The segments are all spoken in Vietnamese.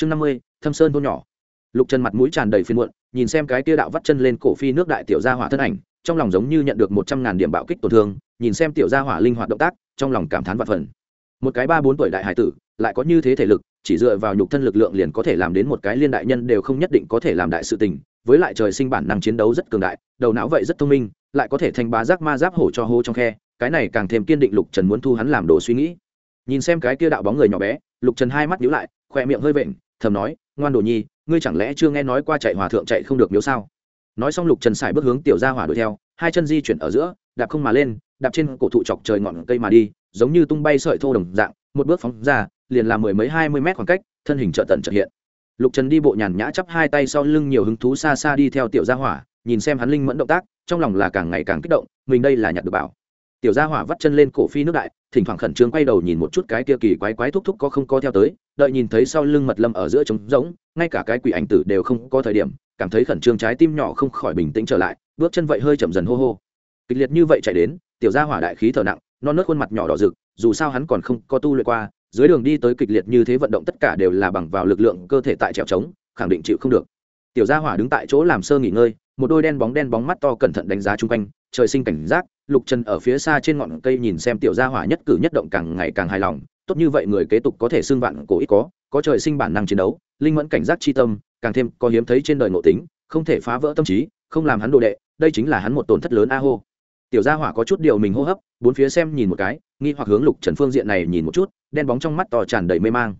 chương năm mươi, thâm sơn thôn nhỏ. Lục trần mặt mũi tràn đầy phiên muộn, nhìn xem cái tia đạo vắt chân lên cổ phi nước đại tiểu gia hỏa thân ảnh, trong lòng giống như nhận được một trăm ngàn điểm bạo kích tổn thương, nhìn xem tiểu gia hỏa linh hoạt động tác, trong lòng cảm thán vạn phần. Một cái ba bốn tuổi đại hải tử, lại có như thế thể lực, chỉ dựa vào nhục thân lực lượng liền có thể làm đến một cái liên đại nhân đều không nhất định có thể làm đại sự tình, với lại trời sinh bản năng chiến đấu rất cường đại, đầu não vậy rất thông minh, lại có thể thành bá giác ma giáp hổ cho hô trong khe, cái này càng thêm kiên định lục trần muốn thu hắn làm đồ suy nghĩ. Nhìn xem cái kia đạo bóng người nhỏ bé, lục trần hai mắt nhíu lại, khoe miệng hơi vện thầm nói, ngoan đồ nhi, ngươi chẳng lẽ chưa nghe nói qua chạy hòa thượng chạy không được miếu sao? Nói xong lục trần xài bước hướng tiểu gia hỏa đuổi theo, hai chân di chuyển ở giữa, đạp không mà lên, đạp trên cổ thụ chọc trời ngọn cây mà đi, giống như tung bay sợi thô đồng dạng, một bước phóng ra, liền làm mười mấy hai mươi mét khoảng cách, thân hình trợ tận trợ hiện. Lục trần đi bộ nhàn nhã chắp hai tay sau lưng nhiều hứng thú xa xa đi theo tiểu gia hỏa, nhìn xem hắn linh mẫn động tác, trong lòng là càng ngày càng kích động, mình đây là nhặt được bảo. Tiểu gia hỏa vắt chân lên cổ phi nước đại, thỉnh thoảng khẩn trương quay đầu nhìn một chút cái kia kỳ quái quái thúc thúc có không có theo tới đợi nhìn thấy sau lưng mật lâm ở giữa trống rỗng, ngay cả cái quỷ ảnh tử đều không có thời điểm, cảm thấy khẩn trương trái tim nhỏ không khỏi bình tĩnh trở lại, bước chân vậy hơi chậm dần hô hô. Kịch liệt như vậy chạy đến, tiểu gia hỏa đại khí thở nặng, non nớt khuôn mặt nhỏ đỏ rực, dù sao hắn còn không có tu luyện qua, dưới đường đi tới kịch liệt như thế vận động tất cả đều là bằng vào lực lượng cơ thể tại trèo trống, khẳng định chịu không được. Tiểu gia hỏa đứng tại chỗ làm sơ nghỉ ngơi, một đôi đen bóng đen bóng mắt to cẩn thận đánh giá chung quanh, trời sinh cảnh giác, lục trần ở phía xa trên ngọn cây nhìn xem tiểu gia hỏa nhất cử nhất động càng ngày càng hài lòng tốt như vậy người kế tục có thể xưng vạn cổ ít có có trời sinh bản năng chiến đấu, linh mẫn cảnh giác chi tâm, càng thêm có hiếm thấy trên đời ngộ tính, không thể phá vỡ tâm trí, không làm hắn đồ đệ, đây chính là hắn một tổn thất lớn a hô. Tiểu gia hỏa có chút điều mình hô hấp, bốn phía xem nhìn một cái, nghi hoặc hướng lục trần phương diện này nhìn một chút, đen bóng trong mắt to tràn đầy mê mang.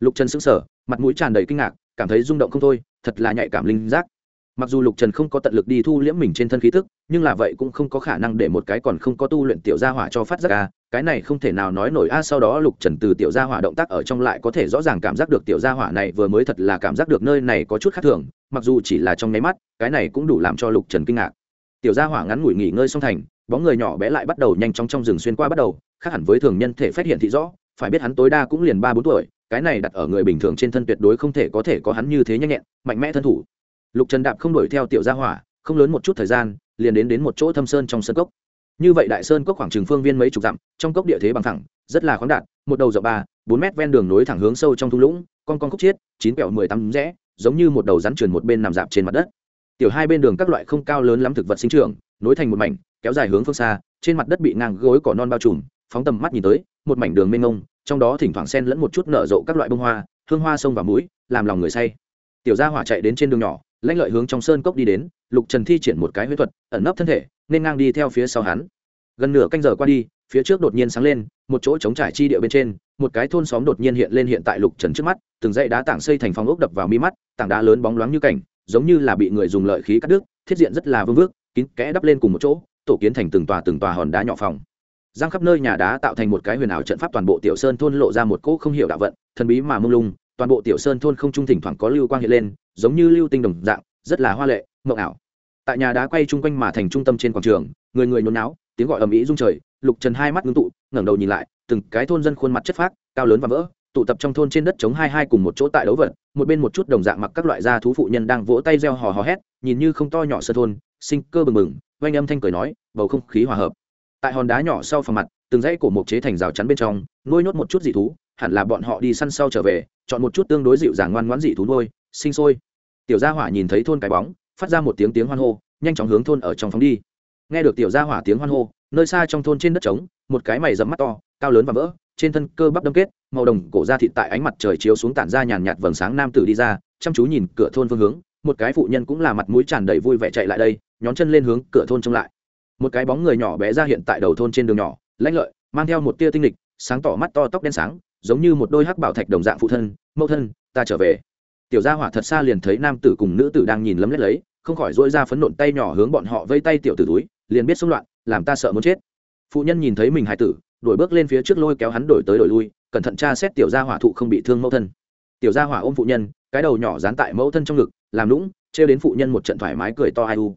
Lục trần sững sờ, mặt mũi tràn đầy kinh ngạc, cảm thấy rung động không thôi, thật là nhạy cảm linh giác. Mặc dù lục trần không có tận lực đi thu liễm mình trên thân khí thức nhưng là vậy cũng không có khả năng để một cái còn không có tu luyện tiểu gia hỏa cho phát giác a cái này không thể nào nói nổi. A, sau đó lục trần từ tiểu gia hỏa động tác ở trong lại có thể rõ ràng cảm giác được tiểu gia hỏa này vừa mới thật là cảm giác được nơi này có chút khác thường, mặc dù chỉ là trong nháy mắt, cái này cũng đủ làm cho lục trần kinh ngạc. Tiểu gia hỏa ngắn ngủi nghỉ ngơi xong thành, bóng người nhỏ bé lại bắt đầu nhanh chóng trong rừng xuyên qua bắt đầu, khác hẳn với thường nhân thể phát hiện thị rõ, phải biết hắn tối đa cũng liền ba bốn tuổi, cái này đặt ở người bình thường trên thân tuyệt đối không thể có thể có hắn như thế nhanh nhẹn, mạnh mẽ thân thủ. Lục trần đạp không đuổi theo tiểu gia hỏa, không lớn một chút thời gian, liền đến đến một chỗ thâm sơn trong sân cốc như vậy đại sơn cốc khoảng trường phương viên mấy chục dặm, trong cốc địa thế bằng thẳng rất là khoáng đạt, một đầu rộng ba, bốn mét ven đường nối thẳng hướng sâu trong thung lũng, con con khúc chiết, chín kẹo mười tăm rẽ, giống như một đầu rắn truyền một bên nằm dạp trên mặt đất. Tiểu hai bên đường các loại không cao lớn lắm thực vật sinh trưởng, nối thành một mảnh, kéo dài hướng phương xa, trên mặt đất bị ngang gối cỏ non bao trùm, phóng tầm mắt nhìn tới, một mảnh đường mênh mông, trong đó thỉnh thoảng xen lẫn một chút nở rộ các loại bông hoa, hương hoa sông và mũi, làm lòng người say. Tiểu gia hỏa chạy đến trên đường nhỏ lãnh lợi hướng trong sơn cốc đi đến, lục trần thi triển một cái huyết thuật, ẩn nấp thân thể nên ngang đi theo phía sau hắn. Gần nửa canh giờ qua đi, phía trước đột nhiên sáng lên, một chỗ trống trải chi địa bên trên, một cái thôn xóm đột nhiên hiện lên hiện tại lục trần trước mắt, từng dãy đá tảng xây thành phòng ốc đập vào mi mắt, tảng đá lớn bóng loáng như cảnh, giống như là bị người dùng lợi khí cắt đứt, thiết diện rất là vương vước, kín kẽ đắp lên cùng một chỗ, tổ kiến thành từng tòa từng tòa hòn đá nhỏ phòng. Giang khắp nơi nhà đá tạo thành một cái huyền ảo trận pháp toàn bộ tiểu sơn thôn lộ ra một cỗ không hiểu đạo vận, thần bí mà mông lung, toàn bộ tiểu sơn thôn không trung thỉnh thoảng có lưu quang hiện lên, giống như lưu tinh đồng dạng, rất là hoa lệ, mộng ảo tại nhà đá quay chung quanh mà thành trung tâm trên quảng trường, người người nôn náo tiếng gọi ầm ĩ rung trời, lục trần hai mắt ngưng tụ, ngẩng đầu nhìn lại, từng cái thôn dân khuôn mặt chất phác, cao lớn và vỡ, tụ tập trong thôn trên đất chống hai hai cùng một chỗ tại đấu vật, một bên một chút đồng dạng mặc các loại da thú phụ nhân đang vỗ tay reo hò hò hét, nhìn như không to nhỏ sơ thôn, sinh cơ bừng bừng, oanh âm thanh cười nói, bầu không khí hòa hợp. Tại hòn đá nhỏ sau phần mặt, từng dãy cổ mộc chế thành rào chắn bên trong, nuôi nhốt một chút dị thú, hẳn là bọn họ đi săn sau trở về, chọn một chút tương đối dịu dàng ngoan ngoãn dị thú nuôi, sinh sôi. Tiểu gia hỏa nhìn thấy thôn cái bóng phát ra một tiếng tiếng hoan hô, nhanh chóng hướng thôn ở trong phóng đi. Nghe được tiểu gia hỏa tiếng hoan hô, nơi xa trong thôn trên đất trống, một cái mày dẫm mắt to, cao lớn và vỡ, trên thân cơ bắp đâm kết, màu đồng cổ da thịt tại ánh mặt trời chiếu xuống tản ra nhàn nhạt vầng sáng nam tử đi ra, chăm chú nhìn cửa thôn phương hướng, một cái phụ nhân cũng là mặt mũi tràn đầy vui vẻ chạy lại đây, nhón chân lên hướng cửa thôn trông lại. Một cái bóng người nhỏ bé ra hiện tại đầu thôn trên đường nhỏ, lãnh lợi, mang theo một tia tinh lịch, sáng tỏ mắt to tóc đen sáng, giống như một đôi hắc bảo thạch đồng dạng phụ thân, mẫu thân, ta trở về. Tiểu gia hỏa thật xa liền thấy nam tử cùng nữ tử đang nhìn lấm lét lấy không khỏi dỗi ra phấn nộn tay nhỏ hướng bọn họ vây tay tiểu tử túi, liền biết xung loạn, làm ta sợ muốn chết. Phụ nhân nhìn thấy mình hài tử đổi bước lên phía trước lôi kéo hắn đổi tới đổi lui, cẩn thận tra xét tiểu gia hỏa thụ không bị thương mẫu thân. Tiểu gia hỏa ôm phụ nhân, cái đầu nhỏ dán tại mẫu thân trong ngực, làm lũng trêu đến phụ nhân một trận thoải mái cười to ai u.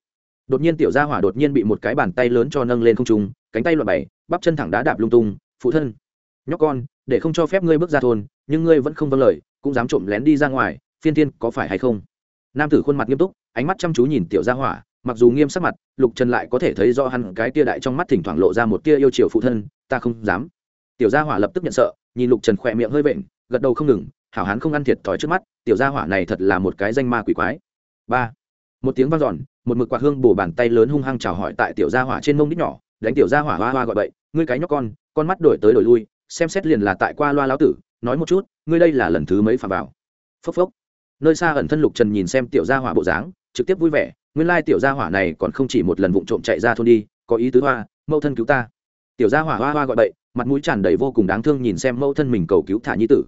Đột nhiên tiểu gia hỏa đột nhiên bị một cái bàn tay lớn cho nâng lên không trung, cánh tay loại bảy bắp chân thẳng đá đạp lung tung, phụ thân, nhóc con, để không cho phép ngươi bước ra thôn, nhưng ngươi vẫn không vâng lời, cũng dám trộm lén đi ra ngoài, phiên thiên có phải hay không? Nam tử khuôn mặt nghiêm túc, ánh mắt chăm chú nhìn tiểu gia hỏa, mặc dù nghiêm sắc mặt, lục trần lại có thể thấy do hắn cái tia đại trong mắt thỉnh thoảng lộ ra một tia yêu chiều phụ thân, ta không dám. Tiểu gia hỏa lập tức nhận sợ, nhìn lục trần khỏe miệng hơi vện, gật đầu không ngừng, hảo hán không ăn thiệt thòi trước mắt, tiểu gia hỏa này thật là một cái danh ma quỷ quái. Ba, một tiếng vang dọn, một mực quạt hương bổ bàn tay lớn hung hăng chào hỏi tại tiểu gia hỏa trên mông đít nhỏ, đánh tiểu gia hỏa hoa hoa gọi bậy, ngươi cái nhóc con con mắt đổi tới đổi lui, xem xét liền là tại qua loa lão tử, nói một chút, ngươi đây là lần thứ mấy phạm vào? Phốc phốc nơi xa ẩn thân lục trần nhìn xem tiểu gia hỏa bộ dáng, trực tiếp vui vẻ, nguyên lai tiểu gia hỏa này còn không chỉ một lần vụng trộm chạy ra thôn đi, có ý tứ hoa, mẫu thân cứu ta. Tiểu gia hỏa hoa hoa gọi bậy, mặt mũi tràn đầy vô cùng đáng thương nhìn xem mẫu thân mình cầu cứu thả nhi tử.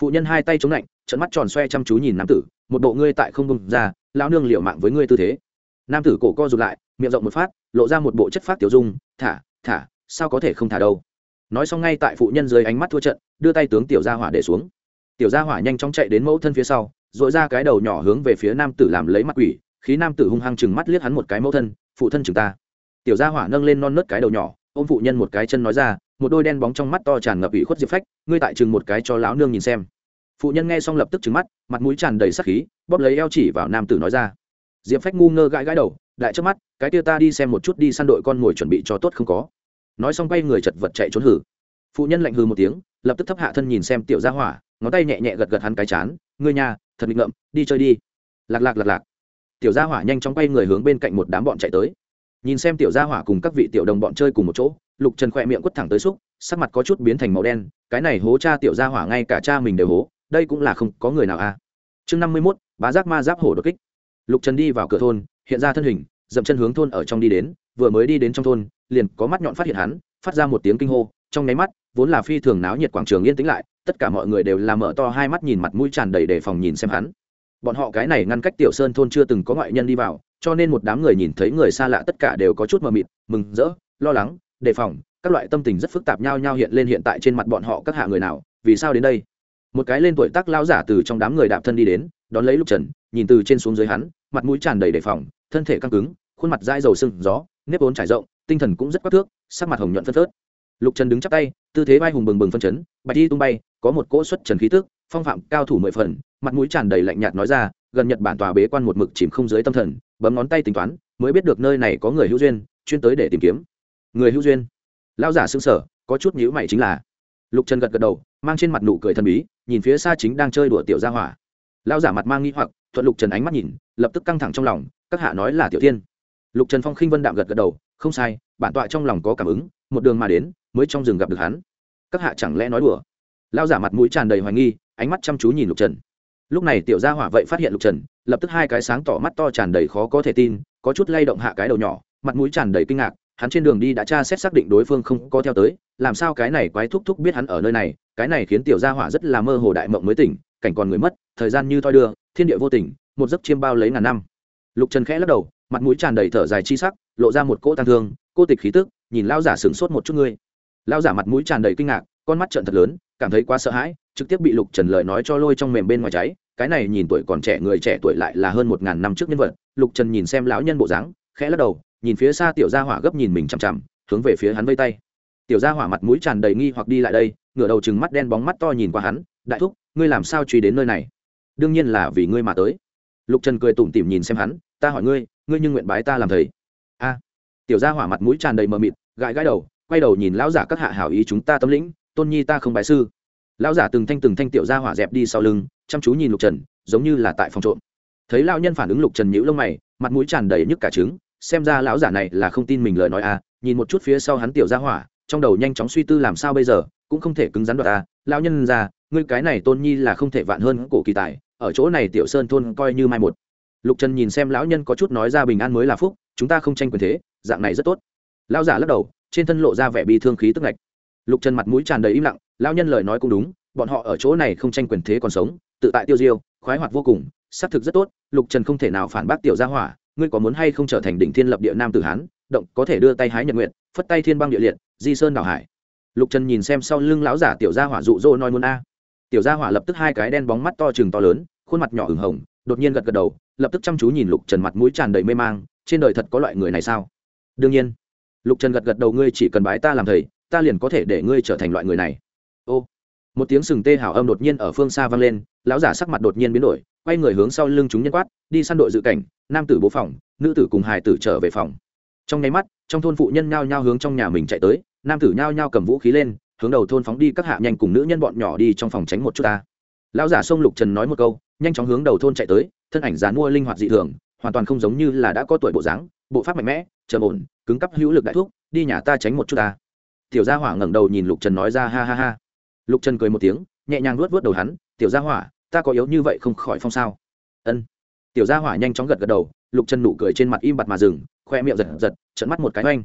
Phụ nhân hai tay chống lạnh trận mắt tròn xoe chăm chú nhìn nam tử, một bộ ngươi tại không bông ra, lão nương liệu mạng với ngươi tư thế. Nam tử cổ co rụt lại, miệng rộng một phát, lộ ra một bộ chất phát tiểu dung, thả thả, sao có thể không thả đâu? Nói xong ngay tại phụ nhân dưới ánh mắt thua trận, đưa tay tướng tiểu gia hỏa để xuống. Tiểu gia hỏa nhanh chóng chạy đến mẫu thân phía sau dội ra cái đầu nhỏ hướng về phía nam tử làm lấy mặt quỷ, khí nam tử hung hăng chừng mắt liếc hắn một cái mẫu thân, phụ thân chừng ta. Tiểu gia hỏa nâng lên non nớt cái đầu nhỏ, ôm phụ nhân một cái chân nói ra, một đôi đen bóng trong mắt to tràn ngập ủy khuất diệp phách, ngươi tại chừng một cái cho lão nương nhìn xem. Phụ nhân nghe xong lập tức trừng mắt, mặt mũi tràn đầy sắc khí, bóp lấy eo chỉ vào nam tử nói ra. Diệp phách ngu ngơ gãi gãi đầu, đại trước mắt, cái tia ta đi xem một chút đi săn đội con ngồi chuẩn bị cho tốt không có. Nói xong quay người chật vật chạy trốn hử. Phụ nhân lạnh hừ một tiếng, lập tức thấp hạ thân nhìn xem tiểu gia hỏa, ngón tay nhẹ nhẹ gật gật hắn cái chán, ngươi nhà thật nghịch ngợm, đi chơi đi. Lạc lạc lạc lạc. Tiểu gia hỏa nhanh chóng quay người hướng bên cạnh một đám bọn chạy tới. Nhìn xem tiểu gia hỏa cùng các vị tiểu đồng bọn chơi cùng một chỗ, lục trần khỏe miệng quất thẳng tới xúc, sắc mặt có chút biến thành màu đen, cái này hố cha tiểu gia hỏa ngay cả cha mình đều hố, đây cũng là không có người nào a à. chương năm mươi mốt, bá giác ma giáp hổ đột kích. Lục trần đi vào cửa thôn, hiện ra thân hình, dậm chân hướng thôn ở trong đi đến, vừa mới đi đến trong thôn, liền có mắt nhọn phát hiện hắn, phát ra một tiếng kinh hô, trong nháy mắt, vốn là phi thường náo nhiệt quảng trường yên tĩnh lại tất cả mọi người đều làm mở to hai mắt nhìn mặt mũi tràn đầy đề phòng nhìn xem hắn. Bọn họ cái này ngăn cách tiểu sơn thôn chưa từng có ngoại nhân đi vào, cho nên một đám người nhìn thấy người xa lạ tất cả đều có chút mờ mịt, mừng rỡ, lo lắng, đề phòng, các loại tâm tình rất phức tạp nhau nhau hiện lên hiện tại trên mặt bọn họ các hạ người nào, vì sao đến đây? Một cái lên tuổi tác lao giả từ trong đám người đạp thân đi đến, đón lấy lục trần, nhìn từ trên xuống dưới hắn, mặt mũi tràn đầy đề phòng, thân thể căng cứng, khuôn mặt dai dầu sưng gió, nếp vốn trải rộng, tinh thần cũng rất quắc thước, sắc mặt hồng nhuận phân phớt. Lục trần đứng chắp tay, tư thế vai hùng bừng bừng phân chấn, bạch thi tung bay có một cỗ xuất trần khí tức, phong phạm cao thủ mười phần, mặt mũi tràn đầy lạnh nhạt nói ra, gần nhật bản tòa bế quan một mực chìm không dưới tâm thần, bấm ngón tay tính toán, mới biết được nơi này có người hữu duyên, chuyên tới để tìm kiếm. Người hữu duyên? Lao giả xương sở có chút nhữ mày chính là. Lục trần gật gật đầu, mang trên mặt nụ cười thần bí, nhìn phía xa chính đang chơi đùa tiểu gia hỏa. Lao giả mặt mang nghi hoặc, thuận lục trần ánh mắt nhìn, lập tức căng thẳng trong lòng, các hạ nói là tiểu tiên lục trần phong khinh vân đạm gật gật đầu, không sai, bản tọa trong lòng có cảm ứng, một đường mà đến, mới trong rừng gặp được hắn. Các hạ chẳng lẽ nói đùa? Lao giả mặt mũi tràn đầy hoài nghi, ánh mắt chăm chú nhìn lục trần. Lúc này tiểu gia hỏa vậy phát hiện lục trần, lập tức hai cái sáng tỏ mắt to tràn đầy khó có thể tin, có chút lay động hạ cái đầu nhỏ, mặt mũi tràn đầy kinh ngạc, hắn trên đường đi đã tra xét xác định đối phương không có theo tới, làm sao cái này quái thúc thúc biết hắn ở nơi này, cái này khiến tiểu gia hỏa rất là mơ hồ đại mộng mới tỉnh, cảnh còn người mất, thời gian như thoi đưa, thiên địa vô tình, một giấc chiêm bao lấy ngàn năm. Lục trần khẽ lắc đầu, mặt mũi tràn đầy thở dài chi sắc, lộ ra một cỗ tăng thương, cô tịch khí tức, nhìn lao giả sửng sốt một chút ngươi. Lao giả mặt mũi tràn đầy kinh ngạc con mắt trợn thật lớn, cảm thấy quá sợ hãi, trực tiếp bị lục trần lời nói cho lôi trong mềm bên ngoài cháy, cái này nhìn tuổi còn trẻ, người trẻ tuổi lại là hơn một ngàn năm trước nhân vật. Lục trần nhìn xem lão nhân bộ dáng, khẽ lắc đầu, nhìn phía xa tiểu gia hỏa gấp nhìn mình chằm chằm, hướng về phía hắn vây tay. Tiểu gia hỏa mặt mũi tràn đầy nghi hoặc đi lại đây, ngửa đầu chừng mắt đen bóng mắt to nhìn qua hắn, đại thúc, ngươi làm sao truy đến nơi này? Đương nhiên là vì ngươi mà tới. Lục trần cười tủm tỉm nhìn xem hắn, ta hỏi ngươi ngươi nhưng nguyện bái ta làm thầy? A. Tiểu gia hỏa mặt mũi tràn đầy mờ mịt, gãi gãi đầu, quay đầu nhìn lão giả các hạ hảo ý chúng ta tâm lĩnh tôn nhi ta không bái sư. Lão giả từng thanh từng thanh tiểu ra hỏa dẹp đi sau lưng, chăm chú nhìn lục trần, giống như là tại phòng trộm. Thấy lão nhân phản ứng lục trần nhữ lông mày, mặt mũi tràn đầy nhức cả trứng, xem ra lão giả này là không tin mình lời nói à nhìn một chút phía sau hắn tiểu ra hỏa, trong đầu nhanh chóng suy tư làm sao bây giờ, cũng không thể cứng rắn đoạt à. Lão nhân ra ngươi cái này tôn nhi là không thể vạn hơn cổ kỳ tài, ở chỗ này tiểu sơn thôn coi như mai một. Lục trần nhìn xem lão nhân có chút nói ra bình an mới là phúc, chúng ta không tranh quyền thế, dạng này rất tốt. Lão giả lắc đầu, trên thân lộ ra vẻ bi thương khí tức ngạch lục trần mặt mũi tràn đầy im lặng, lão nhân lời nói cũng đúng, bọn họ ở chỗ này không tranh quyền thế còn sống, tự tại tiêu diêu, khoái hoạt vô cùng, xác thực rất tốt, lục trần không thể nào phản bác tiểu gia hỏa, ngươi có muốn hay không trở thành đỉnh thiên lập địa nam tử hán, động, có thể đưa tay hái nhật nguyện phất tay thiên băng địa liệt, di sơn đảo hải. Lục trần nhìn xem sau lưng lão giả tiểu gia hỏa rụ rỗ nói muốn a. Tiểu gia hỏa lập tức hai cái đen bóng mắt to chừng to lớn, khuôn mặt nhỏ ửng hồng, đột nhiên gật gật đầu, lập tức chăm chú nhìn lục trần mặt mũi tràn đầy mê mang, trên đời thật có loại người này sao? Đương nhiên. Lục trần gật gật đầu, ngươi chỉ cần bái ta làm thầy ta liền có thể để ngươi trở thành loại người này. Ô, một tiếng sừng tê hào âm đột nhiên ở phương xa vang lên, lão giả sắc mặt đột nhiên biến đổi, quay người hướng sau lưng chúng nhân quát, đi săn đội dự cảnh, nam tử bố phòng, nữ tử cùng hài tử trở về phòng. Trong nháy mắt, trong thôn phụ nhân nhao nhao hướng trong nhà mình chạy tới, nam tử nhao nhao cầm vũ khí lên, hướng đầu thôn phóng đi các hạ nhanh cùng nữ nhân bọn nhỏ đi trong phòng tránh một chút ta. Lão giả sông lục trần nói một câu, nhanh chóng hướng đầu thôn chạy tới, thân ảnh dán mua linh hoạt dị thường, hoàn toàn không giống như là đã có tuổi bộ dáng, bộ pháp mạnh mẽ, trầm ổn, cứng cắp hữu lực đại thuốc đi nhà ta tránh một chút ta tiểu gia hỏa ngẩng đầu nhìn lục trần nói ra, ha ha ha. Lục trần cười một tiếng, nhẹ nhàng luốt vớt đầu hắn, tiểu gia hỏa, ta có yếu như vậy không khỏi phong sao? Ân. Tiểu gia hỏa nhanh chóng gật gật đầu, lục trần nụ cười trên mặt im bặt mà dừng, khoe miệng giật giật trận mắt một cái oanh.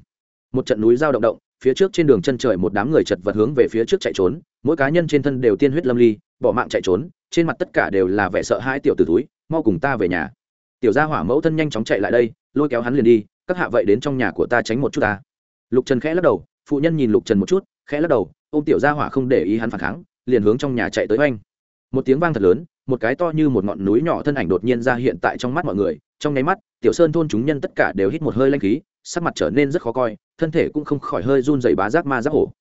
Một trận núi dao động động, phía trước trên đường chân trời một đám người chật vật hướng về phía trước chạy trốn, mỗi cá nhân trên thân đều tiên huyết lâm ly, bỏ mạng chạy trốn, trên mặt tất cả đều là vẻ sợ hãi tiểu t túi mau cùng ta về nhà. Tiểu gia hỏa mẫu thân nhanh chóng chạy lại đây, lôi kéo hắn liền đi, các hạ vậy đến trong nhà của ta tránh một chút ta. Lục trần khẽ lắc đầu phụ nhân nhìn lục trần một chút, khẽ lắc đầu ô m tiểu gia hỏa không để ý hắn phản kháng, liền hướng trong nhà chạy tới oanh. Một tiếng vang thật lớn, một cái to như một ngọn núi nhỏ thân ảnh đột nhiên ra hiện tại trong mắt mọi người, trong nháy mắt, tiểu sơn thôn chúng nhân tất cả đều hít một hơi lanh khí, sắc mặt trở nên rất khó coi, thân thể cũng không khỏi hơi run dày bá giác ma giác hổ.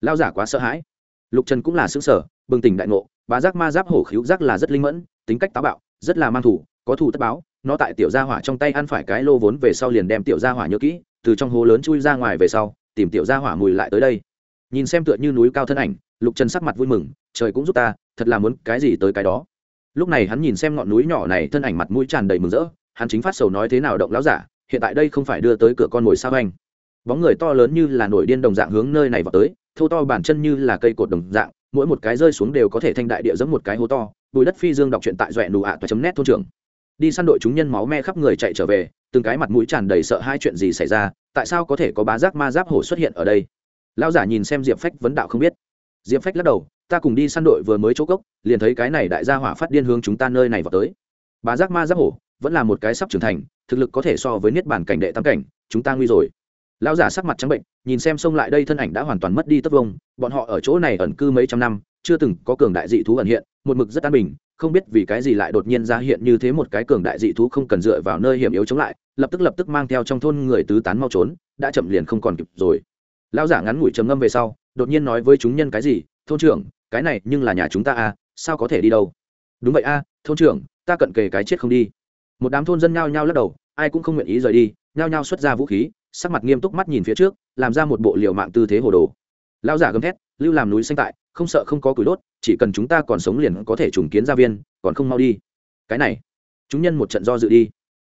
Lao giả quá sợ hãi. Lục trần cũng là xứng sở bừng tỉnh đại ngộ, bá giác ma giáp hổ khíu giác là rất linh mẫn, tính cách táo bạo, rất là mang thủ, có thủ tất báo, nó tại tiểu gia hỏa trong tay ăn phải cái lô vốn về sau liền đem tiểu gia hỏa nhớ kỹ, từ trong hố lớn chui ra ngoài về sau tìm tiểu gia hỏa mùi lại tới đây. Nhìn xem tựa như núi cao thân ảnh, lục trần sắc mặt vui mừng, trời cũng giúp ta, thật là muốn cái gì tới cái đó. Lúc này hắn nhìn xem ngọn núi nhỏ này, thân ảnh mặt mũi tràn đầy mừng rỡ, hắn chính phát sầu nói thế nào động láo giả, hiện tại đây không phải đưa tới cửa con mồi sao anh? Bóng người to lớn như là nổi điên đồng dạng hướng nơi này vào tới thâu to bản chân như là cây cột đồng dạng, mỗi một cái rơi xuống đều có thể thanh đại địa giống một cái hố to, bùi đất phi dương đọc truyện tại doẹ nụ ạ toa chấm nét thôn trưởng. Đi săn đội chúng nhân máu me khắp người chạy trở về, từng cái mặt mũi tràn đầy sợ hai chuyện gì xảy ra tại sao có thể có bá giác ma giáp hổ xuất hiện ở đây? Lao giả nhìn xem diệp phách vấn đạo không biết. Diệp phách lắc đầu, ta cùng đi săn đội vừa mới chỗ cốc, liền thấy cái này đại gia hỏa phát điên hướng chúng ta nơi này vào tới. Bá giác ma giáp hổ vẫn là một cái sắp trưởng thành, thực lực có thể so với niết bản cảnh đệ tam cảnh, chúng ta nguy rồi. Lão giả sắc mặt trắng bệnh, nhìn xem xông lại đây thân ảnh đã hoàn toàn mất đi tất vông bọn họ ở chỗ này ẩn cư mấy trăm năm, chưa từng có cường đại dị thú ẩn hiện, một mực rất an bình không biết vì cái gì lại đột nhiên ra hiện như thế một cái cường đại dị thú không cần dựa vào nơi hiểm yếu chống lại lập tức lập tức mang theo trong thôn người tứ tán mau trốn đã chậm liền không còn kịp rồi. Lão giả ngắn ngủi trầm ngâm về sau đột nhiên nói với chúng nhân cái gì thôn trưởng cái này nhưng là nhà chúng ta à sao có thể đi đâu? Đúng vậy a à, thôn trưởng ta cận kề cái chết không đi. Một đám thôn dân nhao nhao lắc đầu ai cũng không nguyện ý rời đi nhao nhao xuất ra vũ khí sắc mặt nghiêm túc mắt nhìn phía trước làm ra một bộ liều mạng tư thế hồ đồ. Lão giả gầm thét lưu làm núi xanh tại không sợ không có củi đốt, chỉ cần chúng ta còn sống liền có thể trùng kiến gia viên, còn không mau đi. Cái này, chúng nhân một trận do dự đi.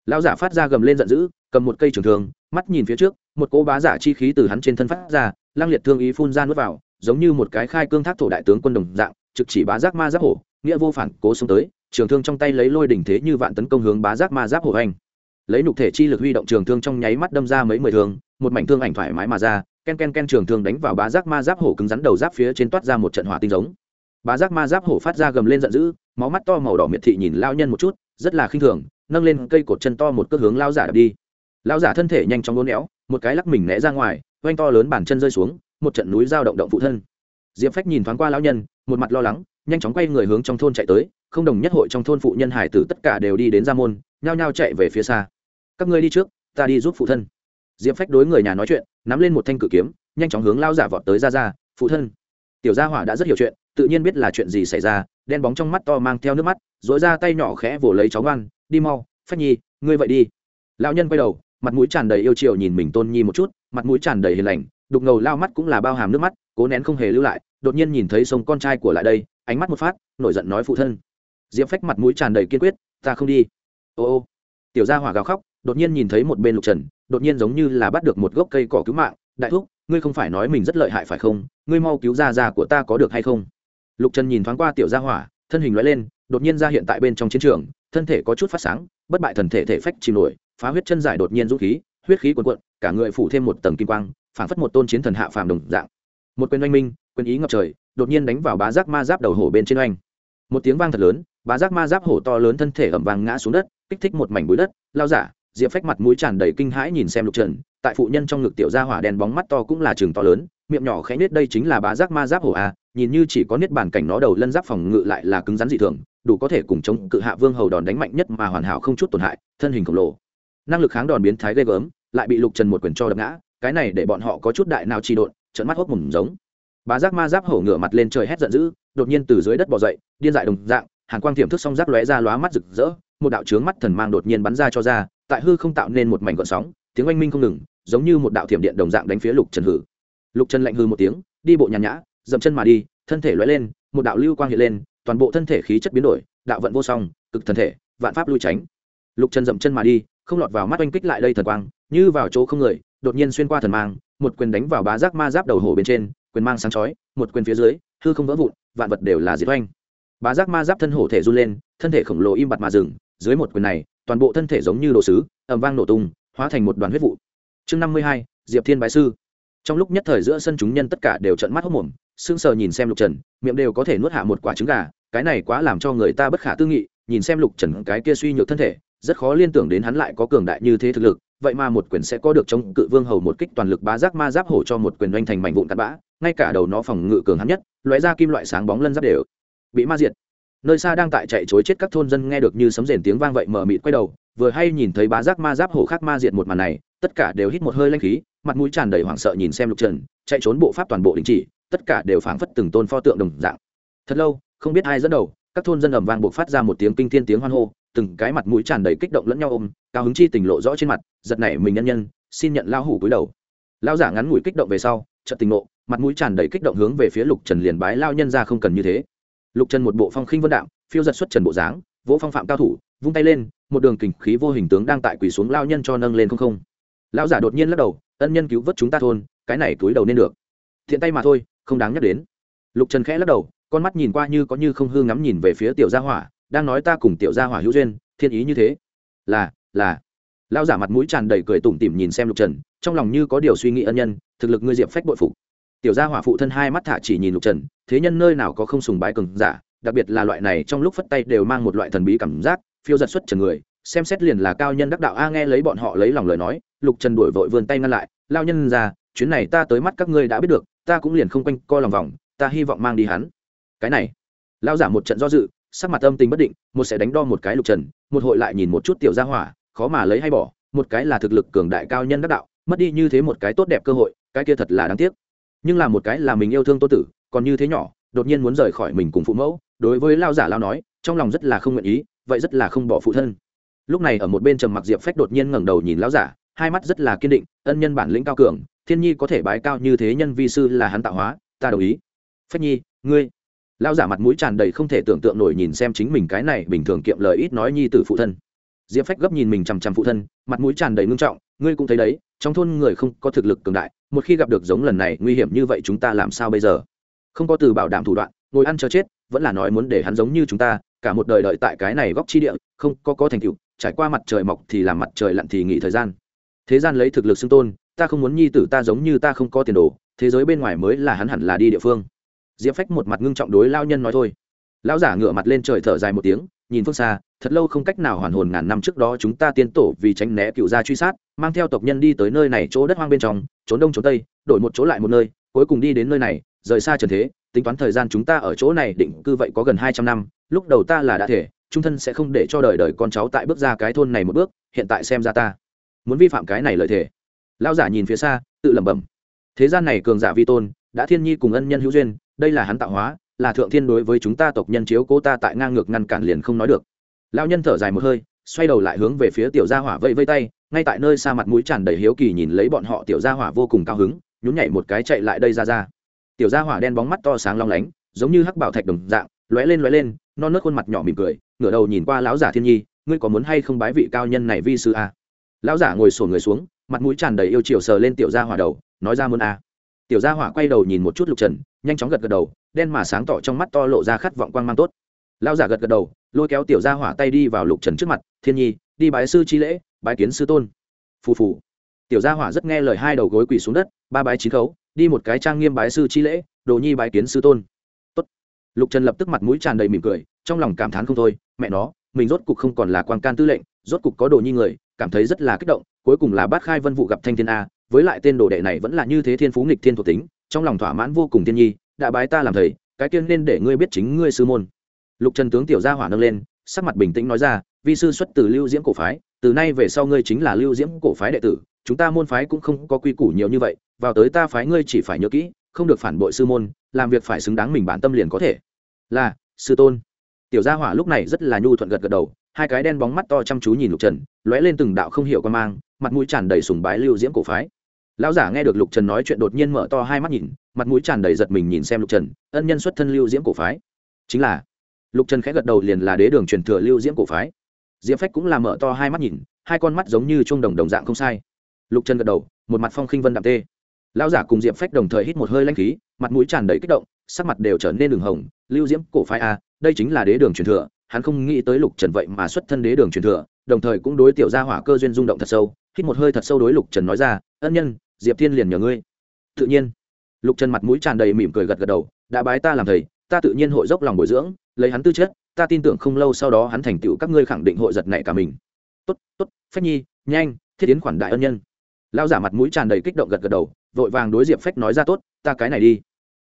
Lão giả phát ra gầm lên giận dữ, cầm một cây trường thường mắt nhìn phía trước, một cỗ bá giả chi khí từ hắn trên thân phát ra, lang liệt thương ý phun ra nuốt vào, giống như một cái khai cương thác thổ đại tướng quân đồng dạng, trực chỉ bá giác ma giáp hổ, nghĩa vô phản, cố xuống tới, trường thương trong tay lấy lôi đỉnh thế như vạn tấn công hướng bá giác ma giáp hổ anh lấy nục thể chi lực huy động trường thương trong nháy mắt đâm ra mấy mười thương, một mảnh thương ảnh thoải mái mà ra ken ken ken trường thường đánh vào bá giác ma giáp hổ cứng rắn đầu giáp phía trên toát ra một trận hỏa tinh giống. Bá giác ma giáp hổ phát ra gầm lên giận dữ, máu mắt to màu đỏ miệt thị nhìn lao nhân một chút, rất là khinh thường, nâng lên cây cột chân to một cước hướng lao giả đập đi. Lao giả thân thể nhanh chóng lốn éo, một cái lắc mình né ra ngoài, oanh to lớn bàn chân rơi xuống, một trận núi dao động động phụ thân. Diệp phách nhìn thoáng qua lão nhân, một mặt lo lắng, nhanh chóng quay người hướng trong thôn chạy tới, không đồng nhất hội trong thôn phụ nhân hải tử tất cả đều đi đến ra môn, nhao nhao chạy về phía xa. Các ngươi đi trước, ta đi giúp phụ thân diệp phách đối người nhà nói chuyện, nắm lên một thanh cự kiếm, nhanh chóng hướng lao giả vọt tới ra ra, phụ thân. Tiểu gia hỏa đã rất hiểu chuyện, tự nhiên biết là chuyện gì xảy ra, đen bóng trong mắt to mang theo nước mắt dối ra tay nhỏ khẽ vồ lấy cháu ngoan, đi mau, phách nhi, ngươi vậy đi. Lão nhân quay đầu, mặt mũi tràn đầy yêu chiều nhìn mình tôn nhi một chút, mặt mũi tràn đầy hiền lành, đục ngầu lao mắt cũng là bao hàm nước mắt, cố nén không hề lưu lại, đột nhiên nhìn thấy sông con trai của lại đây, ánh mắt một phát, nổi giận nói, phụ thân. Diệp phách mặt mũi tràn đầy kiên quyết, ta không đi. Ô ô. Tiểu gia hỏa gào khóc, đột nhiên nhìn thấy một bên lục trần đột nhiên giống như là bắt được một gốc cây cỏ cứu mạng, đại thúc, ngươi không phải nói mình rất lợi hại phải không? Ngươi mau cứu ra già của ta có được hay không? Lục trần nhìn thoáng qua tiểu gia hỏa, thân hình loại lên, đột nhiên ra hiện tại bên trong chiến trường, thân thể có chút phát sáng, bất bại thần thể thể phách chìm nổi, phá huyết chân giải đột nhiên rút khí, huyết khí cuồn cuộn, cả người phủ thêm một tầng kim quang, phảng phất một tôn chiến thần hạ phàm đồng dạng. Một quyền oanh minh, quyền ý ngập trời, đột nhiên đánh vào bá giác ma giáp đầu hổ bên trên oanh. Một tiếng vang thật lớn, bá giác ma giáp hổ to lớn thân thể ẩm vàng ngã xuống đất, kích thích một mảnh bụi đất, lao giả diệp phách mặt mũi tràn đầy kinh hãi nhìn xem lục trần, tại phụ nhân trong ngực tiểu gia hỏa đèn bóng mắt to cũng là trường to lớn, miệng nhỏ khẽ nết đây chính là bá giác ma giáp hổ a, nhìn như chỉ có niết bản cảnh nó đầu lân giáp phòng ngự lại là cứng rắn dị thường, đủ có thể cùng chống cự hạ vương hầu đòn đánh mạnh nhất mà hoàn hảo không chút tổn hại, thân hình khổng lồ. Năng lực kháng đòn biến thái ghê gớm, lại bị lục trần một quyền cho đập ngã, cái này để bọn họ có chút đại nào trì độn trận mắt hốc mùng giống. Bá giác ma giáp hổ ngửa mặt lên trời hét giận dữ, đột nhiên từ dưới đất bò dậy, điên dại đồng dạng hàng quang tiềm thức song giáp lóe ra lóa mắt rực rỡ một đạo trướng mắt thần mang đột nhiên bắn ra cho ra, tại hư không tạo nên một mảnh gợn sóng, tiếng oanh minh không ngừng, giống như một đạo thiểm điện đồng dạng đánh phía lục trần hử. Lục trần lạnh hư một tiếng, đi bộ nhàn nhã, dậm chân mà đi, thân thể lóe lên, một đạo lưu quang hiện lên, toàn bộ thân thể khí chất biến đổi, đạo vận vô song, cực thần thể, vạn pháp lui tránh. Lục trần dậm chân mà đi, không lọt vào mắt oanh kích lại đây thần quang, như vào chỗ không người, đột nhiên xuyên qua thần mang, một quyền đánh vào bá giác ma giáp đầu hổ bên trên, quyền mang sáng chói, một quyền phía dưới, hư không vỡ vụn, vạn vật đều là diệt oanh. Bá giác ma giáp thân hổ thể run lên, thân thể khổng lồ im bặt mà dừng dưới một quyền này, toàn bộ thân thể giống như đồ sứ ẩm vang nổ tung, hóa thành một đoàn huyết vụ. Chương năm mươi hai, diệp thiên bái sư. Trong lúc nhất thời giữa sân chúng nhân tất cả đều trận mắt hốc mồm sững sờ nhìn xem lục trần, miệng đều có thể nuốt hạ một quả trứng gà, cái này quá làm cho người ta bất khả tư nghị, nhìn xem lục trần cái kia suy nhược thân thể, rất khó liên tưởng đến hắn lại có cường đại như thế thực lực, vậy mà một quyền sẽ có được chống cự vương hầu một kích toàn lực bá giác ma giáp hổ cho một quyền doanh thành mảnh vụn cát bã, ngay cả đầu nó phòng ngự cường hắn nhất, lóe ra kim loại sáng bóng lân giáp đều bị ma diệt nơi xa đang tại chạy chối chết các thôn dân nghe được như sấm rền tiếng vang vậy mở mịt quay đầu, vừa hay nhìn thấy bá giác ma giáp hổ khác ma diệt một màn này, tất cả đều hít một hơi lanh khí, mặt mũi tràn đầy hoảng sợ nhìn xem lục trần, chạy trốn bộ pháp toàn bộ đình chỉ, tất cả đều phảng phất từng tôn pho tượng đồng dạng. Thật lâu, không biết ai dẫn đầu, các thôn dân ầm vang buộc phát ra một tiếng kinh thiên tiếng hoan hô, từng cái mặt mũi tràn đầy kích động lẫn nhau ôm, cao hứng chi tình lộ rõ trên mặt, giật nảy mình nhân nhân, xin nhận lao hủ cúi đầu. Lao giả ngắn ngủi kích động về sau trận tình nộ mặt mũi tràn đầy kích động hướng về phía lục trần liền bái lao nhân ra không cần như thế lục trần một bộ phong khinh vân đạm phiêu giật xuất trần bộ dáng, vỗ phong phạm cao thủ, vung tay lên, một đường kình khí vô hình tướng đang tại quỳ xuống lao nhân cho nâng lên không không. Lão giả đột nhiên lắc đầu, ân nhân cứu vớt chúng ta thôn, cái này túi đầu nên được. Thiện tay mà thôi, không đáng nhắc đến. Lục trần khẽ lắc đầu, con mắt nhìn qua như có như không hư ngắm nhìn về phía tiểu gia hỏa, đang nói ta cùng tiểu gia hỏa hữu duyên, thiên ý như thế. Là là. Lão giả mặt mũi tràn đầy cười tủm tỉm nhìn xem lục trần, trong lòng như có điều suy nghĩ ân nhân, thực lực ngươi diệp phách bội phục. Tiểu gia hỏa phụ thân hai mắt thả chỉ nhìn lục trần thế nhân nơi nào có không sùng bái cường giả, đặc biệt là loại này trong lúc phất tay đều mang một loại thần bí cảm giác, phiêu giật xuất trần người, xem xét liền là cao nhân đắc đạo. A, nghe lấy bọn họ lấy lòng lời nói, lục trần đuổi vội vươn tay ngăn lại lao nhân ra, chuyến này ta tới mắt các ngươi đã biết được, ta cũng liền không quanh co lòng vòng, ta hy vọng mang đi hắn. Cái này lao giả một trận do dự, sắc mặt âm tình bất định, một sẽ đánh đo một cái lục trần, một hội lại nhìn một chút tiểu gia hỏa, khó mà lấy hay bỏ, một cái là thực lực cường đại cao nhân đắc đạo, mất đi như thế một cái tốt đẹp cơ hội, cái kia thật là đáng tiếc. Nhưng là một cái là mình yêu thương tô tử còn như thế nhỏ, đột nhiên muốn rời khỏi mình cùng phụ mẫu, đối với lao giả lao nói, trong lòng rất là không nguyện ý, vậy rất là không bỏ phụ thân. Lúc này ở một bên trầm mặc diệp phách đột nhiên ngẩng đầu nhìn lão giả, hai mắt rất là kiên định, ân nhân bản lĩnh cao cường, thiên nhi có thể bái cao như thế nhân vi sư là hắn tạo hóa, ta đồng ý. Phách nhi, ngươi. Lão giả mặt mũi tràn đầy không thể tưởng tượng nổi nhìn xem chính mình cái này bình thường kiệm lời ít nói nhi từ phụ thân. Diệp phách gấp nhìn mình chằm chằm phụ thân, mặt mũi tràn đầy ngưng trọng, ngươi cũng thấy đấy, trong thôn người không có thực lực cường đại, một khi gặp được giống lần này nguy hiểm như vậy chúng ta làm sao bây giờ? Không có từ bảo đảm thủ đoạn, ngồi ăn chờ chết, vẫn là nói muốn để hắn giống như chúng ta, cả một đời đợi tại cái này góc chi địa, không, có có thành tựu, trải qua mặt trời mọc thì làm mặt trời lặn thì nghỉ thời gian. Thế gian lấy thực lực xưng tôn, ta không muốn nhi tử ta giống như ta không có tiền đồ, thế giới bên ngoài mới là hắn hẳn là đi địa phương. Diệp phách một mặt ngưng trọng đối lao nhân nói thôi. Lão giả ngửa mặt lên trời thở dài một tiếng, nhìn phương xa, thật lâu không cách nào hoàn hồn ngàn năm trước đó chúng ta tiên tổ vì tránh né cựu gia truy sát, mang theo tộc nhân đi tới nơi này chỗ đất hoang bên trong, trốn đông trốn tây, đổi một chỗ lại một nơi cuối cùng đi đến nơi này, rời xa trần thế, tính toán thời gian chúng ta ở chỗ này định cư vậy có gần hai trăm năm, lúc đầu ta là đã thể, trung thân sẽ không để cho đời đời con cháu tại bước ra cái thôn này một bước, hiện tại xem ra ta muốn vi phạm cái này lợi thể lao giả nhìn phía xa, tự lẩm bẩm. Thế gian này cường giả vi tôn, đã thiên nhi cùng ân nhân hữu duyên, đây là hắn tạo hóa, là thượng thiên đối với chúng ta tộc nhân chiếu cố ta tại ngang ngược ngăn cản liền không nói được. Lao nhân thở dài một hơi, xoay đầu lại hướng về phía tiểu gia hỏa vây vây tay, ngay tại nơi xa mặt mũi tràn đầy hiếu kỳ nhìn lấy bọn họ tiểu gia hỏa vô cùng cao hứng nhún nhảy một cái chạy lại đây ra ra. Tiểu gia hỏa đen bóng mắt to sáng long lánh, giống như hắc bảo thạch đồng dạng, lóe lên lóe lên non nớt khuôn mặt nhỏ mỉm cười, ngửa đầu nhìn qua lão giả thiên nhi, ngươi có muốn hay không bái vị cao nhân này vi sư a? Lão giả ngồi sổ người xuống, mặt mũi tràn đầy yêu chiều sờ lên tiểu gia hỏa đầu, nói ra muốn a. Tiểu gia hỏa quay đầu nhìn một chút lục trần, nhanh chóng gật gật đầu, đen mà sáng tỏ trong mắt to lộ ra khát vọng quang mang tốt. Lão giả gật gật đầu, lôi kéo tiểu gia hỏa tay đi vào lục trần trước mặt, thiên nhi, đi bái sư chi lễ, bái kiến sư tôn. Phù phù tiểu gia hỏa rất nghe lời hai đầu gối quỳ xuống đất, ba bái chín khấu, đi một cái trang nghiêm bái sư chi lễ, đồ nhi bái kiến sư tôn Tốt. lục trần lập tức mặt mũi tràn đầy mỉm cười, trong lòng cảm thán không thôi, mẹ nó, mình rốt cục không còn là quan can tư lệnh, rốt cục có đồ nhi người, cảm thấy rất là kích động, cuối cùng là bát khai vân vụ gặp thanh thiên a, với lại tên đồ đệ này vẫn là như thế thiên phú nghịch thiên thuộc tính, trong lòng thỏa mãn vô cùng thiên nhi, đã bái ta làm thầy, cái tiên nên để ngươi biết chính ngươi sư môn lục trần tướng tiểu gia hỏa nâng lên, sắc mặt bình tĩnh nói ra, vi sư xuất từ lưu diễm cổ phái, từ nay về sau ngươi chính là lưu diễm cổ phái đệ tử chúng ta môn phái cũng không có quy củ nhiều như vậy, vào tới ta phái ngươi chỉ phải nhớ kỹ, không được phản bội sư môn, làm việc phải xứng đáng mình bản tâm liền có thể. Là, sư tôn. Tiểu gia hỏa lúc này rất là nhu thuận gật gật đầu, hai cái đen bóng mắt to chăm chú nhìn lục trần, lóe lên từng đạo không hiểu con mang, mặt mũi tràn đầy sùng bái lưu diễm cổ phái. Lão giả nghe được lục trần nói chuyện đột nhiên mở to hai mắt nhìn, mặt mũi tràn đầy giật mình nhìn xem lục trần, ân nhân xuất thân lưu diễm cổ phái. Chính là, lục trần khẽ gật đầu liền là đế đường truyền thừa lưu diễm cổ phái. Diễm phách cũng là mở to hai mắt nhìn, hai con mắt giống như chuông đồng đồng dạng không sai lục trần gật đầu, một mặt phong khinh vân đạm tê. Lão giả cùng diệp phách đồng thời hít một hơi lanh khí, mặt mũi tràn đầy kích động, sắc mặt đều trở nên đường hồng. Lưu diễm, cổ phái a, đây chính là đế đường truyền thừa, hắn không nghĩ tới lục trần vậy mà xuất thân đế đường truyền thừa, đồng thời cũng đối tiểu gia hỏa cơ duyên rung động thật sâu. Hít một hơi thật sâu đối lục trần nói ra, ân nhân, diệp thiên liền nhờ ngươi. Tự nhiên. Lục trần mặt mũi tràn đầy mỉm cười gật gật đầu, đã bái ta làm thầy, ta tự nhiên hội dốc lòng bồi dưỡng, lấy hắn tư chất, ta tin tưởng không lâu sau đó hắn thành tựu các ngươi khẳng định hội giật nảy cả mình. Tốt tốt, phách nhi, nhanh, thiết yến khoản đại ân nhân lao giả mặt mũi tràn đầy kích động gật gật đầu, vội vàng đối diệp phách nói ra tốt, ta cái này đi.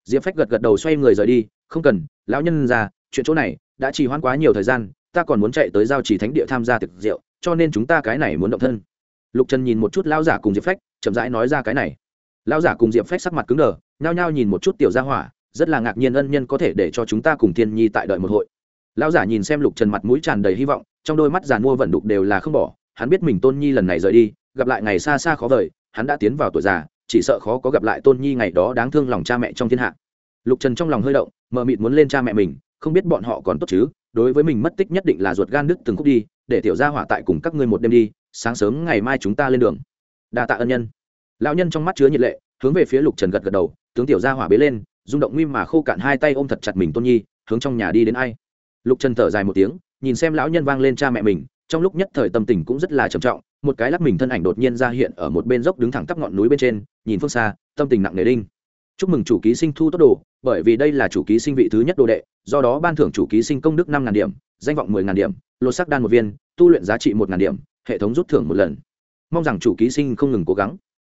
Diệp phách gật gật đầu xoay người rời đi, không cần, lão nhân ra chuyện chỗ này đã trì hoãn quá nhiều thời gian, ta còn muốn chạy tới giao chỉ thánh địa tham gia tiệc rượu, cho nên chúng ta cái này muốn động thân. Lục trần nhìn một chút lão giả cùng diệp phách, chậm rãi nói ra cái này. Lão giả cùng diệp phách sắc mặt cứng đờ, nhao nhao nhìn một chút tiểu gia hỏa, rất là ngạc nhiên ân nhân có thể để cho chúng ta cùng thiên nhi tại đợi một hội. Lão giả nhìn xem lục trần mặt mũi tràn đầy hy vọng, trong đôi mắt giàn mua vận đục đều là không bỏ, hắn biết mình tôn nhi lần này rời đi gặp lại ngày xa xa khó vời, hắn đã tiến vào tuổi già, chỉ sợ khó có gặp lại tôn nhi ngày đó đáng thương lòng cha mẹ trong thiên hạ. Lục trần trong lòng hơi động, mờ mịt muốn lên cha mẹ mình, không biết bọn họ còn tốt chứ, đối với mình mất tích nhất định là ruột gan đứt từng khúc đi, để tiểu gia hỏa tại cùng các ngươi một đêm đi, sáng sớm ngày mai chúng ta lên đường. Đa tạ ân nhân. Lão nhân trong mắt chứa nhiệt lệ, hướng về phía lục trần gật gật đầu, tướng tiểu gia hỏa bế lên, rung động nguy mà khô cạn hai tay ôm thật chặt mình tôn nhi, hướng trong nhà đi đến ai. Lục trần thở dài một tiếng, nhìn xem lão nhân vang lên cha mẹ mình, trong lúc nhất thời tâm tình cũng rất là trầm trọng một cái lắc mình thân ảnh đột nhiên ra hiện ở một bên dốc đứng thẳng tắp ngọn núi bên trên, nhìn phương xa, tâm tình nặng nề đinh. Chúc mừng chủ ký sinh thu tốt đồ, bởi vì đây là chủ ký sinh vị thứ nhất đồ đệ, do đó ban thưởng chủ ký sinh công đức năm ngàn điểm, danh vọng mười ngàn điểm, lột sắc đan một viên, tu luyện giá trị một ngàn điểm, hệ thống rút thưởng một lần. Mong rằng chủ ký sinh không ngừng cố gắng.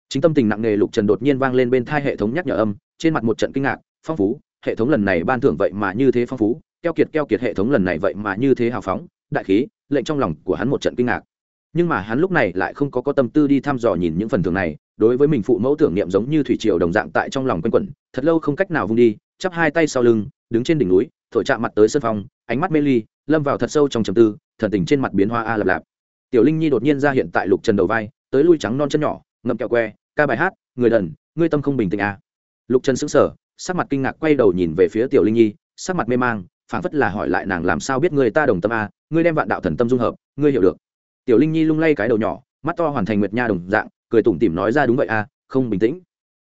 Chính tâm tình nặng nề lục trần đột nhiên vang lên bên thai hệ thống nhắc nhở âm, trên mặt một trận kinh ngạc, phong phú, hệ thống lần này ban thưởng vậy mà như thế phong phú, keo kiệt keo kiệt hệ thống lần này vậy mà như thế hào phóng, đại khí, lệnh trong lòng của hắn một trận kinh ngạc nhưng mà hắn lúc này lại không có có tâm tư đi thăm dò nhìn những phần thưởng này, đối với mình phụ mẫu tưởng niệm giống như thủy triều đồng dạng tại trong lòng quanh quẩn, thật lâu không cách nào vung đi, chắp hai tay sau lưng, đứng trên đỉnh núi, thổi chạm mặt tới sân phong, ánh mắt mê ly, lâm vào thật sâu trong trầm tư, thần tình trên mặt biến hoa a lạp lạp tiểu linh nhi đột nhiên ra hiện tại lục trần đầu vai, tới lui trắng non chân nhỏ, ngậm kẹo que, ca bài hát, người đần, ngươi tâm không bình tĩnh à. lục trần sững sờ, sắc mặt kinh ngạc quay đầu nhìn về phía tiểu linh nhi, sắc mặt mê mang, phảng phất là hỏi lại nàng làm sao biết người ta đồng tâm a ngươi đem vạn đạo thần tâm dung hợp, ngươi hiểu được tiểu linh nhi lung lay cái đầu nhỏ, mắt to hoàn thành nguyệt nha đồng dạng, cười tủm tỉm nói ra đúng vậy a, không bình tĩnh.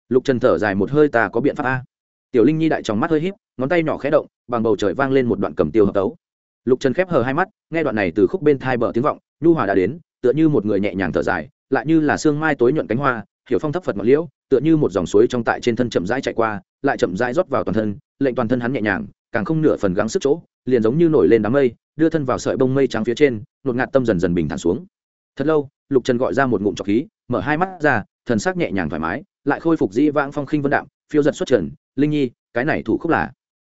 Lục trần thở dài một hơi ta có biện pháp a. Tiểu linh nhi đại tròng mắt hơi híp, ngón tay nhỏ khẽ động, bằng bầu trời vang lên một đoạn cầm tiêu hợp tấu. Lục trần khép hờ hai mắt, nghe đoạn này từ khúc bên thai bờ tiếng vọng, nhu hòa đã đến, tựa như một người nhẹ nhàng thở dài, lại như là sương mai tối nhuận cánh hoa, hiểu phong thấp phật ngọn liễu, tựa như một dòng suối trong tại trên thân chậm rãi chạy qua, lại chậm rãi rót vào toàn thân, lệnh toàn thân hắn nhẹ nhàng, càng không nửa phần gắng sức chỗ, liền giống như nổi lên đám mây đưa thân vào sợi bông mây trắng phía trên, nột ngạt tâm dần dần bình thản xuống. Thật lâu, lục trần gọi ra một ngụm trọc khí, mở hai mắt ra, thần sắc nhẹ nhàng thoải mái, lại khôi phục dĩ vãng phong khinh vân đạm, phiêu giật xuất trần, linh nhi, cái này thủ khúc là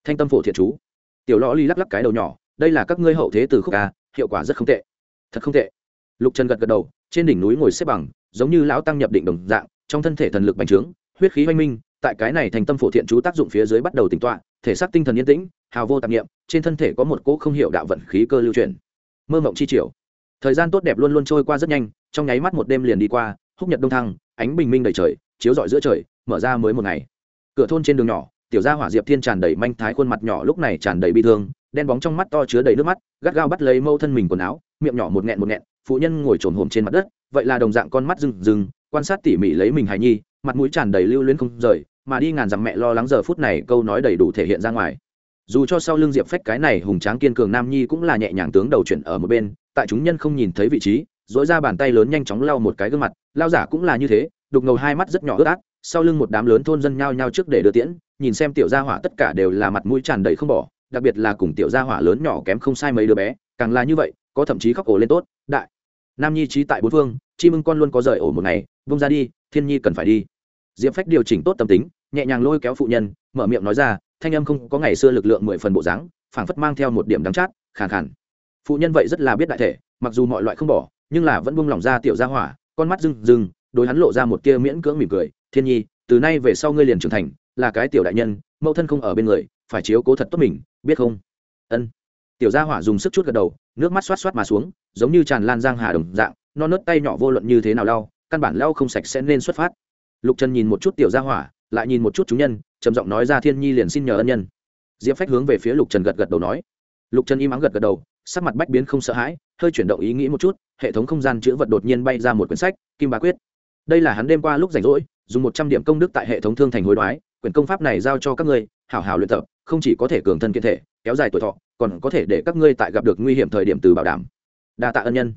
thanh tâm phổ thiện chú. Tiểu lõ ly lắc lắc cái đầu nhỏ, đây là các ngươi hậu thế từ khúc ca, hiệu quả rất không tệ. Thật không tệ. Lục trần gật gật đầu, trên đỉnh núi ngồi xếp bằng, giống như lão tăng nhập định đồng dạng, trong thân thể thần lực bành trướng, huyết khí hoanh minh, tại cái này thành tâm phổ thiện chú tác dụng phía dưới bắt đầu tỉnh tọa, thể xác tinh thần yên tĩnh hào vô tạp nghiệm trên thân thể có một cỗ không hiểu đạo vận khí cơ lưu truyền mơ mộng chi triều. Thời gian tốt đẹp luôn luôn trôi qua rất nhanh, trong nháy mắt một đêm liền đi qua, húc nhật đông thăng, ánh bình minh đầy trời, chiếu rọi giữa trời, mở ra mới một ngày. Cửa thôn trên đường nhỏ, tiểu gia hỏa diệp thiên tràn đầy manh thái khuôn mặt nhỏ lúc này tràn đầy bi thương, đen bóng trong mắt to chứa đầy nước mắt, gắt gao bắt lấy mâu thân mình quần áo, miệng nhỏ một nghẹn một nghẹn, phụ nhân ngồi trồn hồm trên mặt đất, vậy là đồng dạng con mắt rừng rừng, quan sát tỉ mỉ lấy mình hài nhi, mặt mũi tràn đầy lưu luyến không rời, mà đi ngàn dặm mẹ lo lắng giờ phút này câu nói đầy đủ thể hiện ra ngoài dù cho sau lưng diệp phách cái này hùng tráng kiên cường nam nhi cũng là nhẹ nhàng tướng đầu chuyển ở một bên, tại chúng nhân không nhìn thấy vị trí dỗi ra bàn tay lớn nhanh chóng lau một cái gương mặt, lao giả cũng là như thế, đục ngầu hai mắt rất nhỏ ướt át, sau lưng một đám lớn thôn dân nhao nhao trước để đưa tiễn, nhìn xem tiểu gia hỏa tất cả đều là mặt mũi tràn đầy không bỏ, đặc biệt là cùng tiểu gia hỏa lớn nhỏ kém không sai mấy đứa bé, càng là như vậy, có thậm chí khóc ổ lên tốt, đại. Nam nhi trí tại bốn phương, chi mưng con luôn có rời ổ một ngày, vung ra đi, thiên nhi cần phải đi. Diệp phách điều chỉnh tốt tâm tính, nhẹ nhàng lôi kéo phụ nhân, mở miệng nói ra thanh âm không có ngày xưa lực lượng mười phần bộ dáng, phảng phất mang theo một điểm đắng chát, khàn khàn. Phụ nhân vậy rất là biết đại thể, mặc dù mọi loại không bỏ, nhưng là vẫn buông lỏng ra tiểu gia hỏa, con mắt rừng rừng đối hắn lộ ra một kia miễn cưỡng mỉm cười. Thiên nhi, từ nay về sau ngươi liền trưởng thành, là cái tiểu đại nhân, mẫu thân không ở bên người, phải chiếu cố thật tốt mình, biết không? Ân. Tiểu gia hỏa dùng sức chút gật đầu, nước mắt xoát xoát mà xuống, giống như tràn lan giang hà đồng dạng, non nớt tay nhỏ vô luận như thế nào lau, căn bản lau không sạch sẽ nên xuất phát. Lục trần nhìn một chút tiểu gia hỏa, lại nhìn một chút chúng nhân trầm giọng nói ra thiên nhi liền xin nhờ ân nhân. Diệp phách hướng về phía lục trần gật gật đầu nói. Lục trần im ắng gật gật đầu, sắc mặt bách biến không sợ hãi, hơi chuyển động ý nghĩ một chút, hệ thống không gian chữ vật đột nhiên bay ra một quyển sách, kim bá quyết. Đây là hắn đêm qua lúc rảnh rỗi, dùng một trăm điểm công đức tại hệ thống thương thành hối đoái, quyển công pháp này giao cho các ngươi, hảo hảo luyện tập, không chỉ có thể cường thân kiên thể, kéo dài tuổi thọ, còn có thể để các ngươi tại gặp được nguy hiểm thời điểm từ bảo đảm. Đa tạ ân nhân.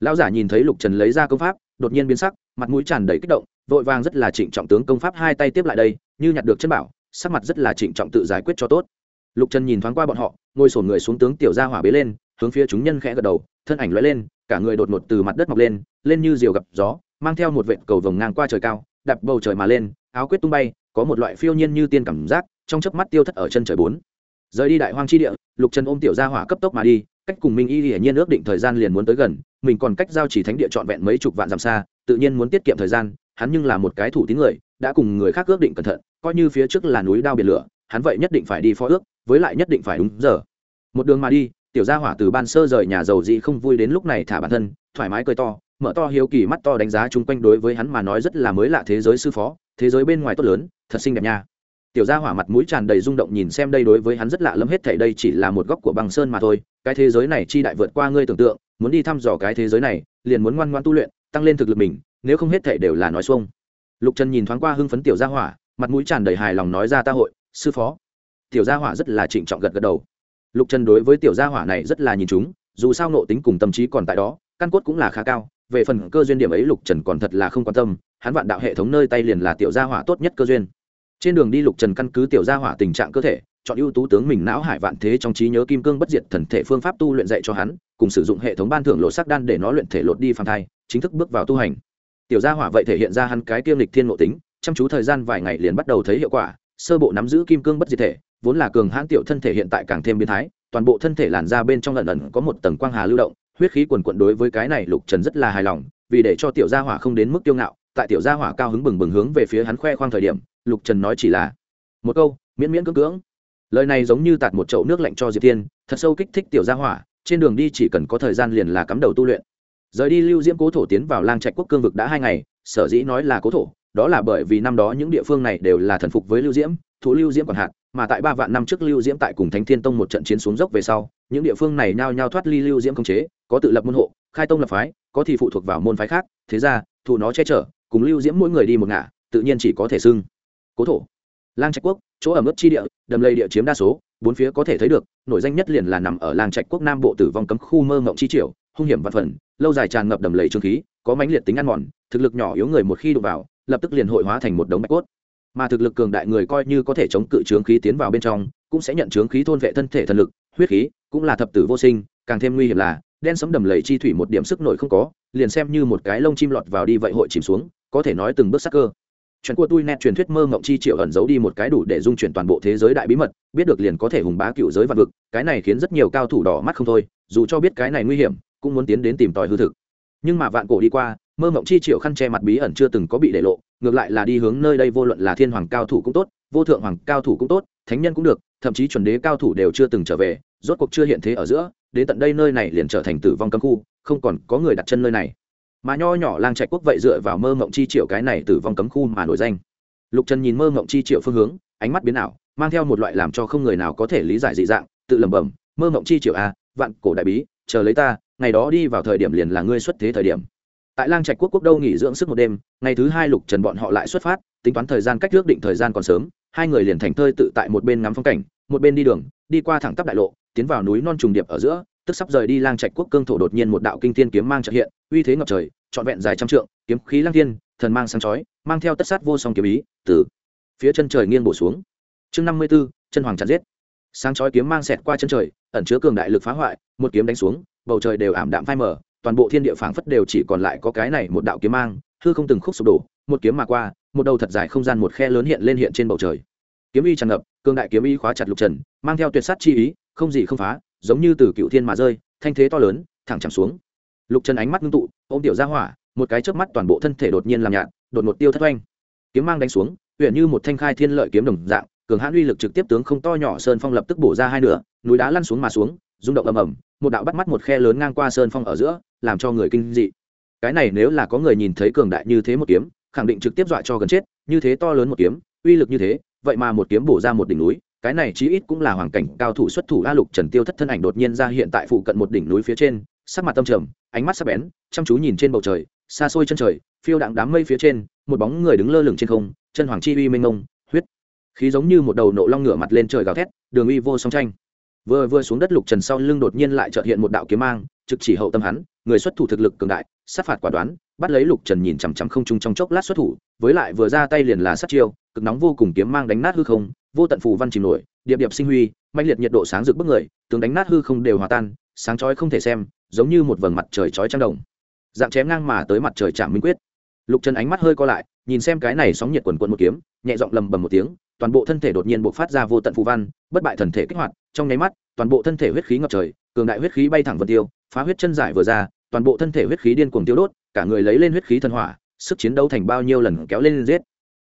Lão giả nhìn thấy lục trần lấy ra công pháp, đột nhiên biến sắc, mặt mũi tràn đầy kích động vội vàng rất là trịnh trọng tướng công pháp hai tay tiếp lại đây, như nhặt được chân bảo, sắc mặt rất là trịnh trọng tự giải quyết cho tốt. Lục trần nhìn thoáng qua bọn họ, ngồi sổn người xuống tướng tiểu gia hỏa bế lên, hướng phía chúng nhân khẽ gật đầu, thân ảnh lóe lên, cả người đột ngột từ mặt đất mọc lên lên như diều gặp gió, mang theo một vệt cầu vồng ngang qua trời cao, đạp bầu trời mà lên, áo quyết tung bay, có một loại phiêu nhiên như tiên cảm giác, trong chớp mắt tiêu thất ở chân trời bốn. Rời đi đại hoang chi địa, lục trần ôm tiểu gia hỏa cấp tốc mà đi, cách cùng minh y hiển nhiên ước định thời gian liền muốn tới gần, mình còn cách giao chỉ thánh địa trọn vẹn mấy chục vạn dặm xa, tự nhiên muốn tiết kiệm thời gian hắn nhưng là một cái thủ tín người, đã cùng người khác ước định cẩn thận, coi như phía trước là núi đao biển lửa, hắn vậy nhất định phải đi phó ước, với lại nhất định phải đúng giờ. Một đường mà đi, tiểu gia hỏa từ ban sơ rời nhà giàu dị không vui đến lúc này thả bản thân, thoải mái cười to, mở to hiếu kỳ mắt to đánh giá chung quanh đối với hắn mà nói rất là mới lạ thế giới sư phó, thế giới bên ngoài tốt lớn, thật xinh đẹp nha. Tiểu gia hỏa mặt mũi tràn đầy rung động nhìn xem đây đối với hắn rất lạ lẫm hết thảy đây chỉ là một góc của băng sơn mà thôi, cái thế giới này chi đại vượt qua ngươi tưởng tượng, muốn đi thăm dò cái thế giới này, liền muốn ngoan ngoan tu luyện, tăng lên thực lực mình nếu không hết thảy đều là nói xuông. Lục trần nhìn thoáng qua hưng phấn tiểu gia hỏa, mặt mũi tràn đầy hài lòng nói ra ta hội, sư phó. Tiểu gia hỏa rất là trịnh trọng gật gật đầu. Lục trần đối với tiểu gia hỏa này rất là nhìn chúng, dù sao nộ tính cùng tâm trí còn tại đó, căn cốt cũng là khá cao, về phần cơ duyên điểm ấy lục trần còn thật là không quan tâm, hắn vạn đạo hệ thống nơi tay liền là tiểu gia hỏa tốt nhất cơ duyên. Trên đường đi lục trần căn cứ tiểu gia hỏa tình trạng cơ thể, chọn ưu tú tướng mình não hải vạn thế trong trí nhớ kim cương bất diệt thần thể phương pháp tu luyện dạy cho hắn, cùng sử dụng hệ thống ban thưởng lột sắc đan để nó luyện thể lột đi phàm thai, chính thức bước vào tu hành tiểu gia hỏa vậy thể hiện ra hắn cái kiêm lịch thiên ngộ tính, chăm chú thời gian vài ngày liền bắt đầu thấy hiệu quả, sơ bộ nắm giữ kim cương bất diệt thể, vốn là cường hãn tiểu thân thể hiện tại càng thêm biến thái, toàn bộ thân thể làn ra bên trong lần ẩn có một tầng quang hà lưu động, huyết khí quần quận đối với cái này lục trần rất là hài lòng, vì để cho tiểu gia hỏa không đến mức tiêu ngạo, tại tiểu gia hỏa cao hứng bừng bừng hướng về phía hắn khoe khoang thời điểm, lục trần nói chỉ là, một câu, miễn miễn cưỡng cưỡng. Lời này giống như tạt một chậu nước lạnh cho diệp thiên, thật sâu kích thích tiểu gia hỏa, trên đường đi chỉ cần có thời gian liền là cắm đầu tu luyện rời đi lưu diễm cố thổ tiến vào lang trạch quốc cương vực đã hai ngày, sở dĩ nói là cố thổ, đó là bởi vì năm đó những địa phương này đều là thần phục với lưu diễm, thủ lưu diễm còn hạn, mà tại ba vạn năm trước lưu diễm tại cùng thánh thiên tông một trận chiến xuống dốc về sau, những địa phương này nhao nhao thoát ly lưu diễm không chế, có tự lập môn hộ, khai tông lập phái, có thì phụ thuộc vào môn phái khác, thế ra thụ nó che chở, cùng lưu diễm mỗi người đi một ngả, tự nhiên chỉ có thể xưng cố thổ. Lang trạch quốc, chỗ ở mức chi địa, đầm lầy địa chiếm đa số, bốn phía có thể thấy được, nổi danh nhất liền là nằm ở lang trạch quốc nam bộ tử vong cấm khu mơ ngộng chi triều hung hiểm và phần, lâu dài tràn ngập đầm lầy trương khí, có mãnh liệt tính ăn mòn, thực lực nhỏ yếu người một khi đụng vào, lập tức liền hội hóa thành một đống bạch cốt. Mà thực lực cường đại người coi như có thể chống cự trướng khí tiến vào bên trong, cũng sẽ nhận trướng khí thôn vệ thân thể thần lực, huyết khí, cũng là thập tử vô sinh, càng thêm nguy hiểm là, đen sấm đầm lầy chi thủy một điểm sức nổi không có, liền xem như một cái lông chim lọt vào đi vậy hội chìm xuống, có thể nói từng bước sắc cơ. Chuyện của tôi nét truyền thuyết mơ ngộng chi triệu ẩn giấu đi một cái đủ để dung chuyển toàn bộ thế giới đại bí mật, biết được liền có thể hùng bá cựu giới vạn vực, cái này khiến rất nhiều cao thủ đỏ mắt không thôi, dù cho biết cái này nguy hiểm cũng muốn tiến đến tìm tòi hư thực. Nhưng mà vạn cổ đi qua, mơ mộng chi triệu khăn che mặt bí ẩn chưa từng có bị để lộ, ngược lại là đi hướng nơi đây vô luận là thiên hoàng cao thủ cũng tốt, vô thượng hoàng cao thủ cũng tốt, thánh nhân cũng được, thậm chí chuẩn đế cao thủ đều chưa từng trở về, rốt cuộc chưa hiện thế ở giữa, đến tận đây nơi này liền trở thành tử vong cấm khu, không còn có người đặt chân nơi này. Mà nho nhỏ lang trạch quốc vậy dựa vào mơ mộng chi triệu cái này tử vong cấm khu mà nổi danh. Lục trần nhìn mơ mộng chi triệu phương hướng, ánh mắt biến ảo, mang theo một loại làm cho không người nào có thể lý giải dị dạng, tự lẩm bẩm, mơ mộng chi triệu a vạn cổ đại bí, chờ lấy ta ngày đó đi vào thời điểm liền là ngươi xuất thế thời điểm. Tại lang trạch quốc quốc đâu nghỉ dưỡng sức một đêm, ngày thứ hai lục trần bọn họ lại xuất phát, tính toán thời gian cách ước định thời gian còn sớm, hai người liền thành thơi tự tại một bên ngắm phong cảnh, một bên đi đường, đi qua thẳng tắp đại lộ, tiến vào núi non trùng điệp ở giữa, tức sắp rời đi lang trạch quốc cương thổ đột nhiên một đạo kinh thiên kiếm mang trợ hiện, uy thế ngập trời, trọn vẹn dài trăm trượng, kiếm khí lang thiên, thần mang sáng chói, mang theo tất sát vô song kiếm ý, từ phía chân trời nghiêng bổ xuống. Chương năm mươi b ố chân hoàng chặt giết. Sáng chói kiếm mang xẹt qua chân trời, ẩn chứa cường đại lực phá hoại, một kiếm đánh xuống bầu trời đều ảm đạm phai mờ, toàn bộ thiên địa phảng phất đều chỉ còn lại có cái này một đạo kiếm mang, hư không từng khúc sụp đổ, một kiếm mà qua, một đầu thật dài không gian một khe lớn hiện lên hiện trên bầu trời. Kiếm uy tràn ngập, cương đại kiếm uy khóa chặt lục trần, mang theo tuyệt sát chi ý, không gì không phá, giống như từ cựu thiên mà rơi, thanh thế to lớn, thẳng chạm xuống. Lục trần ánh mắt ngưng tụ ô m tiểu ra hỏa, một cái chớp mắt toàn bộ thân thể đột nhiên làm nhạt, đột một tiêu thất oanh kiếm mang đánh xuống huyện như một thanh khai thiên lợi kiếm đồng dạng, cường hãn uy lực trực tiếp tướng không to nhỏ sơn phong lập tức bổ ra hai nửa, núi đá lăn xuống mà xuống, rung động ầm ầm một đạo bắt mắt một khe lớn ngang qua sơn phong ở giữa, làm cho người kinh dị. Cái này nếu là có người nhìn thấy cường đại như thế một kiếm, khẳng định trực tiếp dọa cho gần chết, như thế to lớn một kiếm, uy lực như thế, vậy mà một kiếm bổ ra một đỉnh núi, cái này chí ít cũng là hoàn cảnh cao thủ xuất thủ a lục trần tiêu thất thân ảnh đột nhiên ra hiện tại phụ cận một đỉnh núi phía trên, sắc mặt tâm trầm, ánh mắt sắc bén, chăm chú nhìn trên bầu trời, xa xôi chân trời, phiêu đặng đám mây phía trên, một bóng người đứng lơ lửng trên không, chân hoàng chi uy mênh ngông huyết. Khí giống như một đầu nộ long ngửa mặt lên trời gào thét, đường uy vô song tranh vừa vừa xuống đất lục trần sau lưng đột nhiên lại trợt hiện một đạo kiếm mang, trực chỉ hậu tâm hắn, người xuất thủ thực lực cường đại, sát phạt quả đoán, bắt lấy lục trần nhìn chằm chằm không trung trong chốc lát xuất thủ, với lại vừa ra tay liền là sát chiêu, cực nóng vô cùng kiếm mang đánh nát hư không, vô tận phù văn chìm nổi, điệp điệp sinh huy mạnh liệt nhiệt độ sáng rực bức người, tướng đánh nát hư không đều hòa tan, sáng chói không thể xem, giống như một vầng mặt trời chói trăng đồng. Dạng chém ngang mà tới mặt trời chạm minh quyết. Lục trần ánh mắt hơi co lại, nhìn xem cái này sóng nhiệt quần quần một kiếm, nhẹ giọng lầm bầm một tiếng, toàn bộ thân thể đột nhiên bộc phát ra vô tận phù văn, bất bại thần thể kích hoạt trong nháy mắt, toàn bộ thân thể huyết khí ngập trời, cường đại huyết khí bay thẳng vân tiêu, phá huyết chân giải vừa ra, toàn bộ thân thể huyết khí điên cuồng tiêu đốt, cả người lấy lên huyết khí thần hỏa, sức chiến đấu thành bao nhiêu lần kéo lên giết.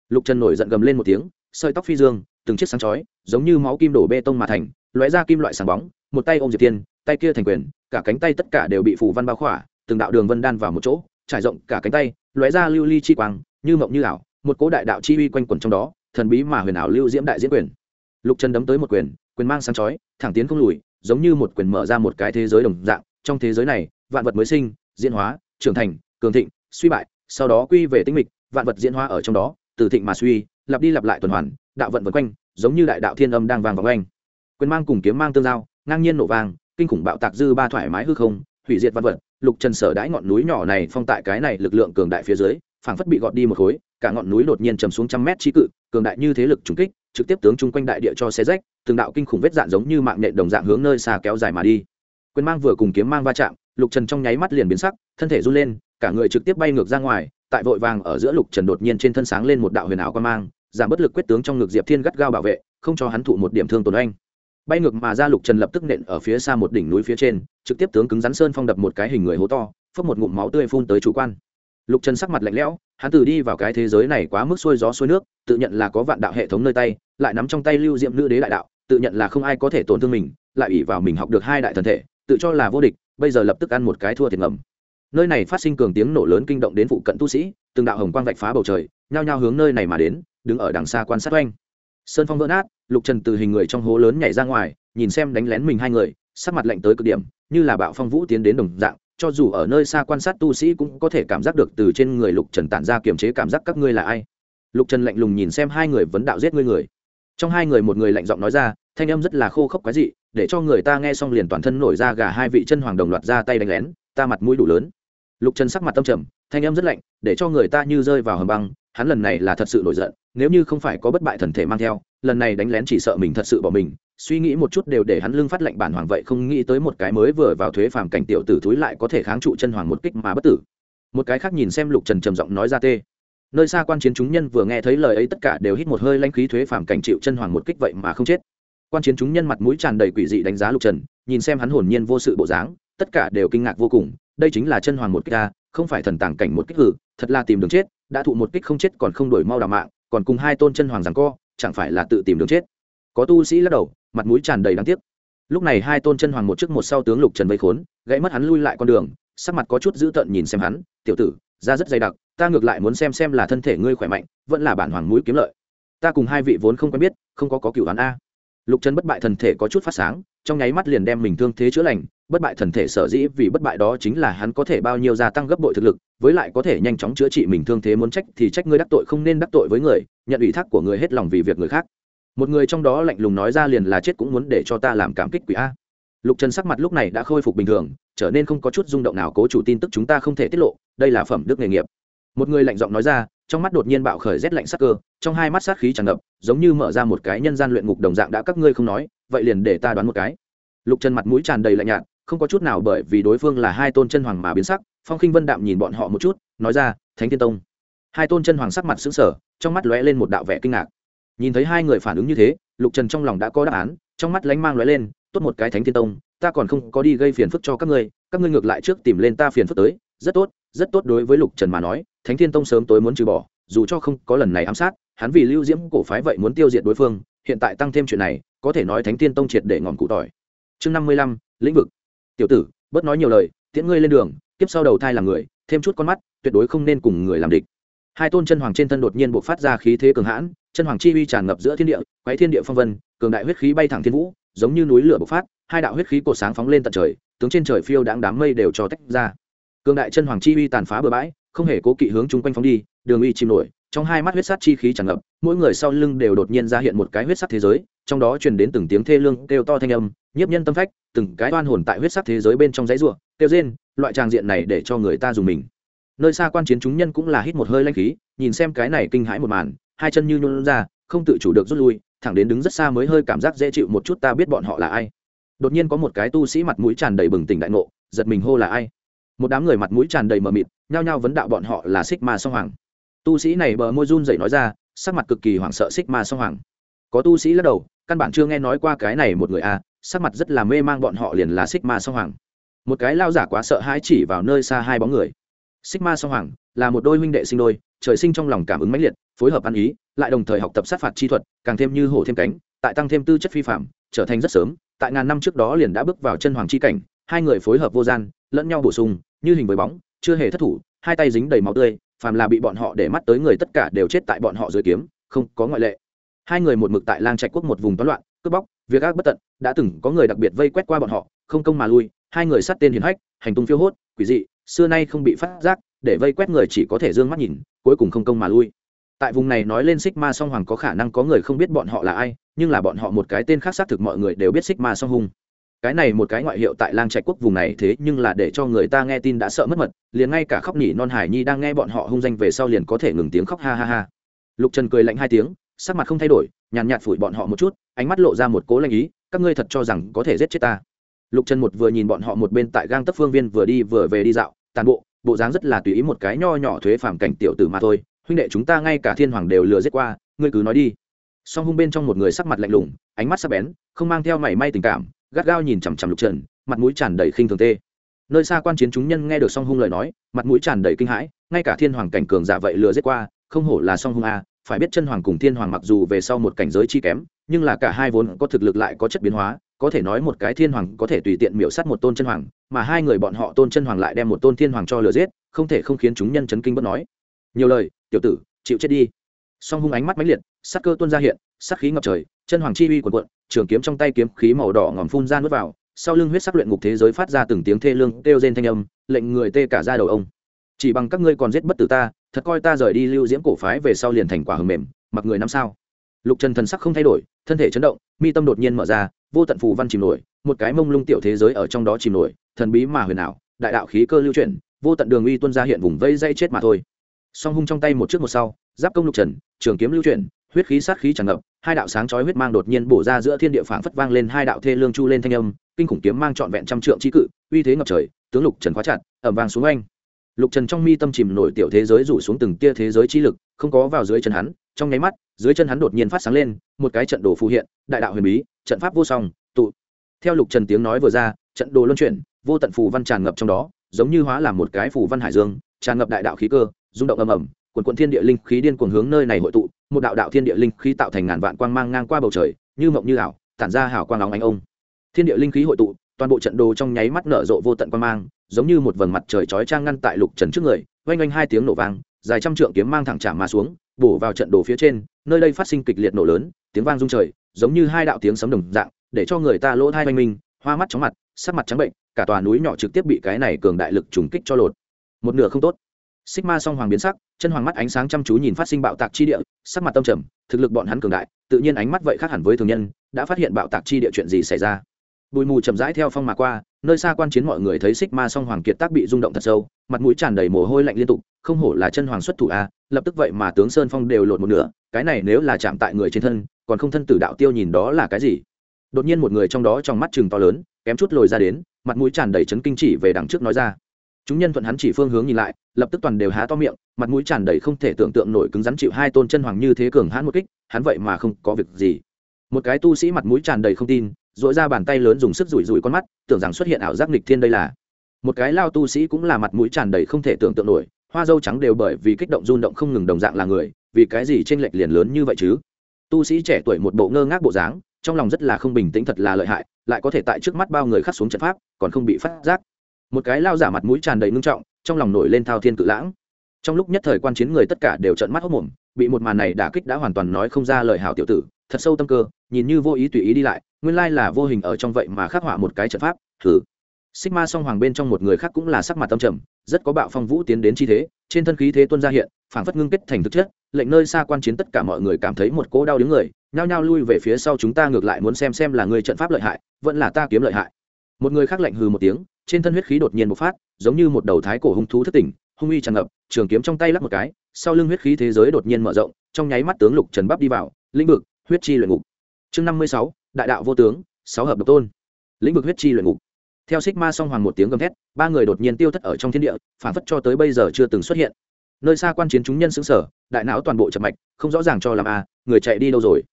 Lục trần nổi giận gầm lên một tiếng, sợi tóc phi dương, từng chiếc sáng chói, giống như máu kim đổ bê tông mà thành, lóe ra kim loại sáng bóng, một tay ôm diệp tiên, tay kia thành quyền, cả cánh tay tất cả đều bị phủ văn bao khỏa, từng đạo đường vân đan vào một chỗ, trải rộng cả cánh tay, lóe ra lưu ly chi quang, như mộng như ảo, một cỗ đại đạo chi uy quanh quẩn trong đó, thần bí mà huyền ảo lưu diễm đại diễn quyền. Lục trần đấm tới một quyền quyền mang sáng chói, thẳng tiến không lùi, giống như một quyền mở ra một cái thế giới đồng dạng. Trong thế giới này, vạn vật mới sinh, diễn hóa, trưởng thành, cường thịnh, suy bại, sau đó quy về tinh mịch, vạn vật diễn hóa ở trong đó, từ thịnh mà suy, lặp đi lặp lại tuần hoàn, đạo vận vân quanh, giống như đại đạo thiên âm đang vang vọng quanh. Quyền mang cùng kiếm mang tương giao, ngang nhiên nổ vang, kinh khủng bạo tạc dư ba thoải mái hư không, hủy diệt văn vật. Lục trần sở đãi ngọn núi nhỏ này phong tại cái này lực lượng cường đại phía dưới, phảng phất bị gọt đi một khối, cả ngọn núi đột nhiên trầm xuống trăm mét trí cự, cường đại như thế lực trùng kích trực tiếp tướng chung quanh đại địa cho xe rách, từng đạo kinh khủng vết dạn giống như mạng nhện đồng dạng hướng nơi xa kéo dài mà đi. Quyền mang vừa cùng kiếm mang va chạm, lục trần trong nháy mắt liền biến sắc, thân thể run lên, cả người trực tiếp bay ngược ra ngoài, tại vội vàng ở giữa lục trần đột nhiên trên thân sáng lên một đạo huyền ảo quan mang, giảm bất lực quyết tướng trong ngực diệp thiên gắt gao bảo vệ, không cho hắn thụ một điểm thương tổn anh bay ngược mà ra, lục trần lập tức nện ở phía xa một đỉnh núi phía trên, trực tiếp tướng cứng rắn sơn phong đập một cái hình người hố to phấp một ngụm máu tươi phun tới chủ quan. Lục trần sắc mặt lạnh lẽo, hắn từ đi vào cái thế giới này quá mức xuôi gió xuôi nước, tự nhận là có vạn đạo hệ thống nơi tay lại nắm trong tay lưu diệm nữ đế đại đạo, tự nhận là không ai có thể tổn thương mình, lại ủy vào mình học được hai đại thần thể, tự cho là vô địch, bây giờ lập tức ăn một cái thua thiệt ngầm. Nơi này phát sinh cường tiếng nổ lớn kinh động đến phụ cận tu sĩ, từng đạo hồng quang vạch phá bầu trời, nhao nhao hướng nơi này mà đến, đứng ở đằng xa quan sát oanh. Sơn phong vỡ nát, lục trần từ hình người trong hố lớn nhảy ra ngoài, nhìn xem đánh lén mình hai người, sắc mặt lạnh tới cực điểm, như là bạo phong vũ tiến đến đồng dạng, cho dù ở nơi xa quan sát tu sĩ cũng có thể cảm giác được từ trên người lục trần tản ra kiềm chế cảm giác các ngươi là ai. Lục trần lạnh lùng nhìn xem hai người vấn đạo giết ngươi người trong hai người một người lạnh giọng nói ra, thanh âm rất là khô khốc quái dị, để cho người ta nghe xong liền toàn thân nổi ra gà hai vị chân hoàng đồng loạt ra tay đánh lén, ta mặt mũi đủ lớn. Lục trần sắc mặt tâm trầm, thanh âm rất lạnh, để cho người ta như rơi vào hầm băng, hắn lần này là thật sự nổi giận, nếu như không phải có bất bại thần thể mang theo, lần này đánh lén chỉ sợ mình thật sự bỏ mình, suy nghĩ một chút đều để hắn lưng phát lệnh bản hoàng vậy không nghĩ tới một cái mới vừa vào thuế phàm cảnh tiểu tử thúi lại có thể kháng trụ chân hoàng một kích mà bất tử. Một cái khác nhìn xem lục trần trầm giọng nói ra tê nơi xa quan chiến chúng nhân vừa nghe thấy lời ấy tất cả đều hít một hơi lãnh khí thuế phàm cảnh chịu chân hoàng một kích vậy mà không chết. Quan chiến chúng nhân mặt mũi tràn đầy quỷ dị đánh giá lục trần, nhìn xem hắn hồn nhiên vô sự bộ dáng, tất cả đều kinh ngạc vô cùng, đây chính là chân hoàng một kích ta không phải thần tàng cảnh một kích hử, thật là tìm đường chết, đã thụ một kích không chết còn không đổi mau đào mạng, còn cùng hai tôn chân hoàng rằng co, chẳng phải là tự tìm đường chết. Có tu sĩ lắc đầu, mặt mũi tràn đầy đáng tiếc. Lúc này hai tôn chân hoàng một trước một sau tướng lục trần vây khốn, gãy mất hắn lui lại con đường, sắc mặt có chút dữ tợn nhìn xem hắn, tiểu tử ra rất dày đặc ta ngược lại muốn xem xem là thân thể ngươi khỏe mạnh, vẫn là bản hoàng mũi kiếm lợi. Ta cùng hai vị vốn không quen biết, không có có cựu hắn a. Lục trần bất bại thần thể có chút phát sáng, trong nháy mắt liền đem mình thương thế chữa lành, bất bại thần thể sở dĩ vì bất bại đó chính là hắn có thể bao nhiêu gia tăng gấp bội thực lực, với lại có thể nhanh chóng chữa trị mình thương thế muốn trách thì trách ngươi đắc tội không nên đắc tội với người, nhận ủy thác của người hết lòng vì việc người khác. Một người trong đó lạnh lùng nói ra liền là chết cũng muốn để cho ta làm cảm kích quỷ a. Lục trần sắc mặt lúc này đã khôi phục bình thường, trở nên không có chút rung động nào, cố chủ tin tức chúng ta không thể tiết lộ, đây là phẩm đức nghề nghiệp một người lạnh giọng nói ra, trong mắt đột nhiên bạo khởi rét lạnh sắc cơ, trong hai mắt sát khí tràn ngập, giống như mở ra một cái nhân gian luyện ngục đồng dạng đã các ngươi không nói, vậy liền để ta đoán một cái. Lục trần mặt mũi tràn đầy lạnh nhạt, không có chút nào bởi vì đối phương là hai tôn chân hoàng mà biến sắc, phong khinh vân đạm nhìn bọn họ một chút, nói ra, thánh thiên tông. Hai tôn chân hoàng sắc mặt xứng sở trong mắt lóe lên một đạo vẻ kinh ngạc. Nhìn thấy hai người phản ứng như thế, lục trần trong lòng đã có đáp án, trong mắt lánh mang lóe lên, tốt một cái thánh thiên tông, ta còn không có đi gây phiền phức cho các ngươi các ngươi ngược lại trước tìm lên ta phiền phức tới, rất tốt rất tốt đối với lục trần mà nói thánh thiên tông sớm tối muốn trừ bỏ, dù cho không có lần này ám sát, hắn vì lưu diễm cổ phái vậy muốn tiêu diệt đối phương, hiện tại tăng thêm chuyện này, có thể nói thánh thiên tông triệt để ngọn cụ tỏi. Chương năm mươi lăm, lĩnh vực. Tiểu tử, bớt nói nhiều lời, tiễn ngươi lên đường, tiếp sau đầu thai làm người, thêm chút con mắt, tuyệt đối không nên cùng người làm địch. Hai tôn chân hoàng trên thân đột nhiên buộc phát ra khí thế cường hãn, chân hoàng chi uy tràn ngập giữa thiên địa, quái thiên địa phong vân, cường đại huyết khí bay thẳng thiên vũ, giống như núi lửa bộc phát, hai đạo huyết khí cột sáng phóng lên tận trời, tướng trên trời phiêu đáng đám mây đều cho tách ra cường đại chân hoàng chi uy tàn phá bừa bãi, không hề cố kỵ hướng chung quanh phóng đi, đường uy chìm nổi, trong hai mắt huyết sát chi khí tràn ngập, mỗi người sau lưng đều đột nhiên ra hiện một cái huyết sắc thế giới, trong đó truyền đến từng tiếng thê lương, kêu to thanh âm, nhiếp nhân tâm phách, từng cái oan hồn tại huyết sắc thế giới bên trong dãy ruộng kêu rên, loại tràng diện này để cho người ta dùng mình. Nơi xa quan chiến chúng nhân cũng là hít một hơi lanh khí, nhìn xem cái này kinh hãi một màn, hai chân như nhún ra, không tự chủ được rút lui, thẳng đến đứng rất xa mới hơi cảm giác dễ chịu một chút ta biết bọn họ là ai. Đột nhiên có một cái tu sĩ mặt mũi tràn đầy bừng tỉnh đại ngộ, giật mình hô là ai? Một đám người mặt mũi tràn đầy mờ mịt, nhao nhao vấn đạo bọn họ là xích ma song hoàng. Tu sĩ này bờ môi run dậy nói ra, sắc mặt cực kỳ hoảng sợ xích ma song hoàng. Có tu sĩ lắc đầu, căn bản chưa nghe nói qua cái này một người a, sắc mặt rất là mê mang bọn họ liền là xích ma song hoàng. Một cái lao giả quá sợ hãi chỉ vào nơi xa hai bóng người. Xích ma song hoàng là một đôi huynh đệ sinh đôi, trời sinh trong lòng cảm ứng mãnh liệt, phối hợp ăn ý, lại đồng thời học tập sát phạt chi thuật, càng thêm như hổ thêm cánh, tại tăng thêm tư chất phi phạm, trở thành rất sớm, tại ngàn năm trước đó liền đã bước vào chân hoàng chi cảnh, hai người phối hợp vô gian, lẫn nhau bổ sung như hình với bóng, chưa hề thất thủ, hai tay dính đầy máu tươi, phàm là bị bọn họ để mắt tới người tất cả đều chết tại bọn họ dưới kiếm, không có ngoại lệ. Hai người một mực tại lang trạch quốc một vùng toán loạn, cướp bóc, việc ác bất tận, đã từng có người đặc biệt vây quét qua bọn họ, không công mà lui, hai người sát tên hiền hách, hành tung phiêu hốt, quỷ dị, xưa nay không bị phát giác, để vây quét người chỉ có thể d ư ơ n g mắt nhìn, cuối cùng không công mà lui. Tại vùng này nói lên xích ma song hoàng có khả năng có người không biết bọn họ là ai, nhưng là bọn họ một cái tên khác xác thực mọi người đều biết xích ma song hung cái này một cái ngoại hiệu tại lang trạch quốc vùng này thế nhưng là để cho người ta nghe tin đã sợ mất mật, liền ngay cả khóc nỉ non hải nhi đang nghe bọn họ hung danh về sau liền có thể ngừng tiếng khóc ha ha ha. Lục trần cười lạnh hai tiếng, sắc mặt không thay đổi, nhàn nhạt phủi bọn họ một chút, ánh mắt lộ ra một cố lanh ý, các ngươi thật cho rằng có thể giết chết ta. Lục trần một vừa nhìn bọn họ một bên tại gang tấp phương viên vừa đi vừa về đi dạo, tàn bộ bộ dáng rất là tùy ý một cái nho nhỏ thuế phàm cảnh tiểu tử mà thôi, huynh đệ chúng ta ngay cả thiên hoàng đều lừa giết qua, ngươi cứ nói đi. Song hung bên trong một người sắc mặt lạnh lùng, ánh mắt sắc bén, không mang theo mảy may tình cảm gắt gao nhìn chằm chằm lục trần, mặt mũi tràn đầy khinh thường tê. Nơi xa quan chiến chúng nhân nghe được song hung lời nói, mặt mũi tràn đầy kinh hãi, ngay cả thiên hoàng cảnh cường giả vậy lừa giết qua, không hổ là song hung a, phải biết chân hoàng cùng thiên hoàng mặc dù về sau một cảnh giới chi kém, nhưng là cả hai vốn có thực lực lại có chất biến hóa, có thể nói một cái thiên hoàng có thể tùy tiện miểu sát một tôn chân hoàng, mà hai người bọn họ tôn chân hoàng lại đem một tôn thiên hoàng cho lừa giết, không thể không khiến chúng nhân chấn kinh bất nói. Nhiều lời, tiểu tử, chịu chết đi. Song hung ánh mắt mãnh liệt sắc cơ tuôn ra hiện sắc khí ngập trời chân hoàng chi uy quần quận trường kiếm trong tay kiếm khí màu đỏ ngòm phun ra nuốt vào, sau lưng huyết sắc luyện ngục thế giới phát ra từng tiếng thê lương, kêu rên thanh âm, lệnh người tê cả ra đầu ông. Chỉ bằng các ngươi còn giết bất tử ta, thật coi ta rời đi lưu diễm cổ phái về sau liền thành quả hầm mềm, mặc người năm sao. Lục trần thần sắc không thay đổi, thân thể chấn động, mi tâm đột nhiên mở ra, vô tận phù văn chìm nổi, một cái mông lung tiểu thế giới ở trong đó chìm nổi, thần bí mà huyền ảo, đại đạo khí cơ lưu chuyển, vô tận đường uy tuân ra hiện vùng vây dây chết mà thôi. Song hung trong tay một trước một sau, giáp công lục trần, trường kiếm lưu chuyển huyết khí sát khí tràn ngập, hai đạo sáng chói huyết mang đột nhiên bổ ra giữa thiên địa phảng phất vang lên hai đạo thê lương chu lên thanh âm, kinh khủng kiếm mang trọn vẹn trăm trượng chi cự, uy thế ngập trời, tướng lục trần khóa chặt ẩm vang xuống anh lục trần trong mi tâm chìm nổi tiểu thế giới rủ xuống từng tia thế giới chi lực, không có vào dưới chân hắn, trong nháy mắt, dưới chân hắn đột nhiên phát sáng lên, một cái trận đồ phù hiện, đại đạo huyền bí, trận pháp vô song, tụ. Theo lục trần tiếng nói vừa ra, trận đồ luân chuyển, vô tận phù văn tràn ngập trong đó, giống như hóa làm một cái phù văn hải dương, tràn ngập đại đạo khí cơ, rung động ầm ầm quần quận thiên địa linh khí điên cuồng hướng nơi này hội tụ, một đạo đạo thiên địa linh khí tạo thành ngàn vạn quang mang ngang qua bầu trời, như mộng như ảo, tản ra hào quang óng ánh ông. Thiên địa linh khí hội tụ, toàn bộ trận đồ trong nháy mắt nở rộ vô tận quang mang, giống như một vầng mặt trời chói trang ngăn tại lục trần trước người, oanh oanh hai tiếng nổ vang, dài trăm trượng kiếm mang thẳng trả mà xuống, bổ vào trận đồ phía trên, nơi đây phát sinh kịch liệt nổ lớn, tiếng vang rung trời, giống như hai đạo tiếng sấm đồng dạng, để cho người ta lỗ thai oanh minh hoa mắt chóng mặt, sắc mặt trắng bệnh, cả tòa núi nhỏ trực tiếp bị cái này cường đại lực trùng kích cho lột. Một nửa không tốt xích ma song hoàng biến sắc, chân hoàng mắt ánh sáng chăm chú nhìn phát sinh bạo tạc chi địa, sắc mặt tâm trầm, thực lực bọn hắn cường đại, tự nhiên ánh mắt vậy khác hẳn với thường nhân, đã phát hiện bạo tạc chi địa chuyện gì xảy ra. Bụi mù chậm rãi theo phong mà qua, nơi xa quan chiến mọi người thấy xích ma song hoàng kiệt tác bị rung động thật sâu, mặt mũi tràn đầy mồ hôi lạnh liên tục, không hổ là chân hoàng xuất thủ a, lập tức vậy mà tướng sơn phong đều lột một nửa, cái này nếu là chạm tại người trên thân, còn không thân tử đạo tiêu nhìn đó là cái gì? Đột nhiên một người trong đó trong mắt chừng to lớn, kém chút lồi ra đến, mặt mũi tràn đầy chấn kinh chỉ về đằng trước nói ra chúng nhân thuận hắn chỉ phương hướng nhìn lại, lập tức toàn đều há to miệng, mặt mũi tràn đầy không thể tưởng tượng nổi cứng rắn chịu hai tôn chân hoàng như thế cường hãn một kích, hắn vậy mà không có việc gì. Một cái tu sĩ mặt mũi tràn đầy không tin dội ra bàn tay lớn dùng sức rủi rủi con mắt, tưởng rằng xuất hiện ảo giác nghịch thiên đây là. Một cái lao tu sĩ cũng là mặt mũi tràn đầy không thể tưởng tượng nổi, hoa dâu trắng đều bởi vì kích động run động không ngừng đồng dạng là người, vì cái gì trên lệch liền lớn như vậy chứ? Tu sĩ trẻ tuổi một bộ ngơ ngác bộ dáng, trong lòng rất là không bình tĩnh thật là lợi hại, lại có thể tại trước mắt bao người khắc xuống trận pháp, còn không bị phát giác một cái lao giả mặt mũi tràn đầy ngưng trọng, trong lòng nổi lên thao thiên cự lãng. Trong lúc nhất thời quan chiến người tất cả đều trợn mắt hốc mồm, bị một màn này đả kích đã hoàn toàn nói không ra lời hảo tiểu tử, thật sâu tâm cơ, nhìn như vô ý tùy ý đi lại, nguyên lai là vô hình ở trong vậy mà khắc họa một cái trận pháp, thử. Sigma song hoàng bên trong một người khác cũng là sắc mặt tâm trầm, rất có bạo phong vũ tiến đến chi thế, trên thân khí thế tuân ra hiện, phảng phất ngưng kết thành thực chất, lệnh nơi xa quan chiến tất cả mọi người cảm thấy một cỗ đau đứng người, nhao nhao lui về phía sau chúng ta ngược lại muốn xem xem là người trận pháp lợi hại, vẫn là ta kiếm lợi hại. Một người khác lạnh hừ một tiếng trên thân huyết khí đột nhiên bộc phát, giống như một đầu thái cổ hung thú thất tỉnh, hung uy tràn ngập, trường kiếm trong tay lắc một cái, sau lưng huyết khí thế giới đột nhiên mở rộng, trong nháy mắt tướng lục trần bắp đi vào, lĩnh vực, huyết chi luyện ngục. Chương năm mươi sáu, đại đạo vô tướng, sáu hợp độc tôn. Lĩnh vực huyết chi luyện ngục. Theo xích ma song hoàng một tiếng gầm thét, ba người đột nhiên tiêu thất ở trong thiên địa, phản phất cho tới bây giờ chưa từng xuất hiện. Nơi xa quan chiến chúng nhân xứng sở đại não toàn bộ chậm mạch, không rõ ràng cho làm a người chạy đi đâu rồi?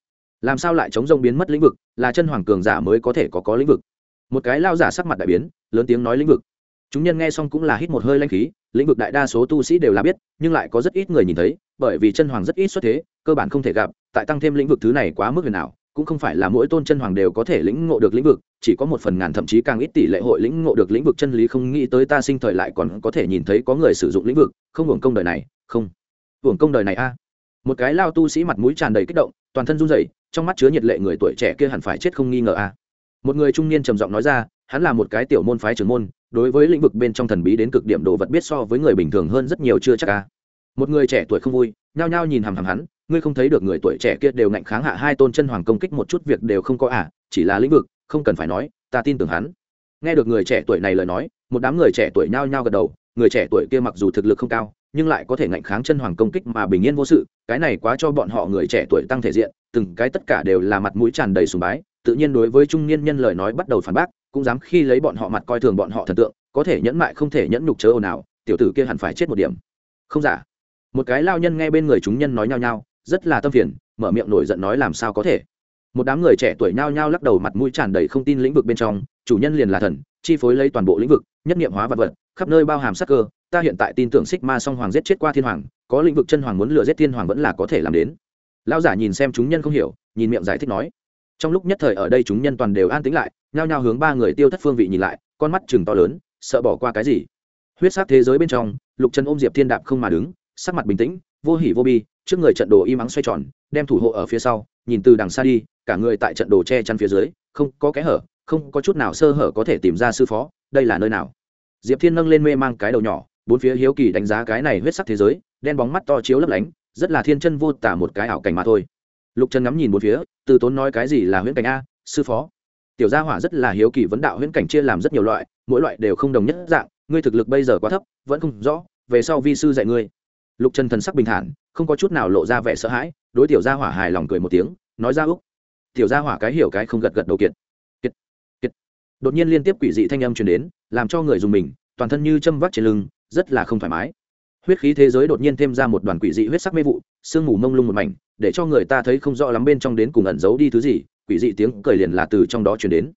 Làm sao lại chống rông biến mất lĩnh vực, là chân hoàng cường giả mới có thể có có lĩnh vực? Một cái lao giả sắc mặt đại biến, lớn tiếng nói lĩnh vực. Chúng nhân nghe xong cũng là hít một hơi lanh khí, lĩnh vực đại đa số tu sĩ đều là biết, nhưng lại có rất ít người nhìn thấy, bởi vì chân hoàng rất ít xuất thế, cơ bản không thể gặp, tại tăng thêm lĩnh vực thứ này quá mức huyền nào cũng không phải là mỗi tôn chân hoàng đều có thể lĩnh ngộ được lĩnh vực, chỉ có một phần ngàn thậm chí càng ít tỷ lệ hội lĩnh ngộ được lĩnh vực chân lý không nghĩ tới ta sinh thời lại còn có thể nhìn thấy có người sử dụng lĩnh vực, không hưởng công đời này, không hưởng công đời này a. Một cái lao tu sĩ mặt mũi tràn đầy kích động, toàn thân run rẩy, trong mắt chứa nhiệt lệ người tuổi trẻ kia hẳn phải chết không nghi ngờ a một người trung niên trầm giọng nói ra, hắn là một cái tiểu môn phái trưởng môn, đối với lĩnh vực bên trong thần bí đến cực điểm đồ vật biết so với người bình thường hơn rất nhiều chưa chắc ca một người trẻ tuổi không vui, nhao nhao nhìn hằm hằm hắn, ngươi không thấy được người tuổi trẻ kia đều ngạnh kháng hạ hai tôn chân hoàng công kích một chút việc đều không có à chỉ là lĩnh vực, không cần phải nói, ta tin tưởng hắn. Nghe được người trẻ tuổi này lời nói, một đám người trẻ tuổi nhao nhao gật đầu, người trẻ tuổi kia mặc dù thực lực không cao, nhưng lại có thể ngạnh kháng chân hoàng công kích mà bình yên vô sự, cái này quá cho bọn họ người trẻ tuổi tăng thể diện, từng cái tất cả đều là mặt mũi tràn đầy sùng bái tự nhiên đối với trung niên nhân lời nói bắt đầu phản bác, cũng dám khi lấy bọn họ mặt coi thường bọn họ thần tượng, có thể nhẫn mại không thể nhẫn nhục chớ ồn ào, tiểu tử kia hẳn phải chết một điểm. Không giả. Một cái lao nhân nghe bên người chúng nhân nói nhao nhao, rất là tâm phiền, mở miệng nổi giận nói làm sao có thể. Một đám người trẻ tuổi nhao nhao lắc đầu mặt mũi tràn đầy không tin lĩnh vực bên trong, chủ nhân liền là thần, chi phối lấy toàn bộ lĩnh vực, nhất niệm hóa vật vật, khắp nơi bao hàm sắc cơ, ta hiện tại tin tưởng xích ma song hoàng giết chết qua thiên hoàng, có lĩnh vực chân hoàng muốn lừa giết thiên hoàng vẫn là có thể làm đến. Lão giả nhìn xem chúng nhân không hiểu, nhìn miệng giải thích nói trong lúc nhất thời ở đây chúng nhân toàn đều an tĩnh lại, nhao nhao hướng ba người tiêu thất phương vị nhìn lại, con mắt chừng to lớn, sợ bỏ qua cái gì. Huyết sắc thế giới bên trong, lục trần ôm diệp thiên đạp không mà đứng, sắc mặt bình tĩnh, vô hỉ vô bi, trước người trận đồ im ắng xoay tròn, đem thủ hộ ở phía sau, nhìn từ đằng xa đi, cả người tại trận đồ che chắn phía dưới, không có kẽ hở, không có chút nào sơ hở có thể tìm ra sư phó, đây là nơi nào? Diệp thiên nâng lên mê mang cái đầu nhỏ, bốn phía hiếu kỳ đánh giá cái này huyết sắc thế giới, đen bóng mắt to chiếu lấp lánh, rất là thiên chân vô tả một cái ảo cảnh mà thôi lục trần ngắm nhìn bốn phía, từ tốn nói cái gì là huyễn cảnh a, sư phó. Tiểu gia hỏa rất là hiếu kỳ vấn đạo huyễn cảnh chia làm rất nhiều loại, mỗi loại đều không đồng nhất dạng, ngươi thực lực bây giờ quá thấp, vẫn không rõ, về sau vi sư dạy ngươi. Lục trần thần sắc bình thản, không có chút nào lộ ra vẻ sợ hãi, đối tiểu gia hỏa hài lòng cười một tiếng, nói ra úc tiểu gia hỏa cái hiểu cái không gật gật đầu kiệt. Kiệt kiệt. Đột nhiên liên tiếp quỷ dị thanh âm truyền đến, làm cho người dùng mình, toàn thân như châm vắt trên lưng, rất là không thoải mái. Huyết khí thế giới đột nhiên thêm ra một đoàn quỷ dị huyết sắc mê vụ sương mù mông lung một mảnh, để cho người ta thấy không rõ lắm bên trong đến cùng ẩn giấu đi thứ gì, quỷ dị tiếng cười liền là từ trong đó truyền đến.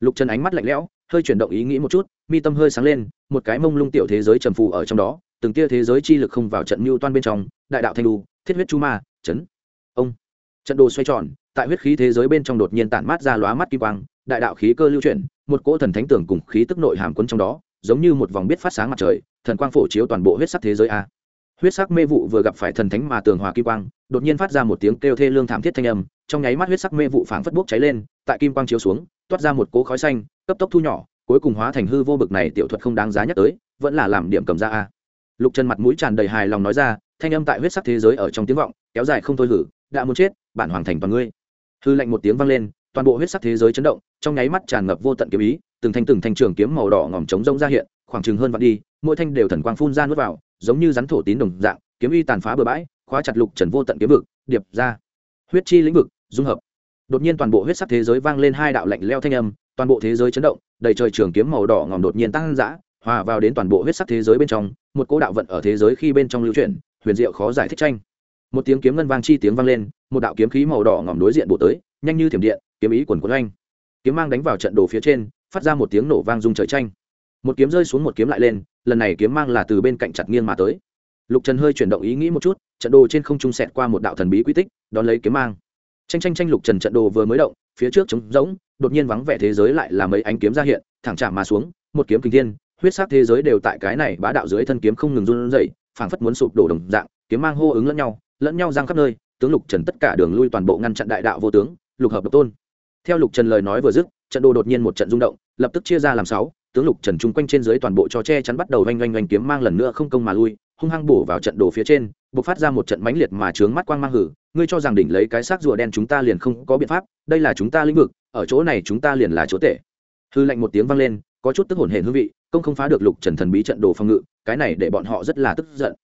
Lục trần ánh mắt lạnh lẽo, hơi chuyển động ý nghĩ một chút, mi tâm hơi sáng lên, một cái mông lung tiểu thế giới trầm phù ở trong đó, từng tia thế giới chi lực không vào trận mưu toan bên trong, đại đạo thanh đu, thiết huyết chu ma, chấn. Ông. Trận đồ xoay tròn, tại huyết khí thế giới bên trong đột nhiên tản mát ra lóa mắt kim quang, đại đạo khí cơ lưu chuyển, một cỗ thần thánh tưởng cùng khí tức nội hàm quấn trong đó, giống như một vòng biết phát sáng mặt trời, thần quang phổ chiếu toàn bộ huyết sắc thế giới a huyết sắc mê vụ vừa gặp phải thần thánh mà tường hòa kim quang, đột nhiên phát ra một tiếng kêu thê lương thảm thiết thanh âm, trong nháy mắt huyết sắc mê vụ phảng phất bốc cháy lên, tại kim quang chiếu xuống, toát ra một cỗ khói xanh, cấp tốc thu nhỏ, cuối cùng hóa thành hư vô bực này tiểu thuật không đáng giá nhắc tới, vẫn là làm điểm cầm ra a. Lục trần mặt mũi tràn đầy hài lòng nói ra, thanh âm tại huyết sắc thế giới ở trong tiếng vọng, kéo dài không thôi hử, đã muốn chết, bản hoàng thành toàn ngươi. Hư lạnh một tiếng vang lên, toàn bộ huyết sắc thế giới chấn động, trong nháy mắt tràn ngập vô tận kiếm ý, từng thanh từng thanh trường kiếm màu đỏ ngòm trống rông ra hiện, khoảng chừng hơn vạn đi, mỗi thanh đều thần quang phun ra nuốt vào giống như rắn thổ tín đồng dạng, kiếm uy tàn phá bừa bãi, khóa chặt lục trần vô tận kiếm vực, điệp ra. Huyết chi lĩnh vực, dung hợp. Đột nhiên toàn bộ huyết sắc thế giới vang lên hai đạo lạnh leo thanh âm, toàn bộ thế giới chấn động, đầy trời trường kiếm màu đỏ ngòm đột nhiên tăng dã, hòa vào đến toàn bộ huyết sắc thế giới bên trong, một cỗ đạo vận ở thế giới khi bên trong lưu chuyển, huyền diệu khó giải thích tranh. Một tiếng kiếm ngân vang chi tiếng vang lên, một đạo kiếm khí màu đỏ ngòm đối diện bộ tới, nhanh như thiểm điện, kiếm ý quần quấn anh kiếm mang đánh vào trận đồ phía trên, phát ra một tiếng nổ vang rung trời tranh. Một kiếm rơi xuống một kiếm lại lên lần này kiếm mang là từ bên cạnh chặt nghiêng mà tới. Lục trần hơi chuyển động ý nghĩ một chút, trận đồ trên không trung sẹt qua một đạo thần bí quy tích, đón lấy kiếm mang. Tranh tranh tranh lục trần trận đồ vừa mới động, phía trước trống rỗng, đột nhiên vắng vẻ thế giới lại là mấy ánh kiếm ra hiện, thẳng chạm mà xuống, một kiếm kinh thiên, huyết sắc thế giới đều tại cái này bá đạo dưới thân kiếm không ngừng run rẩy, phảng phất muốn sụp đổ đồng dạng, kiếm mang hô ứng lẫn nhau lẫn nhau giang khắp nơi, tướng lục trần tất cả đường lui toàn bộ ngăn chặn đại đạo vô tướng, lục hợp độc tôn. Theo lục trần lời nói vừa dứt, trận đồ đột nhiên một trận rung động, lập tức chia ra làm sáu tướng lục trần chung quanh trên dưới toàn bộ cho che chắn bắt đầu oanh oanh oanh kiếm mang lần nữa không công mà lui, hung hăng bổ vào trận đồ phía trên b ộ c phát ra một trận mãnh liệt mà trướng mắt quang mang hử, ngươi cho rằng đỉnh lấy cái xác rùa đen chúng ta liền không có biện pháp, đây là chúng ta lĩnh vực, ở chỗ này chúng ta liền là chỗ tệ. Hư lạnh một tiếng vang lên, có chút tức hồn hển hương vị, công không phá được lục trần thần bí trận đồ phòng ngự, cái này để bọn họ rất là tức giận.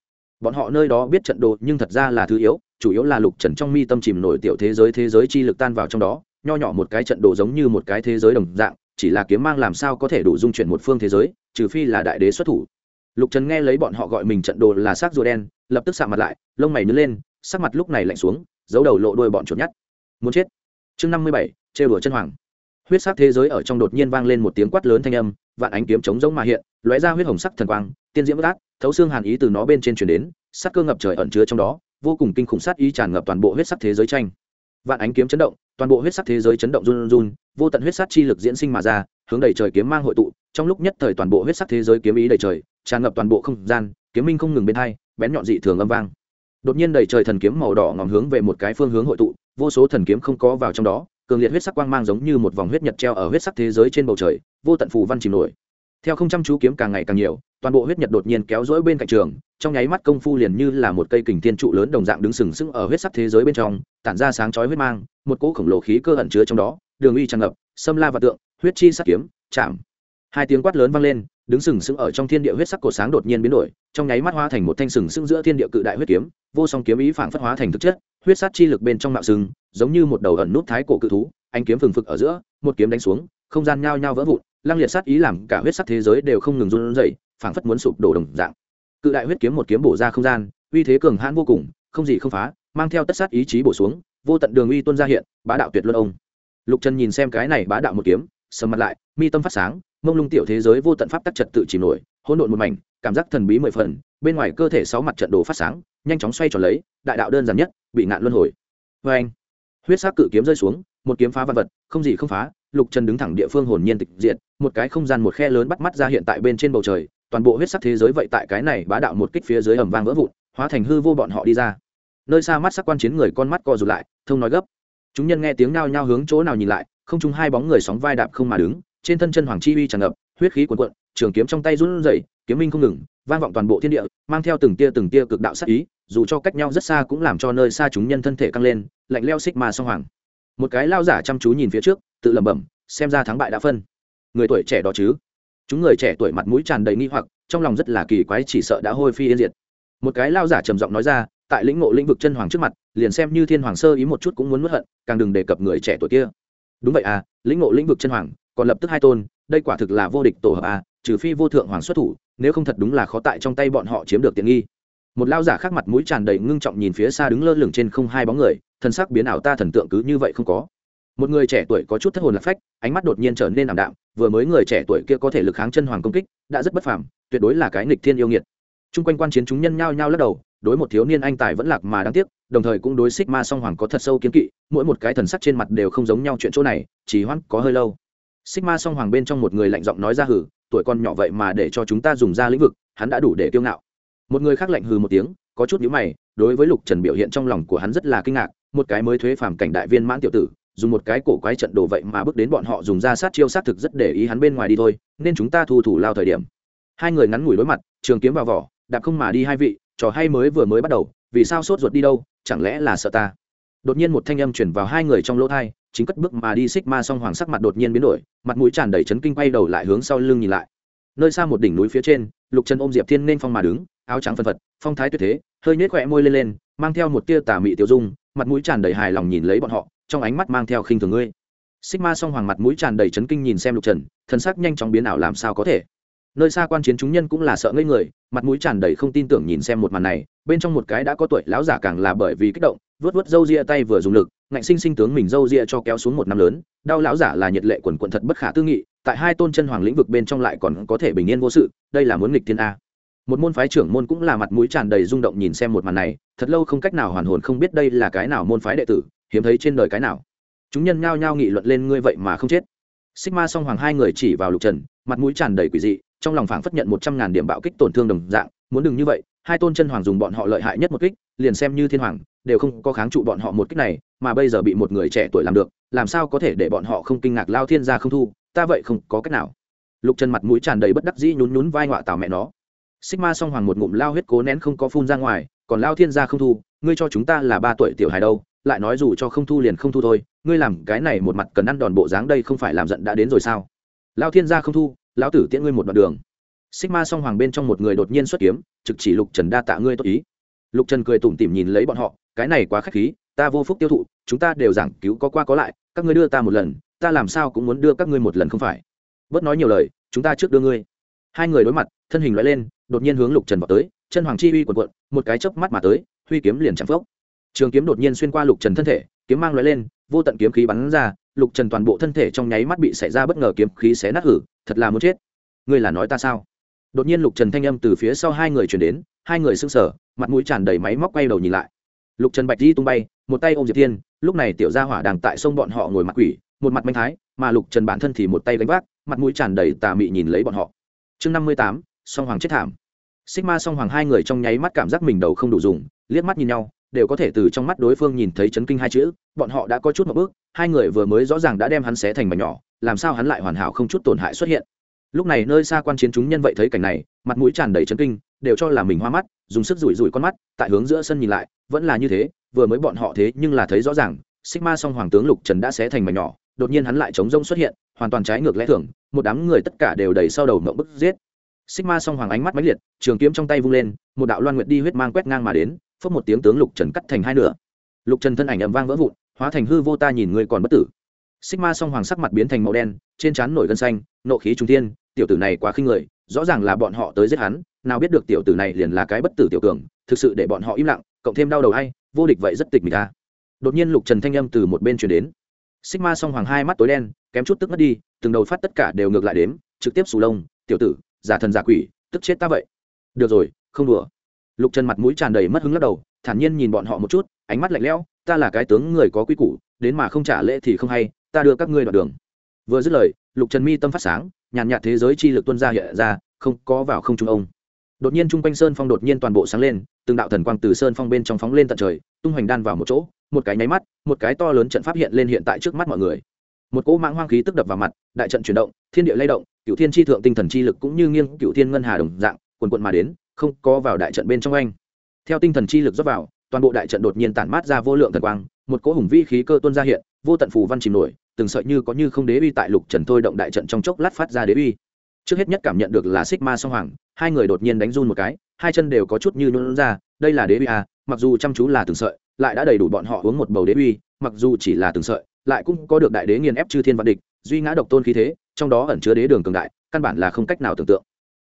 Bọn họ nơi đó biết trận đồ nhưng thật ra là thứ yếu, chủ yếu là lục trần trong mi tâm chìm nổi tiểu thế giới thế giới chi lực tan vào trong đó, nho nhỏ một cái trận đồ giống như một cái thế giới đồng dạng chỉ là kiếm mang làm sao có thể đủ dung chuyển một phương thế giới, trừ phi là đại đế xuất thủ. Lục trần nghe lấy bọn họ gọi mình trận đồ là xác rùa đen, lập tức sạm mặt lại, lông mày nứt lên, sắc mặt lúc này lạnh xuống, giấu đầu lộ đôi bọn chuột nhát. muốn chết. Chương năm mươi bảy, trêu đùa chân hoàng. Huyết sắc thế giới ở trong đột nhiên vang lên một tiếng quát lớn thanh âm, vạn ánh kiếm chống giống mà hiện, lóe ra huyết hồng sắc thần quang, tiên diễm bất át thấu xương hàn ý từ nó bên trên truyền đến, sắc cơ ngập trời ẩn chứa trong đó, vô cùng kinh khủng sát ý tràn ngập toàn bộ huyết sắc thế giới tranh. Vạn ánh kiếm chấn động toàn bộ huyết sắc thế giới chấn động run run, vô tận huyết sắc chi lực diễn sinh mà ra, hướng đầy trời kiếm mang hội tụ, trong lúc nhất thời toàn bộ huyết sắc thế giới kiếm ý đầy trời, tràn ngập toàn bộ không gian, kiếm minh không ngừng bên hai, bén nhọn dị thường âm vang. Đột nhiên đầy trời thần kiếm màu đỏ ngòm hướng về một cái phương hướng hội tụ, vô số thần kiếm không có vào trong đó, cường liệt huyết sắc quang mang giống như một vòng huyết nhật treo ở huyết sắc thế giới trên bầu trời, vô tận phù văn chìm nổi theo không chăm chú kiếm càng ngày càng nhiều, toàn bộ huyết nhật đột nhiên kéo rỗi bên cạnh trường, trong nháy mắt công phu liền như là một cây kình thiên trụ lớn đồng dạng đứng sừng sững ở huyết sắc thế giới bên trong, tản ra sáng chói huyết mang, một cỗ khổng lồ khí cơ ẩn chứa trong đó, đường uy tràn ngập, xâm la và tượng, huyết chi sắc kiếm, chạm. Hai tiếng quát lớn vang lên, đứng sừng sững ở trong thiên địa huyết sắc cổ sáng đột nhiên biến đổi, trong nháy mắt hóa thành một thanh sừng sững giữa thiên địa cự đại huyết kiếm, vô song kiếm ý phảng phất hóa thành thực chất, huyết sát chi lực bên trong mạo sừng, giống như một đầu ẩn nút thái cổ cự thú anh kiếm phừng phực ở giữa, một kiếm đánh xuống, không gian nhao nhao vỡ vụn lăng liệt sát ý làm cả huyết sắc thế giới đều không ngừng run rẩy, phảng phất muốn sụp đổ đồng dạng. Cự đại huyết kiếm một kiếm bổ ra không gian, uy thế cường hãn vô cùng, không gì không phá, mang theo tất sát ý chí bổ xuống, vô tận đường uy tuôn ra hiện, bá đạo tuyệt luân ông. Lục trần nhìn xem cái này bá đạo một kiếm, sầm mặt lại, mi tâm phát sáng, mông lung tiểu thế giới vô tận pháp tắc trật tự chìm nổi, hỗn độn một mảnh, cảm giác thần bí mười phần, bên ngoài cơ thể sáu mặt trận đồ phát sáng, nhanh chóng xoay tròn lấy, đại đạo đơn giản nhất, bị ngạn luân hồi. Vê anh huyết sắc cự kiếm rơi xuống, một kiếm phá văn vật, không gì không phá lục trần đứng thẳng địa phương hồn nhiên tịch diệt, một cái không gian một khe lớn bắt mắt ra hiện tại bên trên bầu trời, toàn bộ huyết sắc thế giới vậy tại cái này bá đạo một kích phía dưới ầm vang vỡ vụn, hóa thành hư vô bọn họ đi ra. Nơi xa mắt sắc quan chiến người con mắt co rụt lại, thông nói gấp. Chúng nhân nghe tiếng nhao nhao hướng chỗ nào nhìn lại, không chung hai bóng người sóng vai đạp không mà đứng, trên thân chân hoàng chi uy tràn ngập, huyết khí cuồn cuộn, trường kiếm trong tay run rẩy, kiếm minh không ngừng, vang vọng toàn bộ thiên địa, mang theo từng tia từng tia cực đạo sát ý, dù cho cách nhau rất xa cũng làm cho nơi xa chúng nhân thân thể căng lên, lạnh leo xích mà song hoàng một cái lao giả chăm chú nhìn phía trước, tự lẩm bẩm, xem ra thắng bại đã phân. Người tuổi trẻ đó chứ? Chúng người trẻ tuổi mặt mũi tràn đầy nghi hoặc, trong lòng rất là kỳ quái chỉ sợ đã hôi phi yên diệt. Một cái lao giả trầm giọng nói ra, tại lĩnh ngộ lĩnh vực chân hoàng trước mặt, liền xem như thiên hoàng sơ ý một chút cũng muốn nuốt hận, càng đừng đề cập người trẻ tuổi kia. Đúng vậy à lĩnh ngộ lĩnh vực chân hoàng, còn lập tức hai tôn, đây quả thực là vô địch tổ hợp à trừ phi vô thượng hoàng xuất thủ, nếu không thật đúng là khó tại trong tay bọn họ chiếm được tiện nghi một lao giả khác mặt mũi tràn đầy ngưng trọng nhìn phía xa đứng lơ lửng trên không hai bóng người thân sắc biến ảo ta thần tượng cứ như vậy không có. Một người trẻ tuổi có chút thất hồn lạc phách, ánh mắt đột nhiên trở nên ảm đạm, vừa mới người trẻ tuổi kia có thể lực kháng chân hoàng công kích, đã rất bất phàm, tuyệt đối là cái nghịch thiên yêu nghiệt. Chung quanh quan chiến chúng nhân nhao nhao lắc đầu, đối một thiếu niên anh tài vẫn lạc mà đáng tiếc, đồng thời cũng đối xích ma song hoàng có thật sâu kiến kỵ, mỗi một cái thần sắc trên mặt đều không giống nhau chuyện chỗ này chỉ hoãn có hơi lâu. Xích ma song hoàng bên trong một người lạnh giọng nói ra hử, tuổi con nhỏ vậy mà để cho chúng ta dùng ra lĩnh vực, hắn đã đủ để kiêu ngạo một người khác lạnh hừ một tiếng, có chút nhíu mày, đối với lục trần biểu hiện trong lòng của hắn rất là kinh ngạc, một cái mới thuế phàm cảnh đại viên mãn tiểu tử, dùng một cái cổ quái trận đồ vậy mà bước đến bọn họ dùng ra sát chiêu sát thực rất để ý hắn bên ngoài đi thôi, nên chúng ta thu thủ lao thời điểm. Hai người ngắn ngủi đối mặt, trường kiếm vào vỏ, đạp không mà đi hai vị, trò hay mới vừa mới bắt đầu, vì sao sốt ruột đi đâu, chẳng lẽ là sợ ta? Đột nhiên một thanh âm chuyển vào hai người trong lỗ thai, chính cất bước mà đi xích ma song hoàng sắc mặt đột nhiên biến đổi, mặt mũi tràn đầy chấn kinh quay đầu lại hướng sau lưng nhìn lại. Nơi xa một đỉnh núi phía trên, lục trần ôm diệp thiên nên phong mà đứng áo trắng phân phật, phong thái tuyệt thế, hơi nhếch khỏe môi lên lên, mang theo một tia tà mị tiêu dung, mặt mũi tràn đầy hài lòng nhìn lấy bọn họ, trong ánh mắt mang theo khinh thường ngươi. Sigma song hoàng mặt mũi tràn đầy chấn kinh nhìn xem lục trần thân sắc nhanh chóng biến ảo làm sao có thể. Nơi xa quan chiến chúng nhân cũng là sợ ngây người, mặt mũi tràn đầy không tin tưởng nhìn xem một màn này, bên trong một cái đã có tuổi lão giả càng là bởi vì kích động vớt vớt râu ria tay vừa dùng lực, ngạnh sinh sinh tướng mình râu ria cho kéo xuống một năm lớn, đau lão giả là nhiệt lệ quần quận thật bất khả tư nghị, tại hai tôn chân hoàng lĩnh vực bên trong lại còn có thể bình yên vô sự, đây là muốn nghịch thiên a một môn phái trưởng môn cũng là mặt mũi tràn đầy rung động nhìn xem một màn này, thật lâu không cách nào hoàn hồn không biết đây là cái nào môn phái đệ tử, hiếm thấy trên đời cái nào. Chúng nhân nhao nhao nghị luận lên ngươi vậy mà không chết. Xích ma song hoàng hai người chỉ vào lục trần, mặt mũi tràn đầy quỷ dị, trong lòng phảng phất nhận một trăm ngàn điểm bạo kích tổn thương đồng dạng, muốn đừng như vậy, hai tôn chân hoàng dùng bọn họ lợi hại nhất một kích, liền xem như thiên hoàng, đều không có kháng trụ bọn họ một kích này, mà bây giờ bị một người trẻ tuổi làm được, làm sao có thể để bọn họ không kinh ngạc lao thiên gia không thu, ta vậy không có cách nào. Lục trần mặt mũi tràn đầy bất đắc dĩ nhún nhún vai ngoạ tào mẹ nó. Sigma song hoàng một ngụm lao huyết cố nén không có phun ra ngoài, còn lao thiên gia không thu, ngươi cho chúng ta là ba tuổi tiểu hài đâu, lại nói dù cho không thu liền không thu thôi, ngươi làm cái này một mặt cần ăn đòn bộ dáng đây không phải làm giận đã đến rồi sao? Lao thiên gia không thu, lão tử tiễn ngươi một đoạn đường. Sigma song hoàng bên trong một người đột nhiên xuất kiếm, trực chỉ lục trần đa tạ ngươi tốt ý. Lục trần cười tủm tỉm nhìn lấy bọn họ, cái này quá khách khí, ta vô phúc tiêu thụ, chúng ta đều giảng cứu có qua có lại, các ngươi đưa ta một lần, ta làm sao cũng muốn đưa các ngươi một lần không phải. Bớt nói nhiều lời, chúng ta trước đưa ngươi. Hai người đối mặt, thân hình lóe lên đột nhiên hướng lục trần vào tới, chân hoàng chi uy quần quận một cái chớp mắt mà tới, huy kiếm liền chạm phốc. Trường kiếm đột nhiên xuyên qua lục trần thân thể, kiếm mang loại lên, vô tận kiếm khí bắn ra, lục trần toàn bộ thân thể trong nháy mắt bị xảy ra bất ngờ kiếm khí xé nát hử, thật là muốn chết. Ngươi là nói ta sao? Đột nhiên lục trần thanh âm từ phía sau hai người chuyển đến, hai người sưng sở mặt mũi tràn đầy máy móc quay đầu nhìn lại. Lục trần bạch di tung bay, một tay ôm diệp thiên, lúc này tiểu gia hỏa đang tại sông bọn họ ngồi mặt quỷ, một mặt manh thái, mà lục trần bản thân thì một tay gánh vác, mặt mũi tràn đầy tà mị nhìn lấy bọn họ. Chương năm mươi tám song hoàng chết thảm. Sigma song hoàng hai người trong nháy mắt cảm giác mình đầu không đủ dùng, liếc mắt nhìn nhau, đều có thể từ trong mắt đối phương nhìn thấy chấn kinh hai chữ, bọn họ đã có chút một bước, hai người vừa mới rõ ràng đã đem hắn xé thành mảnh nhỏ, làm sao hắn lại hoàn hảo không chút tổn hại xuất hiện. Lúc này nơi xa quan chiến chúng nhân vậy thấy cảnh này, mặt mũi tràn đầy chấn kinh, đều cho là mình hoa mắt, dùng sức rủi rủi con mắt, tại hướng giữa sân nhìn lại, vẫn là như thế, vừa mới bọn họ thế nhưng là thấy rõ ràng, Sigma song hoàng tướng lục trần đã xé thành mảnh nhỏ, đột nhiên hắn lại chống rông xuất hiện, hoàn toàn trái ngược lẽ thường, một đám người tất cả đều đầy sau đầu mộng bức giết xích ma song hoàng ánh mắt mãnh liệt trường kiếm trong tay vung lên một đạo loan nguyệt đi huyết mang quét ngang mà đến phất một tiếng tướng lục trần cắt thành hai nửa. Lục trần thân ảnh ầm vang vỡ vụn hóa thành hư vô ta nhìn người còn bất tử. Xích ma song hoàng sắc mặt biến thành màu đen trên trán nổi gân xanh nộ khí trung thiên, tiểu tử này quá khinh người rõ ràng là bọn họ tới giết hắn nào biết được tiểu tử này liền là cái bất tử tiểu cường thực sự để bọn họ im lặng cộng thêm đau đầu hay vô địch vậy rất tịch mịch ta. Đột nhiên lục trần thanh âm từ một bên truyền đến. Xích ma song hoàng hai mắt tối đen kém chút tức mất đi từng đầu phát tất cả đều ngược lại đếm trực tiếp sù lông tiểu tử giả thần giả quỷ, tức chết ta vậy. Được rồi, không đùa. Lục trần mặt mũi tràn đầy mất hứng lắc đầu, thản nhiên nhìn bọn họ một chút, ánh mắt lạnh lẽo, ta là cái tướng người có quy củ, đến mà không trả lễ thì không hay, ta đưa các ngươi đoạn đường. Vừa dứt lời, lục trần mi tâm phát sáng, nhàn nhạt thế giới chi lực tuân ra hiện ra, không có vào không trung ông. Đột nhiên trung quanh sơn phong đột nhiên toàn bộ sáng lên, từng đạo thần quang từ sơn phong bên trong phóng lên tận trời, tung hoành đan vào một chỗ, một cái nháy mắt, một cái to lớn trận pháp hiện lên hiện tại trước mắt mọi người. Một cỗ mãng hoang khí tức đập vào mặt, đại trận chuyển động, thiên địa lay động cựu thiên tri thượng tinh thần chi lực cũng như nghiêng cựu thiên ngân hà đồng dạng, quần quận mà đến, không có vào đại trận bên trong anh. Theo tinh thần chi lực dốc vào, toàn bộ đại trận đột nhiên tản mát ra vô lượng thần quang, một cỗ hùng vi khí cơ tuôn ra hiện, vô tận phù văn chìm nổi, từng sợi như có như không đế uy tại lục trần thôi động đại trận trong chốc lát phát ra đế uy. Trước hết nhất cảm nhận được là xích ma song hoàng, hai người đột nhiên đánh run một cái, hai chân đều có chút như nhuận ra, đây là đế uy à mặc dù chăm chú là từng sợi, lại đã đầy đủ bọn họ uống một bầu đế uy, mặc dù chỉ là từng sợi, lại cũng có được đại đế nghiền ép chư thiên vạn địch, duy ngã độc tôn khí thế trong đó ẩn chứa đế đường cường đại, căn bản là không cách nào tưởng tượng.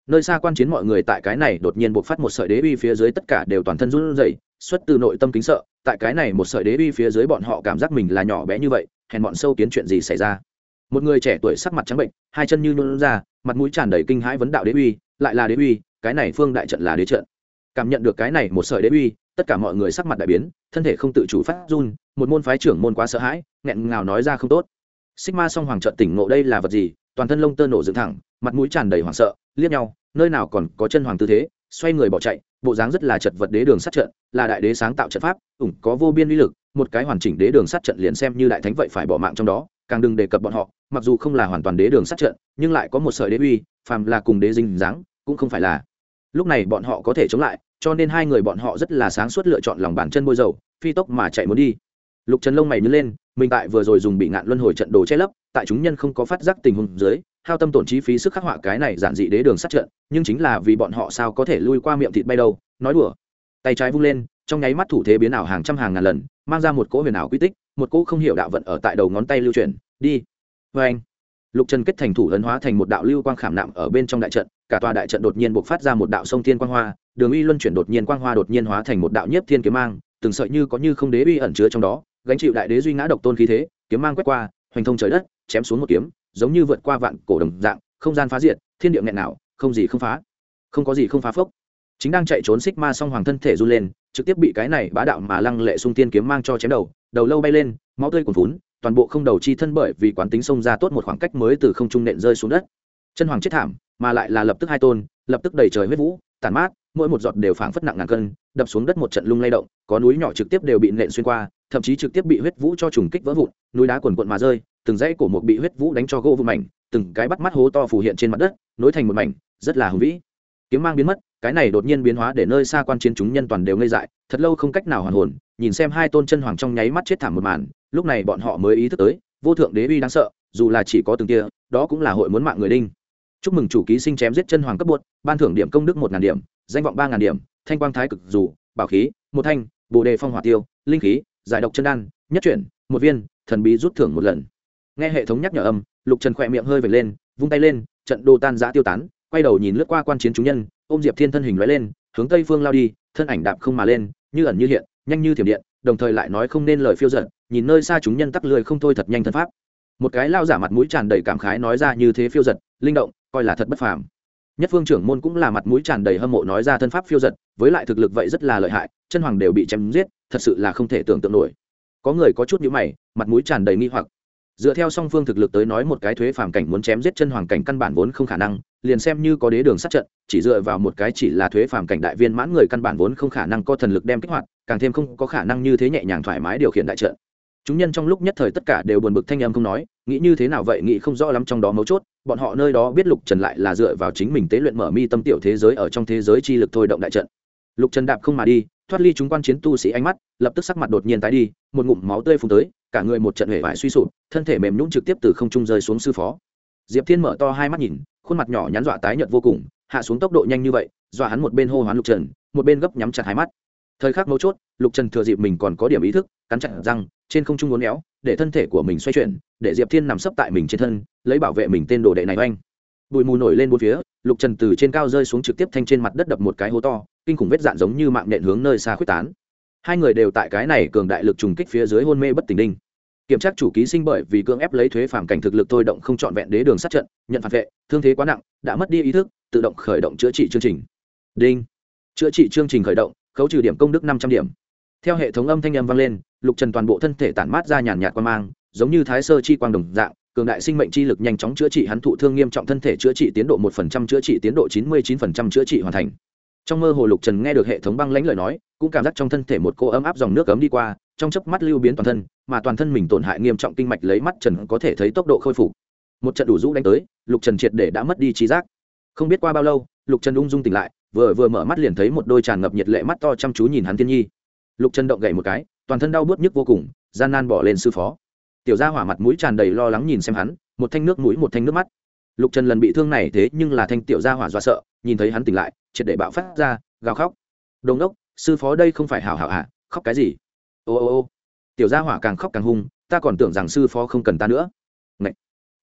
Nơi xa quan chiến mọi người tại cái này đột nhiên buộc phát một sợi đế uy phía dưới tất cả đều toàn thân run rẩy, xuất từ nội tâm kính sợ, tại cái này một sợi đế uy phía dưới bọn họ cảm giác mình là nhỏ bé như vậy, hèn bọn sâu kiến chuyện gì xảy ra. Một người trẻ tuổi sắc mặt trắng bệnh, hai chân như nhuôn ra, mặt mũi tràn đầy kinh hãi vấn đạo đế uy, lại là đế uy, cái này phương đại trận là đế trận. Cảm nhận được cái này một sợi đế uy, tất cả mọi người sắc mặt đại biến, thân thể không tự chủ phát run, một môn phái trưởng môn quá sợ hãi, nghẹn ngào nói ra không tốt. Sigma ma song hoàng chợt tỉnh ngộ đây là vật gì? Toàn thân lông tơ nổ dựng thẳng, mặt mũi tràn đầy hoảng sợ, liếc nhau, nơi nào còn có chân hoàng tư thế, xoay người bỏ chạy, bộ dáng rất là chật vật đế đường sát trận, là đại đế sáng tạo trận pháp, ủng có vô biên uy lực, một cái hoàn chỉnh đế đường sát trận liền xem như đại thánh vậy phải bỏ mạng trong đó, càng đừng đề cập bọn họ, mặc dù không là hoàn toàn đế đường sát trận, nhưng lại có một sợi đế uy, phàm là cùng đế dinh dáng, cũng không phải là. Lúc này bọn họ có thể chống lại, cho nên hai người bọn họ rất là sáng suốt lựa chọn lòng bàn chân bôi dầu, phi tốc mà chạy muốn đi. Lục trần lông mày nhớ lên mình tại vừa rồi dùng bị ngạn luân hồi trận đồ che lấp, tại chúng nhân không có phát giác tình huống dưới, hao tâm tổn chi phí sức khắc họa cái này giản dị đế đường sát trận, nhưng chính là vì bọn họ sao có thể lui qua miệng thịt bay đâu, nói đùa. Tay trái vung lên, trong nháy mắt thủ thế biến ảo hàng trăm hàng ngàn lần, mang ra một cỗ huyền ảo quy tích, một cỗ không hiểu đạo vận ở tại đầu ngón tay lưu chuyển, đi. Vê anh, lục trần kết thành thủ ấn hóa thành một đạo lưu quang khảm nạm ở bên trong đại trận, cả tòa đại trận đột nhiên buộc phát ra một đạo sông thiên quang hoa, đường uy luân chuyển đột nhiên quang hoa đột nhiên hóa thành một đạo nhiếp thiên kiếm mang, từng sợi như có như không đế uy ẩn chứa trong đó gánh chịu đại đế duy ngã độc tôn khí thế, kiếm mang quét qua, hoành thông trời đất, chém xuống một kiếm, giống như vượt qua vạn cổ đồng dạng, không gian phá diệt, thiên địa nghẹn nào, không gì không phá. Không có gì không phá phốc. Chính đang chạy trốn xích ma song hoàng thân thể run lên, trực tiếp bị cái này bá đạo mà lăng lệ sung tiên kiếm mang cho chém đầu đầu lâu bay lên, máu tươi cuồn vốn toàn bộ không đầu chi thân bởi vì quán tính xông ra tốt một khoảng cách mới từ không trung nện rơi xuống đất. Chân hoàng chết thảm, mà lại là lập tức hai tôn, lập tức đầy trời huyết vũ, tàn mát, mỗi một giọt đều phảng phất nặng ngàn cân, đập xuống đất một trận lung lay động, có núi nhỏ trực tiếp đều bị nện xuyên qua thậm chí trực tiếp bị huyết vũ cho trùng kích vỡ vụn, núi đá quần quận mà rơi, từng dãy cổ mục bị huyết vũ đánh cho gỗ vụ mảnh, từng cái bắt mắt hố to phủ hiện trên mặt đất, nối thành một mảnh, rất là hùng vĩ. Kiếm mang biến mất, cái này đột nhiên biến hóa để nơi xa quan chiến chúng nhân toàn đều ngây dại, thật lâu không cách nào hoàn hồn, nhìn xem hai tôn chân hoàng trong nháy mắt chết thảm một màn, lúc này bọn họ mới ý thức tới, vô thượng đế uy đáng sợ, dù là chỉ có từng kia, đó cũng là hội muốn mạng người đinh. Chúc mừng chủ ký sinh chém giết chân hoàng cấp bột, ban thưởng điểm công đức một ngàn điểm, danh vọng ba ngàn điểm, thanh quang thái cực dù, bảo khí, một thanh, bồ đề phong hỏa tiêu, linh khí giải độc chân đan, nhất chuyển, một viên, thần bí rút thưởng một lần. Nghe hệ thống nhắc nhở âm, lục trần khỏe miệng hơi vệt lên, vung tay lên, trận đồ tan giã tiêu tán, quay đầu nhìn lướt qua quan chiến chúng nhân, ôm diệp thiên thân hình lóe lên, hướng tây phương lao đi, thân ảnh đạp không mà lên, như ẩn như hiện, nhanh như thiểm điện, đồng thời lại nói không nên lời phiêu giận, nhìn nơi xa chúng nhân tắc lười không thôi thật nhanh thân pháp. Một cái lao giả mặt mũi tràn đầy cảm khái nói ra như thế phiêu giật linh động, coi là thật bất phàm nhất phương trưởng môn cũng là mặt mũi tràn đầy hâm mộ nói ra thân pháp phiêu giật, với lại thực lực vậy rất là lợi hại, chân hoàng đều bị chém giết, thật sự là không thể tưởng tượng nổi. Có người có chút nhữ mày, mặt mũi tràn đầy nghi hoặc. Dựa theo song phương thực lực tới nói một cái thuế phàm cảnh muốn chém giết chân hoàng cảnh căn bản vốn không khả năng, liền xem như có đế đường sát trận, chỉ dựa vào một cái chỉ là thuế phàm cảnh đại viên mãn người căn bản vốn không khả năng có thần lực đem kích hoạt, càng thêm không có khả năng như thế nhẹ nhàng thoải mái điều khiển đại trận. Chúng nhân trong lúc nhất thời tất cả đều buồn bực thanh âm không nói nghĩ như thế nào vậy, nghĩ không rõ lắm trong đó mấu chốt. Bọn họ nơi đó biết lục trần lại là dựa vào chính mình tế luyện mở mi tâm tiểu thế giới ở trong thế giới chi lực thôi động đại trận. Lục trần đạp không mà đi, thoát ly chúng quan chiến tu sĩ ánh mắt, lập tức sắc mặt đột nhiên tái đi, một ngụm máu tươi phun tới, cả người một trận hể vải suy sụp, thân thể mềm nhũng trực tiếp từ không trung rơi xuống sư phó. Diệp thiên mở to hai mắt nhìn, khuôn mặt nhỏ nhắn dọa tái nhợt vô cùng, hạ xuống tốc độ nhanh như vậy, dọa hắn một bên hô hoán lục trần, một bên gấp nhắm chặt hai mắt. Thời khắc mấu chốt, lục trần thừa dịp mình còn có điểm ý thức, cắn chặt răng, trên không trung uốn éo để thân thể của mình xoay chuyển, để diệp thiên nằm sấp tại mình trên thân, lấy bảo vệ mình tên đồ đệ này oanh. Bụi mù nổi lên bốn phía, lục trần từ trên cao rơi xuống trực tiếp thanh trên mặt đất đập một cái hố to, kinh khủng vết dạn giống như mạng nện hướng nơi xa quyết tán. Hai người đều tại cái này cường đại lực trùng kích phía dưới hôn mê bất tỉnh đinh. Kiểm tra chủ ký sinh bởi vì cưỡng ép lấy thuế phản cảnh thực lực thôi động không trọn vẹn đế đường sát trận, nhận phản vệ, thương thế quá nặng, đã mất đi ý thức, tự động khởi động chữa trị chương trình. Đinh. Chữa trị chương trình khởi động, khấu trừ điểm công đức năm trăm điểm. Theo hệ thống âm thanh âm vang lên lục trần toàn bộ thân thể tản mát ra nhàn nhạt qua mang, giống như thái sơ chi quang đồng dạng, cường đại sinh mệnh chi lực nhanh chóng chữa trị hắn thụ thương nghiêm trọng thân thể chữa trị tiến độ một phần trăm chữa trị tiến độ chín mươi chín phần trăm chữa trị hoàn thành. Trong mơ hồ lục trần nghe được hệ thống băng lãnh lời nói, cũng cảm giác trong thân thể một cô ấm áp dòng nước ấm đi qua, trong chớp mắt lưu biến toàn thân, mà toàn thân mình tổn hại nghiêm trọng kinh mạch lấy mắt trần có thể thấy tốc độ khôi phục. Một trận đủ rũ đánh tới, lục trần triệt để đã mất đi trí giác. Không biết qua bao lâu, lục trần ung dung tỉnh lại, vừa vừa mở mắt liền thấy một đôi tràn ngập nhiệt lệ mắt to chăm chú nhìn hắn tiên nhi. Lục trần động gậy một cái toàn thân đau bớt nhức vô cùng, gian nan bỏ lên sư phó. Tiểu gia hỏa mặt mũi tràn đầy lo lắng nhìn xem hắn, một thanh nước mũi, một thanh nước mắt. Lục trần lần bị thương này thế nhưng là thanh tiểu gia hỏa do sợ, nhìn thấy hắn tỉnh lại, triệt để bạo phát ra, gào khóc. Đồn đốc sư phó đây không phải hảo hảo hạ khóc cái gì? Ô ô ô. Tiểu gia hỏa càng khóc càng hung, ta còn tưởng rằng sư phó không cần ta nữa. Ngậy.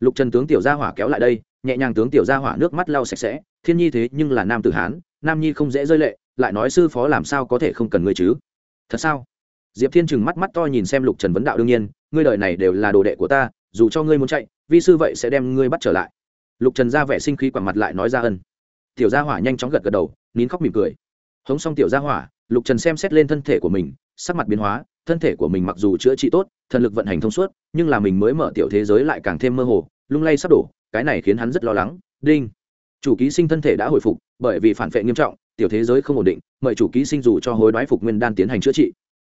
lục trần tướng tiểu gia hỏa kéo lại đây, nhẹ nhàng tướng tiểu gia hỏa nước mắt lau sạch sẽ, thiên nhi thế nhưng là nam tử hán, nam nhi không dễ rơi lệ, lại nói sư phó làm sao có thể không cần ngươi chứ? Thật sao? Diệp thiên trừng mắt mắt to nhìn xem lục trần vấn đạo đương nhiên, ngươi đời này đều là đồ đệ của ta, dù cho ngươi muốn chạy, vi sư vậy sẽ đem ngươi bắt trở lại. Lục trần ra vẻ sinh khí quẳng mặt lại nói ra ân. Tiểu gia hỏa nhanh chóng gật gật đầu, nín khóc mỉm cười. Hống xong tiểu gia hỏa, lục trần xem xét lên thân thể của mình, sắc mặt biến hóa, thân thể của mình mặc dù chữa trị tốt, thần lực vận hành thông suốt, nhưng là mình mới mở tiểu thế giới lại càng thêm mơ hồ, lung lay sắp đổ, cái này khiến hắn rất lo lắng. Đinh. Chủ ký sinh thân thể đã hồi phục, bởi vì phản vệ nghiêm trọng, tiểu thế giới không ổn định, mời chủ ký sinh dù cho hối đoái phục nguyên đan tiến hành chữa trị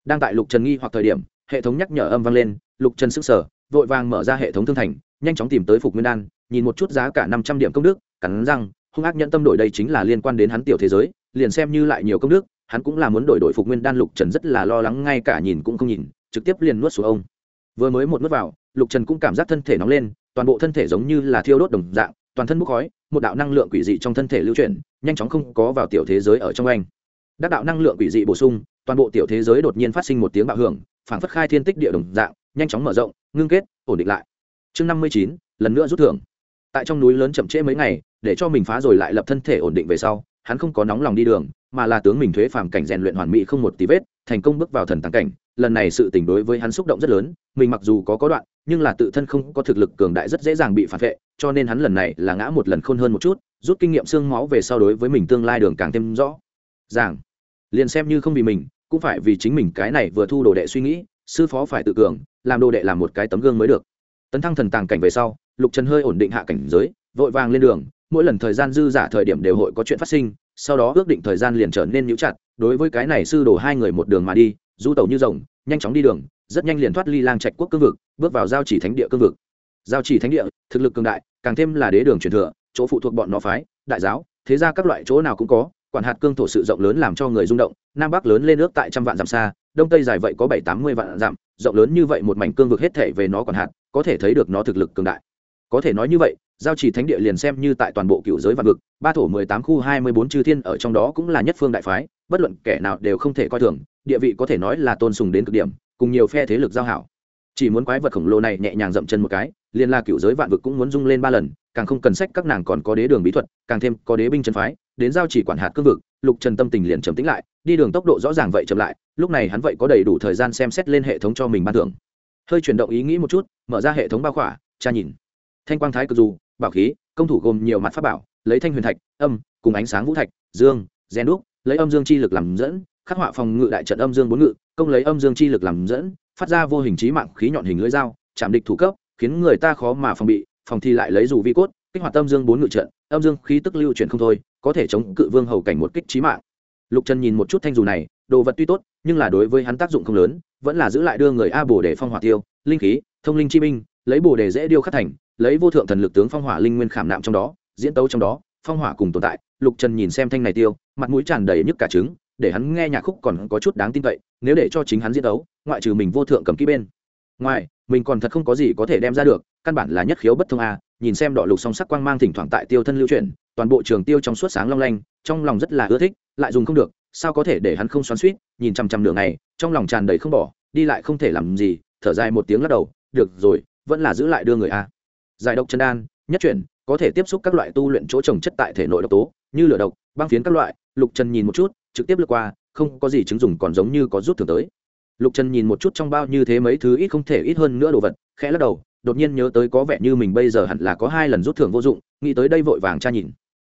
đang tại lục trần nghi hoặc thời điểm, hệ thống nhắc nhở âm vang lên, lục trần sức sở vội vàng mở ra hệ thống thương thành, nhanh chóng tìm tới phục nguyên đan, nhìn một chút giá cả năm trăm điểm công đức, cắn răng, hung ác nhận tâm đổi đây chính là liên quan đến hắn tiểu thế giới, liền xem như lại nhiều công đức, hắn cũng là muốn đổi đổi phục nguyên đan, lục trần rất là lo lắng, ngay cả nhìn cũng không nhìn, trực tiếp liền nuốt xuống ông. Vừa mới một nuốt vào, lục trần cũng cảm giác thân thể nóng lên, toàn bộ thân thể giống như là thiêu đốt đồng dạng, toàn thân bốc khói, một đạo năng lượng quỷ dị trong thân thể lưu chuyển, nhanh chóng không có vào tiểu thế giới ở trong anh. Đắc đạo năng lượng quỷ dị bổ sung toàn bộ tiểu thế giới đột nhiên phát sinh một tiếng bạo hưởng, phảng phất khai thiên tích địa đồng dạng, nhanh chóng mở rộng, ngưng kết, ổn định lại. Chương năm mươi chín, lần nữa rút thưởng. Tại trong núi lớn chậm trễ mấy ngày, để cho mình phá rồi lại lập thân thể ổn định về sau, hắn không có nóng lòng đi đường, mà là tướng mình thuế phàm cảnh rèn luyện hoàn mỹ không một tí vết, thành công bước vào thần tăng cảnh. Lần này sự tình đối với hắn xúc động rất lớn, mình mặc dù có có đoạn, nhưng là tự thân không có thực lực cường đại rất dễ dàng bị phản vệ, cho nên hắn lần này là ngã một lần khôn hơn một chút, rút kinh nghiệm xương máu về sau đối với mình tương lai đường càng thêm rõ ràng. Liền xem như không vì mình cũng phải vì chính mình cái này vừa thu đồ đệ suy nghĩ, sư phó phải tự cường, làm đồ đệ làm một cái tấm gương mới được. Tấn thăng thần tàng cảnh về sau, lục trần hơi ổn định hạ cảnh giới, vội vàng lên đường, mỗi lần thời gian dư giả thời điểm đều hội có chuyện phát sinh, sau đó ước định thời gian liền trở nên nhũ chặt, đối với cái này sư đồ hai người một đường mà đi, du tàu như rồng, nhanh chóng đi đường, rất nhanh liền thoát ly lang trạch quốc cương vực, bước vào giao chỉ thánh địa cương vực. Giao chỉ thánh địa, thực lực cường đại, càng thêm là đế đường truyền thừa, chỗ phụ thuộc bọn nó phái, đại giáo, thế ra các loại chỗ nào cũng có quản hạt cương thổ sự rộng lớn làm cho người rung động, nam bắc lớn lên nước tại trăm vạn dặm xa, đông tây dài vậy có bảy tám mươi vạn dặm, rộng lớn như vậy một mảnh cương vực hết thể về nó còn hạt, có thể thấy được nó thực lực cường đại. Có thể nói như vậy, giao chỉ thánh địa liền xem như tại toàn bộ cựu giới vạn vực, ba thổ mười tám khu hai mươi bốn chư thiên ở trong đó cũng là nhất phương đại phái, bất luận kẻ nào đều không thể coi thường, địa vị có thể nói là tôn sùng đến cực điểm, cùng nhiều phe thế lực giao hảo chỉ muốn quái vật khổng lồ này nhẹ nhàng dậm chân một cái, liền là cựu giới vạn vực cũng muốn rung lên ba lần, càng không cần sách các nàng còn có đế đường bí thuật, càng thêm có đế binh chân phái, đến giao chỉ quản hạt cương vực, lục trần tâm tình liền trầm tĩnh lại, đi đường tốc độ rõ ràng vậy chậm lại, lúc này hắn vậy có đầy đủ thời gian xem xét lên hệ thống cho mình ban thưởng. Hơi chuyển động ý nghĩ một chút, mở ra hệ thống bao khỏa, tra nhìn. Thanh quang thái cực dù, bảo khí, công thủ gồm nhiều mặt pháp bảo, lấy thanh huyền thạch, âm, cùng ánh sáng vũ thạch, dương, gen đúc, lấy âm dương chi lực làm dẫn, khắc họa phòng ngự đại trận âm dương bốn ngự, công lấy âm dương chi lực làm dẫn phát ra vô hình trí mạng khí nhọn hình lưỡi dao, chạm địch thủ cấp, khiến người ta khó mà phòng bị, phòng thi lại lấy dù vi cốt, kích hoạt âm dương bốn ngự trận, âm dương khí tức lưu chuyển không thôi, có thể chống cự vương hầu cảnh một kích trí mạng. Lục trần nhìn một chút thanh dù này, đồ vật tuy tốt, nhưng là đối với hắn tác dụng không lớn, vẫn là giữ lại đưa người a bồ để phong hỏa tiêu, linh khí, thông linh chi minh lấy bồ để dễ điêu khắc thành, lấy vô thượng thần lực tướng phong hỏa linh nguyên khảm nạm trong đó, diễn tấu trong đó, phong hỏa cùng tồn tại. Lục trần nhìn xem thanh này tiêu, mặt mũi tràn đầy nhức cả trứng, để hắn nghe nhạc khúc còn có chút đáng tin cậy nếu để cho chính hắn diễn đấu, ngoại trừ mình vô thượng cầm kỹ bên ngoài mình còn thật không có gì có thể đem ra được căn bản là nhất khiếu bất thông a nhìn xem đỏ lục song sắc quang mang thỉnh thoảng tại tiêu thân lưu chuyển toàn bộ trường tiêu trong suốt sáng long lanh trong lòng rất là ưa thích lại dùng không được sao có thể để hắn không xoắn suýt nhìn chằm chằm nửa ngày trong lòng tràn đầy không bỏ đi lại không thể làm gì thở dài một tiếng lắc đầu được rồi vẫn là giữ lại đưa người a. Giải độc chân đan nhất chuyển có thể tiếp xúc các loại tu luyện chỗ trồng chất tại thể nội độc tố như lửa độc băng phiến các loại lục trần nhìn một chút trực tiếp lướt qua không có gì chứng dùng còn giống như có rút thường tới. Lục trần nhìn một chút trong bao như thế mấy thứ ít không thể ít hơn nữa đồ vật, khẽ lắc đầu, đột nhiên nhớ tới có vẻ như mình bây giờ hẳn là có hai lần rút thưởng vô dụng, nghĩ tới đây vội vàng tra nhìn.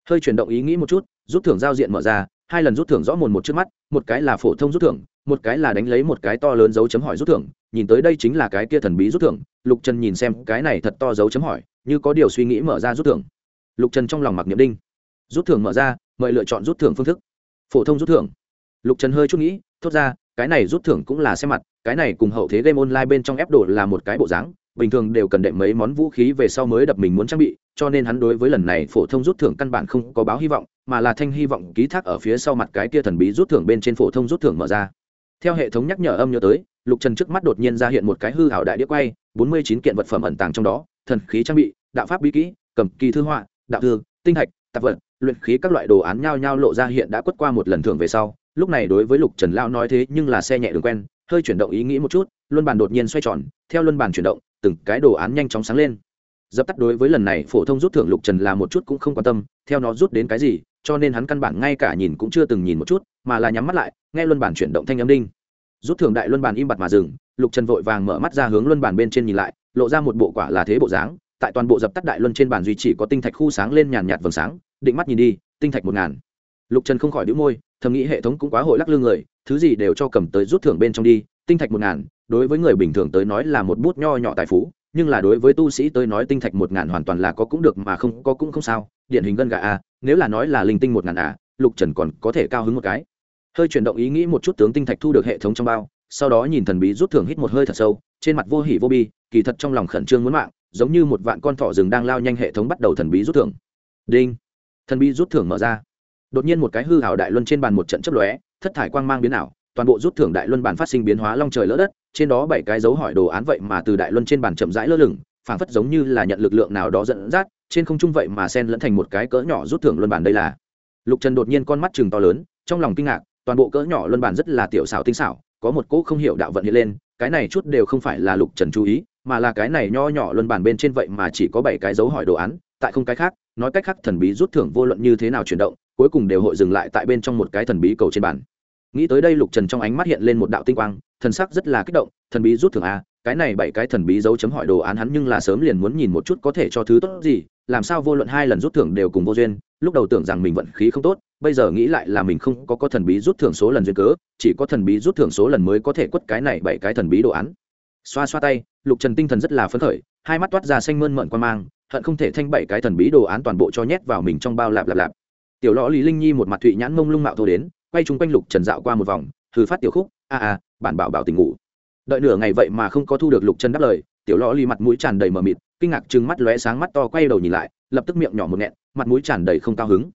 Hơi chuyển động ý nghĩ một chút, rút thưởng giao diện mở ra, hai lần rút thưởng rõ mồn một trước mắt, một cái là phổ thông rút thưởng, một cái là đánh lấy một cái to lớn dấu chấm hỏi rút thưởng, nhìn tới đây chính là cái kia thần bí rút thưởng, lục trần nhìn xem cái này thật to dấu chấm hỏi, như có điều suy nghĩ mở ra rút thưởng. Lục trần trong lòng mặc niệm đinh. Rút thưởng mở ra, mời lựa chọn rút thưởng phương thức. Phổ thông rút thưởng lục trần hơi chút nghĩ, thốt ra, cái này rút thưởng cũng là xem mặt, cái này cùng hậu thế game online bên trong ép đồ là một cái bộ dáng, bình thường đều cần đệm mấy món vũ khí về sau mới đập mình muốn trang bị, cho nên hắn đối với lần này phổ thông rút thưởng căn bản không có báo hy vọng, mà là thanh hy vọng ký thác ở phía sau mặt cái kia thần bí rút thưởng bên trên phổ thông rút thưởng mở ra. Theo hệ thống nhắc nhở âm nhớ tới, lục trần trước mắt đột nhiên ra hiện một cái hư hảo đại đĩa quay, bốn mươi chín kiện vật phẩm ẩn tàng trong đó, thần khí trang bị, đạo pháp bí kỹ, cầm kỳ thư họa, đạo thư, tinh thạch tạp vật, luyện khí các loại đồ án nhao nhao lộ ra hiện đã quất qua một lần thưởng về sau lúc này đối với lục trần lao nói thế nhưng là xe nhẹ đường quen, hơi chuyển động ý nghĩ một chút, luân bàn đột nhiên xoay tròn, theo luân bàn chuyển động, từng cái đồ án nhanh chóng sáng lên. Dập tắt đối với lần này phổ thông rút thưởng lục trần là một chút cũng không quan tâm, theo nó rút đến cái gì, cho nên hắn căn bản ngay cả nhìn cũng chưa từng nhìn một chút, mà là nhắm mắt lại, nghe luân bản chuyển động thanh âm đinh. Rút thưởng đại luân bản im bặt mà dừng, lục trần vội vàng mở mắt ra hướng luân bản bên trên nhìn lại, lộ ra một bộ quả là thế bộ dáng, tại toàn bộ dập tắt đại luân trên bàn duy chỉ có tinh thạch khu sáng lên nhàn nhạt vầng sáng, định mắt nhìn đi, tinh thạch một ngàn lục trần không khỏi đĩu môi, thầm nghĩ hệ thống cũng quá hội lắc lương người, thứ gì đều cho cầm tới rút thưởng bên trong đi, tinh thạch một ngàn, đối với người bình thường tới nói là một bút nho nhỏ tài phú, nhưng là đối với tu sĩ tới nói tinh thạch một ngàn hoàn toàn là có cũng được mà không, có cũng không sao, điển hình gân gà a, nếu là nói là linh tinh một ngàn à lục trần còn có thể cao hứng một cái. Hơi chuyển động ý nghĩ một chút tướng tinh thạch thu được hệ thống trong bao, sau đó nhìn thần bí rút thưởng hít một hơi thật sâu, trên mặt vô hỉ vô bi, kỳ thật trong lòng khẩn trương muốn mạng, giống như một vạn con thỏ rừng đang lao nhanh hệ thống bắt đầu thần bí rút thưởng. Đinh. Thần bí rút thưởng mở ra đột nhiên một cái hư hảo đại luân trên bàn một trận chấp lóe, thất thải quang mang biến ảo, toàn bộ rút thưởng đại luân bàn phát sinh biến hóa long trời lỡ đất, trên đó bảy cái dấu hỏi đồ án vậy mà từ đại luân trên bàn chậm rãi lơ lửng, phảng phất giống như là nhận lực lượng nào đó dẫn dắt, trên không trung vậy mà sen lẫn thành một cái cỡ nhỏ rút thưởng luân bàn đây là. Lục trần đột nhiên con mắt chừng to lớn, trong lòng kinh ngạc, toàn bộ cỡ nhỏ luân bàn rất là tiểu xảo tinh xảo, có một cỗ không hiểu đạo vận hiện lên, cái này chút đều không phải là lục trần chú ý, mà là cái này nho nhỏ luân bàn bên trên vậy mà chỉ có bảy cái dấu hỏi đồ án, tại không cái khác, nói cách khác thần bí rút thưởng vô luận như thế nào chuyển động cuối cùng đều hội dừng lại tại bên trong một cái thần bí cầu trên bàn. Nghĩ tới đây lục trần trong ánh mắt hiện lên một đạo tinh quang, thần sắc rất là kích động, thần bí rút thưởng a, cái này bảy cái thần bí dấu chấm hỏi đồ án hắn nhưng là sớm liền muốn nhìn một chút có thể cho thứ tốt gì, làm sao vô luận hai lần rút thưởng đều cùng vô duyên, lúc đầu tưởng rằng mình vận khí không tốt, bây giờ nghĩ lại là mình không có có thần bí rút thưởng số lần duyên cớ, chỉ có thần bí rút thưởng số lần mới có thể quất cái này bảy cái thần bí đồ án. Xoa xoa tay, lục trần tinh thần rất là phấn khởi, hai mắt toát ra xanh mơn mận quan mang, hận không thể thanh bảy cái thần bí đồ án toàn bộ cho nhét vào mình trong bao lạp lạp lạp tiểu lõ lý linh nhi một mặt thụy nhãn mông lung mạo thô đến, quay chung quanh lục trần dạo qua một vòng thử phát tiểu khúc, a a, bản bảo bảo tỉnh ngủ. Đợi nửa ngày vậy mà không có thu được lục trần đáp lời, tiểu lõ lý mặt mũi tràn đầy mờ mịt, kinh ngạc trừng mắt lóe sáng mắt to quay đầu nhìn lại, lập tức miệng nhỏ một nghẹn, mặt mũi tràn đầy không cao hứng.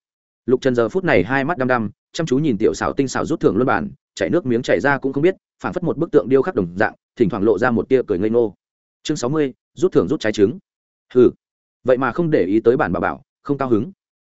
Lục trần giờ phút này hai mắt đăm đăm, chăm chú nhìn tiểu xảo tinh xảo rút thưởng luân bản chảy nước miếng chảy ra cũng không biết, phảng phất một bức tượng điêu khắc đồng dạng, thỉnh thoảng lộ ra một tia cười ngây ngô. Chương sáu mươi, rút thưởng rút trái trứng. Hừ, vậy mà không để ý tới bản bà bảo, không cao hứng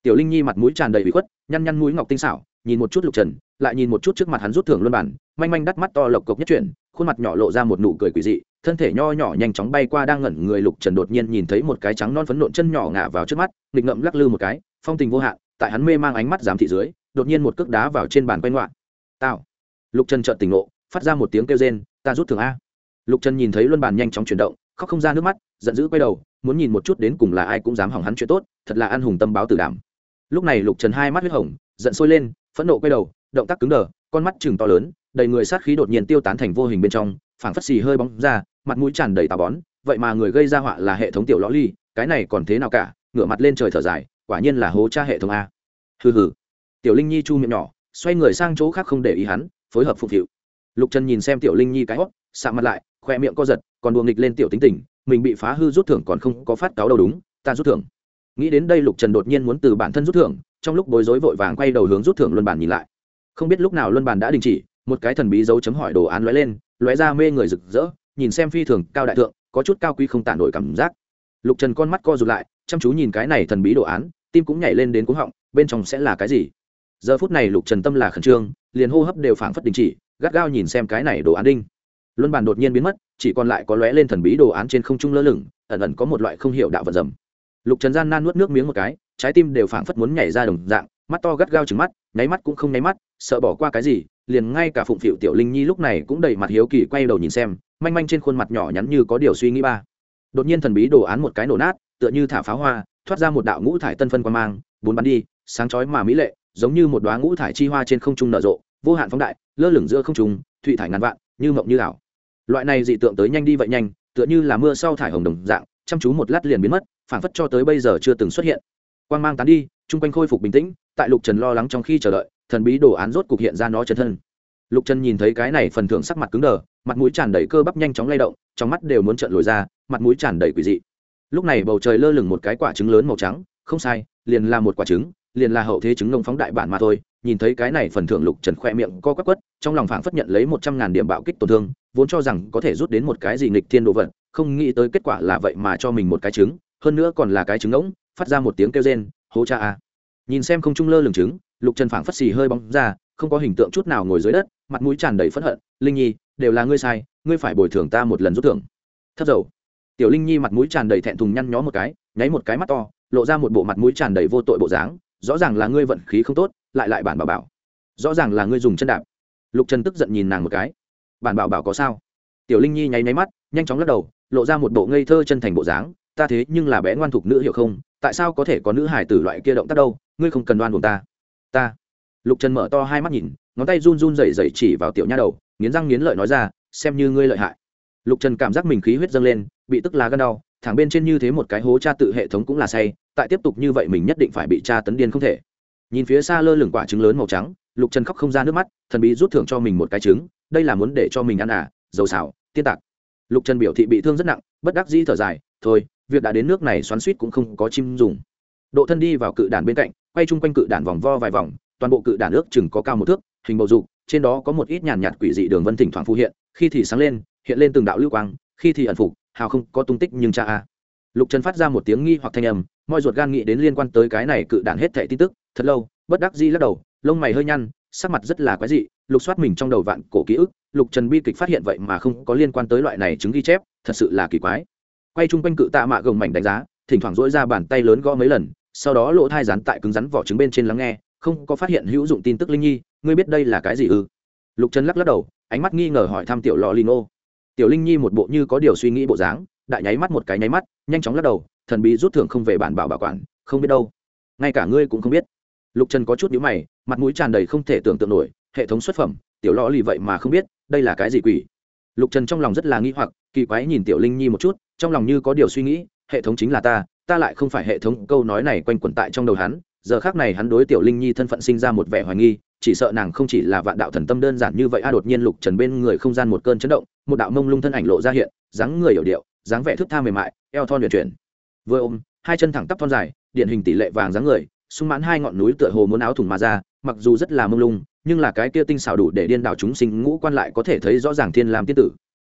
tiểu linh nhi mặt mũi tràn đầy bị khuất, nhăn nhăn mũi ngọc tinh xảo, nhìn một chút lục trần, lại nhìn một chút trước mặt hắn rút thưởng luân bản, manh manh đắt mắt to lộc cộc nhất chuyển, khuôn mặt nhỏ lộ ra một nụ cười quỷ dị, thân thể nho nhỏ nhanh chóng bay qua đang ngẩn người lục trần đột nhiên nhìn thấy một cái trắng non phấn nộn chân nhỏ ngả vào trước mắt, nghịch ngậm lắc lư một cái, phong tình vô hạn, tại hắn mê mang ánh mắt giám thị dưới, đột nhiên một cước đá vào trên bàn quay ngoạn. Tao lục trần trợn tỉnh ngộ, phát ra một tiếng kêu rên, ta rút thưởng a. Lục trần nhìn thấy luân bàn nhanh chóng chuyển động, khóc không ra nước mắt, giận dữ quay đầu, muốn nhìn một chút đến cùng là ai cũng dám hỏng hắn chuyện tốt, thật là an hùng tâm báo tử đảm lúc này lục trần hai mắt huyết hồng, giận sôi lên, phẫn nộ quay đầu, động tác cứng đờ, con mắt chừng to lớn, đầy người sát khí đột nhiên tiêu tán thành vô hình bên trong, phảng phất xì hơi bóng ra, mặt mũi tràn đầy tà bón, vậy mà người gây ra họa là hệ thống tiểu lõ ly, cái này còn thế nào cả, ngửa mặt lên trời thở dài, quả nhiên là hố cha hệ thống a. Hừ hừ. Tiểu linh nhi chu miệng nhỏ, xoay người sang chỗ khác không để ý hắn, phối hợp phục vụ lục trần nhìn xem tiểu linh nhi cái hót sạ mặt lại, khoe miệng co giật, còn đùa nghịch lên tiểu tính tình, mình bị phá hư rút thưởng còn không có phát cáo đâu đúng, ta rút thưởng nghĩ đến đây lục trần đột nhiên muốn từ bản thân rút thưởng, trong lúc bối rối vội vàng quay đầu hướng rút thưởng luân bản nhìn lại. Không biết lúc nào luân bản đã đình chỉ, một cái thần bí dấu chấm hỏi đồ án lóe lên, lóe ra mê người rực rỡ, nhìn xem phi thường cao đại thượng, có chút cao quý không tản nổi cảm giác. Lục trần con mắt co rụt lại, chăm chú nhìn cái này thần bí đồ án, tim cũng nhảy lên đến cuống họng, bên trong sẽ là cái gì? Giờ phút này lục trần tâm là khẩn trương, liền hô hấp đều phảng phất đình chỉ, gắt gao nhìn xem cái này đồ án đinh. Luân bàn đột nhiên biến mất, chỉ còn lại có lóe lên thần bí đồ án trên không trung lơ lửng, ẩn ẩn có một loại không hiểu đạo vật dầm lục trần gian nan nuốt nước miếng một cái, trái tim đều phảng phất muốn nhảy ra đồng dạng, mắt to gắt gao trừng mắt, nháy mắt cũng không nháy mắt, sợ bỏ qua cái gì, liền ngay cả phụng phịu tiểu linh nhi lúc này cũng đầy mặt hiếu kỳ quay đầu nhìn xem, manh manh trên khuôn mặt nhỏ nhắn như có điều suy nghĩ ba. Đột nhiên thần bí đồ án một cái nổ nát, tựa như thả pháo hoa, thoát ra một đạo ngũ thải tân phân quan mang, bốn bắn đi, sáng chói mà mỹ lệ, giống như một đoá ngũ thải chi hoa trên không trung nở rộ, vô hạn phóng đại, lơ lửng giữa không trung, thụy thải ngàn vạn, như mộng như ảo. Loại này dị tượng tới nhanh đi vậy nhanh, tựa như là mưa sau thải hồng đồng dạng chăm chú một lát liền biến mất phản phất cho tới bây giờ chưa từng xuất hiện. Quang mang tán đi, chung quanh khôi phục bình tĩnh, tại lục trần lo lắng trong khi chờ đợi, thần bí đồ án rốt cục hiện ra nó chân thân. Lục trần nhìn thấy cái này phần thưởng sắc mặt cứng đờ, mặt mũi tràn đầy cơ bắp nhanh chóng lay động, trong mắt đều muốn trợn lồi ra, mặt mũi tràn đầy quỷ dị. Lúc này bầu trời lơ lửng một cái quả trứng lớn màu trắng, không sai, liền là một quả trứng, liền là hậu thế trứng nông phóng đại bản mà thôi. Nhìn thấy cái này phần thưởng lục trần khoe miệng co quắc quất, trong lòng phảng phất nhận lấy một trăm ngàn điểm bạo kích tổn thương, vốn cho rằng có thể rút đến một cái gì nghịch thiên đồ vật không nghĩ tới kết quả là vậy mà cho mình một cái trứng, hơn nữa còn là cái trứng ngỗng, phát ra một tiếng kêu rên, hố cha a. Nhìn xem không trung lơ lửng trứng, lục trần phảng phất xì hơi bóng ra, không có hình tượng chút nào ngồi dưới đất, mặt mũi tràn đầy phẫn hận, linh nhi, đều là ngươi sai, ngươi phải bồi thường ta một lần rút thưởng. Thất dầu. Tiểu linh nhi mặt mũi tràn đầy thẹn thùng nhăn nhó một cái, nháy một cái mắt to, lộ ra một bộ mặt mũi tràn đầy vô tội bộ dáng, rõ ràng là ngươi vận khí không tốt, lại lại bản bảo bảo. Rõ ràng là ngươi dùng chân đạp. Lục trần tức giận nhìn nàng một cái. Bản bảo bảo có sao? Tiểu linh nhi nháy nháy mắt, nhanh chóng lắc đầu lộ ra một bộ ngây thơ chân thành bộ dáng, ta thế nhưng là bé ngoan thục nữ hiểu không? Tại sao có thể có nữ hải tử loại kia động tác đâu? Ngươi không cần đoan buồn ta. Ta. Lục trần mở to hai mắt nhìn, ngón tay run run rẩy rẩy chỉ vào tiểu nha đầu, nghiến răng nghiến lợi nói ra, xem như ngươi lợi hại. Lục trần cảm giác mình khí huyết dâng lên, bị tức lá gân đau, thẳng bên trên như thế một cái hố cha tự hệ thống cũng là say, tại tiếp tục như vậy mình nhất định phải bị cha tấn điên không thể. Nhìn phía xa lơ lửng quả trứng lớn màu trắng, lục trần khóc không ra nước mắt, thần bí rút thưởng cho mình một cái trứng, đây là muốn để cho mình ăn à dầu xào, tiên tạc lục trần biểu thị bị thương rất nặng, bất đắc dĩ thở dài, thôi, việc đã đến nước này xoắn suýt cũng không có chim dùng. Độ thân đi vào cự đàn bên cạnh, quay chung quanh cự đàn vòng vo vài vòng, toàn bộ cự đàn ước chừng có cao một thước, hình bầu dục, trên đó có một ít nhàn nhạt quỷ dị đường vân thỉnh thoảng phù hiện, khi thì sáng lên, hiện lên từng đạo lưu quang, khi thì ẩn phục, hào không có tung tích nhưng cha a. Lục trần phát ra một tiếng nghi hoặc thanh âm, mọi ruột gan nghĩ đến liên quan tới cái này cự đản hết thệ tin tức, thật lâu, bất đắc dĩ lắc đầu, lông mày hơi nhăn, sắc mặt rất là quái dị, lục soát mình trong đầu vạn cổ ký ức lục trần bi kịch phát hiện vậy mà không có liên quan tới loại này chứng ghi chép, thật sự là kỳ quái. Quay chung quanh cự tạ mạ gồng mảnh đánh giá, thỉnh thoảng dỗi ra bàn tay lớn gõ mấy lần, sau đó lỗ thai rán tại cứng rắn vỏ trứng bên trên lắng nghe, không có phát hiện hữu dụng tin tức linh nhi, ngươi biết đây là cái gì ư? Lục trần lắc lắc đầu, ánh mắt nghi ngờ hỏi thăm tiểu lò lino. Tiểu linh nhi một bộ như có điều suy nghĩ bộ dáng, đại nháy mắt một cái nháy mắt, nhanh chóng lắc đầu, thần bí rút thưởng không về bản bảo bảo quản, không biết đâu. Ngay cả ngươi cũng không biết. Lục trần có chút nhíu mày, mặt mũi tràn đầy không thể tưởng tượng nổi, hệ thống xuất phẩm, tiểu lò lì vậy mà không biết đây là cái gì quỷ? Lục trần trong lòng rất là nghi hoặc, kỳ quái nhìn tiểu linh nhi một chút, trong lòng như có điều suy nghĩ, hệ thống chính là ta ta lại không phải hệ thống, câu nói này quanh quẩn tại trong đầu hắn, giờ khác này hắn đối tiểu linh nhi thân phận sinh ra một vẻ hoài nghi, chỉ sợ nàng không chỉ là vạn đạo thần tâm đơn giản như vậy a, đột nhiên lục trần bên người không gian một cơn chấn động, một đạo mông lung thân ảnh lộ ra hiện, dáng người hiểu điệu, dáng vẻ thức tha mềm mại, eo thon luyện chuyển. Vừa ôm, hai chân thẳng tắp thon dài, điển hình tỷ lệ vàng dáng người, sung mãn hai ngọn núi tựa hồ muốn áo thủng mà ra, mặc dù rất là mông lung nhưng là cái kia tinh xảo đủ để điên đảo chúng sinh ngũ quan lại có thể thấy rõ ràng thiên lam tiên tử.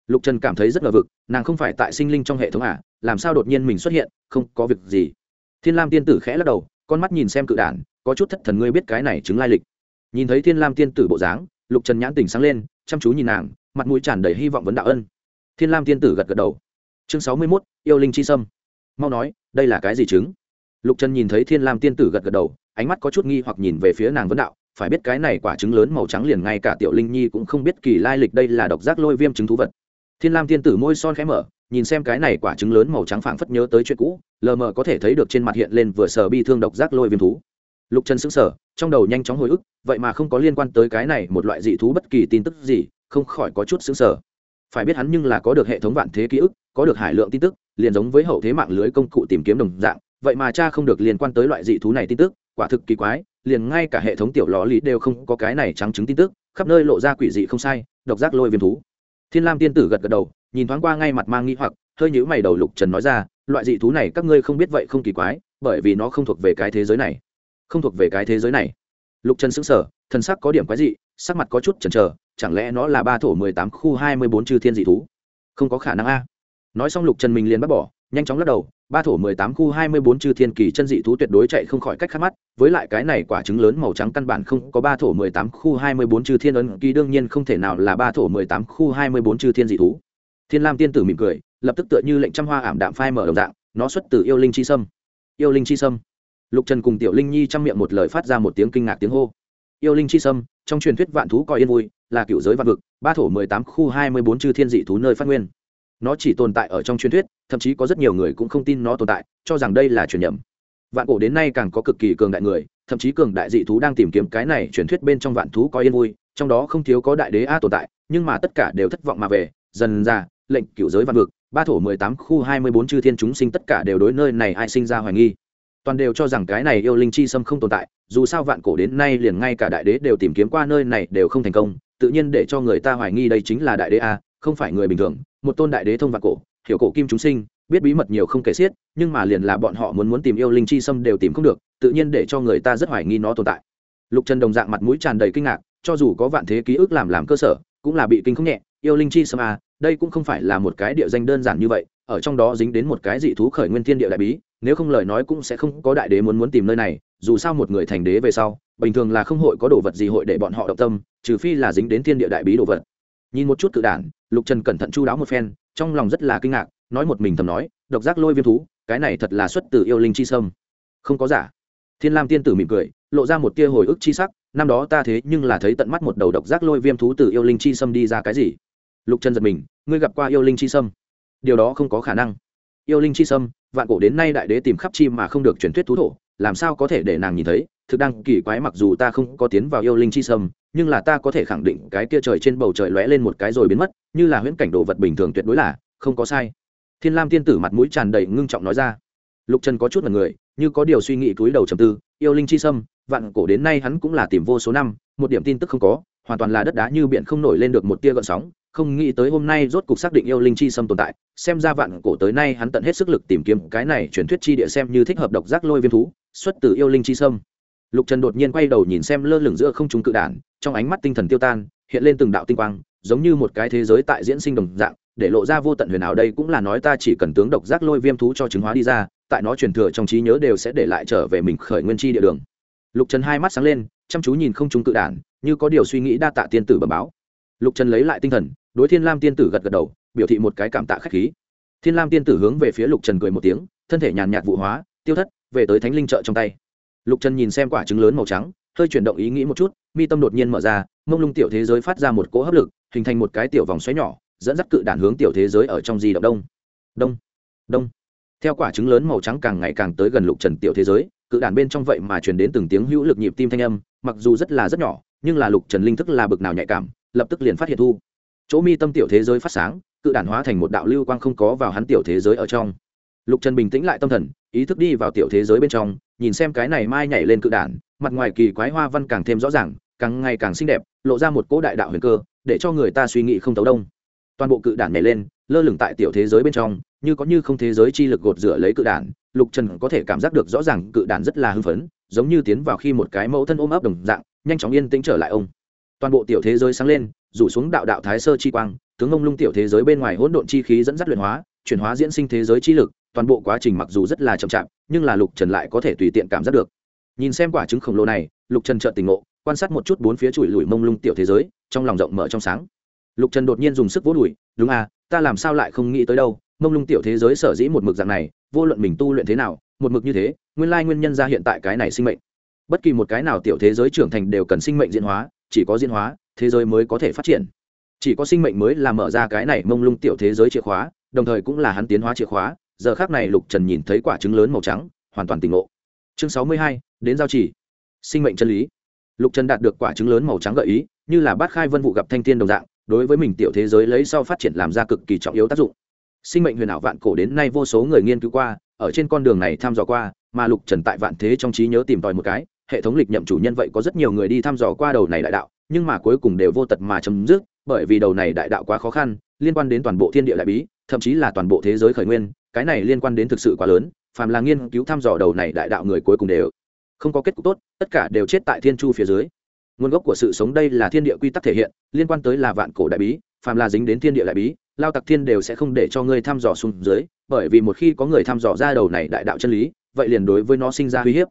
Lục trần cảm thấy rất ngờ vực, nàng không phải tại sinh linh trong hệ thống à làm sao đột nhiên mình xuất hiện, không có việc gì. Thiên lam tiên tử khẽ lắc đầu, con mắt nhìn xem cự đản, có chút thất thần ngươi biết cái này chứng lai lịch. Nhìn thấy thiên lam tiên tử bộ dáng, lục trần nhãn tỉnh sáng lên, chăm chú nhìn nàng, mặt mũi tràn đầy hy vọng vấn đạo ân. Thiên lam tiên tử gật gật đầu. Chương sáu mươi mốt, yêu linh chi sâm. Mau nói, đây là cái gì chứng? Lục trần nhìn thấy thiên lam tiên tử gật gật đầu, ánh mắt có chút nghi hoặc nhìn về phía nàng vấn đạo phải biết cái này quả trứng lớn màu trắng liền ngay cả tiểu linh nhi cũng không biết kỳ lai lịch đây là độc giác lôi viêm trứng thú vật. Thiên lam tiên tử môi son khẽ mở, nhìn xem cái này quả trứng lớn màu trắng phảng phất nhớ tới chuyện cũ, lờ mờ có thể thấy được trên mặt hiện lên vừa sờ bi thương độc giác lôi viêm thú. Lục trần sững sờ, trong đầu nhanh chóng hồi ức, vậy mà không có liên quan tới cái này một loại dị thú bất kỳ tin tức gì, không khỏi có chút sững sờ. Phải biết hắn nhưng là có được hệ thống vạn thế ký ức, có được hải lượng tin tức, liền giống với hậu thế mạng lưới công cụ tìm kiếm đồng dạng, vậy mà cha không được liên quan tới loại dị thú này tin tức, quả thực kỳ quái liền ngay cả hệ thống tiểu lò lý đều không có cái này trắng chứng tin tức, khắp nơi lộ ra quỷ dị không sai, độc giác lôi viêm thú. Thiên lam tiên tử gật gật đầu, nhìn thoáng qua ngay mặt mang nghi hoặc, hơi nhữ mày đầu lục trần nói ra, loại dị thú này các ngươi không biết vậy không kỳ quái, bởi vì nó không thuộc về cái thế giới này. Không thuộc về cái thế giới này. Lục trần xứng sở thân sắc có điểm quái dị, sắc mặt có chút chần chờ, chẳng lẽ nó là ba thổ mười tám khu hai mươi bốn chư thiên dị thú? Không có khả năng a. Nói xong lục trần mình liền bắt bỏ nhanh chóng lắc đầu, ba thổ mười tám khu hai mươi bốn chư thiên kỳ chân dị thú tuyệt đối chạy không khỏi cách khắc mắt, với lại cái này quả trứng lớn màu trắng căn bản không có ba thổ mười tám khu hai mươi bốn chư thiên ấn ký, đương nhiên không thể nào là ba thổ mười tám khu hai mươi bốn chư thiên dị thú. Thiên lam tiên tử mỉm cười, lập tức tựa như lệnh trăm hoa ảm đạm phai mở đồng dạng, nó xuất từ yêu linh chi sâm. Yêu linh chi sâm. Lục trần cùng tiểu linh nhi trong miệng một lời phát ra một tiếng kinh ngạc tiếng hô. Yêu linh chi sâm, trong truyền thuyết vạn thú coi yên vui, là cựu giới vạn vực, ba thổ mười tám khu hai mươi bốn chư thiên dị thú nơi phát nguyên nó chỉ tồn tại ở trong truyền thuyết, thậm chí có rất nhiều người cũng không tin nó tồn tại, cho rằng đây là truyền nhầm. Vạn cổ đến nay càng có cực kỳ cường đại người, thậm chí cường đại dị thú đang tìm kiếm cái này truyền thuyết bên trong vạn thú coi yên vui, trong đó không thiếu có đại đế a tồn tại, nhưng mà tất cả đều thất vọng mà về, dần ra, lệnh cựu giới vạn vực, ba thổ mười tám khu hai mươi bốn chư thiên chúng sinh tất cả đều đối nơi này ai sinh ra hoài nghi. Toàn đều cho rằng cái này yêu linh chi sâm không tồn tại, dù sao vạn cổ đến nay liền ngay cả đại đế đều tìm kiếm qua nơi này đều không thành công, tự nhiên để cho người ta hoài nghi đây chính là đại đế a, không phải người bình thường một tôn đại đế thông vạn cổ, hiểu cổ kim chúng sinh, biết bí mật nhiều không kể xiết, nhưng mà liền là bọn họ muốn muốn tìm yêu linh chi sâm đều tìm không được, tự nhiên để cho người ta rất hoài nghi nó tồn tại. Lục trần đồng dạng mặt mũi tràn đầy kinh ngạc, cho dù có vạn thế ký ức làm làm cơ sở, cũng là bị kinh không nhẹ, yêu linh chi sâm à đây cũng không phải là một cái địa danh đơn giản như vậy, ở trong đó dính đến một cái dị thú khởi nguyên thiên địa đại bí, nếu không lời nói cũng sẽ không có đại đế muốn muốn tìm nơi này, dù sao một người thành đế về sau, bình thường là không hội có đồ vật gì hội để bọn họ động tâm, trừ phi là dính đến thiên địa đại bí đồ vật nhìn một chút cự đản, lục trần cẩn thận chu đáo một phen, trong lòng rất là kinh ngạc, nói một mình thầm nói, độc giác lôi viêm thú, cái này thật là xuất từ yêu linh chi sâm. Không có giả. Thiên lam tiên tử mỉm cười, lộ ra một tia hồi ức chi sắc, năm đó ta thế nhưng là thấy tận mắt một đầu độc giác lôi viêm thú từ yêu linh chi sâm đi ra cái gì? Lục trần giật mình, ngươi gặp qua yêu linh chi sâm? Điều đó không có khả năng. Yêu linh chi sâm, vạn cổ đến nay đại đế tìm khắp chi mà không được truyền thuyết thú thổ, làm sao có thể để nàng nhìn thấy? Thực đang kỳ quái mặc dù ta không có tiến vào yêu linh chi sâm nhưng là ta có thể khẳng định cái kia trời trên bầu trời lóe lên một cái rồi biến mất, như là huyễn cảnh đồ vật bình thường tuyệt đối là, không có sai. Thiên lam tiên tử mặt mũi tràn đầy ngưng trọng nói ra. Lục trần có chút là người, như có điều suy nghĩ túi đầu trầm tư, yêu linh chi sâm, vạn cổ đến nay hắn cũng là tìm vô số năm, một điểm tin tức không có, hoàn toàn là đất đá như biển không nổi lên được một tia gợn sóng, không nghĩ tới hôm nay rốt cục xác định yêu linh chi sâm tồn tại, xem ra vạn cổ tới nay hắn tận hết sức lực tìm kiếm cái này truyền thuyết chi địa xem như thích hợp độc giác lôi viêm thú, xuất từ yêu linh chi sâm lục trần đột nhiên quay đầu nhìn xem lơ lửng giữa không trung cự đản, trong ánh mắt tinh thần tiêu tan, hiện lên từng đạo tinh quang, giống như một cái thế giới tại diễn sinh đồng dạng, để lộ ra vô tận huyền ảo đây cũng là nói ta chỉ cần tướng độc giác lôi viêm thú cho chứng hóa đi ra, tại nó truyền thừa trong trí nhớ đều sẽ để lại trở về mình khởi nguyên chi địa đường. Lục trần hai mắt sáng lên, chăm chú nhìn không trung cự đản, như có điều suy nghĩ đa tạ tiên tử bẩm báo. Lục trần lấy lại tinh thần, đối thiên lam tiên tử gật gật đầu, biểu thị một cái cảm tạ khách khí. Thiên lam tiên tử hướng về phía lục trần cười một tiếng, thân thể nhàn nhạt vụ hóa, tiêu thất, về tới thánh linh trợ trong tay lục trần nhìn xem quả trứng lớn màu trắng, hơi chuyển động ý nghĩ một chút, mi tâm đột nhiên mở ra, mông lung tiểu thế giới phát ra một cỗ hấp lực, hình thành một cái tiểu vòng xoáy nhỏ, dẫn dắt cự đản hướng tiểu thế giới ở trong di động đông. Đông đông. Theo quả trứng lớn màu trắng càng ngày càng tới gần lục trần tiểu thế giới, cự đản bên trong vậy mà truyền đến từng tiếng hữu lực nhịp tim thanh âm, mặc dù rất là rất nhỏ, nhưng là lục trần linh thức là bực nào nhạy cảm, lập tức liền phát hiện thu. Chỗ mi tâm tiểu thế giới phát sáng, cự đản hóa thành một đạo lưu quang không có vào hắn tiểu thế giới ở trong. Lục trần bình tĩnh lại tâm thần ý thức đi vào tiểu thế giới bên trong, nhìn xem cái này mai nhảy lên cự đản, mặt ngoài kỳ quái hoa văn càng thêm rõ ràng, càng ngày càng xinh đẹp, lộ ra một cỗ đại đạo huyền cơ, để cho người ta suy nghĩ không tấu đông. Toàn bộ cự đản nhảy lên, lơ lửng tại tiểu thế giới bên trong, như có như không thế giới chi lực gột rửa lấy cự đản, lục trần có thể cảm giác được rõ ràng cự đản rất là hưng phấn, giống như tiến vào khi một cái mẫu thân ôm ấp đồng dạng, nhanh chóng yên tĩnh trở lại ông. Toàn bộ tiểu thế giới sáng lên, rủ xuống đạo đạo thái sơ chi quang, tướng ông lung tiểu thế giới bên ngoài hỗn độn chi khí dẫn dắt luyện hóa, chuyển hóa diễn sinh thế giới chi lực toàn bộ quá trình mặc dù rất là chậm chạp, nhưng là lục trần lại có thể tùy tiện cảm giác được. Nhìn xem quả trứng khổng lồ này, lục trần trợn tình ngộ, quan sát một chút bốn phía chùi lùi mông lung tiểu thế giới, trong lòng rộng mở trong sáng. Lục trần đột nhiên dùng sức vỗ đùi, đúng à ta làm sao lại không nghĩ tới đâu, mông lung tiểu thế giới sở dĩ một mực dạng này, vô luận mình tu luyện thế nào, một mực như thế, nguyên lai nguyên nhân ra hiện tại cái này sinh mệnh. Bất kỳ một cái nào tiểu thế giới trưởng thành đều cần sinh mệnh diễn hóa, chỉ có diễn hóa, thế giới mới có thể phát triển. Chỉ có sinh mệnh mới là mở ra cái này mông lung tiểu thế giới chìa khóa, đồng thời cũng là hắn tiến hóa chìa khóa giờ khác này lục trần nhìn thấy quả trứng lớn màu trắng, hoàn toàn tỉnh ngộ. Chương sáu mươi hai, đến giao chỉ. Sinh mệnh chân lý. Lục trần đạt được quả trứng lớn màu trắng gợi ý, như là bát khai vân vụ gặp thanh thiên đồng dạng, đối với mình tiểu thế giới lấy sau phát triển làm ra cực kỳ trọng yếu tác dụng. Sinh mệnh huyền ảo vạn cổ đến nay vô số người nghiên cứu qua, ở trên con đường này thăm dò qua, mà lục trần tại vạn thế trong trí nhớ tìm tòi một cái, hệ thống lịch nhậm chủ nhân vậy có rất nhiều người đi thăm dò qua đầu này đại đạo, nhưng mà cuối cùng đều vô tật mà chấm dứt, bởi vì đầu này đại đạo quá khó khăn, liên quan đến toàn bộ thiên địa đại bí, thậm chí là toàn bộ thế giới khởi nguyên cái này liên quan đến thực sự quá lớn, phàm là nghiên cứu thăm dò đầu này đại đạo người cuối cùng đều không có kết cục tốt, tất cả đều chết tại thiên chu phía dưới. Nguồn gốc của sự sống đây là thiên địa quy tắc thể hiện, liên quan tới là vạn cổ đại bí, phàm là dính đến thiên địa đại bí, lao tặc thiên đều sẽ không để cho ngươi thăm dò xuống dưới, bởi vì một khi có người thăm dò ra đầu này đại đạo chân lý, vậy liền đối với nó sinh ra uy hiếp.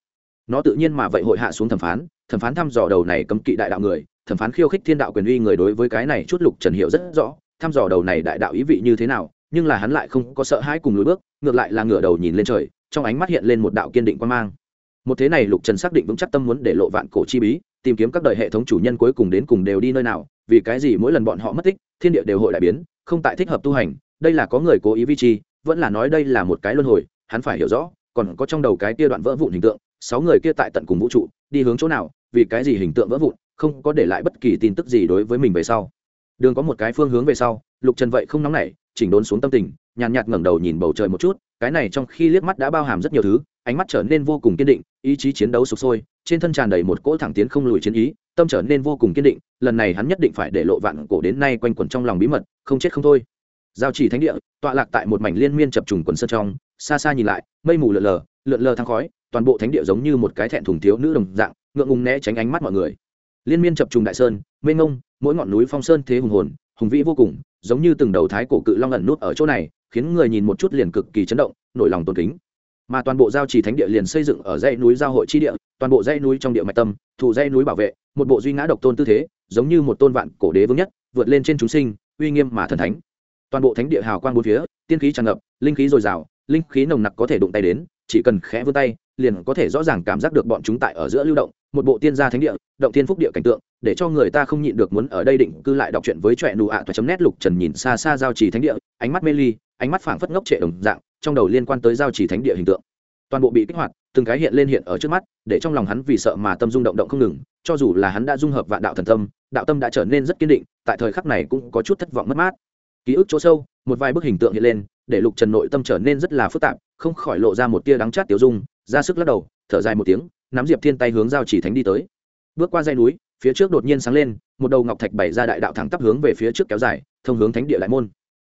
Nó tự nhiên mà vậy hội hạ xuống thẩm phán thẩm phán thăm dò đầu này cấm kỵ đại đạo người, thẩm phán khiêu khích thiên đạo quyền uy người đối với cái này chút lục trần hiệu rất rõ, thăm dò đầu này đại đạo ý vị như thế nào nhưng là hắn lại không có sợ hãi cùng lùi bước, ngược lại là ngửa đầu nhìn lên trời, trong ánh mắt hiện lên một đạo kiên định quan mang. Một thế này lục trần xác định vững chắc tâm muốn để lộ vạn cổ chi bí, tìm kiếm các đời hệ thống chủ nhân cuối cùng đến cùng đều đi nơi nào, vì cái gì mỗi lần bọn họ mất tích, thiên địa đều hội đại biến, không tại thích hợp tu hành, đây là có người cố ý vi chi vẫn là nói đây là một cái luân hồi, hắn phải hiểu rõ, còn có trong đầu cái kia đoạn vỡ vụn hình tượng, sáu người kia tại tận cùng vũ trụ, đi hướng chỗ nào, vì cái gì hình tượng vỡ vụn, không có để lại bất kỳ tin tức gì đối với mình về sau. Đường có một cái phương hướng về sau, lục trần vậy không nóng nảy chỉnh đốn xuống tâm tình, nhàn nhạt ngẩng đầu nhìn bầu trời một chút, cái này trong khi liếc mắt đã bao hàm rất nhiều thứ, ánh mắt trở nên vô cùng kiên định, ý chí chiến đấu sụp sôi, trên thân tràn đầy một cỗ thẳng tiến không lùi chiến ý, tâm trở nên vô cùng kiên định, lần này hắn nhất định phải để lộ vạn cổ đến nay quanh quẩn trong lòng bí mật, không chết không thôi. Giao chỉ thánh địa, tọa lạc tại một mảnh liên miên chập trùng quần sơn trong, xa xa nhìn lại, mây mù lượn lờ lượn lờ thang khói, toàn bộ thánh địa giống như một cái thẹn thùng thiếu nữ đồng dạng, ngượng ngùng né tránh ánh mắt mọi người. Liên miên chập trùng đại sơn, mênh ngông mỗi ngọn núi phong sơn thế hùng hồn, hùng vĩ vô cùng giống như từng đầu thái cổ cự long ẩn nút ở chỗ này, khiến người nhìn một chút liền cực kỳ chấn động, nổi lòng tôn kính. Mà toàn bộ giao trì thánh địa liền xây dựng ở dãy núi giao hội chi địa, toàn bộ dãy núi trong địa mạch tâm thủ dãy núi bảo vệ, một bộ duy ngã độc tôn tư thế, giống như một tôn vạn cổ đế vương nhất, vượt lên trên chúng sinh, uy nghiêm mà thần thánh. Toàn bộ thánh địa hào quang bốn phía, tiên khí tràn ngập, linh khí dồi dào, linh khí nồng nặc có thể đụng tay đến chỉ cần khẽ vươn tay, liền có thể rõ ràng cảm giác được bọn chúng tại ở giữa lưu động, một bộ tiên gia thánh địa, động thiên phúc địa cảnh tượng, để cho người ta không nhịn được muốn ở đây định cư lại đọc truyện với trọe nụ ạ toa chấm nét lục trần nhìn xa xa giao trì thánh địa, ánh mắt mê ly, ánh mắt phảng phất ngốc trệ đồng dạng, trong đầu liên quan tới giao trì thánh địa hình tượng. Toàn bộ bị kích hoạt, từng cái hiện lên hiện ở trước mắt, để trong lòng hắn vì sợ mà tâm dung động động không ngừng, cho dù là hắn đã dung hợp vạn đạo thần tâm, đạo tâm đã trở nên rất kiên định, tại thời khắc này cũng có chút thất vọng mất mát. Ký ức chỗ sâu, một vài bức hình tượng hiện lên để lục trần nội tâm trở nên rất là phức tạp, không khỏi lộ ra một tia đắng chát tiểu dung, ra sức lắc đầu, thở dài một tiếng, nắm diệp thiên tay hướng giao chỉ thánh đi tới. Bước qua dây núi, phía trước đột nhiên sáng lên, một đầu ngọc thạch bảy ra đại đạo thẳng tắp hướng về phía trước kéo dài, thông hướng thánh địa đại môn.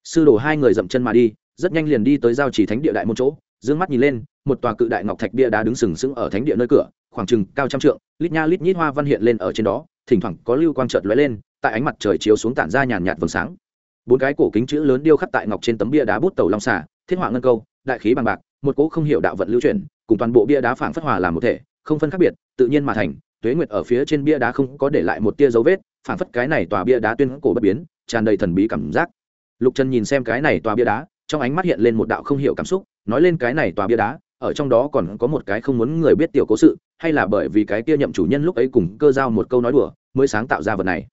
Sư đồ hai người dậm chân mà đi, rất nhanh liền đi tới giao chỉ thánh địa đại môn chỗ d mắt nhìn lên, một tòa cự đại ngọc thạch bia đá đứng sừng sững ở thánh địa nơi cửa, khoảng chừng cao trăm trượng, lít nha lít nhít hoa văn hiện lên ở trên đó, thỉnh thoảng có lưu quang chợt lóe lên, tại ánh mặt trời chiếu xuống tản ra nhàn nhạt vầng sáng bốn cái cổ kính chữ lớn điêu khắc tại ngọc trên tấm bia đá bút tàu long xả thiết họa ngân câu, đại khí bằng bạc, một cỗ không hiểu đạo vận lưu chuyển, cùng toàn bộ bia đá phảng phất hòa làm một thể, không phân khác biệt, tự nhiên mà thành, tuế nguyệt ở phía trên bia đá không có để lại một tia dấu vết, phảng phất cái này tòa bia đá tuyên cổ bất biến, tràn đầy thần bí cảm giác. Lục trần nhìn xem cái này tòa bia đá, trong ánh mắt hiện lên một đạo không hiểu cảm xúc, nói lên cái này tòa bia đá, ở trong đó còn có một cái không muốn người biết tiểu cố sự, hay là bởi vì cái kia nhậm chủ nhân lúc ấy cùng cơ giao một câu nói đùa, mới sáng tạo ra vật này.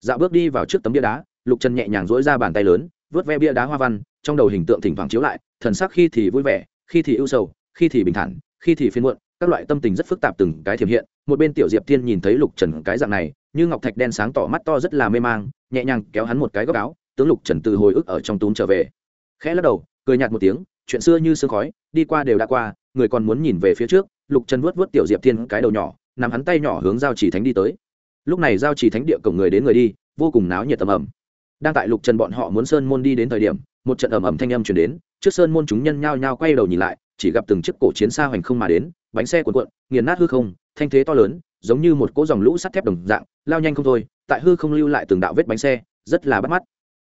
Dạo bước đi vào trước tấm bia đá lục trần nhẹ nhàng dỗi ra bàn tay lớn, vớt ve bia đá hoa văn, trong đầu hình tượng thỉnh thoảng chiếu lại, thần sắc khi thì vui vẻ, khi thì ưu sầu, khi thì bình thản, khi thì phiên muộn, các loại tâm tình rất phức tạp từng cái thiểm hiện. Một bên tiểu diệp tiên nhìn thấy lục trần cái dạng này, như ngọc thạch đen sáng tỏ mắt to rất là mê mang, nhẹ nhàng kéo hắn một cái góc áo, tướng lục trần từ hồi ức ở trong túm trở về. Khẽ lắc đầu, cười nhạt một tiếng, chuyện xưa như sương khói, đi qua đều đã qua, người còn muốn nhìn về phía trước, lục trần vuốt vuốt tiểu diệp thiên cái đầu nhỏ nằm hắn tay nhỏ hướng giao chỉ thánh đi tới. Lúc này giao chỉ thánh địa cổng người đến người đi, vô cùng náo nhiệt tầm ẩm đang tại lục trần bọn họ muốn sơn môn đi đến thời điểm, một trận ầm ầm thanh âm chuyển đến, trước sơn môn chúng nhân nhao nhao quay đầu nhìn lại, chỉ gặp từng chiếc cổ chiến xa hoành không mà đến, bánh xe cuộn cuộn, nghiền nát hư không, thanh thế to lớn, giống như một cỗ dòng lũ sắt thép đồng dạng, lao nhanh không thôi, tại hư không lưu lại từng đạo vết bánh xe, rất là bắt mắt.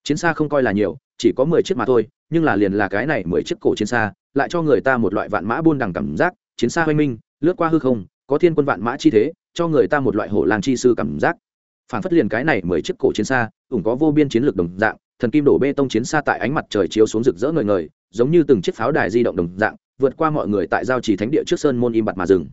Chiến xa không coi là nhiều, chỉ có mười chiếc mà thôi, nhưng là liền là cái này mười chiếc cổ chiến xa, lại cho người ta một loại vạn mã buôn đằng cảm giác, chiến xa hoanh minh, lướt qua hư không, có thiên quân vạn mã chi thế, cho người ta một loại hổ làng chi sư cảm giác phản phất liền cái này mười chiếc cổ chiến xa, ủng có vô biên chiến lược đồng dạng, thần kim đổ bê tông chiến xa tại ánh mặt trời chiếu xuống rực rỡ ngời ngời, giống như từng chiếc pháo đài di động đồng dạng, vượt qua mọi người tại giao trì thánh địa trước sơn môn im bặt mà dừng.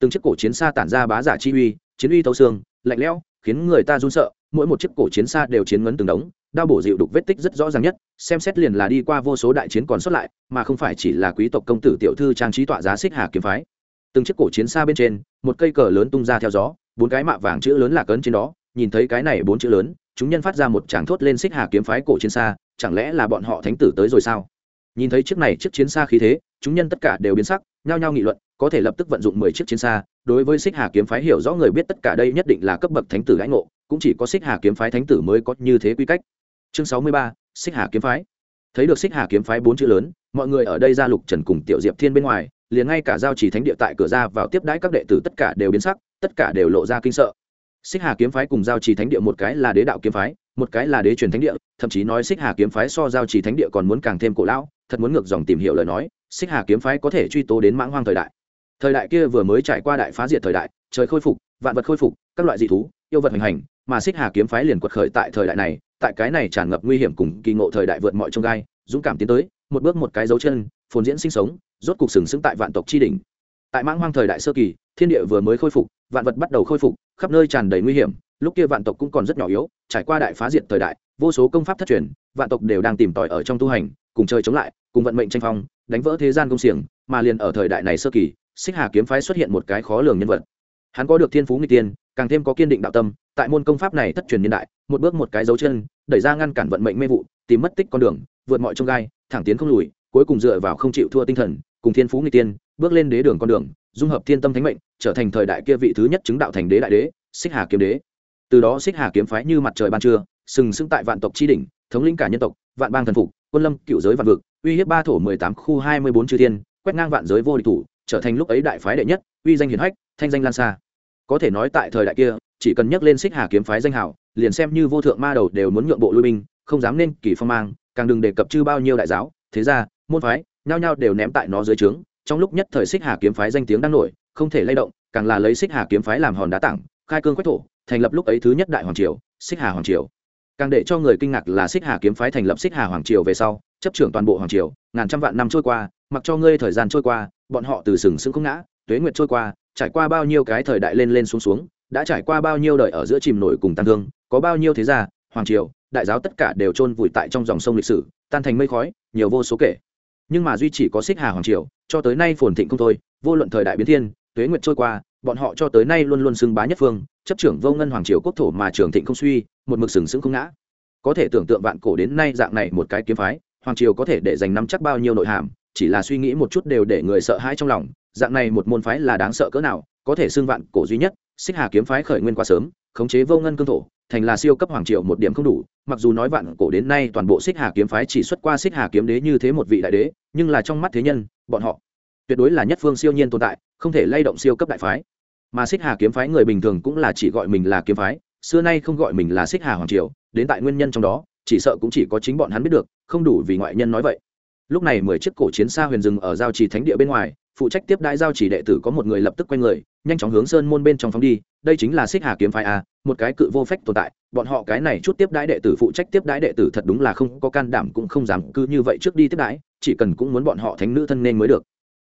Từng chiếc cổ chiến xa tản ra bá giả chi uy, chiến uy thấu xương, lạnh lẽo, khiến người ta run sợ, mỗi một chiếc cổ chiến xa đều chiến ngấn từng đống, đao bổ dịu đục vết tích rất rõ ràng nhất, xem xét liền là đi qua vô số đại chiến còn sót lại, mà không phải chỉ là quý tộc công tử tiểu thư trang trí tọa giá xích hà kiếm phái. Từng chiếc cổ chiến xa bên trên, một cây cờ lớn tung ra theo gió, bốn cái mạ vàng chữ lớn là cấn trên đó nhìn thấy cái này bốn chữ lớn, chúng nhân phát ra một tràng thốt lên xích hà kiếm phái cổ chiến xa, chẳng lẽ là bọn họ thánh tử tới rồi sao? Nhìn thấy chiếc này chiếc chiến xa khí thế, chúng nhân tất cả đều biến sắc, nhao nhao nghị luận, có thể lập tức vận dụng mười chiếc chiến xa, đối với xích hà kiếm phái hiểu rõ người biết tất cả đây nhất định là cấp bậc thánh tử lãnh ngộ, cũng chỉ có xích hà kiếm phái thánh tử mới có như thế quy cách. Chương sáu mươi ba, xích hà kiếm phái. Thấy được xích hà kiếm phái bốn chữ lớn, mọi người ở đây ra lục trần cùng tiểu diệp thiên bên ngoài, liền ngay cả giao chỉ thánh địa tại cửa ra vào tiếp đãi các đệ tử tất cả đều biến sắc, tất cả đều lộ ra kinh sợ xích hà kiếm phái cùng giao trì thánh địa một cái là đế đạo kiếm phái, một cái là đế truyền thánh địa, thậm chí nói xích hà kiếm phái so giao trì thánh địa còn muốn càng thêm cổ lão, thật muốn ngược dòng tìm hiểu lời nói, xích hà kiếm phái có thể truy tố đến mãng hoang thời đại. Thời đại kia vừa mới trải qua đại phá diệt thời đại, trời khôi phục, vạn vật khôi phục, các loại dị thú, yêu vật hành hành, mà xích hà kiếm phái liền quật khởi tại thời đại này, tại cái này tràn ngập nguy hiểm cùng kỳ ngộ thời đại vượt mọi trông gai, dũng cảm tiến tới, một bước một cái dấu chân, phồn diễn sinh sống, rốt cục sừng sững tại vạn tộc tri đỉnh. Tại mãng hoang thời đại sơ kỳ thiên địa vừa mới khôi phục, vạn vật bắt đầu khôi phục, khắp nơi tràn đầy nguy hiểm. Lúc kia vạn tộc cũng còn rất nhỏ yếu, trải qua đại phá diệt thời đại, vô số công pháp thất truyền, vạn tộc đều đang tìm tòi ở trong tu hành, cùng chơi chống lại, cùng vận mệnh tranh phong, đánh vỡ thế gian công xiềng, mà liền ở thời đại này sơ kỳ, xích hà kiếm phái xuất hiện một cái khó lường nhân vật. Hắn có được thiên phú người tiên, càng thêm có kiên định đạo tâm, tại môn công pháp này thất truyền niên đại, một bước một cái dấu chân, đẩy ra ngăn cản vận mệnh mê vụ, tìm mất tích con đường, vượt mọi trông gai, thẳng tiến không lùi, cuối cùng dựa vào không chịu thua tinh thần, cùng thiên phú người tiên, bước lên đế đường con đường dung hợp thiên tâm thánh mệnh, trở thành thời đại kia vị thứ nhất chứng đạo thành đế đại đế, xích hà kiếm đế. Từ đó xích hà kiếm phái như mặt trời ban trưa, sừng sững tại vạn tộc tri đỉnh, thống lĩnh cả nhân tộc, vạn bang thần phục, quân lâm, cựu giới vạn vực, uy hiếp ba thổ mười tám khu hai mươi bốn chư thiên, quét ngang vạn giới vô địch thủ, trở thành lúc ấy đại phái đệ nhất, uy danh hiển hách, thanh danh lan xa. Có thể nói tại thời đại kia, chỉ cần nhắc lên xích hà kiếm phái danh hảo liền xem như vô thượng ma đầu đều muốn nhượng bộ lui binh, không dám nên kỳ phong mang, càng đừng đề cập chư bao nhiêu đại giáo, thế ra môn phái, nhao nhao đều ném tại nó dưới trướng trong lúc nhất thời xích hà kiếm phái danh tiếng đang nổi, không thể lay động, càng là lấy xích hà kiếm phái làm hòn đá tảng, khai cương quách thổ, thành lập lúc ấy thứ nhất đại hoàng triều, xích hà hoàng triều. Càng để cho người kinh ngạc là xích hà kiếm phái thành lập xích hà hoàng triều về sau, chấp trưởng toàn bộ hoàng triều, ngàn trăm vạn năm trôi qua, mặc cho ngươi thời gian trôi qua, bọn họ từ sừng sững không ngã, tuế nguyệt trôi qua, trải qua bao nhiêu cái thời đại lên lên xuống xuống, đã trải qua bao nhiêu đời ở giữa chìm nổi cùng tăng thương, có bao nhiêu thế gia, hoàng triều, đại giáo tất cả đều chôn vùi tại trong dòng sông lịch sử, tan thành mây khói, nhiều vô số kể nhưng mà duy chỉ có xích hà hoàng triều, cho tới nay phồn thịnh không thôi, vô luận thời đại biến thiên, tuế nguyệt trôi qua, bọn họ cho tới nay luôn luôn xưng bá nhất phương, chấp trưởng vô ngân hoàng triều quốc thổ mà trường thịnh không suy, một mực sừng sững không ngã. Có thể tưởng tượng vạn cổ đến nay dạng này một cái kiếm phái, hoàng triều có thể để dành nắm chắc bao nhiêu nội hàm, chỉ là suy nghĩ một chút đều để người sợ hãi trong lòng, dạng này một môn phái là đáng sợ cỡ nào, có thể xưng vạn cổ duy nhất, xích hà kiếm phái khởi nguyên quá sớm, khống chế vô ngân cương thổ thành là siêu cấp hoàng triều một điểm không đủ, mặc dù nói vạn cổ đến nay toàn bộ xích hà kiếm phái chỉ xuất qua xích hà kiếm đế như thế một vị đại đế, nhưng là trong mắt thế nhân, bọn họ tuyệt đối là nhất phương siêu nhiên tồn tại, không thể lay động siêu cấp đại phái. Mà xích hà kiếm phái người bình thường cũng là chỉ gọi mình là kiếm phái, xưa nay không gọi mình là xích hà hoàng triều, đến tại nguyên nhân trong đó, chỉ sợ cũng chỉ có chính bọn hắn biết được, không đủ vì ngoại nhân nói vậy. Lúc này mười chiếc cổ chiến xa huyền rừng ở giao trì thánh địa bên ngoài, phụ trách tiếp đãi giao trì đệ tử có một người lập tức quay người, nhanh chóng hướng sơn môn bên trong phóng đi, đây chính là xích hà kiếm phái a một cái cự vô phách tồn tại, bọn họ cái này chút tiếp đãi đệ tử phụ trách tiếp đãi đệ tử thật đúng là không có can đảm cũng không dám cứ như vậy trước đi tiếp đãi, chỉ cần cũng muốn bọn họ thánh nữ thân nên mới được.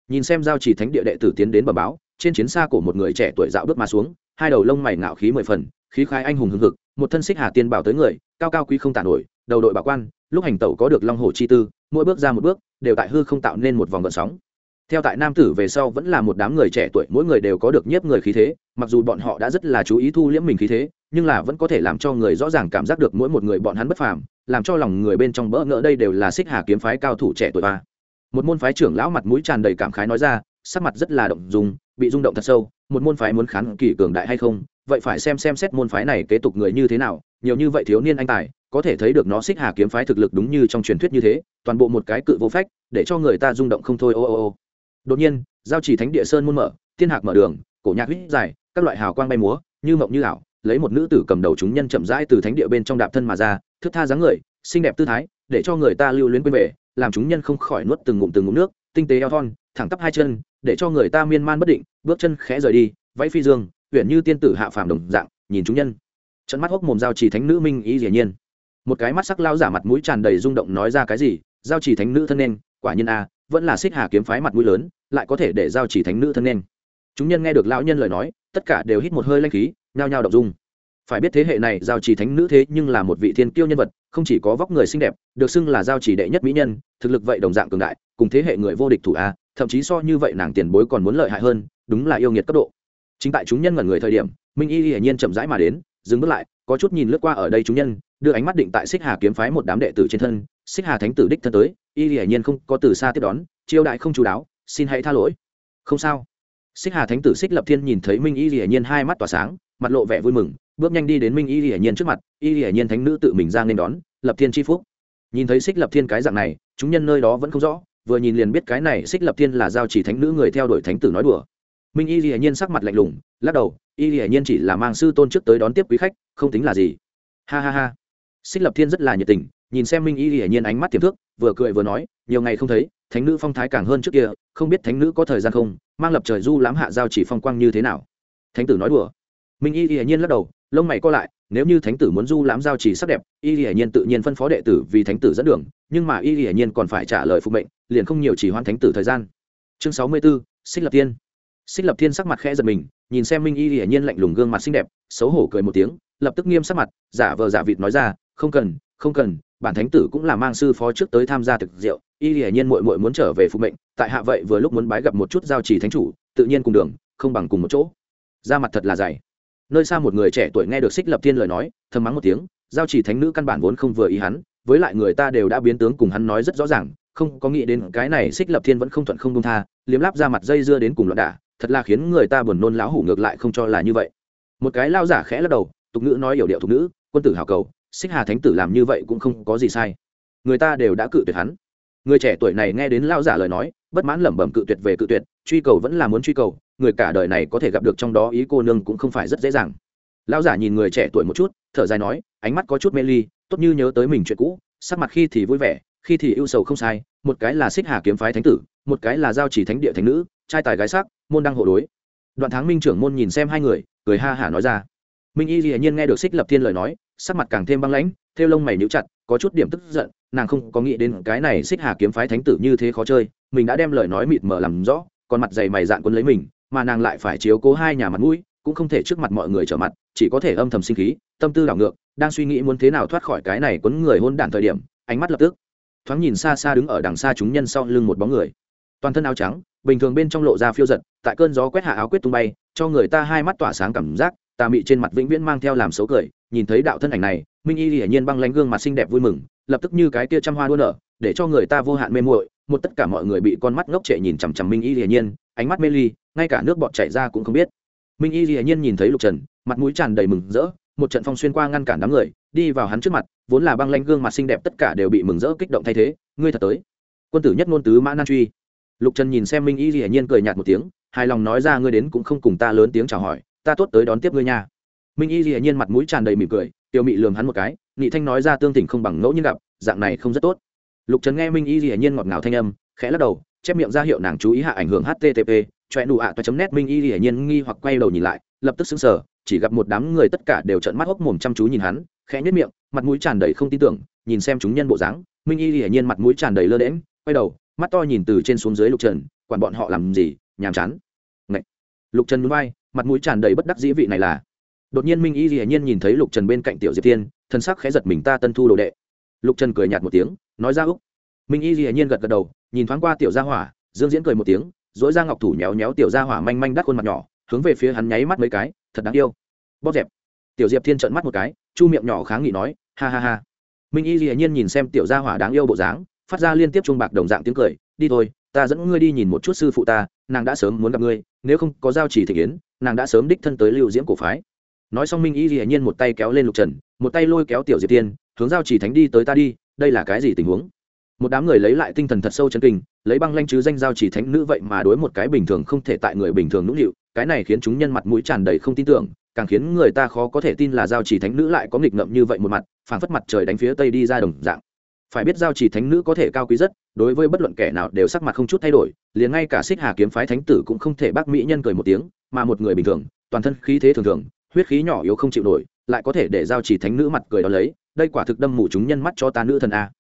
Nhìn xem giao chỉ thánh địa đệ tử tiến đến bờ báo, trên chiến xa của một người trẻ tuổi dạo bước mà xuống, hai đầu lông mày ngạo khí mười phần, khí khai anh hùng hưng hực, một thân xích hà tiên bảo tới người, cao cao quý không tàn nổi, đầu đội bảo quan, lúc hành tẩu có được long hồ chi tư, mỗi bước ra một bước, đều tại hư không tạo nên một vòng gợn sóng theo tại nam tử về sau vẫn là một đám người trẻ tuổi, mỗi người đều có được nhiếp người khí thế, mặc dù bọn họ đã rất là chú ý thu liễm mình khí thế, nhưng là vẫn có thể làm cho người rõ ràng cảm giác được mỗi một người bọn hắn bất phàm, làm cho lòng người bên trong bỡ ngỡ đây đều là xích hà kiếm phái cao thủ trẻ tuổi ba. Một môn phái trưởng lão mặt mũi tràn đầy cảm khái nói ra, sắc mặt rất là động dùng bị rung động thật sâu, một môn phái muốn kháng kỳ cường đại hay không, vậy phải xem xem xét môn phái này kế tục người như thế nào, nhiều như vậy thiếu niên anh tài, có thể thấy được nó xích hà kiếm phái thực lực đúng như trong truyền thuyết như thế, toàn bộ một cái cự vô phách, để cho người ta rung động không thôi, ô ô ô đột nhiên, giao chỉ thánh địa sơn muôn mở, thiên hạc mở đường, cổ nhạc huyết dài, các loại hào quang bay múa, như mộng như ảo, lấy một nữ tử cầm đầu chúng nhân chậm rãi từ thánh địa bên trong đạp thân mà ra thức tha dáng người, xinh đẹp tư thái, để cho người ta lưu luyến quên về, làm chúng nhân không khỏi nuốt từng ngụm từng ngụm nước, tinh tế eo thon, thẳng tắp hai chân, để cho người ta miên man bất định, bước chân khẽ rời đi váy phi dương huyện như tiên tử hạ phàm đồng dạng, nhìn chúng nhân. Trận mắt hốc mồm giao chỉ thánh nữ minh ý hiển nhiên. Một cái mắt sắc lao giả mặt mũi tràn đầy rung động nói ra cái gì, giao chỉ thánh nữ thân nên, quả nhiên a vẫn là xích hà kiếm phái mặt mũi lớn, lại có thể để giao chỉ thánh nữ thân nên. Chúng nhân nghe được lão nhân lời nói, tất cả đều hít một hơi lanh khí, nhao nhao đọc dung. Phải biết thế hệ này giao chỉ thánh nữ thế nhưng là một vị thiên kiêu nhân vật, không chỉ có vóc người xinh đẹp, được xưng là giao chỉ đệ nhất mỹ nhân, thực lực vậy đồng dạng cường đại, cùng thế hệ người vô địch thủ a, thậm chí so như vậy nàng tiền bối còn muốn lợi hại hơn, đúng là yêu nghiệt cấp độ. Chính tại chúng nhân ngẩn người thời điểm, minh y hiển nhiên chậm rãi mà đến, dừng bước lại, có chút nhìn lướt qua ở đây chúng nhân, đưa ánh mắt định tại xích hà kiếm phái một đám đệ tử trên thân xích hà thánh tử đích thân tới y hiển nhiên không có từ xa tiếp đón chiêu đại không chú đáo, xin hãy tha lỗi. Không sao. Xích hà thánh tử xích lập thiên nhìn thấy minh y hiển nhiên hai mắt tỏa sáng, mặt lộ vẻ vui mừng, bước nhanh đi đến minh y hiển nhiên trước mặt, y hiển nhiên thánh nữ tự mình ra nên đón, lập thiên chi phúc. Nhìn thấy xích lập thiên cái dạng này, chúng nhân nơi đó vẫn không rõ, vừa nhìn liền biết cái này xích lập thiên là giao chỉ thánh nữ người theo đuổi thánh tử nói đùa. Minh y hiển nhiên sắc mặt lạnh lùng, lắc đầu, y hiển nhiên chỉ là mang sư tôn trước tới đón tiếp quý khách, không tính là gì. Ha ha ha. Xích lập thiên rất là nhiệt tình nhìn xem minh y hiển nhiên ánh mắt tiềm thức vừa cười vừa nói nhiều ngày không thấy thánh nữ phong thái càng hơn trước kia không biết thánh nữ có thời gian không mang lập trời du lãm hạ giao chỉ phong quang như thế nào? Thánh tử nói đùa. Minh y hiển nhiên lắc đầu lông mày co lại nếu như thánh tử muốn du lãm giao chỉ sắc đẹp y hiển nhiên tự nhiên phân phó đệ tử vì thánh tử dẫn đường nhưng mà y hiển nhiên còn phải trả lời phụ mệnh liền không nhiều chỉ hoan thánh tử thời gian. Chương sáu mươi 64, xích lập tiên xích lập thiên sắc mặt khẽ giật mình nhìn xem minh y hiển nhiên lạnh lùng gương mặt xinh đẹp xấu hổ cười một tiếng lập tức nghiêm sắc mặt giả vờ giả vịt nói ra không cần không cần bản thánh tử cũng là mang sư phó trước tới tham gia thực rượu y hiển nhiên muội muội muốn trở về phục mệnh, tại hạ vậy vừa lúc muốn bái gặp một chút giao trì thánh chủ, tự nhiên cùng đường, không bằng cùng một chỗ. Ra mặt thật là dày. Nơi xa một người trẻ tuổi nghe được xích lập thiên lời nói, thầm mắng một tiếng, giao trì thánh nữ căn bản vốn không vừa ý hắn, với lại người ta đều đã biến tướng cùng hắn nói rất rõ ràng, không có nghĩ đến cái này xích lập thiên vẫn không thuận không công tha, liếm láp ra mặt dây dưa đến cùng loạn đả, thật là khiến người ta buồn nôn lão hủ ngược lại không cho là như vậy. Một cái lao giả khẽ lắc đầu, tục ngữ nói hiểu điệu tục ngữ, quân tử hào cầu xích hà thánh tử làm như vậy cũng không có gì sai. Người ta đều đã cự tuyệt hắn. Người trẻ tuổi này nghe đến lao giả lời nói, bất mãn lẩm bẩm cự tuyệt về cự tuyệt, truy cầu vẫn là muốn truy cầu, người cả đời này có thể gặp được trong đó ý cô nương cũng không phải rất dễ dàng. Lao giả nhìn người trẻ tuổi một chút, thở dài nói, ánh mắt có chút mê ly, tốt như nhớ tới mình chuyện cũ, sắc mặt khi thì vui vẻ, khi thì ưu sầu không sai, một cái là xích hà kiếm phái thánh tử, một cái là giao chỉ thánh địa thánh nữ, trai tài gái sắc, môn đăng hộ đối. Đoạn tháng minh trưởng môn nhìn xem hai người, cười ha hả nói ra. Minh y dĩ nhiên nghe được xích lập thiên lời nói sắc mặt càng thêm băng lãnh theo lông mày níu chặt, có chút điểm tức giận, nàng không có nghĩ đến cái này xích hà kiếm phái thánh tử như thế khó chơi, mình đã đem lời nói mịt mờ làm rõ, còn mặt dày mày dạn quân lấy mình, mà nàng lại phải chiếu cố hai nhà mặt mũi, cũng không thể trước mặt mọi người trở mặt, chỉ có thể âm thầm sinh khí, tâm tư đảo ngược, đang suy nghĩ muốn thế nào thoát khỏi cái này quấn người hôn đản thời điểm, ánh mắt lập tức thoáng nhìn xa xa đứng ở đằng xa chúng nhân sau lưng một bóng người. Toàn thân áo trắng, bình thường bên trong lộ ra phiêu giật, tại cơn gió quét hạ áo quyết tung bay, cho người ta hai mắt tỏa sáng cảm giác tà mị trên mặt vĩnh viễn mang theo làm xấu cười, nhìn thấy đạo thân ảnh này, minh y hiển nhiên băng lánh gương mặt xinh đẹp vui mừng, lập tức như cái kia trăm hoa đua nở, để cho người ta vô hạn mê muội, một tất cả mọi người bị con mắt ngốc trệ nhìn chằm chằm minh y hiển nhiên, ánh mắt mê ly, ngay cả nước bọt chảy ra cũng không biết. Minh y hiển nhiên nhìn thấy lục trần, mặt mũi tràn đầy mừng rỡ, một trận phong xuyên qua ngăn cản đám người, đi vào hắn trước mặt, vốn là băng lanh gương mặt xinh đẹp tất cả đều bị mừng rỡ kích động thay thế, ngươi thật tới. Quân tử nhất ngôn tứ mã nan truy. Lục trần nhìn xem minh y hiển nhiên cười nhạt một tiếng, hài lòng nói ra, ngươi đến cũng không cùng ta lớn tiếng chào hỏi ta tốt tới đón tiếp ngươi nha. Minh y dĩ nhiên mặt mũi tràn đầy mỉm cười, Tiêu mị lường hắn một cái nhị thanh nói ra tương tình không bằng ngẫu nhiên gặp, dạng này không rất tốt. Lục trần nghe minh y dĩ nhiên ngọt ngào thanh âm, khẽ lắc đầu, chép miệng ra hiệu nàng chú ý hạ ảnh hưởng http choẹ nụ ạ toa chấm nét minh y dĩ nhiên nghi hoặc quay đầu nhìn lại, lập tức xứng sở chỉ gặp một đám người tất cả đều trợn mắt hốc mồm chăm chú nhìn hắn, khẽ nhất miệng, mặt mũi tràn đầy không tin tưởng, nhìn xem chúng nhân bộ dáng, minh y hiển nhiên mặt mũi tràn đầy lơ đễm quay đầu, mắt to nhìn từ trên xuống dưới lục trần, quản bọn họ làm gì, nhàm chán? Ngậy. lục trần núi bay mặt mũi tràn đầy bất đắc dĩ vị này là. Đột nhiên minh y hiển nhiên nhìn thấy lục trần bên cạnh tiểu diệp tiên thân sắc khẽ giật mình, ta tân thu đồ đệ. Lục trần cười nhạt một tiếng, nói ra, úc. Minh y hiển nhiên gật gật đầu, nhìn thoáng qua tiểu gia hỏa, dương diễn cười một tiếng dỗi ra ngọc thủ nhéo nhéo tiểu gia hỏa manh manh đắt khuôn mặt nhỏ, hướng về phía hắn nháy mắt mấy cái, thật đáng yêu. Bóp dẹp. Tiểu diệp thiên trợn mắt một cái, chu miệng nhỏ kháng nghị nói, ha ha ha. Minh y hiển nhiên nhìn xem tiểu gia hỏa đáng yêu bộ dáng, phát ra liên tiếp chuông bạc đồng dạng tiếng cười, đi thôi, ta dẫn ngươi đi nhìn một chút sư phụ ta, nàng đã sớm muốn gặp ngươi, nếu không có giao chỉ thị kiến nàng đã sớm đích thân tới lưu diễm cổ phái. Nói xong minh y hiển nhiên một tay kéo lên lục trần, một tay lôi kéo tiểu diệp tiên, hướng giao chỉ thánh đi tới ta đi, đây là cái gì tình huống? Một đám người lấy lại tinh thần thật sâu chân kinh, lấy băng lanh chứ danh giao chỉ thánh nữ vậy mà đối một cái bình thường không thể tại người bình thường nũng nịu, cái này khiến chúng nhân mặt mũi tràn đầy không tin tưởng, càng khiến người ta khó có thể tin là giao chỉ thánh nữ lại có nghịch ngợm như vậy một mặt, phảng phất mặt trời đánh phía tây đi ra đồng dạng. Phải biết giao chỉ thánh nữ có thể cao quý rất, đối với bất luận kẻ nào đều sắc mặt không chút thay đổi, liền ngay cả xích hà kiếm phái thánh tử cũng không thể bác mỹ nhân cười một tiếng mà một người bình thường, toàn thân khí thế thường thường, huyết khí nhỏ yếu không chịu nổi, lại có thể để giao chỉ thánh nữ mặt cười đó lấy, đây quả thực đâm mù chúng nhân mắt cho ta nữ thần a.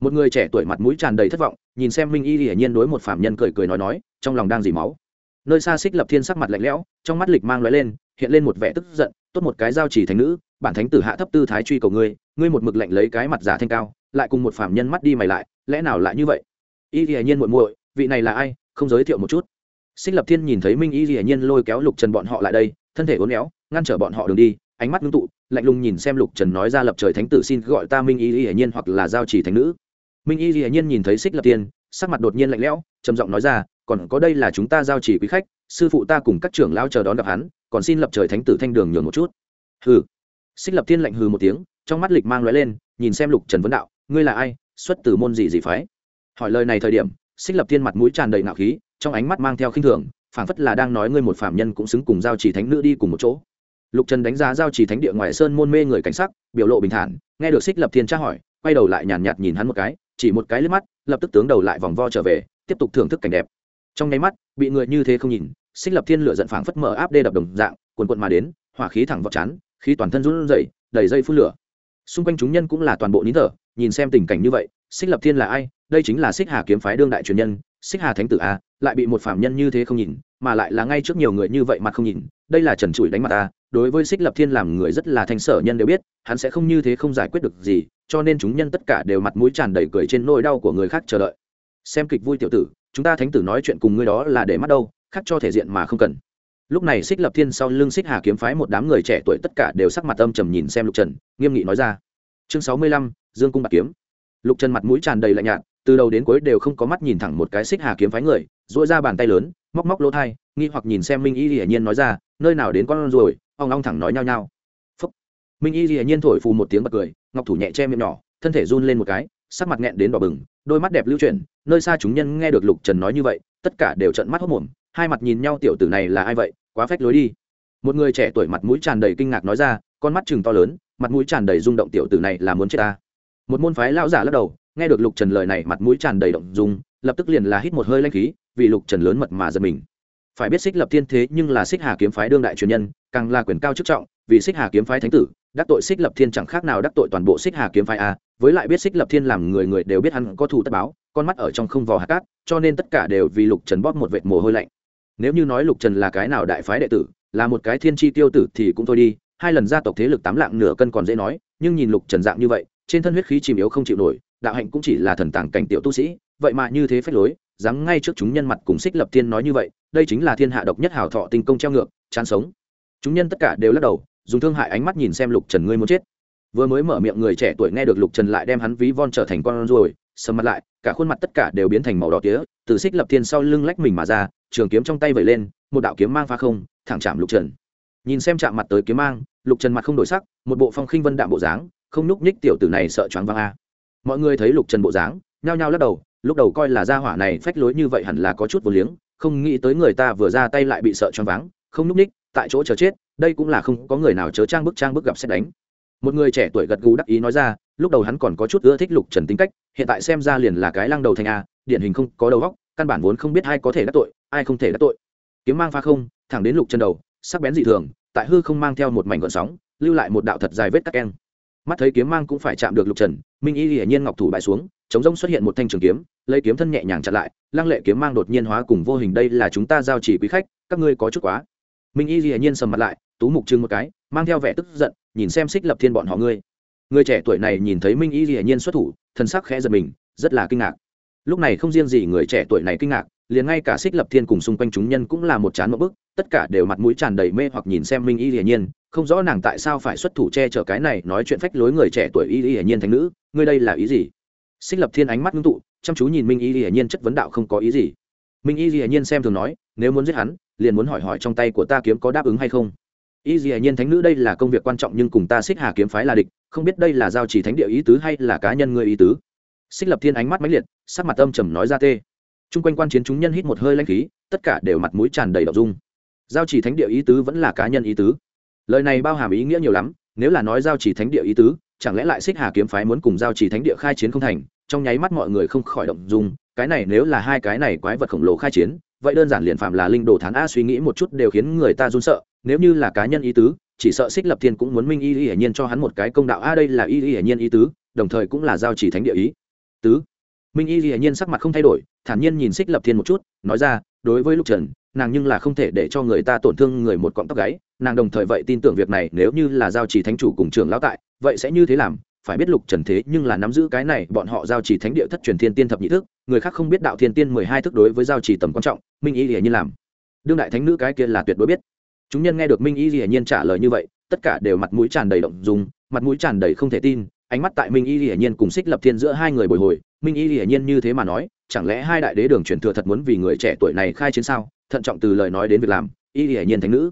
Một người trẻ tuổi mặt mũi tràn đầy thất vọng, nhìn xem minh y hiển nhiên đối một phạm nhân cười cười nói nói, trong lòng đang dì máu. Nơi xa xích lập thiên sắc mặt lạnh lẽo, trong mắt lịch mang lóe lên, hiện lên một vẻ tức giận, tốt một cái giao chỉ thánh nữ, bản thánh tử hạ thấp tư thái truy cầu ngươi ngươi một mực lạnh lấy cái mặt giả thanh cao, lại cùng một phạm nhân mắt đi mày lại, lẽ nào lại như vậy? Y hiển nhiên muội muội, vị này là ai? Không giới thiệu một chút xích lập thiên nhìn thấy minh y hiển nhiên lôi kéo lục trần bọn họ lại đây, thân thể uốn éo, ngăn trở bọn họ đường đi, ánh mắt ngưng tụ, lạnh lùng nhìn xem lục trần nói ra lập trời thánh tử xin gọi ta minh y hiển nhiên hoặc là giao chỉ thánh nữ. Minh y hiển nhiên nhìn thấy xích lập thiên, sắc mặt đột nhiên lạnh lẽo, trầm giọng nói ra, còn có đây là chúng ta giao chỉ quý khách, sư phụ ta cùng các trưởng lao chờ đón gặp hắn, còn xin lập trời thánh tử thanh đường nhường một chút. Hừ. Xích lập thiên lạnh hừ một tiếng, trong mắt lịch mang lóe lên, nhìn xem lục trần vấn đạo, ngươi là ai? Xuất từ môn gì gì phái? Hỏi lời này thời điểm xích lập thiên mặt mũi tràn đầy ngạo khí trong ánh mắt mang theo khinh thường, phảng phất là đang nói ngươi một phạm nhân cũng xứng cùng giao chỉ thánh nữ đi cùng một chỗ. Lục trần đánh giá giao chỉ thánh địa ngoài sơn môn mê người cảnh sắc, biểu lộ bình thản, nghe được xích lập thiên tra hỏi, quay đầu lại nhàn nhạt nhìn hắn một cái, chỉ một cái lướt mắt, lập tức tướng đầu lại vòng vo trở về, tiếp tục thưởng thức cảnh đẹp. Trong nháy mắt, bị người như thế không nhìn, xích lập thiên lửa giận phảng phất mở áp đê đập đồng dạng quần quận mà đến, hỏa khí thẳng vào chán khí toàn thân run rẩy, đầy dây phun lửa. Xung quanh chúng nhân cũng là toàn bộ nín thở, nhìn xem tình cảnh như vậy, xích lập thiên là ai? Đây chính là xích hà kiếm phái đương đại truyền nhân xích hà thánh tử a, lại bị một phạm nhân như thế không nhìn, mà lại là ngay trước nhiều người như vậy mặt không nhìn, đây là trần trụi đánh mặt ta đối với xích lập thiên làm người rất là thanh sở nhân đều biết, hắn sẽ không như thế không giải quyết được gì, cho nên chúng nhân tất cả đều mặt mũi tràn đầy cười trên nỗi đau của người khác chờ đợi. Xem kịch vui tiểu tử, chúng ta thánh tử nói chuyện cùng ngươi đó là để mắt đâu, khác cho thể diện mà không cần. Lúc này xích lập thiên sau lưng xích hà kiếm phái một đám người trẻ tuổi tất cả đều sắc mặt âm trầm nhìn xem lục trần, nghiêm nghị nói ra. Chương sáu mươi lăm, dương cung bạc kiếm. Lục trần mặt mũi tràn đầy lạnh nhạt từ đầu đến cuối đều không có mắt nhìn thẳng một cái xích hà kiếm phái người dội ra bàn tay lớn, móc móc lỗ thai, nghi hoặc nhìn xem minh y hiển nhiên nói ra, nơi nào đến con rồi? Ông long thẳng nói nhao nhao. Phúc. Minh y hiển nhiên thổi phù một tiếng bật cười, ngọc thủ nhẹ che miệng nhỏ, thân thể run lên một cái, sắc mặt nghẹn đến đỏ bừng, đôi mắt đẹp lưu chuyển, nơi xa chúng nhân nghe được lục trần nói như vậy, tất cả đều trận mắt hốc mồm hai mặt nhìn nhau tiểu tử này là ai vậy, quá phách lối đi. Một người trẻ tuổi mặt mũi tràn đầy kinh ngạc nói ra, con mắt chừng to lớn, mặt mũi tràn đầy rung động tiểu tử này là muốn chết ta. Một môn phái lão giả lắc đầu nghe được lục trần lời này mặt mũi tràn đầy động dung, lập tức liền là hít một hơi lanh khí, vì lục trần lớn mật mà giật mình. Phải biết xích lập thiên thế nhưng là xích hà kiếm phái đương đại truyền nhân, càng là quyền cao chức trọng, vì xích hà kiếm phái thánh tử, đắc tội xích lập thiên chẳng khác nào đắc tội toàn bộ xích hà kiếm phái a. Với lại biết xích lập thiên làm người người đều biết hắn có thủ tất báo, con mắt ở trong không vò hạt cát, cho nên tất cả đều vì lục trần bóp một vệt mồ hôi lạnh. Nếu như nói lục trần là cái nào đại phái đệ tử, là một cái thiên tri tiêu tử thì cũng thôi đi, hai lần gia tộc thế lực tám lạng nửa cân còn dễ nói, nhưng nhìn lục trần dạng như vậy, trên thân huyết khí chìm yếu không chịu nổi đạo hạnh cũng chỉ là thần tàng cảnh tiểu tu sĩ, vậy mà như thế phép lối, dám ngay trước chúng nhân mặt cùng xích lập thiên nói như vậy, đây chính là thiên hạ độc nhất hảo thọ tinh công treo ngược, chán sống. Chúng nhân tất cả đều lắc đầu, dùng thương hại ánh mắt nhìn xem lục trần ngươi muốn chết. Vừa mới mở miệng người trẻ tuổi nghe được lục trần lại đem hắn ví von trở thành con ruồi, sầm mặt lại, cả khuôn mặt tất cả đều biến thành màu đỏ tía, từ xích lập thiên sau lưng lách mình mà ra, trường kiếm trong tay vẩy lên, một đạo kiếm mang pha không, thẳng chạm lục trần. Nhìn xem chạm mặt tới kiếm mang, lục trần mặt không đổi sắc, một bộ phong khinh vân đạm bộ dáng, không núc nhích tiểu tử này sợ choáng văng a mọi người thấy lục trần bộ dáng, nhao nhao lắc đầu, lúc đầu coi là gia hỏa này phách lối như vậy hẳn là có chút vô liếng, không nghĩ tới người ta vừa ra tay lại bị sợ choáng váng, không núc ních tại chỗ chờ chết, đây cũng là không có người nào chớ trang bức trang bức gặp xét đánh. Một người trẻ tuổi gật gù đắc ý nói ra, lúc đầu hắn còn có chút ưa thích lục trần tính cách, hiện tại xem ra liền là cái lăng đầu thành a, điển hình không có đầu góc căn bản vốn không biết ai có thể đắc tội, ai không thể đắc tội. Kiếm mang pha không, thẳng đến lục chân đầu, sắc bén dị thường, tại hư không mang theo một mảnh gọn sóng, lưu lại một đạo thật dài vết cắt keng mắt thấy kiếm mang cũng phải chạm được lục trần, minh y hiển nhiên ngọc thủ bại xuống, chống rông xuất hiện một thanh trường kiếm, lấy kiếm thân nhẹ nhàng chặn lại, lăng lệ kiếm mang đột nhiên hóa cùng vô hình, đây là chúng ta giao chỉ quý khách, các ngươi có chút quá. Minh y hiển nhiên sầm mặt lại, tú mục trưng một cái, mang theo vẻ tức giận, nhìn xem xích lập thiên bọn họ ngươi. Người trẻ tuổi này nhìn thấy minh y hiển nhiên xuất thủ thân sắc khẽ giật mình, rất là kinh ngạc. Lúc này không riêng gì người trẻ tuổi này kinh ngạc, liền ngay cả xích lập thiên cùng xung quanh chúng nhân cũng là một chán một bức, tất cả đều mặt mũi tràn đầy mê hoặc nhìn xem minh y hiển nhiên không rõ nàng tại sao phải xuất thủ che chở cái này, nói chuyện phách lối người trẻ tuổi y y hiển nhiên Thánh nữ, ngươi đây là ý gì? Xích lập thiên ánh mắt ngưng tụ, chăm chú nhìn minh y hiển nhiên chất vấn đạo không có ý gì. Minh y hiển nhiên xem thường nói, nếu muốn giết hắn, liền muốn hỏi hỏi trong tay của ta kiếm có đáp ứng hay không. Y hiển nhiên thánh nữ đây là công việc quan trọng nhưng cùng ta xích hà kiếm phái là địch, không biết đây là giao chỉ thánh địa ý tứ hay là cá nhân người ý tứ. Xích lập thiên ánh mắt mãnh liệt, sắc mặt âm trầm nói ra tê. Chung quanh quan chiến chúng nhân hít một hơi lanh khí, tất cả đều mặt mũi tràn đầy đ dung. Giao chỉ thánh địa ý tứ vẫn là cá nhân ý tứ lời này bao hàm ý nghĩa nhiều lắm, nếu là nói giao chỉ thánh địa ý tứ, chẳng lẽ lại xích hà kiếm phái muốn cùng giao chỉ thánh địa khai chiến không thành? Trong nháy mắt mọi người không khỏi động dung, cái này nếu là hai cái này quái vật khổng lồ khai chiến, vậy đơn giản liền phạm là linh đồ thán a suy nghĩ một chút đều khiến người ta run sợ, nếu như là cá nhân ý tứ, chỉ sợ xích lập thiên cũng muốn minh y y hiển nhiên cho hắn một cái công đạo, a, đây là y y hiển nhiên ý tứ, đồng thời cũng là giao chỉ thánh địa ý. Tứ. Minh y hiển nhiên sắc mặt không thay đổi, thản nhiên nhìn xích lập thiên một chút, nói ra, đối với lục trần nàng nhưng là không thể để cho người ta tổn thương người một cọng tóc gáy, nàng đồng thời vậy tin tưởng việc này, nếu như là giao chỉ thánh chủ cùng trường lão tại, vậy sẽ như thế làm, phải biết lục trần thế nhưng là nắm giữ cái này, bọn họ giao chỉ thánh địa thất truyền thiên tiên thập nhị thức, người khác không biết đạo thiên tiên mười hai thức đối với giao chỉ tầm quan trọng, minh y hiển nhiên làm. Đương đại thánh nữ cái kia là tuyệt đối biết. Chúng nhân nghe được minh y hiển nhiên trả lời như vậy, tất cả đều mặt mũi tràn đầy động dùng mặt mũi tràn đầy không thể tin, ánh mắt tại minh y hiển nhiên cùng xích lập thiên giữa hai người bồi hồi, minh y hiển nhiên như thế mà nói, chẳng lẽ hai đại đế đường truyền thừa thật muốn vì người trẻ tuổi này khai chiến sao? Thận trọng từ lời nói đến việc làm, y hiển nhiên thánh nữ.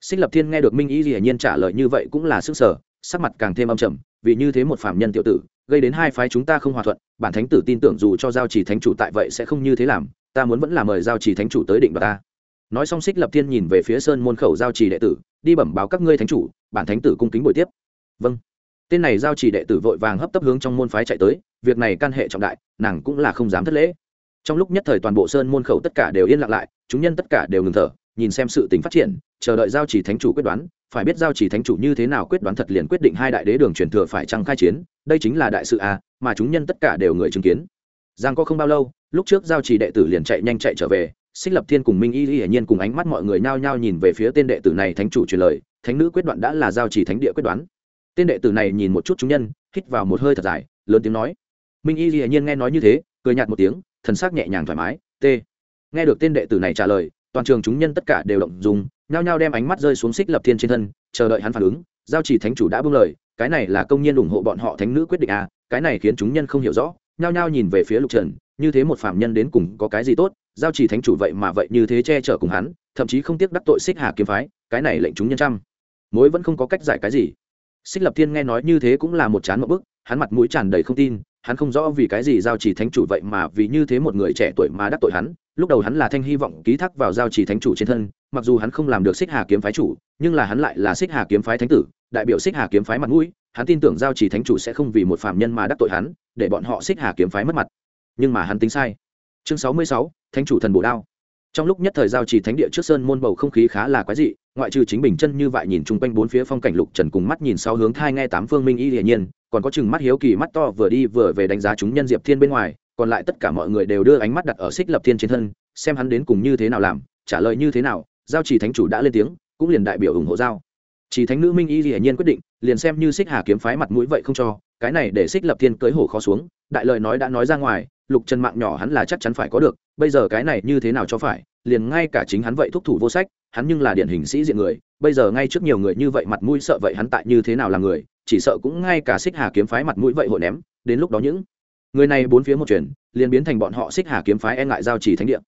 Xích lập thiên nghe được minh y hiển nhiên trả lời như vậy cũng là sức sở, sắc mặt càng thêm âm trầm, vì như thế một phạm nhân tiểu tử, gây đến hai phái chúng ta không hòa thuận, bản thánh tử tin tưởng dù cho giao chỉ thánh chủ tại vậy sẽ không như thế làm, ta muốn vẫn là mời giao chỉ thánh chủ tới định và ta. Nói xong xích lập thiên nhìn về phía sơn môn khẩu giao trì đệ tử, đi bẩm báo các ngươi thánh chủ, bản thánh tử cung kính buổi tiếp. Vâng. Tên này giao trì đệ tử vội vàng hấp tấp hướng trong môn phái chạy tới, việc này can hệ trọng đại, nàng cũng là không dám thất lễ trong lúc nhất thời toàn bộ sơn môn khẩu tất cả đều yên lặng lại, chúng nhân tất cả đều ngừng thở, nhìn xem sự tình phát triển, chờ đợi giao chỉ thánh chủ quyết đoán. Phải biết giao chỉ thánh chủ như thế nào quyết đoán thật liền quyết định hai đại đế đường truyền thừa phải trăng khai chiến, đây chính là đại sự a mà chúng nhân tất cả đều người chứng kiến. Giang có không bao lâu, lúc trước giao chỉ đệ tử liền chạy nhanh chạy trở về, xích lập thiên cùng minh y hiển nhiên cùng ánh mắt mọi người nhao nhao nhìn về phía tên đệ tử này thánh chủ truyền lời, thánh nữ quyết đoạn đã là giao chỉ thánh địa quyết đoán. Tên đệ tử này nhìn một chút chúng nhân, hít vào một hơi thật dài, lớn tiếng nói. Minh y hiển nhiên nghe nói như thế, cười nhạt một tiếng thần sắc nhẹ nhàng thoải mái, t. Nghe được tên đệ tử này trả lời, toàn trường chúng nhân tất cả đều động dùng nhao nhao đem ánh mắt rơi xuống xích lập thiên trên thân, chờ đợi hắn phản ứng, giao chỉ thánh chủ đã buông lời, cái này là công nhân ủng hộ bọn họ thánh nữ quyết định à cái này khiến chúng nhân không hiểu rõ. Nhao nhao nhìn về phía lục trần, như thế một phạm nhân đến cùng có cái gì tốt, giao chỉ thánh chủ vậy mà vậy như thế che chở cùng hắn, thậm chí không tiếc đắc tội xích hà kiếm phái, cái này lệnh chúng nhân trăm. Mối vẫn không có cách giải cái gì. Xích lập thiên nghe nói như thế cũng là một chán một bức, hắn mặt mũi tràn đầy không tin hắn không rõ vì cái gì giao chỉ thánh chủ vậy mà vì như thế một người trẻ tuổi mà đắc tội hắn. Lúc đầu hắn là thanh hy vọng ký thác vào giao chỉ thánh chủ trên thân, mặc dù hắn không làm được xích hà kiếm phái chủ, nhưng là hắn lại là xích hà kiếm phái thánh tử, đại biểu xích hà kiếm phái mặt mũi, hắn tin tưởng giao chỉ thánh chủ sẽ không vì một phạm nhân mà đắc tội hắn, để bọn họ xích hà kiếm phái mất mặt. Nhưng mà hắn tính sai. Chương sáu mươi sáu, thánh chủ thần bổ đao. Trong lúc nhất thời giao chỉ thánh địa trước sơn môn bầu không khí khá là quái dị, ngoại trừ chính bình chân như vậy nhìn chung quanh bốn phía phong cảnh lục trần cùng mắt nhìn sau hướng thai nghe tám phương minh y hiển nhiên còn có chừng mắt hiếu kỳ mắt to vừa đi vừa về đánh giá chúng nhân diệp thiên bên ngoài, còn lại tất cả mọi người đều đưa ánh mắt đặt ở xích lập thiên trên thân, xem hắn đến cùng như thế nào làm, trả lời như thế nào, giao chỉ thánh chủ đã lên tiếng, cũng liền đại biểu ủng hộ giao. Chỉ thánh nữ minh y hiển nhiên quyết định, liền xem như xích hà kiếm phái mặt mũi vậy không cho, cái này để xích lập thiên cưới hổ khó xuống, đại lời nói đã nói ra ngoài, lục trần mạng nhỏ hắn là chắc chắn phải có được, bây giờ cái này như thế nào cho phải, liền ngay cả chính hắn vậy thúc thủ vô sách, hắn nhưng là điển hình sĩ diện người, bây giờ ngay trước nhiều người như vậy mặt mũi sợ vậy hắn tại như thế nào là người chỉ sợ cũng ngay cả xích hà kiếm phái mặt mũi vậy hội ném, đến lúc đó những người này bốn phía một chuyển liền biến thành bọn họ xích hà kiếm phái e ngại giao trì thánh địa.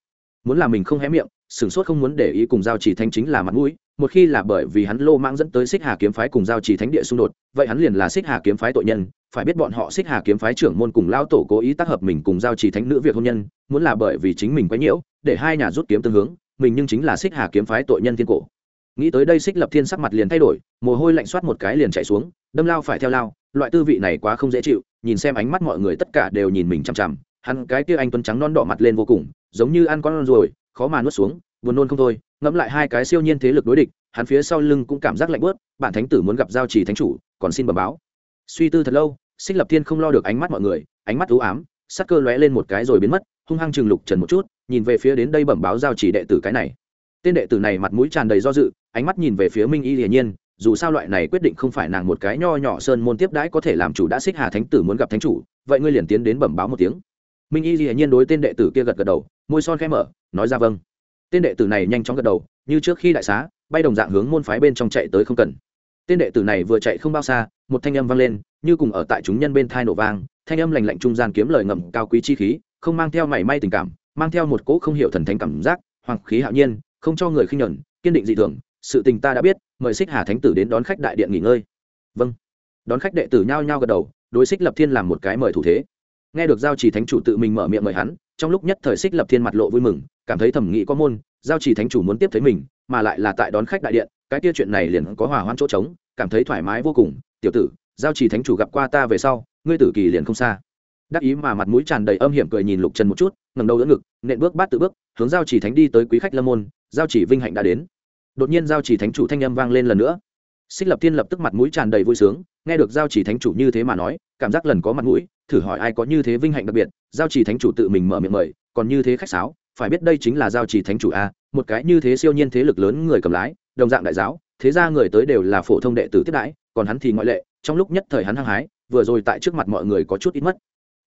Muốn là mình không hé miệng, sửng sốt không muốn để ý cùng giao trì thánh chính là mặt mũi, một khi là bởi vì hắn lô mang dẫn tới xích hà kiếm phái cùng giao trì thánh địa xung đột, vậy hắn liền là xích hà kiếm phái tội nhân, phải biết bọn họ xích hà kiếm phái trưởng môn cùng lao tổ cố ý tác hợp mình cùng giao trì thánh nữ việc hôn nhân, muốn là bởi vì chính mình quấy nhiễu, để hai nhà rút kiếm tương hướng, mình nhưng chính là xích hà kiếm phái tội nhân thiên cổ nghĩ tới đây xích lập thiên sắc mặt liền thay đổi, mồ hôi lạnh soát một cái liền chạy xuống, đâm lao phải theo lao, loại tư vị này quá không dễ chịu, nhìn xem ánh mắt mọi người tất cả đều nhìn mình chằm chằm, hắn cái kia anh tuấn trắng non đỏ mặt lên vô cùng, giống như ăn con rồi, khó mà nuốt xuống, buồn nôn không thôi, ngẫm lại hai cái siêu nhiên thế lực đối địch, hắn phía sau lưng cũng cảm giác lạnh bớt bản thánh tử muốn gặp giao trì thánh chủ, còn xin bẩm báo. Suy tư thật lâu, xích lập thiên không lo được ánh mắt mọi người, ánh mắt u ám, sắc cơ lóe lên một cái rồi biến mất, hung hăng chừng lục trần một chút, nhìn về phía đến đây bẩm báo giao chỉ đệ tử cái này. Tên đệ tử này mặt mũi tràn đầy do dự ánh mắt nhìn về phía minh y hiển nhiên, dù sao loại này quyết định không phải nàng một cái nho nhỏ sơn môn tiếp đãi có thể làm chủ đã xích hà thánh tử muốn gặp thánh chủ, vậy ngươi liền tiến đến bẩm báo một tiếng. Minh y hiển nhiên đối tên đệ tử kia gật gật đầu, môi son khẽ mở, nói ra vâng. Tên đệ tử này nhanh chóng gật đầu, như trước khi đại xá, bay đồng dạng hướng môn phái bên trong chạy tới không cần. Tên đệ tử này vừa chạy không bao xa, một thanh âm vang lên, như cùng ở tại chúng nhân bên thai nổ vang, thanh âm lành lạnh trung gian kiếm lời ngầm cao quý chi khí, không mang theo mảy may tình cảm, mang theo một cỗ không hiểu thần thánh cảm giác, hoàng khí hạo nhiên, không cho người khinh nhẫn, kiên định dị thường sự tình ta đã biết, mời xích hà thánh tử đến đón khách đại điện nghỉ ngơi. Vâng. Đón khách đệ tử nhao nhao gật đầu, đối xích lập thiên làm một cái mời thủ thế. Nghe được giao trì thánh chủ tự mình mở miệng mời hắn, trong lúc nhất thời xích lập thiên mặt lộ vui mừng, cảm thấy thẩm nghĩ có môn, giao trì thánh chủ muốn tiếp thấy mình, mà lại là tại đón khách đại điện, cái kia chuyện này liền có hòa hoãn chỗ trống, cảm thấy thoải mái vô cùng. Tiểu tử, giao trì thánh chủ gặp qua ta về sau, ngươi tử kỳ liền không xa. Đắc ý mà mặt mũi tràn đầy âm hiểm cười nhìn lục trần một chút ngầm đầu đỡ ngực, nện bước bát tự bước, hướng giao trì thánh đi tới quý khách lâm môn, giao trì vinh hạnh đã đến đột nhiên giao chỉ thánh chủ thanh âm vang lên lần nữa. Xích lập thiên lập tức mặt mũi tràn đầy vui sướng, nghe được giao chỉ thánh chủ như thế mà nói, cảm giác lần có mặt mũi, thử hỏi ai có như thế vinh hạnh đặc biệt, giao chỉ thánh chủ tự mình mở miệng mời, còn như thế khách sáo, phải biết đây chính là giao chỉ thánh chủ a, một cái như thế siêu nhiên thế lực lớn người cầm lái, đồng dạng đại giáo, thế ra người tới đều là phổ thông đệ tử tiếp đãi, còn hắn thì ngoại lệ, trong lúc nhất thời hắn hăng hái, vừa rồi tại trước mặt mọi người có chút ít mất.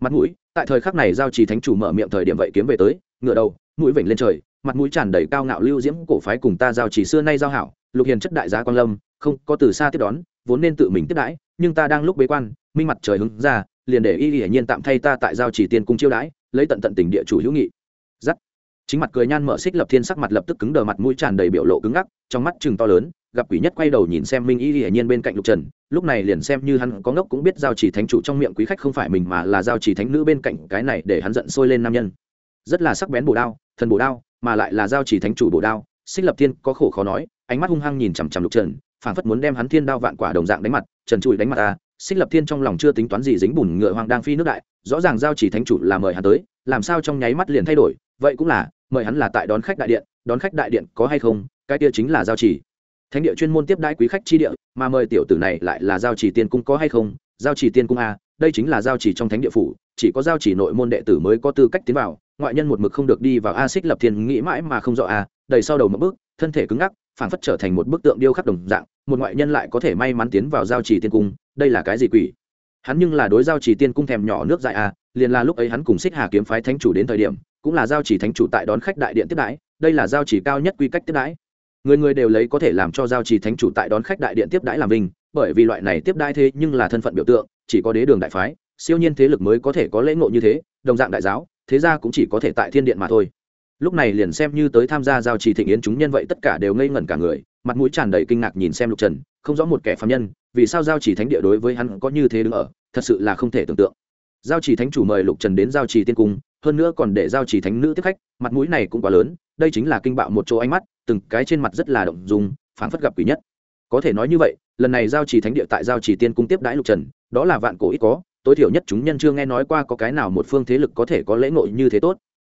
Mặt mũi, tại thời khắc này giao trì thánh chủ mở miệng thời điểm vậy kiếm về tới ngựa đầu, mũi vểnh lên trời mặt mũi tràn đầy cao ngạo lưu diễm cổ phái cùng ta giao chỉ xưa nay giao hảo, lục hiền chất đại giá quan lâm, không có từ xa tiếp đón, vốn nên tự mình tiếp đãi, nhưng ta đang lúc bế quan, minh mặt trời hứng ra, liền để y hiển nhiên tạm thay ta tại giao chỉ tiên cung chiêu đãi, lấy tận tận tình địa chủ hữu nghị. Giắt. Chính mặt cười nhan mở xích lập thiên sắc mặt lập tức cứng đờ mặt mũi tràn đầy biểu lộ cứng ngắc, trong mắt chừng to lớn, gặp quỷ nhất quay đầu nhìn xem minh y hiển nhiên bên cạnh lục trần, lúc này liền xem như hắn có ngốc cũng biết giao chỉ thánh chủ trong miệng quý khách không phải mình mà là giao chỉ thánh nữ bên cạnh, cái này để hắn giận sôi lên nam nhân. Rất là sắc bén bổ đao, thần bổ đao mà lại là giao chỉ thánh chủ bổ đao, xích lập thiên có khổ khó nói, ánh mắt hung hăng nhìn chằm chằm lục trần, phảng phất muốn đem hắn thiên đao vạn quả đồng dạng đánh mặt, trần trụi đánh mặt ta xích lập thiên trong lòng chưa tính toán gì dính bùn ngựa hoàng đang phi nước đại, rõ ràng giao chỉ thánh chủ là mời hắn tới, làm sao trong nháy mắt liền thay đổi, vậy cũng là, mời hắn là tại đón khách đại điện, đón khách đại điện có hay không, cái kia chính là giao chỉ. Thánh địa chuyên môn tiếp đãi quý khách chi địa, mà mời tiểu tử này lại là giao chỉ tiên cung có hay không, giao chỉ tiên cung a đây chính là giao chỉ trong thánh địa phủ, chỉ có giao chỉ nội môn đệ tử mới có tư cách tiến vào ngoại nhân một mực không được đi vào a xích lập thiên nghĩ mãi mà không rõ a, đầy sau đầu một bước, thân thể cứng ngắc, phảng phất trở thành một bức tượng điêu khắc đồng dạng, một ngoại nhân lại có thể may mắn tiến vào giao trì tiên cung, đây là cái gì quỷ? Hắn nhưng là đối giao trì tiên cung thèm nhỏ nước dại à liền là lúc ấy hắn cùng xích hà kiếm phái thánh chủ đến thời điểm, cũng là giao trì thánh chủ tại đón khách đại điện tiếp đãi, đây là giao trì cao nhất quy cách tiếp đãi. Người người đều lấy có thể làm cho giao trì thánh chủ tại đón khách đại điện tiếp đãi làm vinh, bởi vì loại này tiếp đãi thế nhưng là thân phận biểu tượng, chỉ có đế đường đại phái, siêu nhiên thế lực mới có thể có lễ ngộ như thế, đồng dạng đại giáo thế ra cũng chỉ có thể tại thiên điện mà thôi. Lúc này liền xem như tới tham gia giao trì thịnh yến chúng nhân vậy tất cả đều ngây ngẩn cả người, mặt mũi tràn đầy kinh ngạc nhìn xem lục trần, không rõ một kẻ phạm nhân, vì sao giao trì thánh địa đối với hắn có như thế đứng ở, thật sự là không thể tưởng tượng. Giao trì thánh chủ mời lục trần đến giao trì tiên cung, hơn nữa còn để giao trì thánh nữ tiếp khách, mặt mũi này cũng quá lớn, đây chính là kinh bạo một chỗ ánh mắt, từng cái trên mặt rất là động dùng phảng phất gặp quý nhất. Có thể nói như vậy, lần này giao trì thánh địa tại giao trì tiên cung tiếp đãi lục trần, đó là vạn cổ ít có tối thiểu nhất chúng nhân chưa nghe nói qua có cái nào một phương thế lực có thể có lễ ngộ như thế tốt.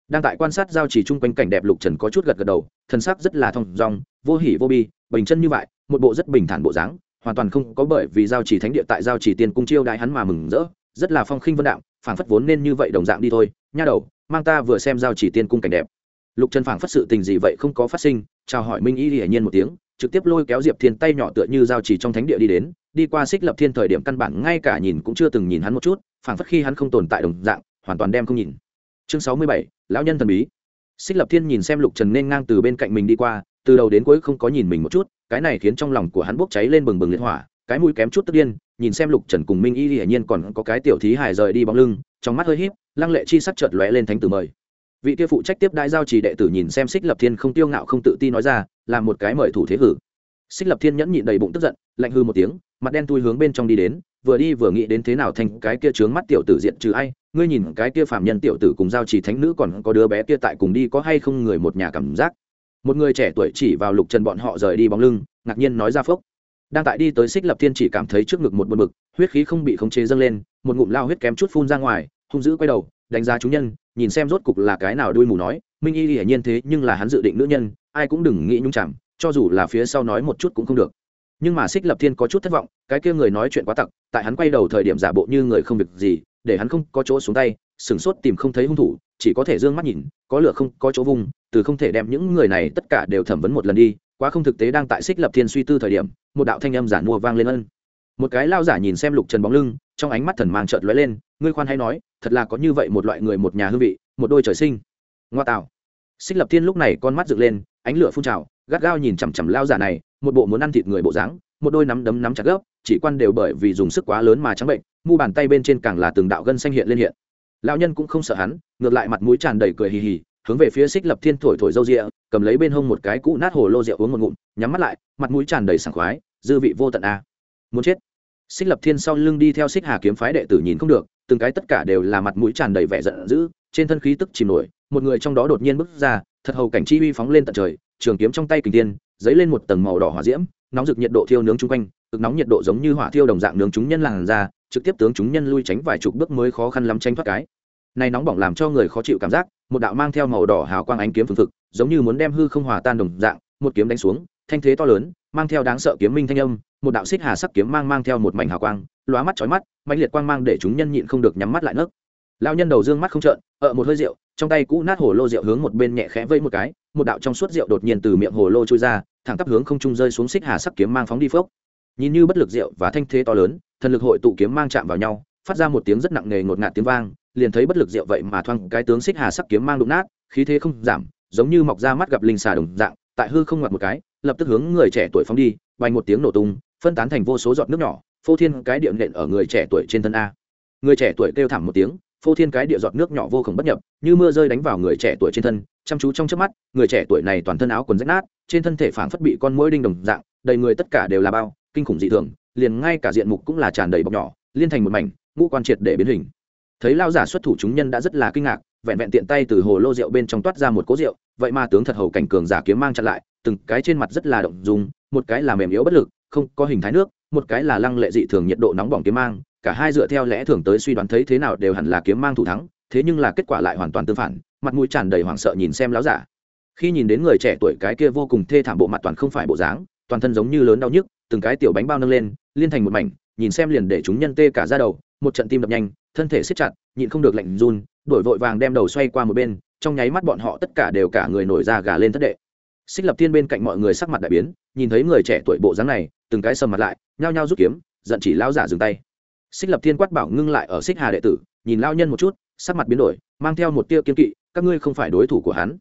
Đang tại quan sát giao chỉ chung quanh cảnh đẹp lục trần có chút gật gật đầu, thần sắc rất là thong dong, vô hỉ vô bi, bình chân như vậy, một bộ rất bình thản bộ dáng, hoàn toàn không có bởi vì giao chỉ thánh địa tại giao chỉ tiên cung chiêu đại hắn mà mừng rỡ, rất là phong khinh vân đạo phảng phất vốn nên như vậy đồng dạng đi thôi, nha đầu, mang ta vừa xem giao chỉ tiên cung cảnh đẹp. Lục trần phảng phất sự tình gì vậy không có phát sinh, chào hỏi minh y hiển nhiên một tiếng trực tiếp lôi kéo diệp thiên tay nhỏ tựa như giao chỉ trong thánh địa đi đến, đi qua xích lập thiên thời điểm căn bản ngay cả nhìn cũng chưa từng nhìn hắn một chút, phảng phất khi hắn không tồn tại đồng dạng, hoàn toàn đem không nhìn. Chương sáu mươi bảy, lão nhân thần bí. Xích lập thiên nhìn xem lục trần nên ngang từ bên cạnh mình đi qua, từ đầu đến cuối không có nhìn mình một chút, cái này khiến trong lòng của hắn bốc cháy lên bừng bừng liệt hỏa, cái mũi kém chút tức điên, nhìn xem lục trần cùng minh y hiển nhiên còn có cái tiểu thí hài rời đi bóng lưng, trong mắt hơi híp, lăng lệ chi sắc chợt lóe lên thánh tử mời vị kia phụ trách tiếp đại giao trì đệ tử nhìn xem xích lập thiên không tiêu ngạo không tự ti nói ra, là một cái mời thủ thế hử. Xích lập thiên nhẫn nhịn đầy bụng tức giận, lạnh hư một tiếng, mặt đen tui hướng bên trong đi đến, vừa đi vừa nghĩ đến thế nào thành cái kia trướng mắt tiểu tử diện trừ ai, ngươi nhìn cái kia phạm nhân tiểu tử cùng giao chỉ thánh nữ còn có đứa bé kia tại cùng đi có hay không người một nhà cảm giác. Một người trẻ tuổi chỉ vào lục trần bọn họ rời đi bóng lưng, ngạc nhiên nói ra phốc. Đang tại đi tới xích lập thiên chỉ cảm thấy trước ngực một bực mực huyết khí không bị khống chế dâng lên, một ngụm lao huyết kém chút phun ra ngoài, hung dữ quay đầu, đánh giá chúng nhân nhìn xem rốt cục là cái nào đuôi mù nói, minh y hiển nhiên thế nhưng là hắn dự định nữ nhân, ai cũng đừng nghĩ nhung chạm cho dù là phía sau nói một chút cũng không được. Nhưng mà xích lập thiên có chút thất vọng, cái kia người nói chuyện quá tặc, tại hắn quay đầu thời điểm giả bộ như người không việc gì, để hắn không có chỗ xuống tay, sửng sốt tìm không thấy hung thủ, chỉ có thể d ư ơ n g mắt nhìn, có lửa không, có chỗ vùng từ không thể đem những người này tất cả đều thẩm vấn một lần đi, quá không thực tế đang tại xích lập thiên suy tư thời điểm, một đạo thanh âm giản mua vang lên ân. Một cái lao giả nhìn xem lục trần bóng lưng, trong ánh mắt thần mang trợt lóe lên ngươi khoan hay nói, thật là có như vậy một loại người một nhà hương vị, một đôi trời sinh. Ngoa tạo xích lập thiên lúc này con mắt dựng lên, ánh lửa phun trào, gắt gao nhìn chằm chằm lao giả này, một bộ muốn ăn thịt người bộ dáng, một đôi nắm đấm nắm chặt gốc, chỉ quan đều bởi vì dùng sức quá lớn mà trắng bệnh, mu bàn tay bên trên càng là từng đạo gân xanh hiện lên hiện. Lão nhân cũng không sợ hắn, ngược lại mặt mũi tràn đầy cười hì hì, hướng về phía xích lập thiên thổi thổi râu rịa, cầm lấy bên hông một cái cũ nát hồ lô rượu uống một ngụm, nhắm mắt lại, mặt mũi tràn đầy sảng khoái, dư vị vô tận a. Muốn chết. Xích lập thiên sau lưng đi theo xích hà kiếm phái đệ tử nhìn không được từng cái tất cả đều là mặt mũi tràn đầy vẻ giận dữ, trên thân khí tức chìm nổi, một người trong đó đột nhiên bước ra, thật hầu cảnh chi uy phóng lên tận trời, trường kiếm trong tay kình tiên dấy lên một tầng màu đỏ hỏa diễm, nóng rực nhiệt độ thiêu nướng chung quanh, cực nóng nhiệt độ giống như hỏa thiêu đồng dạng nướng chúng nhân làn ra, trực tiếp tướng chúng nhân lui tránh vài chục bước mới khó khăn lắm tránh thoát cái. Này nóng bỏng làm cho người khó chịu cảm giác, một đạo mang theo màu đỏ hào quang ánh kiếm phừng phực, giống như muốn đem hư không hòa tan đồng dạng, một kiếm đánh xuống thanh thế to lớn, mang theo đáng sợ kiếm minh thanh âm, một đạo xích hà sắc kiếm mang mang theo một mảnh hào quang, lóa mắt chói mắt mạnh liệt quang mang để chúng nhân nhịn không được nhắm mắt lại nấc lao nhân đầu dương mắt không trợn ở một hơi rượu, trong tay cũ nát hồ lô rượu hướng một bên nhẹ khẽ vây một cái, một đạo trong suốt rượu đột nhiên từ miệng hồ lô trôi ra, thẳng tắp hướng không trung rơi xuống xích hà sắc kiếm mang phóng đi phốc. Nhìn như bất lực rượu và thanh thế to lớn, thần lực hội tụ kiếm mang chạm vào nhau, phát ra một tiếng rất nặng nề ngột ngạt tiếng vang, liền thấy bất lực rượu vậy mà thoang cái tướng xích hà sắc kiếm mang đụng nát, khí thế không giảm, giống như mọc ra mắt gặp linh xà đồng dạng, tại hư không ngoặt một cái lập tức hướng người trẻ tuổi phóng đi, bay một tiếng nổ tung, phân tán thành vô số giọt nước nhỏ, phô thiên cái điện nện ở người trẻ tuổi trên thân a. Người trẻ tuổi kêu thảm một tiếng, phô thiên cái địa giọt nước nhỏ vô cùng bất nhập, như mưa rơi đánh vào người trẻ tuổi trên thân, chăm chú trong trước mắt, người trẻ tuổi này toàn thân áo quần rách nát, trên thân thể phảng phất bị con mũi đinh đồng dạng, đầy người tất cả đều là bao, kinh khủng dị thường, liền ngay cả diện mục cũng là tràn đầy bọc nhỏ, liên thành một mảnh, ngũ quan triệt để biến hình. Thấy lao giả xuất thủ chúng nhân đã rất là kinh ngạc, vẹn vẹn tiện tay từ hồ lô rượu bên trong toát ra một cố rượu vậy mà tướng thật hầu cảnh cường giả kiếm mang chặn lại, từng cái trên mặt rất là động dùng một cái là mềm yếu bất lực, không có hình thái nước, một cái là lăng lệ dị thường nhiệt độ nóng bỏng kiếm mang, cả hai dựa theo lẽ thường tới suy đoán thấy thế nào đều hẳn là kiếm mang thủ thắng, thế nhưng là kết quả lại hoàn toàn tương phản, mặt mũi tràn đầy hoảng sợ nhìn xem láo giả. Khi nhìn đến người trẻ tuổi cái kia vô cùng thê thảm bộ mặt toàn không phải bộ dáng, toàn thân giống như lớn đau nhức, từng cái tiểu bánh bao nâng lên, liên thành một mảnh, nhìn xem liền để chúng nhân tê cả ra đầu, một trận tim đập nhanh, thân thể siết chặt, nhịn không được lạnh run, đổi vội vàng đem đầu xoay qua một bên trong nháy mắt bọn họ tất cả đều cả người nổi ra gà lên thất đệ. Xích lập Thiên bên cạnh mọi người sắc mặt đại biến, nhìn thấy người trẻ tuổi bộ dáng này, từng cái sầm mặt lại, nhao nhao rút kiếm, giận chỉ lao giả dừng tay. Xích lập thiên quát bảo ngưng lại ở xích hà đệ tử, nhìn lao nhân một chút, sắc mặt biến đổi, mang theo một tia kiên kỵ, các ngươi không phải đối thủ của hắn.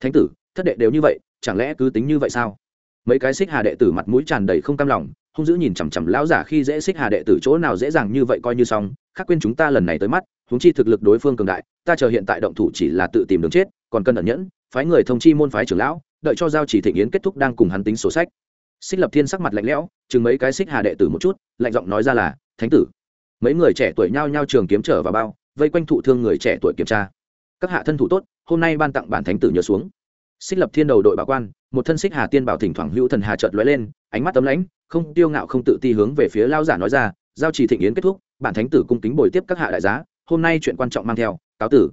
Thánh tử, thất đệ đều như vậy, chẳng lẽ cứ tính như vậy sao? Mấy cái xích hà đệ tử mặt mũi tràn đầy không cam lòng, hung dữ nhìn chằm chằm lão giả khi dễ xích hà đệ tử chỗ nào dễ dàng như vậy coi như xong, khác quên chúng ta lần này tới mắt huống chi thực lực đối phương cường đại, ta chờ hiện tại động thủ chỉ là tự tìm đường chết, còn cần ẩn nhẫn, phái người thông chi môn phái trưởng lão, đợi cho giao chỉ thịnh yến kết thúc đang cùng hắn tính sổ sách. Xích lập thiên sắc mặt lạnh lẽo, chừng mấy cái xích hà đệ tử một chút, lạnh giọng nói ra là, thánh tử. Mấy người trẻ tuổi nhao nhao trường kiếm trở vào bao, vây quanh thụ thương người trẻ tuổi kiểm tra. Các hạ thân thủ tốt, hôm nay ban tặng bản thánh tử nhớ xuống. Xích lập thiên đầu đội bảo quan, một thân xích hà tiên bảo thỉnh thoảng hữu thần hà trợt lóe lên, ánh mắt tấm lãnh, không tiêu ngạo không tự ti hướng về phía lao giả nói ra, giao trì thịnh yến kết thúc, bản thánh tử cung kính bồi tiếp các hạ đại giá hôm nay chuyện quan trọng mang theo, cáo tử.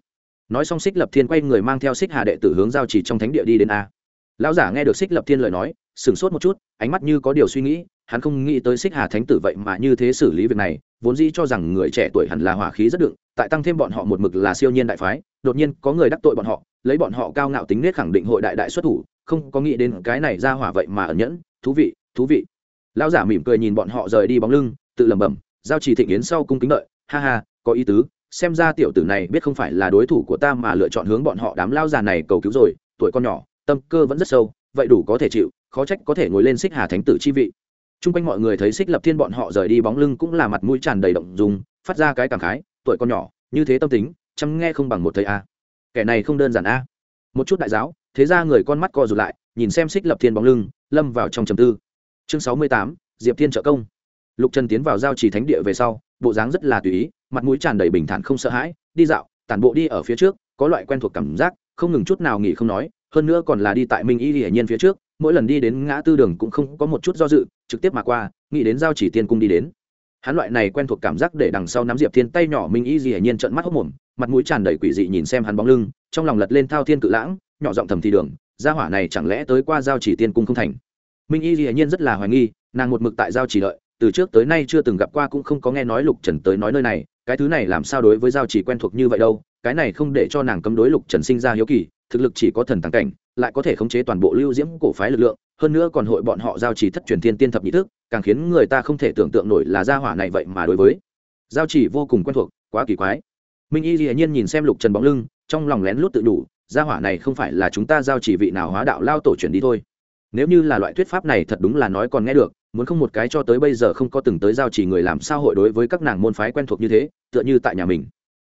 Nói xong xích lập thiên quay người mang theo xích hà đệ tử hướng giao trì trong thánh địa đi đến a. Lão giả nghe được xích lập thiên lời nói, sửng sốt một chút, ánh mắt như có điều suy nghĩ, hắn không nghĩ tới xích hà thánh tử vậy mà như thế xử lý việc này, vốn dĩ cho rằng người trẻ tuổi hẳn là hỏa khí rất đựng, tại tăng thêm bọn họ một mực là siêu nhiên đại phái, đột nhiên có người đắc tội bọn họ, lấy bọn họ cao ngạo tính nết khẳng định hội đại đại xuất thủ, không có nghĩ đến cái này ra hỏa vậy mà ẩn nhẫn, thú vị thú vị. Lão giả mỉm cười nhìn bọn họ rời đi bóng lưng, tự lẩm bẩm, giao trì thịnh yến sau cung kính đợi, ha ha, có ý tứ xem ra tiểu tử này biết không phải là đối thủ của ta mà lựa chọn hướng bọn họ đám lao già này cầu cứu rồi, tuổi con nhỏ, tâm cơ vẫn rất sâu, vậy đủ có thể chịu, khó trách có thể ngồi lên xích hà thánh tử chi vị. T r u n g quanh mọi người thấy xích lập thiên bọn họ rời đi bóng lưng cũng là mặt mũi tràn đầy động dùng phát ra cái cảm khái, tuổi con nhỏ, như thế tâm tính, chăm nghe không bằng một thầy a. Kẻ này không đơn giản a. Một chút đại giáo, thế ra người con mắt co rụt lại, nhìn xem xích lập thiên bóng lưng, lâm vào trong trầm tư. Chương sáu mươi tám, diệp thiên trợ công. Lục trần tiến vào giao trì thánh địa về sau bộ dáng rất là tùy ý, mặt mũi tràn đầy bình thản không sợ hãi, đi dạo, tản bộ đi ở phía trước, có loại quen thuộc cảm giác, không ngừng chút nào nghỉ không nói, hơn nữa còn là đi tại minh y hiển nhiên phía trước, mỗi lần đi đến ngã tư đường cũng không có một chút do dự, trực tiếp mà qua, nghĩ đến giao chỉ tiên cung đi đến. Hắn loại này quen thuộc cảm giác để đằng sau nắm diệp thiên tay nhỏ minh y hiển nhiên trợn mắt hốc mồm, mặt mũi tràn đầy quỷ dị nhìn xem hắn bóng lưng, trong lòng lật lên thao thiên cự lãng, nhỏ giọng thầm thì đường, gia hỏa này chẳng lẽ tới qua giao chỉ tiên cung không thành? Minh y hiển nhiên rất là hoài nghi, nàng một mực tại giao chỉ đợi từ trước tới nay chưa từng gặp qua cũng không có nghe nói lục trần tới nói nơi này, cái thứ này làm sao đối với giao chỉ quen thuộc như vậy đâu, cái này không để cho nàng cấm đối lục trần sinh ra hiếu kỳ, thực lực chỉ có thần tàng cảnh, lại có thể khống chế toàn bộ lưu diễm cổ phái lực lượng, hơn nữa còn hội bọn họ giao chỉ thất truyền thiên tiên thập nhị thức, càng khiến người ta không thể tưởng tượng nổi là gia hỏa này vậy mà đối với giao chỉ vô cùng quen thuộc, quá kỳ quái. Minh y dĩ nhiên nhìn xem lục trần bóng lưng, trong lòng lén lút tự đủ, gia hỏa này không phải là chúng ta giao chỉ vị nào hóa đạo lao tổ chuyển đi thôi. Nếu như là loại thuyết pháp này thật đúng là nói còn nghe được muốn không một cái cho tới bây giờ không có từng tới giao chỉ người làm sao hội đối với các nàng môn phái quen thuộc như thế, tựa như tại nhà mình.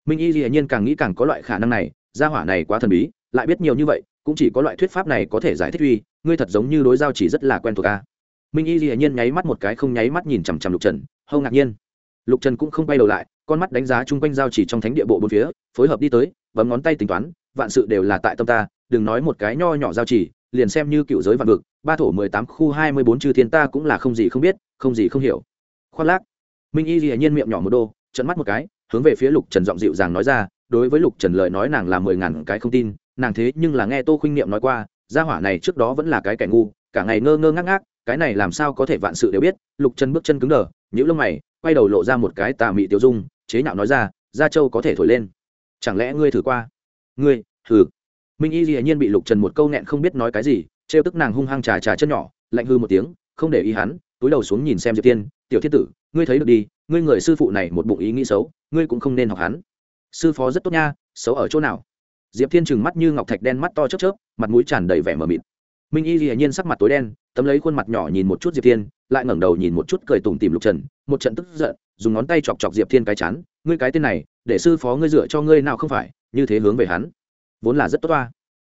Minh y dĩ nhiên càng nghĩ càng có loại khả năng này, gia hỏa này quá thần bí, lại biết nhiều như vậy, cũng chỉ có loại thuyết pháp này có thể giải thích uy, ngươi thật giống như đối giao chỉ rất là quen thuộc a. Minh y dĩ nhiên nháy mắt một cái không nháy mắt nhìn chằm chằm lục trần, hâu ngạc nhiên. Lục trần cũng không quay đầu lại, con mắt đánh giá chung quanh giao chỉ trong thánh địa bộ bốn phía, phối hợp đi tới, bấm ngón tay tính toán, vạn sự đều là tại tâm ta, đừng nói một cái nho nhỏ giao chỉ liền xem như cựu giới vạn vực, ba thổ mười tám khu hai mươi bốn chư thiên ta cũng là không gì không biết, không gì không hiểu. Khoác lác. Minh y dĩ nhiên miệng nhỏ một đô trận mắt một cái, hướng về phía lục trần giọng dịu dàng nói ra, đối với lục trần lời nói nàng là mười ngàn cái không tin, nàng thế nhưng là nghe tô khuynh niệm nói qua, gia hỏa này trước đó vẫn là cái kẻ ngu, cả ngày ngơ ngơ ngác ngác, cái này làm sao có thể vạn sự đều biết, lục trần bước chân cứng đờ nhữ lông mày, quay đầu lộ ra một cái tà mị tiêu dung, chế nhạo nói ra, gia châu có thể thổi lên. Chẳng lẽ ngươi thử qua? Ngươi, thử minh y dĩ nhiên bị lục trần một câu nghẹn không biết nói cái gì, trêu tức nàng hung hăng trà trà chân nhỏ, lạnh hư một tiếng, không để ý hắn, túi đầu xuống nhìn xem diệp tiên, tiểu thiết tử, ngươi thấy được đi, ngươi người sư phụ này một bụng ý nghĩ xấu, ngươi cũng không nên học hắn. Sư phó rất tốt nha, xấu ở chỗ nào? Diệp thiên trừng mắt như ngọc thạch đen mắt to chớp chớp, mặt mũi tràn đầy vẻ mờ mịt. Minh y hiển nhiên sắc mặt tối đen, tấm lấy khuôn mặt nhỏ nhìn một chút diệp thiên, lại ngẩng đầu nhìn một chút cười tủm tìm lục trần, một trận tức giận, dùng ngón tay chọc chọc diệp thiên cái chán, ngươi cái tên này, để sư phó ngươi dựa cho ngươi nào không phải, như thế hướng về hắn vốn là rất tốt toa.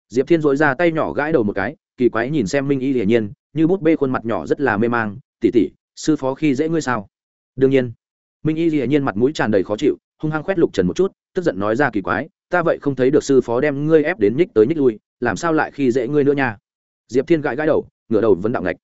Diệp thiên dội ra tay nhỏ gãi đầu một cái, kỳ quái nhìn xem minh y hiển nhiên, như bút bê khuôn mặt nhỏ rất là mê mang tỉ tỉ sư phó khi dễ ngươi sao? Đương nhiên. Minh y hiển nhiên mặt mũi tràn đầy khó chịu, hung hăng khoét lục trần một chút, tức giận nói ra kỳ quái, ta vậy không thấy được sư phó đem ngươi ép đến nhích tới nhích lui, làm sao lại khi dễ ngươi nữa nha? Diệp thiên gãi gãi đầu, ngửa đầu vẫn đạo ngạch.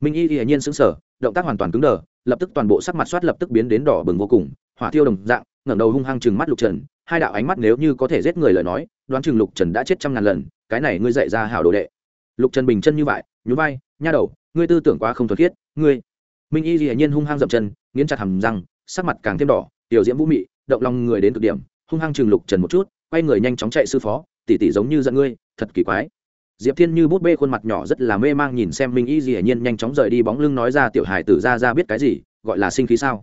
Minh y hiển nhiên sững sờ, động tác hoàn toàn cứng đờ, lập tức toàn bộ sắc mặt soát lập tức biến đến đỏ bừng vô cùng, hỏa tiêu đồng dạng ngẩng đầu hung hăng chừng mắt lục trần, hai đạo ánh mắt nếu như có thể giết người lời nói, đoán chừng lục trần đã chết trăm ngàn lần, cái này ngươi dạy ra hảo đồ đệ. Lục trần bình chân như vậy, nhún vai, nha đầu, ngươi tư tưởng quá không thuật khiết, ngươi. Minh y hiển nhiên hung hăng dậm chân, nghiến chặt hầm răng, sắc mặt càng thêm đỏ, tiểu diễm vũ mị, động lòng người đến cực điểm, hung hăng chừng lục trần một chút, quay người nhanh chóng chạy sư phó tỉ tỉ giống như giận ngươi, thật kỳ quái. Diệp thiên như bút bê khuôn mặt nhỏ rất là mê mang nhìn xem minh y dĩ nhiên nhanh chóng rời đi bóng lưng nói ra tiểu hải tử ra ra biết cái gì, gọi là sinh khí sao?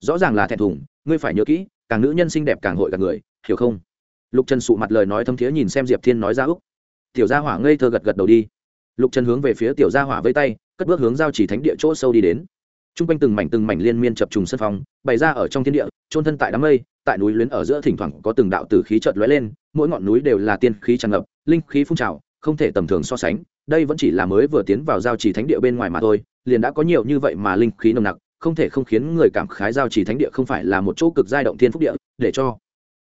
Rõ ràng là thẹn thùng, ngươi phải nhớ kỹ càng nữ nhân xinh đẹp càng hội cả người, hiểu không? Lục trần sụ mặt lời nói thâm thiế nhìn xem diệp thiên nói ra úc. Tiểu gia hỏa ngây thơ gật gật đầu đi. Lục trần hướng về phía tiểu gia hỏa với tay, cất bước hướng giao chỉ thánh địa chỗ sâu đi đến. T r u n g quanh từng mảnh từng mảnh liên miên chập trùng sân phong, bày ra ở trong thiên địa trôn thân tại đám mây, tại núi luyến ở giữa thỉnh thoảng có từng đạo tử khí trợt lóe lên, mỗi ngọn núi đều là tiên khí tràn ngập, linh khí phun trào, không thể tầm thường so sánh, đây vẫn chỉ là mới vừa tiến vào giao Chỉ thánh địa bên ngoài mà thôi, liền đã có nhiều như vậy mà linh khí nồng nặc không thể không khiến người cảm khái giao trì thánh địa không phải là một chỗ cực giai động thiên phúc địa, để cho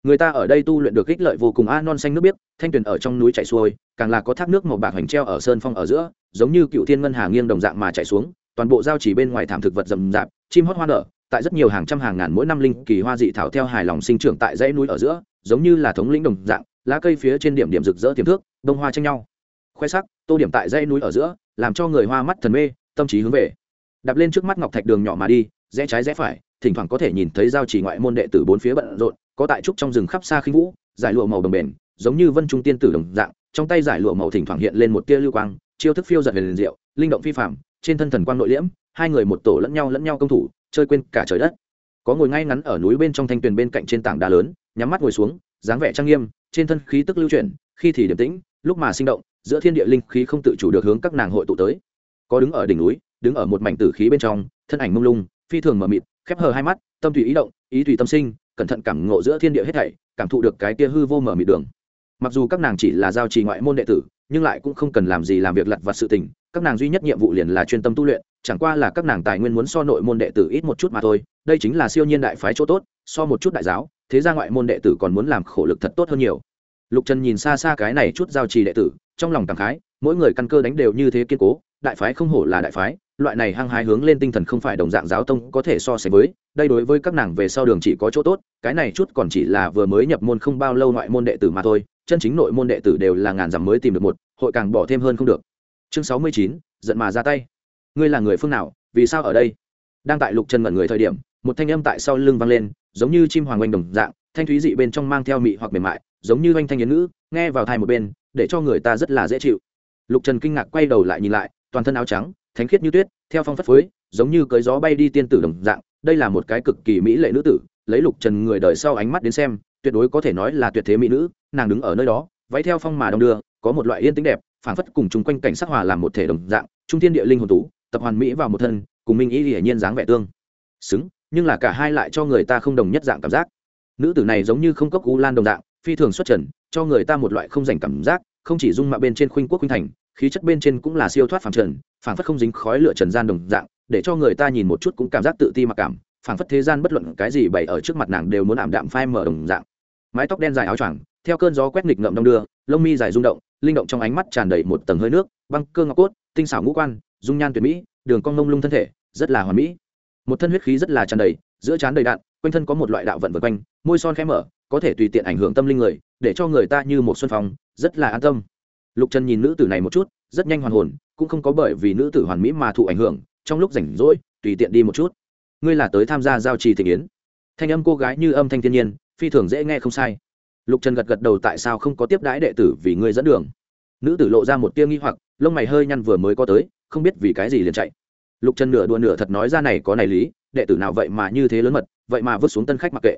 người ta ở đây tu luyện được ích lợi vô cùng. A non xanh nước biếc, thanh tuyền ở trong núi chảy xuôi, càng là có thác nước màu bạc hoành treo ở sơn phong ở giữa, giống như cựu thiên ngân hà nghiêng đồng dạng mà chảy xuống, toàn bộ giao chỉ bên ngoài thảm thực vật rậm rạp, chim hót hoa nở, tại rất nhiều hàng trăm hàng ngàn mỗi năm linh kỳ hoa dị thảo theo hài lòng sinh trưởng tại dãy núi ở giữa, giống như là thống lĩnh đồng dạng, lá cây phía trên điểm điểm rực rỡ tiềm thước đông hoa tranh nhau. Khoe sắc, tô điểm tại dãy núi ở giữa, làm cho người hoa mắt thần mê, tâm trí hướng về đạp lên trước mắt ngọc thạch đường nhỏ mà đi, rẽ trái rẽ phải, thỉnh thoảng có thể nhìn thấy giao chỉ ngoại môn đệ tử bốn phía bận rộn, có tại trúc trong rừng khắp xa khinh vũ, giải lụa màu đồng bền giống như vân trung tiên tử đồng dạng, trong tay giải lụa màu thỉnh thoảng hiện lên một tia lưu quang, chiêu thức phiêu giật về liền diệu, linh động phi phạm trên thân thần quang nội liễm, hai người một tổ lẫn nhau lẫn nhau công thủ, chơi quên cả trời đất. Có ngồi ngay ngắn ở núi bên trong thanh tuyền bên cạnh trên tảng đá lớn, nhắm mắt ngồi xuống, dáng vẻ trang nghiêm, trên thân khí tức lưu chuyển, khi thì điềm tĩnh, lúc mà sinh động, giữa thiên địa linh khí không tự chủ được hướng các nàng hội tụ tới. Có đứng ở đỉnh núi đứng ở một mảnh tử khí bên trong, thân ảnh mông lung, phi thường mờ mịt, khép hờ hai mắt, tâm tùy ý động, ý tùy tâm sinh, cẩn thận cảm ngộ giữa thiên địa hết thảy, cảm thụ được cái kia hư vô mờ mịt đường. Mặc dù các nàng chỉ là giao trì ngoại môn đệ tử, nhưng lại cũng không cần làm gì làm việc lặt vặt sự tình, các nàng duy nhất nhiệm vụ liền là chuyên tâm tu luyện, chẳng qua là các nàng tài nguyên muốn so nội môn đệ tử ít một chút mà thôi, đây chính là siêu nhiên đại phái chỗ tốt, so một chút đại giáo, thế ra ngoại môn đệ tử còn muốn làm khổ lực thật tốt hơn nhiều. Lục trần nhìn xa xa cái này chút giao trì đệ tử, trong lòng cảm khái, mỗi người căn cơ đánh đều như thế kiên cố, đại phái không hổ là đại phái loại này hăng hái hướng lên tinh thần không phải đồng dạng giáo tông có thể so sánh với, đây đối với các nàng về sau đường chỉ có chỗ tốt, cái này chút còn chỉ là vừa mới nhập môn không bao lâu ngoại môn đệ tử mà thôi, chân chính nội môn đệ tử đều là ngàn dặm mới tìm được một, hội càng bỏ thêm hơn không được. Chương sáu mươi chín, giận mà ra tay. Ngươi là người phương nào, vì sao ở đây? Đang tại lục trần ngẩn người thời điểm, một thanh âm tại sau lưng vang lên, giống như chim hoàng oanh đồng dạng, thanh thúy dị bên trong mang theo mị hoặc mềm mại, giống như oanh thanh yến ngữ, nghe vào thai một bên, để cho người ta rất là dễ chịu. Lục trần kinh ngạc quay đầu lại nhìn lại, toàn thân áo trắng thánh khiết như tuyết, theo phong phất phới, giống như cưới gió bay đi tiên tử đồng dạng, đây là một cái cực kỳ mỹ lệ nữ tử, lấy lục trần người đời sau ánh mắt đến xem, tuyệt đối có thể nói là tuyệt thế mỹ nữ, nàng đứng ở nơi đó, váy theo phong mà đông đưa, có một loại yên tĩnh đẹp phản phất cùng chung quanh cảnh sắc hòa làm một thể đồng dạng, trung thiên địa linh hồn tú, tập hoàn mỹ vào một thân, cùng minh ý hiển nhiên dáng vẻ tương xứng, nhưng là cả hai lại cho người ta không đồng nhất dạng cảm giác. Nữ tử này giống như không cốc u lan đồng dạng, phi thường xuất trần, cho người ta một loại không dành cảm giác, không chỉ dung mạo bên trên khuynh quốc khuynh thành khí chất bên trên cũng là siêu thoát phàm trần, phảng phất không dính khói lửa trần gian đồng dạng, để cho người ta nhìn một chút cũng cảm giác tự ti mặc cảm, phảng phất thế gian bất luận cái gì bày ở trước mặt nàng đều muốn ảm đạm phai mở đồng dạng. Mái tóc đen dài áo choàng, theo cơn gió quét nghịch ngậm đông đưa, lông mi dài rung động, linh động trong ánh mắt tràn đầy một tầng hơi nước, băng cơ ngọc cốt, tinh xảo ngũ quan, dung nhan tuyệt mỹ, đường cong mông lung thân thể, rất là hoàn mỹ. Một thân huyết khí rất là tràn đầy, giữa trán đầy đạn, quanh thân có một loại đạo vận vượt quanh, môi son khẽ mở, có thể tùy tiện ảnh hưởng tâm linh người, để cho người ta như một xuân phong, rất là an tâm lục trần nhìn nữ tử này một chút, rất nhanh hoàn hồn, cũng không có bởi vì nữ tử hoàn mỹ mà thụ ảnh hưởng, trong lúc rảnh rỗi, tùy tiện đi một chút. Ngươi là tới tham gia giao trì thị yến. Thanh âm cô gái như âm thanh thiên nhiên, phi thường dễ nghe không sai. Lục trần gật gật đầu tại sao không có tiếp đãi đệ tử vì ngươi dẫn đường. Nữ tử lộ ra một tia nghi hoặc, lông mày hơi nhăn vừa mới có tới, không biết vì cái gì liền chạy. Lục trần nửa đùa nửa thật nói ra này có này lý, đệ tử nào vậy mà như thế lớn mật, vậy mà vứt xuống tân khách mặc kệ.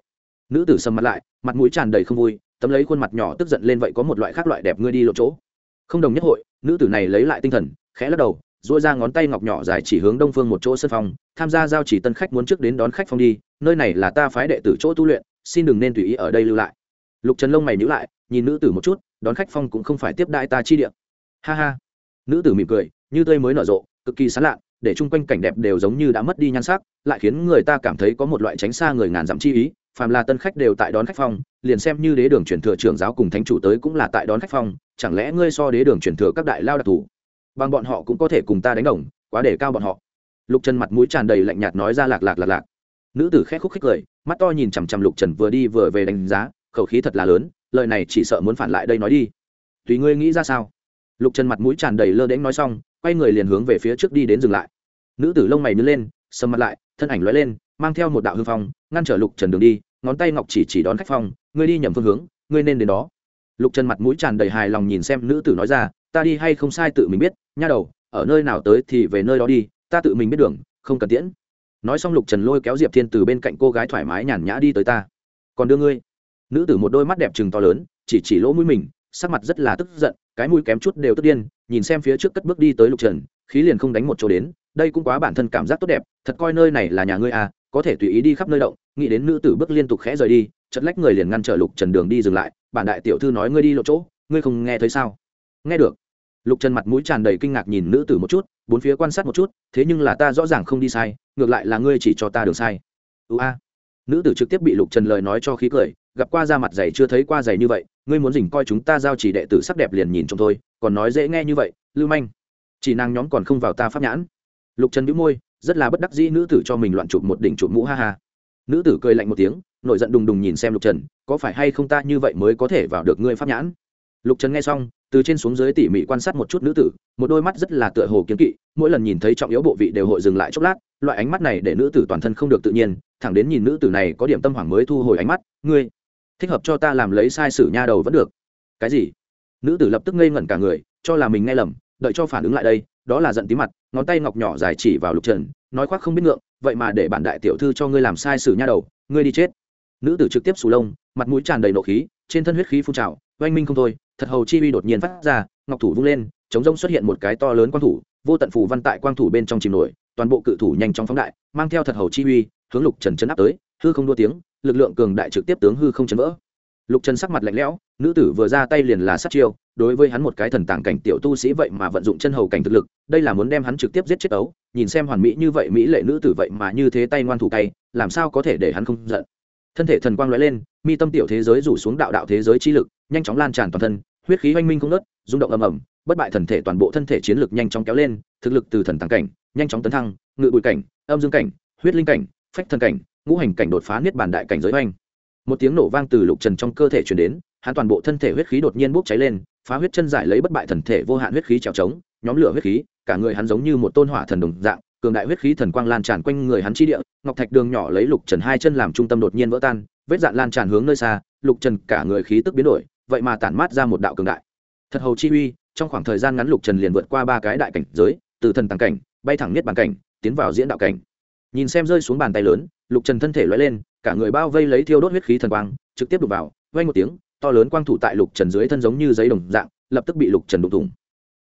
Nữ tử sầm mặt lại, mặt mũi tràn đầy không vui, tấm lấy khuôn mặt nhỏ tức giận lên vậy có một loại khác loại đẹp ngươi đi lộ chỗ không đồng nhất hội, nữ tử này lấy lại tinh thần, khẽ lắc đầu dỗi ra ngón tay ngọc nhỏ dài chỉ hướng đông phương một chỗ sân phòng, tham gia giao chỉ tân khách muốn trước đến đón khách phong đi, nơi này là ta phái đệ tử chỗ tu luyện, xin đừng nên tùy ý ở đây lưu lại. Lục trần lông mày nhữ lại, nhìn nữ tử một chút, đón khách phong cũng không phải tiếp đại ta chi điện ha ha. Nữ tử mỉm cười, như tươi mới nở rộ, cực kỳ sán lạ, để chung quanh cảnh đẹp đều giống như đã mất đi nhan sắc, lại khiến người ta cảm thấy có một loại tránh xa người ngàn dặm chi ý, phàm là tân khách đều tại đón khách phong liền xem như đế đường truyền thừa trưởng giáo cùng thánh chủ tới cũng là tại đón khách phong, chẳng lẽ ngươi so đế đường truyền thừa các đại lao đặc thù? Bằng bọn họ cũng có thể cùng ta đánh đồng, quá để cao bọn họ. Lục trần mặt mũi tràn đầy lạnh nhạt nói ra lạc lạc lạc lạc. Nữ tử khẽ khúc khích cười, mắt to nhìn chằm chằm lục trần vừa đi vừa về đánh giá, khẩu khí thật là lớn, lời này chỉ sợ muốn phản lại đây nói đi. Tùy ngươi nghĩ ra sao? Lục trần mặt mũi tràn đầy lơ đễnh nói xong, quay người liền hướng về phía trước đi đến dừng lại. Nữ tử lông mày nhướng lên, sầm mặt lại, thân ảnh lóe lên, mang theo một đạo hư phong, ngăn trở lục trần đường đi ngón tay ngọc chỉ chỉ đón khách phong, ngươi đi nhầm phương hướng, ngươi nên đến đó. Lục trần mặt mũi tràn đầy hài lòng nhìn xem nữ tử nói ra, ta đi hay không sai tự mình biết, nha đầu, ở nơi nào tới thì về nơi đó đi, ta tự mình biết đường, không cần tiễn. Nói xong lục trần lôi kéo diệp thiên từ bên cạnh cô gái thoải mái nhàn nhã đi tới ta. Còn đưa ngươi? Nữ tử một đôi mắt đẹp trừng to lớn, chỉ chỉ lỗ mũi mình, sắc mặt rất là tức giận, cái mũi kém chút đều tức điên, nhìn xem phía trước cất bước đi tới lục trần, khí liền không đánh một chỗ đến, đây cũng quá bản thân cảm giác tốt đẹp, thật coi nơi này là nhà ngươi à có thể tùy ý đi khắp nơi động, nghĩ đến nữ tử bước liên tục khẽ rời đi chật lách người liền ngăn trở lục trần đường đi dừng lại, bản đại tiểu thư nói ngươi đi lộ chỗ, ngươi không nghe thấy sao? Nghe được. Lục trần mặt mũi tràn đầy kinh ngạc nhìn nữ tử một chút, bốn phía quan sát một chút, thế nhưng là ta rõ ràng không đi sai, ngược lại là ngươi chỉ cho ta đường sai. Ưu a. Nữ tử trực tiếp bị lục trần lời nói cho khí cười, gặp qua da mặt dày chưa thấy qua dày như vậy, ngươi muốn dình coi chúng ta giao chỉ đệ tử sắc đẹp liền nhìn trông thôi, còn nói dễ nghe như vậy, lưu manh. Chỉ nàng nhóm còn không vào ta pháp nhãn. Lục trần đĩu môi rất là bất đắc dĩ nữ tử cho mình loạn chụp một đỉnh chụp mũ, ha ha. Nữ tử cười lạnh một tiếng, nổi giận đùng đùng nhìn xem lục trần, có phải hay không ta như vậy mới có thể vào được ngươi pháp nhãn? Lục trần nghe xong, từ trên xuống dưới tỉ mỉ quan sát một chút nữ tử, một đôi mắt rất là tựa hồ kiếm kỵ, mỗi lần nhìn thấy trọng yếu bộ vị đều hội dừng lại chốc lát, loại ánh mắt này để nữ tử toàn thân không được tự nhiên, thẳng đến nhìn nữ tử này có điểm tâm hoảng mới thu hồi ánh mắt, ngươi, thích hợp cho ta làm lấy sai sử nha đầu vẫn được. Cái gì? Nữ tử lập tức ngây ngẩn cả người, cho là mình nghe lầm, đợi cho phản ứng lại đây, đó là giận tí mặt ngón tay ngọc nhỏ dài chỉ vào lục trần, nói khoác không biết ngượng, vậy mà để bản đại tiểu thư cho ngươi làm sai sử nha đầu, ngươi đi chết. Nữ tử trực tiếp sù lông, mặt mũi tràn đầy nộ khí, trên thân huyết khí phun trào, oanh minh không thôi, thật hầu chi uy đột nhiên phát ra, ngọc thủ vung lên, chống rông xuất hiện một cái to lớn quang thủ, vô tận phù văn tại quang thủ bên trong chìm nổi, toàn bộ cự thủ nhanh chóng phóng đại, mang theo thật hầu chi uy, hướng lục trần chấn áp tới, hư không đua tiếng, lực lượng cường đại trực tiếp tướng hư không chấn vỡ. Lục trần sắc mặt lạnh lẽo nữ tử vừa ra tay liền là sát chiêu, đối với hắn một cái thần tàng cảnh tiểu tu sĩ vậy mà vận dụng chân hầu cảnh thực lực, đây là muốn đem hắn trực tiếp giết chết ấu, nhìn xem hoàn mỹ như vậy mỹ lệ nữ tử vậy mà như thế tay ngoan thủ tay làm sao có thể để hắn không giận. Thân thể thần quang lóe lên, mi tâm tiểu thế giới rủ xuống đạo đạo thế giới chi lực, nhanh chóng lan tràn toàn thân, huyết khí oanh minh không nớt rung động ầm ầm, bất bại thần thể toàn bộ thân thể chiến lực nhanh chóng kéo lên, thực lực từ thần tàng cảnh, nhanh chóng tấn thăng, ngự bụi cảnh, âm dương cảnh, huyết linh cảnh, phách thần cảnh, ngũ hành cảnh đột phá niết bàn đại cảnh giới oanh. Một tiếng nổ vang từ lục trần trong cơ thể chuyển đến hắn toàn bộ thân thể huyết khí đột nhiên bốc cháy lên, phá huyết chân giải lấy bất bại thần thể vô hạn huyết khí trèo trống, nhóm lửa huyết khí, cả người hắn giống như một tôn hỏa thần đồng dạng, cường đại huyết khí thần quang lan tràn quanh người hắn chi địa, ngọc thạch đường nhỏ lấy lục trần hai chân làm trung tâm đột nhiên vỡ tan, vết dạn lan tràn hướng nơi xa, lục trần cả người khí tức biến đổi, vậy mà tản mát ra một đạo cường đại. Thật hầu chi uy, trong khoảng thời gian ngắn lục trần liền vượt qua ba cái đại cảnh giới, từ thần tàng cảnh, bay thẳng nhất bàn cảnh, tiến vào diễn đạo cảnh. Nhìn xem rơi xuống bàn tay lớn, lục trần thân thể loay lên, cả người bao vây lấy thiêu đốt huyết khí thần quang, trực tiếp đục vào, vang một tiếng to lớn quang thủ tại lục trần dưới thân giống như giấy đồng dạng, lập tức bị lục trần đụng thủng.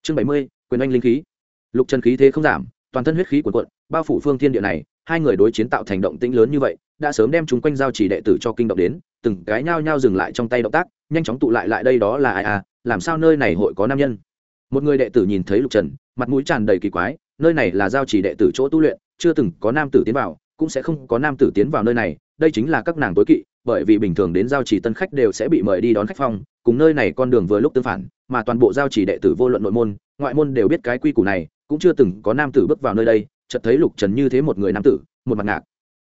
Chương bảy mươi, quyền anh linh khí. Lục trần khí thế không giảm, toàn thân huyết khí quần cuộn, bao phủ phương thiên địa này, hai người đối chiến tạo thành động tĩnh lớn như vậy, đã sớm đem chúng quanh giao chỉ đệ tử cho kinh động đến, từng cái nhao nhao dừng lại trong tay động tác, nhanh chóng tụ lại lại đây đó là ai à làm sao nơi này hội có nam nhân? Một người đệ tử nhìn thấy lục trần, mặt mũi tràn đầy kỳ quái, nơi này là giao chỉ đệ tử chỗ tu luyện, chưa từng có nam tử tiến vào, cũng sẽ không có nam tử tiến vào nơi này, đây chính là các nàng tối kỵ bởi vì bình thường đến giao chỉ tân khách đều sẽ bị mời đi đón khách phong, cùng nơi này con đường vừa lúc tương phản, mà toàn bộ giao chỉ đệ tử vô luận nội môn, ngoại môn đều biết cái quy củ này, cũng chưa từng có nam tử bước vào nơi đây, chợt thấy lục trần như thế một người nam tử, một mặt ngạc.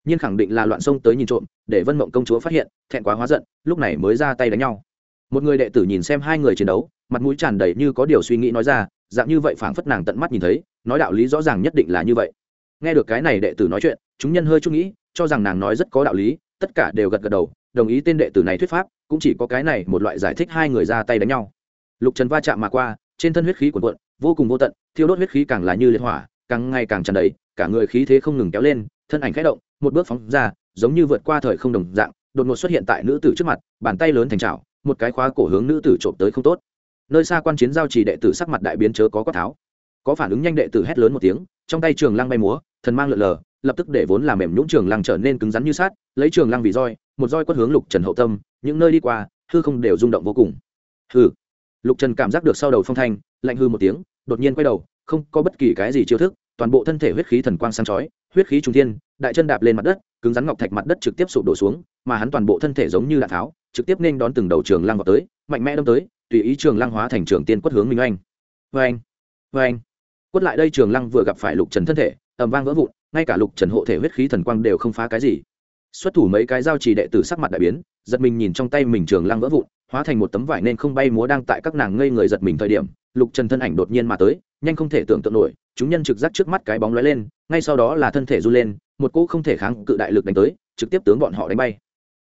Nhiên khẳng định là loạn sông tới nhìn trộm, để vân mộng công chúa phát hiện, thẹn quá hóa giận, lúc này mới ra tay đánh nhau. Một người đệ tử nhìn xem hai người chiến đấu, mặt mũi tràn đầy như có điều suy nghĩ nói ra, dạng như vậy phảng phất nàng tận mắt nhìn thấy, nói đạo lý rõ ràng nhất định là như vậy. Nghe được cái này đệ tử nói chuyện, chúng nhân hơi chút nghĩ, cho rằng nàng nói rất có đạo lý tất cả đều gật gật đầu, đồng ý tên đệ tử này thuyết pháp, cũng chỉ có cái này một loại giải thích hai người ra tay đánh nhau. Lục trần va chạm mà qua, trên thân huyết khí cuồn cuộn, vô cùng vô tận, thiêu đốt huyết khí càng là như liệt hỏa, càng ngày càng tràn đầy, cả người khí thế không ngừng kéo lên, thân ảnh khẽ động, một bước phóng ra, giống như vượt qua thời không đồng dạng, đột ngột xuất hiện tại nữ tử trước mặt, bàn tay lớn thành trào một cái khóa cổ hướng nữ tử trộm tới không tốt. Nơi xa quan chiến giao trì đệ tử sắc mặt đại biến chớ có quát tháo. Có phản ứng nhanh đệ tử hét lớn một tiếng, trong tay trường lăng bay múa, thần mang lượn lờ lập tức để vốn làm mềm nhũng trường lăng trở nên cứng rắn như sát lấy trường lăng vì roi, một roi quất hướng lục trần hậu tâm, những nơi đi qua, hư không đều rung động vô cùng. Hư lục trần cảm giác được sau đầu phong thanh, lạnh hư một tiếng, đột nhiên quay đầu, không có bất kỳ cái gì chiêu thức, toàn bộ thân thể huyết khí thần quang sáng chói, huyết khí trung thiên, đại chân đạp lên mặt đất, cứng rắn ngọc thạch mặt đất trực tiếp sụp đổ xuống, mà hắn toàn bộ thân thể giống như đạn tháo, trực tiếp nên đón từng đầu trường lăng vào tới, mạnh mẽ đâm tới, tùy ý trường lăng hóa thành trường tiên quất hướng minh oanh. Vê anh vê anh quất lại đây trường lăng vừa gặp phải lục trần thân thể, ầm vang vỡ vụn ngay cả lục trần hộ thể huyết khí thần quang đều không phá cái gì. Xuất thủ mấy cái dao trì đệ tử sắc mặt đại biến, giật mình nhìn trong tay mình trường lăng vỡ vụn, hóa thành một tấm vải nên không bay múa đang tại các nàng ngây người giật mình thời điểm, lục trần thân ảnh đột nhiên mà tới, nhanh không thể tưởng tượng nổi, chúng nhân trực giác trước mắt cái bóng lóe lên, ngay sau đó là thân thể run lên, một cỗ không thể kháng cự đại lực đánh tới, trực tiếp tướng bọn họ đánh bay.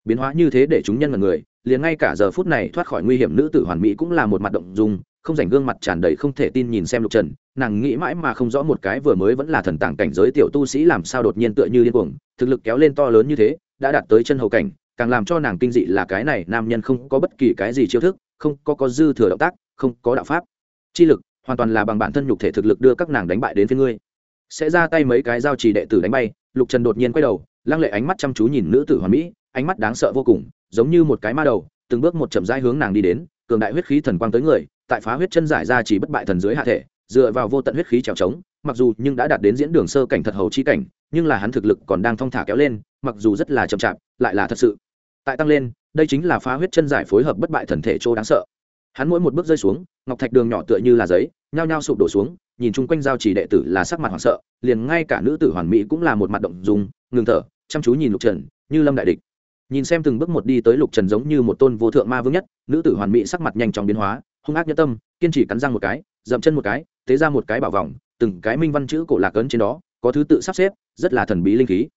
Biến hóa như thế để chúng nhân là người, liền ngay cả giờ phút này thoát khỏi nguy hiểm nữ tử hoàn mỹ cũng là một mặt động dung không rảnh gương mặt tràn đầy không thể tin nhìn xem lục trần, nàng nghĩ mãi mà không rõ một cái vừa mới vẫn là thần tàng cảnh giới tiểu tu sĩ làm sao đột nhiên tựa như điên cuồng, thực lực kéo lên to lớn như thế, đã đạt tới chân hậu cảnh, càng làm cho nàng kinh dị là cái này nam nhân không có bất kỳ cái gì chiêu thức, không có có dư thừa động tác, không có đạo pháp. Chi lực, hoàn toàn là bằng bản thân nhục thể thực lực đưa các nàng đánh bại đến phía ngươi. Sẽ ra tay mấy cái giao trì đệ tử đánh bay, lục trần đột nhiên quay đầu, lăng lệ ánh mắt chăm chú nhìn nữ tử hoàn mỹ, ánh mắt đáng sợ vô cùng, giống như một cái ma đầu, từng bước một chậm rãi hướng nàng đi đến, cường đại huyết khí thần quang tới người tại phá huyết chân giải ra chỉ bất bại thần dưới hạ thể, dựa vào vô tận huyết khí trèo trống, mặc dù nhưng đã đạt đến diễn đường sơ cảnh thật hầu chi cảnh, nhưng là hắn thực lực còn đang thong thả kéo lên, mặc dù rất là chậm chạp, lại là thật sự. Tại tăng lên, đây chính là phá huyết chân giải phối hợp bất bại thần thể chỗ đáng sợ. Hắn mỗi một bước rơi xuống, ngọc thạch đường nhỏ tựa như là giấy, nhao nhao sụp đổ xuống, nhìn chung quanh giao chỉ đệ tử là sắc mặt hoảng sợ, liền ngay cả nữ tử hoàn mỹ cũng là một mặt động dùng ngừng thở, chăm chú nhìn lục trần, như lâm đại địch. Nhìn xem từng bước một đi tới lục trần giống như một tôn vô thượng ma vương nhất, nữ tử hoàn mỹ sắc mặt nhanh chóng biến hóa hung ác nhất tâm, kiên trì cắn răng một cái, dậm chân một cái, tế ra một cái bảo vòng, từng cái minh văn chữ cổ lạc ấn trên đó, có thứ tự sắp xếp, rất là thần bí linh khí.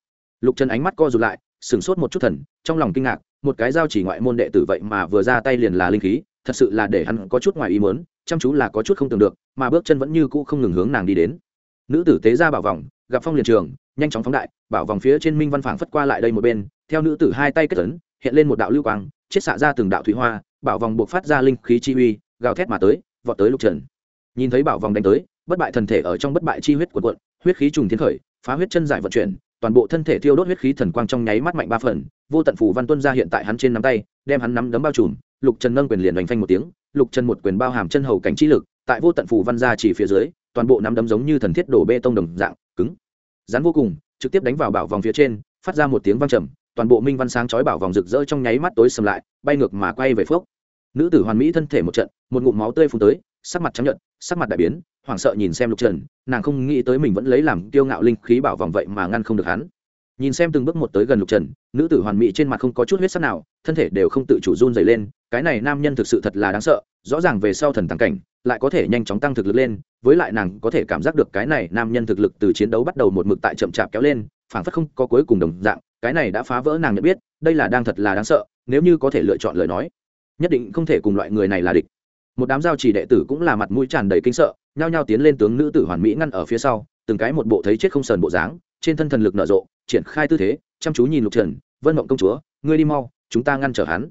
Lục trần ánh mắt co rụt lại, sửng sốt một chút thần, trong lòng kinh ngạc, một cái giao chỉ ngoại môn đệ tử vậy mà vừa ra tay liền là linh khí, thật sự là để hắn có chút ngoài ý mớn chăm chú là có chút không tưởng được, mà bước chân vẫn như cũ không ngừng hướng nàng đi đến. Nữ tử tế ra bảo vòng, gặp phong liền trường, nhanh chóng phóng đại, bảo vòng phía trên minh văn phảng phất qua lại đây một bên, theo nữ tử hai tay kết tấn hiện lên một đạo lưu quang, chiết xạ ra từng đạo thủy hoa, bảo vòng buộc phát ra linh khí chi uy gào thét mà tới, vọt tới lục trần. Nhìn thấy bảo vòng đánh tới, bất bại thần thể ở trong bất bại chi huyết của quận huyết khí trùng thiên khởi, phá huyết chân giải vận chuyển, toàn bộ thân thể thiêu đốt huyết khí thần quang trong nháy mắt mạnh ba phần, vô tận phủ văn tuân ra hiện tại hắn trên nắm tay, đem hắn nắm đấm bao trùm, lục trần nâng quyền liền đánh phanh một tiếng, lục trần một quyền bao hàm chân hầu cảnh trí lực, tại vô tận phủ văn ra chỉ phía dưới, toàn bộ nắm đấm giống như thần thiết đổ bê tông đồng dạng, cứng, rắn vô cùng, trực tiếp đánh vào bảo vòng phía trên, phát ra một tiếng vang trầm, toàn bộ minh văn sáng chói bảo vòng rực rỡ trong nháy mắt tối sầm lại, bay ngược mà quay về phước nữ tử hoàn mỹ thân thể một trận, một ngụm máu tươi phun tới, sắc mặt trắng nhận sắc mặt đại biến, hoảng sợ nhìn xem lục trần, nàng không nghĩ tới mình vẫn lấy làm kiêu ngạo linh khí bảo vòng vậy mà ngăn không được hắn. Nhìn xem từng bước một tới gần lục trần, nữ tử hoàn mỹ trên mặt không có chút huyết sắc nào, thân thể đều không tự chủ run dày lên, cái này nam nhân thực sự thật là đáng sợ, rõ ràng về sau thần tàng cảnh, lại có thể nhanh chóng tăng thực lực lên, với lại nàng có thể cảm giác được cái này nam nhân thực lực từ chiến đấu bắt đầu một mực tại chậm chạp kéo lên, phảng phất không có cuối cùng đồng dạng, cái này đã phá vỡ nàng nhận biết, đây là đang thật là đáng sợ, nếu như có thể lựa chọn lời nói nhất định không thể cùng loại người này là địch. Một đám giao chỉ đệ tử cũng là mặt mũi tràn đầy kinh sợ, nhao nhao tiến lên tướng nữ tử hoàn mỹ ngăn ở phía sau, từng cái một bộ thấy chết không sờn bộ dáng, trên thân thần lực nở rộ, triển khai tư thế, chăm chú nhìn lục trần, vân mộng công chúa, ngươi đi mau, chúng ta ngăn trở hắn.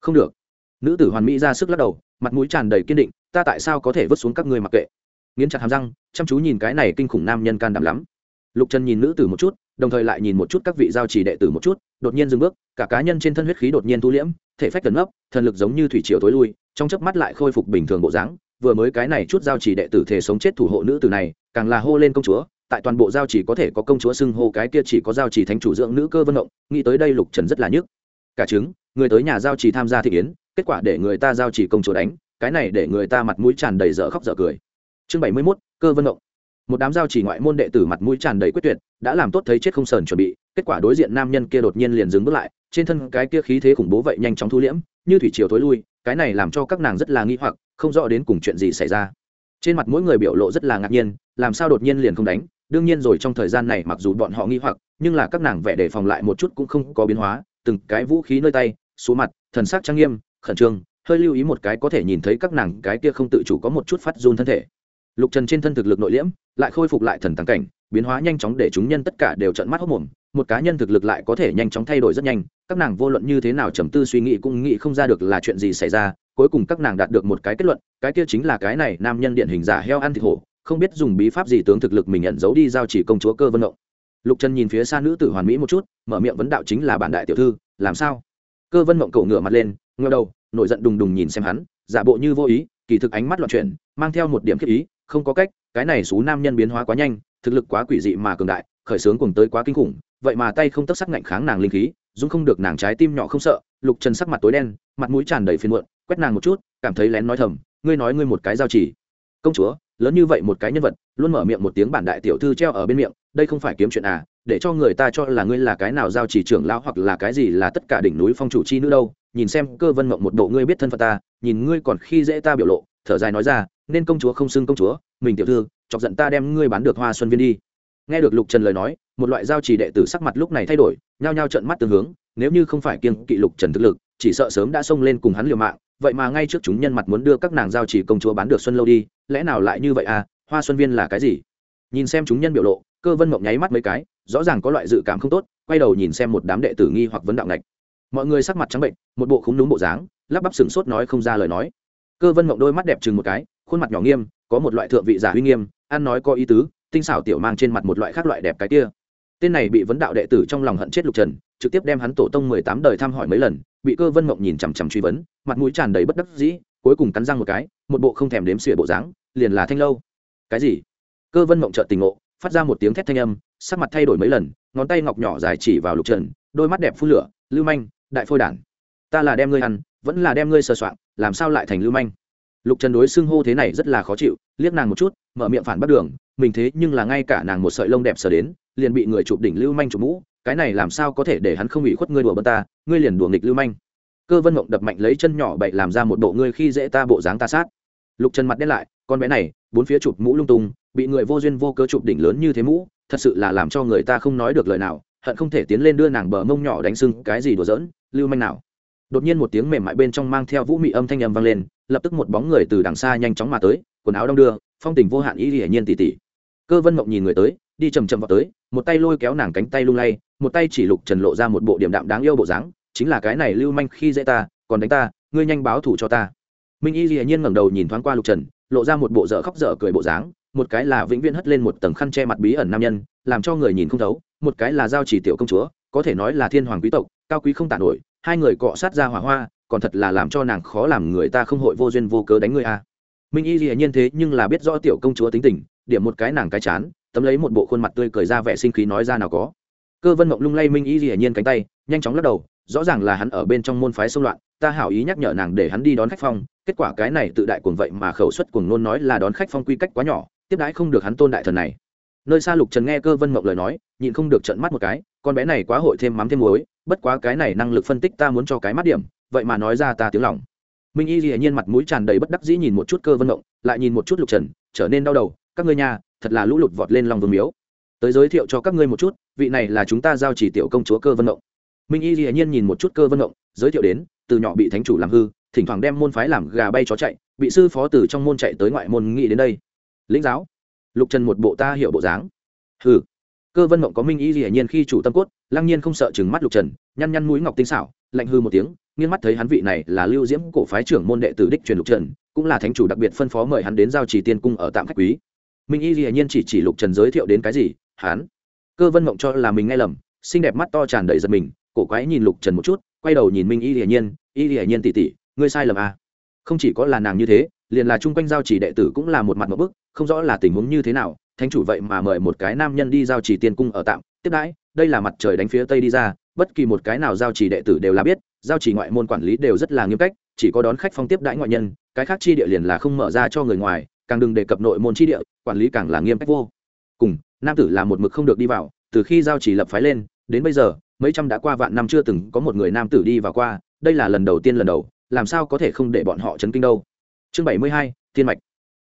Không được. Nữ tử hoàn mỹ ra sức lắc đầu, mặt mũi tràn đầy kiên định, ta tại sao có thể vứt xuống các ngươi mặc kệ? Nghiến chặt hàm răng, chăm chú nhìn cái này kinh khủng nam nhân can đảm lắm. Lục trần nhìn nữ tử một chút, đồng thời lại nhìn một chút các vị giao chỉ đệ tử một chút, đột nhiên dừng bước, cả cá nhân trên thân huyết khí đột nhiên thu liễm thể phách tấn ấp thần lực giống như thủy triều tối lui, trong chớp mắt lại khôi phục bình thường bộ dáng. Vừa mới cái này chút giao chỉ đệ tử thể sống chết thủ hộ nữ tử này, càng là hô lên công chúa, tại toàn bộ giao chỉ có thể có công chúa xưng hô, cái kia chỉ có giao chỉ thánh chủ dưỡng nữ cơ vân động, nghĩ tới đây lục trần rất là nhức. Cả chứng người tới nhà giao chỉ tham gia thị yến, kết quả để người ta giao chỉ công chúa đánh, cái này để người ta mặt mũi tràn đầy dở khóc dở cười. Chương bảy mươi mốt, cơ vân động một đám giao chỉ ngoại môn đệ tử mặt mũi tràn đầy quyết tuyệt, đã làm tốt thấy chết không sờn chuẩn bị, kết quả đối diện nam nhân kia đột nhiên liền dừng bước lại, trên thân cái kia khí thế khủng bố vậy nhanh chóng thu liễm, như thủy chiều thối lui, cái này làm cho các nàng rất là nghi hoặc, không rõ đến cùng chuyện gì xảy ra. Trên mặt mỗi người biểu lộ rất là ngạc nhiên, làm sao đột nhiên liền không đánh, đương nhiên rồi trong thời gian này mặc dù bọn họ nghi hoặc, nhưng là các nàng vẻ đề phòng lại một chút cũng không có biến hóa, từng cái vũ khí nơi tay, số mặt, thần sắc trang nghiêm, khẩn trương, hơi lưu ý một cái có thể nhìn thấy các nàng cái kia không tự chủ có một chút phát run thân thể lục trần trên thân thực lực nội liễm, lại khôi phục lại thần tăng cảnh, biến hóa nhanh chóng để chúng nhân tất cả đều trận mắt hốc mồm. Một cá nhân thực lực lại có thể nhanh chóng thay đổi rất nhanh, các nàng vô luận như thế nào trầm tư suy nghĩ cũng nghĩ không ra được là chuyện gì xảy ra, cuối cùng các nàng đạt được một cái kết luận, cái kia chính là cái này nam nhân điện hình giả heo ăn thịt hổ, không biết dùng bí pháp gì tướng thực lực mình nhận giấu đi giao chỉ công chúa cơ vân động lục trần nhìn phía xa nữ tử hoàn mỹ một chút, mở miệng vấn đạo chính là bản đại tiểu thư, làm sao? Cơ vân mộng cậu ngửa mặt lên ngơ đầu, nổi giận đùng đùng nhìn xem hắn, giả bộ như vô ý, kỳ thực ánh mắt loạn chuyển, mang theo một điểm khiếp ý không có cách, cái này xú nam nhân biến hóa quá nhanh, thực lực quá quỷ dị mà cường đại, khởi sướng cùng tới quá kinh khủng, vậy mà tay không tấp sắc ngạnh kháng nàng linh khí, dung không được nàng trái tim nhỏ không sợ, lục trần sắc mặt tối đen, mặt mũi tràn đầy phiền muộn, quét nàng một chút, cảm thấy lén nói thầm, ngươi nói ngươi một cái giao chỉ. Công chúa, lớn như vậy một cái nhân vật, luôn mở miệng một tiếng bản đại tiểu thư treo ở bên miệng, đây không phải kiếm chuyện à để cho người ta cho là ngươi là cái nào giao chỉ trưởng lão hoặc là cái gì là tất cả đỉnh núi phong chủ chi nữ đâu. Nhìn xem cơ vân mộng một bộ ngươi biết thân phận ta, nhìn ngươi còn khi dễ ta biểu lộ, thở dài nói ra, nên công chúa không xưng công chúa, mình tiểu thư, chọc giận ta đem ngươi bán được hoa xuân viên đi. Nghe được lục trần lời nói, một loại giao chỉ đệ tử sắc mặt lúc này thay đổi, nhao nhao trận mắt tương hướng, nếu như không phải kiêng kỵ lục trần thực lực, chỉ sợ sớm đã xông lên cùng hắn liều mạng, vậy mà ngay trước chúng nhân mặt muốn đưa các nàng giao chỉ công chúa bán được xuân lâu đi, lẽ nào lại như vậy à hoa xuân viên là cái gì? Nhìn xem chúng nhân biểu lộ cơ vân mộng nháy mắt mấy cái, rõ ràng có loại dự cảm không tốt, quay đầu nhìn xem một đám đệ tử nghi hoặc vấn đạo ngạch mọi người sắc mặt trắng bệnh, một bộ khúng đúng bộ dáng, lắp bắp sừng sốt nói không ra lời nói. Cơ vân mộng đôi mắt đẹp chừng một cái, khuôn mặt nhỏ nghiêm, có một loại thượng vị giả huy nghiêm, ăn nói có ý tứ, tinh xảo tiểu mang trên mặt một loại khác loại đẹp cái kia. Tên này bị vấn đạo đệ tử trong lòng hận chết lục trần, trực tiếp đem hắn tổ tông mười tám đời thăm hỏi mấy lần, bị cơ vân mộng nhìn chằm chằm truy vấn, mặt mũi tràn đầy bất đắc dĩ, cuối cùng cắn răng một cái, một bộ không thèm đếm xỉa bộ dáng, liền là thanh lâu. Cái gì? Cơ vân mộng trợt tình ngộ phát ra một tiếng thét thanh âm, sắc mặt thay đổi mấy lần, ngón tay ngọc nhỏ dài chỉ vào lục trần, đôi mắt đẹp phun lửa, lưu manh, đại phôi đản, ta là đem ngươi ăn, vẫn là đem ngươi sờ soạng, làm sao lại thành lưu manh? Lục trần đối xưng hô thế này rất là khó chịu, liếc nàng một chút, mở miệng phản bắt đường, mình thế nhưng là ngay cả nàng một sợi lông đẹp sờ đến, liền bị người chụp đỉnh lưu manh chụp mũ, cái này làm sao có thể để hắn không bị khuất ngươi đùa bân ta, ngươi liền đùa nghịch lưu manh. Cơ vân mộng đập mạnh lấy chân nhỏ bậy làm ra một bộ ngươi khi dễ ta bộ dáng ta sát lục trần mặt đen lại, con bé này, bốn phía chụp mũ lung tung, bị người vô duyên vô cớ chụp đỉnh lớn như thế mũ, thật sự là làm cho người ta không nói được lời nào, hận không thể tiến lên đưa nàng bờ mông nhỏ đánh sưng cái gì đùa giỡn, lưu manh nào. Đột nhiên một tiếng mềm mại bên trong mang theo vũ mị âm thanh âm vang lên, lập tức một bóng người từ đằng xa nhanh chóng mà tới, quần áo đong đưa, phong tình vô hạn ý hiển nhiên tỉ tỉ. Cơ vân mộng nhìn người tới, đi chầm chầm vào tới, một tay lôi kéo nàng cánh tay lung lay, một tay chỉ lục trần lộ ra một bộ điểm đạm đáng yêu bộ dáng, chính là cái này lưu manh khi dễ ta, còn đánh ta, ngươi nhanh báo thủ cho ta minh y dĩ nhiên ngẩng đầu nhìn thoáng qua lục trần, lộ ra một bộ dở khóc dở cười bộ dáng, một cái là vĩnh viễn hất lên một tầng khăn che mặt bí ẩn nam nhân, làm cho người nhìn không thấu, một cái là giao chỉ tiểu công chúa, có thể nói là thiên hoàng quý tộc, cao quý không tản nổi, hai người cọ sát ra hỏa hoa, còn thật là làm cho nàng khó làm người ta không hội vô duyên vô cớ đánh người a minh y dĩ nhiên thế nhưng là biết rõ tiểu công chúa tính tình, điểm một cái nàng cái chán, tấm lấy một bộ khuôn mặt tươi cười ra vẻ sinh khí nói ra nào có cơ vân mộng lung lay minh y dĩ nhiên cánh tay, nhanh chóng lắc đầu, rõ ràng là hắn ở bên trong môn phái xung loạn, ta hảo ý nhắc nhở nàng để hắn đi đón khách phòng kết quả cái này tự đại cuồng vậy mà khẩu suất cuồng nôn nói là đón khách phong quy cách quá nhỏ, tiếp đãi không được hắn tôn đại thần này. Nơi xa lục trần nghe cơ vân mộng lời nói, nhịn không được trận mắt một cái, con bé này quá hội thêm mắm thêm muối, bất quá cái này năng lực phân tích ta muốn cho cái mắt điểm, vậy mà nói ra ta tiếng lòng. Minh y hiển nhiên mặt mũi tràn đầy bất đắc dĩ nhìn một chút cơ vân mộng, lại nhìn một chút lục trần, trở nên đau đầu, các ngươi nhà thật là lũ lụt vọt lên lòng vương miếu. Tới giới thiệu cho các ngươi một chút, vị này là chúng ta giao chỉ tiểu công chúa cơ vân mộng. Minh y hiển nhiên nhìn một chút cơ vân mộng, giới thiệu đến, từ nhỏ bị thánh chủ làm hư thỉnh thoảng đem môn phái làm gà bay chó chạy, bị sư phó từ trong môn chạy tới ngoại môn nghĩ đến đây. Lĩnh giáo. Lục trần một bộ ta hiểu bộ dáng. Hừ. Cơ vân mộng có minh y hiển nhiên khi chủ tâm cốt, lăng nhiên không sợ chừng mắt lục trần, nhăn nhăn mũi ngọc tinh xảo, lạnh hư một tiếng, nghiêng mắt thấy hắn vị này là lưu diễm cổ phái trưởng môn đệ tử đích truyền lục trần, cũng là thánh chủ đặc biệt phân phó mời hắn đến giao trì tiên cung ở tạm khách quý. Minh y dĩ nhiên chỉ chỉ lục trần giới thiệu đến cái gì, hắn. Cơ vân mộng cho là mình nghe lầm, xinh đẹp mắt to tràn đầy giật mình, cổ quái nhìn lục trần một chút, quay đầu nhìn minh y dĩ nhiên y dĩ nhiên tỉ tỉ ngươi sai lầm à. không chỉ có là nàng như thế, liền là chung quanh giao chỉ đệ tử cũng là một mặt một bức, không rõ là tình huống như thế nào, thánh chủ vậy mà mời một cái nam nhân đi giao chỉ tiên cung ở tạm tiếp đãi, đây là mặt trời đánh phía tây đi ra, bất kỳ một cái nào giao chỉ đệ tử đều là biết, giao chỉ ngoại môn quản lý đều rất là nghiêm cách, chỉ có đón khách phong tiếp đãi ngoại nhân, cái khác chi địa liền là không mở ra cho người ngoài, càng đừng đề cập nội môn chi địa, quản lý càng là nghiêm cách vô cùng, nam tử là một mực không được đi vào, từ khi giao chỉ lập phái lên, đến bây giờ, mấy trăm đã qua vạn năm chưa từng có một người nam tử đi vào qua, đây là lần đầu tiên lần đầu làm sao có thể không để bọn họ chấn kinh đâu? Chương bảy mươi hai, thiên mạch.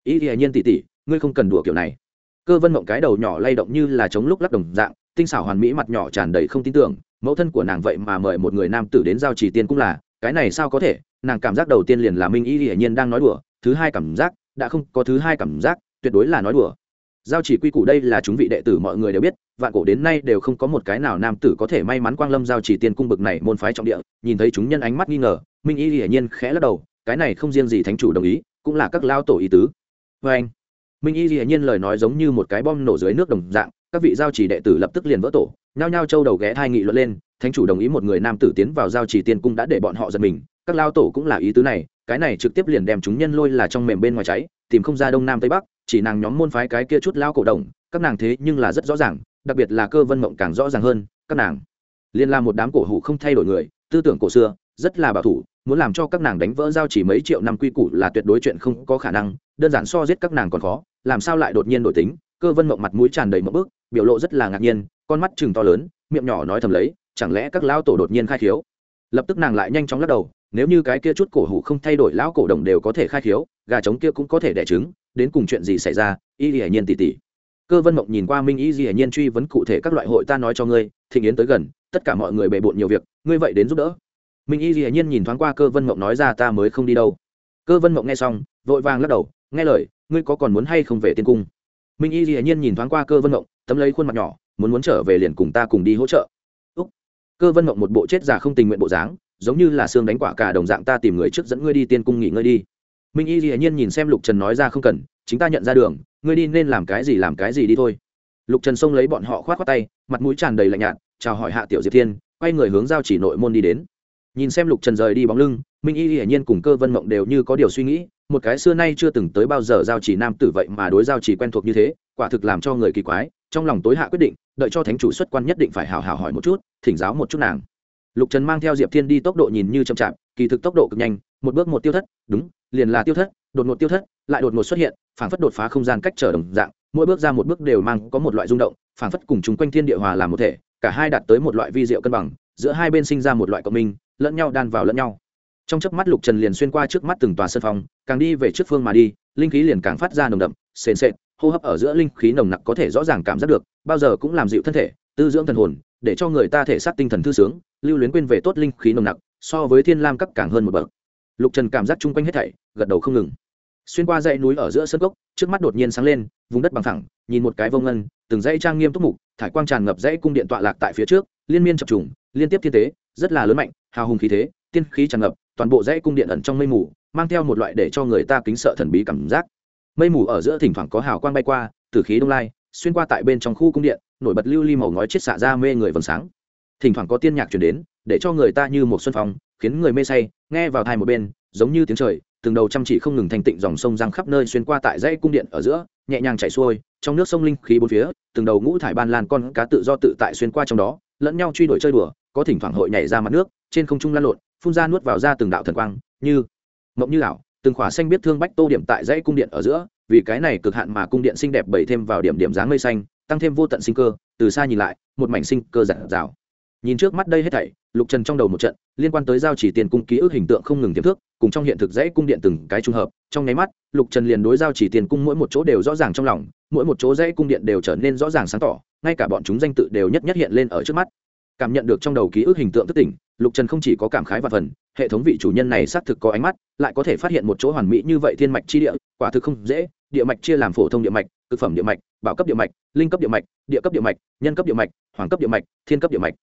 Ý thì nhiên tỷ tỷ, ngươi không cần đùa kiểu này. Cơ vân mộng cái đầu nhỏ lay động như là chống lúc lắc đồng dạng, tinh xảo hoàn mỹ mặt nhỏ tràn đầy không tin tưởng, mẫu thân của nàng vậy mà mời một người nam tử đến giao trì tiên cũng là, cái này sao có thể? Nàng cảm giác đầu tiên liền là minh y hiển nhiên đang nói đùa, thứ hai cảm giác, đã không có thứ hai cảm giác, tuyệt đối là nói đùa giao chỉ quy củ đây là chúng vị đệ tử mọi người đều biết, vạn cổ đến nay đều không có một cái nào nam tử có thể may mắn quang lâm giao chỉ tiên cung bực này môn phái trọng địa. Nhìn thấy chúng nhân ánh mắt nghi ngờ, minh y hiển nhiên khẽ lắc đầu, cái này không riêng gì thánh chủ đồng ý, cũng là các lao tổ ý tứ. Vê anh, minh y hiển nhiên lời nói giống như một cái bom nổ dưới nước đồng dạng, các vị giao chỉ đệ tử lập tức liền vỡ tổ, nhao nhao châu đầu ghé thai nghị luận lên, thánh chủ đồng ý một người nam tử tiến vào giao chỉ tiên cung đã để bọn họ giật mình, các lao tổ cũng là ý tứ này, cái này trực tiếp liền đem chúng nhân lôi là trong mềm bên ngoài cháy, tìm không ra đông nam tây bắc chỉ nàng nhóm môn phái cái kia chút lao cổ đồng, các nàng thế nhưng là rất rõ ràng, đặc biệt là cơ vân mộng càng rõ ràng hơn, các nàng. Liên là một đám cổ hủ không thay đổi người, tư tưởng cổ xưa, rất là bảo thủ, muốn làm cho các nàng đánh vỡ giao chỉ mấy triệu năm quy củ là tuyệt đối chuyện không có khả năng, đơn giản so giết các nàng còn khó, làm sao lại đột nhiên đổi tính, cơ vân mộng mặt mũi tràn đầy mỡ bước biểu lộ rất là ngạc nhiên, con mắt chừng to lớn, miệng nhỏ nói thầm lấy, chẳng lẽ các lão tổ đột nhiên khai khiếu? Lập tức nàng lại nhanh chóng lắc đầu, nếu như cái kia chút cổ hủ không thay đổi lão cổ đồng đều có thể khai khiếu, gà trống kia cũng có thể đẻ trứng đến cùng chuyện gì xảy ra, y hiển nhiên tỉ tỉ. Cơ vân mộng nhìn qua minh y hiển nhiên truy vấn cụ thể các loại hội ta nói cho ngươi, thịnh yến tới gần, tất cả mọi người bề bộn nhiều việc, ngươi vậy đến giúp đỡ. Minh y hiển nhiên nhìn thoáng qua cơ vân mộng nói ra ta mới không đi đâu. Cơ vân mộng nghe xong, vội vàng lắc đầu, nghe lời, ngươi có còn muốn hay không về tiên cung? Minh y hiển nhiên nhìn thoáng qua cơ vân mộng, tấm lấy khuôn mặt nhỏ, muốn muốn trở về liền cùng ta cùng đi hỗ trợ. Úc. cơ vân mộng một bộ chết già không tình nguyện bộ dáng, giống như là xương đánh quả cả đồng dạng ta tìm người trước dẫn ngươi đi tiên cung nghỉ ngơi đi minh y dĩ nhiên nhìn xem lục trần nói ra không cần, chính ta nhận ra đường, ngươi đi nên làm cái gì làm cái gì đi thôi. Lục trần xông lấy bọn họ khoát khoát tay, mặt mũi tràn đầy lạnh nhạt, chào hỏi hạ tiểu diệp thiên, quay người hướng giao chỉ nội môn đi đến. Nhìn xem lục trần rời đi bóng lưng, minh y hiển nhiên cùng cơ vân mộng đều như có điều suy nghĩ, một cái xưa nay chưa từng tới bao giờ giao chỉ nam tử vậy mà đối giao chỉ quen thuộc như thế, quả thực làm cho người kỳ quái, trong lòng tối hạ quyết định, đợi cho thánh chủ xuất quan nhất định phải hào hào hỏi một chút, thỉnh giáo một chút nàng. Lục trần mang theo diệp thiên đi tốc độ nhìn như chậm chạp, kỳ thực tốc độ cực nhanh, một bước một tiêu thất, đúng liền là tiêu thất, đột ngột tiêu thất, lại đột ngột xuất hiện, phảng phất đột phá không gian cách trở đồng dạng, mỗi bước ra một bước đều mang có một loại rung động, phảng phất cùng chung quanh thiên địa hòa làm một thể, cả hai đạt tới một loại vi diệu cân bằng, giữa hai bên sinh ra một loại cộng minh, lẫn nhau đan vào lẫn nhau. Trong chớp mắt lục trần liền xuyên qua trước mắt từng tòa sân phòng, càng đi về trước phương mà đi, linh khí liền càng phát ra nồng đậm, sền sệt, hô hấp ở giữa linh khí nồng nặc có thể rõ ràng cảm giác được, bao giờ cũng làm dịu thân thể, tư dưỡng thần hồn, để cho người ta thể xác tinh thần thư sướng, lưu luyến quên về tốt linh khí nồng nặc, so với thiên lam các càng hơn một bậc lục trần cảm giác chung quanh hết thảy, gật đầu không ngừng. Xuyên qua dãy núi ở giữa sân cốc, trước mắt đột nhiên sáng lên, vùng đất bằng thẳng nhìn một cái vông ngân, từng dãy trang nghiêm túc mục, thải quang tràn ngập dãy cung điện tọa lạc tại phía trước, liên miên chập trùng, liên tiếp thiên tế, rất là lớn mạnh, hào hùng khí thế, tiên khí tràn ngập, toàn bộ dãy cung điện ẩn trong mây mù, mang theo một loại để cho người ta kính sợ thần bí cảm giác. Mây mù ở giữa thỉnh thoảng có hào quang bay qua, từ khí đông lai, xuyên qua tại bên trong khu cung điện, nổi bật lưu ly màu ngói chết xạ ra mê người vầng sáng. Thỉnh thoảng có tiên nhạc chuyển đến, để cho người ta như một xuân phong khiến người mê say, nghe vào thai một bên, giống như tiếng trời, từng đầu chăm chỉ không ngừng thành tịnh dòng sông răng khắp nơi xuyên qua tại dãy cung điện ở giữa, nhẹ nhàng chảy xuôi, trong nước sông linh khí bốn phía, từng đầu ngũ thải ban lan con cá tự do tự tại xuyên qua trong đó, lẫn nhau truy đuổi chơi đùa, có thỉnh thoảng hội nhảy ra mặt nước, trên không trung lan lộn, phun ra nuốt vào ra từng đạo thần quang, như mộng như ảo, từng khỏa xanh biết thương bách tô điểm tại dãy cung điện ở giữa, vì cái này cực hạn mà cung điện xinh đẹp bày thêm vào điểm điểm dáng mây xanh, tăng thêm vô tận sinh cơ, từ xa nhìn lại, một mảnh sinh cơ giản rào nhìn trước mắt đây hết thảy lục trần trong đầu một trận, liên quan tới giao chỉ tiền cung ký ức hình tượng không ngừng tiềm thức, cùng trong hiện thực dãy cung điện từng cái trung hợp, trong nháy mắt, lục trần liền đối giao chỉ tiền cung mỗi một chỗ đều rõ ràng trong lòng, mỗi một chỗ dãy cung điện đều trở nên rõ ràng sáng tỏ, ngay cả bọn chúng danh tự đều nhất nhất hiện lên ở trước mắt. Cảm nhận được trong đầu ký ức hình tượng thức tỉnh, lục trần không chỉ có cảm khái và phần, hệ thống vị chủ nhân này xác thực có ánh mắt, lại có thể phát hiện một chỗ hoàn mỹ như vậy thiên mạch chi địa, quả thực không dễ, địa mạch chia làm phổ thông địa mạch thực phẩm địa mạch, bảo cấp địa mạch, linh cấp địa mạch, địa cấp địa mạch, nhân cấp địa mạch, hoàng cấp địa mạch, thiên cấp địa mạch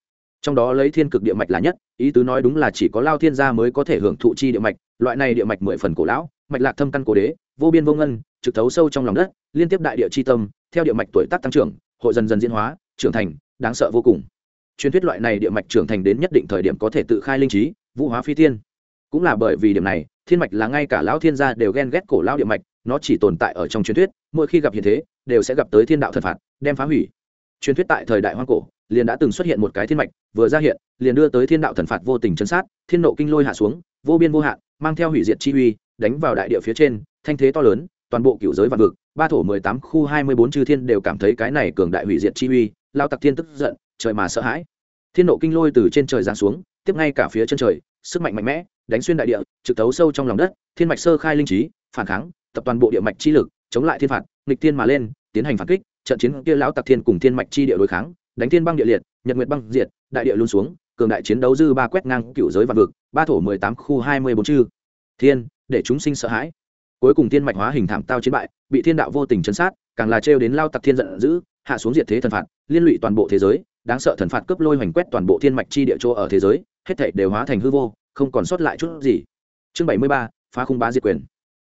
trong đó lấy thiên cực địa mạch là nhất, ý tứ nói đúng là chỉ có lao thiên gia mới có thể hưởng thụ chi địa mạch, loại này địa mạch mười phần cổ lão, mạch lạc thâm căn cổ đế, vô biên vô ngân, trực thấu sâu trong lòng đất, liên tiếp đại địa chi tâm, theo địa mạch tuổi tác tăng trưởng, hội dần dần diễn hóa, trưởng thành, đáng sợ vô cùng. Truyền thuyết loại này địa mạch trưởng thành đến nhất định thời điểm có thể tự khai linh trí, vũ hóa phi thiên. Cũng là bởi vì điểm này, thiên mạch là ngay cả lão thiên gia đều ghen ghét cổ lão địa mạch, nó chỉ tồn tại ở trong truyền thuyết, mỗi khi gặp hiện thế, đều sẽ gặp tới thiên đạo thần phạt, đem phá hủy. Truyền thuyết tại thời đại hoang cổ liền đã từng xuất hiện một cái thiên mạch, vừa ra hiện, liền đưa tới thiên đạo thần phạt vô tình chấn sát, thiên nộ kinh lôi hạ xuống, vô biên vô hạn, mang theo hủy diệt chi uy, đánh vào đại địa phía trên, thanh thế to lớn, toàn bộ cựu giới vạn vực, ba thổ mười tám khu hai mươi bốn chư thiên đều cảm thấy cái này cường đại hủy diệt chi uy, lao tặc thiên tức giận, trời mà sợ hãi. Thiên nộ kinh lôi từ trên trời giáng xuống, tiếp ngay cả phía chân trời, sức mạnh mạnh mẽ, đánh xuyên đại địa, trực thấu sâu trong lòng đất, thiên mạch sơ khai linh trí, phản kháng, tập toàn bộ địa mạch chi lực, chống lại thiên phạt, nghịch thiên mà lên, tiến hành phản kích, trận chiến kia lão tặc thiên cùng thiên mạch chi địa đối kháng đánh thiên băng địa liệt, nhật nguyệt băng diệt, đại địa luôn xuống, cường đại chiến đấu dư ba quét ngang cựu giới vạn vực, ba thổ mười tám khu hai mươi bốn chư. Thiên, để chúng sinh sợ hãi. Cuối cùng thiên mạch hóa hình thảm tao chiến bại, bị thiên đạo vô tình chấn sát, càng là trêu đến lao tặc thiên giận dữ, hạ xuống diệt thế thần phạt, liên lụy toàn bộ thế giới, đáng sợ thần phạt cướp lôi hoành quét toàn bộ thiên mạch chi địa chỗ ở thế giới, hết thảy đều hóa thành hư vô, không còn sót lại chút gì. Chương bảy mươi ba, phá khung bá diệt quyền.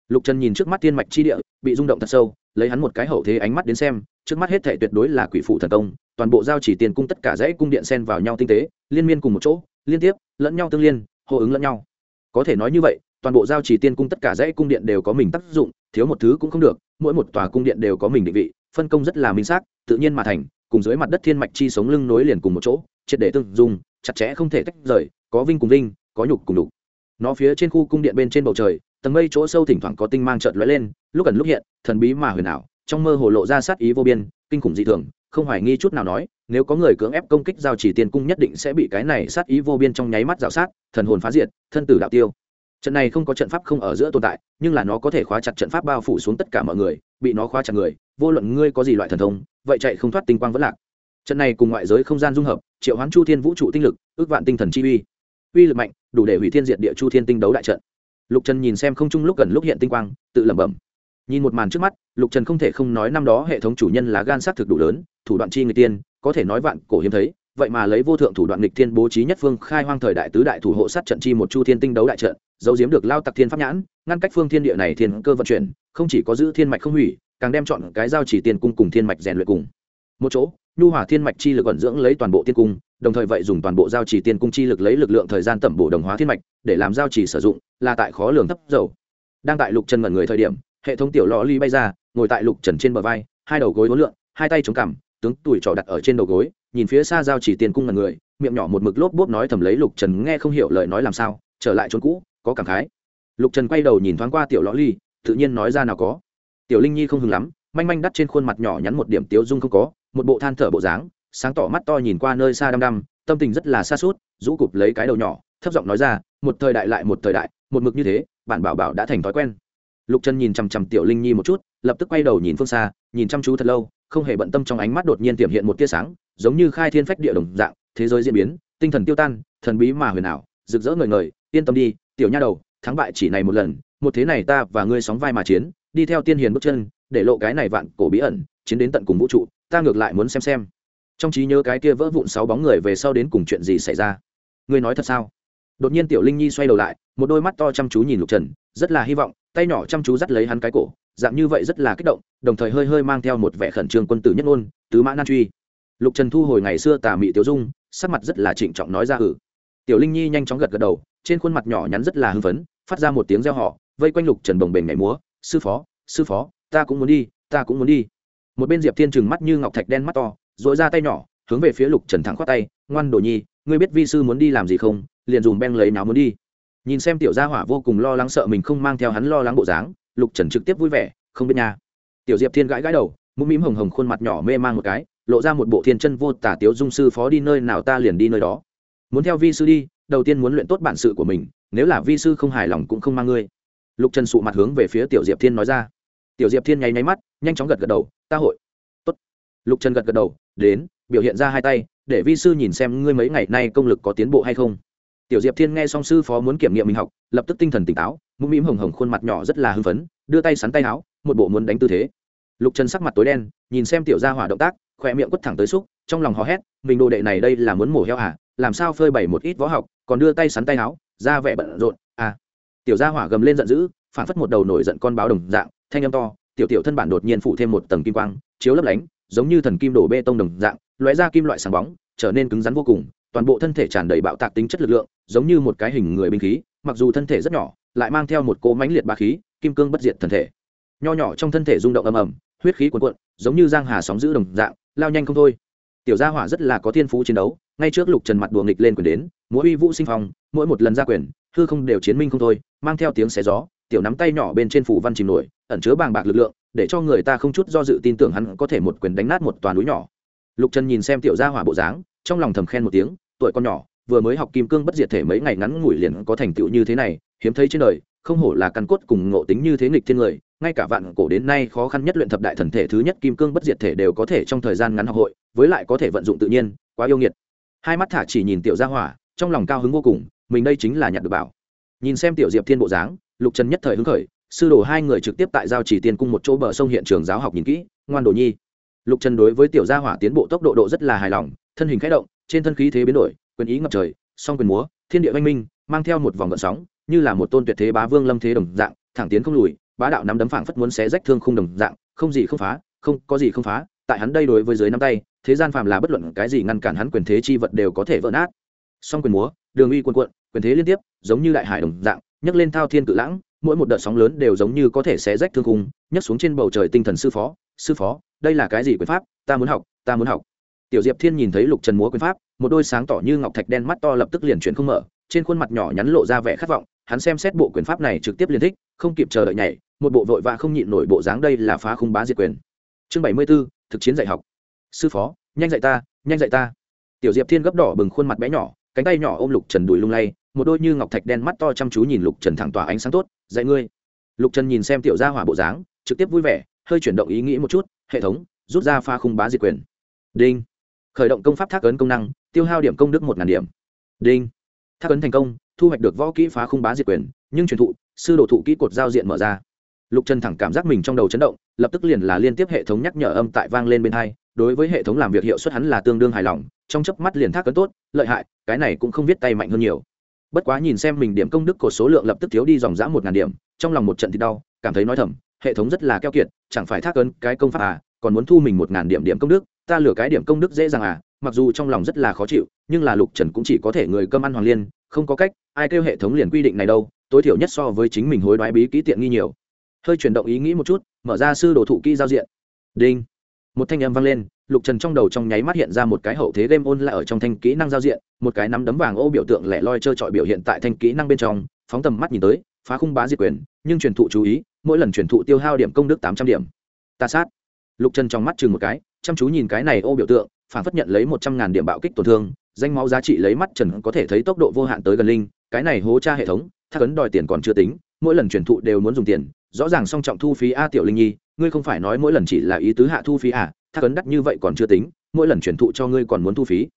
Lục trần nhìn trước mắt thiên mạch chi địa, bị rung động thật sâu, lấy hắn một cái hậu thế ánh mắt đến xem trước mắt hết thảy tuyệt đối là quỷ phụ thần công, toàn bộ giao chỉ tiền cung tất cả dãy cung điện xen vào nhau tinh tế, liên miên cùng một chỗ, liên tiếp, lẫn nhau tương liên, hô ứng lẫn nhau. Có thể nói như vậy, toàn bộ giao chỉ tiên cung tất cả dãy cung điện đều có mình tác dụng, thiếu một thứ cũng không được, mỗi một tòa cung điện đều có mình định vị, phân công rất là minh xác, tự nhiên mà thành, cùng dưới mặt đất thiên mạch chi sống lưng nối liền cùng một chỗ, triệt để tương dung, chặt chẽ không thể tách rời, có vinh cùng vinh, có nhục cùng đục nó phía trên khu cung điện bên trên bầu trời, tầng mây chỗ sâu thỉnh thoảng có tinh mang trợn lóe lên, lúc ẩn lúc hiện, thần bí mà huyền ảo trong mơ hồ lộ ra sát ý vô biên, kinh khủng dị thường, không hoài nghi chút nào nói, nếu có người cưỡng ép công kích giao chỉ tiên cung nhất định sẽ bị cái này sát ý vô biên trong nháy mắt dạo sát, thần hồn phá diệt, thân tử đạo tiêu. Trận này không có trận pháp không ở giữa tồn tại, nhưng là nó có thể khóa chặt trận pháp bao phủ xuống tất cả mọi người, bị nó khóa chặt người, vô luận ngươi có gì loại thần thông, vậy chạy không thoát tinh quang vẫn lạc. Trận này cùng ngoại giới không gian dung hợp, triệu hoán chu thiên vũ trụ tinh lực, ước vạn tinh thần chi uy. Uy lực mạnh, đủ để hủy thiên diệt địa chu thiên tinh đấu đại trận. Lục trần nhìn xem không chung lúc gần lúc hiện tinh quang, tự lẩm bẩm nhìn một màn trước mắt, lục trần không thể không nói năm đó hệ thống chủ nhân là gan s á c thực đủ lớn, thủ đoạn chi người tiên, có thể nói vạn cổ hiếm thấy. Vậy mà lấy vô thượng thủ đoạn nghịch thiên bố trí nhất phương, khai hoang thời đại tứ đại thủ hộ sát trận chi một chu thiên tinh đấu đại trận, giấu giếm được lao tặc thiên pháp nhãn, ngăn cách phương thiên địa này thiên cơ vận chuyển, không chỉ có giữ thiên mạch không hủy, càng đem chọn cái giao chỉ tiền cung cùng thiên mạch rèn luyện cùng. Một chỗ, nhu hỏa thiên mạch chi lực ẩn dưỡng lấy toàn bộ tiên cung, đồng thời vậy dùng toàn bộ giao chỉ tiên cung chi lực lấy lực lượng thời gian tẩm bổ đồng hóa thiên mạch, để làm giao chỉ sử dụng, là tại khó lường thấp dầu. Đang tại lục trần ngẩn người thời điểm hệ thống tiểu lò ly bay ra ngồi tại lục trần trên bờ vai hai đầu gối hối lượn, hai tay chống cằm tướng tuổi trỏ đặt ở trên đầu gối nhìn phía xa giao chỉ tiền cung ngần người miệng nhỏ một mực lốp bốp nói thầm lấy lục trần nghe không hiểu lời nói làm sao trở lại chốn cũ có cảm khái. Lục trần quay đầu nhìn thoáng qua tiểu lò ly tự nhiên nói ra nào có. Tiểu linh nhi không hừng lắm manh manh đắt trên khuôn mặt nhỏ nhắn một điểm tiếu dung không có một bộ than thở bộ dáng sáng tỏ mắt to nhìn qua nơi xa đăm đăm tâm tình rất là xa suốt rũ cụp lấy cái đầu nhỏ thấp giọng nói ra một thời đại lại một thời đại một mực như thế bản bảo bảo đã thành thói quen lục trần nhìn chằm chằm tiểu linh nhi một chút, lập tức quay đầu nhìn phương xa, nhìn chăm chú thật lâu, không hề bận tâm trong ánh mắt đột nhiên tiềm hiện một tia sáng, giống như khai thiên phách địa đồng dạng, thế giới diễn biến, tinh thần tiêu tan, thần bí mà huyền ảo, rực rỡ người người yên tâm đi, tiểu nha đầu, thắng bại chỉ này một lần, một thế này ta và ngươi sóng vai mà chiến, đi theo tiên hiền bước chân, để lộ cái này vạn cổ bí ẩn, chiến đến tận cùng vũ trụ, ta ngược lại muốn xem xem. Trong trí nhớ cái kia vỡ vụn sáu bóng người về sau đến cùng chuyện gì xảy ra? Ngươi nói thật sao? Đột nhiên tiểu linh nhi xoay đầu lại, một đôi mắt to chăm chú nhìn lục trần, rất là hy vọng tay nhỏ chăm chú dắt lấy hắn cái cổ, dạng như vậy rất là kích động, đồng thời hơi hơi mang theo một vẻ khẩn trương quân tử nhất ngôn, tứ mã nan truy. Lục trần thu hồi ngày xưa tà mị tiểu dung, sắc mặt rất là trịnh trọng nói ra hử tiểu linh nhi nhanh chóng gật gật đầu, trên khuôn mặt nhỏ nhắn rất là hưng phấn, phát ra một tiếng reo họ vây quanh lục trần bồng bềnh nhảy múa, sư phó sư phó, ta cũng muốn đi, ta cũng muốn đi. Một bên diệp thiên trừng mắt như ngọc thạch đen mắt to dội ra tay nhỏ, hướng về phía lục trần thẳng khoát tay, ngoan đồ nhi, ngươi biết vi sư muốn đi làm gì không? Liền dùng beng lấy nào muốn đi nhìn xem tiểu gia hỏa vô cùng lo lắng sợ mình không mang theo hắn lo lắng bộ dáng, lục trần trực tiếp vui vẻ, không biết nha. Tiểu diệp thiên gãi gãi đầu, mũm mĩm hồng hồng khuôn mặt nhỏ mê man một cái, lộ ra một bộ thiên chân vô tả tiếu dung sư phó đi nơi nào ta liền đi nơi đó. Muốn theo vi sư đi, đầu tiên muốn luyện tốt bản sự của mình, nếu là vi sư không hài lòng cũng không mang ngươi. Lục trần sụ mặt hướng về phía tiểu diệp thiên nói ra. Tiểu diệp thiên nháy nháy mắt, nhanh chóng gật gật đầu, ta hội. Tốt. lục trần gật gật đầu, đến, biểu hiện ra hai tay, để vi sư nhìn xem ngươi mấy ngày nay công lực có tiến bộ hay không tiểu diệp thiên nghe xong sư phó muốn kiểm nghiệm mình học, lập tức tinh thần tỉnh táo, mũm mĩm hồng hồng khuôn mặt nhỏ rất là hưng phấn, đưa tay sắn tay áo, một bộ muốn đánh tư thế. Lục trần sắc mặt tối đen, nhìn xem tiểu gia hỏa động tác khỏe miệng quất thẳng tới xúc, trong lòng hò hét, mình đồ đệ này đây là muốn mổ heo à làm sao phơi bày một ít võ học, còn đưa tay sắn tay áo, ra vẻ bận rộn à. Tiểu gia hỏa gầm lên giận dữ phản phất một đầu nổi giận con báo đồng dạng, thanh âm to, tiểu tiểu thân bản đột nhiên phụ thêm một tầng kim quang, chiếu lấp lánh, giống như thần kim đổ bê tông đồng dạng, lóe ra kim loại sáng bóng, trở nên cứng rắn vô cùng toàn bộ thân thể tràn đầy bạo tạc tính chất lực lượng, giống như một cái hình người binh khí, mặc dù thân thể rất nhỏ, lại mang theo một cỗ mãnh liệt ba khí, kim cương bất diệt thân thể. Nho nhỏ trong thân thể rung động ầm ầm, huyết khí cuồn cuộn, giống như giang hà sóng giữ đồng dạng, lao nhanh không thôi. Tiểu gia hỏa rất là có thiên phú chiến đấu, ngay trước lục trần mặt đùa nghịch lên quyền đến mỗi uy vũ sinh phong, mỗi một lần ra quyền, hư không đều chiến minh không thôi, mang theo tiếng xé gió, tiểu nắm tay nhỏ bên trên phủ văn chìm nổi, ẩn chứa bàng bạc lực lượng, để cho người ta không chút do dự tin tưởng hắn có thể một quyền đánh nát một toàn núi nhỏ. Lục trần nhìn xem tiểu gia hỏa bộ dáng trong lòng thầm khen một tiếng, tuổi con nhỏ, vừa mới học kim cương bất diệt thể mấy ngày ngắn ngủi liền có thành tựu như thế này, hiếm thấy trên đời, không hổ là căn cốt cùng ngộ tính như thế nghịch thiên người, ngay cả vạn cổ đến nay khó khăn nhất luyện thập đại thần thể thứ nhất kim cương bất diệt thể đều có thể trong thời gian ngắn học hội, với lại có thể vận dụng tự nhiên, quá yêu nghiệt. Hai mắt thả chỉ nhìn tiểu gia hỏa, trong lòng cao hứng vô cùng, mình đây chính là nhặt được bảo. Nhìn xem tiểu diệp thiên bộ dáng, lục trần nhất thời hứng khởi, sư đồ hai người trực tiếp tại giao chỉ tiên cung một chỗ bờ sông hiện trường giáo học nhìn kỹ, ngoan đồ nhi. Lục trần đối với tiểu gia hỏa tiến bộ tốc độ độ rất là hài lòng thân hình khẽ động, trên thân khí thế biến đổi, quyền ý ngập trời, song quyền múa, thiên địa văn minh, mang theo một vòng gợn sóng, như là một tôn tuyệt thế bá vương lâm thế đồng dạng, thẳng tiến không lùi, bá đạo nắm đấm phảng phất muốn xé rách thương khung đồng dạng, không gì không phá, không, có gì không phá, tại hắn đây đối với dưới nắm tay, thế gian phàm là bất luận cái gì ngăn cản hắn quyền thế chi vật đều có thể vỡ nát. Song quyền múa, đường uy quân quận quyền thế liên tiếp, giống như đại hải đồng dạng, nhấc lên thao thiên cự lãng, mỗi một đợt sóng lớn đều giống như có thể xé rách thương khung, nhấc xuống trên bầu trời tinh thần sư phó sư phó, đây là cái gì quyền pháp? Ta muốn học, ta muốn học tiểu diệp thiên nhìn thấy lục trần múa quyền pháp, một đôi sáng tỏ như ngọc thạch đen mắt to lập tức liền chuyển không mở, trên khuôn mặt nhỏ nhắn lộ ra vẻ khát vọng, hắn xem xét bộ quyền pháp này trực tiếp liền thích, không kịp chờ đợi nhảy, một bộ vội vã không nhịn nổi bộ dáng đây là phá khung bá diệt quyền. Chương bảy mươi b ố thực chiến dạy học. Sư phó, nhanh dạy ta, nhanh dạy ta. Tiểu diệp thiên gấp đỏ bừng khuôn mặt bé nhỏ, cánh tay nhỏ ôm lục trần đùi lung lay, một đôi như ngọc thạch đen mắt to chăm chú nhìn lục trần thẳng tỏa ánh sáng tốt, dạy ngươi. Lục trần nhìn xem tiểu gia hỏa bộ dáng, trực tiếp vui vẻ, hơi chuyển động ý nghĩ một chút, hệ thống, rút ra pha khung bá diệt quyền. Đinh khởi động công pháp thác ấn công năng, tiêu hao điểm công đức một ngàn điểm. Đinh. Thác ấn thành công, thu hoạch được võ kỹ phá khung bá diệt quyền, nhưng truyền thụ, sư đồ thụ kỹ cột giao diện mở ra. Lục trần thẳng cảm giác mình trong đầu chấn động, lập tức liền là liên tiếp hệ thống nhắc nhở âm tại vang lên bên hai, đối với hệ thống làm việc hiệu suất hắn là tương đương hài lòng, trong chớp mắt liền thác cấn tốt, lợi hại, cái này cũng không viết tay mạnh hơn nhiều. Bất quá nhìn xem mình điểm công đức cột số lượng lập tức thiếu đi dòng dã một ngàn điểm, trong lòng một trận thì đau, cảm thấy nói thầm, hệ thống rất là keo kiệt, chẳng phải thác ấn cái công pháp à còn muốn thu mình một ngàn điểm điểm công đức ta lừa cái điểm công đức dễ dàng à mặc dù trong lòng rất là khó chịu, nhưng là lục trần cũng chỉ có thể người cơm ăn hoàng liên, không có cách, ai kêu hệ thống liền quy định này đâu, tối thiểu nhất so với chính mình hối đoái bí kỹ tiện nghi nhiều. Hơi chuyển động ý nghĩ một chút, mở ra sư đồ thụ kỹ giao diện. Đinh. Một thanh âm vang lên, lục trần trong đầu trong nháy mắt hiện ra một cái hậu thế game ôn lại ở trong thanh kỹ năng giao diện, một cái nắm đấm vàng ô biểu tượng lẻ loi trơ trọi biểu hiện tại thanh kỹ năng bên trong, phóng tầm mắt nhìn tới, phá khung bá diệt quyền, nhưng truyền thụ chú ý, mỗi lần truyền thụ tiêu hao điểm công đức tám trăm điểm. Ta sát. Lục trần trong mắt chừng một cái chăm chú nhìn cái này ô biểu tượng, phản phất nhận lấy một trăm ngàn điểm bạo kích tổn thương, danh máu giá trị lấy mắt trần có thể thấy tốc độ vô hạn tới gần linh, cái này hố tra hệ thống, thác ấn đòi tiền còn chưa tính, mỗi lần truyền thụ đều muốn dùng tiền, rõ ràng song trọng thu phí a tiểu linh nhi, ngươi không phải nói mỗi lần chỉ là ý tứ hạ thu phí à thác ấn đắt như vậy còn chưa tính, mỗi lần truyền thụ cho ngươi còn muốn thu phí.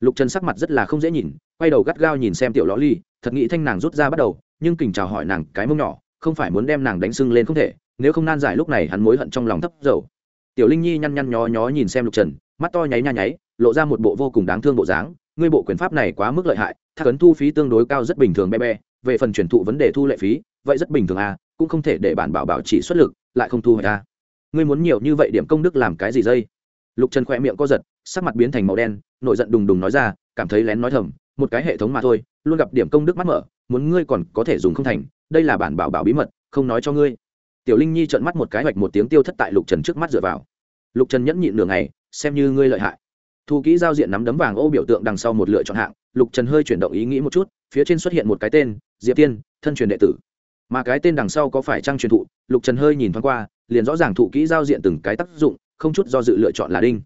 Lục trần sắc mặt rất là không dễ nhìn, quay đầu gắt gao nhìn xem tiểu ló ly, thật nghĩ thanh nàng rút ra bắt đầu, nhưng kình chào hỏi nàng cái mông nhỏ, không phải muốn đem nàng đánh sưng lên không thể, nếu không nan giải lúc này hắn mối hận trong lòng thấp dầu tiểu linh nhi nhăn nhăn nhó nhó nhìn xem lục trần, mắt to nháy nha nháy, lộ ra một bộ vô cùng đáng thương bộ dáng. Ngươi bộ quyền pháp này quá mức lợi hại, thác ấn thu phí tương đối cao rất bình thường be be về phần truyền thụ vấn đề thu lệ phí, vậy rất bình thường à cũng không thể để bản bảo bảo chỉ xuất lực, lại không thu hoạch à ngươi muốn nhiều như vậy điểm công đức làm cái gì dây? Lục trần khỏe miệng co giật, sắc mặt biến thành màu đen, nội giận đùng đùng nói ra, cảm thấy lén nói thầm, một cái hệ thống mà thôi, luôn gặp điểm công đức mắt mở, muốn ngươi còn có thể dùng không thành, đây là bản bảo bảo bí mật, không nói cho ngươi tiểu linh nhi trợn mắt một cái hoạch một tiếng tiêu thất tại lục trần trước mắt dựa vào. Lục trần nhẫn nhịn nửa ngày, xem như ngươi lợi hại. Thu kỹ giao diện nắm đấm vàng ô biểu tượng đằng sau một lựa chọn hạng, lục trần hơi chuyển động ý nghĩ một chút, phía trên xuất hiện một cái tên, diệp tiên, thân truyền đệ tử. Mà cái tên đằng sau có phải trang truyền thụ, lục trần hơi nhìn thoáng qua, liền rõ ràng thụ kỹ giao diện từng cái tác dụng, không chút do dự lựa chọn là đinh.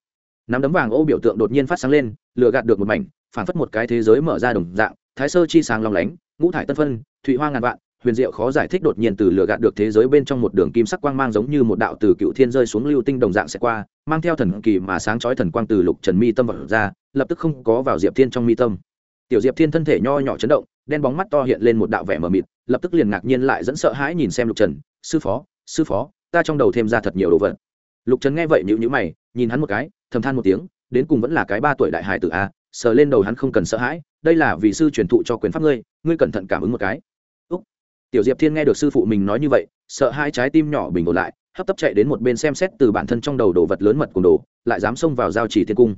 Nắm đấm vàng ô biểu tượng đột nhiên phát sáng lên lựa gạt được một mảnh, phản phất một cái thế giới mở ra đồng dạng, thái sơ chi sáng long lánh, ngũ thải tân phân, thụy hoa ngàn vạn huyền diệu khó giải thích đột nhiên từ lửa gạt được thế giới bên trong một đường kim sắc quang mang giống như một đạo từ cựu thiên rơi xuống lưu tinh đồng dạng sẽ qua, mang theo thần kỳ mà sáng chói thần quang từ lục trần mi tâm vật ra, lập tức không có vào diệp thiên trong mi tâm. Tiểu diệp thiên thân thể nho nhỏ chấn động, đen bóng mắt to hiện lên một đạo vẻ mờ mịt, lập tức liền ngạc nhiên lại dẫn sợ hãi nhìn xem lục trần, sư phó sư phó, ta trong đầu thêm ra thật nhiều đồ vật. Lục trần nghe vậy nhữ nhữ mày, nhìn hắn một cái, thầm than một tiếng, đến cùng vẫn là cái ba tuổi đại hải tử a, sờ lên đầu hắn không cần sợ hãi, đây là vì sư truyền thụ cho quyền pháp ngươi ngươi cẩn thận cảm ứng một cái tiểu diệp thiên nghe được sư phụ mình nói như vậy, sợ hai trái tim nhỏ bình ổn lại, hấp tấp chạy đến một bên xem xét từ bản thân trong đầu đồ vật lớn mật cùng đồ, lại dám xông vào giao chỉ thiên cung.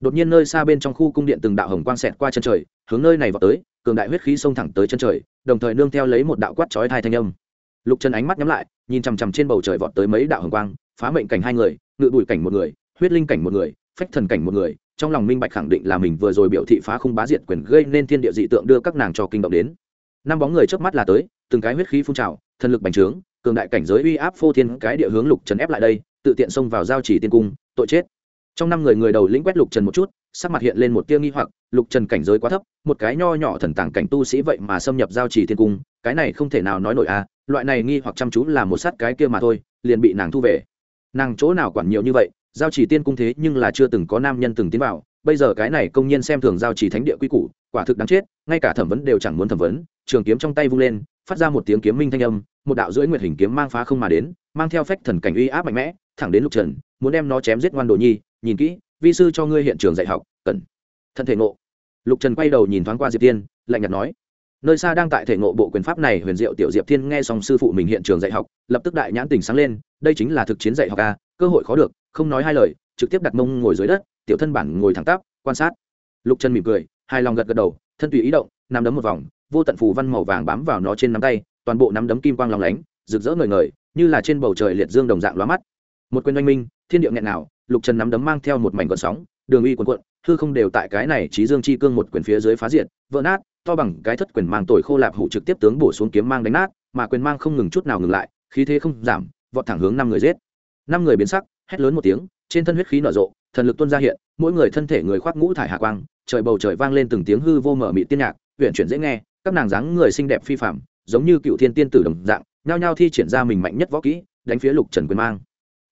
Đột nhiên nơi xa bên trong khu cung điện từng đạo hồng quang xẹt qua chân trời, hướng nơi này vào tới, cường đại huyết khí xông thẳng tới chân trời, đồng thời nương theo lấy một đạo quát chói thai thanh âm. Lục trần ánh mắt nhắm lại, nhìn chằm chằm trên bầu trời vọt tới mấy đạo hồng quang, phá mệnh cảnh hai người, ngự bùi cảnh một người, huyết linh cảnh một người, phách thần cảnh một người, trong lòng minh bạch khẳng định là mình vừa rồi biểu thị phá khung bá diệt quyền gây nên thiên địa dị tượng đưa các nàng cho kinh động đến năm bóng người trước mắt là tới, từng cái huyết khí phun trào, thần lực bành trướng, cường đại cảnh giới uy áp phô thiên cái địa hướng lục trần ép lại đây, tự tiện xông vào giao chỉ tiên cung, tội chết. Trong năm người người đầu lĩnh quét lục trần một chút, sắc mặt hiện lên một tia nghi hoặc, lục trần cảnh giới quá thấp, một cái nho nhỏ thần tàng cảnh tu sĩ vậy mà xâm nhập giao chỉ tiên cung, cái này không thể nào nói nổi à loại này nghi hoặc chăm chú là một sát cái kia mà thôi, liền bị nàng thu về. Nàng chỗ nào quản nhiều như vậy giao chỉ tiên cung thế nhưng là chưa từng có nam nhân từng tiến vào, bây giờ cái này công nhân xem thường giao chỉ thánh địa quy củ, quả thực đáng chết, ngay cả thẩm vấn đều chẳng muốn thẩm vấn. Trường kiếm trong tay vung lên, phát ra một tiếng kiếm minh thanh âm, một đạo rưỡi nguyệt hình kiếm mang phá không mà đến, mang theo phách thần cảnh uy áp mạnh mẽ, thẳng đến lục trần, muốn đem nó chém giết ngoan đồ nhi, nhìn kỹ, vi sư cho ngươi hiện trường dạy học, cần thân thể ngộ. Lục trần quay đầu nhìn thoáng qua diệp tiên lạnh nhạt nói, nơi xa đang tại thể ngộ bộ quyền pháp này, huyền diệu tiểu diệp thiên nghe xong sư phụ mình hiện trường dạy học, lập tức đại nhãn tình sáng lên, đây chính là thực chiến dạy học a, cơ hội khó được không nói hai lời, trực tiếp đặt mông ngồi dưới đất, tiểu thân bản ngồi thẳng tắp, quan sát. Lục trần mỉm cười hai lòng gật gật đầu, thân tùy ý động, nắm đấm một vòng, vô tận phù văn màu vàng bám vào nó trên nắm tay, toàn bộ nắm đấm kim quang lòng lánh, rực rỡ ngời ngời, như là trên bầu trời liệt dương đồng dạng lóa mắt. Một quyền oanh minh, thiên địa nghẹn nào, lục trần nắm đấm mang theo một mảnh gọn sóng, đường uy quần quận hư không đều tại cái này trí dương chi cương một quyền phía dưới phá diệt, vỡ nát, to bằng cái thất quyền mang tội khô lạp hủ trực tiếp tướng bổ xuống kiếm mang đánh nát, mà quyền mang không ngừng chút nào ngừng lại, khí thế không giảm, vọt thẳng hướng năm người giết. Năm người biến sắc hét lớn một tiếng, trên thân huyết khí nở rộ, thần lực tuôn ra hiện, mỗi người thân thể người khoác ngũ thải hạ quang, trời bầu trời vang lên từng tiếng hư vô mở mị tiên nhạc huyện chuyển dễ nghe, các nàng dáng người xinh đẹp phi phạm giống như cựu thiên tiên tử đồng dạng, nhao nhao thi triển ra mình mạnh nhất võ kỹ, đánh phía lục trần quyền mang.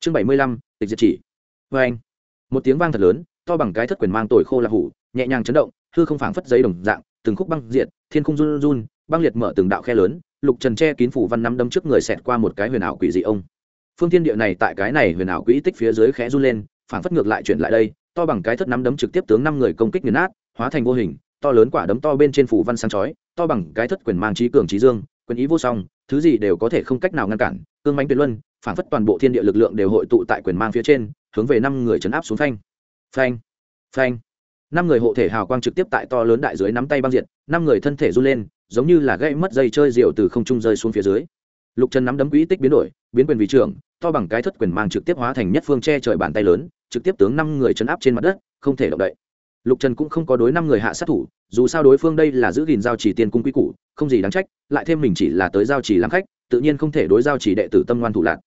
Chương bảy mươi lăm, tịch diệt chỉ. Vê anh, một tiếng vang thật lớn, to bằng cái thất quyền mang tồi khô là hủ, nhẹ nhàng chấn động, hư không phảng phất giấy đồng dạng, từng khúc băng diện thiên khung run run, băng liệt mở từng đạo khe lớn, lục trần che kín phủ văn nắm đấm trước người xẹt qua một cái huyền ảo quỷ dị ông phương thiên địa này tại cái này huyền ảo quỹ tích phía dưới khẽ run lên, phảng phất ngược lại chuyển lại đây, to bằng cái thất nắm đấm trực tiếp tướng năm người công kích nghiền nát, hóa thành vô hình, to lớn quả đấm to bên trên phủ văn sáng chói, to bằng cái thất quyền mang trí cường trí dương, quyền ý vô song, thứ gì đều có thể không cách nào ngăn cản, cương mánh tuyệt luân, phảng phất toàn bộ thiên địa lực lượng đều hội tụ tại quyền mang phía trên, hướng về năm người chấn áp xuống phanh. Phanh phanh. Năm người hộ thể hào quang trực tiếp tại to lớn đại dưới nắm tay băng diệt, năm người thân thể run lên, giống như là gây mất dây chơi rượu từ không trung rơi xuống phía dưới lục trần nắm đấm quỹ tích biến đổi, biến quyền vị trưởng, to bằng cái thất quyền mang trực tiếp hóa thành nhất phương che trời bàn tay lớn, trực tiếp tướng năm người chấn áp trên mặt đất, không thể động đậy. Lục trần cũng không có đối năm người hạ sát thủ, dù sao đối phương đây là giữ gìn giao chỉ tiền cung quy củ, không gì đáng trách, lại thêm mình chỉ là tới giao chỉ làm khách, tự nhiên không thể đối giao chỉ đệ tử tâm ngoan thủ lạc.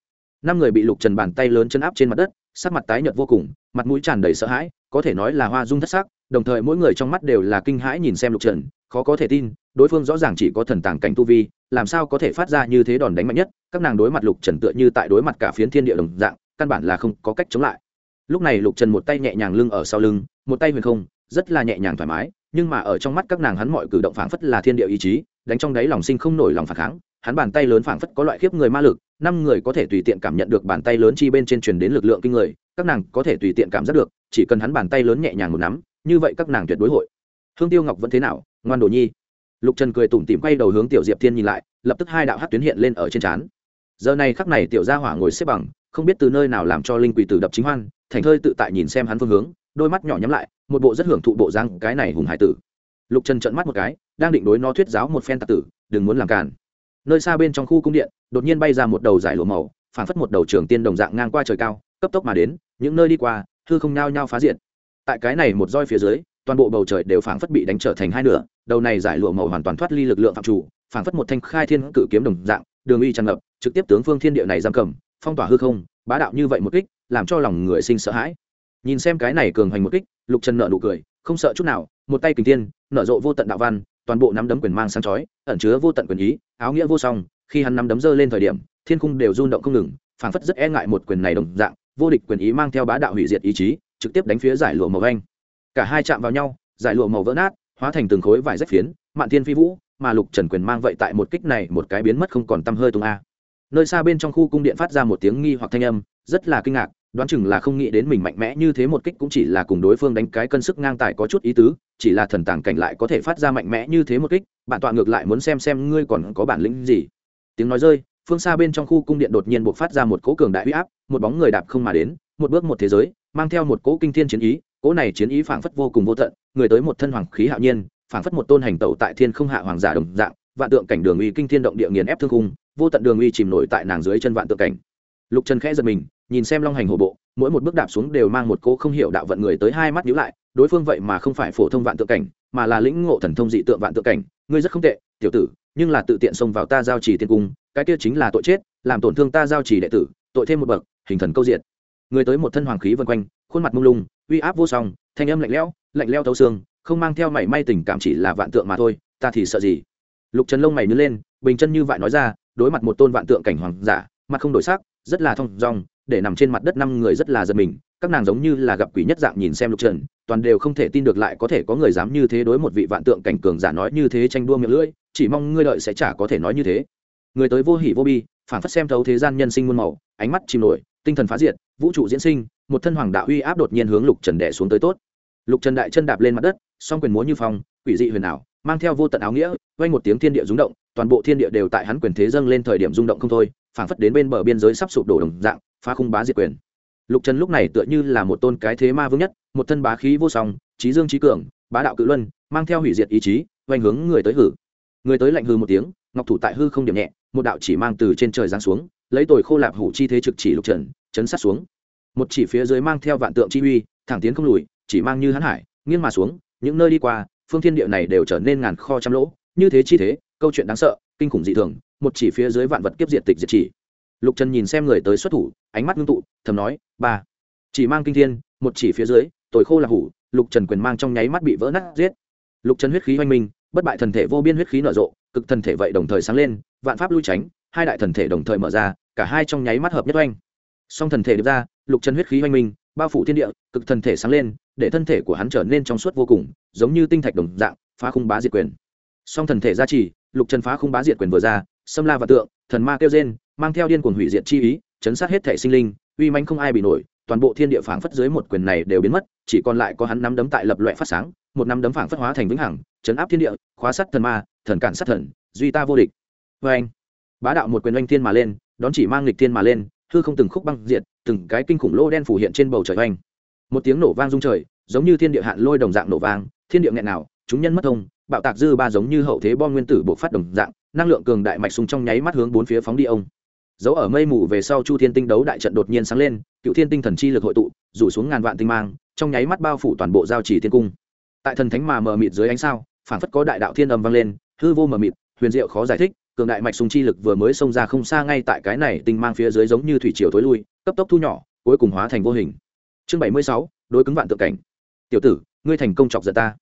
Năm người bị lục trần bàn tay lớn chân áp trên mặt đất, sắc mặt tái nhợt vô cùng, mặt mũi tràn đầy sợ hãi, có thể nói là hoa dung thất sắc, đồng thời mỗi người trong mắt đều là kinh hãi nhìn xem lục trần khó có thể tin, đối phương rõ ràng chỉ có thần tàng cảnh tu vi, làm sao có thể phát ra như thế đòn đánh mạnh nhất, các nàng đối mặt lục trần tựa như tại đối mặt cả phiến thiên địa đồng dạng, căn bản là không có cách chống lại. Lúc này lục trần một tay nhẹ nhàng lưng ở sau lưng, một tay huyền không, rất là nhẹ nhàng thoải mái, nhưng mà ở trong mắt các nàng hắn mọi cử động phảng phất là thiên địa ý chí, đánh trong đáy lòng sinh không nổi lòng phản kháng, hắn bàn tay lớn phảng phất có loại khiếp người ma lực, năm người có thể tùy tiện cảm nhận được bàn tay lớn chi bên trên truyền đến lực lượng kinh người, các nàng có thể tùy tiện cảm giác được, chỉ cần hắn bàn tay lớn nhẹ nhàng một nắm, như vậy các nàng tuyệt đối hội. Hương tiêu ngọc vẫn thế nào? Ngoan đồ nhi. Lục trần cười tủm tỉm quay đầu hướng tiểu diệp thiên nhìn lại, lập tức hai đạo hát tuyến hiện lên ở trên trán. Giờ này khắc này tiểu gia hỏa ngồi xếp bằng, không biết từ nơi nào làm cho linh quỷ tử đập chính hoan, thành thơi tự tại nhìn xem hắn phương hướng, đôi mắt nhỏ nhắm lại, một bộ rất hưởng thụ bộ răng cái này hùng hải tử. Lục trần trận mắt một cái, đang định đối nó thuyết giáo một phen tạc tử, đừng muốn làm càn. Nơi xa bên trong khu cung điện, đột nhiên bay ra một đầu giải lụa màu phản phất một đầu trường tiên đồng dạng ngang qua trời cao, cấp tốc mà đến, những nơi đi qua thư không nao nhao phá diện tại cái này một roi phía dưới toàn bộ bầu trời đều phảng phất bị đánh trở thành hai nửa, đầu này giải lụa màu hoàn toàn thoát ly lực lượng phạm chủ, phảng phất một thanh khai thiên cự kiếm đồng dạng, đường uy tràn ngập, trực tiếp tướng phương thiên địa này giam cầm, phong tỏa hư không, bá đạo như vậy một kích, làm cho lòng người sinh sợ hãi. Nhìn xem cái này cường hoành một kích, lục trần nợ nụ cười, không sợ chút nào, một tay kình tiên nở rộ vô tận đạo văn, toàn bộ nắm đấm quyền mang sáng chói, ẩn chứa vô tận quyền ý, áo nghĩa vô song, khi hắn nắm đấm giơ lên thời điểm, thiên cung đều rung động không ngừng, phảng phất rất e ngại một quyền này đồng dạng, vô địch quyền ý mang theo bá đạo hủy diệt ý chí, trực tiếp đánh phía giải lụa màu vanh cả hai chạm vào nhau, giải lụa màu vỡ nát, hóa thành từng khối vải rách phiến, mạn thiên phi vũ, mà lục trần quyền mang vậy tại một kích này một cái biến mất không còn tăm hơi tung a. Nơi xa bên trong khu cung điện phát ra một tiếng nghi hoặc thanh âm, rất là kinh ngạc, đoán chừng là không nghĩ đến mình mạnh mẽ như thế một kích cũng chỉ là cùng đối phương đánh cái cân sức ngang tài có chút ý tứ, chỉ là thần tàng cảnh lại có thể phát ra mạnh mẽ như thế một kích bạn tọa ngược lại muốn xem xem ngươi còn có bản lĩnh gì. Tiếng nói rơi, phương xa bên trong khu cung điện đột nhiên buộc phát ra một cỗ cường đại huy áp, một bóng người đạp không mà đến, một bước một thế giới, mang theo một cỗ kinh thiên chiến ý cỗ này chiến ý phảng phất vô cùng vô tận, người tới một thân hoàng khí hạo nhiên, phảng phất một tôn hành tẩu tại thiên không hạ hoàng giả đồng dạng, vạn tượng cảnh đường uy kinh thiên động địa nghiền ép thương cung vô tận đường uy chìm nổi tại nàng dưới chân vạn tượng cảnh. Lục trần khẽ giật mình, nhìn xem long hành hổ bộ, mỗi một bước đạp xuống đều mang một cỗ không hiểu đạo vận người tới hai mắt nhíu lại, đối phương vậy mà không phải phổ thông vạn tượng cảnh, mà là lĩnh ngộ thần thông dị tượng vạn tượng cảnh, ngươi rất không tệ, tiểu tử, nhưng là tự tiện xông vào ta giao trì tiên cung, cái kia chính là tội chết, làm tổn thương ta giao trì đệ tử, tội thêm một bậc, hình thần câu diện người tới một thân hoàng khí vân quanh, khuôn mặt mông lung uy áp vô song, thanh âm lạnh lẽo, lạnh leo thấu xương, không mang theo mảy may tình cảm chỉ là vạn tượng mà thôi, ta thì sợ gì? Lục trần lông mày nhớ lên, bình chân như vậy nói ra, đối mặt một tôn vạn tượng cảnh hoàng giả, mặt không đổi sắc, rất là thong dong, để nằm trên mặt đất năm người rất là giật mình, các nàng giống như là gặp quỷ nhất dạng nhìn xem lục trần, toàn đều không thể tin được lại có thể có người dám như thế đối một vị vạn tượng cảnh cường giả nói như thế tranh đua miệng lưỡi, chỉ mong ngươi đợi sẽ chả có thể nói như thế. Người tới vô hỉ vô bi phản phất xem thấu thế gian nhân sinh muôn màu, ánh mắt chìm nổi, tinh thần phá diệt vũ trụ diễn sinh, một thân hoàng đạo uy áp đột nhiên hướng lục trần đẻ xuống tới tốt. Lục trần đại chân đạp lên mặt đất, song quyền múa như phong, quỷ dị huyền ảo, mang theo vô tận áo nghĩa, vang một tiếng thiên địa rung động, toàn bộ thiên địa đều tại hắn quyền thế dâng lên thời điểm rung động không thôi, phảng phất đến bên bờ biên giới sắp sụp đổ đồng dạng, phá khung bá diệt quyền. Lục trần lúc này tựa như là một tôn cái thế ma vương nhất, một thân bá khí vô song, trí dương trí cường, bá đạo cự luân, mang theo hủy diệt ý chí, vành hướng người tới hử. Người tới lạnh hư một tiếng, ngọc thủ tại hư không điểm nhẹ, một đạo chỉ mang từ trên trời giáng xuống lấy tồi khô lạp hủ chi thế trực chỉ lục trần, chấn sát xuống. Một chỉ phía dưới mang theo vạn tượng chi uy, thẳng tiến không lùi, chỉ mang như hắn hải, nghiêng mà xuống, những nơi đi qua, phương thiên địa này đều trở nên ngàn kho trăm lỗ. Như thế chi thế, câu chuyện đáng sợ, kinh khủng dị thường, một chỉ phía dưới vạn vật kiếp diệt tịch diệt chỉ. Lục trần nhìn xem người tới xuất thủ, ánh mắt ngưng tụ, thầm nói, ba. Chỉ mang kinh thiên, một chỉ phía dưới, tồi khô là hủ, lục trần quyền mang trong nháy mắt bị vỡ nát giết. Lục trần huyết khí oanh minh, bất bại thần thể vô biên huyết khí nở rộ, cực thần thể vậy đồng thời sáng lên, vạn pháp lui tránh hai đại thần thể đồng thời mở ra, cả hai trong nháy mắt hợp nhất oanh. Song thần thể được ra, lục trần huyết khí oanh minh, bao phủ thiên địa, cực thần thể sáng lên, để thân thể của hắn trở nên trong suốt vô cùng, giống như tinh thạch đồng dạng, phá khung bá diệt quyền. Song thần thể gia trì, lục trần phá khung bá diệt quyền vừa ra, xâm la và tượng, thần ma kêu gen mang theo điên cuồng hủy diệt chi ý, chấn sát hết thể sinh linh, uy manh không ai bị nổi, toàn bộ thiên địa phảng phất dưới một quyền này đều biến mất, chỉ còn lại có hắn nắm đấm tại lập loại phát sáng, một nắm đấm phảng phất hóa thành vĩnh hằng, chấn áp thiên địa, khóa sắt thần ma, thần cản sát thần, duy ta vô địch. Vê anh bá đạo một quyền oanh thiên mà lên, đón chỉ mang lịch thiên mà lên, hư không từng khúc băng diệt, từng cái kinh khủng lô đen phủ hiện trên bầu trời oanh. Một tiếng nổ vang rung trời, giống như thiên địa hạn lôi đồng dạng nổ vang, thiên địa nghẹn nào, chúng nhân mất thông, bạo tạc dư ba giống như hậu thế bom nguyên tử buộc phát đồng dạng, năng lượng cường đại mạch súng trong nháy mắt hướng bốn phía phóng đi ông. Dấu ở mây mù về sau chu thiên tinh đấu đại trận đột nhiên sáng lên, cựu thiên tinh thần chi lực hội tụ, rủ xuống ngàn vạn tinh mang, trong nháy mắt bao phủ toàn bộ giao chỉ thiên cung. Tại thần thánh mà mờ mịt dưới ánh sao phản phất có đại đạo thiên âm vang lên, hư vô mờ mịt, huyền diệu khó giải thích cường đại mạch sùng chi lực vừa mới xông ra không xa ngay tại cái này tinh mang phía dưới giống như thủy triều thối lui, cấp tốc thu nhỏ, cuối cùng hóa thành vô hình. Chương bảy mươi sáu, đối cứng vạn tượng cảnh. Tiểu tử, ngươi thành công chọc giận ta.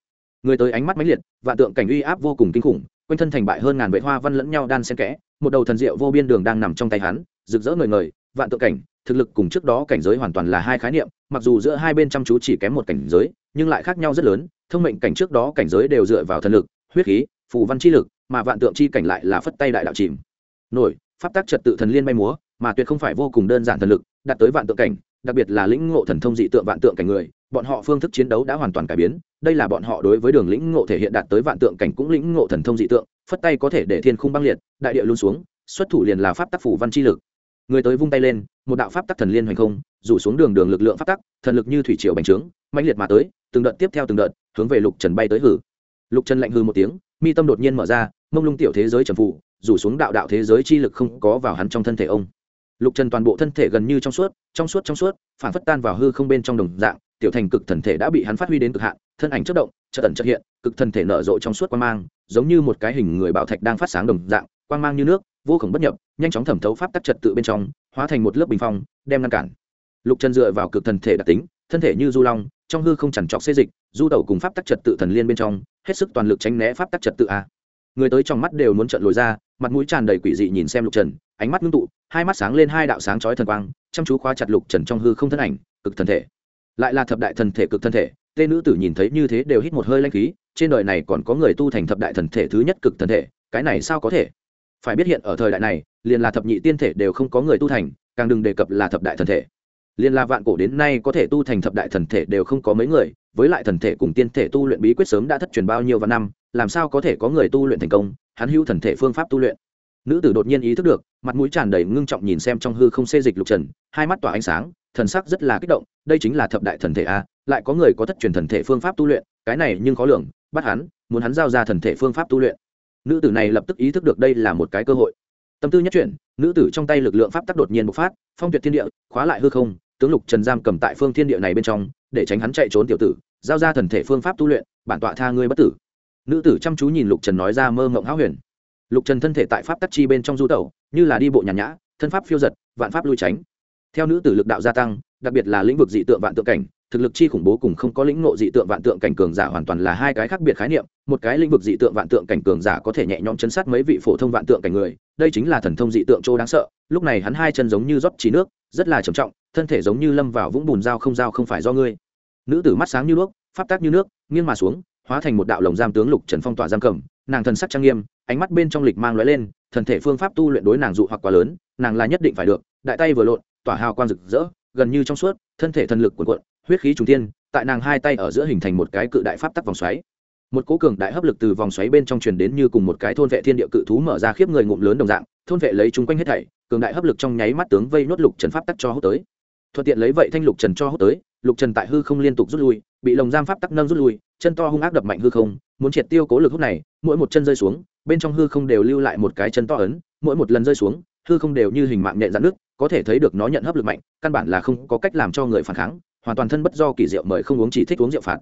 Người tới ánh mắt mãnh liệt, vạn tượng cảnh uy áp vô cùng kinh khủng, quanh thân thành bại hơn ngàn vệ hoa văn lẫn nhau đan xen kẽ, một đầu thần diệu vô biên đường đang nằm trong tay hắn, rực rỡ ngời ngời, vạn tượng cảnh, thực lực cùng trước đó cảnh giới hoàn toàn là hai khái niệm, mặc dù giữa hai bên chăm chú chỉ kém một cảnh giới, nhưng lại khác nhau rất lớn, thông mệnh cảnh trước đó cảnh giới đều dựa vào thần lực, huyết khí, phù văn chi lực mà vạn tượng chi cảnh lại là phất tay đại đạo chìm. Nổi, pháp tác trật tự thần liên bay múa, mà tuyệt không phải vô cùng đơn giản thần lực, đạt tới vạn tượng cảnh, đặc biệt là lĩnh ngộ thần thông dị tượng vạn tượng cảnh người, bọn họ phương thức chiến đấu đã hoàn toàn cải biến, đây là bọn họ đối với đường lĩnh ngộ thể hiện đạt tới vạn tượng cảnh cũng lĩnh ngộ thần thông dị tượng, phất tay có thể để thiên khung băng liệt, đại địa luôn xuống, xuất thủ liền là pháp tác phủ văn chi lực. Người tới vung tay lên, một đạo pháp tắc thần liên hoành không, rủ xuống đường đường lực lượng pháp tắc thần lực như thủy triều bành trướng, mãnh liệt mà tới, từng đợt tiếp theo từng đợt, hướng về lục trần bay tới hử. Lục trần lạnh hư một tiếng, mi tâm đột nhiên mở ra mông lung tiểu thế giới trầm phụ, rủ xuống đạo đạo thế giới chi lực không có vào hắn trong thân thể ông. Lục trần toàn bộ thân thể gần như trong suốt trong suốt trong suốt, phản phất tan vào hư không bên trong đồng dạng, tiểu thành cực thần thể đã bị hắn phát huy đến cực hạn, thân ảnh chất động, chợt tẩn chất hiện, cực thần thể nở rộ trong suốt quang mang, giống như một cái hình người bảo thạch đang phát sáng đồng dạng, quang mang như nước, vô khổng bất nhập, nhanh chóng thẩm thấu pháp tắc trật tự bên trong, hóa thành một lớp bình phong, đem ngăn cản. Lục trần dựa vào cực thần thể đặc tính, thân thể như du long, trong hư không chằn trọc xê dịch, du tẩu cùng pháp tắc trật tự thần liên bên trong, hết sức toàn lực tránh né pháp tắc trật tự a người tới trong mắt đều muốn trận lồi ra, mặt mũi tràn đầy quỷ dị nhìn xem lục trần, ánh mắt ngưng tụ, hai mắt sáng lên hai đạo sáng chói thần quang, chăm chú khóa chặt lục trần trong hư không thân ảnh, cực thần thể. Lại là thập đại thần thể cực thân thể, tê nữ tử nhìn thấy như thế đều hít một hơi lanh khí, trên đời này còn có người tu thành thập đại thần thể thứ nhất cực thần thể, cái này sao có thể? Phải biết hiện ở thời đại này, liền là thập nhị tiên thể đều không có người tu thành, càng đừng đề cập là thập đại thần thể. Liền là vạn cổ đến nay có thể tu thành thập đại thần thể đều không có mấy người, với lại thần thể cùng tiên thể tu luyện bí quyết sớm đã thất truyền bao nhiêu vạn năm làm sao có thể có người tu luyện thành công, hắn hữu thần thể phương pháp tu luyện. Nữ tử đột nhiên ý thức được, mặt mũi tràn đầy ngưng trọng nhìn xem trong hư không xê dịch lục trần, hai mắt tỏa ánh sáng, thần sắc rất là kích động, đây chính là thập đại thần thể a, lại có người có thất truyền thần thể phương pháp tu luyện, cái này nhưng khó lường, bắt hắn, muốn hắn giao ra thần thể phương pháp tu luyện. Nữ tử này lập tức ý thức được đây là một cái cơ hội. Tâm tư nhất chuyển, nữ tử trong tay lực lượng pháp tắc đột nhiên bộc phát, phong tuyệt thiên địa, khóa lại hư không, tướng lục trần giam cầm tại phương thiên địa này bên trong, để tránh hắn chạy trốn tiểu tử, giao ra thần thể phương pháp tu luyện, bản tọa tha ngươi bất tử nữ tử chăm chú nhìn lục trần nói ra mơ mộng háo huyền. Lục trần thân thể tại pháp tắc chi bên trong du tẩu, như là đi bộ nhàn nhã, thân pháp phiêu giật, vạn pháp lui tránh. Theo nữ tử lực đạo gia tăng, đặc biệt là lĩnh vực dị tượng vạn tượng cảnh, thực lực chi khủng bố cùng không có lĩnh ngộ dị tượng vạn tượng cảnh cường giả hoàn toàn là hai cái khác biệt khái niệm. Một cái lĩnh vực dị tượng vạn tượng cảnh cường giả có thể nhẹ nhõm chấn sát mấy vị phổ thông vạn tượng cảnh người, đây chính là thần thông dị tượng chỗ đáng sợ. Lúc này hắn hai chân giống như rót trí nước, rất là trầm trọng, thân thể giống như lâm vào vũng bùn dao không dao không phải do ngươi. Nữ tử mắt sáng như nước, pháp tác như nước, nghiêng mà xuống hóa thành một đạo lồng giam tướng lục trần phong tỏa giam cầm, nàng thần sắc trang nghiêm, ánh mắt bên trong lịch mang lóe lên, thần thể phương pháp tu luyện đối nàng dụ hoặc quá lớn, nàng là nhất định phải được, đại tay vừa lộn, tỏa hào quang rực rỡ, gần như trong suốt, thân thể thần lực cuộn cuộn, huyết khí trùng tiên tại nàng hai tay ở giữa hình thành một cái cự đại pháp tắc vòng xoáy. Một cố cường đại hấp lực từ vòng xoáy bên trong truyền đến như cùng một cái thôn vệ thiên địa cự thú mở ra khiếp người ngụm lớn đồng dạng, thôn vệ lấy chúng quanh hết thảy, cường đại hấp lực trong nháy mắt tướng vây nốt lục trần pháp tắc cho hút tới. Thuận tiện lấy vậy thanh lục trần cho hút tới lục trần tại hư không liên tục rút lui, bị lồng giam pháp tắc nâng rút lui, chân to hung ác đập mạnh hư không, muốn triệt tiêu cố lực hút này, mỗi một chân rơi xuống, bên trong hư không đều lưu lại một cái chân to ấn, mỗi một lần rơi xuống, hư không đều như hình mạng nhện dạn nước, có thể thấy được nó nhận hấp lực mạnh, căn bản là không có cách làm cho người phản kháng, hoàn toàn thân bất do kỳ diệu mời không uống chỉ thích uống rượu phạt.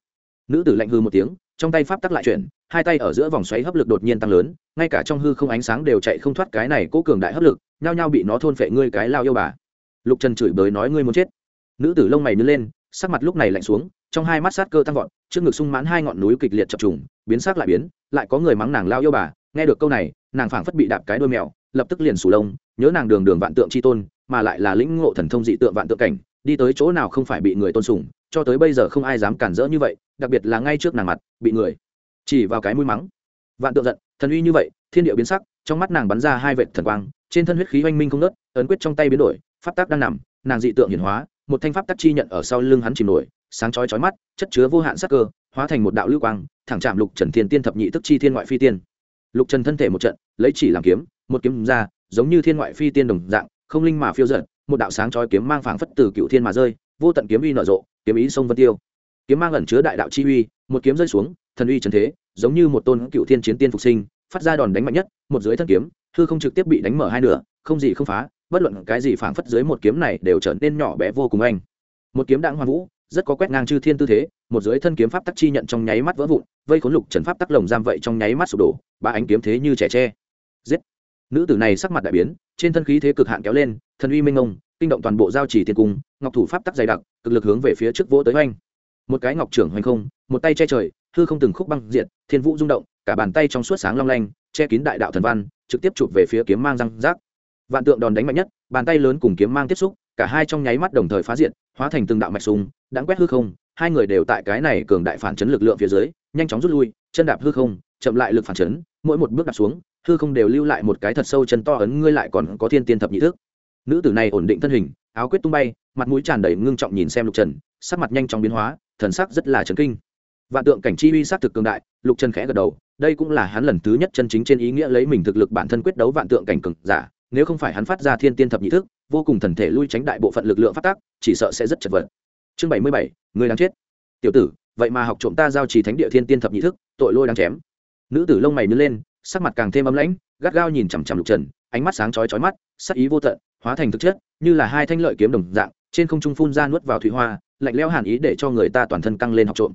Nữ tử lạnh hư một tiếng, trong tay pháp tắc lại chuyển, hai tay ở giữa vòng xoáy hấp lực đột nhiên tăng lớn, ngay cả trong hư không ánh sáng đều chạy không thoát cái này cố cường đại hấp lực, nhao nhao bị nó thôn phệ ngươi cái lao yêu bà. Lục trần chửi bới nói ngươi muốn chết. Nữ tử lông mày nứt lên sắc mặt lúc này lạnh xuống, trong hai mắt sát cơ tăng vọt, trước ngực sung mãn hai ngọn núi kịch liệt chập trùng, biến sắc lại biến, lại có người mắng nàng lao yêu bà, nghe được câu này, nàng phảng phất bị đạp cái đôi mèo, lập tức liền sù lông, nhớ nàng đường đường vạn tượng chi tôn, mà lại là lĩnh ngộ thần thông dị tượng vạn tượng cảnh, đi tới chỗ nào không phải bị người tôn sùng, cho tới bây giờ không ai dám cản rỡ như vậy, đặc biệt là ngay trước nàng mặt, bị người chỉ vào cái mũi mắng. Vạn tượng giận, thần uy như vậy, thiên địa biến sắc, trong mắt nàng bắn ra hai vệt thần quang, trên thân huyết khí oanh minh không nớt ấn quyết trong tay biến đổi, pháp tác đang nằm, nàng dị tượng hiển hóa một thanh pháp tắc chi nhận ở sau lưng hắn chìm nổi, sáng chói chói mắt, chất chứa vô hạn sắc cơ, hóa thành một đạo lưu quang, thẳng chạm lục trần thiên tiên thập nhị tức chi thiên ngoại phi tiên. Lục trần thân thể một trận, lấy chỉ làm kiếm, một kiếm ra, giống như thiên ngoại phi tiên đồng dạng, không linh mà phiêu giận một đạo sáng chói kiếm mang phảng phất từ cựu thiên mà rơi, vô tận kiếm uy nở rộ, kiếm ý sông vân tiêu. Kiếm mang ẩn chứa đại đạo chi uy, một kiếm rơi xuống, thần uy trần thế, giống như một tôn cựu thiên chiến tiên phục sinh, phát ra đòn đánh mạnh nhất, một dưới thân kiếm, hư không trực tiếp bị đánh mở hai nửa, không gì không phá bất luận cái gì phảng phất dưới một kiếm này đều trở nên nhỏ bé vô cùng anh. Một kiếm đạn hoa vũ, rất có quét ngang chư thiên tư thế, một dưới thân kiếm pháp tắc chi nhận trong nháy mắt vỡ vụn, vây khốn lục trần pháp tắc lồng giam vậy trong nháy mắt sụp đổ, ba ánh kiếm thế như trẻ tre. Giết! Nữ tử này sắc mặt đại biến, trên thân khí thế cực hạn kéo lên, thần uy minh ông kinh động toàn bộ giao chỉ thiên cung, ngọc thủ pháp tắc dày đặc, cực lực hướng về phía trước vỗ tới oanh. Một cái ngọc trưởng hoành không, một tay che trời, hư không từng khúc băng diệt, thiên vũ rung động, cả bàn tay trong suốt sáng long lanh, che kín đại đạo thần văn, trực tiếp chụp về phía kiếm mang răng rác vạn tượng đòn đánh mạnh nhất, bàn tay lớn cùng kiếm mang tiếp xúc, cả hai trong nháy mắt đồng thời phá diện hóa thành từng đạo mạch súng, đáng quét hư không, hai người đều tại cái này cường đại phản chấn lực lượng phía dưới, nhanh chóng rút lui, chân đạp hư không, chậm lại lực phản chấn, mỗi một bước đạp xuống, hư không đều lưu lại một cái thật sâu chân to ấn, ngươi lại còn có thiên tiên thập nhị thức. Nữ tử này ổn định thân hình, áo quyết tung bay, mặt mũi tràn đầy ngưng trọng nhìn xem lục trần, sắc mặt nhanh chóng biến hóa, thần sắc rất là chấn kinh. Vạn tượng cảnh chi uy sắc thực cường đại, lục trần khẽ gật đầu, đây cũng là hắn lần thứ nhất chân chính trên ý nghĩa lấy mình thực lực bản thân quyết đấu vạn tượng cảnh cường giả nếu không phải hắn phát ra thiên tiên thập nhị thức, vô cùng thần thể lui tránh đại bộ phận lực lượng phát tác, chỉ sợ sẽ rất chật vật. Chương bảy mươi bảy, người đang chết. Tiểu tử, vậy mà học trộm ta giao trì thánh địa thiên tiên thập nhị thức, tội lôi đang chém. Nữ tử lông mày nứt lên, sắc mặt càng thêm ấm lãnh, gắt gao nhìn chằm chằm lục trần, ánh mắt sáng chói chói mắt, sắc ý vô tận, hóa thành thực chất, như là hai thanh lợi kiếm đồng dạng, trên không trung phun ra nuốt vào thủy hoa, lạnh lẽo hàn ý để cho người ta toàn thân căng lên học trộm.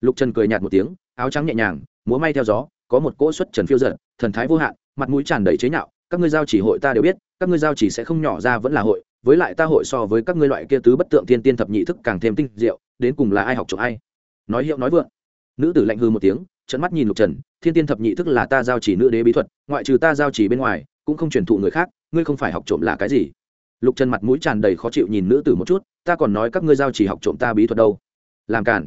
Lục trần cười nhạt một tiếng, áo trắng nhẹ nhàng, múa may theo gió, có một cỗ xuất trần phiêu giận thần thái vô hạn, mặt mũi tràn đầy chế nhạo các ngươi giao chỉ hội ta đều biết, các ngươi giao chỉ sẽ không nhỏ ra vẫn là hội, với lại ta hội so với các ngươi loại kia tứ bất tượng thiên tiên thập nhị thức càng thêm tinh diệu, đến cùng là ai học trộm ai? Nói hiệu nói vượng. Nữ tử lạnh hư một tiếng trận mắt nhìn lục trần, thiên tiên thập nhị thức là ta giao chỉ nữ đế bí thuật, ngoại trừ ta giao chỉ bên ngoài, cũng không truyền thụ người khác, ngươi không phải học trộm là cái gì? Lục trần mặt mũi tràn đầy khó chịu nhìn nữ tử một chút, ta còn nói các ngươi giao chỉ học trộm ta bí thuật đâu. Làm cản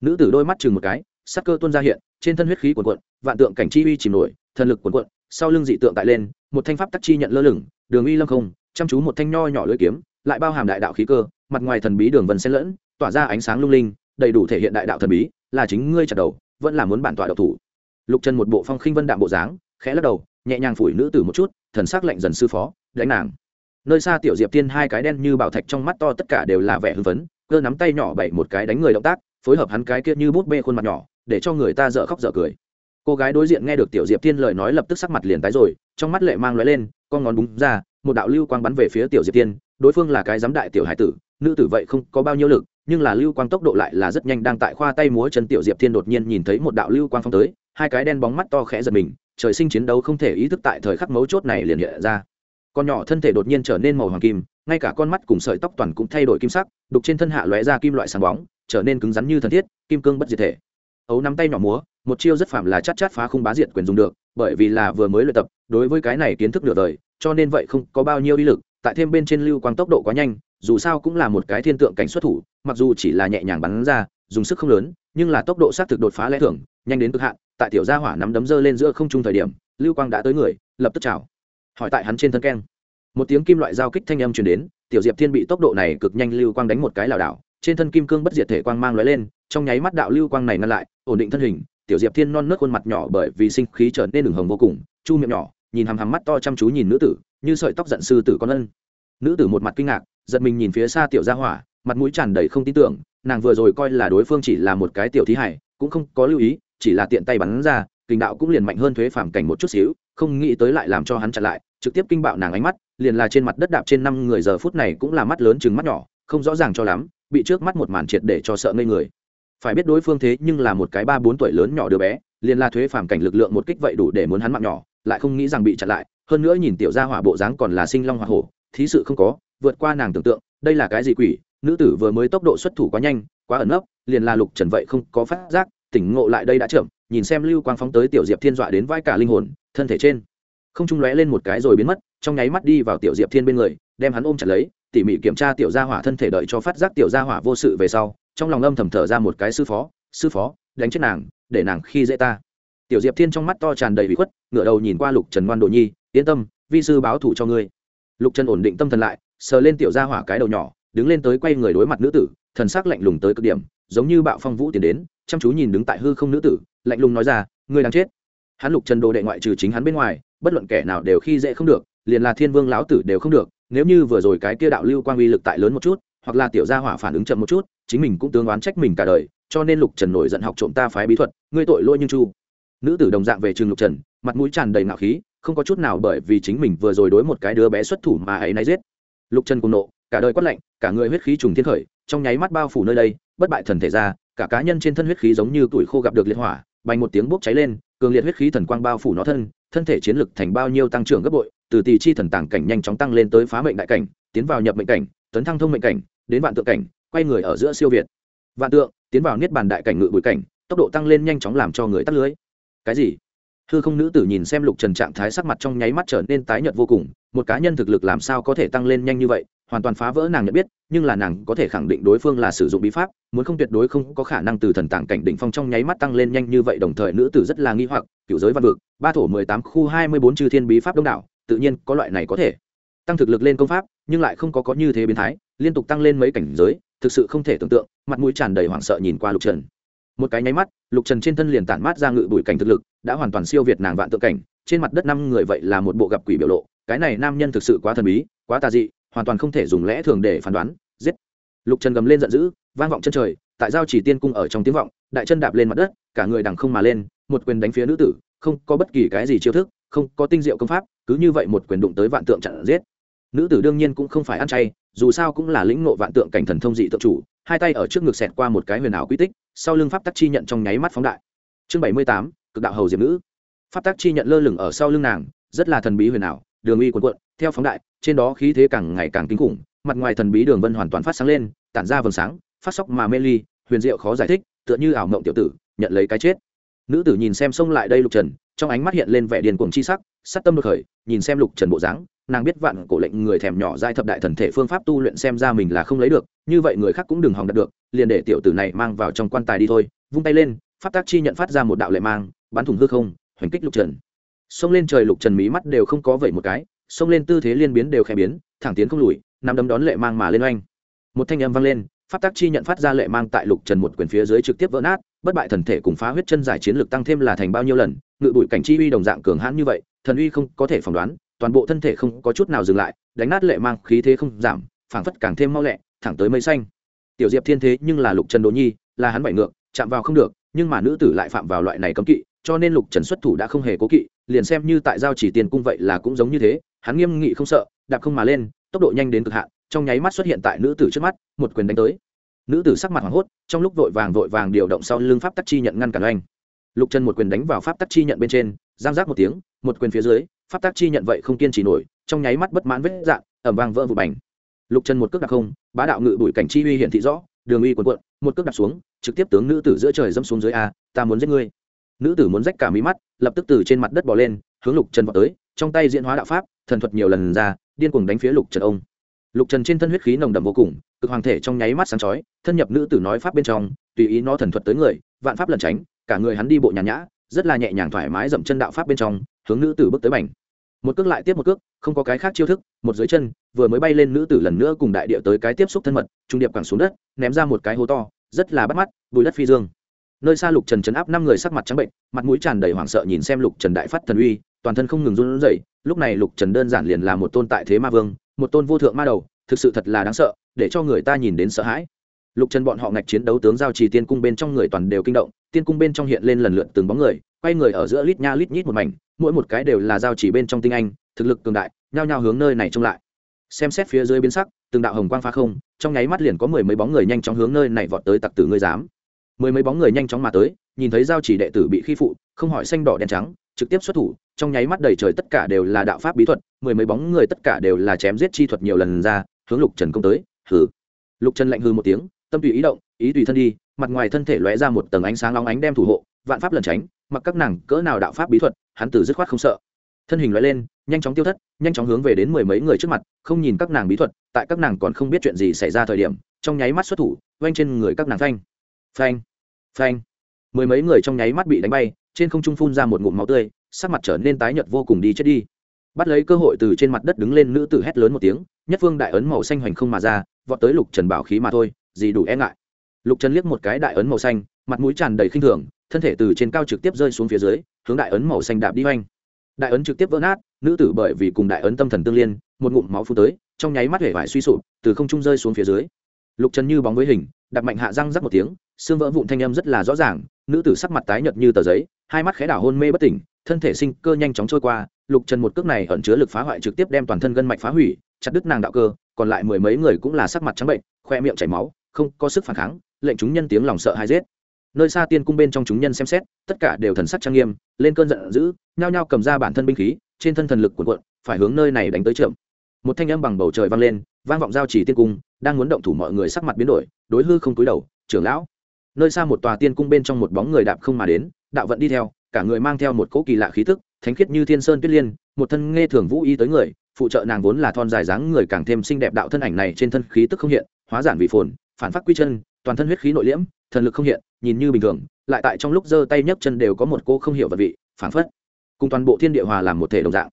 nữ tử đôi mắt chừng một cái, sắc cơ tuôn ra hiện, trên thân huyết khí quần quận vạn tượng cảnh chi uy chìm nổi, thần lực quần quận sau lưng dị tượng tại lên, một thanh pháp tắc chi nhận lơ lửng, đường uy lâm không, chăm chú một thanh nho nhỏ lưỡi kiếm, lại bao hàm đại đạo khí cơ, mặt ngoài thần bí đường vân xen lẫn, tỏa ra ánh sáng lung linh, đầy đủ thể hiện đại đạo thần bí, là chính ngươi chặt đầu, vẫn là muốn bản tọa độc thủ. Lục trần một bộ phong khinh vân đạm bộ dáng, khẽ lắc đầu, nhẹ nhàng phủi nữ tử một chút, thần sắc lạnh dần sư phó, đánh nàng. Nơi xa tiểu diệp tiên hai cái đen như bảo thạch trong mắt to tất cả đều là vẻ hưng phấn, cơ nắm tay nhỏ bảy một cái đánh người động tác, phối hợp hắn cái kia như bút bê khuôn mặt nhỏ, để cho người ta dở khóc dở cười cô gái đối diện nghe được tiểu diệp Thiên lời nói lập tức sắc mặt liền tái rồi, trong mắt lệ mang lóe lên, con ngón búng ra, một đạo lưu quang bắn về phía tiểu diệp tiên đối phương là cái giám đại tiểu hải tử, nữ tử vậy không có bao nhiêu lực, nhưng là lưu quang tốc độ lại là rất nhanh, đang tại khoa tay múa chân tiểu diệp thiên đột nhiên nhìn thấy một đạo lưu quang phong tới, hai cái đen bóng mắt to khẽ giật mình, trời sinh chiến đấu không thể ý thức tại thời khắc mấu chốt này liền hiện ra. Con nhỏ thân thể đột nhiên trở nên màu hoàng kim, ngay cả con mắt cùng sợi tóc toàn cũng thay đổi kim sắc, đục trên thân hạ lóe ra kim loại sáng bóng, trở nên cứng rắn như thân thiết, kim cương bất diệt thể ấu nắm tay nhỏ múa, một chiêu rất phạm là chát chát phá không bá diệt quyền dùng được, bởi vì là vừa mới luyện tập, đối với cái này kiến thức nửa đời, cho nên vậy không có bao nhiêu đi lực, tại thêm bên trên lưu quang tốc độ quá nhanh, dù sao cũng là một cái thiên tượng cảnh xuất thủ, mặc dù chỉ là nhẹ nhàng bắn ra, dùng sức không lớn, nhưng là tốc độ xác thực đột phá lẽ thưởng nhanh đến cực hạn, tại tiểu gia hỏa nắm đấm dơ lên giữa không trung thời điểm, lưu quang đã tới người, lập tức chào. Hỏi tại hắn trên thân keng. Một tiếng kim loại giao kích thanh âm truyền đến, tiểu diệp thiên bị tốc độ này cực nhanh lưu quang đánh một cái lảo đảo, trên thân kim cương bất diệt thể quang mang lóe lên trong nháy mắt đạo lưu quang này ngăn lại, ổn định thân hình, tiểu diệp thiên non nớt khuôn mặt nhỏ bởi vì sinh khí trở nên đường hồng vô cùng, chu miệng nhỏ, nhìn hằm hằm mắt to chăm chú nhìn nữ tử, như sợi tóc giận sư tử con ân. Nữ tử một mặt kinh ngạc, giật mình nhìn phía xa tiểu gia hỏa, mặt mũi tràn đầy không tin tưởng, nàng vừa rồi coi là đối phương chỉ là một cái tiểu thí hải, cũng không có lưu ý, chỉ là tiện tay bắn ra kình đạo cũng liền mạnh hơn thuế phàm cảnh một chút xíu, không nghĩ tới lại làm cho hắn chặn lại, trực tiếp kinh bạo nàng ánh mắt, liền là trên mặt đất đạp trên năm người, giờ phút này cũng là mắt lớn chừng mắt nhỏ, không rõ ràng cho lắm, bị trước mắt một màn triệt để cho sợ ngây người phải biết đối phương thế nhưng là một cái ba bốn tuổi lớn nhỏ đứa bé, liền là thuế phàm cảnh lực lượng một kích vậy đủ để muốn hắn mạng nhỏ, lại không nghĩ rằng bị chặn lại. Hơn nữa nhìn tiểu gia hỏa bộ dáng còn là sinh long hoa hổ, thí sự không có, vượt qua nàng tưởng tượng, đây là cái gì quỷ? Nữ tử vừa mới tốc độ xuất thủ quá nhanh, quá ẩn ấp liền là lục trần vậy không có phát giác, tỉnh ngộ lại đây đã chậm, nhìn xem lưu quang phóng tới tiểu diệp thiên dọa đến vai cả linh hồn, thân thể trên không trung lóe lên một cái rồi biến mất, trong nháy mắt đi vào tiểu diệp thiên bên người, đem hắn ôm chặt lấy, tỉ mỉ kiểm tra tiểu gia hỏa thân thể đợi cho phát giác tiểu gia hỏa vô sự về sau trong lòng âm thầm thở ra một cái sư phó sư phó, đánh chết nàng, để nàng khi dễ ta. Tiểu diệp thiên trong mắt to tràn đầy bị khuất, ngửa đầu nhìn qua lục trần ngoan đồ nhi, yên tâm, vi sư báo thủ cho ngươi. Lục trần ổn định tâm thần lại, sờ lên tiểu gia hỏa cái đầu nhỏ, đứng lên tới quay người đối mặt nữ tử, thần sắc lạnh lùng tới cực điểm, giống như bạo phong vũ tiến đến, chăm chú nhìn đứng tại hư không nữ tử, lạnh lùng nói ra, ngươi đang chết. Hắn lục trần đồ đệ ngoại trừ chính hắn bên ngoài, bất luận kẻ nào đều khi dễ không được, liền là thiên vương lão tử đều không được, nếu như vừa rồi cái kia đạo lưu quang uy lực tại lớn một chút, hoặc là tiểu gia hỏa phản ứng chậm một chút chính mình cũng tương oán trách mình cả đời, cho nên lục trần nổi giận học trộm ta phái bí thuật, ngươi tội lỗi như chu. Nữ tử đồng dạng về trường lục trần, mặt mũi tràn đầy ngạo khí, không có chút nào bởi vì chính mình vừa rồi đối một cái đứa bé xuất thủ mà ấy nay giết. Lục trần cùng nộ, cả đời quát lạnh, cả người huyết khí trùng thiên khởi, trong nháy mắt bao phủ nơi đây, bất bại thần thể ra, cả cá nhân trên thân huyết khí giống như tuổi khô gặp được liệt hỏa bành một tiếng bốc cháy lên, cường liệt huyết khí thần quang bao phủ nó thân thân thể chiến lực thành bao nhiêu tăng trưởng gấp bội, từ tỷ chi thần tàng cảnh nhanh chóng tăng lên tới phá mệnh đại cảnh, tiến vào nhập mệnh cảnh, tấn thăng thông mệnh cảnh, đến vạn tượng cảnh quay người ở giữa siêu việt. Vạn tượng, tiến vào niết bàn đại cảnh ngự bụi cảnh, tốc độ tăng lên nhanh chóng làm cho người tắt lưới. Cái gì? Hư không nữ tử nhìn xem lục trần trạng thái sắc mặt trong nháy mắt trở nên tái nhợt vô cùng, một cá nhân thực lực làm sao có thể tăng lên nhanh như vậy, hoàn toàn phá vỡ nàng nhận biết, nhưng là nàng có thể khẳng định đối phương là sử dụng bí pháp, muốn không tuyệt đối không có khả năng từ thần tàng cảnh đỉnh phong trong nháy mắt tăng lên nhanh như vậy, đồng thời nữ tử rất là nghi hoặc, cựu giới văn vực, ba thổ mười tám khu hai mươi bốn chư thiên bí pháp đông đảo, tự nhiên có loại này có thể. Tăng thực lực lên công pháp, nhưng lại không có có như thế biến thái, liên tục tăng lên mấy cảnh giới thực sự không thể tưởng tượng, mặt mũi tràn đầy hoảng sợ nhìn qua lục trần. Một cái nháy mắt, lục trần trên thân liền tản mát ra ngự bụi cảnh thực lực, đã hoàn toàn siêu việt nàng vạn tượng cảnh, trên mặt đất năm người vậy là một bộ gặp quỷ biểu lộ, cái này nam nhân thực sự quá thần bí, quá tà dị, hoàn toàn không thể dùng lẽ thường để phán đoán, giết. Lục trần gầm lên giận dữ, vang vọng chân trời, tại giao chỉ tiên cung ở trong tiếng vọng, đại chân đạp lên mặt đất, cả người đằng không mà lên, một quyền đánh phía nữ tử, không có bất kỳ cái gì chiêu thức, không có tinh diệu công pháp, cứ như vậy một quyền đụng tới vạn tượng chặn giết. Nữ tử đương nhiên cũng không phải ăn chay dù sao cũng là lĩnh ngộ vạn tượng cảnh thần thông dị tượng chủ, hai tay ở trước ngực xẹt qua một cái huyền ảo quy tích, sau lưng pháp tắc chi nhận trong nháy mắt phóng đại. Chương bảy mươi tám, cực đạo hầu diệp nữ pháp tắc chi nhận lơ lửng ở sau lưng nàng, rất là thần bí huyền ảo, đường uy quần quận theo phóng đại, trên đó khí thế càng ngày càng kinh khủng, mặt ngoài thần bí đường vân hoàn toàn phát sáng lên, tản ra vầng sáng, phát sóc mà mê ly, huyền diệu khó giải thích, tựa như ảo mộng tiểu tử, nhận lấy cái chết. Nữ tử nhìn xem xông lại đây lục trần, trong ánh mắt hiện lên vẻ điền cuồng chi sắc, sát tâm đột khởi, nhìn xem lục trần bộ dáng nàng biết vạn cổ lệnh người thèm nhỏ giai thập đại thần thể phương pháp tu luyện xem ra mình là không lấy được, như vậy người khác cũng đừng hòng đạt được, liền để tiểu tử này mang vào trong quan tài đi thôi. Vung tay lên, pháp tác chi nhận phát ra một đạo lệ mang, bắn thủng hư không, hoành kích lục trần. Xông lên trời lục trần mí mắt đều không có vậy một cái, xông lên tư thế liên biến đều khẽ biến, thẳng tiến không lùi nằm đấm đón lệ mang mà lên oanh. Một thanh âm vang lên, pháp tác chi nhận phát ra lệ mang tại lục trần một quyền phía dưới trực tiếp vỡ nát, bất bại thần thể cùng phá huyết chân giải chiến lực tăng thêm là thành bao nhiêu lần, ngự bụi cảnh chi uy đồng dạng cường hãn như vậy, thần uy không có thể phỏng đoán toàn bộ thân thể không có chút nào dừng lại, đánh nát lệ mang, khí thế không giảm, phảng phất càng thêm mau lẹ, thẳng tới mây xanh. Tiểu diệp thiên thế nhưng là lục trần đỗ nhi, là hắn bảy ngược, chạm vào không được, nhưng mà nữ tử lại phạm vào loại này cấm kỵ, cho nên lục trần xuất thủ đã không hề cố kỵ, liền xem như tại giao chỉ tiền cung vậy là cũng giống như thế, hắn nghiêm nghị không sợ, đạp không mà lên, tốc độ nhanh đến cực hạn, trong nháy mắt xuất hiện tại nữ tử trước mắt, một quyền đánh tới. Nữ tử sắc mặt hoảng hốt, trong lúc vội vàng vội vàng điều động sau lưng pháp tắc chi nhận ngăn cản oanh. Lục trần một quyền đánh vào pháp tắc chi nhận bên trên, giang giác một tiếng, một quyền phía dưới pháp tác chi nhận vậy không kiên trì nổi, trong nháy mắt bất mãn vết dạn ẩm vang vỡ vụ bành. Lục trần một cước đặc không, bá đạo ngự bụi cảnh chi uy hiện thị rõ, đường uy quần quận một cước đặt xuống, trực tiếp tướng nữ tử giữa trời dâm xuống dưới a, ta muốn giết ngươi. Nữ tử muốn rách cả mí mắt, lập tức từ trên mặt đất bỏ lên, hướng lục trần vào tới, trong tay diễn hóa đạo pháp, thần thuật nhiều lần ra, điên cuồng đánh phía lục trần ông. Lục trần trên thân huyết khí nồng đậm vô cùng, cực hoàng thể trong nháy mắt sáng chói, thân nhập nữ tử nói pháp bên trong, tùy ý nó thần thuật tới người, vạn pháp lẩn tránh, cả người hắn đi bộ nhàn nhã, rất là nhẹ nhàng thoải mái dậm chân đạo pháp bên trong, hướng nữ tử bước tới mảnh một cước lại tiếp một cước, không có cái khác chiêu thức, một dưới chân, vừa mới bay lên nữ tử lần nữa cùng đại địa tới cái tiếp xúc thân mật, trung điệp quẳng xuống đất, ném ra một cái hố to, rất là bắt mắt, bùi đất phi dương. Nơi xa lục trần chấn áp năm người sắc mặt trắng bệnh, mặt mũi tràn đầy hoảng sợ nhìn xem lục trần đại phát thần uy, toàn thân không ngừng run rẩy, lúc này lục trần đơn giản liền là một tôn tại thế ma vương, một tôn vô thượng ma đầu, thực sự thật là đáng sợ, để cho người ta nhìn đến sợ hãi lục trần bọn họ ngạch chiến đấu tướng giao trì tiên cung bên trong người toàn đều kinh động, tiên cung bên trong hiện lên lần lượt từng bóng người, quay người ở giữa lít nha lít nhít một mảnh, mỗi một cái đều là giao chỉ bên trong tinh anh, thực lực cường đại, nhao nhao hướng nơi này trông lại. Xem xét phía dưới biến sắc, từng đạo hồng quang phá không, trong nháy mắt liền có mười mấy bóng người nhanh chóng hướng nơi này vọt tới tặc tử ngươi dám. Mười mấy bóng người nhanh chóng mà tới, nhìn thấy giao chỉ đệ tử bị khi phụ, không hỏi xanh đỏ đen trắng, trực tiếp xuất thủ, trong nháy mắt đầy trời tất cả đều là đạo pháp bí thuật, mười mấy bóng người tất cả đều là chém giết chi thuật nhiều lần ra, hướng lục trần công tới, hừ. Lục trần lạnh hư một tiếng tâm tùy ý động, ý tùy thân đi, mặt ngoài thân thể lóe ra một tầng ánh sáng long ánh đem thủ hộ, vạn pháp lẩn tránh, mặc các nàng cỡ nào đạo pháp bí thuật, hắn từ dứt khoát không sợ. Thân hình lóe lên, nhanh chóng tiêu thất, nhanh chóng hướng về đến mười mấy người trước mặt, không nhìn các nàng bí thuật, tại các nàng còn không biết chuyện gì xảy ra thời điểm, trong nháy mắt xuất thủ oanh trên người các nàng phanh. Phanh phanh. Mười mấy người trong nháy mắt bị đánh bay, trên không trung phun ra một ngụm máu tươi, sắc mặt trở nên tái nhợt vô cùng đi chết đi. Bắt lấy cơ hội từ trên mặt đất đứng lên nữ tử hét lớn một tiếng, nhất phương đại ấn màu xanh hoành không mà ra, vọt tới lục trần bảo khí mà thôi gì đủ e ngại. Lục trần liếc một cái đại ấn màu xanh, mặt mũi tràn đầy khinh thường, thân thể từ trên cao trực tiếp rơi xuống phía dưới, hướng đại ấn màu xanh đạp đi oanh. Đại ấn trực tiếp vỡ nát, nữ tử bởi vì cùng đại ấn tâm thần tương liên, một ngụm máu phun tới, trong nháy mắt hể vải suy sụp, từ không trung rơi xuống phía dưới. Lục trần như bóng với hình đặt mạnh hạ răng rắc một tiếng, xương vỡ vụn thanh âm rất là rõ ràng, nữ tử sắc mặt tái nhợt như tờ giấy, hai mắt khẽ đảo hôn mê bất tỉnh, thân thể sinh cơ nhanh chóng trôi qua, lục trần một cước này ẩn chứa lực phá hoại trực tiếp đem toàn thân gân mạch phá hủy, chặt đứt nàng đạo cơ, còn lại mười mấy người cũng là sắc mặt trắng bệnh, khoe miệng chảy máu không có sức phản kháng, lệnh chúng nhân tiếng lòng sợ hai giết. Nơi xa tiên cung bên trong chúng nhân xem xét, tất cả đều thần sắc trang nghiêm, lên cơn giận dữ, nhao nhao cầm ra bản thân binh khí, trên thân thần lực cuộn cuộn, phải hướng nơi này đánh tới trượm một thanh âm bằng bầu trời vang lên, vang vọng giao chỉ tiên cung, đang muốn động thủ mọi người sắc mặt biến đổi, đối hư không túi đầu, trưởng lão. Nơi xa một tòa tiên cung bên trong một bóng người đạp không mà đến, đạo vận đi theo, cả người mang theo một cỗ kỳ lạ khí tức, thánh khiết như thiên sơn tuyết liên, một thân nghe thường vũ y tới người, phụ trợ nàng vốn là thon dài dáng người càng thêm xinh đẹp đạo thân ảnh này trên thân khí tức không hiện, hóa giản vị phồn phản phát quy chân, toàn thân huyết khí nội liễm, thần lực không hiện, nhìn như bình thường, lại tại trong lúc giơ tay nhấc chân đều có một cô không hiểu vật vị, phản phất, cùng toàn bộ thiên địa hòa làm một thể đồng dạng.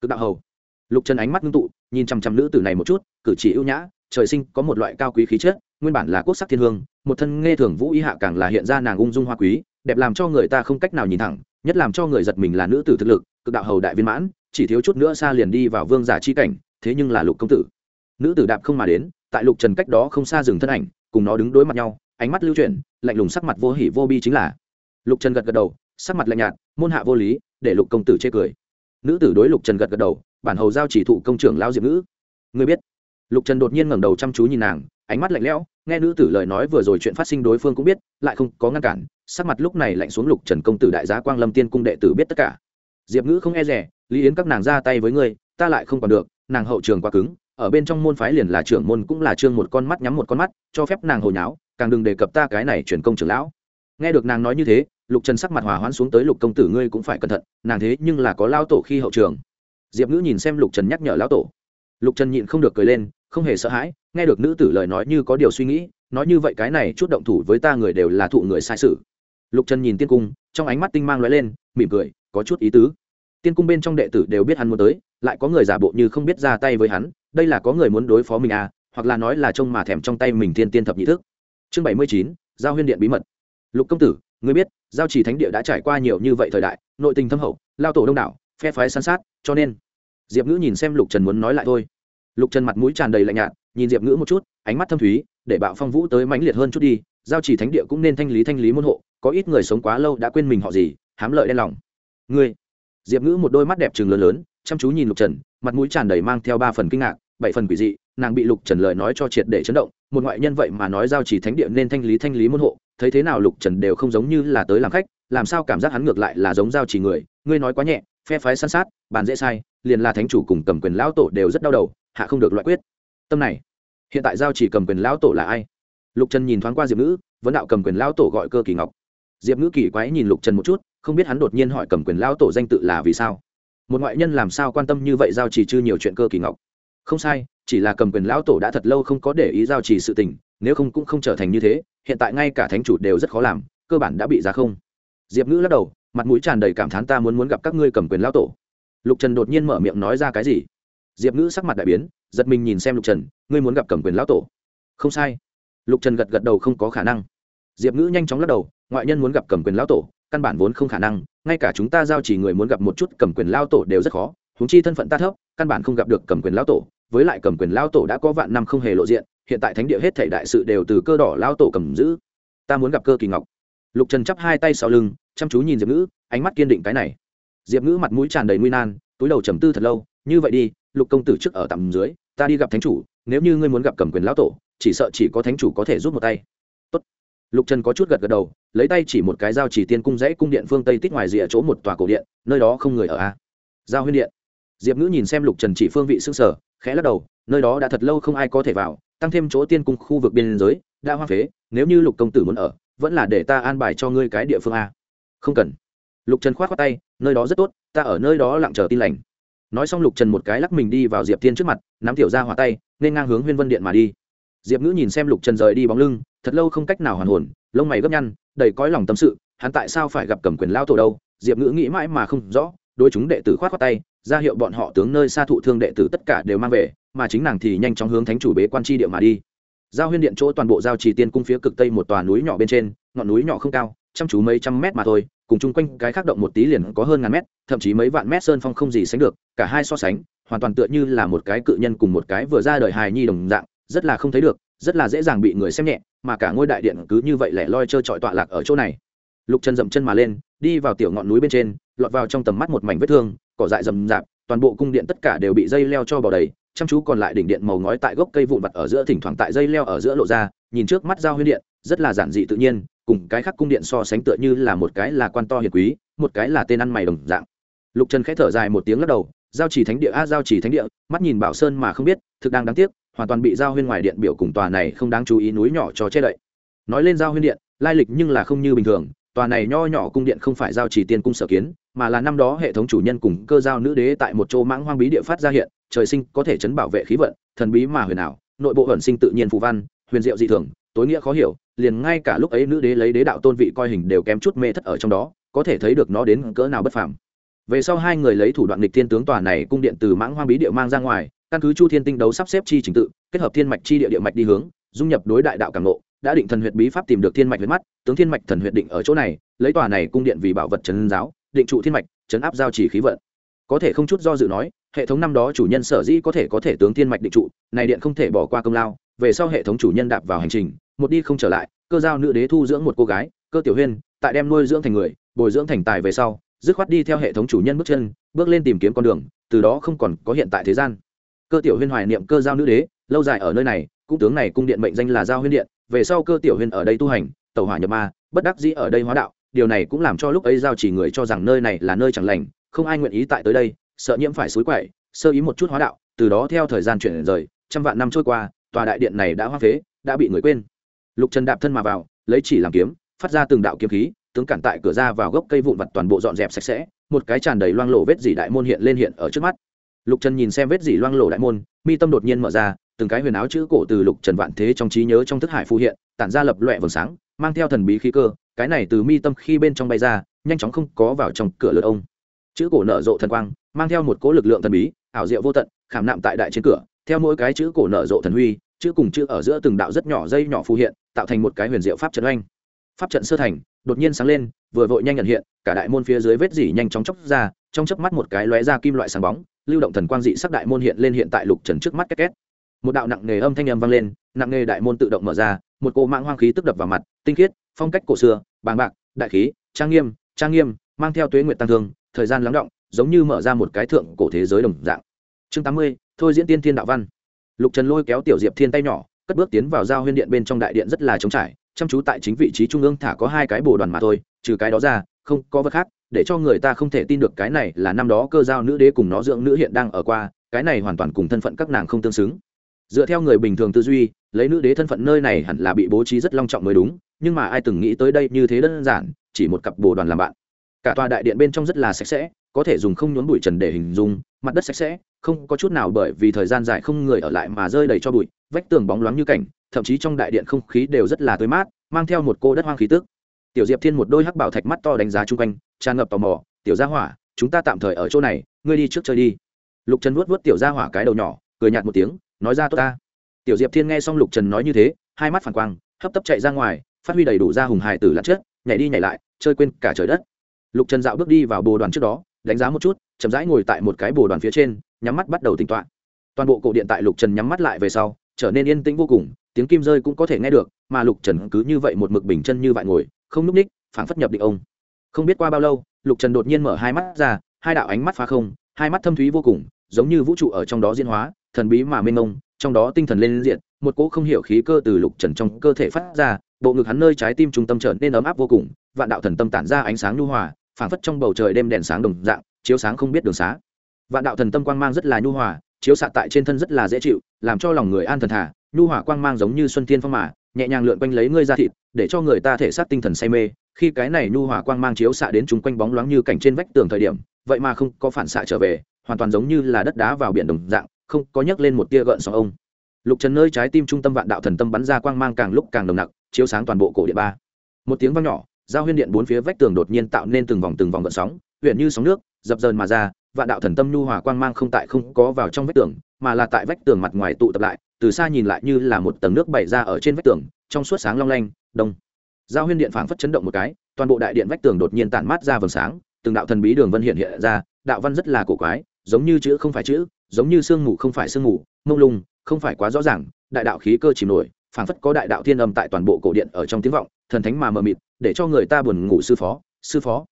Cực đạo hầu. Lục chân ánh mắt ngưng tụ, nhìn chằm chằm nữ tử này một chút, cử chỉ ưu nhã, trời sinh có một loại cao quý khí chất, nguyên bản là quốc sắc thiên hương, một thân nghe thường vũ y hạ càng là hiện ra nàng ung dung hoa quý, đẹp làm cho người ta không cách nào nhìn thẳng, nhất làm cho người giật mình là nữ tử thực lực, cực đạo hầu đại viên mãn, chỉ thiếu chút nữa xa liền đi vào vương giả chi cảnh, thế nhưng là lục công tử. Nữ tử đạp không mà đến tại lục trần cách đó không xa dừng thân ảnh, cùng nó đứng đối mặt nhau, ánh mắt lưu chuyển, lạnh lùng sắc mặt vô hỉ vô bi chính là, lục trần gật gật đầu, sắc mặt lạnh nhạt, môn hạ vô lý, để lục công tử chê cười. Nữ tử đối lục trần gật gật đầu, bản hầu giao chỉ thụ công trưởng lao diệp ngữ. Người biết, lục trần đột nhiên ngẩng đầu chăm chú nhìn nàng, ánh mắt lạnh lẽo, nghe nữ tử lời nói vừa rồi chuyện phát sinh đối phương cũng biết, lại không có ngăn cản, sắc mặt lúc này lạnh xuống lục trần công tử đại giá quang lâm tiên cung đệ tử biết tất cả. Diệp ngữ không e rẻ, lý yến các nàng ra tay với ngươi, ta lại không còn được, nàng hậu trường quá cứng ở bên trong môn phái liền là trưởng môn cũng là trương một con mắt nhắm một con mắt, cho phép nàng hồi nháo, càng đừng đề cập ta cái này chuyển công trưởng lão. Nghe được nàng nói như thế, lục trần sắc mặt hòa hoãn xuống tới lục công tử ngươi cũng phải cẩn thận, nàng thế nhưng là có lao tổ khi hậu trường. Diệp ngữ nhìn xem lục trần nhắc nhở lão tổ. Lục trần nhịn không được cười lên, không hề sợ hãi, nghe được nữ tử lời nói như có điều suy nghĩ, nói như vậy cái này chút động thủ với ta người đều là thụ người sai sự. Lục trần nhìn tiên cung, trong ánh mắt tinh mang l ó e lên, mỉm cười, có chút ý tứ. Tiên cung bên trong đệ tử đều biết hắn muốn tới, lại có người giả bộ như không biết ra tay với hắn đây là có người muốn đối phó mình à hoặc là nói là trông mà thèm trong tay mình thiên tiên thập nhị thức. Chương bảy mươi chín, giao huyên điện bí mật. Lục công tử người biết, giao chỉ thánh địa đã trải qua nhiều như vậy thời đại, nội tình thâm hậu, lao tổ đông đảo, phe phái san sát, cho nên diệp ngữ nhìn xem lục trần muốn nói lại thôi. Lục trần mặt mũi tràn đầy lạnh nhạt, nhìn diệp ngữ một chút, ánh mắt thâm thúy, để bạo phong vũ tới mãnh liệt hơn chút đi, giao chỉ thánh địa cũng nên thanh lý thanh lý môn hộ, có ít người sống quá lâu đã quên mình họ gì, hám lợi đen lòng. Ngươi? Diệp ngữ một đôi mắt đẹp trừng lớn lớn, chăm chú nhìn lục trần, mặt mũi tràn đầy mang theo ba phần kinh ngạc bảy phần quỷ dị, nàng bị lục trần lời nói cho triệt để chấn động, một ngoại nhân vậy mà nói giao chỉ thánh địa nên thanh lý thanh lý môn hộ, thấy thế nào lục trần đều không giống như là tới làm khách, làm sao cảm giác hắn ngược lại là giống giao chỉ người, ngươi nói quá nhẹ, phe phái săn sát, bàn dễ sai, liền là thánh chủ cùng cầm quyền lão tổ đều rất đau đầu, hạ không được loại quyết. Tâm này, hiện tại giao chỉ cầm quyền lão tổ là ai? Lục trần nhìn thoáng qua diệp ngữ, vấn đạo cầm quyền lão tổ gọi cơ kỳ ngọc. Diệp ngữ kỳ quái nhìn lục trần một chút, không biết hắn đột nhiên hỏi cầm quyền lão tổ danh tự là vì sao. Một ngoại nhân làm sao quan tâm như vậy giao chỉ chư nhiều chuyện cơ kỳ ngọc không sai, chỉ là cầm quyền lão tổ đã thật lâu không có để ý giao trì sự tình, nếu không cũng không trở thành như thế, hiện tại ngay cả thánh chủ đều rất khó làm, cơ bản đã bị ra không. Diệp ngữ lắc đầu, mặt mũi tràn đầy cảm thán ta muốn muốn gặp các ngươi cầm quyền lão tổ. Lục trần đột nhiên mở miệng nói ra cái gì? Diệp ngữ sắc mặt đại biến, giật mình nhìn xem lục trần, ngươi muốn gặp cầm quyền lão tổ? Không sai. Lục trần gật gật đầu không có khả năng. Diệp ngữ nhanh chóng lắc đầu, ngoại nhân muốn gặp cầm quyền lão tổ, căn bản vốn không khả năng, ngay cả chúng ta giao chỉ người muốn gặp một chút cầm quyền lao tổ đều rất khó húng chi thân phận ta thấp, căn bản không gặp được cầm quyền lao tổ với lại cầm quyền lao tổ đã có vạn năm không hề lộ diện, hiện tại thánh địa hết thể đại sự đều từ cơ đỏ lao tổ cầm giữ. Ta muốn gặp cơ kỳ ngọc. Lục trần chắp hai tay sau lưng, chăm chú nhìn diệp ngữ, ánh mắt kiên định cái này. Diệp ngữ mặt mũi tràn đầy nguy nan, túi đầu trầm tư thật lâu, như vậy đi, lục công tử trước ở tầm dưới, ta đi gặp thánh chủ, nếu như ngươi muốn gặp cầm quyền lão tổ, chỉ sợ chỉ có thánh chủ có thể giúp một tay. Tốt. lục trần có chút gật gật đầu, lấy tay chỉ một cái dao chỉ tiên cung rẽ cung điện phương tây tít ngoài rìa chỗ một tòa cổ điện, nơi đó không người ở a. Giao huyên điện diệp ngữ nhìn xem lục trần chỉ phương vị xương sở, khẽ lắc đầu, nơi đó đã thật lâu không ai có thể vào, tăng thêm chỗ tiên cung khu vực biên giới, đã hoa phế, nếu như lục công tử muốn ở, vẫn là để ta an bài cho ngươi cái địa phương a. Không cần. Lục trần k h o á t khoác tay, nơi đó rất tốt, ta ở nơi đó lặng chờ tin lành. Nói xong lục trần một cái lắc mình đi vào diệp thiên trước mặt, nắm tiểu ra hỏa tay, nên ngang hướng huyên vân điện mà đi. Diệp ngữ nhìn xem lục trần rời đi bóng lưng, thật lâu không cách nào hoàn hồn, lông mày gấp nhăn, đầy cõi lòng tâm sự, hắn tại sao phải gặp cầm quyền lao tổ đâu? Diệp ngữ nghĩ mãi mà không rõ đôi chúng đệ tử khoát khoát tay ra hiệu bọn họ tướng nơi xa thụ thương đệ tử tất cả đều mang về, mà chính nàng thì nhanh chóng hướng thánh chủ bế quan tri địa mà đi. Giao huyên điện chỗ toàn bộ giao trì tiên cung phía cực tây một tòa núi nhỏ bên trên, ngọn núi nhỏ không cao, chăm chú mấy trăm mét mà thôi, cùng chung quanh cái khác động một tí liền có hơn ngàn mét, thậm chí mấy vạn mét sơn phong không gì sánh được, cả hai so sánh, hoàn toàn tựa như là một cái cự nhân cùng một cái vừa ra đời hài nhi đồng dạng, rất là không thấy được, rất là dễ dàng bị người xem nhẹ, mà cả ngôi đại điện cứ như vậy lẻ loi trơ trọi tọa lạc ở chỗ này lục trần dậm chân mà lên, đi vào tiểu ngọn núi bên trên, lọt vào trong tầm mắt một mảnh vết thương, cỏ dại rầm rạp, toàn bộ cung điện tất cả đều bị dây leo cho bò đầy, chăm chú còn lại đỉnh điện màu ngói tại gốc cây vụn vặt ở giữa thỉnh thoảng tại dây leo ở giữa lộ ra, nhìn trước mắt giao huyên điện, rất là giản dị tự nhiên, cùng cái khác cung điện so sánh tựa như là một cái là quan to hiền quý, một cái là tên ăn mày đồng dạng. Lục trần khẽ thở dài một tiếng lắc đầu, giao chỉ thánh địa, a, giao chỉ thánh địa, mắt nhìn bảo sơn mà không biết, thực đang đáng tiếc, hoàn toàn bị giao huyên ngoài điện biểu cùng tòa này không đáng chú ý núi nhỏ cho che đậy. Nói lên giao huyên điện, lai lịch nhưng là không như bình thường tòa này nho nhỏ cung điện không phải giao chỉ tiên cung sở kiến, mà là năm đó hệ thống chủ nhân cùng cơ giao nữ đế tại một chỗ mãng hoang bí địa phát ra hiện, trời sinh có thể chấn bảo vệ khí vận, thần bí mà huyền ảo, nội bộ ẩn sinh tự nhiên phù văn, huyền diệu dị thường, tối nghĩa khó hiểu, liền ngay cả lúc ấy nữ đế lấy đế đạo tôn vị coi hình đều kém chút mê thất ở trong đó, có thể thấy được nó đến cỡ nào bất phàm. Về sau hai người lấy thủ đoạn lịch thiên tướng tòa này cung điện từ mãng hoang bí địa mang ra ngoài, căn cứ chu thiên tinh đấu sắp xếp chi trình tự, kết hợp thiên mạch chi địa địa mạch đi hướng, dung nhập đối đại đạo càng ngộ đã định thần huyệt bí pháp tìm được thiên mạch huyết mắt, tướng thiên mạch thần huyệt định ở chỗ này, lấy tòa này cung điện vì bảo vật trấn giáo, định trụ thiên mạch, trấn áp giao chỉ khí vận. Có thể không chút do dự nói, hệ thống năm đó chủ nhân sở dĩ có thể có thể tướng thiên mạch định trụ, này điện không thể bỏ qua công lao, về sau hệ thống chủ nhân đạp vào hành trình, một đi không trở lại, cơ giao nữ đế thu dưỡng một cô gái, cơ tiểu huyên, tại đem nuôi dưỡng thành người, bồi dưỡng thành tài về sau, dứt khoát đi theo hệ thống chủ nhân bước chân, bước lên tìm kiếm con đường, từ đó không còn có hiện tại thế gian. Cơ tiểu huyên hoài niệm cơ giao nữ đế, lâu dài ở nơi này cung tướng này cung điện mệnh danh là giao huyên điện về sau cơ tiểu huyên ở đây tu hành tàu hỏa nhập ma, bất đắc dĩ ở đây hóa đạo, điều này cũng làm cho lúc ấy giao chỉ người cho rằng nơi này là nơi chẳng lành, không ai nguyện ý tại tới đây, sợ nhiễm phải suối quậy, sơ ý một chút hóa đạo, từ đó theo thời gian chuyển rời, trăm vạn năm trôi qua, tòa đại điện này đã hoa phế, đã bị người quên. Lục trần đạp thân mà vào, lấy chỉ làm kiếm, phát ra từng đạo kiếm khí, tướng cản tại cửa ra vào gốc cây vụn vặt toàn bộ dọn dẹp sạch sẽ, một cái tràn đầy loang lổ vết dỉ đại môn hiện lên hiện ở trước mắt. Lục trần nhìn xem vết dỉ loang lổ đại môn, mi tâm đột nhiên mở ra từng cái huyền áo chữ cổ từ lục trần vạn thế trong trí nhớ trong thức hải phù hiện, tản ra lập loẹ vầng sáng, mang theo thần bí khí cơ, cái này từ mi tâm khi bên trong bay ra, nhanh chóng không có vào trong cửa lượt ông. Chữ cổ nở rộ thần quang, mang theo một cỗ lực lượng thần bí, ảo diệu vô tận, khảm nạm tại đại trên cửa, theo mỗi cái chữ cổ nở rộ thần huy, chữ cùng chữ ở giữa từng đạo rất nhỏ dây nhỏ phù hiện, tạo thành một cái huyền diệu pháp trận oanh. Pháp trận sơ thành, đột nhiên sáng lên, vừa vội nhanh nhận hiện, cả đại môn phía dưới vết dỉ nhanh chóng chóc ra, trong chớp mắt một cái lóe ra kim loại sáng bóng, lưu động thần quang dị sắc đại môn hiện lên hiện tại lục trần trước mắt két két một đạo nặng nề âm thanh âm vang lên, nặng nề đại môn tự động mở ra, một cô mạng hoang khí tức đập vào mặt, tinh khiết, phong cách cổ xưa, bàng bạc, đại khí, trang nghiêm trang nghiêm, mang theo tuế nguyện tăng thương, thời gian lắng động, giống như mở ra một cái thượng cổ thế giới đồng dạng. Chương tám mươi, thôi diễn tiên thiên đạo văn. Lục trần lôi kéo tiểu diệp thiên tay nhỏ, cất bước tiến vào giao huyên điện bên trong đại điện rất là trống trải, chăm chú tại chính vị trí trung ương thả có hai cái bồ đoàn mà thôi, trừ cái đó ra, không có vật khác, để cho người ta không thể tin được cái này là năm đó cơ giao nữ đế cùng nó dưỡng nữ hiện đang ở qua, cái này hoàn toàn cùng thân phận các nàng không tương xứng dựa theo người bình thường tư duy, lấy nữ đế thân phận nơi này hẳn là bị bố trí rất long trọng mới đúng, nhưng mà ai từng nghĩ tới đây như thế đơn giản, chỉ một cặp bồ đoàn làm bạn. Cả tòa đại điện bên trong rất là sạch sẽ, có thể dùng không nhốn bụi trần để hình dung, mặt đất sạch sẽ, không có chút nào bởi vì thời gian dài không người ở lại mà rơi đầy cho bụi, vách tường bóng loáng như cảnh, thậm chí trong đại điện không khí đều rất là tươi mát, mang theo một cô đất hoang khí tức. Tiểu diệp thiên một đôi hắc bảo thạch mắt to đánh giá chung quanh, tràn ngập tò mò, tiểu gia hỏa, chúng ta tạm thời ở chỗ này, ngươi đi trước chơi đi. Lục trần vuốt vuốt tiểu gia hỏa cái đầu nhỏ, cười nhạt một tiếng nói ra tốt ta. Tiểu diệp thiên nghe xong lục trần nói như thế, hai mắt phản quang, hấp tấp chạy ra ngoài, phát huy đầy đủ ra hùng hài tử lặn chết nhảy đi nhảy lại, chơi quên cả trời đất. Lục trần dạo bước đi vào bồ đoàn trước đó, đánh giá một chút, chậm rãi ngồi tại một cái bồ đoàn phía trên, nhắm mắt bắt đầu tính toán. Toàn bộ cổ điện tại lục trần nhắm mắt lại về sau, trở nên yên tĩnh vô cùng, tiếng kim rơi cũng có thể nghe được, mà lục trần cứ như vậy một mực bình chân như vậy ngồi, không núp ních, phảng phất nhập định ông. Không biết qua bao lâu, lục trần đột nhiên mở hai mắt ra, hai đạo ánh mắt phá không, hai mắt thâm thúy vô cùng, giống như vũ trụ ở trong đó diễn hóa thần bí mà mênh mông, trong đó tinh thần lên diện, một cỗ không hiểu khí cơ từ lục trần trong cơ thể phát ra, bộ ngực hắn nơi trái tim trung tâm trở nên ấm áp vô cùng, vạn đạo thần tâm tản ra ánh sáng nhu hòa, phảng phất trong bầu trời đêm đèn sáng đồng dạng, chiếu sáng không biết đường xá. Vạn đạo thần tâm quang mang rất là nhu hòa, chiếu xạ tại trên thân rất là dễ chịu, làm cho lòng người an thần thả, nhu hòa quang mang giống như xuân thiên phong mà, nhẹ nhàng lượn quanh lấy ngươi ra thịt, để cho người ta thể xác tinh thần say mê. Khi cái này nhu hòa quang mang chiếu xạ đến chúng quanh bóng loáng như cảnh trên vách tường thời điểm, vậy mà không có phản xạ trở về, hoàn toàn giống như là đất đá vào biển đồng dạng không có nhấc lên một tia gợn sóng ông. Lục trần nơi trái tim trung tâm vạn đạo thần tâm bắn ra quang mang càng lúc càng nồng nặc, chiếu sáng toàn bộ cổ điện ba. Một tiếng vang nhỏ, giao huyên điện bốn phía vách tường đột nhiên tạo nên từng vòng từng vòng gợn sóng, huyện như sóng nước, dập dờn mà ra, vạn đạo thần tâm nhu hòa quang mang không tại không có vào trong vách tường, mà là tại vách tường mặt ngoài tụ tập lại, từ xa nhìn lại như là một tầng nước bày ra ở trên vách tường, trong suốt sáng long lanh, đông. Giao huyên điện phảng phất chấn động một cái, toàn bộ đại điện vách tường đột nhiên tản mát ra vầng sáng, từng đạo thần bí đường vân hiện hiện ra, đạo văn rất là cổ quái giống như chữ không phải chữ, giống như sương mù không phải sương mù, mông lung, không phải quá rõ ràng, đại đạo khí cơ chìm nổi, phảng phất có đại đạo thiên âm tại toàn bộ cổ điện ở trong tiếng vọng, thần thánh mà mờ mịt, để cho người ta buồn ngủ sư phó sư phó.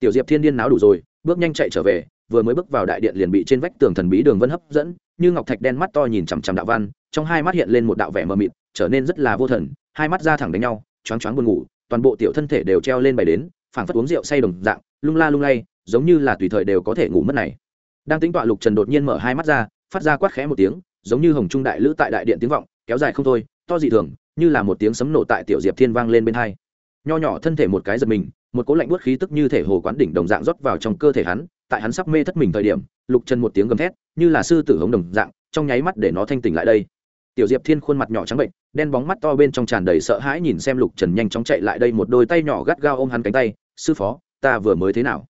Tiểu diệp thiên điên náo đủ rồi, bước nhanh chạy trở về, vừa mới bước vào đại điện liền bị trên vách tường thần bí đường vân hấp dẫn, như ngọc thạch đen mắt to nhìn chằm chằm đạo văn, trong hai mắt hiện lên một đạo vẻ mờ mịt, trở nên rất là vô thần, hai mắt ra thẳng đánh nhau, choáng choáng buồn ngủ, toàn bộ tiểu thân thể đều treo lên bày đến, phảng phất uống rượu say đồng dạng, lung la lung lay, giống như là tùy thời đều có thể ngủ mất này đang tính tọa lục trần đột nhiên mở hai mắt ra, phát ra quát khẽ một tiếng, giống như hồng trung đại lữ tại đại điện tiếng vọng, kéo dài không thôi, to dị thường, như là một tiếng sấm nổ tại tiểu diệp thiên vang lên bên hai. Nho nhỏ thân thể một cái giật mình, một cỗ lạnh buốt khí tức như thể hồ quán đỉnh đồng dạng rót vào trong cơ thể hắn, tại hắn sắp mê thất mình thời điểm, lục trần một tiếng gầm thét, như là sư tử hống đồng dạng, trong nháy mắt để nó thanh tỉnh lại đây. Tiểu diệp thiên khuôn mặt nhỏ trắng bệnh, đen bóng mắt to bên trong tràn đầy sợ hãi nhìn xem lục trần nhanh chóng chạy lại đây một đôi tay nhỏ gắt gao ôm hắn cánh tay, sư phó, ta vừa mới thế nào?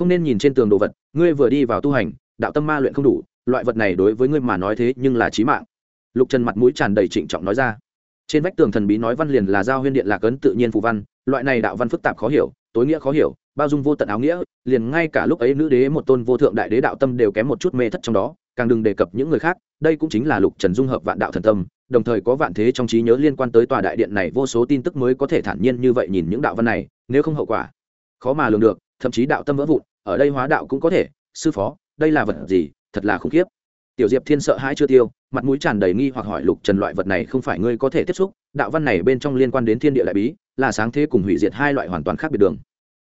Không nên nhìn trên tường đồ vật, ngươi vừa đi vào tu hành, đạo tâm ma luyện không đủ, loại vật này đối với ngươi mà nói thế nhưng là trí mạng. Lục trần mặt mũi tràn đầy trịnh trọng nói ra. Trên vách tường thần bí nói văn liền là giao huyên điện lạc ấn tự nhiên phù văn, loại này đạo văn phức tạp khó hiểu, tối nghĩa khó hiểu, bao dung vô tận áo nghĩa, liền ngay cả lúc ấy nữ đế một tôn vô thượng đại đế đạo tâm đều kém một chút mê thất trong đó, càng đừng đề cập những người khác, đây cũng chính là lục trần dung hợp vạn đạo thần tâm, đồng thời có vạn thế trong trí nhớ liên quan tới tòa đại điện này vô số tin tức mới có thể thản nhiên như vậy nhìn những đạo văn này, nếu không hậu quả, khó mà lường được, thậm chí đạo tâm vỡ vụn ở đây hóa đạo cũng có thể, sư phó, đây là vật gì, thật là khủng khiếp. Tiểu diệp thiên sợ hãi chưa tiêu, mặt mũi tràn đầy nghi hoặc hỏi lục trần loại vật này không phải ngươi có thể tiếp xúc, đạo văn này bên trong liên quan đến thiên địa đại bí, là sáng thế cùng hủy diệt hai loại hoàn toàn khác biệt đường.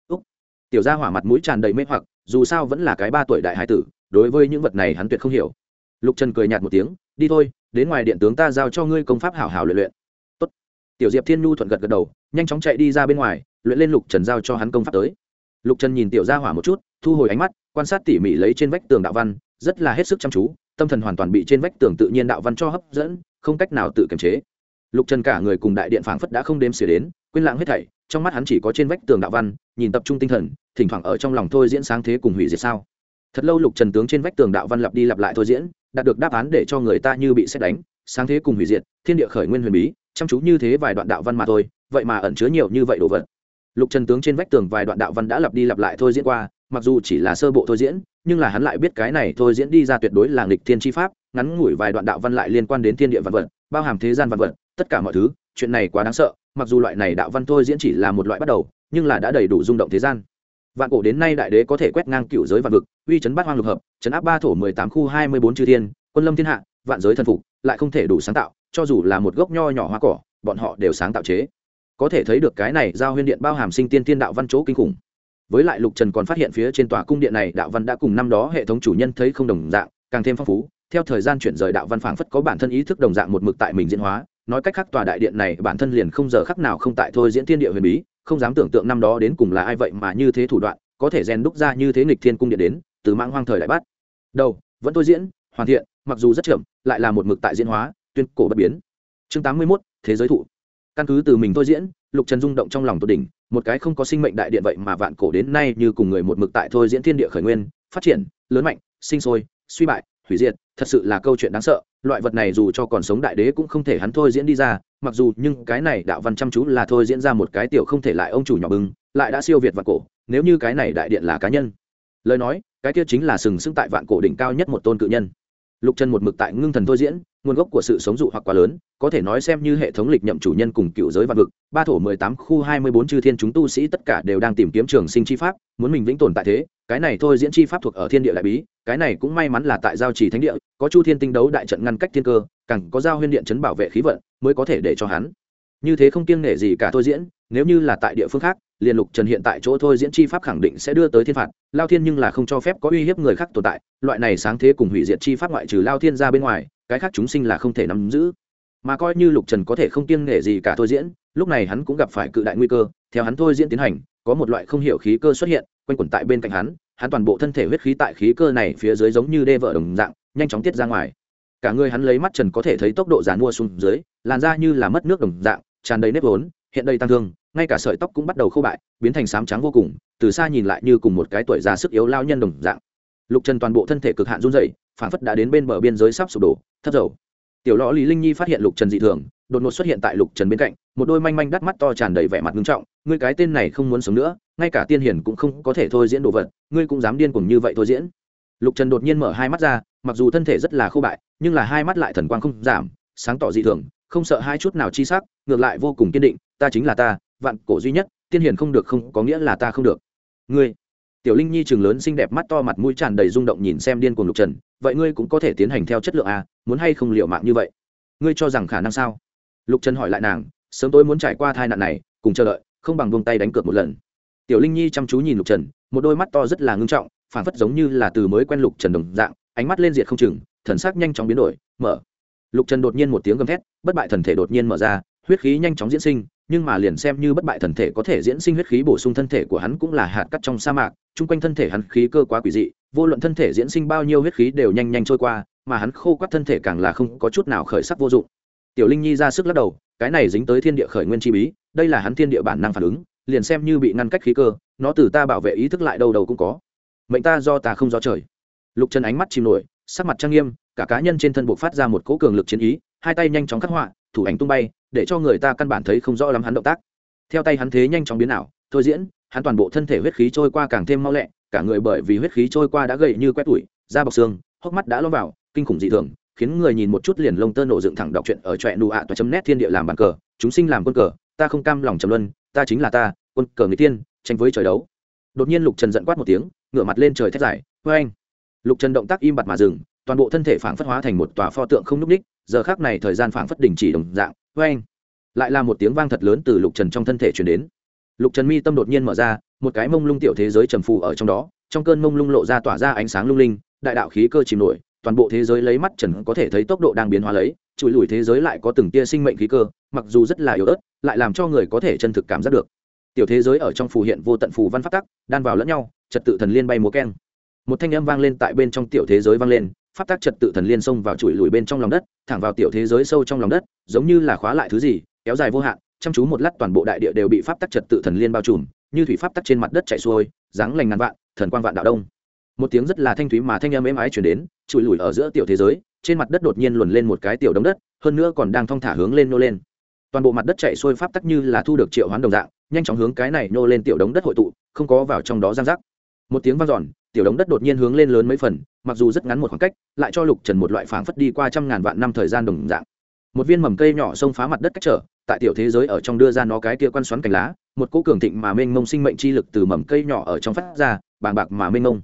Úc. tiểu gia hỏa mặt mũi tràn đầy mê hoặc, dù sao vẫn là cái ba tuổi đại hải tử, đối với những vật này hắn tuyệt không hiểu. Lục trần cười nhạt một tiếng, đi thôi, đến ngoài điện tướng ta giao cho ngươi công pháp hảo hảo luyện luyện. Tốt. tiểu diệp thiên nhu thuận gật gật đầu, nhanh chóng chạy đi ra bên ngoài, luyện lên lục trần giao cho hắn công pháp tới. Lục trần nhìn tiểu gia hỏa một chút thu hồi ánh mắt, quan sát tỉ mỉ lấy trên vách tường đạo văn, rất là hết sức chăm chú, tâm thần hoàn toàn bị trên vách tường tự nhiên đạo văn cho hấp dẫn, không cách nào tự kiềm chế. Lục trần cả người cùng đại điện phảng phất đã không đếm xỉa đến, quên lãng hết thảy, trong mắt hắn chỉ có trên vách tường đạo văn, nhìn tập trung tinh thần, thỉnh thoảng ở trong lòng thôi diễn sáng thế cùng hủy diệt sao. Thật lâu lục trần tướng trên vách tường đạo văn lặp đi lặp lại thôi diễn, đạt được đáp án để cho người ta như bị xét đánh, sáng thế cùng hủy diệt, thiên địa khởi nguyên huyền bí, chăm chú như thế vài đoạn đạo văn mà thôi, vậy mà ẩn chứa nhiều như vậy đồ vật. Lục trần tướng trên vách tường vài đoạn đạo văn đã lặp đi lặp lại thôi diễn qua mặc dù chỉ là sơ bộ thôi diễn, nhưng là hắn lại biết cái này thôi diễn đi ra tuyệt đối là nghịch thiên tri pháp, ngắn ngủi vài đoạn đạo văn lại liên quan đến thiên địa vạn vật, bao hàm thế gian vạn vật, tất cả mọi thứ, chuyện này quá đáng sợ, mặc dù loại này đạo văn thôi diễn chỉ là một loại bắt đầu, nhưng là đã đầy đủ rung động thế gian. Vạn cổ đến nay đại đế có thể quét ngang cựu giới vạn vực, uy chấn bát hoang lục hợp, chấn áp ba thổ mười tám khu hai mươi bốn chư thiên, quân lâm thiên hạ, vạn giới thần phục, lại không thể đủ sáng tạo, cho dù là một gốc nho nhỏ hoa cỏ, bọn họ đều sáng tạo chế. Có thể thấy được cái này giao huyên điện bao hàm sinh tiên tiên đạo văn chỗ kinh khủng với lại lục trần còn phát hiện phía trên tòa cung điện này đạo văn đã cùng năm đó hệ thống chủ nhân thấy không đồng dạng càng thêm phong phú. Theo thời gian chuyển rời đạo văn phảng phất có bản thân ý thức đồng dạng một mực tại mình diễn hóa. Nói cách khác tòa đại điện này bản thân liền không giờ khắc nào không tại thôi diễn thiên địa huyền bí. Không dám tưởng tượng năm đó đến cùng là ai vậy mà như thế thủ đoạn có thể rèn đúc ra như thế nghịch thiên cung điện đến từ mạng hoang thời đại bắt. Đầu vẫn thôi diễn hoàn thiện mặc dù rất chậm lại là một mực tại diễn hóa tuyên cổ bất biến. Chương tám mươi 81, thế giới thụ. Căn cứ từ mình thôi diễn lục trần rung động trong lòng tột đỉnh một cái không có sinh mệnh đại điện vậy mà vạn cổ đến nay như cùng người một mực tại thôi diễn thiên địa khởi nguyên, phát triển, lớn mạnh, sinh sôi, suy bại, hủy diệt, thật sự là câu chuyện đáng sợ. Loại vật này dù cho còn sống đại đế cũng không thể hắn thôi diễn đi ra, mặc dù nhưng cái này đạo văn chăm chú là thôi diễn ra một cái tiểu không thể lại ông chủ nhỏ bưng, lại đã siêu việt vạn cổ, nếu như cái này đại điện là cá nhân. Lời nói, cái kia chính là sừng sững tại vạn cổ đỉnh cao nhất một tôn cự nhân. Lục trần một mực tại ngưng thần thôi diễn nguồn gốc của sự sống dụ hoặc quá lớn, có thể nói xem như hệ thống lịch nhậm chủ nhân cùng cựu giới vạn vực, ba thổ mười tám khu hai mươi bốn chư thiên chúng tu sĩ tất cả đều đang tìm kiếm trường sinh chi pháp, muốn mình vĩnh tồn tại thế, cái này thôi diễn chi pháp thuộc ở thiên địa đại bí, cái này cũng may mắn là tại giao trì thánh địa, có chu thiên tinh đấu đại trận ngăn cách thiên cơ, càng có giao huyên điện chấn bảo vệ khí vận, mới có thể để cho hắn. Như thế không kiêng nể gì cả thôi diễn, nếu như là tại địa phương khác, liền lục trần hiện tại chỗ thôi diễn chi pháp khẳng định sẽ đưa tới thiên phạt, lao thiên nhưng là không cho phép có uy hiếp người khác tồn tại, loại này sáng thế cùng hủy diệt chi pháp ngoại trừ lao thiên ra bên ngoài cái khác chúng sinh là không thể nắm giữ. Mà coi như lục trần có thể không kiêng nể gì cả thôi diễn, lúc này hắn cũng gặp phải cự đại nguy cơ, theo hắn thôi diễn tiến hành, có một loại không hiểu khí cơ xuất hiện, quanh quẩn tại bên cạnh hắn hắn toàn bộ thân thể huyết khí tại khí cơ này phía dưới giống như đê vợ đồng dạng, nhanh chóng tiết ra ngoài. Cả người hắn lấy mắt trần có thể thấy tốc độ giàn mua xuống dưới, làn da như là mất nước đồng dạng, tràn đầy nếp vốn, hiện đây tăng thương, ngay cả sợi tóc cũng bắt đầu khô bại, biến thành sám trắng vô cùng, từ xa nhìn lại như cùng một cái tuổi già sức yếu lao nhân đồng dạng. Lục trần toàn bộ thân thể cực hạn run dày phản phất đã đến bên bờ biên giới sắp sụp đổ thất dầu. Tiểu lõ lý linh nhi phát hiện lục trần dị thường, đột ngột xuất hiện tại lục trần bên cạnh, một đôi manh manh đắt mắt to tràn đầy vẻ mặt nghiêm trọng, ngươi cái tên này không muốn sống nữa, ngay cả tiên hiển cũng không có thể thôi diễn đồ vật, ngươi cũng dám điên cuồng như vậy thôi diễn. Lục trần đột nhiên mở hai mắt ra, mặc dù thân thể rất là khô bại, nhưng là hai mắt lại thần quang không giảm, sáng tỏ dị thường, không sợ hai chút nào chi sắc, ngược lại vô cùng kiên định, ta chính là ta, vạn cổ duy nhất, tiên hiển không được không có nghĩa là ta không được. Ngươi tiểu linh nhi trường lớn xinh đẹp mắt to mặt mũi tràn đầy rung động nhìn xem điên cuồng lục trần, vậy ngươi cũng có thể tiến hành theo chất lượng à muốn hay không liệu mạng như vậy? Ngươi cho rằng khả năng sao? Lục trần hỏi lại nàng, sớm tối muốn trải qua tai nạn này, cùng chờ đợi, không bằng buông tay đánh cược một lần. Tiểu linh nhi chăm chú nhìn lục trần, một đôi mắt to rất là ngưng trọng phản phất giống như là từ mới quen lục trần đồng dạng, ánh mắt lên diệt không chừng, thần sắc nhanh chóng biến đổi, mở. Lục trần đột nhiên một tiếng gầm thét, bất bại thần thể đột nhiên mở ra, huyết khí nhanh chóng diễn sinh nhưng mà liền xem như bất bại thần thể có thể diễn sinh huyết khí bổ sung thân thể của hắn cũng là hạt cắt trong sa mạc, chung quanh thân thể hắn khí cơ quá quỷ dị, vô luận thân thể diễn sinh bao nhiêu huyết khí đều nhanh nhanh trôi qua, mà hắn khô quắt thân thể càng là không có chút nào khởi sắc vô dụng. Tiểu linh nhi ra sức lắc đầu, cái này dính tới thiên địa khởi nguyên chi bí, đây là hắn thiên địa bản năng phản ứng, liền xem như bị ngăn cách khí cơ, nó từ ta bảo vệ ý thức lại đâu đầu cũng có. Mệnh ta do ta không do trời. Lục trần ánh mắt chìm nổi, sắc mặt trang nghiêm, cả cá nhân trên thân buộc phát ra một cỗ cường lực chiến ý, hai tay nhanh chóng khắc họa, thủ ảnh tung bay để cho người ta căn bản thấy không rõ lắm hắn động tác. Theo tay hắn thế nhanh chóng biến ảo, thôi diễn, hắn toàn bộ thân thể huyết khí trôi qua càng thêm mau lẹ, cả người bởi vì huyết khí trôi qua đã gầy như quét tủi, da bọc xương, hốc mắt đã lõm vào, kinh khủng dị thường, khiến người nhìn một chút liền lông tơ nổ dựng thẳng đọc chuyện ở trọe nụ ạ toa chấm nét thiên địa làm bàn cờ, chúng sinh làm quân cờ, ta không cam lòng trầm luân, ta chính là ta, quân cờ người tiên tranh với trời đấu. Đột nhiên lục trần giận quát một tiếng, ngửa mặt lên trời thét dài vê anh lục trần động tác im bặt mà dừng, toàn bộ thân thể phảng phất hóa thành một tòa pho tượng không n ú c ních, giờ khác này thời gian phảng phất đình chỉ đồng dạng vê anh, lại là một tiếng vang thật lớn từ lục trần trong thân thể chuyển đến. Lục trần mi tâm đột nhiên mở ra, một cái mông lung tiểu thế giới trầm phù ở trong đó, trong cơn mông lung lộ ra tỏa ra ánh sáng lung linh, đại đạo khí cơ chìm nổi, toàn bộ thế giới lấy mắt trần có thể thấy tốc độ đang biến hóa lấy, chùi lùi thế giới lại có từng tia sinh mệnh khí cơ, mặc dù rất là yếu ớt, lại làm cho người có thể chân thực cảm giác được. Tiểu thế giới ở trong phù hiện vô tận phù văn phát tắc, đan vào lẫn nhau, trật tự thần liên bay múa keng. Một thanh âm vang lên tại bên trong tiểu thế giới vang lên pháp tác trật tự thần liên xông vào chùi lùi bên trong lòng đất, thẳng vào tiểu thế giới sâu trong lòng đất, giống như là khóa lại thứ gì, kéo dài vô hạn, chăm chú một lát toàn bộ đại địa đều bị pháp tắc trật tự thần liên bao trùm, như thủy pháp tắc trên mặt đất chảy xuôi, dáng lành ngàn vạn, thần quang vạn đạo đông. Một tiếng rất là thanh thúy mà thanh âm êm ái chuyển đến trụi lùi ở giữa tiểu thế giới, trên mặt đất đột nhiên luồn lên một cái tiểu đống đất, hơn nữa còn đang thong thả hướng lên nô lên. Toàn bộ mặt đất chạy xuôi pháp tắc như là thu được triệu hoán đồng dạng, nhanh chóng hướng cái này nô lên tiểu đống đất hội tụ, không có vào trong đó giang rác một tiếng vang dọn, tiểu đống đất đột nhiên hướng lên lớn mấy phần mặc dù rất ngắn một khoảng cách, lại cho lục trần một loại phảng phất đi qua trăm ngàn vạn năm thời gian đồng dạng. Một viên mầm cây nhỏ xông phá mặt đất cách trở, tại tiểu thế giới ở trong đưa ra nó cái kia quan xoắn cành lá, một cỗ cường thịnh mà mênh mông sinh mệnh chi lực từ mầm cây nhỏ ở trong phát ra, bàng bạc mà mênh mông.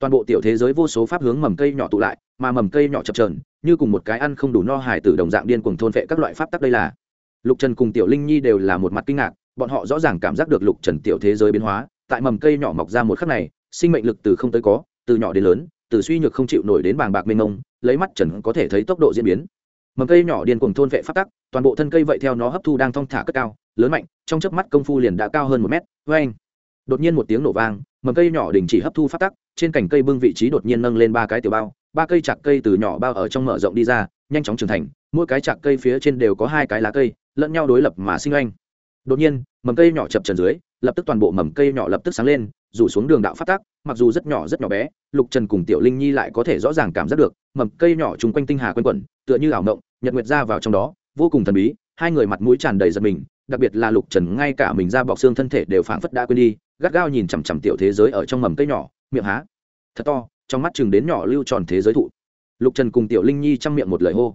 Toàn bộ tiểu thế giới vô số pháp hướng mầm cây nhỏ tụ lại, mà mầm cây nhỏ chập trờn như cùng một cái ăn không đủ no hài từ đồng dạng điên cuồng thôn vệ các loại pháp tắc đây là. Lục trần cùng tiểu linh nhi đều là một mặt kinh ngạc, bọn họ rõ ràng cảm giác được lục trần tiểu thế giới biến hóa, tại mầm cây nhỏ mọc ra một khắc này, sinh mệnh lực từ không tới có, từ nhỏ đến lớn từ suy nhược không chịu nổi đến bàng bạc mênh mông, lấy mắt trần có thể thấy tốc độ diễn biến. Mầm cây nhỏ điên cuồng thôn vệ phát tắc, toàn bộ thân cây vậy theo nó hấp thu đang thong thả cất cao, lớn mạnh, trong chớp mắt công phu liền đã cao hơn một mét vê anh đột nhiên một tiếng nổ vang, mầm cây nhỏ đình chỉ hấp thu phát tắc, trên cành cây bưng vị trí đột nhiên nâng lên ba cái tiểu bao, ba cây chạc cây từ nhỏ bao ở trong mở rộng đi ra, nhanh chóng trưởng thành, mỗi cái chạc cây phía trên đều có hai cái lá cây, lẫn nhau đối lập mà sinh oanh. Đột nhiên, mầm cây nhỏ chập trần dưới, lập tức toàn bộ mầm cây nhỏ lập tức sáng lên, rủ xuống đường đạo phát tác mặc dù rất nhỏ rất nhỏ bé, lục trần cùng tiểu linh nhi lại có thể rõ ràng cảm giác được, mầm cây nhỏ chung quanh tinh hà quanh quẩn, tựa như ảo mộng, nhật nguyệt ra vào trong đó, vô cùng thần bí, hai người mặt mũi tràn đầy giật mình, đặc biệt là lục trần ngay cả mình ra bọc xương thân thể đều phảng phất đã quên đi, gắt gao nhìn chằm chằm tiểu thế giới ở trong mầm cây nhỏ, miệng há, thật to, trong mắt chừng đến nhỏ lưu tròn thế giới thụ. Lục trần cùng tiểu linh nhi chăm miệng một lời hô.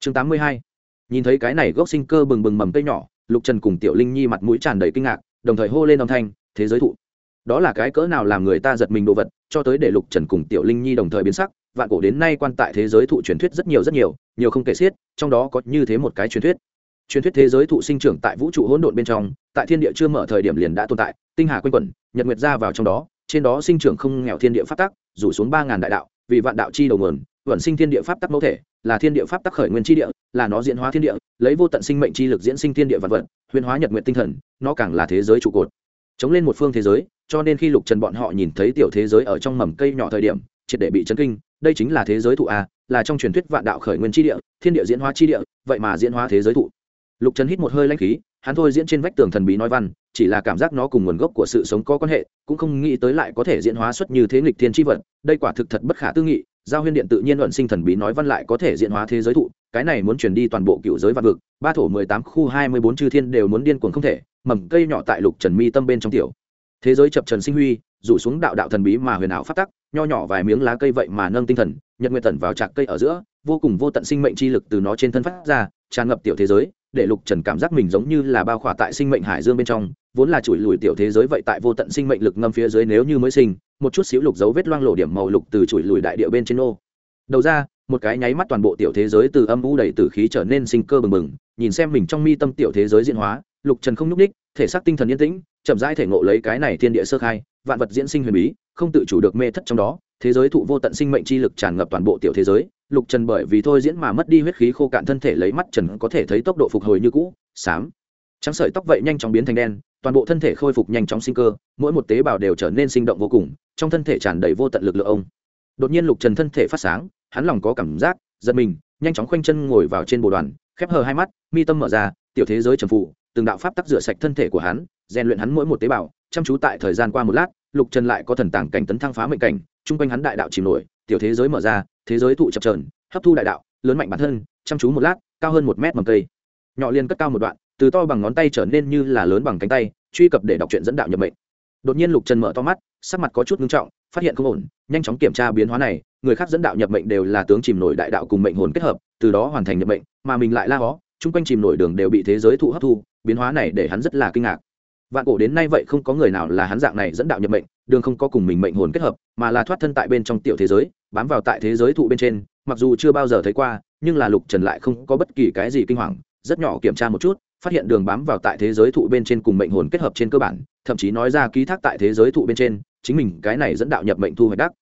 Chương tám mươi hai, nhìn thấy cái này gốc sinh cơ bừng bừng mầm cây nhỏ, lục trần cùng tiểu linh nhi mặt mũi tràn đầy kinh ngạc, đồng thời hô lên âm thanh, thế giới thụ đó là cái cỡ nào làm người ta giật mình đồ vật, cho tới để lục trần cùng tiểu linh nhi đồng thời biến sắc, vạn cổ đến nay quan tại thế giới thụ truyền thuyết rất nhiều rất nhiều nhiều không kể xiết, trong đó có như thế một cái truyền thuyết. Truyền thuyết thế giới thụ sinh trưởng tại vũ trụ hỗn độn bên trong, tại thiên địa chưa mở thời điểm liền đã tồn tại, tinh hà quanh quẩn, nhật nguyệt ra vào trong đó, trên đó sinh trưởng không nghèo thiên địa pháp tắc, rủ xuống ba ngàn đại đạo, vì vạn đạo chi đầu nguồn vẩn sinh thiên địa pháp tắc mẫu thể, là thiên địa pháp tắc khởi nguyên chi địa, là nó diễn hóa thiên địa, lấy vô tận sinh mệnh chi lực diễn sinh thiên địa vật vật, huyền hóa nhật nguyện tinh thần, nó càng là thế giới trụ cột chống lên một phương thế giới, cho nên khi lục trần bọn họ nhìn thấy tiểu thế giới ở trong mầm cây nhỏ thời điểm, triệt để bị chấn kinh. Đây chính là thế giới thụ a, là trong truyền thuyết vạn đạo khởi nguyên chi địa, thiên địa diễn hóa chi địa, vậy mà diễn hóa thế giới thụ. Lục trần hít một hơi lãnh khí, hắn thôi diễn trên vách tường thần bí nói văn, chỉ là cảm giác nó cùng nguồn gốc của sự sống có quan hệ, cũng không nghĩ tới lại có thể diễn hóa xuất như thế nghịch thiên tri vật. Đây quả thực thật bất khả tư nghị, giao huyên điện tự nhiên luận sinh thần bí nói văn lại có thể diễn hóa thế giới thụ, cái này muốn truyền đi toàn bộ cựu giới vạn vực, ba thổ mười tám khu hai mươi bốn chư thiên đều muốn điên cuồng không thể mầm cây nhỏ tại lục trần mi tâm bên trong tiểu. Thế giới chập trần sinh huy, rủ xuống đạo đạo thần bí mà huyền ảo phát tắc, nho nhỏ vài miếng lá cây vậy mà nâng tinh thần, nhật nguyện tần vào trạc cây ở giữa, vô cùng vô tận sinh mệnh chi lực từ nó trên thân phát ra, tràn ngập tiểu thế giới, để lục trần cảm giác mình giống như là bao khỏa tại sinh mệnh hải dương bên trong, vốn là chùi lùi tiểu thế giới vậy tại vô tận sinh mệnh lực ngâm phía dưới nếu như mới sinh, một chút xíu lục dấu vết loang lộ điểm màu lục từ chùi lùi đại địa bên trên ô đầu ra, một cái nháy mắt toàn bộ tiểu thế giới từ âm u đầy tử khí trở nên sinh cơ bừng bừng, nhìn xem mình trong mi tâm tiểu thế giới diễn hóa lục trần không nhúc ních thể xác tinh thần yên tĩnh, chậm rãi thể ngộ lấy cái này thiên địa sơ khai, vạn vật diễn sinh huyền bí, không tự chủ được mê thất trong đó, thế giới thụ vô tận sinh mệnh chi lực tràn ngập toàn bộ tiểu thế giới. Lục trần bởi vì thôi diễn mà mất đi huyết khí khô cạn thân thể lấy mắt trần có thể thấy tốc độ phục hồi như cũ, xám. Trắng sợi tóc vậy nhanh chóng biến thành đen, toàn bộ thân thể khôi phục nhanh chóng sinh cơ, mỗi một tế bào đều trở nên sinh động vô cùng, trong thân thể tràn đầy vô tận lực lượng ông. Đột nhiên lục trần thân thể phát sáng, hắn lòng có cảm giác giật mình, nhanh chóng khoanh chân ngồi vào trên bồ đoàn, khép hờ hai mắt, mi tâm mở ra, tiểu thế giới trầm phụ từng đạo pháp tắc rửa sạch thân thể của hắn, rèn luyện hắn mỗi một tế bào, chăm chú tại thời gian qua một lát, lục trần lại có thần tàng cảnh tấn thăng phá mệnh cảnh, chung quanh hắn đại đạo chìm nổi, tiểu thế giới mở ra, thế giới thụ chập trờn, hấp thu đại đạo, lớn mạnh bản thân, chăm chú một lát, cao hơn một mét mầm cây. Nhỏ liên cất cao một đoạn, từ to bằng ngón tay trở nên như là lớn bằng cánh tay, truy cập để đọc truyện dẫn đạo nhập mệnh. Đột nhiên lục trần mở to mắt, sắc mặt có chút ngưng trọng, phát hiện không ổn, nhanh chóng kiểm tra biến hóa này, người khác dẫn đạo nhập mệnh đều là tướng chìm nổi đại đạo cùng mệnh hồn kết hợp, từ đó hoàn thành nhập mệnh, mà mình lại la hó, chung quanh chìm nổi đường đều bị thế giới thụ hấp thu biến hóa này để hắn rất là kinh ngạc. Vạn cổ đến nay vậy không có người nào là hắn dạng này dẫn đạo nhập mệnh, đường không có cùng mình mệnh hồn kết hợp, mà là thoát thân tại bên trong tiểu thế giới, bám vào tại thế giới thụ bên trên, mặc dù chưa bao giờ thấy qua, nhưng là lục trần lại không có bất kỳ cái gì kinh hoàng, rất nhỏ kiểm tra một chút, phát hiện đường bám vào tại thế giới thụ bên trên cùng mệnh hồn kết hợp trên cơ bản, thậm chí nói ra ký thác tại thế giới thụ bên trên, chính mình cái này dẫn đạo nhập mệnh thu hoạch đắc.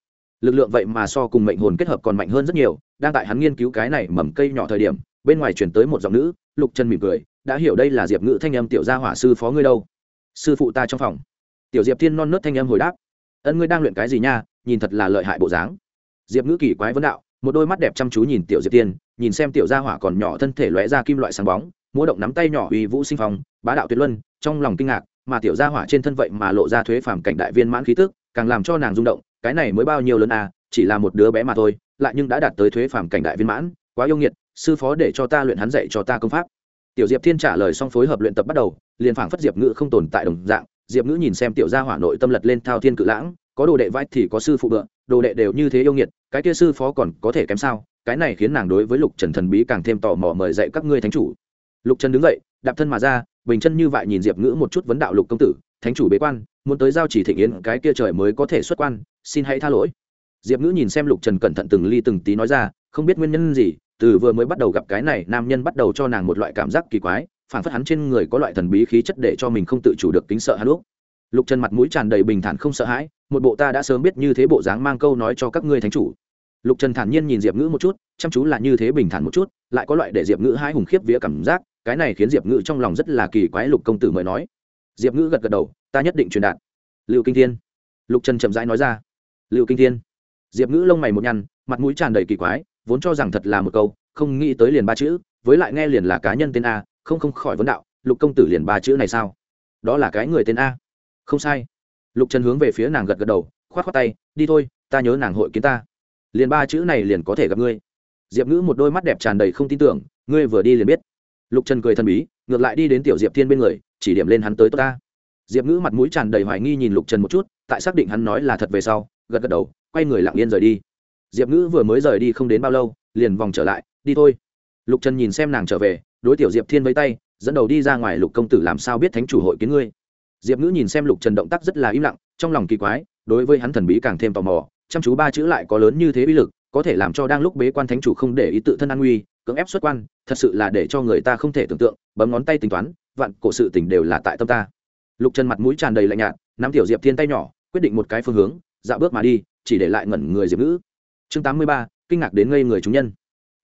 Lực lượng vậy mà so cùng mệnh hồn kết hợp còn mạnh hơn rất nhiều, đang tại hắn nghiên cứu cái này mầm cây nhỏ thời điểm, bên ngoài chuyển tới một giọng nữ, lục trần mỉm cười đã hiểu đây là diệp ngữ thanh âm tiểu gia hỏa sư phó ngươi đâu. Sư phụ ta trong phòng. Tiểu diệp thiên non nớt thanh âm hồi đáp. Ân ngươi đang luyện cái gì nha, nhìn thật là lợi hại bộ dáng. Diệp ngữ kỳ quái vấn đạo, một đôi mắt đẹp chăm chú nhìn tiểu diệp tiên nhìn xem tiểu gia hỏa còn nhỏ thân thể lóe ra kim loại sáng bóng, múa động nắm tay nhỏ uy vũ sinh phong, bá đạo tuyệt luân, trong lòng kinh ngạc, mà tiểu gia hỏa trên thân vậy mà lộ ra thuế phàm cảnh đại viên mãn khí tức, càng làm cho nàng rung động, cái này mới bao nhiêu lớn à chỉ là một đứa bé mà thôi, lại nhưng đã đạt tới thuế phàm cảnh đại viên mãn, quá yêu nghiệt, sư phó để cho ta luyện hắn dạy cho ta công pháp tiểu diệp thiên trả lời xong phối hợp luyện tập bắt đầu, liền phảng phất diệp ngữ không tồn tại đồng dạng. Diệp ngữ nhìn xem tiểu gia hỏa nội tâm lật lên thao thiên cự lãng, có đồ đệ vãi thì có sư phụ bựa, đồ đệ đều như thế yêu nghiệt, cái kia sư phó còn có thể kém sao? Cái này khiến nàng đối với lục trần thần bí càng thêm tò mò mời dạy các ngươi thánh chủ. Lục trần đứng dậy, đạp thân mà ra, bình chân như vậy nhìn diệp ngữ một chút vấn đạo lục công tử, thánh chủ bế quan, muốn tới giao chỉ thịnh yến, cái kia trời mới có thể xuất quan, xin hãy tha lỗi. Diệp ngữ nhìn xem lục trần cẩn thận từng ly từng tí nói ra, không biết nguyên nhân gì từ vừa mới bắt đầu gặp cái này, nam nhân bắt đầu cho nàng một loại cảm giác kỳ quái phản phất hắn trên người có loại thần bí khí chất để cho mình không tự chủ được kính sợ hắn lúc lục trần mặt mũi tràn đầy bình thản không sợ hãi, một bộ ta đã sớm biết như thế bộ dáng mang câu nói cho các ngươi thánh chủ. Lục trần thản nhiên nhìn diệp ngữ một chút, chăm chú là như thế bình thản một chút, lại có loại để diệp ngữ hai hùng khiếp vía cảm giác, cái này khiến diệp ngữ trong lòng rất là kỳ quái lục công tử mới nói. Diệp ngữ gật gật đầu, ta nhất định truyền đạt. Liệu kinh thiên. Lục trần chậm rãi nói ra. Liệu kinh thiên. Diệp ngữ lông mày một nhăn, mặt mũi tràn đầy kỳ quái vốn cho rằng thật là một câu, không nghĩ tới liền ba chữ, với lại nghe liền là cá nhân tên a, không không khỏi vấn đạo, lục công tử liền ba chữ này sao? Đó là cái người tên a. Không sai. Lục trần hướng về phía nàng gật gật đầu k h o á t k h o á tay, đi thôi, ta nhớ nàng hội kiến ta. Liền ba chữ này liền có thể gặp ngươi. Diệp ngữ một đôi mắt đẹp tràn đầy không tin tưởng, ngươi vừa đi liền biết. Lục trần cười thần bí, ngược lại đi đến tiểu diệp thiên bên người, chỉ điểm lên hắn tới tốt ta. Diệp ngữ mặt mũi tràn đầy hoài nghi nhìn lục trần một chút, tại xác định hắn nói là thật về sau, gật gật đầu, quay người lặng yên rời đi diệp ngữ vừa mới rời đi không đến bao lâu, liền vòng trở lại, đi thôi. Lục trần nhìn xem nàng trở về, đối tiểu diệp thiên với tay, dẫn đầu đi ra ngoài, lục công tử làm sao biết thánh chủ hội kiến ngươi? Diệp ngữ nhìn xem lục trần động tác rất là im lặng, trong lòng kỳ quái, đối với hắn thần bí càng thêm tò mò, chăm chú ba chữ lại có lớn như thế bí lực, có thể làm cho đang lúc bế quan thánh chủ không để ý tự thân an nguy, cưỡng ép xuất quan, thật sự là để cho người ta không thể tưởng tượng, bấm ngón tay tính toán, vạn cổ sự tình đều là tại tâm ta. Lục trần mặt mũi tràn đầy lạnh nhạt, nắm tiểu diệp thiên tay nhỏ, quyết định một cái phương hướng dạo bước mà đi, chỉ để lại ngẩn người diệp ngữ chương tám mươi ba, kinh ngạc đến ngây người chúng nhân.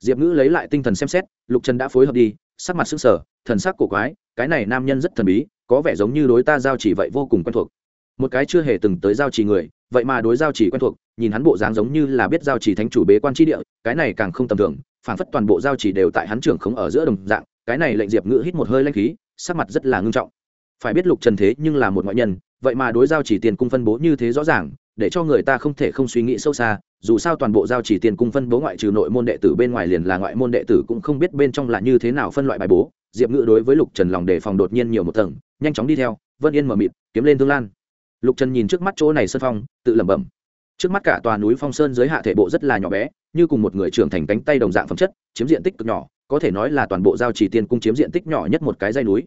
Diệp ngữ lấy lại tinh thần xem xét, lục trần đã phối hợp đi, sắc mặt s ư n g sở thần sắc cổ quái, cái này nam nhân rất thần bí, có vẻ giống như đối ta giao chỉ vậy vô cùng quen thuộc. Một cái chưa hề từng tới giao chỉ người, vậy mà đối giao chỉ quen thuộc, nhìn hắn bộ dáng giống như là biết giao chỉ thánh chủ bế quan tri địa, cái này càng không tầm thường, phản phất toàn bộ giao chỉ đều tại hắn trưởng không ở giữa đồng dạng, cái này lệnh diệp ngữ hít một hơi lanh khí, sắc mặt rất là ngưng trọng. Phải biết lục trần thế nhưng là một ngoại nhân, vậy mà đối giao chỉ tiền cung phân bố như thế rõ ràng để cho người ta không thể không suy nghĩ sâu xa, dù sao toàn bộ giao chỉ tiền cung phân bố ngoại trừ nội môn đệ tử bên ngoài liền là ngoại môn đệ tử cũng không biết bên trong là như thế nào phân loại bài bố. Diệp ngự đối với lục trần lòng đề phòng đột nhiên nhiều một tầng, nhanh chóng đi theo, vân yên mờ mịt, kiếm lên thương lan. Lục trần nhìn trước mắt chỗ này sơn phong, tự lẩm bẩm. Trước mắt cả tòa núi phong sơn dưới hạ thể bộ rất là nhỏ bé, như cùng một người trưởng thành cánh tay đồng dạng phẩm chất, chiếm diện tích cực nhỏ, có thể nói là toàn bộ giao chỉ tiên cung chiếm diện tích nhỏ nhất một cái dây núi.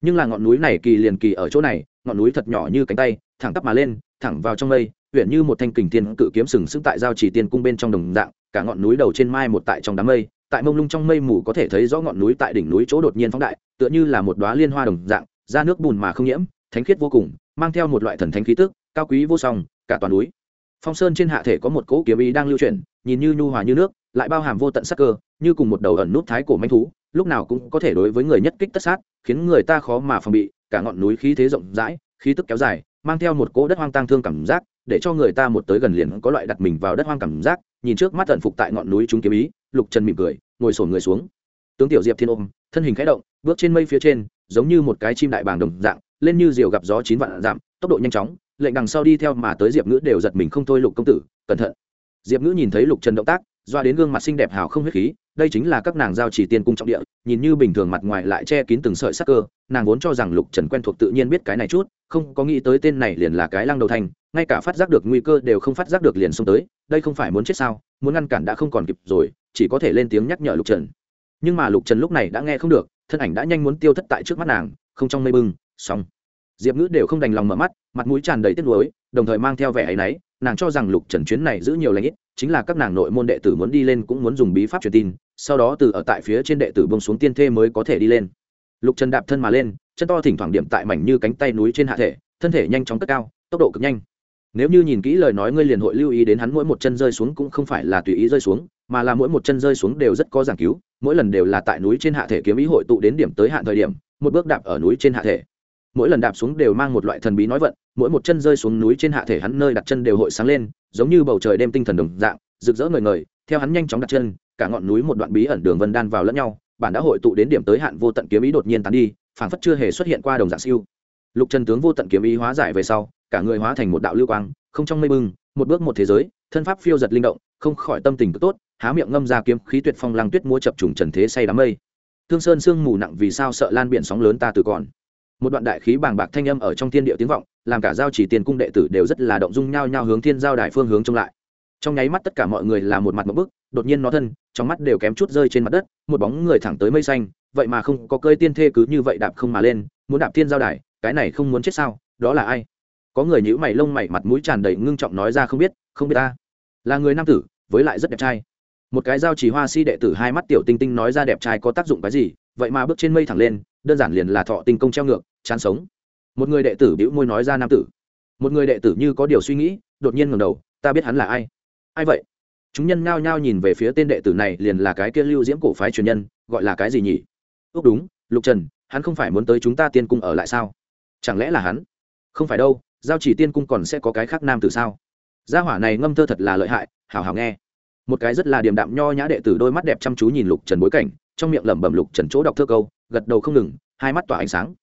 Nhưng là ngọn núi này kỳ liền kỳ ở chỗ này, ngọn núi thật nhỏ như cánh tay, thẳng tắp mà lên, thẳng vào trong mây huyện như một thanh kình tiên cự kiếm sừng sững tại giao chỉ tiên cung bên trong đồng dạng, cả ngọn núi đầu trên mai một tại trong đám mây, tại mông lung trong mây mù có thể thấy rõ ngọn núi tại đỉnh núi chỗ đột nhiên phóng đại, tựa như là một đoá liên hoa đồng dạng, ra nước bùn mà không nhiễm, thánh khiết vô cùng, mang theo một loại thần thánh khí tức, cao quý vô song, cả toàn núi. Phong sơn trên hạ thể có một cỗ kiếm ý đang lưu chuyển, nhìn như nhu hòa như nước, lại bao hàm vô tận sắc cơ, như cùng một đầu ẩn nút thái cổ manh thú, lúc nào cũng có thể đối với người nhất kích tất sát, khiến người ta khó mà phòng bị, cả ngọn núi khí thế rộng rãi, khí tức kéo dài, mang theo một cỗ đất hoang tang thương cảm giác để cho người ta một tới gần liền có loại đặt mình vào đất hoang cảm giác, nhìn trước mắt tận phục tại ngọn núi chúng kiếm ý, lục trần mỉm cười, ngồi sổn người xuống. Tướng tiểu diệp thiên ôm, thân hình khẽ động, bước trên mây phía trên, giống như một cái chim đại bàng đồng dạng, lên như diều gặp gió chín vạn giảm tốc độ nhanh chóng, lệnh đằng sau đi theo mà tới diệp ngữ đều giật mình không thôi lục công tử, cẩn thận. Diệp ngữ nhìn thấy lục trần động tác, doa đến gương mặt xinh đẹp hào không huyết khí đây chính là các nàng giao chỉ tiên cung trọng địa, nhìn như bình thường mặt ngoài lại che kín từng sợi sắc cơ, nàng vốn cho rằng lục trần quen thuộc tự nhiên biết cái này chút, không có nghĩ tới tên này liền là cái lăng đầu thành, ngay cả phát giác được nguy cơ đều không phát giác được liền xông tới, đây không phải muốn chết sao, muốn ngăn cản đã không còn kịp rồi, chỉ có thể lên tiếng nhắc nhở lục trần. Nhưng mà lục trần lúc này đã nghe không được, thân ảnh đã nhanh muốn tiêu thất tại trước mắt nàng, không trong mây bưng, xong. Diệp ngữ đều không đành lòng mở mắt, mặt mũi tràn đầy tiếc nuối, đồng thời mang theo vẻ áy náy, nàng cho rằng lục trần chuyến này giữ nhiều lãnh ít, chính là các nàng nội môn đệ tử muốn đi lên cũng muốn dùng bí pháp truyền tin sau đó từ ở tại phía trên đệ tử bông xuống tiên thê mới có thể đi lên. Lục trần đạp thân mà lên, chân to thỉnh thoảng điểm tại mảnh như cánh tay núi trên hạ thể, thân thể nhanh chóng cất cao, tốc độ cực nhanh. Nếu như nhìn kỹ lời nói ngươi liền hội lưu ý đến hắn mỗi một chân rơi xuống cũng không phải là tùy ý rơi xuống, mà là mỗi một chân rơi xuống đều rất có giảng cứu, mỗi lần đều là tại núi trên hạ thể kiếm ý hội tụ đến điểm tới hạn thời điểm, một bước đạp ở núi trên hạ thể. Mỗi lần đạp xuống đều mang một loại thần bí nói vận, mỗi một chân rơi xuống núi trên hạ thể hắn nơi đặt chân đều hội sáng lên, giống như bầu trời đêm tinh thần đồng dạng, rực rỡ ngời ngời, theo hắn nhanh chóng đặt chân cả ngọn núi một đoạn bí ẩn đường vân đan vào lẫn nhau, bản đã hội tụ đến điểm tới hạn vô tận kiếm ý đột nhiên tán đi, phảng phất chưa hề xuất hiện qua đồng dạng siêu. Lục trần tướng vô tận kiếm ý hóa giải về sau, cả người hóa thành một đạo lưu quang, không trong mây bưng một bước một thế giới, thân pháp phiêu giật linh động, không khỏi tâm tình tốt, há miệng ngâm ra kiếm khí tuyệt phong lăng tuyết múa chập trùng trần thế say đám mây. Thương sơn sương mù nặng vì sao sợ lan biển sóng lớn ta từ còn. Một đoạn đại khí bàng bạc thanh âm ở trong thiên địa tiếng vọng, làm cả giao chỉ tiền cung đệ tử đều rất là động dung nhao nhao hướng thiên giao đài phương hướng trông lại. Trong nháy mắt tất cả mọi người là một mặt một bức đột nhiên nó thân, trong mắt đều kém chút rơi trên mặt đất, một bóng người thẳng tới mây xanh, vậy mà không có cơi tiên thê cứ như vậy đạp không mà lên, muốn đạp thiên giao đài, cái này không muốn chết sao, đó là ai? Có người nhữ mày lông mày mặt mũi tràn đầy ngưng trọng nói ra không biết không biết ta. Là người nam tử, với lại rất đẹp trai. Một cái giao chỉ hoa si đệ tử hai mắt tiểu tinh tinh nói ra đẹp trai có tác dụng cái gì, vậy mà bước trên mây thẳng lên, đơn giản liền là thọ tinh công treo ngược, chán sống. Một người đệ tử bĩu môi nói ra nam tử. Một người đệ tử như có điều suy nghĩ, đột nhiên ngẩng đầu, ta biết hắn là ai. Ai vậy? Chúng nhân nhao nhao nhìn về phía tên đệ tử này, liền là cái kia lưu diễm cổ phái truyền nhân, gọi là cái gì nhỉ? Ước đúng, lục trần, hắn không phải muốn tới chúng ta tiên cung ở lại sao? Chẳng lẽ là hắn? Không phải đâu, giao chỉ tiên cung còn sẽ có cái khác nam tử sao? Gia hỏa này ngâm thơ thật là lợi hại hào hào nghe. Một cái rất là điềm đạm nho nhã đệ tử đôi mắt đẹp chăm chú nhìn lục trần bối cảnh, trong miệng lẩm bẩm lục trần chỗ đọc thơ câu, gật đầu không ngừng, hai mắt tỏa ánh sáng.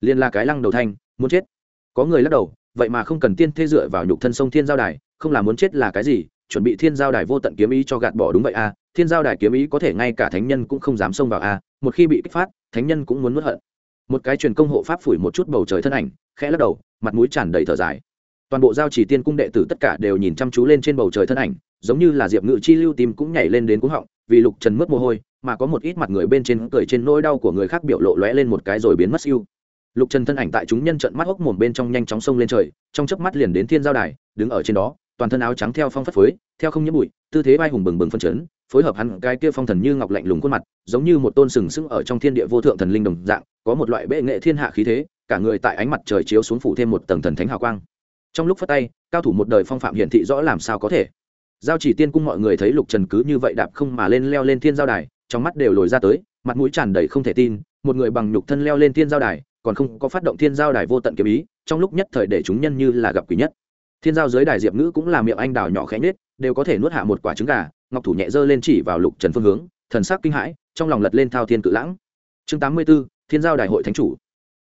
Liền là cái lăng đầu thanh, muốn chết. Có người lắc đầu, vậy mà không cần tiên thê dựa vào nhục thân sông thiên giao đài, không là muốn chết là cái gì chuẩn bị thiên giao đài vô tận kiếm ý cho gạt bỏ đúng vậy a à. thiên giao đài kiếm ý có thể ngay cả thánh nhân cũng không dám xông vào a à. một khi bị kích phát, thánh nhân cũng muốn nuốt hận một cái truyền công hộ pháp phủi một chút bầu trời thân ảnh, khẽ lắc đầu, mặt mũi tràn đầy thở dài toàn bộ giao chỉ tiên cung đệ tử tất cả đều nhìn chăm chú lên trên bầu trời thân ảnh, giống như là diệp ngự chi lưu tim cũng nhảy lên đến cúng họng, vì lục trần mất mồ hôi, mà có một ít mặt người bên trên cười trên nỗi đau của người khác biểu lộ lóe lên một cái rồi biến mất siêu lục trần thân ảnh tại chúng nhân trận mắt hốc mồm bên trong nhanh chóng sông lên trời, trong chớp mắt liền đến thiên giao đài, đứng ở trên đó toàn thân áo trắng theo phong phất phới, theo không nhiễm bụi, tư thế vai hùng bừng bừng phân chấn, phối hợp hắn cái kia phong thần như ngọc lạnh lùng khuôn mặt, giống như một tôn sừng sững ở trong thiên địa vô thượng thần linh đồng dạng, có một loại bệ nghệ thiên hạ khí thế, cả người tại ánh mặt trời chiếu xuống phủ thêm một tầng thần thánh hào quang. Trong lúc phát tay, cao thủ một đời phong phạm hiển thị rõ làm sao có thể. Giao chỉ tiên cung mọi người thấy lục trần cứ như vậy đạp không mà lên leo lên thiên giao đài, trong mắt đều lồi ra tới, mặt mũi tràn đầy không thể tin, một người bằng nhục thân leo lên thiên giao đài, còn không có phát động thiên giao đài vô tận kiếm ý, trong lúc nhất thời để chúng nhân như là gặp quỷ nhất thiên giao dưới đài diệp ngữ cũng là miệng anh đào nhỏ khẽ nhết đều có thể nuốt hạ một quả trứng gà. Ngọc thủ nhẹ dơ lên chỉ vào lục trần phương hướng, thần sắc kinh hãi, trong lòng lật lên thao thiên cự lãng. Chương tám mươi b ố thiên giao Đại hội thánh chủ.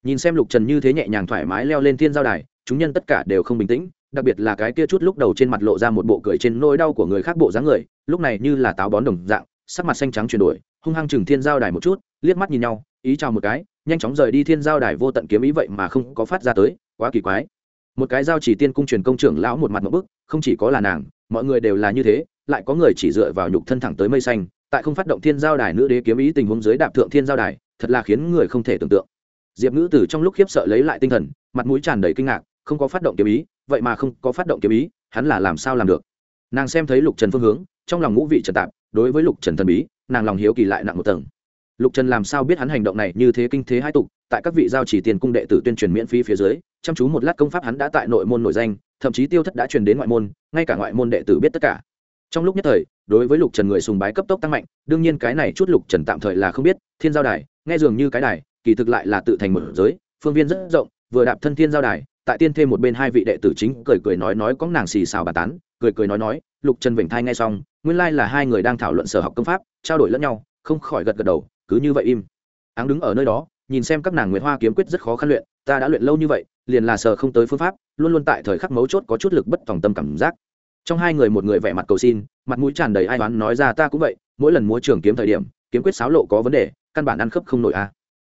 Nhìn xem lục trần như thế nhẹ nhàng thoải mái leo lên thiên giao đài, chúng nhân tất cả đều không bình tĩnh, đặc biệt là cái kia chút lúc đầu trên mặt lộ ra một bộ cười trên nỗi đau của người khác bộ dáng người, lúc này như là táo bón đồng dạng, sắc mặt xanh trắng chuyển đổi, hung hăng chừng thiên giao đài một chút, liếc mắt nhìn nhau, ý chào một cái, nhanh chóng rời đi thiên giao đài vô tận kiếm ý vậy mà không có phát ra tới, quá kỳ quái một cái giao chỉ tiên cung truyền công trưởng lão một mặt một bức, không chỉ có là nàng, mọi người đều là như thế, lại có người chỉ dựa vào nhục thân thẳng tới mây xanh, tại không phát động thiên giao đài nữ đế kiếm ý tình huống dưới đạp thượng thiên giao đài, thật là khiến người không thể tưởng tượng. Diệp ngữ từ trong lúc khiếp sợ lấy lại tinh thần, mặt mũi tràn đầy kinh ngạc, không có phát động kiếm ý, vậy mà không có phát động kiếm ý, hắn là làm sao làm được? Nàng xem thấy lục trần phương hướng, trong lòng ngũ vị trần tạp, đối với lục trần thần bí, nàng lòng hiếu kỳ lại nặng một tầng lục trần làm sao biết hắn hành động này như thế kinh thế hai tục, tại các vị giao chỉ tiền cung đệ tử tuyên truyền miễn phí phía dưới, chăm chú một lát công pháp hắn đã tại nội môn nổi danh, thậm chí tiêu thất đã truyền đến ngoại môn, ngay cả ngoại môn đệ tử biết tất cả. Trong lúc nhất thời, đối với lục trần người sùng bái cấp tốc tăng mạnh, đương nhiên cái này chút lục trần tạm thời là không biết, thiên giao đài, nghe dường như cái đài, kỳ thực lại là tự thành một giới, phương viên rất rộng, vừa đạp thân thiên giao đài, tại tiên thêm một bên hai vị đệ tử chính cười cười nói nói có nàng xì xào bà tán, cười cười nói nói, lục trần vịnh thai nghe xong, nguyên lai là hai người đang thảo luận sở học công pháp, trao đổi lẫn nhau không khỏi gật gật đầu, cứ như vậy im. Áng đứng ở nơi đó, nhìn xem các nàng nguyệt hoa kiếm quyết rất khó khăn luyện, ta đã luyện lâu như vậy, liền là sờ không tới phương pháp, luôn luôn tại thời khắc mấu chốt có chút lực bất tòng tâm cảm giác. Trong hai người một người vẻ mặt cầu xin, mặt mũi tràn đầy ai toán nói ra ta cũng vậy, mỗi lần múa trường kiếm thời điểm, kiếm quyết sáo lộ có vấn đề, căn bản ăn khớp không nổi a.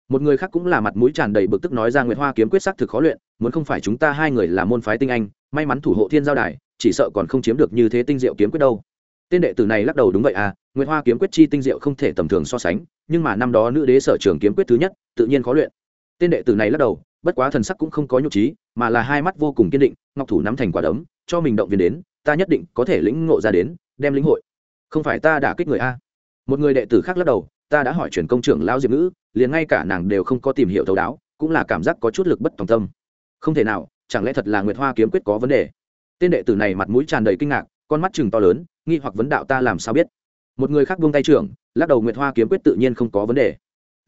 Một người khác cũng là mặt mũi tràn đầy bực tức nói ra nguyệt hoa kiếm quyết sắc thực khó luyện, muốn không phải chúng ta hai người là môn phái tinh anh, may mắn thủ hộ thiên giao đài, chỉ sợ còn không chiếm được như thế tinh diệu kiếm quyết đâu tên đệ tử này lắc đầu, đúng vậy à nguyệt hoa kiếm quyết chi tinh diệu không thể tầm thường so sánh, nhưng mà năm đó nữ đế sở trường kiếm quyết thứ nhất, tự nhiên khó luyện. Tên đệ tử này lắc đầu, bất quá thần sắc cũng không có nhục trí, mà là hai mắt vô cùng kiên định, ngọc thủ nắm thành quả đấm, cho mình động viên đến, ta nhất định có thể lĩnh ngộ ra đến, đem lĩnh hội. Không phải ta đã kích người a? Một người đệ tử khác lắc đầu, ta đã hỏi truyền công trưởng lao diệp ngữ, liền ngay cả nàng đều không có tìm hiểu thấu đáo, cũng là cảm giác có chút lực bất tòng tâm. Không thể nào, chẳng lẽ thật là nguyệt hoa kiếm quyết có vấn đề? Tên đệ tử này mặt mũi tràn đầy kinh ngạc con mắt chừng to lớn, nghi hoặc vấn đạo ta làm sao biết? Một người khác buông tay trưởng, lắc đầu nguyệt hoa kiếm quyết tự nhiên không có vấn đề.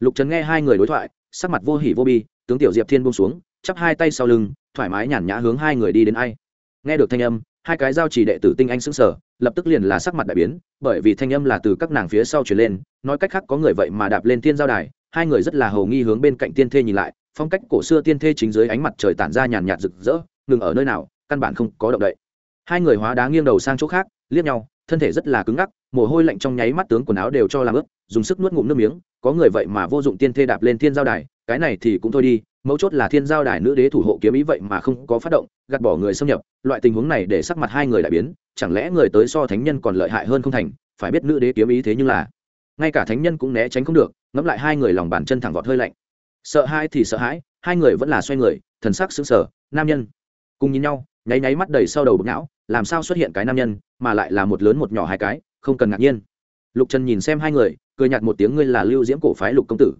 Lục trần nghe hai người đối thoại, sắc mặt vô hỉ vô bi, tướng tiểu diệp thiên buông xuống, chắp hai tay sau lưng, thoải mái nhàn nhã hướng hai người đi đến ai. Nghe được thanh âm, hai cái giao chỉ đệ tử tinh anh xứng sở lập tức liền là sắc mặt đại biến, bởi vì thanh âm là từ các nàng phía sau chuyển lên, nói cách khác có người vậy mà đạp lên thiên giao đài, hai người rất là hầu nghi hướng bên cạnh tiên thê nhìn lại, phong cách cổ xưa tiên thê chính dưới ánh mặt trời tản ra nhàn nhạt rực rỡ, ngừng ở nơi nào, căn bản không có động đậy hai người hóa đá nghiêng đầu sang chỗ khác, liếc nhau, thân thể rất là cứng ngắc, mồ hôi lạnh trong nháy mắt tướng quần áo đều cho làm ướt, dùng sức nuốt ngụm nước miếng, có người vậy mà vô dụng tiên thê đạp lên thiên giao đài, cái này thì cũng thôi đi, mấu chốt là thiên giao đài nữ đế thủ hộ kiếm ý vậy mà không có phát động, gạt bỏ người xâm nhập, loại tình huống này để sắc mặt hai người đại biến, chẳng lẽ người tới so thánh nhân còn lợi hại hơn không thành, phải biết nữ đế kiếm ý thế nhưng là, ngay cả thánh nhân cũng né tránh không được, ngẫm lại hai người lòng bàn chân thẳng vọt hơi lạnh. Sợ hãi thì sợ hãi, hai người vẫn là xoay người, thần sắc sững sờ, nam nhân, cùng nhìn nhau, nháy nháy mắt đầy sau đầu bực não làm sao xuất hiện cái nam nhân, mà lại là một lớn một nhỏ hai cái, không cần ngạc nhiên. Lục trần nhìn xem hai người, cười nhạt một tiếng, ngươi là lưu diễm cổ phái lục công tử.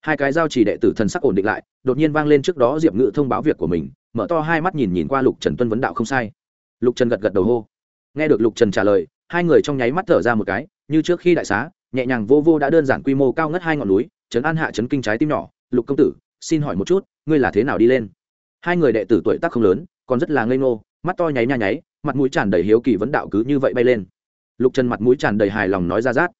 Hai cái giao chỉ đệ tử thần sắc ổn định lại, đột nhiên vang lên trước đó diệp ngự thông báo việc của mình, mở to hai mắt nhìn nhìn qua lục trần tuân vấn đạo không sai. Lục trần gật gật đầu hô. Nghe được lục trần trả lời, hai người trong nháy mắt thở ra một cái, như trước khi đại xá, nhẹ nhàng vô vô đã đơn giản quy mô cao ngất hai ngọn núi, trấn an hạ trấn kinh trái tim nhỏ. Lục công tử, xin hỏi một chút, ngươi là thế nào đi lên? Hai người đệ tử tuổi tác không lớn, còn rất là ngây ngô, mắt to nháy nha nháy mặt mũi tràn đầy hiếu kỳ vấn đạo cứ như vậy bay lên. Lục trần mặt mũi tràn đầy hài lòng nói ra rát.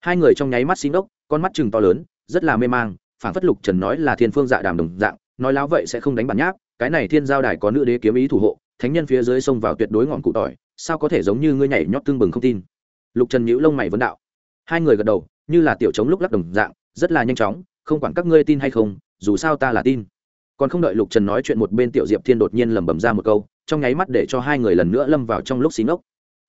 Hai người trong nháy mắt xin ốc, con mắt chừng to lớn, rất là mê mang phản phất lục trần nói là thiên phương dạ đàm đồng dạng, nói láo vậy sẽ không đánh bản nháp, cái này thiên giao đài có nữ đế kiếm ý thủ hộ, thánh nhân phía dưới sông vào tuyệt đối ngọn cụ tỏi, sao có thể giống như ngươi nhảy nhót tương bừng không tin? Lục trần nhữ lông mày vấn đạo. Hai người gật đầu, như là tiểu chống lúc lắc đồng dạng, rất là nhanh chóng, không quản các ngươi tin hay không, dù sao ta là tin. Còn không đợi lục trần nói chuyện một bên tiểu diệp thiên đột nhiên lẩm bẩm ra một câu trong nháy mắt để cho hai người lần nữa lâm vào trong lúc xí ngốc.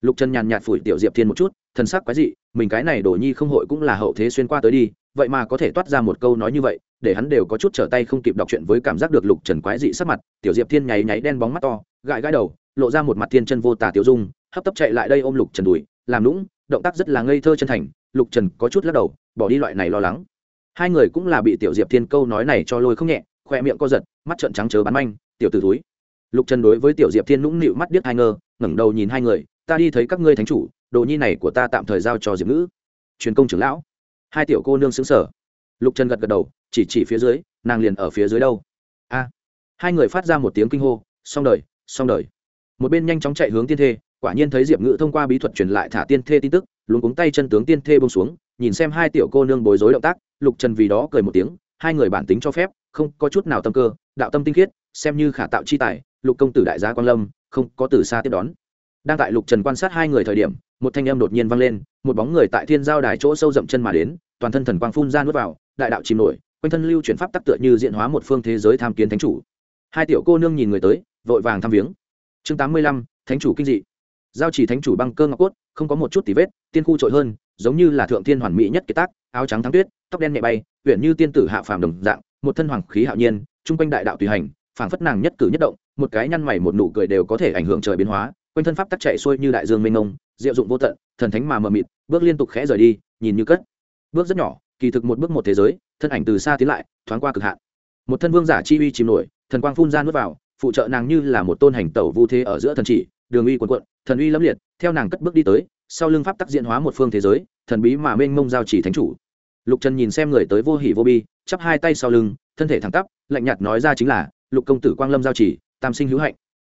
Lục trần nhàn nhạt phủi tiểu diệp thiên một chút thân sắc quái dị, mình cái này đổ nhi không hội cũng là hậu thế xuyên qua tới đi, vậy mà có thể toát ra một câu nói như vậy, để hắn đều có chút trở tay không kịp đọc chuyện với cảm giác được lục trần quái dị sắc mặt, tiểu diệp thiên nháy nháy đen bóng mắt to, gãi gãi đầu, lộ ra một mặt thiên chân vô tà tiểu dung, hấp tấp chạy lại đây ôm lục trần đùi, làm lũng động tác rất là ngây thơ chân thành, lục trần có chút lắc đầu, bỏ đi loại này lo lắng. Hai người cũng là bị tiểu diệp thiên câu nói này cho lôi không nhẹ, khoe miệng co giật, mắt trợn trắng chớ bắn manh, tiểu t ử túi lục trần đối với tiểu diệp thiên nũng nịu mắt điếc hai ngơ, ngẩng đầu nhìn hai người, ta đi thấy các ngươi thánh chủ, đồ nhi này của ta tạm thời giao cho diệp ngữ. Truyền công trưởng lão. Hai tiểu cô nương xứng sở lục trần gật gật đầu, chỉ chỉ phía dưới, nàng liền ở phía dưới đâu. A. Hai người phát ra một tiếng kinh hô, xong đời xong đời. Một bên nhanh chóng chạy hướng tiên thê, quả nhiên thấy diệp ngữ thông qua bí thuật truyền lại thả tiên thê tin tức luôn cuống tay chân tướng tiên thê bông xuống, nhìn xem hai tiểu cô nương bối rối động tác, lục trần vì đó cười một tiếng, hai người bản tính cho phép, không có chút nào tâm cơ, đạo tâm tinh khiết, xem như khả tạo chi tài lục công tử đại gia quan lâm, không có từ xa tiếp đón. Đang tại lục trần quan sát hai người thời điểm, một thanh âm đột nhiên vang lên, một bóng người tại thiên giao đài chỗ sâu dậm chân mà đến, toàn thân thần quang phun ra nuốt vào, đại đạo chìm nổi, quanh thân lưu chuyển pháp tắc tựa như diện hóa một phương thế giới tham kiến thánh chủ. Hai tiểu cô nương nhìn người tới, vội vàng thăm viếng. Chương tám mươi lăm, thánh chủ kinh dị. Giao chỉ thánh chủ băng cơ ngọc cốt, không có một chút tì vết, tiên khu trội hơn, giống như là thượng thiên hoàn mỹ nhất kiệt tác, áo trắng thắng tuyết, tóc đen nhẹ bay huyện như tiên tử hạ phàm đồng dạng, một thân hoàng khí hạo nhiên, chung quanh đại đạo tùy hành, phảng phất nàng nhất cử nhất động một cái nhăn mày một nụ cười đều có thể ảnh hưởng trời biến hóa, quanh thân pháp tắc chạy xuôi như đại dương mênh mông, diệu dụng vô tận, thần thánh mà mờ mịt, bước liên tục khẽ rời đi, nhìn như cất. Bước rất nhỏ, kỳ thực một bước một thế giới, thân ảnh từ xa tiến lại, thoáng qua cực hạn. Một thân vương giả chi uy chìm nổi, thần quang phun ra nuốt vào, phụ trợ nàng như là một tôn hành tẩu vu thế ở giữa thần chỉ, đường uy quần quận thần uy lâm liệt, theo nàng cất bước đi tới, sau lưng pháp tắc diễn hóa một phương thế giới, thần bí mà mênh mông giao chỉ thánh chủ. Lục trần nhìn xem người tới vô hỉ vô bi, chắp hai tay sau lưng, thân thể thẳng tắp, lạnh nhạt nói ra chính là, lục công tử quang lâm giao chỉ tam sinh hữu hạnh.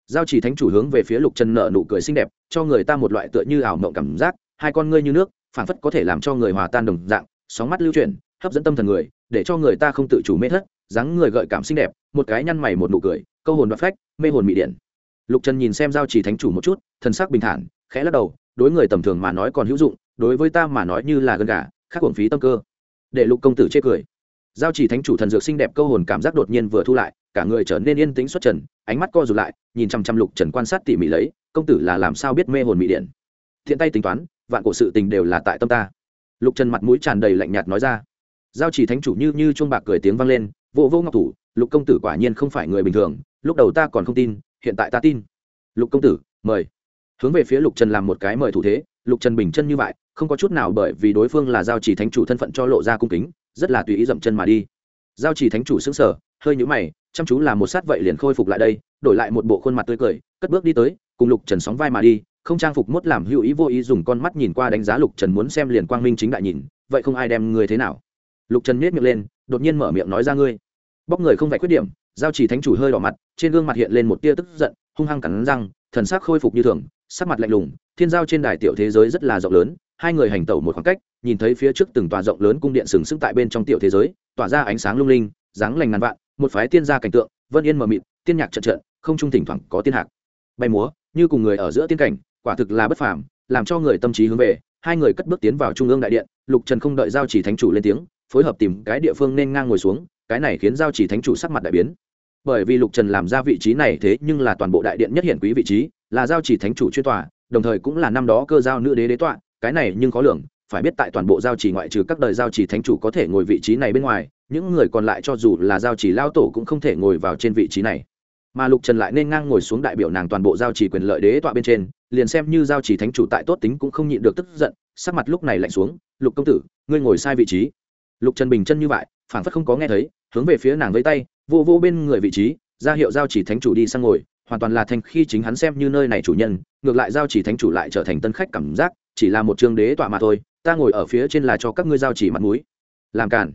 Giao chỉ thánh chủ hướng về phía lục trần nợ nụ cười xinh đẹp, cho người ta một loại tựa như ảo mộng cảm giác, hai con ngươi như nước, phảng phất có thể làm cho người hòa tan đồng dạng, sóng mắt lưu chuyển, hấp dẫn tâm thần người, để cho người ta không tự chủ mê thất, dáng người gợi cảm xinh đẹp, một cái nhăn mày một nụ cười, câu hồn đoạt phách, mê hồn mị điện. Lục trần nhìn xem giao chỉ thánh chủ một chút, thần sắc bình thản, khẽ lắc đầu, đối người tầm thường mà nói còn hữu dụng, đối với ta mà nói như là gân gà, khác hưởng phí tâm cơ. Để lục công tử chê cười giao chỉ thánh chủ thần dược xinh đẹp câu hồn cảm giác đột nhiên vừa thu lại, cả người trở nên yên tĩnh xuất trần, ánh mắt co rụt lại, nhìn chăm chăm lục trần quan sát tỉ mỉ lấy, công tử là làm sao biết mê hồn mỹ điện? Thiện tay tính toán, vạn cổ sự tình đều là tại tâm ta. Lục trần mặt mũi tràn đầy lạnh nhạt nói ra. Giao chỉ thánh chủ như như chuông bạc cười tiếng vang lên, vô vô ngọc thủ, lục công tử quả nhiên không phải người bình thường, lúc đầu ta còn không tin, hiện tại ta tin. Lục công tử, mời. Hướng về phía lục trần làm một cái mời thủ thế, lục trần bình chân như vậy, không có chút nào bởi vì đối phương là giao chỉ thánh chủ thân phận cho lộ ra cung kính rất là tùy ý dậm chân mà đi. Giao chỉ thánh chủ xứng sở hơi nhũ mày, chăm chú làm một sát vậy liền khôi phục lại đây, đổi lại một bộ khuôn mặt tươi cười, cất bước đi tới, cùng lục trần sóng vai mà đi, không trang phục mốt làm hữu ý vô ý dùng con mắt nhìn qua đánh giá lục trần muốn xem liền quang minh chính đại nhìn, vậy không ai đem người thế nào. Lục trần nhét miệng lên, đột nhiên mở miệng nói ra ngươi. Bóc người không phải khuyết điểm, giao chỉ thánh chủ hơi đỏ mặt, trên gương mặt hiện lên một tia tức giận, hung hăng cắn răng, thần sắc khôi phục như thường, sắc mặt lạnh lùng, thiên giao trên đài tiểu thế giới rất là rộng lớn, hai người hành tẩu một khoảng cách nhìn thấy phía trước từng tòa rộng lớn cung điện sừng sững tại bên trong tiểu thế giới, tỏa ra ánh sáng lung linh, dáng lành ngàn vạn, một phái tiên gia cảnh tượng, vân yên mờ mịt, tiên nhạc trận trận, không trung thỉnh thoảng có tiên hạc. Bay múa, như cùng người ở giữa tiên cảnh, quả thực là bất phàm, làm cho người tâm trí hướng về, hai người cất bước tiến vào trung ương đại điện, lục trần không đợi giao chỉ thánh chủ lên tiếng, phối hợp tìm cái địa phương nên ngang ngồi xuống, cái này khiến giao chỉ thánh chủ sắc mặt đại biến. Bởi vì lục trần làm ra vị trí này thế nhưng là toàn bộ đại điện nhất hiển quý vị trí, là giao chỉ thánh chủ chuyên tòa, đồng thời cũng là năm đó cơ giao nữ đế đế tọa, cái này nhưng có lượng phải biết tại toàn bộ giao chỉ ngoại trừ các đời giao chỉ thánh chủ có thể ngồi vị trí này bên ngoài, những người còn lại cho dù là giao chỉ lao tổ cũng không thể ngồi vào trên vị trí này. Mà lục trần lại nên ngang ngồi xuống đại biểu nàng toàn bộ giao chỉ quyền lợi đế tọa bên trên, liền xem như giao chỉ thánh chủ tại tốt tính cũng không nhịn được tức giận, sắc mặt lúc này lạnh xuống, lục công tử, ngươi ngồi sai vị trí. Lục trần bình chân như vậy phản phất không có nghe thấy, hướng về phía nàng với tay, vô vô bên người vị trí, ra hiệu giao chỉ thánh chủ đi sang ngồi, hoàn toàn là thành khi chính hắn xem như nơi này chủ nhân, ngược lại giao chỉ thánh chủ lại trở thành tân khách cảm giác, chỉ là một trường đế tọa mà thôi ta ngồi ở phía trên là cho các ngươi giao chỉ mặt mũi. Làm cản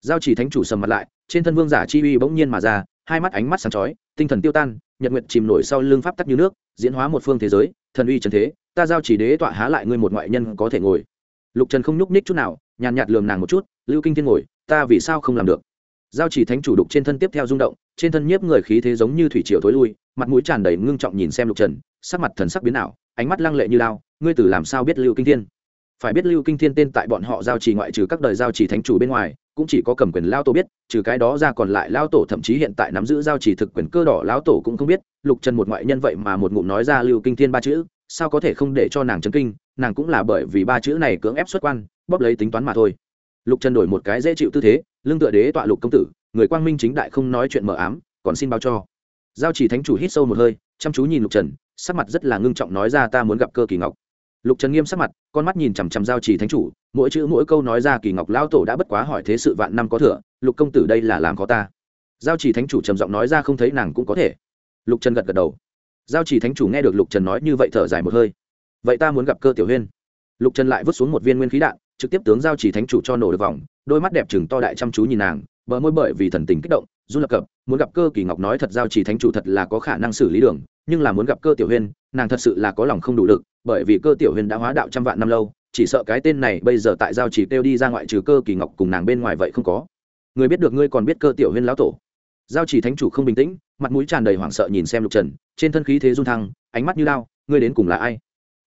giao chỉ thánh chủ sầm mặt lại, trên thân vương giả chi uy bỗng nhiên mà ra, hai mắt ánh mắt sáng chói, tinh thần tiêu tan, nhật nguyệt chìm nổi sau lưng pháp tắc như nước, diễn hóa một phương thế giới, thần uy trần thế, ta giao chỉ đế tọa há lại ngươi một ngoại nhân có thể ngồi. Lục trần không nhúc ních chút nào, nhàn nhạt lườm nàng một chút, lưu kinh thiên ngồi, ta vì sao không làm được? Giao chỉ thánh chủ đục trên thân tiếp theo rung động, trên thân nhiếp người khí thế giống như thủy triều thối lui, mặt mũi tràn đầy ngưng trọng nhìn xem lục trần, sắc mặt thần sắc biến ảo, ánh mắt lăng lệ như lao, ngươi từ làm sao biết lưu kinh thiên? Phải biết lưu kinh thiên tên tại bọn họ giao trì ngoại trừ các đời giao trì thánh chủ bên ngoài, cũng chỉ có cầm quyền lao tổ biết, trừ cái đó ra còn lại lao tổ thậm chí hiện tại nắm giữ giao trì thực quyền cơ đỏ lao tổ cũng không biết, lục trần một ngoại nhân vậy mà một ngụm nói ra lưu kinh thiên ba chữ, sao có thể không để cho nàng chấn kinh, nàng cũng là bởi vì ba chữ này cưỡng ép xuất quan, bóp lấy tính toán mà thôi. Lục trần đổi một cái dễ chịu tư thế, lưng tựa đế tọa lục công tử, người quang minh chính đại không nói chuyện mờ ám, còn xin báo cho. Giao chỉ thánh chủ hít sâu một hơi, chăm chú nhìn lục trần, sắc mặt rất là ngưng trọng nói ra ta muốn gặp cơ kỳ ngọc lục trần nghiêm sắc mặt, con mắt nhìn chằm chằm giao chỉ thánh chủ, mỗi chữ mỗi câu nói ra kỳ ngọc lão tổ đã bất quá hỏi thế sự vạn năm có thừa, lục công tử đây là làm khó ta. Giao chỉ thánh chủ trầm giọng nói ra không thấy nàng cũng có thể. Lục trần gật gật đầu. Giao chỉ thánh chủ nghe được lục trần nói như vậy thở dài một hơi. Vậy ta muốn gặp cơ tiểu huyên. Lục trần lại vứt xuống một viên nguyên khí đạn, trực tiếp tướng giao chỉ thánh chủ cho nổ được vòng, đôi mắt đẹp chừng to đại chăm chú nhìn nàng, bờ môi bởi vì thần tình kích động, run lập cập, muốn gặp cơ kỳ ngọc nói thật giao chỉ thánh chủ thật là có khả năng xử lý đường nhưng là muốn gặp cơ tiểu huyên, nàng thật sự là có lòng không đủ lực, bởi vì cơ tiểu huyên đã hóa đạo trăm vạn năm lâu, chỉ sợ cái tên này bây giờ tại giao chỉ kêu đi ra ngoại trừ cơ kỳ ngọc cùng nàng bên ngoài vậy không có. Người biết được ngươi còn biết cơ tiểu huyên lão tổ. Giao chỉ thánh chủ không bình tĩnh, mặt mũi tràn đầy hoảng sợ nhìn xem lục trần, trên thân khí thế run thăng, ánh mắt như lao ngươi đến cùng là ai?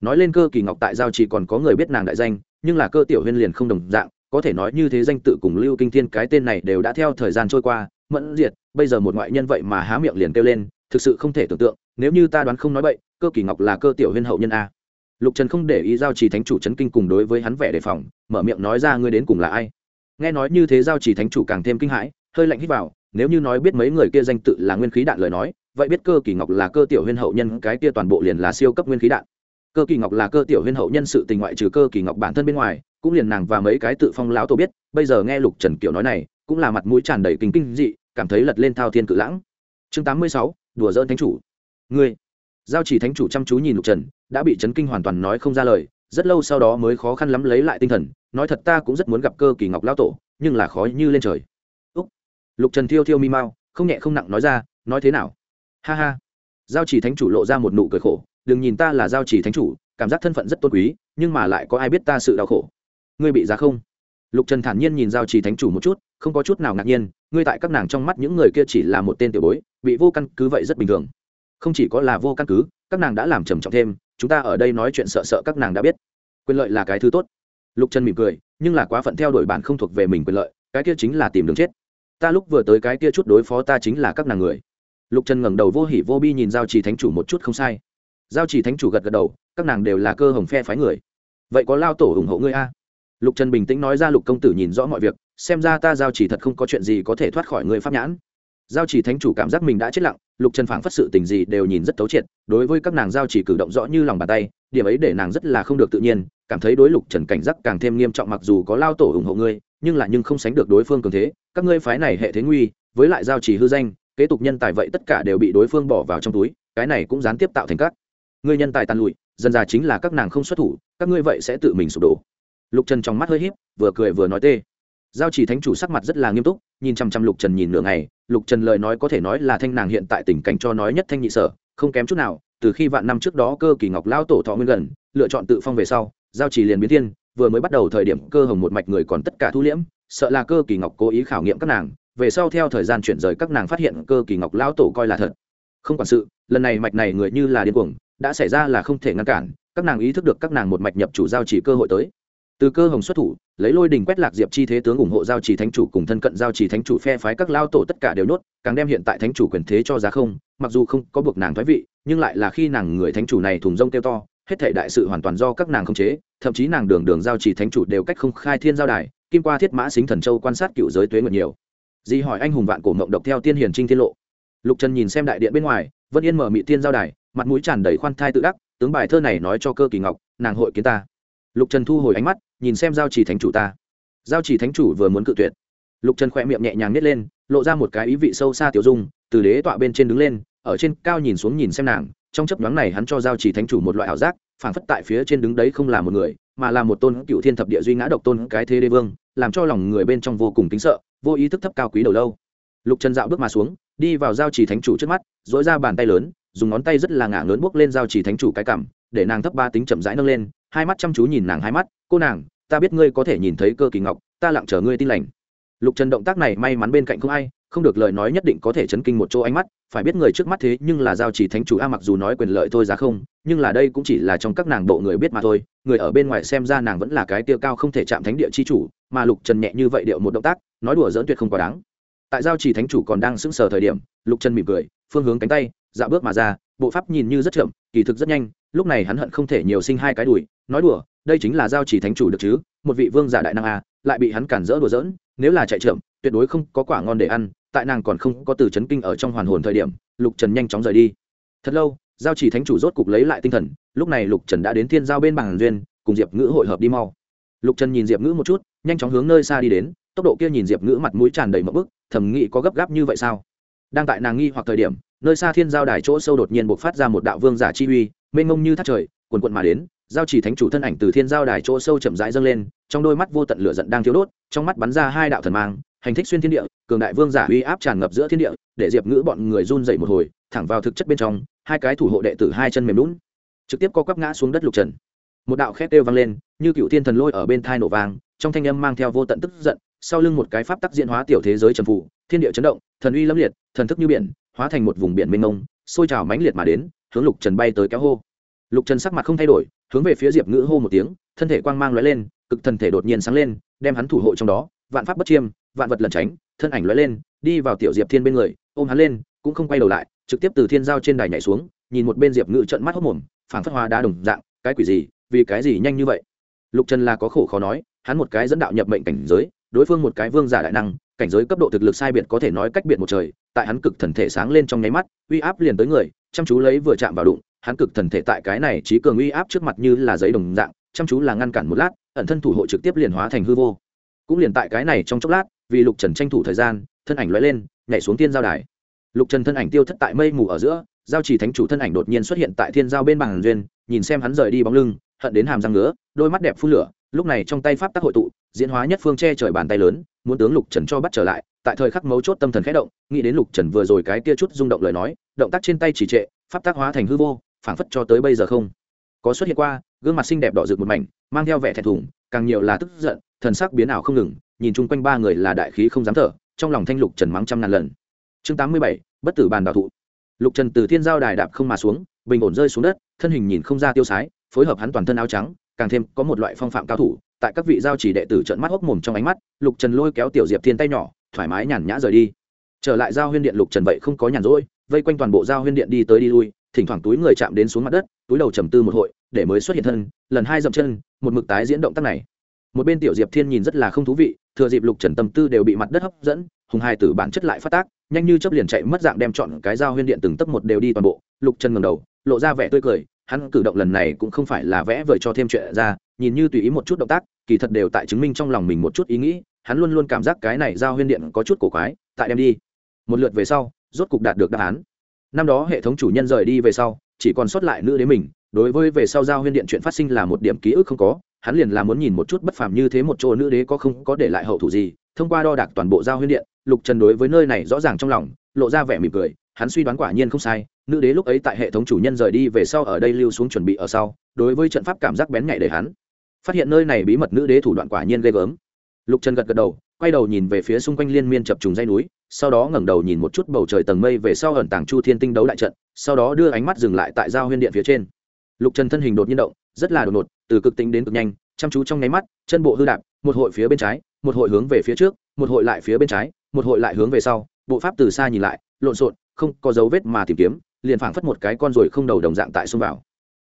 Nói lên cơ kỳ ngọc tại giao chỉ còn có người biết nàng đại danh, nhưng là cơ tiểu huyên liền không đồng dạng, có thể nói như thế danh tự cùng lưu kinh thiên cái tên này đều đã theo thời gian trôi qua, mẫn diệt, bây giờ một ngoại nhân vậy mà há miệng liền kêu lên thực sự không thể tưởng tượng, nếu như ta đoán không nói bậy, cơ kỳ ngọc là cơ tiểu huyên hậu nhân a. Lục trần không để ý giao trì thánh chủ c kinh cùng đối với hắn vẻ đề phòng, mở miệng nói ra ngươi đến cùng là ai. Nghe nói như thế giao trì thánh chủ càng thêm kinh hãi, hơi lạnh hít vào, nếu như nói biết mấy người kia danh tự là nguyên khí đạn lời nói, vậy biết cơ kỳ ngọc là cơ tiểu huyên hậu nhân, cái kia toàn bộ liền là siêu cấp nguyên khí đạn. Cơ kỳ ngọc là cơ tiểu huyên hậu nhân sự tình ngoại trừ cơ kỳ ngọc bản thân bên ngoài, cũng liền nàng và mấy cái tự phong lão tổ biết, bây giờ nghe lục trần kiểu nói này, cũng là mặt mũi tràn đầy kinh kinh dị, cảm thấy lật lên thao thiên cự lãng. Chương tám mươi sáu đùa dỡn thánh chủ. Ngươi, giao chỉ thánh chủ chăm chú nhìn lục trần, đã bị chấn kinh hoàn toàn nói không ra lời, rất lâu sau đó mới khó khăn lắm lấy lại tinh thần, nói thật ta cũng rất muốn gặp cơ kỳ ngọc lão tổ, nhưng là khó như lên trời. Úc, lục trần thiêu thiêu mi mau, không nhẹ không nặng nói ra, nói thế nào? Ha ha. Giao chỉ thánh chủ lộ ra một nụ cười khổ, đừng nhìn ta là giao chỉ thánh chủ, cảm giác thân phận rất tôn quý, nhưng mà lại có ai biết ta sự đau khổ? Ngươi bị giá không? Lục trần thản nhiên nhìn giao chỉ thánh chủ một chút, không có chút nào ngạc nhiên ngươi tại các nàng trong mắt những người kia chỉ là một tên tiểu bối, bị vô căn cứ vậy rất bình thường. Không chỉ có là vô căn cứ, các nàng đã làm trầm trọng thêm, chúng ta ở đây nói chuyện sợ sợ các nàng đã biết. Quyền lợi là cái thứ tốt. Lục trần mỉm cười, nhưng là quá phận theo đuổi bản không thuộc về mình quyền lợi, cái kia chính là tìm đường chết. Ta lúc vừa tới cái kia chút đối phó ta chính là các nàng người. Lục trần ngẩng đầu vô hỉ vô bi nhìn giao trì thánh chủ một chút không sai. Giao trì thánh chủ gật gật đầu, các nàng đều là cơ hồng phe phái người. Vậy có lao tổ ủng hộ ngươi a? Lục trần bình tĩnh nói ra lục công tử nhìn rõ mọi việc xem ra ta giao chỉ thật không có chuyện gì có thể thoát khỏi người pháp nhãn. Giao chỉ thánh chủ cảm giác mình đã chết lặng, lục trần phảng phất sự tình gì đều nhìn rất thấu triệt, đối với các nàng giao chỉ cử động rõ như lòng bàn tay, điểm ấy để nàng rất là không được tự nhiên, cảm thấy đối lục trần cảnh giác càng thêm nghiêm trọng mặc dù có lao tổ ủng hộ ngươi, nhưng là nhưng không sánh được đối phương cường thế, các ngươi phái này hệ thế nguy, với lại giao chỉ hư danh, kế tục nhân tài vậy tất cả đều bị đối phương bỏ vào trong túi, cái này cũng gián tiếp tạo thành các ngươi nhân tài tàn lụi dần ra chính là các nàng không xuất thủ, các ngươi vậy sẽ tự mình sụp đổ. Lục trần trong mắt hơi híp, vừa cười vừa nói tê giao chỉ thánh chủ sắc mặt rất là nghiêm túc, nhìn chăm chăm lục trần nhìn nửa ngày, lục trần lời nói có thể nói là thanh nàng hiện tại tình cảnh cho nói nhất thanh nhị sở, không kém chút nào, từ khi vạn năm trước đó cơ kỳ ngọc lao tổ thọ nguyên gần, lựa chọn tự phong về sau, giao chỉ liền biến thiên, vừa mới bắt đầu thời điểm cơ hồng một mạch người còn tất cả thu liễm, sợ là cơ kỳ ngọc cố ý khảo nghiệm các nàng, về sau theo thời gian chuyển rời các nàng phát hiện cơ kỳ ngọc lao tổ coi là thật. Không quản sự, lần này mạch này người như là điên cuồng, đã xảy ra là không thể ngăn cản, các nàng ý thức được các nàng một mạch nhập chủ giao chỉ cơ hội tới từ cơ hồng xuất thủ, lấy lôi đình quét lạc diệp chi thế tướng ủng hộ giao chỉ thánh chủ cùng thân cận giao chỉ thánh chủ phe phái các lao tổ tất cả đều nhốt, càng đem hiện tại thánh chủ quyền thế cho giá không, mặc dù không có buộc nàng thoái vị, nhưng lại là khi nàng người thánh chủ này thùng rông kêu to, hết thể đại sự hoàn toàn do các nàng khống chế, thậm chí nàng đường đường giao chỉ thánh chủ đều cách không khai thiên giao đài, kim qua thiết mã xính thần châu quan sát cựu giới tuế nguyệt nhiều. Di hỏi anh hùng vạn cổ mộng độc theo tiên hiền trinh thiên lộ. Lục trần nhìn xem đại điện bên ngoài vân yên mở mị tiên giao đài, mặt mũi tràn đầy khoan thai tự đắc, tướng bài thơ này nói cho cơ kỳ ngọc, nàng hội kiến ta. Lục trần thu hồi ánh mắt nhìn xem giao chỉ thánh chủ ta. Giao chỉ thánh chủ vừa muốn cự tuyệt. Lục trần khỏe miệng nhẹ nhàng nhét lên, lộ ra một cái ý vị sâu xa tiểu dung, từ đế tọa bên trên đứng lên, ở trên cao nhìn xuống nhìn xem nàng, trong chấp nhoáng này hắn cho giao chỉ thánh chủ một loại ảo giác, phảng phất tại phía trên đứng đấy không là một người, mà là một tôn cựu thiên thập địa duy ngã độc tôn cái thế đế vương, làm cho lòng người bên trong vô cùng kính sợ, vô ý thức thấp cao quý đầu lâu. Lục trần dạo bước mà xuống, đi vào giao chỉ thánh chủ trước mắt dỗi ra bàn tay lớn, dùng ngón tay rất là ngả lớn bước lên giao chỉ thánh chủ cái cảm để nàng thấp ba tính chậm rãi nâng lên, hai mắt chăm chú nhìn nàng hai mắt, cô nàng, ta biết ngươi có thể nhìn thấy cơ kỳ ngọc, ta lặng chờ ngươi tin lành. Lục trần động tác này may mắn bên cạnh không ai, không được lời nói nhất định có thể chấn kinh một chỗ ánh mắt, phải biết người trước mắt thế nhưng là giao chỉ thánh chủ a, mặc dù nói quyền lợi thôi giá không, nhưng là đây cũng chỉ là trong các nàng bộ người biết mà thôi, người ở bên ngoài xem ra nàng vẫn là cái tiêu cao không thể chạm thánh địa chi chủ, mà lục trần nhẹ như vậy điệu một động tác, nói đùa dỡn tuyệt không quá đáng. Tại giao chỉ thánh chủ còn đang sững sờ thời điểm, lục trần mỉm cười, phương hướng cánh tay dạo bước mà ra, bộ pháp nhìn như rất chậm kỳ thực rất nhanh, lúc này hắn hận không thể nhiều sinh hai cái đùi, nói đùa, đây chính là giao chỉ thánh chủ được chứ, một vị vương giả đại năng a lại bị hắn cản rỡ đùa dỡn nếu là chạy chậm, tuyệt đối không có quả ngon để ăn, tại nàng còn không có từ chấn kinh ở trong hoàn hồn thời điểm, lục trần nhanh chóng rời đi. Thật lâu, giao chỉ thánh chủ rốt cục lấy lại tinh thần, lúc này lục trần đã đến thiên giao bên bàn duyên, cùng diệp ngữ hội hợp đi mau. Lục trần nhìn diệp ngữ một chút, nhanh chóng hướng nơi xa đi đến, tốc độ kia nhìn diệp ngữ mặt mũi tràn đầy mậm bức thẩm nghĩ có gấp gáp như vậy sao? Đang tại nàng nghi hoặc thời điểm nơi xa thiên giao đài chỗ sâu đột nhiên bộc phát ra một đạo vương giả chi uy, mênh mông như thác trời quần quận mà đến, giao chỉ thánh chủ thân ảnh từ thiên giao đài chỗ sâu chậm rãi dâng lên, trong đôi mắt vô tận lửa giận đang thiếu đốt, trong mắt bắn ra hai đạo thần mang, hành thích xuyên thiên địa, cường đại vương giả uy áp tràn ngập giữa thiên địa, để diệp ngữ bọn người run dậy một hồi, thẳng vào thực chất bên trong, hai cái thủ hộ đệ tử hai chân mềm lún trực tiếp co quắp ngã xuống đất lục trần. Một đạo khét kêu vang lên, như cựu thiên thần lôi ở bên thai nổ vàng trong thanh âm mang theo vô tận tức giận sau lưng một cái pháp tắc diễn hóa tiểu thế giới trần phụ, thiên địa chấn động, thần uy lâm liệt, thần thức như biển, hóa thành một vùng biển mênh mông, sôi trào mãnh liệt mà đến, hướng lục trần bay tới kéo hô. Lục trần sắc mặt không thay đổi, hướng về phía diệp ngữ hô một tiếng, thân thể quang mang lóe lên, cực thần thể đột nhiên sáng lên, đem hắn thủ hộ trong đó, vạn pháp bất chiêm, vạn vật lẩn tránh, thân ảnh lóe lên, đi vào tiểu diệp thiên bên người, ôm hắn lên, cũng không quay đầu lại, trực tiếp từ thiên giao trên đài nhảy xuống, nhìn một bên diệp ngữ trận mắt hốc mồm, phảng phất hoa đá đồng dạng, cái quỷ gì, vì cái gì nhanh như vậy? Lục trần là có khổ khó nói, hắn một cái dẫn đạo nhập mệnh cảnh giới đối phương một cái vương giả đại năng, cảnh giới cấp độ thực lực sai biệt có thể nói cách biệt một trời, tại hắn cực thần thể sáng lên trong nháy mắt, uy áp liền tới người, chăm chú lấy vừa chạm vào đụng, hắn cực thần thể tại cái này trí cường uy áp trước mặt như là giấy đồng dạng, chăm chú là ngăn cản một lát, ẩn thân thủ hộ trực tiếp liền hóa thành hư vô. Cũng liền tại cái này trong chốc lát, vì lục trần tranh thủ thời gian, thân ảnh lóe lên, nhảy xuống thiên giao đài. Lục trần thân ảnh tiêu thất tại mây mù ở giữa, giao chỉ thánh chủ thân ảnh đột nhiên xuất hiện tại thiên giao bên bàn duyên, nhìn xem hắn rời đi bóng lưng, hận đến hàm răng ngứa, đôi mắt đẹp phun lửa lúc này trong tay pháp tác hội tụ, diễn hóa nhất phương che trời bàn tay lớn, muốn tướng lục trần cho bắt trở lại, tại thời khắc mấu chốt tâm thần khẽ động, nghĩ đến lục trần vừa rồi cái kia chút rung động lời nói, động tác trên tay chỉ trệ, pháp tác hóa thành hư vô, phảng phất cho tới bây giờ không có xuất hiện qua, gương mặt xinh đẹp đỏ rực một mảnh, mang theo vẻ thẹn thùng, càng nhiều là tức giận, thần sắc biến ảo không ngừng, nhìn chung quanh ba người là đại khí không dám thở, trong lòng thanh lục trần mắng trăm ngàn lần. Chương tám mươi bảy, bất tử bàn đào thụ. Lục trần từ thiên giao đài đạp không mà xuống, bình ổn rơi xuống đất, thân hình nhìn không ra tiêu sái, phối hợp hắn toàn thân áo trắng càng thêm có một loại phong phạm cao thủ, tại các vị giao chỉ đệ tử trận mắt hốc mồm trong ánh mắt, lục trần lôi kéo tiểu diệp thiên tay nhỏ, thoải mái nhàn nhã rời đi. Trở lại giao huyên điện lục trần vậy không có nhàn rỗi, vây quanh toàn bộ giao huyên điện đi tới đi lui, thỉnh thoảng túi người chạm đến xuống mặt đất, túi đầu trầm tư một hội, để mới xuất hiện thân, lần hai dậm chân, một mực tái diễn động tác này. Một bên tiểu diệp thiên nhìn rất là không thú vị, thừa dịp lục trần tâm tư đều bị mặt đất hấp dẫn, hùng hai tử bản chất lại phát tác, nhanh như chấp liền chạy mất dạng đem chọn cái giao huyên điện từng tấc một đều đi toàn bộ. Lục trần ngầm đầu, lộ ra vẻ tươi cười hắn cử động lần này cũng không phải là vẽ vời cho thêm chuyện ra, nhìn như tùy ý một chút động tác, kỳ thật đều tại chứng minh trong lòng mình một chút ý nghĩ, hắn luôn luôn cảm giác cái này giao huyên điện có chút cổ quái, tại đem đi. Một lượt về sau, rốt cục đạt được đáp án. Năm đó hệ thống chủ nhân rời đi về sau, chỉ còn sót lại nữ đế mình, đối với về sau giao huyên điện chuyện phát sinh là một điểm ký ức không có, hắn liền là muốn nhìn một chút bất phàm như thế một chỗ nữ đế có không có để lại hậu thủ gì, thông qua đo đạc toàn bộ giao huyên điện, lục trần đối với nơi này rõ ràng trong lòng, lộ ra vẻ mỉm cười, hắn suy đoán quả nhiên không sai nữ đế lúc ấy tại hệ thống chủ nhân rời đi về sau ở đây lưu xuống chuẩn bị ở sau, đối với trận pháp cảm giác bén nhạy để hắn. Phát hiện nơi này bí mật nữ đế thủ đoạn quả nhiên ghê gớm. Lục trần gật gật đầu, quay đầu nhìn về phía xung quanh liên miên chập trùng dây núi, sau đó ngẩng đầu nhìn một chút bầu trời tầng mây về sau ẩn tàng chu thiên tinh đấu đại trận, sau đó đưa ánh mắt dừng lại tại giao huyên điện phía trên. Lục trần thân hình đột nhiên động, rất là đột ngột, từ cực tính đến cực nhanh, chăm chú trong nháy mắt, chân bộ hư đạp, một hội phía bên trái, một hội hướng về phía trước, một hội lại phía bên trái, một hội lại hướng về sau, bộ pháp từ xa nhìn lại, lộn xộn, không có dấu vết mà tìm kiếm liền phảng phất một cái con ruồi không đầu đồng dạng tại xông vào.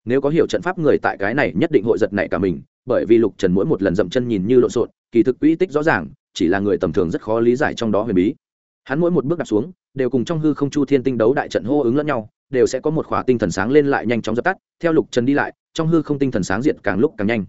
Nếu có hiểu trận pháp người tại cái này nhất định hội giật nảy cả mình, bởi vì lục trần mỗi một lần dậm chân nhìn như lộn xộn, kỳ thực quỹ tích rõ ràng, chỉ là người tầm thường rất khó lý giải trong đó huyền bí. Hắn mỗi một bước đặt xuống, đều cùng trong hư không chu thiên tinh đấu đại trận hô ứng lẫn nhau, đều sẽ có một khỏa tinh thần sáng lên lại nhanh chóng dập tắt, theo lục trần đi lại, trong hư không tinh thần sáng diệt càng lúc càng nhanh.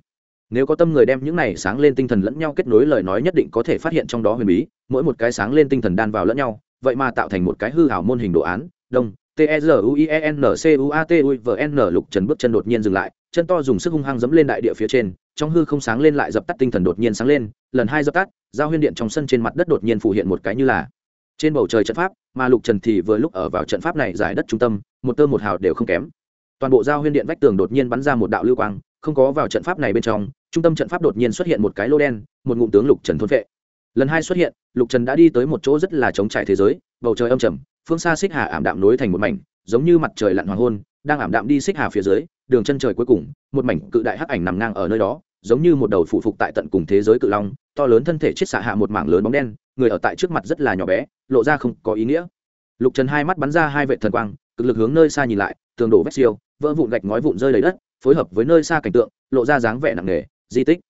Nếu có tâm người đem những này sáng lên tinh thần lẫn nhau kết nối lời nói nhất định có thể phát hiện trong đó huyền bí, mỗi một cái sáng lên tinh thần đan vào lẫn nhau, vậy mà tạo thành một cái hư hảo môn hình đồ án, đông t e r u i e n c u a t u v n lục trần bước chân đột nhiên dừng lại, chân to dùng sức hung hăng dẫm lên đại địa phía trên, trong hư không sáng lên lại dập tắt tinh thần đột nhiên sáng lên, lần hai dập tắt, giao huyên điện trong sân trên mặt đất đột nhiên phủ hiện một cái như là trên bầu trời trận pháp, mà lục trần thì vừa lúc ở vào trận pháp này giải đất trung tâm, một tơ một hào đều không kém. Toàn bộ giao huyên điện vách tường đột nhiên bắn ra một đạo lưu quang, không có vào trận pháp này bên trong, trung tâm trận pháp đột nhiên xuất hiện một cái lô đen, một ngụm tướng lục trần thôn vệ lần hai xuất hiện, lục trần đã đi tới một chỗ rất là trống trải thế giới, bầu trời âm trầm phương xa xích hà ảm đạm nối thành một mảnh, giống như mặt trời lặn hoàng hôn, đang ảm đạm đi xích hà phía dưới, đường chân trời cuối cùng, một mảnh cự đại hắc ảnh nằm ngang ở nơi đó, giống như một đầu phụ phục tại tận cùng thế giới cự long, to lớn thân thể chết xạ hạ một mảng lớn bóng đen, người ở tại trước mặt rất là nhỏ bé, lộ ra không có ý nghĩa. Lục trần hai mắt bắn ra hai vệ thần quang, cực lực hướng nơi xa nhìn lại, tường đổ vét siêu, vỡ vụn gạch ngói vụn rơi đầy đất, phối hợp với nơi xa cảnh tượng, lộ ra dáng vẻ nặng nề, di tích.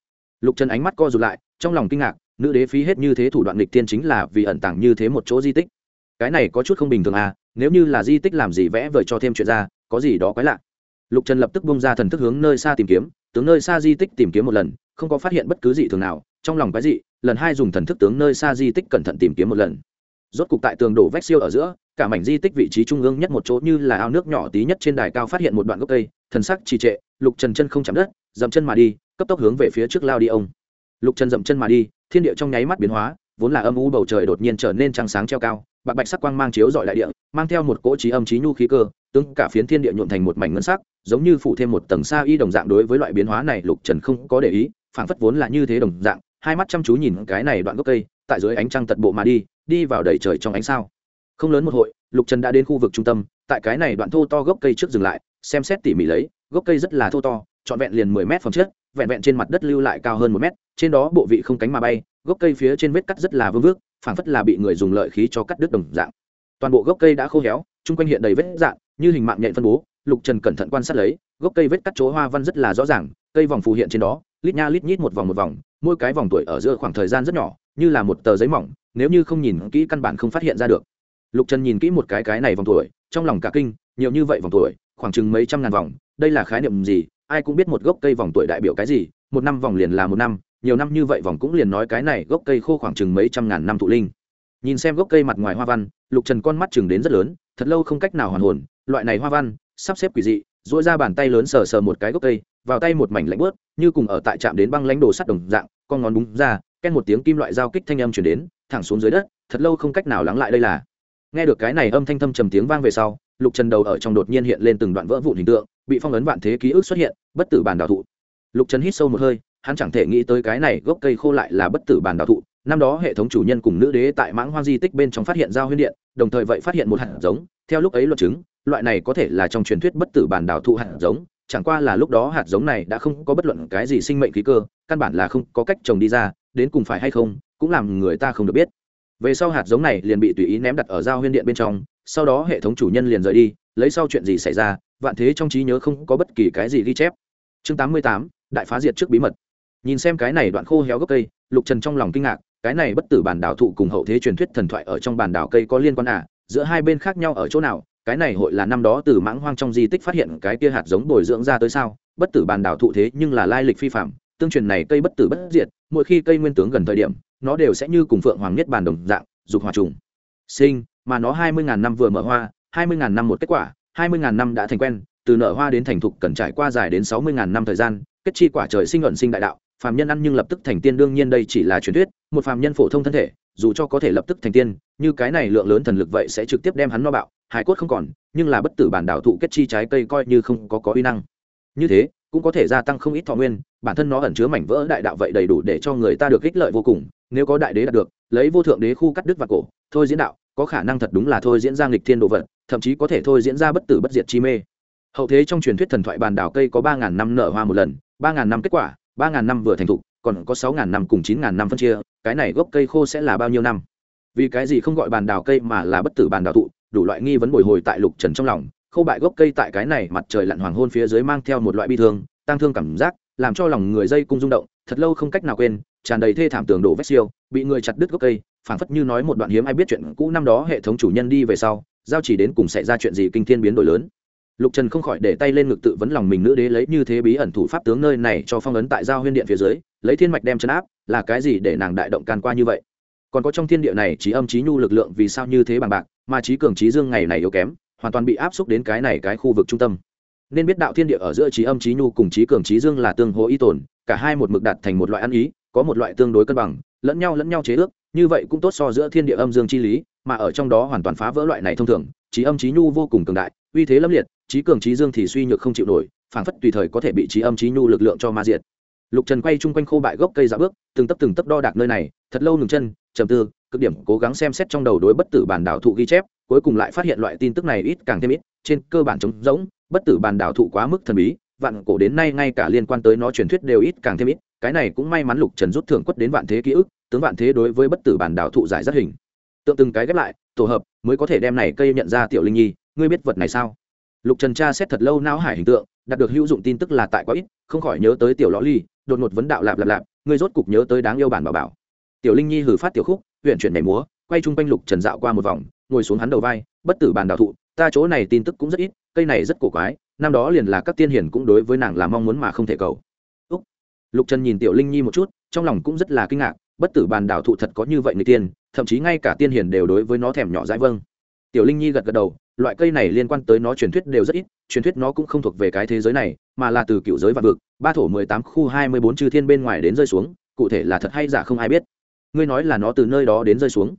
Lục trần ánh mắt co rụt lại, trong lòng kinh ngạc, nữ đế phí hết như thế thủ đoạn lịch tiên chính là vì ẩn tàng như thế một chỗ di tích cái này có chút không bình thường à nếu như là di tích làm gì vẽ vời cho thêm chuyện ra, có gì đó quái lạ. Lục trần lập tức bông ra thần thức hướng nơi xa tìm kiếm, tướng nơi xa di tích tìm kiếm một lần, không có phát hiện bất cứ gì thường nào, trong lòng quái dị, lần hai dùng thần thức tướng nơi xa di tích cẩn thận tìm kiếm một lần. Rốt cục tại tường đổ vách siêu ở giữa, cả mảnh di tích vị trí trung ương nhất một chỗ như là ao nước nhỏ tí nhất trên đài cao phát hiện một đoạn gốc cây, thần sắc trì trệ, lục trần chân không chạm đất, dậm chân mà đi, cấp tốc hướng về phía trước lao đi ông. Lục trần dậm chân mà đi, thiên địa trong nháy mắt biến hóa vốn là âm u bầu trời đột nhiên trở nên trăng sáng treo cao bạc bạch sắc quang mang chiếu dọi đại địa mang theo một cỗ trí âm trí nhu khí cơ tướng cả phiến thiên địa nhuộn thành một mảnh ngân sắc giống như phụ thêm một tầng sa y đồng dạng đối với loại biến hóa này lục trần không có để ý phảng phất vốn là như thế đồng dạng hai mắt chăm chú nhìn cái này đoạn gốc cây tại dưới ánh trăng tật bộ mà đi đi vào đầy trời trong ánh sao. Không lớn một hội lục trần đã đến khu vực trung tâm tại cái này đoạn thô to gốc cây trước dừng lại xem xét tỉ mỉ lấy gốc cây rất là thô to trọn vẹn liền mười mét phẩm trước, vẹn vẹn trên mặt đất lưu lại cao hơn một mét trên đó bộ vị không cánh mà bay, gốc cây phía trên vết cắt rất là vương vước, phảng phất là bị người dùng lợi khí cho cắt đứt đồng dạng. Toàn bộ gốc cây đã khô héo, chung quanh hiện đầy vết dạng như hình mạng nhện phân bố, lục trần cẩn thận quan sát lấy, gốc cây vết cắt chỗ hoa văn rất là rõ ràng, cây vòng phù hiện trên đó, lít nha lít nhít một vòng một vòng, mỗi cái vòng tuổi ở giữa khoảng thời gian rất nhỏ, như là một tờ giấy mỏng, nếu như không nhìn kỹ căn bản không phát hiện ra được. Lục trần nhìn kỹ một cái cái này vòng tuổi, trong lòng cả kinh, nhiều như vậy vòng tuổi, khoảng chừng mấy trăm ngàn vòng, đây là khái niệm gì? Ai cũng biết một gốc cây vòng tuổi đại biểu cái gì, một năm vòng liền là một năm nhiều năm như vậy vòng cũng liền nói cái này gốc cây khô khoảng chừng mấy trăm ngàn năm thụ linh. Nhìn xem gốc cây mặt ngoài hoa văn, lục trần con mắt chừng đến rất lớn, thật lâu không cách nào hoàn hồn, loại này hoa văn, sắp xếp quỷ dị dỗi ra bàn tay lớn sờ sờ một cái gốc cây, vào tay một mảnh lạnh bớt như cùng ở tại trạm đến băng lãnh đồ sắt đồng dạng, con ngón búng ra, ken một tiếng kim loại giao kích thanh âm chuyển đến, thẳng xuống dưới đất, thật lâu không cách nào lắng lại đây là. Nghe được cái này âm thanh thâm trầm tiếng vang về sau, lục trần đầu ở trong đột nhiên hiện lên từng đoạn vỡ vụn hình tượng, bị phong ấn vạn thế ký ức xuất hiện, bất tử bàn đào thụ. Lục trần hít sâu một hơi hắn chẳng thể nghĩ tới cái này gốc cây khô lại là bất tử bàn đào thụ. Năm đó hệ thống chủ nhân cùng nữ đế tại mãng hoang di tích bên trong phát hiện giao huyên điện, đồng thời vậy phát hiện một hạt giống. Theo lúc ấy luật chứng, loại này có thể là trong truyền thuyết bất tử bàn đào thụ hạt giống, chẳng qua là lúc đó hạt giống này đã không có bất luận cái gì sinh mệnh khí cơ, căn bản là không có cách trồng đi ra, đến cùng phải hay không, cũng làm người ta không được biết. Về sau hạt giống này liền bị tùy ý ném đặt ở giao huyên điện bên trong, sau đó hệ thống chủ nhân liền rời đi, lấy sau chuyện gì xảy ra, vạn thế trong trí nhớ không có bất kỳ cái gì ghi chép. Chương tám mươi tám, đại phá diệt trước bí mật nhìn xem cái này đoạn khô héo gốc cây, lục trần trong lòng kinh ngạc, cái này bất tử bản đảo thụ cùng hậu thế truyền thuyết thần thoại ở trong bản đảo cây có liên quan à giữa hai bên khác nhau ở chỗ nào, cái này hội là năm đó từ mãng hoang trong di tích phát hiện cái kia hạt giống bồi dưỡng ra tới sao? Bất tử bản đảo thụ thế nhưng là lai lịch phi phạm tương truyền này cây bất tử bất diệt, mỗi khi cây nguyên tướng gần thời điểm, nó đều sẽ như cùng phượng hoàng nhất bản đồng dạng, dục hòa trùng. Sinh, mà nó hai mươi ngàn năm vừa mở hoa, hai mươi ngàn năm một kết quả, hai mươi ngàn năm đã thành quen, từ nở hoa đến thành thục cần trải qua dài đến sáu mươi ngàn năm thời gian, kết chi quả trời sinh luận sinh đại đạo phàm nhân ăn nhưng lập tức thành tiên, đương nhiên đây chỉ là truyền thuyết, một phàm nhân phổ thông thân thể, dù cho có thể lập tức thành tiên, như cái này lượng lớn thần lực vậy sẽ trực tiếp đem hắn no bạo hải cốt không còn, nhưng là bất tử bản đảo thụ kết chi trái cây coi như không có có uy năng. Như thế, cũng có thể gia tăng không ít thọ nguyên, bản thân nó ẩn chứa mảnh vỡ đại đạo vậy đầy đủ để cho người ta được ích lợi vô cùng, nếu có đại đế đạt được, lấy vô thượng đế khu cắt đứt và cổ, thôi diễn đạo, có khả năng thật đúng là thôi diễn ra nghịch thiên đồ vật, thậm chí có thể thôi diễn ra bất tử bất diệt chi mê. Hậu thế trong truyền thuyết thần thoại bàn đảo cây có ba ngàn năm nở hoa một lần, ba ngàn năm kết quả ba ngàn năm vừa thành thục, còn có sáu ngàn năm cùng chín ngàn năm phân chia, cái này gốc cây khô sẽ là bao nhiêu năm? Vì cái gì không gọi bàn đào cây mà là bất tử bàn đào thụ, đủ loại nghi vấn bồi hồi tại lục trần trong lòng, khô bại gốc cây tại cái này mặt trời lặn hoàng hôn phía dưới mang theo một loại bi thương, tăng thương cảm giác, làm cho lòng người dây cung rung động, thật lâu không cách nào quên, tràn đầy thê thảm tường đổ vét siêu, bị người chặt đứt gốc cây, phảng phất như nói một đoạn hiếm ai biết chuyện cũ năm đó hệ thống chủ nhân đi về sau, giao chỉ đến cùng xảy ra chuyện gì kinh thiên biến đổi lớn lục trần không khỏi để tay lên ngực tự vấn lòng mình nữ đế lấy như thế bí ẩn thủ pháp tướng nơi này cho phong ấn tại giao huyên điện phía dưới, lấy thiên mạch đem chấn áp, là cái gì để nàng đại động can qua như vậy? Còn có trong thiên địa này trí âm trí nhu lực lượng vì sao như thế bằng bạc, mà trí cường trí dương ngày này yếu kém, hoàn toàn bị áp xúc đến cái này cái khu vực trung tâm. Nên biết đạo thiên địa ở giữa trí âm trí nhu cùng trí cường trí dương là tương hỗ y tồn, cả hai một mực đặt thành một loại ăn ý, có một loại tương đối cân bằng, lẫn nhau lẫn nhau chế ước, như vậy cũng tốt so giữa thiên địa âm dương chi lý, mà ở trong đó hoàn toàn phá vỡ loại này thông thường, trí âm trí nhu vô cùng cường đại uy thế lâm liệt, trí cường trí dương thì suy nhược không chịu nổi, phảng phất tùy thời có thể bị trí âm trí nhu lực lượng cho ma diệt. Lục trần quay chung quanh khô bại gốc cây dạo bước, từng tấp từng tấp đo đạc nơi này, thật lâu ngừng chân, trầm tư, cực điểm cố gắng xem xét trong đầu đối bất tử bản đảo thụ ghi chép, cuối cùng lại phát hiện loại tin tức này ít càng thêm ít, trên cơ bản trống rỗng, bất tử bản đảo thụ quá mức thần bí, vạn cổ đến nay ngay cả liên quan tới nó truyền thuyết đều ít càng thêm ít, cái này cũng may mắn lục trần rút thưởng quất đến vạn thế ký ức, tướng vạn thế đối với bất tử bản đảo thụ giải rất hình. Tượng từng cái ghép lại, tổ hợp, mới có thể đem này cây nhận ra tiểu linh nhi ngươi biết vật này sao? Lục trần tra xét thật lâu não hải hình tượng, đạt được hữu dụng tin tức là tại quá ít, không khỏi nhớ tới tiểu lõ ly, đột ngột vấn đạo lạp lạp lạp, ngươi rốt cục nhớ tới đáng yêu bản bảo bảo. Tiểu linh nhi hử phát tiểu khúc, huyện chuyển nhảy múa, quay chung quanh lục trần dạo qua một vòng, ngồi xuống hắn đầu vai, bất tử bàn đạo thụ, ta chỗ này tin tức cũng rất ít, cây này rất cổ quái, năm đó liền là các tiên hiển cũng đối với nàng là mong muốn mà không thể cầu. Úc. lục trần nhìn tiểu linh nhi một chút, trong lòng cũng rất là kinh ngạc, bất tử bàn đảo thụ thật có như vậy người tiên, thậm chí ngay cả tiên hiển đều đối với nó thèm nhỏ dãi vâng tiểu linh nhi gật gật đầu, loại cây này liên quan tới nó truyền thuyết đều rất ít, truyền thuyết nó cũng không thuộc về cái thế giới này, mà là từ cựu giới vạn vực, ba thổ mười tám khu hai mươi bốn chư thiên bên ngoài đến rơi xuống, cụ thể là thật hay giả không ai biết. Ngươi nói là nó từ nơi đó đến rơi xuống.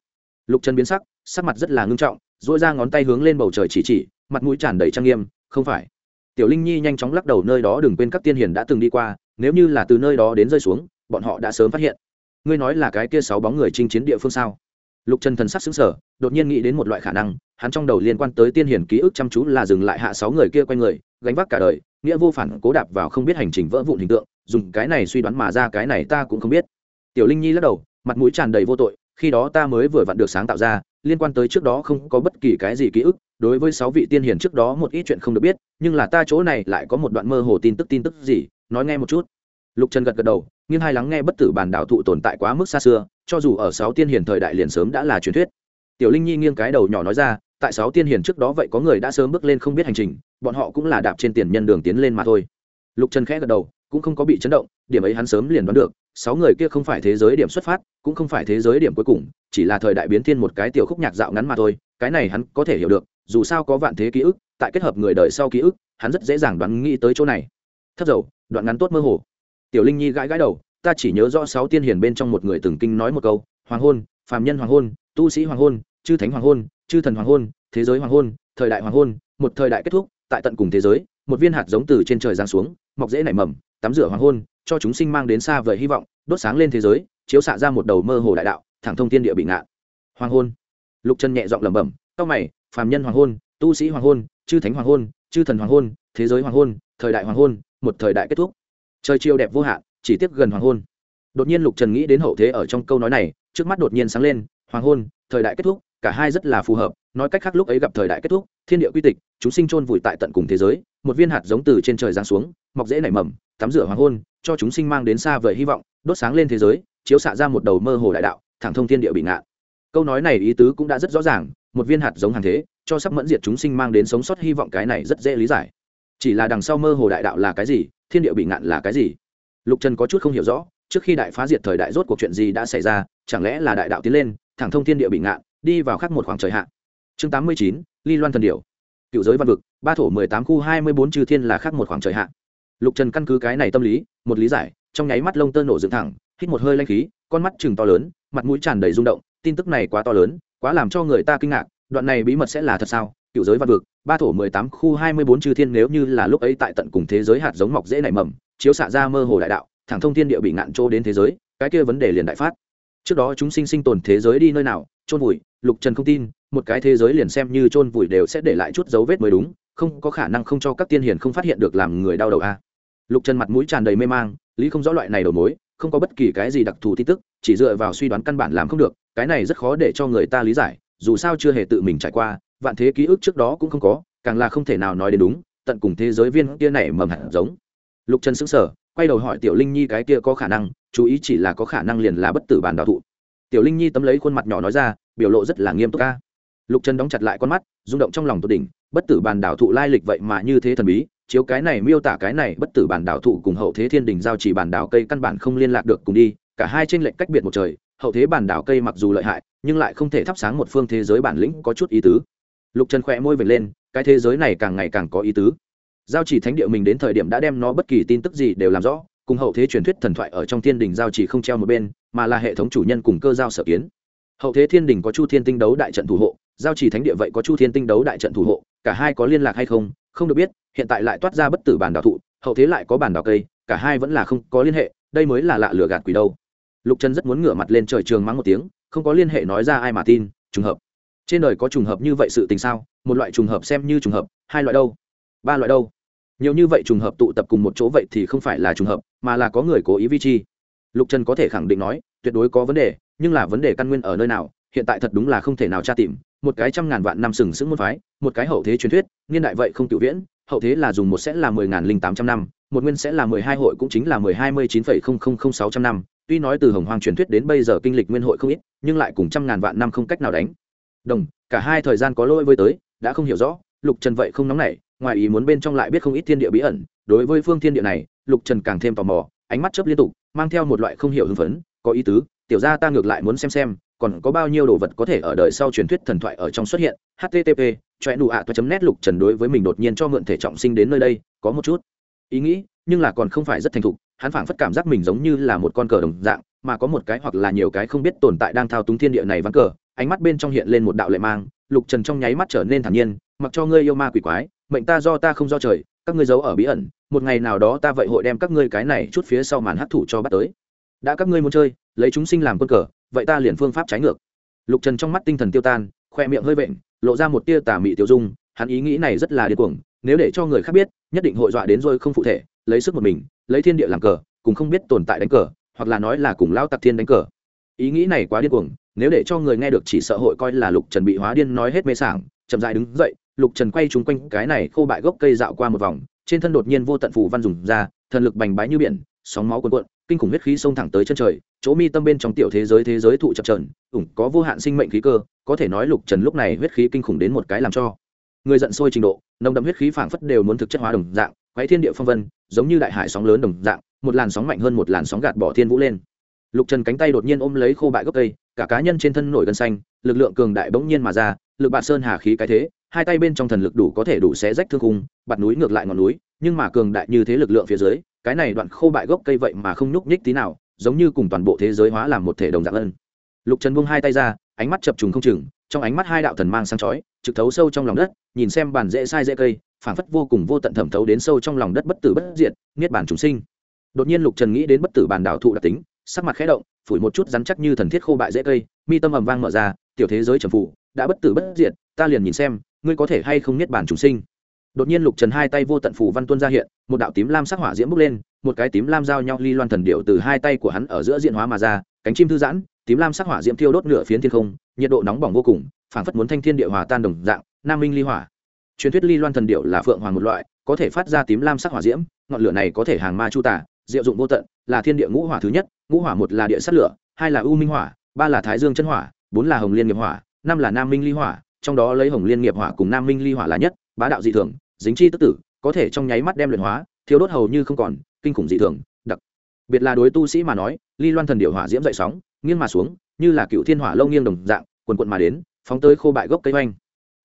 Lục trần biến sắc sắc mặt rất là ngưng trọng dỗi ra ngón tay hướng lên bầu trời chỉ chỉ, mặt mũi tràn đầy trang nghiêm, không phải. Tiểu linh nhi nhanh chóng lắc đầu nơi đó đừng quên các tiên hiền đã từng đi qua, nếu như là từ nơi đó đến rơi xuống, bọn họ đã sớm phát hiện. Ngươi nói là cái kia sáu bóng người chinh chiến địa phương sao? Lục trần thần sắc xứng sở đột nhiên nghĩ đến một loại khả năng, hắn trong đầu liên quan tới tiên hiển ký ức chăm chú là dừng lại hạ sáu người kia quanh người, gánh vác cả đời, nghĩa vô phản, cố đạp vào không biết hành trình vỡ vụn hình tượng, dùng cái này suy đoán mà ra cái này ta cũng không biết. Tiểu linh nhi lắc đầu, mặt mũi tràn đầy vô tội, khi đó ta mới vừa vặn được sáng tạo ra, liên quan tới trước đó không có bất kỳ cái gì ký ức, đối với sáu vị tiên hiển trước đó một ít chuyện không được biết, nhưng là ta chỗ này lại có một đoạn mơ hồ tin tức tin tức gì, nói nghe một chút. Lục trần gật gật đầu, nghiêng hai lắng nghe bất tử bản đảo thụ tồn tại quá mức xa xưa cho dù ở sáu tiên hiền thời đại liền sớm đã là truyền thuyết. Tiểu linh nhi nghiêng cái đầu nhỏ nói ra, tại sáu tiên hiền trước đó vậy có người đã sớm bước lên không biết hành trình, bọn họ cũng là đạp trên tiền nhân đường tiến lên mà thôi. Lục trần khẽ gật đầu, cũng không có bị chấn động, điểm ấy hắn sớm liền đoán được, sáu người kia không phải thế giới điểm xuất phát, cũng không phải thế giới điểm cuối cùng, chỉ là thời đại biến thiên một cái tiểu khúc nhạc dạo ngắn mà thôi, cái này hắn có thể hiểu được, dù sao có vạn thế ký ức, tại kết hợp người đời sau ký ức, hắn rất dễ dàng đoán nghĩ tới chỗ này. Thấp dầu, đoạn ngắn tốt mơ hồ. Tiểu linh nhi gãi gãi đầu ta chỉ nhớ rõ sáu tiên hiền bên trong một người từng kinh nói một câu hoàng hôn phàm nhân hoàng hôn tu sĩ hoàng hôn chư thánh hoàng hôn chư thần hoàng hôn thế giới hoàng hôn thời đại hoàng hôn một thời đại kết thúc tại tận cùng thế giới một viên hạt giống từ trên trời giáng xuống mọc dễ nảy mầm tắm rửa hoàng hôn cho chúng sinh mang đến xa vời hy vọng đốt sáng lên thế giới chiếu xạ ra một đầu mơ hồ đại đạo thẳng thông tiên địa bị ngạn hoàng hôn lục chân nhẹ giọng lẩm bẩm cao mày phàm nhân hoàng hôn tu sĩ hoàng hôn chư thánh hoàng hôn chư thần hoàng hôn thế giới hoàng hôn thời đại hoàng hôn một thời đại kết thúc trời chiều đẹp vô hạn chỉ tiếp gần hoàng hôn. Đột nhiên lục trần nghĩ đến hậu thế ở trong câu nói này, trước mắt đột nhiên sáng lên, hoàng hôn, thời đại kết thúc, cả hai rất là phù hợp, nói cách khác lúc ấy gặp thời đại kết thúc, thiên địa quy tịch, chúng sinh chôn vùi tại tận cùng thế giới, một viên hạt giống từ trên trời giáng xuống, mọc dễ nảy mầm, tắm rửa hoàng hôn, cho chúng sinh mang đến xa vời hy vọng, đốt sáng lên thế giới, chiếu xạ ra một đầu mơ hồ đại đạo, thẳng thông thiên địa bị ngạn câu nói này ý tứ cũng đã rất rõ ràng, một viên hạt giống hàng thế, cho sắp mẫn diệt chúng sinh mang đến sống sót hy vọng cái này rất dễ lý giải. Chỉ là đằng sau mơ hồ đại đạo là cái gì, thiên địa bị ngạn là cái gì? Lục trần có chút không hiểu rõ, trước khi đại phá diệt thời đại rốt cuộc chuyện gì đã xảy ra, chẳng lẽ là đại đạo tiến lên, thẳng thông thiên địa bị ngạn, đi vào khắc một khoảng trời hạn chương tám mươi chín, ly loan thần điểu. Cựu giới văn vực, ba thổ mười tám khu hai mươi bốn chư thiên là khắc một khoảng trời hạn lục trần căn cứ cái này tâm lý, một lý giải, trong nháy mắt lông tơ nổ dựng thẳng, hít một hơi lanh khí, con mắt chừng to lớn, mặt mũi tràn đầy rung động, tin tức này quá to lớn, quá làm cho người ta kinh ngạc, đoạn này bí mật sẽ là thật sao? Cựu giới văn vực, ba thổ mười tám khu hai mươi bốn chư thiên nếu như là lúc ấy tại tận cùng thế giới hạt giống mọc dễ nảy mầm chiếu xạ ra mơ hồ đại đạo, thẳng thông thiên địa bị ngạn chỗ đến thế giới, cái kia vấn đề liền đại phát. Trước đó chúng sinh sinh tồn thế giới đi nơi nào trôn vùi, lục trần không tin, một cái thế giới liền xem như trôn vùi đều sẽ để lại chút dấu vết mới đúng, không có khả năng không cho các tiên hiền không phát hiện được làm người đau đầu a. Lục trần mặt mũi tràn đầy mê mang, lý không rõ loại này đầu mối, không có bất kỳ cái gì đặc thù tin tức, chỉ dựa vào suy đoán căn bản làm không được, cái này rất khó để cho người ta lý giải, dù sao chưa hề tự mình trải qua, vạn thế ký ức trước đó cũng không có, càng là không thể nào nói đến đúng, tận cùng thế giới viên kia này mầm hạt giống lục trần xứng sở quay đầu hỏi tiểu linh nhi cái kia có khả năng, chú ý chỉ là có khả năng liền là bất tử bản đạo thụ. Tiểu linh nhi tấm lấy khuôn mặt nhỏ nói ra, biểu lộ rất là nghiêm túc ca lục trần đóng chặt lại con mắt, rung động trong lòng tột đỉnh, bất tử bản đảo thụ lai lịch vậy mà như thế thần bí, chiếu cái này miêu tả cái này bất tử bản đảo thụ cùng hậu thế thiên đình giao chỉ bản đảo cây căn bản không liên lạc được cùng đi, cả hai trên lệnh cách biệt một trời, hậu thế bản đảo cây mặc dù lợi hại, nhưng lại không thể thắp sáng một phương thế giới bản lĩnh có chút ý tứ. Lục trần khỏe môi vệt lên, cái thế giới này càng ngày càng có ý tứ giao chỉ thánh địa mình đến thời điểm đã đem nó bất kỳ tin tức gì đều làm rõ, cùng hậu thế truyền thuyết thần thoại ở trong thiên đình giao chỉ không treo một bên, mà là hệ thống chủ nhân cùng cơ giao sở kiến. Hậu thế thiên đình có chu thiên tinh đấu đại trận thủ hộ, giao chỉ thánh địa vậy có chu thiên tinh đấu đại trận thủ hộ, cả hai có liên lạc hay không không được biết, hiện tại lại toát ra bất tử bản đào thụ, hậu thế lại có bản đào cây, cả hai vẫn là không có liên hệ, đây mới là lạ lừa gạt quỷ đâu. Lục trần rất muốn ngửa mặt lên trời trường mắng một tiếng, không có liên hệ nói ra ai mà tin, trùng hợp. Trên đời có trùng hợp như vậy sự tình sao? Một loại trùng hợp xem như trùng hợp, hai loại đâu? Ba loại đâu? Nhiều như vậy trùng hợp tụ tập cùng một chỗ vậy thì không phải là trùng hợp, mà là có người cố ý vi chi. Lục trần có thể khẳng định nói, tuyệt đối có vấn đề, nhưng là vấn đề căn nguyên ở nơi nào, hiện tại thật đúng là không thể nào tra tìm. Một cái trăm ngàn vạn năm sừng sững môn phái, một cái hậu thế truyền thuyết, niên đại vậy không cựu viễn, hậu thế là dùng một sẽ là mười ngàn linh tám trăm năm, một nguyên sẽ là mười hai hội cũng chính là mười hai mươi chín phẩy không không không sáu trăm năm. Tuy nói từ hồng hoàng truyền thuyết đến bây giờ kinh lịch nguyên hội không ít, nhưng lại cùng trăm ngàn vạn năm không cách nào đánh. Đồng, cả hai thời gian có lỗi với tới, đã không hiểu rõ, lục trần vậy không nóng nảy ngoài ý muốn bên trong lại biết không ít thiên địa bí ẩn, đối với phương thiên địa này, lục trần càng thêm tò mò, ánh mắt chớp liên tục, mang theo một loại không hiểu hưng phấn, có ý tứ, tiểu ra ta ngược lại muốn xem xem, còn có bao nhiêu đồ vật có thể ở đời sau truyền thuyết thần thoại ở trong xuất hiện. Http choe đủ ạ toa chấm nét lục trần đối với mình đột nhiên cho mượn thể trọng sinh đến nơi đây, có một chút ý nghĩ, nhưng là còn không phải rất thành thục, hắn phảng phất cảm giác mình giống như là một con cờ đồng dạng, mà có một cái hoặc là nhiều cái không biết tồn tại đang thao túng thiên địa này vắng cờ, ánh mắt bên trong hiện lên một đạo lệ mang, lục trần trong nháy mắt trở nên thản nhiên, mặc cho ngươi yêu ma quỷ quái mệnh ta do ta không do trời, các ngươi giấu ở bí ẩn, một ngày nào đó ta vậy hội đem các ngươi cái này chút phía sau màn hấp thụ cho bắt tới. Đã các ngươi muốn chơi, lấy chúng sinh làm quân cờ, vậy ta liền phương pháp trái ngược. Lục trần trong mắt tinh thần tiêu tan, khoe miệng hơi vện, lộ ra một tia tà mị tiêu dung, hắn ý nghĩ này rất là điên cuồng, nếu để cho người khác biết, nhất định hội dọa đến rồi không phụ thể, lấy sức một mình, lấy thiên địa làm cờ, cùng không biết tồn tại đánh cờ, hoặc là nói là cùng lao tặc thiên đánh cờ. Ý nghĩ này quá điên cuồng, nếu để cho người nghe được chỉ sợ hội coi là lục trần bị hóa điên nói hết mê sảng, chậm dại đứng dậy lục trần quay chung quanh cái này khô bại gốc cây dạo qua một vòng, trên thân đột nhiên vô tận phù văn dùng ra, thần lực bành bái như biển, sóng máu cuồn cuộn, kinh khủng huyết khí xông thẳng tới chân trời, chỗ mi tâm bên trong tiểu thế giới thế giới thụ chập trờn ủng có vô hạn sinh mệnh khí cơ, có thể nói lục trần lúc này huyết khí kinh khủng đến một cái làm cho. Người giận sôi trình độ, nồng đậm huyết khí phảng phất đều muốn thực chất hóa đồng dạng, quái thiên địa phong vân, giống như đại hải sóng lớn đồng dạng, một làn sóng mạnh hơn một làn sóng gạt bỏ thiên vũ lên. Lục trần cánh tay đột nhiên ôm lấy khô bại gốc cây, cả cá nhân trên thân nổi gân xanh, lực lượng cường đại bỗng nhiên mà ra, lực bạt sơn hà khí cái thế hai tay bên trong thần lực đủ có thể đủ xé rách thương khung, bạt núi ngược lại ngọn núi, nhưng mà cường đại như thế lực lượng phía dưới, cái này đoạn khô bại gốc cây vậy mà không nhúc nhích tí nào, giống như cùng toàn bộ thế giới hóa làm một thể đồng dạng ân. Lục trần buông hai tay ra, ánh mắt chập trùng không chừng, trong ánh mắt hai đạo thần mang sáng chói, trực thấu sâu trong lòng đất, nhìn xem bàn dễ sai dễ cây, phảng phất vô cùng vô tận thẩm thấu đến sâu trong lòng đất bất tử bất diệt, niết bàn chúng sinh. Đột nhiên lục trần nghĩ đến bất tử bàn đảo thụ đặc tính, sắc mặt khẽ động, phủi một chút rắn chắc như thần thiết khô bại dễ cây, mi tâm ầm vang mở ra, tiểu thế giới trầm phụ đã bất tử bất diệt, ta liền nhìn xem ngươi có thể hay không niết bàn chúng sinh? Đột nhiên lục trần hai tay vô tận phù văn tuân ra hiện, một đạo tím lam sắc hỏa diễm bốc lên, một cái tím lam giao nhau ly loan thần điệu từ hai tay của hắn ở giữa diện hóa mà ra, cánh chim thư giãn, tím lam sắc hỏa diễm thiêu đốt nửa phiến thiên không, nhiệt độ nóng bỏng vô cùng, phảng phất muốn thanh thiên địa hòa tan đồng dạng, nam minh ly hỏa. Truyền thuyết ly loan thần điệu là phượng hoàng một loại, có thể phát ra tím lam sắc hỏa diễm, ngọn lửa này có thể hàng ma chu tả, diệu dụng vô tận, là thiên địa ngũ hỏa thứ nhất, ngũ hỏa một là địa sát lửa, hai là u minh hỏa, ba là thái dương chân hỏa, bốn là hồng liên nghiệp hỏa, năm là nam minh ly hỏa trong đó lấy hồng liên nghiệp hỏa cùng nam minh ly hỏa là nhất, bá đạo dị thường, dính chi tức tử, có thể trong nháy mắt đem luyện hóa thiếu đốt hầu như không còn, kinh khủng dị thường, đặc biệt là đối tu sĩ mà nói, ly loan thần điệu hỏa diễm dậy sóng, nghiêng mà xuống, như là cựu thiên hỏa lâu nghiêng đồng dạng, quần quận mà đến, phóng tới khô bại gốc cây oanh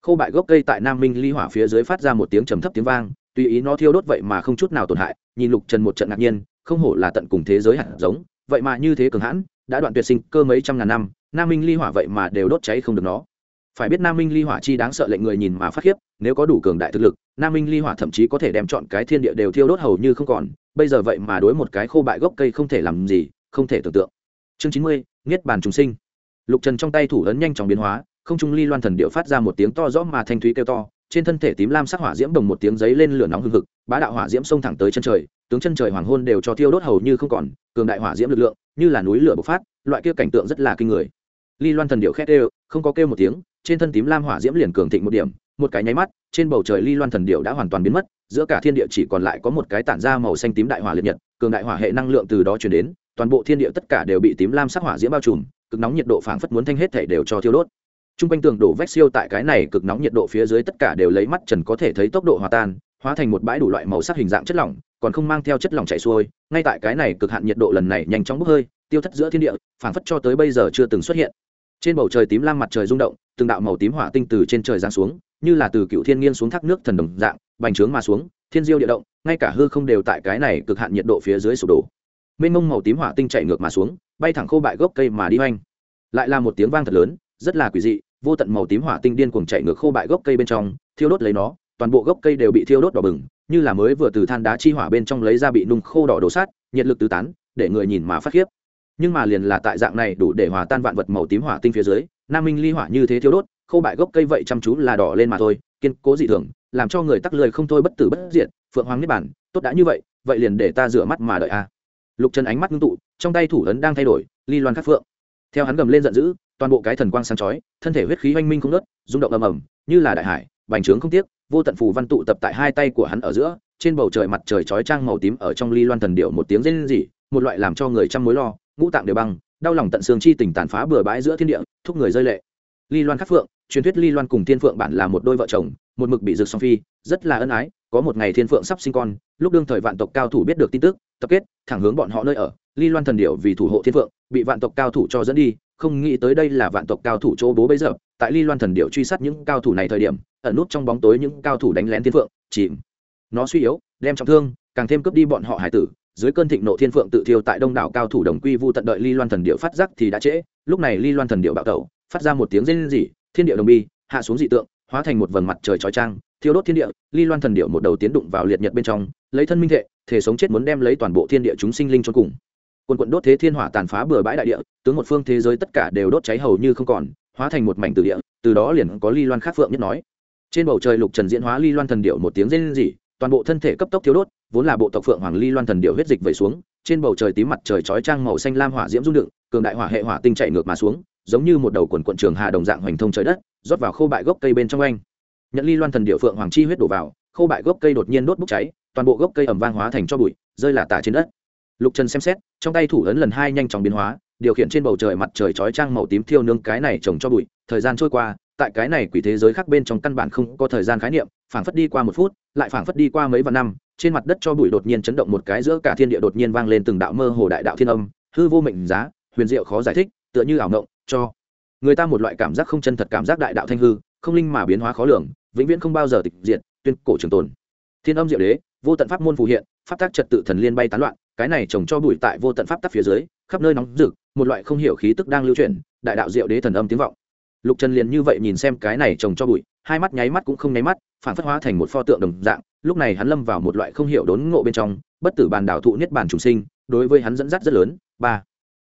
khô bại gốc cây tại nam minh ly hỏa phía dưới phát ra một tiếng trầm thấp tiếng vang, tùy ý nó thiêu đốt vậy mà không chút nào tổn hại, nhìn lục trần một trận ngạc nhiên, không hổ là tận cùng thế giới hạt giống, vậy mà như thế cường hãn, đã đoạn tuyệt sinh cơ mấy trăm ngàn năm, nam minh ly hỏa vậy mà đều đốt cháy không được nó phải biết nam minh ly hỏa chi đáng sợ lệnh người nhìn mà phát khiếp, nếu có đủ cường đại thực lực, nam minh ly hỏa thậm chí có thể đem chọn cái thiên địa đều thiêu đốt hầu như không còn, bây giờ vậy mà đối một cái khô bại gốc cây không thể làm gì, không thể tưởng tượng. Chương chín mươi, niết bàn trùng sinh. Lục trần trong tay thủ ấn nhanh chóng biến hóa, không trung ly loan thần điệu phát ra một tiếng to rõ mà thanh thúy kêu to, trên thân thể tím lam sắc hỏa diễm đồng một tiếng giấy lên lửa nóng hừng hực, bá đạo hỏa diễm xông thẳng tới chân trời, tướng chân trời hoàng hôn đều cho thiêu đốt hầu như không còn, cường đại hỏa diễm lực lượng, như là núi lửa bộc phát, loại kia cảnh tượng rất là kinh người. Ly loan thần điệu khét đều, không có kêu một tiếng trên thân tím lam hỏa diễm liền cường thịnh một điểm, một cái nháy mắt, trên bầu trời ly loan thần điệu đã hoàn toàn biến mất, giữa cả thiên địa chỉ còn lại có một cái tản ra màu xanh tím đại hỏa liệt nhật, cường đại hỏa hệ năng lượng từ đó truyền đến, toàn bộ thiên địa tất cả đều bị tím lam sắc hỏa diễm bao trùm, cực nóng nhiệt độ phảng phất muốn thanh hết thể đều cho thiêu đốt. T r u n g quanh tường đổ vách siêu tại cái này cực nóng nhiệt độ phía dưới tất cả đều lấy mắt trần có thể thấy tốc độ hòa tan, hóa thành một bãi đủ loại màu sắc hình dạng chất lỏng, còn không mang theo chất lỏng chảy xuôi, ngay tại cái này cực hạn nhiệt độ lần này nhanh chóng bốc hơi, tiêu thất giữa thiên địa, phảng phất cho tới bây giờ chưa từng xuất hiện trên bầu trời tím lam mặt trời rung động, từng đạo màu tím hỏa tinh từ trên trời giáng xuống, như là từ cựu thiên nghiên xuống thác nước thần đồng dạng, bành trướng mà xuống, thiên diêu địa động, ngay cả hư không đều tại cái này cực hạn nhiệt độ phía dưới sụp đổ. Mênh mông màu tím hỏa tinh chạy ngược mà xuống, bay thẳng khô bại gốc cây mà đi hoanh lại là một tiếng vang thật lớn, rất là quỷ dị, vô tận màu tím hỏa tinh điên cuồng chạy ngược khô bại gốc cây bên trong, thiêu đốt lấy nó, toàn bộ gốc cây đều bị thiêu đốt đỏ bừng, như là mới vừa từ than đá chi hỏa bên trong lấy ra bị nung khô đỏ đổ sát, nhiệt lực tứ tán, để người nhìn mà phát khiếp nhưng mà liền là tại dạng này đủ để hòa tan vạn vật màu tím hỏa tinh phía dưới, nam minh ly hỏa như thế thiêu đốt khô bại gốc cây vậy chăm chú là đỏ lên mà thôi, kiên cố dị thường, làm cho người tắc lười không thôi bất tử bất diệt, phượng hoàng niết bản tốt đã như vậy vậy liền để ta rửa mắt mà đợi a. Lục trần ánh mắt ngưng tụ, trong tay thủ ấn đang thay đổi, ly loan khắc phượng. Theo hắn gầm lên giận dữ, toàn bộ cái thần quang sáng chói, thân thể huyết khí oanh minh không nớt rung động ầm ầm, như là đại hải, bành trướng không tiếc, vô tận phù văn tụ tập tại hai tay của hắn ở giữa, trên bầu trời mặt trời chói trang màu tím ở trong ly loan thần điệu một tiếng rên rỉ, một loại làm cho người trăm mối lo ngũ tạng đều băng, đau lòng tận xương chi tình tàn phá bừa bãi giữa thiên địa, thúc người rơi lệ. Ly loan khắc phượng, truyền thuyết ly loan cùng thiên phượng bản là một đôi vợ chồng, một mực bị rực song phi, rất là ân ái, có một ngày thiên phượng sắp sinh con, lúc đương thời vạn tộc cao thủ biết được tin tức, tập kết, thẳng hướng bọn họ nơi ở, ly loan thần điệu vì thủ hộ thiên phượng, bị vạn tộc cao thủ cho dẫn đi, không nghĩ tới đây là vạn tộc cao thủ chỗ bố bây giờ, tại ly loan thần điệu truy sát những cao thủ này thời điểm, ẩn nút trong bóng tối những cao thủ đánh lén thiên phượng, chìm. Nó suy yếu, đem trọng thương, càng thêm cướp đi bọn họ hải tử dưới cơn thịnh nộ thiên phượng tự thiêu tại đông đảo cao thủ đồng quy vu tận đợi ly loan thần điệu phát giác thì đã trễ. Lúc này ly loan thần điệu bạo tẩu, phát ra một tiếng rên rỉ, thiên điệu đồng bi, hạ xuống dị tượng, hóa thành một vầng mặt trời chói trang thiêu đốt thiên địa. Ly loan thần điệu một đầu tiến đụng vào liệt nhật bên trong, lấy thân minh thệ thể sống chết muốn đem lấy toàn bộ thiên địa chúng sinh linh cho cùng. Quần quận đốt thế thiên hỏa tàn phá bừa bãi đại địa, tướng một phương thế giới tất cả đều đốt cháy hầu như không còn, hóa thành một mảnh từ địa, từ đó liền có ly loan khát phượng nhất nói. Trên bầu trời lục trần diễn hóa ly loan thần điệu một tiếng rên rỉ toàn bộ thân thể cấp tốc thiếu đốt, vốn là bộ tộc phượng hoàng ly loan thần điệu huyết dịch vẩy xuống, trên bầu trời tím mặt trời chói trang màu xanh lam hỏa diễm rung đựng cường đại hỏa hệ hỏa tinh chạy ngược mà xuống, giống như một đầu quần quận trường hà đồng dạng hoành thông trời đất, rót vào khô bại gốc cây bên trong anh. Nhận ly loan thần điệu phượng hoàng chi huyết đổ vào, khô bại gốc cây đột nhiên đốt bốc cháy, toàn bộ gốc cây ẩm vang hóa thành cho bụi, rơi là tả trên đất. Lục trần xem xét, trong tay thủ ấn lần hai nhanh chóng biến hóa, điều khiển trên bầu trời mặt trời chói trang màu tím thiêu nương cái này trồng cho bụi, thời gian trôi qua tại cái này quỷ thế giới khác bên trong căn bản không có thời gian khái niệm, phảng phất đi qua một phút, lại phảng phất đi qua mấy vạn năm, trên mặt đất cho bụi đột nhiên chấn động một cái giữa cả thiên địa đột nhiên vang lên từng đạo mơ hồ đại đạo thiên âm, hư vô mệnh giá, huyền diệu khó giải thích, tựa như ảo ngộng cho người ta một loại cảm giác không chân thật cảm giác đại đạo thanh hư, không linh mà biến hóa khó lường, vĩnh viễn không bao giờ tịch diệt, tuyên cổ trường tồn. Thiên âm diệu đế, vô tận pháp môn phù hiện, pháp tác trật tự thần liên bay tán loạn, cái này trồng cho bụi tại vô tận pháp tắc phía dưới, khắp nơi nóng rực, một loại không hiểu khí tức đang lưu chuyển, đại đạo diệu đế thần âm tiếng vọng lục trần liền như vậy nhìn xem cái này trồng cho bụi, hai mắt nháy mắt cũng không nháy mắt, phản phất hóa thành một pho tượng đồng dạng. Lúc này hắn lâm vào một loại không hiểu đốn ngộ bên trong, bất tử bàn đảo thụ niết bàn trùng sinh, đối với hắn dẫn dắt rất lớn. Ba,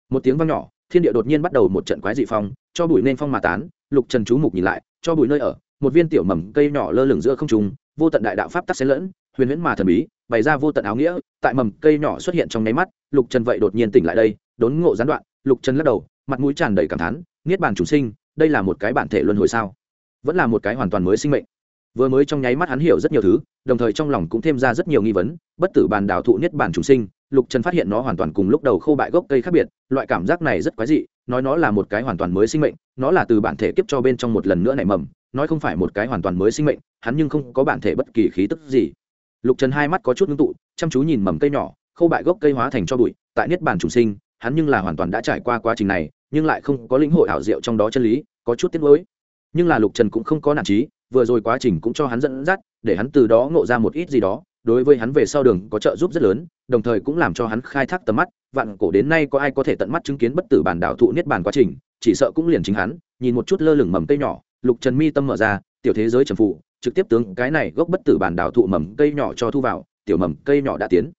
một tiếng vang nhỏ, thiên địa đột nhiên bắt đầu một trận quái dị phong, cho bụi nên phong mà tán. Lục trần chú mục nhìn lại, cho bụi nơi ở, một viên tiểu mầm cây nhỏ lơ lửng giữa không trung, vô tận đại đạo pháp tắc xen lẫn, huyền huyễn mà thần bí, bày ra vô tận áo nghĩa. Tại mầm cây nhỏ xuất hiện trong nháy mắt, lục trần vậy đột nhiên tỉnh lại đây, đốn ngộ gián đoạn. Lục trần lắc đầu, mặt mũi tràn đầy cảm thán, niết bàn chủ sinh đây là một cái bản thể luân hồi sao? Vẫn là một cái hoàn toàn mới sinh mệnh. Vừa mới trong nháy mắt hắn hiểu rất nhiều thứ, đồng thời trong lòng cũng thêm ra rất nhiều nghi vấn, bất tử bàn đào thụ niết bàn chủ sinh, lục trần phát hiện nó hoàn toàn cùng lúc đầu khô bại gốc cây khác biệt, loại cảm giác này rất quái dị, nói nó là một cái hoàn toàn mới sinh mệnh, nó là từ bản thể kiếp cho bên trong một lần nữa nảy mầm, nói không phải một cái hoàn toàn mới sinh mệnh, hắn nhưng không có bản thể bất kỳ khí tức gì. Lục trần hai mắt có chút ngưng tụ, chăm chú nhìn mầm cây nhỏ khâu bại gốc cây hóa thành cho bụi, tại niết bàn chủ sinh, hắn nhưng là hoàn toàn đã trải qua quá trình này nhưng lại không có lĩnh hội ảo diệu trong đó chân lý, có chút tiếc nuối. Nhưng là lục trần cũng không có nản trí, vừa rồi quá trình cũng cho hắn dẫn dắt, để hắn từ đó ngộ ra một ít gì đó, đối với hắn về sau đường có trợ giúp rất lớn, đồng thời cũng làm cho hắn khai thác tầm mắt, vạn cổ đến nay có ai có thể tận mắt chứng kiến bất tử bản đạo thụ niết bàn quá trình, chỉ sợ cũng liền chính hắn, nhìn một chút lơ lửng mầm cây nhỏ, lục trần mi tâm mở ra, tiểu thế giới trầm phụ, trực tiếp tướng cái này gốc bất tử bản đạo thụ mầm cây nhỏ cho thu vào, tiểu mầm cây nhỏ đã tiến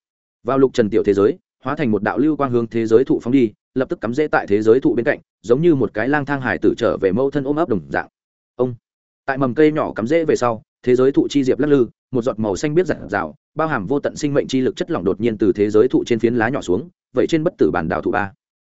vào lục trần tiểu thế giới, hóa thành một đạo lưu quang hướng thế giới thụ phóng đi lập tức cắm rễ tại thế giới thụ bên cạnh, giống như một cái lang thang hải tử trở về mâu thân ôm ấp đồng dạng. Ông. Tại mầm cây nhỏ cắm rễ về sau, thế giới thụ chi diệp lắc lư, một giọt màu xanh biết giặt rào bao hàm vô tận sinh mệnh chi lực chất lỏng đột nhiên từ thế giới thụ trên phiến lá nhỏ xuống, vậy trên bất tử bản đảo thụ ba.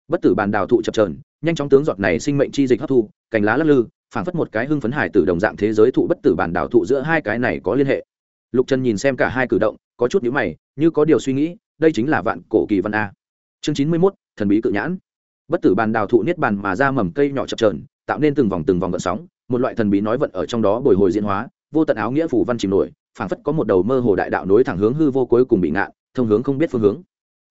Bất tử bản đảo thụ chập trờn nhanh chóng tướng giọt này sinh mệnh chi dịch hấp thu, cành lá lắc lư, phảng phất một cái hưng phấn hải từ đồng dạng thế giới thụ bất tử bản đảo thụ giữa hai cái này có liên hệ. Lục trần nhìn xem cả hai cử động, có chút nhíu mày, như có điều suy nghĩ, đây chính là vạn cổ kỳ văn a. Chương chín mươi mốt thần bí cự nhãn. Bất tử bàn đào thụ niết bàn mà ra mầm cây nhỏ chập trờn tạo nên từng vòng từng vòng vận sóng, một loại thần bí nói vận ở trong đó bồi hồi diễn hóa, vô tận áo nghĩa phủ văn chìm nổi, phảng phất có một đầu mơ hồ đại đạo nối thẳng hướng hư vô cuối cùng bị ngạn, thông hướng không biết phương hướng.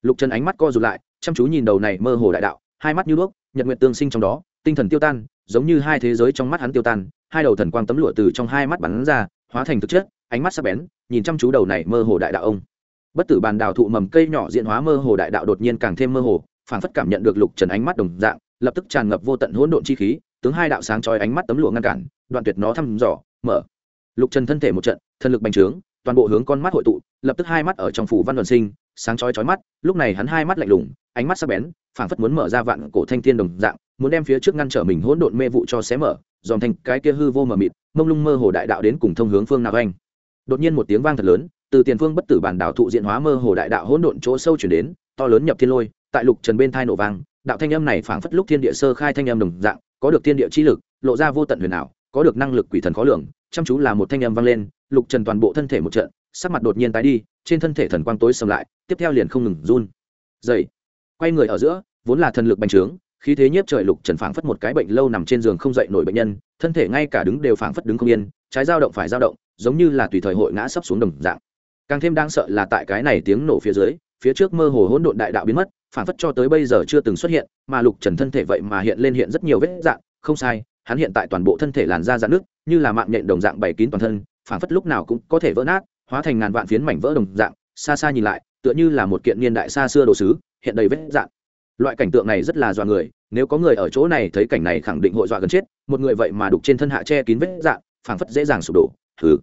Lục trần ánh mắt co rụt lại, chăm chú nhìn đầu này mơ hồ đại đạo, hai mắt như đuốc, nhật nguyện tương sinh trong đó, tinh thần tiêu tan, giống như hai thế giới trong mắt hắn tiêu tan, hai đầu thần quang tấm lụa từ trong hai mắt bắn ra, hóa thành thực chất, ánh mắt sắc bén, nhìn chăm chú đầu này mơ hồ đại đạo ông. Bất tử bàn đào thụ mầm cây nhỏ diện hóa mơ hồ đại đạo đột nhiên càng thêm mơ hồ phảng phất cảm nhận được lục trần ánh mắt đồng dạng, lập tức tràn ngập vô tận hỗn độn chi khí, tướng hai đạo sáng chói ánh mắt tấm lụa ngăn cản, đoạn tuyệt nó thăm dò, mở. Lục trần thân thể một trận thân lực bành trướng, toàn bộ hướng con mắt hội tụ, lập tức hai mắt ở trong phủ văn luận sinh, sáng chói chói mắt, lúc này hắn hai mắt lạnh lùng, ánh mắt sắc bén, phảng phất muốn mở ra vạn cổ thanh thiên đồng dạng, muốn đem phía trước ngăn trở mình hỗn độn mê vụ cho xé mở, dòm thành cái kia hư vô mờ mịt, mông lung mơ hồ đại đạo đến cùng thông hướng phương nào anh. Đột nhiên một tiếng vang thật lớn, từ tiền phương bất tử bản đảo thụ diện hóa mơ hồ đại đạo hỗn độn chỗ sâu chuyển đến, to lớn nhập thiên lôi tại lục trần bên thai nổ vang, đạo thanh âm này phảng phất lúc thiên địa sơ khai thanh âm đồng dạng, có được thiên địa chi lực, lộ ra vô tận huyền ảo, có được năng lực quỷ thần khó lường, chăm chú là một thanh âm vang lên, lục trần toàn bộ thân thể một trận, sắc mặt đột nhiên tái đi, trên thân thể thần quang tối sầm lại, tiếp theo liền không ngừng run. Dậy, quay người ở giữa, vốn là thần lực bành trướng, khí thế nhiếp trời lục trần phảng phất một cái bệnh lâu nằm trên giường không dậy nổi bệnh nhân, thân thể ngay cả đứng đều phảng phất đứng không yên, trái dao động phải dao động, giống như là tùy thời hội ngã sấp xuống đồng dạng. Càng thêm đáng sợ là tại cái này tiếng nổ phía dưới, phía trước mơ hồ hỗn độn đại đạo biến mất phản phất cho tới bây giờ chưa từng xuất hiện mà lục trần thân thể vậy mà hiện lên hiện rất nhiều vết dạng không sai hắn hiện tại toàn bộ thân thể làn da dạn nước như là mạng nhện đồng dạng bày kín toàn thân phản phất lúc nào cũng có thể vỡ nát hóa thành ngàn vạn phiến mảnh vỡ đồng dạng xa xa nhìn lại tựa như là một kiện niên đại xa xưa đồ sứ hiện đầy vết dạng. Loại cảnh tượng này rất là dọa người nếu có người ở chỗ này thấy cảnh này khẳng định hội dọa gần chết một người vậy mà đục trên thân hạ che kín vết dạng phảng phất dễ dàng sụp đổ thứ,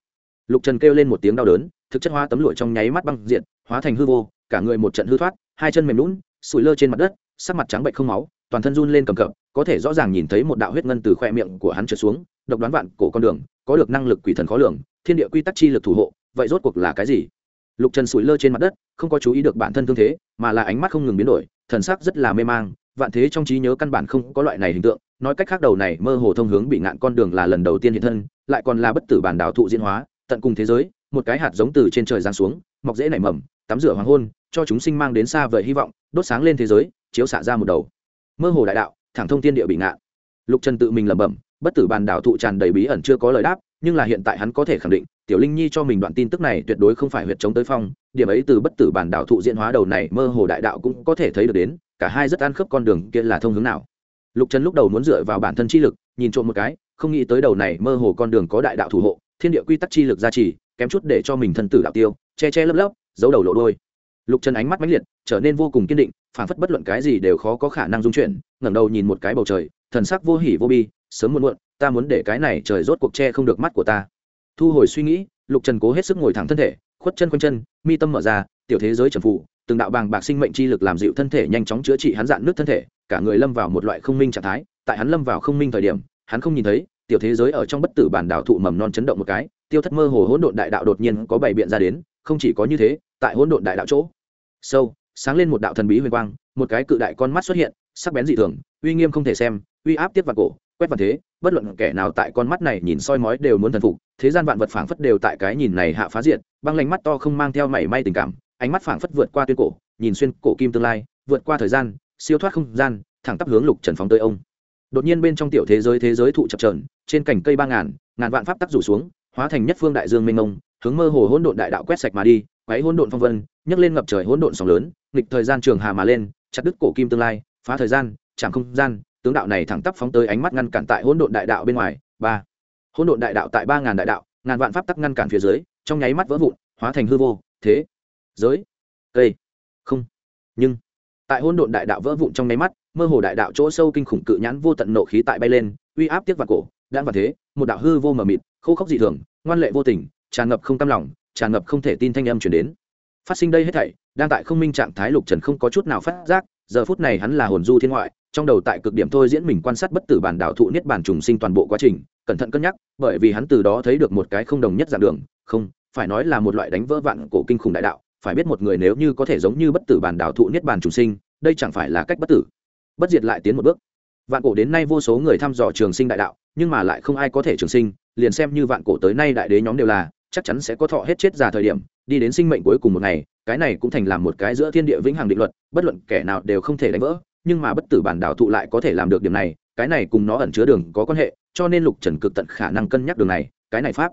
lục trần kêu lên một tiếng đau đớn thực chất hóa tấm lụa trong nháy mắt băng diện hóa thành hư vô cả người một trận hư thoát hai chân mềm lún sủi lơ trên mặt đất, sắc mặt trắng bệnh không máu, toàn thân run lên cầm cập, có thể rõ ràng nhìn thấy một đạo huyết ngân từ khoe miệng của hắn trượt xuống, độc đoán vạn cổ con đường, có được năng lực quỷ thần khó lường, thiên địa quy tắc chi lực thủ hộ, vậy rốt cuộc là cái gì? Lục trần sủi lơ trên mặt đất, không có chú ý được bản thân thương thế, mà là ánh mắt không ngừng biến đổi, thần sắc rất là mê mang, vạn thế trong trí nhớ căn bản không có loại này hình tượng, nói cách khác đầu này mơ hồ thông hướng bị ngạn con đường là lần đầu tiên hiện thân, lại còn là bất tử bản đảo thụ diễn hóa, tận cùng thế giới, một cái hạt giống từ trên trời giáng xuống, mọc dễ nảy mầm tắm rửa hoàng hôn, cho chúng sinh mang đến xa vời hy vọng, đốt sáng lên thế giới, chiếu xạ ra một đầu. Mơ hồ đại đạo, thẳng thông thiên địa bị ngạn. Lục trần tự mình lẩm bẩm, bất tử bàn đảo thụ tràn đầy bí ẩn chưa có lời đáp, nhưng là hiện tại hắn có thể khẳng định, tiểu linh nhi cho mình đoạn tin tức này tuyệt đối không phải huyệt chống tới phong, điểm ấy từ bất tử bản đảo thụ diễn hóa đầu này mơ hồ đại đạo cũng có thể thấy được đến, cả hai rất ăn khớp con đường kia là thông hướng nào. Lục trần lúc đầu muốn dựa vào bản thân chi lực, nhìn trộm một cái, không nghĩ tới đầu này mơ hồ con đường có đại đạo thủ hộ, thiên địa quy tắc chi lực gia trì, kém chút để cho mình thân tử đạo tiêu, che che lấp lấp giấu đầu lộ đôi lục trần ánh mắt mãnh liệt, trở nên vô cùng kiên định phản phất bất luận cái gì đều khó có khả năng dung chuyển, ngẩng đầu nhìn một cái bầu trời, thần sắc vô hỉ vô bi, sớm muộn muộn, ta muốn để cái này trời rốt cuộc che không được mắt của ta. Thu hồi suy nghĩ, lục trần cố hết sức ngồi thẳng thân thể, khuất chân quanh chân, mi tâm mở ra, tiểu thế giới trần phụ, từng đạo bàng bạc sinh mệnh chi lực làm dịu thân thể nhanh chóng chữa trị hắn dạn nước thân thể, cả người lâm vào một loại không minh trạng thái, tại hắn lâm vào không minh thời điểm, hắn không nhìn thấy, tiểu thế giới ở trong bất tử bản đảo thụ mầm non chấn động một cái, tiêu thất mơ hồ hỗn độn đại đạo đột nhiên có bảy biện ra đến không chỉ có như thế, tại hỗn độn đại đạo chỗ. Sâu, sáng lên một đạo thần bí huyền quang, một cái cự đại con mắt xuất hiện, sắc bén dị thường, uy nghiêm không thể xem, uy áp tiếp vào cổ, quét vào thế, bất luận kẻ nào tại con mắt này nhìn soi mói đều muốn thần phục, thế gian vạn vật phảng phất đều tại cái nhìn này hạ phá diệt, băng lánh mắt to không mang theo mảy may tình cảm, ánh mắt phảng phất vượt qua tuyên cổ, nhìn xuyên cổ kim tương lai, vượt qua thời gian, siêu thoát không gian, thẳng tắp hướng lục trần phóng tới ông. Đột nhiên bên trong tiểu thế giới thế giới thụ chập trờn trên cành cây ba ngàn ngàn vạn pháp tắc rủ xuống, hóa thành nhất phương đại dương mênh mông hướng mơ hồ hỗn độn đại đạo quét sạch mà đi, quấy hỗn độn phong vân, nhấc lên ngập trời hỗn độn sóng lớn, nghịch thời gian trường hà mà lên, chặt đứt cổ kim tương lai, phá thời gian, chạm không gian, tướng đạo này thẳng tắp phóng tới ánh mắt ngăn cản tại hỗn độn đại đạo bên ngoài. Ba. Hỗn độn đại đạo tại ba ngàn đại đạo, ngàn vạn pháp tắc ngăn cản phía dưới, trong nháy mắt vỡ vụn, hóa thành hư vô. Thế. Giới. Cây. Không. Nhưng, tại hỗn độn đại đạo vỡ vụn trong nháy mắt, mơ hồ đại đạo chỗ sâu kinh khủng cự nhãn vô tận nộ khí tại bay lên, uy áp tiếc vào cổ đan vào thế, một đạo hư vô mờ mịt, khô khốc dị thường, ngoan lệ vô tình tràn ngập không tâm lòng, tràn ngập không thể tin thanh âm chuyển đến. Phát sinh đây hết thảy, đang tại không minh trạng thái lục trần không có chút nào phát giác, giờ phút này hắn là hồn du thiên ngoại, trong đầu tại cực điểm thôi diễn mình quan sát bất tử bản đạo thụ niết bản trùng sinh toàn bộ quá trình, cẩn thận cân nhắc, bởi vì hắn từ đó thấy được một cái không đồng nhất dạng đường, không, phải nói là một loại đánh vỡ vạn cổ kinh khủng đại đạo, phải biết một người nếu như có thể giống như bất tử bản đạo thụ niết bản trùng sinh, đây chẳng phải là cách bất tử. Bất diệt lại tiến một bước. Vạn cổ đến nay vô số người thăm dò trường sinh đại đạo, nhưng mà lại không ai có thể trường sinh, liền xem như vạn cổ tới nay đại đế nhóm đều là chắc chắn sẽ có thọ hết chết già thời điểm, đi đến sinh mệnh cuối cùng một ngày, cái này cũng thành làm một cái giữa thiên địa vĩnh hằng định luật, bất luận kẻ nào đều không thể đánh vỡ, nhưng mà bất tử bản đảo thụ lại có thể làm được điểm này, cái này cùng nó ẩn chứa đường có quan hệ, cho nên lục trần cực tận khả năng cân nhắc đường này, cái này pháp.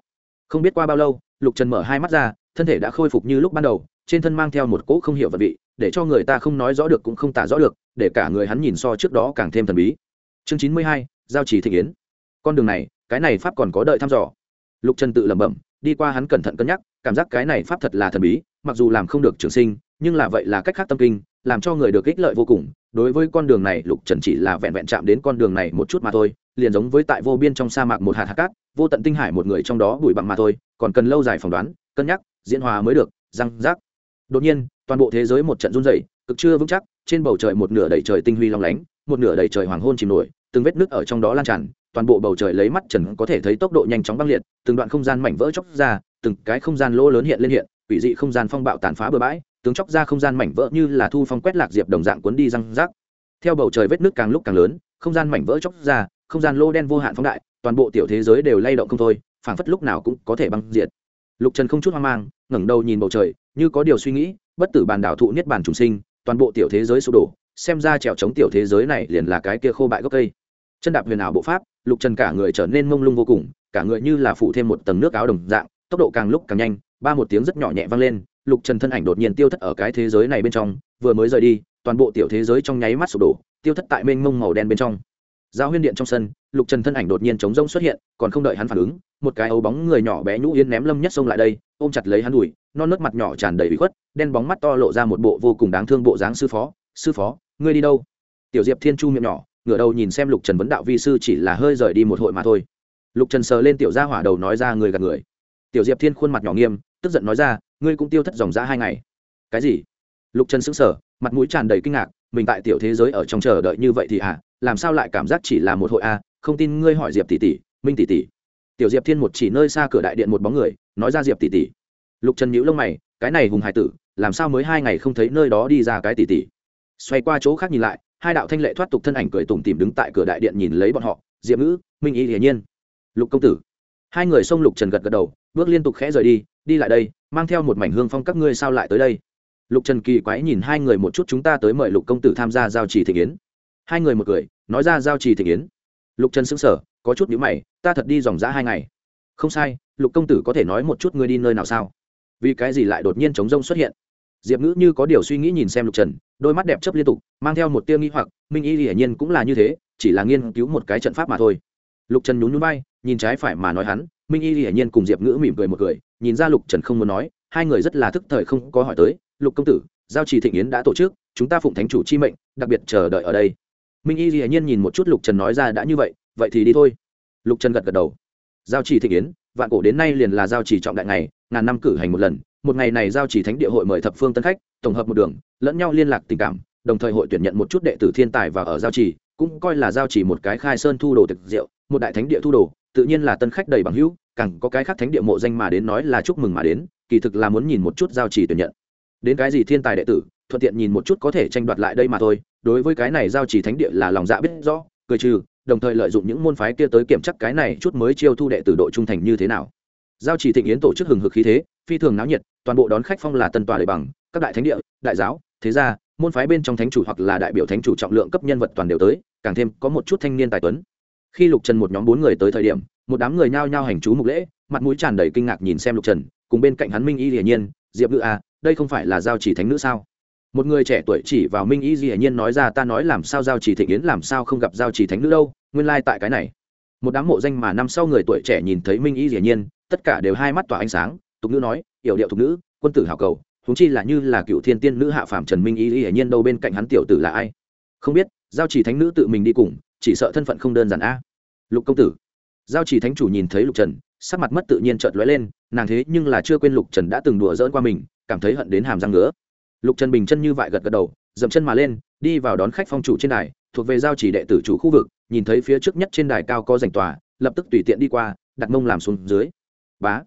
Không biết qua bao lâu, lục trần mở hai mắt ra, thân thể đã khôi phục như lúc ban đầu, trên thân mang theo một cỗ không hiểu vật vị, để cho người ta không nói rõ được cũng không tả rõ được, để cả người hắn nhìn so trước đó càng thêm thần bí. Chương chín mươi hai, giao trì thị yến. Con đường này, cái này pháp còn có đợi thăm dò. Lục trần tự lẩm bẩm đi qua hắn cẩn thận cân nhắc, cảm giác cái này pháp thật là thần bí, mặc dù làm không được trường sinh, nhưng là vậy là cách khác tâm kinh, làm cho người được ích lợi vô cùng. Đối với con đường này, lục trần chỉ là vẹn vẹn chạm đến con đường này một chút mà thôi, liền giống với tại vô biên trong sa mạc một hạt hạt cát, vô tận tinh hải một người trong đó bụi bặm mà thôi, còn cần lâu dài phỏng đoán, cân nhắc, diễn hòa mới được, răng rác. Đột nhiên, toàn bộ thế giới một trận run dày cực chưa vững chắc, trên bầu trời một nửa đầy trời tinh huy long lánh, một nửa đầy trời hoàng hôn chìm nổi, từng vết nước ở trong đó lan tràn toàn bộ bầu trời lấy mắt trần có thể thấy tốc độ nhanh chóng băng liệt, từng đoạn không gian mảnh vỡ chóc ra, từng cái không gian lỗ lớn hiện lên hiện, quỷ dị không gian phong bạo tàn phá bừa bãi, tướng chóc ra không gian mảnh vỡ như là thu phong quét lạc diệp đồng dạng cuốn đi răng rác. Theo bầu trời vết nước càng lúc càng lớn, không gian mảnh vỡ chóc ra, không gian lô đen vô hạn phóng đại, toàn bộ tiểu thế giới đều lay động không thôi, phảng phất lúc nào cũng có thể băng diệt. Lục trần không chút hoang mang, ngẩng đầu nhìn bầu trời, như có điều suy nghĩ, bất tử bàn đảo thụ niết bàn trùng sinh, toàn bộ tiểu thế giới sụp đổ, xem ra trèo chống tiểu thế giới này liền là cái kia khô bại gốc cây chân đạp huyền ảo bộ pháp, lục trần cả người trở nên mông lung vô cùng, cả người như là phủ thêm một tầng nước áo đồng dạng, tốc độ càng lúc càng nhanh, ba một tiếng rất nhỏ nhẹ vang lên, lục trần thân ảnh đột nhiên tiêu thất ở cái thế giới này bên trong, vừa mới rời đi, toàn bộ tiểu thế giới trong nháy mắt sụp đổ, tiêu thất tại mênh mông màu đen bên trong. Giao huyên điện trong sân, lục trần thân ảnh đột nhiên chống rông xuất hiện, còn không đợi hắn phản ứng, một cái ấu bóng người nhỏ bé nhũ yên ném lâm nhất xông lại đây, ôm chặt lấy hắn đùi, non nớt mặt nhỏ tràn đầy bị khuất, đen bóng mắt to lộ ra một bộ vô cùng đáng thương bộ dáng sư phó sư phó, ngươi đi đâu? Tiểu diệp thiên chu miệng nhỏ ngửa đầu nhìn xem lục trần vấn đạo vi sư chỉ là hơi rời đi một hội mà thôi. Lục trần sờ lên tiểu gia hỏa đầu nói ra người gạt người. Tiểu diệp thiên khuôn mặt nhỏ nghiêm, tức giận nói ra, ngươi cũng tiêu thất dòng ra hai ngày. Cái gì? Lục trần sững sờ, mặt mũi tràn đầy kinh ngạc, mình tại tiểu thế giới ở trong chờ đợi như vậy thì à làm sao lại cảm giác chỉ là một hội a à? không tin ngươi hỏi diệp tỷ tỷ, minh tỷ tỷ. Tiểu diệp thiên một chỉ nơi xa cửa đại điện một bóng người, nói ra diệp tỷ tỷ. Lục trần nhíu lông mày, cái này hùng hải tử, làm sao mới hai ngày không thấy nơi đó đi ra cái tỷ tỷ? Xoay qua chỗ khác nhìn lại hai đạo thanh lệ thoát tục thân ảnh cười tủm tìm đứng tại cửa đại điện nhìn lấy bọn họ, diệp ngữ, minh y hiển nhiên, lục công tử. Hai người xông lục trần gật gật đầu, bước liên tục khẽ rời đi đi lại đây, mang theo một mảnh hương phong các ngươi sao lại tới đây? Lục trần kỳ quái nhìn hai người một chút, chúng ta tới mời lục công tử tham gia giao trì thị yến. Hai người một cười, nói ra giao trì thị yến. Lục trần xứng sở có chút nhữ mày, ta thật đi dòng g hai ngày. Không sai, lục công tử có thể nói một chút ngươi đi nơi nào sao? Vì cái gì lại đột nhiên chống rông xuất hiện? Diệp ngữ như có điều suy nghĩ nhìn xem lục trần, đôi mắt đẹp chấp liên tục, mang theo một tia nghi hoặc, minh y hiển nhiên cũng là như thế, chỉ là nghiên cứu một cái trận pháp mà thôi. Lục trần nhún nhún bay nhìn trái phải mà nói hắn, minh y hiển nhiên cùng diệp ngữ mỉm cười một cười, nhìn ra lục trần không muốn nói, hai người rất là thức thời không có hỏi tới, lục công tử, giao trì thịnh yến đã tổ chức, chúng ta phụng thánh chủ chi mệnh, đặc biệt chờ đợi ở đây. Minh y hiển nhiên nhìn một chút lục trần nói ra, đã như vậy vậy thì đi thôi. Lục trần gật gật đầu. Giao trì thịnh yến, vạn cổ đến nay liền là giao trì trọng đại ngày, ngàn năm cử hành một lần một ngày này giao chỉ thánh địa hội mời thập phương tân khách, tổng hợp một đường, lẫn nhau liên lạc tình cảm, đồng thời hội tuyển nhận một chút đệ tử thiên tài và ở giao chỉ, cũng coi là giao chỉ một cái khai sơn thu đồ thực diệu, một đại thánh địa thu đồ, tự nhiên là tân khách đầy bằng hữu, càng có cái khác thánh địa mộ danh mà đến nói là chúc mừng mà đến, kỳ thực là muốn nhìn một chút giao chỉ tuyển nhận. Đến cái gì thiên tài đệ tử, thuận tiện nhìn một chút có thể tranh đoạt lại đây mà thôi, đối với cái này giao chỉ thánh địa là lòng dạ biết rõ, cười trừ, đồng thời lợi dụng những môn phái kia tới kiểm chắc cái này chút mới chiêu thu đệ tử độ trung thành như thế nào. Giao chỉ thịnh yến tổ chức hừng hực khí thế phi thường náo nhiệt, toàn bộ đón khách phong là tân tòa lệ bằng, các đại thánh địa, đại giáo, thế gia, môn phái bên trong thánh chủ hoặc là đại biểu thánh chủ trọng lượng cấp nhân vật toàn đều tới, càng thêm có một chút thanh niên tài tuấn. Khi lục trần một nhóm bốn người tới thời điểm, một đám người nhao nhao hành chú mục lễ, mặt mũi tràn đầy kinh ngạc nhìn xem lục trần, cùng bên cạnh hắn minh y hiển nhiên, diệp ngự à đây không phải là giao chỉ thánh nữ sao? Một người trẻ tuổi chỉ vào minh y hiển nhiên nói ra, ta nói làm sao giao chỉ thịnh yến, làm sao không gặp giao chỉ thánh nữ đâu, nguyên lai、like、tại cái này. Một đám mộ danh mà năm sau người tuổi trẻ nhìn thấy minh y hiển nhiên, tất cả đều hai mắt tỏa ánh sáng tục nữ nói, yểu điệu tục nữ, quân tử hảo cầu húng chi là như là cựu thiên tiên nữ hạ phàm trần minh y hiển nhiên đâu bên cạnh hắn tiểu tử là ai? Không biết, giao chỉ thánh nữ tự mình đi cùng, chỉ sợ thân phận không đơn giản a. Lục công tử. Giao chỉ thánh chủ nhìn thấy lục trần, sắc mặt mất tự nhiên trợn lóe lên, nàng thế nhưng là chưa quên lục trần đã từng đùa dỡn qua mình, cảm thấy hận đến hàm răng nữa lục trần bình chân như vại gật gật đầu, dậm chân mà lên, đi vào đón khách phong chủ trên đài, thuộc về giao chỉ đệ tử chủ khu vực, nhìn thấy phía trước nhất trên đài cao có giành tòa, lập tức tùy tiện đi qua, đặt mông làm xuống dưới. Bá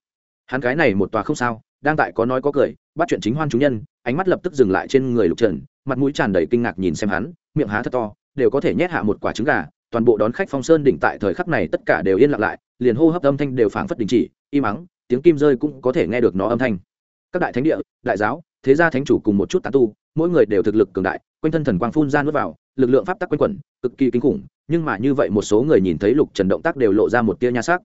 hắn cái này một tòa không sao, đang tại có nói có cười, bắt chuyện chính hoan chúng nhân, ánh mắt lập tức dừng lại trên người lục trần, mặt mũi tràn đầy kinh ngạc nhìn xem hắn, miệng há thật to, đều có thể nhét hạ một quả trứng gà, toàn bộ đón khách phong sơn đỉnh tại thời khắc này tất cả đều yên lặng lại, liền hô hấp âm thanh đều phảng phất đình chỉ, im ắng, tiếng kim rơi cũng có thể nghe được nó âm thanh. Các đại thánh địa, đại giáo, thế gia thánh chủ cùng một chút tán tu, mỗi người đều thực lực cường đại, quanh thân thần quang phun ra nước vào, lực lượng pháp tắc quanh quẩn, cực kỳ kinh khủng, nhưng mà như vậy một số người nhìn thấy lục trần động tác đều lộ ra một tia nha sắc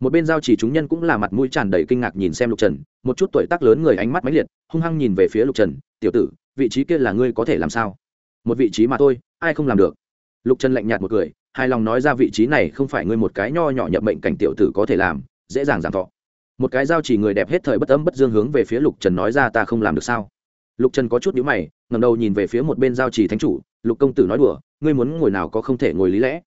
một bên giao chỉ chúng nhân cũng là mặt mũi tràn đầy kinh ngạc nhìn xem lục trần, một chút tuổi tác lớn người ánh mắt máy liệt, hung hăng nhìn về phía lục trần, tiểu tử, vị trí kia là ngươi có thể làm sao? Một vị trí mà thôi, ai không làm được? Lục trần lạnh nhạt một cười, hài lòng nói ra, vị trí này không phải ngươi một cái nho nhỏ nhập mệnh cảnh tiểu tử có thể làm, dễ dàng giảm thọ. Một cái giao chỉ người đẹp hết thời bất âm bất dương hướng về phía lục trần nói ra, ta không làm được sao? Lục trần có chút nhữ mày ngầm đầu nhìn về phía một bên giao chỉ thánh chủ, lục công tử nói đùa, ngươi muốn ngồi nào có không thể ngồi lý lẽ?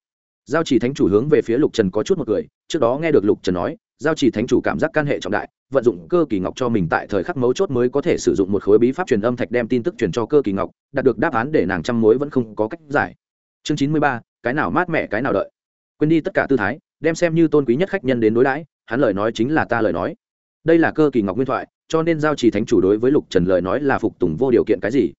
Giao chỉ thánh chủ hướng về phía lục trần có chút một cười, trước đó nghe được lục trần nói, giao chỉ thánh chủ cảm giác can hệ trọng đại, vận dụng cơ kỳ ngọc cho mình tại thời khắc mấu chốt mới có thể sử dụng một khối bí pháp truyền âm thạch đem tin tức truyền cho cơ kỳ ngọc, đạt được đáp án để nàng chăm mối vẫn không có cách giải. Chương chín mươi ba, cái nào mát mẻ cái nào đợi. Quên đi tất cả tư thái, đem xem như tôn quý nhất khách nhân đến đối đãi, hắn lời nói chính là ta lời nói. Đây là cơ kỳ ngọc nguyên thoại, cho nên giao chỉ thánh chủ đối với lục trần lời nói là phục tùng vô điều kiện cái gì?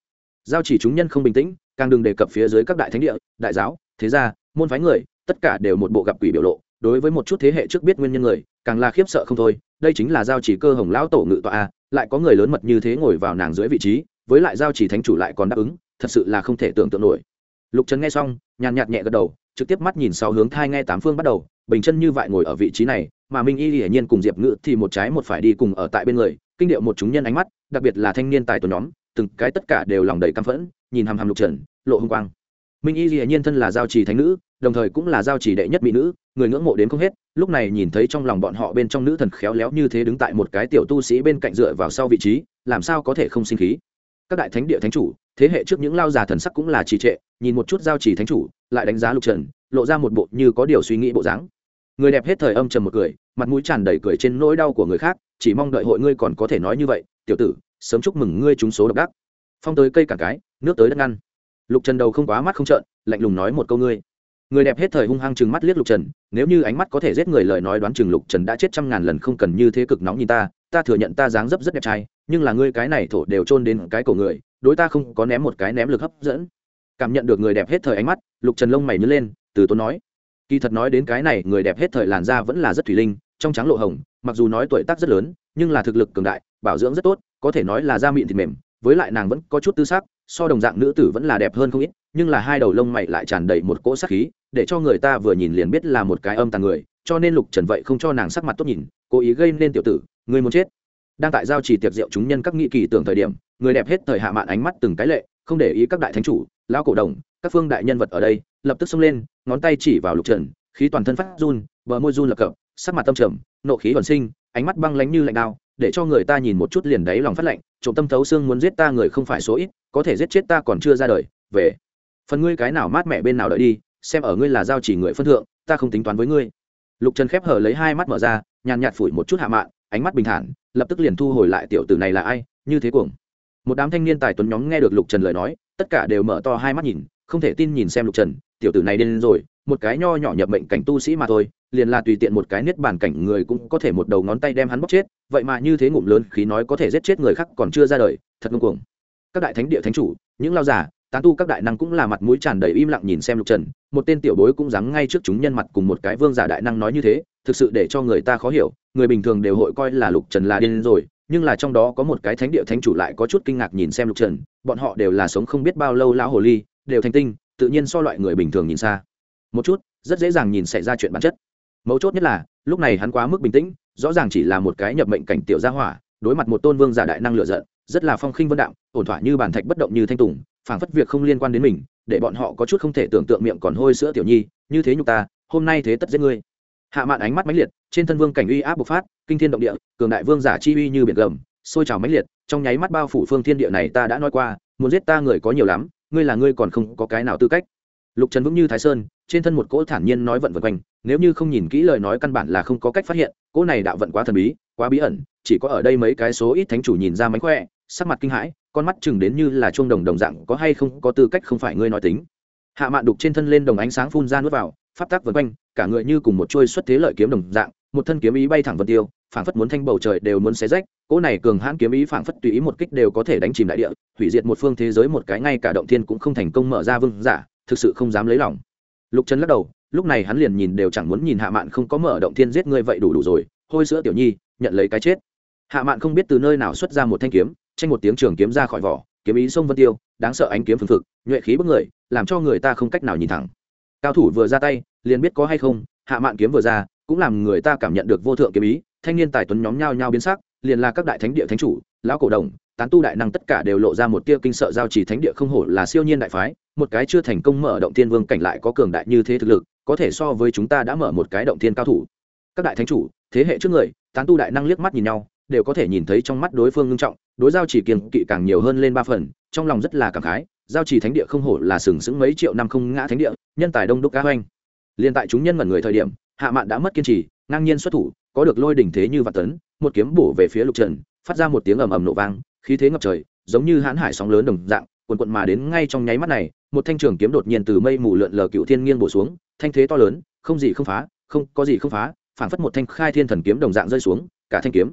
Giao chỉ chúng nhân không bình tĩnh, càng đừng đề cập phía dưới các đại thánh địa, đại giáo, thế gia, môn phái người tất cả đều một bộ gặp quỷ biểu lộ, đối với một chút thế hệ trước biết nguyên nhân người, càng là khiếp sợ không thôi, đây chính là giao chỉ cơ hồng lão tổ ngự tọa a, lại có người lớn mật như thế ngồi vào nàng dưới vị trí, với lại giao chỉ thánh chủ lại còn đáp ứng, thật sự là không thể tưởng tượng nổi. Lục trần nghe xong, nhàn nhạt nhẹ gật đầu, trực tiếp mắt nhìn sáu hướng thai nghe tám phương bắt đầu, bình chân như vậy ngồi ở vị trí này, mà minh y hiển nhiên cùng diệp ngự thì một trái một phải đi cùng ở tại bên người, kinh điệu một chúng nhân ánh mắt, đặc biệt là thanh niên tài tổ nhóm, từng cái tất cả đều lòng đầy căm phẫn, nhìn hằm hằm lục trần, lộ hung quang. Minh y hiển nhiên thân là giao trì thánh nữ đồng thời cũng là giao chỉ đệ nhất mỹ nữ, người ngưỡng mộ đến không hết, lúc này nhìn thấy trong lòng bọn họ bên trong nữ thần khéo léo như thế đứng tại một cái tiểu tu sĩ bên cạnh dựa vào sau vị trí, làm sao có thể không sinh khí? Các đại thánh địa thánh chủ, thế hệ trước những lao già thần sắc cũng là trì trệ, nhìn một chút giao chỉ thánh chủ, lại đánh giá lục trần, lộ ra một bộ như có điều suy nghĩ bộ dáng. Người đẹp hết thời âm trầm một cười, mặt mũi tràn đầy cười trên nỗi đau của người khác, chỉ mong đợi hội ngươi còn có thể nói như vậy, tiểu tử, sớm chúc mừng ngươi trúng số độc đắc. Phong tới cây cả cái, nước tới đất ngăn. Lục trần đầu không quá mắt không trợn, lạnh lùng nói một câu ngươi người đẹp hết thời hung hăng chừng mắt liếc lục trần, nếu như ánh mắt có thể giết người lời nói đoán chừng lục trần đã chết trăm ngàn lần không cần như thế cực nóng nhìn ta ta thừa nhận ta dáng dấp rất đẹp trai, nhưng là ngươi cái này thổ đều trôn đến cái cổ người, đối ta không có ném một cái ném lực hấp dẫn. Cảm nhận được người đẹp hết thời ánh mắt, lục trần lông mày nhớ lên, từ tốn nói. Kỳ thật nói đến cái này, người đẹp hết thời làn da vẫn là rất thủy linh, trong trắng lộ hồng, mặc dù nói tuổi tác rất lớn, nhưng là thực lực cường đại, bảo dưỡng rất tốt, có thể nói là da mịn thịt mềm, với lại nàng vẫn có chút tư xác so đồng dạng nữ tử vẫn là đẹp hơn không ít nhưng là hai đầu lông mày lại tràn đầy một cỗ sắc khí, để cho người ta vừa nhìn liền biết là một cái âm tàn người, cho nên lục trần vậy không cho nàng sắc mặt tốt nhìn, cố ý gây nên tiểu tử người muốn chết. Đang tại giao trì tiệc rượu chúng nhân các nghị kỳ tưởng thời điểm, người đẹp hết thời hạ mạn ánh mắt từng cái lệ, không để ý các đại thánh chủ, lão cổ đồng, các phương đại nhân vật ở đây, lập tức xông lên, ngón tay chỉ vào lục trần, khí toàn thân phát run, bờ môi run lập cập, sắc mặt tâm trầm, nộ khí hoàn sinh, ánh mắt băng lánh như lạnh đao, để cho người ta nhìn một chút liền đáy lòng phát lạnh, trộm tâm thấu xương muốn giết ta người không phải số ít, có thể giết chết ta còn chưa ra đời, về phần ngươi cái nào mát mẹ bên nào đợi đi, xem ở ngươi là giao chỉ người phân thượng, ta không tính toán với ngươi. Lục trần khép hở lấy hai mắt mở ra, nhàn nhạt phủi một chút hạ mạn, ánh mắt bình thản, lập tức liền thu hồi lại tiểu tử này là ai, như thế cuồng. Một đám thanh niên tài tuấn nhóm nghe được lục trần lời nói, tất cả đều mở to hai mắt nhìn, không thể tin nhìn xem lục trần, tiểu tử này điên rồi, một cái nho nhỏ nhập mệnh cảnh tu sĩ mà thôi, liền là tùy tiện một cái niết bàn cảnh người cũng có thể một đầu ngón tay đem hắn bóc chết, vậy mà như thế ngụm lớn khí nói có thể giết chết người khác còn chưa ra đời, thật ngông cuồng. Các đại thánh địa thánh chủ, những lao giả tán tu các đại năng cũng là mặt mũi tràn đầy im lặng nhìn xem lục trần, một tên tiểu bối cũng dám ngay trước chúng nhân mặt cùng một cái vương giả đại năng nói như thế, thực sự để cho người ta khó hiểu, người bình thường đều hội coi là lục trần là điên rồi, nhưng là trong đó có một cái thánh địa thánh chủ lại có chút kinh ngạc nhìn xem lục trần, bọn họ đều là sống không biết bao lâu lão hồ ly, đều thành tinh, tự nhiên so loại người bình thường nhìn xa. Một chút, rất dễ dàng nhìn xảy ra chuyện bản chất. Mấu chốt nhất là, lúc này hắn quá mức bình tĩnh, rõ ràng chỉ là một cái nhập mệnh cảnh tiểu gia hỏa, đối mặt một tôn vương giả đại năng lựa giận, rất là phong khinh vân đạo ổn thỏa như bàn thạch bất động như thanh tùng phảng phất việc không liên quan đến mình, để bọn họ có chút không thể tưởng tượng miệng còn hôi sữa tiểu nhi, như thế nhục ta, hôm nay thế tất giết ngươi. Hạ mạn ánh mắt mãnh liệt, trên thân vương cảnh uy áp bộc phát, kinh thiên động địa, cường đại vương giả chi uy như biển gầm, sôi trào mãnh liệt, trong nháy mắt bao phủ phương thiên địa này ta đã nói qua, muốn giết ta người có nhiều lắm, ngươi là ngươi còn không có cái nào tư cách. Lục trần vững như thái sơn, trên thân một cỗ thản nhiên nói vận vân quanh, nếu như không nhìn kỹ lời nói căn bản là không có cách phát hiện, cỗ này đạo vận quá thần bí, quá bí ẩn, chỉ có ở đây mấy cái số ít thánh chủ nhìn ra mánh khỏe, sắc mặt kinh hãi con mắt chừng đến như là chuông đồng đồng dạng, có hay không, có tư cách không phải ngươi nói tính. Hạ mạn đục trên thân lên đồng ánh sáng phun ra nuốt vào, pháp tắc vân quanh, cả người như cùng một chuôi xuất thế lợi kiếm đồng dạng, một thân kiếm ý bay thẳng vân tiêu, phảng phất muốn thanh bầu trời đều muốn xé rách, cỗ này cường hãn kiếm ý phảng phất tùy ý một kích đều có thể đánh chìm đại địa, hủy diệt một phương thế giới một cái ngay cả động thiên cũng không thành công mở ra vương giả, thực sự không dám lấy lòng. Lục trần lắc đầu, lúc này hắn liền nhìn đều chẳng muốn nhìn hạ mạn không có mở động thiên giết ngươi vậy đủ đủ rồi, hôi sữa tiểu nhi, nhận lấy cái chết. Hạ mạn không biết từ nơi nào xuất ra một thanh kiếm tranh một tiếng trường kiếm ra khỏi vỏ, kiếm ý sông vân tiêu, đáng sợ ánh kiếm phừng phực, nhuệ khí bức người, làm cho người ta không cách nào nhìn thẳng. Cao thủ vừa ra tay, liền biết có hay không, hạ mạn kiếm vừa ra, cũng làm người ta cảm nhận được vô thượng kiếm ý, thanh niên tài tuấn nhóm nhau nhau biến sắc, liền là các đại thánh địa thánh chủ, lão cổ đồng, tán tu đại năng tất cả đều lộ ra một tia kinh sợ giao trì thánh địa không hổ là siêu nhiên đại phái, một cái chưa thành công mở động thiên vương cảnh lại có cường đại như thế thực lực, có thể so với chúng ta đã mở một cái động thiên cao thủ. Các đại thánh chủ, thế hệ trước người, tán tu đại năng liếc mắt nhìn nhau, đều có thể nhìn thấy trong mắt đối phương ngưng trọng đối giao chỉ kiên kỵ càng nhiều hơn lên ba phần, trong lòng rất là cảm khái, giao chỉ thánh địa không hổ là sừng sững mấy triệu năm không ngã thánh địa, nhân tài đông đúc cá hoanh liền tại chúng nhân mẩn người thời điểm, hạ mạn đã mất kiên trì, ngang nhiên xuất thủ, có được lôi đỉnh thế như vạn tấn, một kiếm bổ về phía lục trần, phát ra một tiếng ầm ầm nổ vang, khí thế ngập trời, giống như hãn hải sóng lớn đồng dạng quần quận mà đến ngay trong nháy mắt này, một thanh trường kiếm đột nhiên từ mây mù lượn lờ cựu thiên nghiêng bổ xuống, thanh thế to lớn, không gì không phá, không có gì không phá, phảng phất một thanh khai thiên thần kiếm đồng dạng rơi xuống, cả thanh kiếm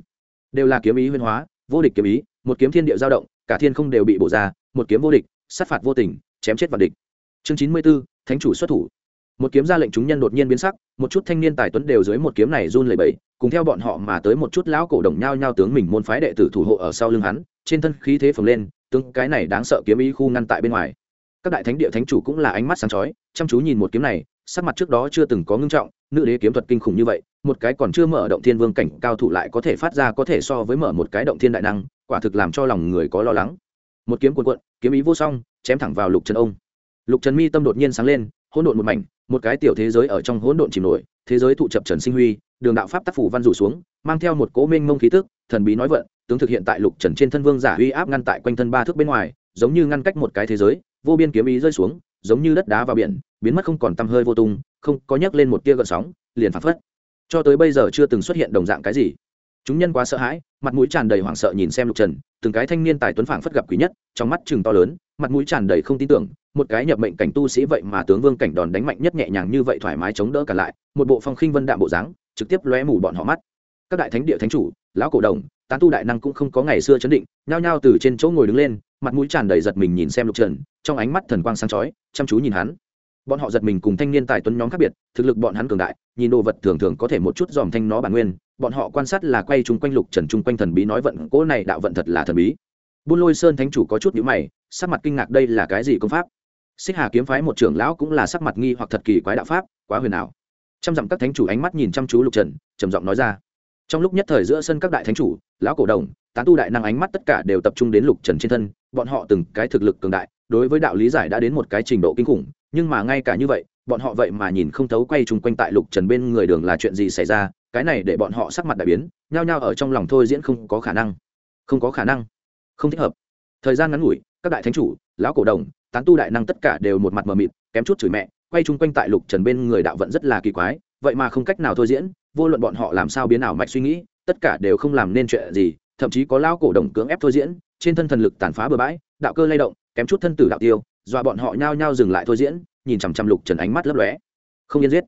đều là kiếm ý huyên hóa vô địch kiếm ý, một kiếm thiên địa giao động, cả thiên không đều bị bổ ra, một kiếm vô địch, sát phạt vô tình, chém chết vạn địch. Chương chín mươi b ố thánh chủ xuất thủ. Một kiếm ra lệnh chúng nhân đột nhiên biến sắc, một chút thanh niên tài tuấn đều dưới một kiếm này run lẩy bẩy, cùng theo bọn họ mà tới một chút lão cổ đồng nhao nhao tướng mình môn phái đệ tử thủ hộ ở sau lưng hắn, trên thân khí thế phồng lên, tướng cái này đáng sợ kiếm ý khu ngăn tại bên ngoài. Các đại thánh địa thánh chủ cũng là ánh mắt sáng chói, chăm chú nhìn một kiếm này, sắc mặt trước đó chưa từng có ngưng trọng nữ đế kiếm thuật kinh khủng như vậy, một cái còn chưa mở động thiên vương cảnh cao thủ lại có thể phát ra có thể so với mở một cái động thiên đại năng, quả thực làm cho lòng người có lo lắng. Một kiếm cuộn cuộn, kiếm ý vô song, chém thẳng vào lục trần ông. Lục trần mi tâm đột nhiên sáng lên, hỗn độn một mảnh, một cái tiểu thế giới ở trong hỗn độn chìm nổi, thế giới thụ chập trần sinh huy, đường đạo pháp tác phủ văn rủ xuống, mang theo một cố minh mông khí tức, thần bí nói vận, tướng thực hiện tại lục trần trên thân vương giả uy áp ngăn tại quanh thân ba thước bên ngoài, giống như ngăn cách một cái thế giới, vô biên kiếm ý rơi xuống giống như đất đá vào biển, biến mất không còn tăm hơi vô tung, không có nhấc lên một tia gợn sóng, liền phăng phất. Cho tới bây giờ chưa từng xuất hiện đồng dạng cái gì. Chúng nhân quá sợ hãi, mặt mũi tràn đầy hoảng sợ nhìn xem lục trần, từng cái thanh niên tài tuấn phảng phất gặp quý nhất, trong mắt chừng to lớn, mặt mũi tràn đầy không tin tưởng, một cái nhập mệnh cảnh tu sĩ vậy mà tướng vương cảnh đòn đánh mạnh nhất nhẹ nhàng như vậy thoải mái chống đỡ cả lại, một bộ phong khinh vân đạm bộ dáng, trực tiếp lóe mù bọn họ mắt. Các đại thánh địa thánh chủ lão cổ đồng, tán tu đại năng cũng không có ngày xưa chấn định, nhao nhao từ trên chỗ ngồi đứng lên, mặt mũi tràn đầy giật mình nhìn xem lục trần, trong ánh mắt thần quang sáng chói, chăm chú nhìn hắn. Bọn họ giật mình cùng thanh niên tài tuấn nhóm khác biệt, thực lực bọn hắn cường đại, nhìn đồ vật thường thường có thể một chút dòm thanh nó bản nguyên, bọn họ quan sát là quay chung quanh lục trần chung quanh thần bí nói vận cỗ này đạo vận thật là thần bí. Buôn lôi sơn thánh chủ có chút nhữ mày, sắc mặt kinh ngạc đây là cái gì công pháp? Xích hà kiếm phái một trưởng lão cũng là sắc mặt nghi hoặc thật kỳ quái đạo pháp, quá huyền ảo. Trăm dặm các thánh chủ ánh mắt nhìn chăm chú lục trần, trầm giọng nói ra trong lúc nhất thời giữa sân các đại thánh chủ, lão cổ đồng, tán tu đại năng ánh mắt tất cả đều tập trung đến lục trần trên thân, bọn họ từng cái thực lực cường đại, đối với đạo lý giải đã đến một cái trình độ kinh khủng, nhưng mà ngay cả như vậy, bọn họ vậy mà nhìn không thấu quay chung quanh tại lục trần bên người đường là chuyện gì xảy ra, cái này để bọn họ sắc mặt đại biến, nhao nhao ở trong lòng thôi diễn không có khả năng. Không có khả năng. Không thích hợp. Thời gian ngắn ngủi, các đại thánh chủ, lão cổ đồng, tán tu đại năng tất cả đều một mặt mờ mịt, kém chút chửi mẹ, quay chung quanh tại lục trần bên người đạo vận rất là kỳ quái, vậy mà không cách nào thôi diễn vô luận bọn họ làm sao biến ảo mạch suy nghĩ, tất cả đều không làm nên chuyện gì, thậm chí có lao cổ đồng cưỡng ép thôi diễn, trên thân thần lực tàn phá bừa bãi, đạo cơ lay động, kém chút thân tử đạo tiêu, dọa bọn họ nhao nhao dừng lại thôi diễn, nhìn chằm chằm lục trần ánh mắt lấp lóe. Không yên giết.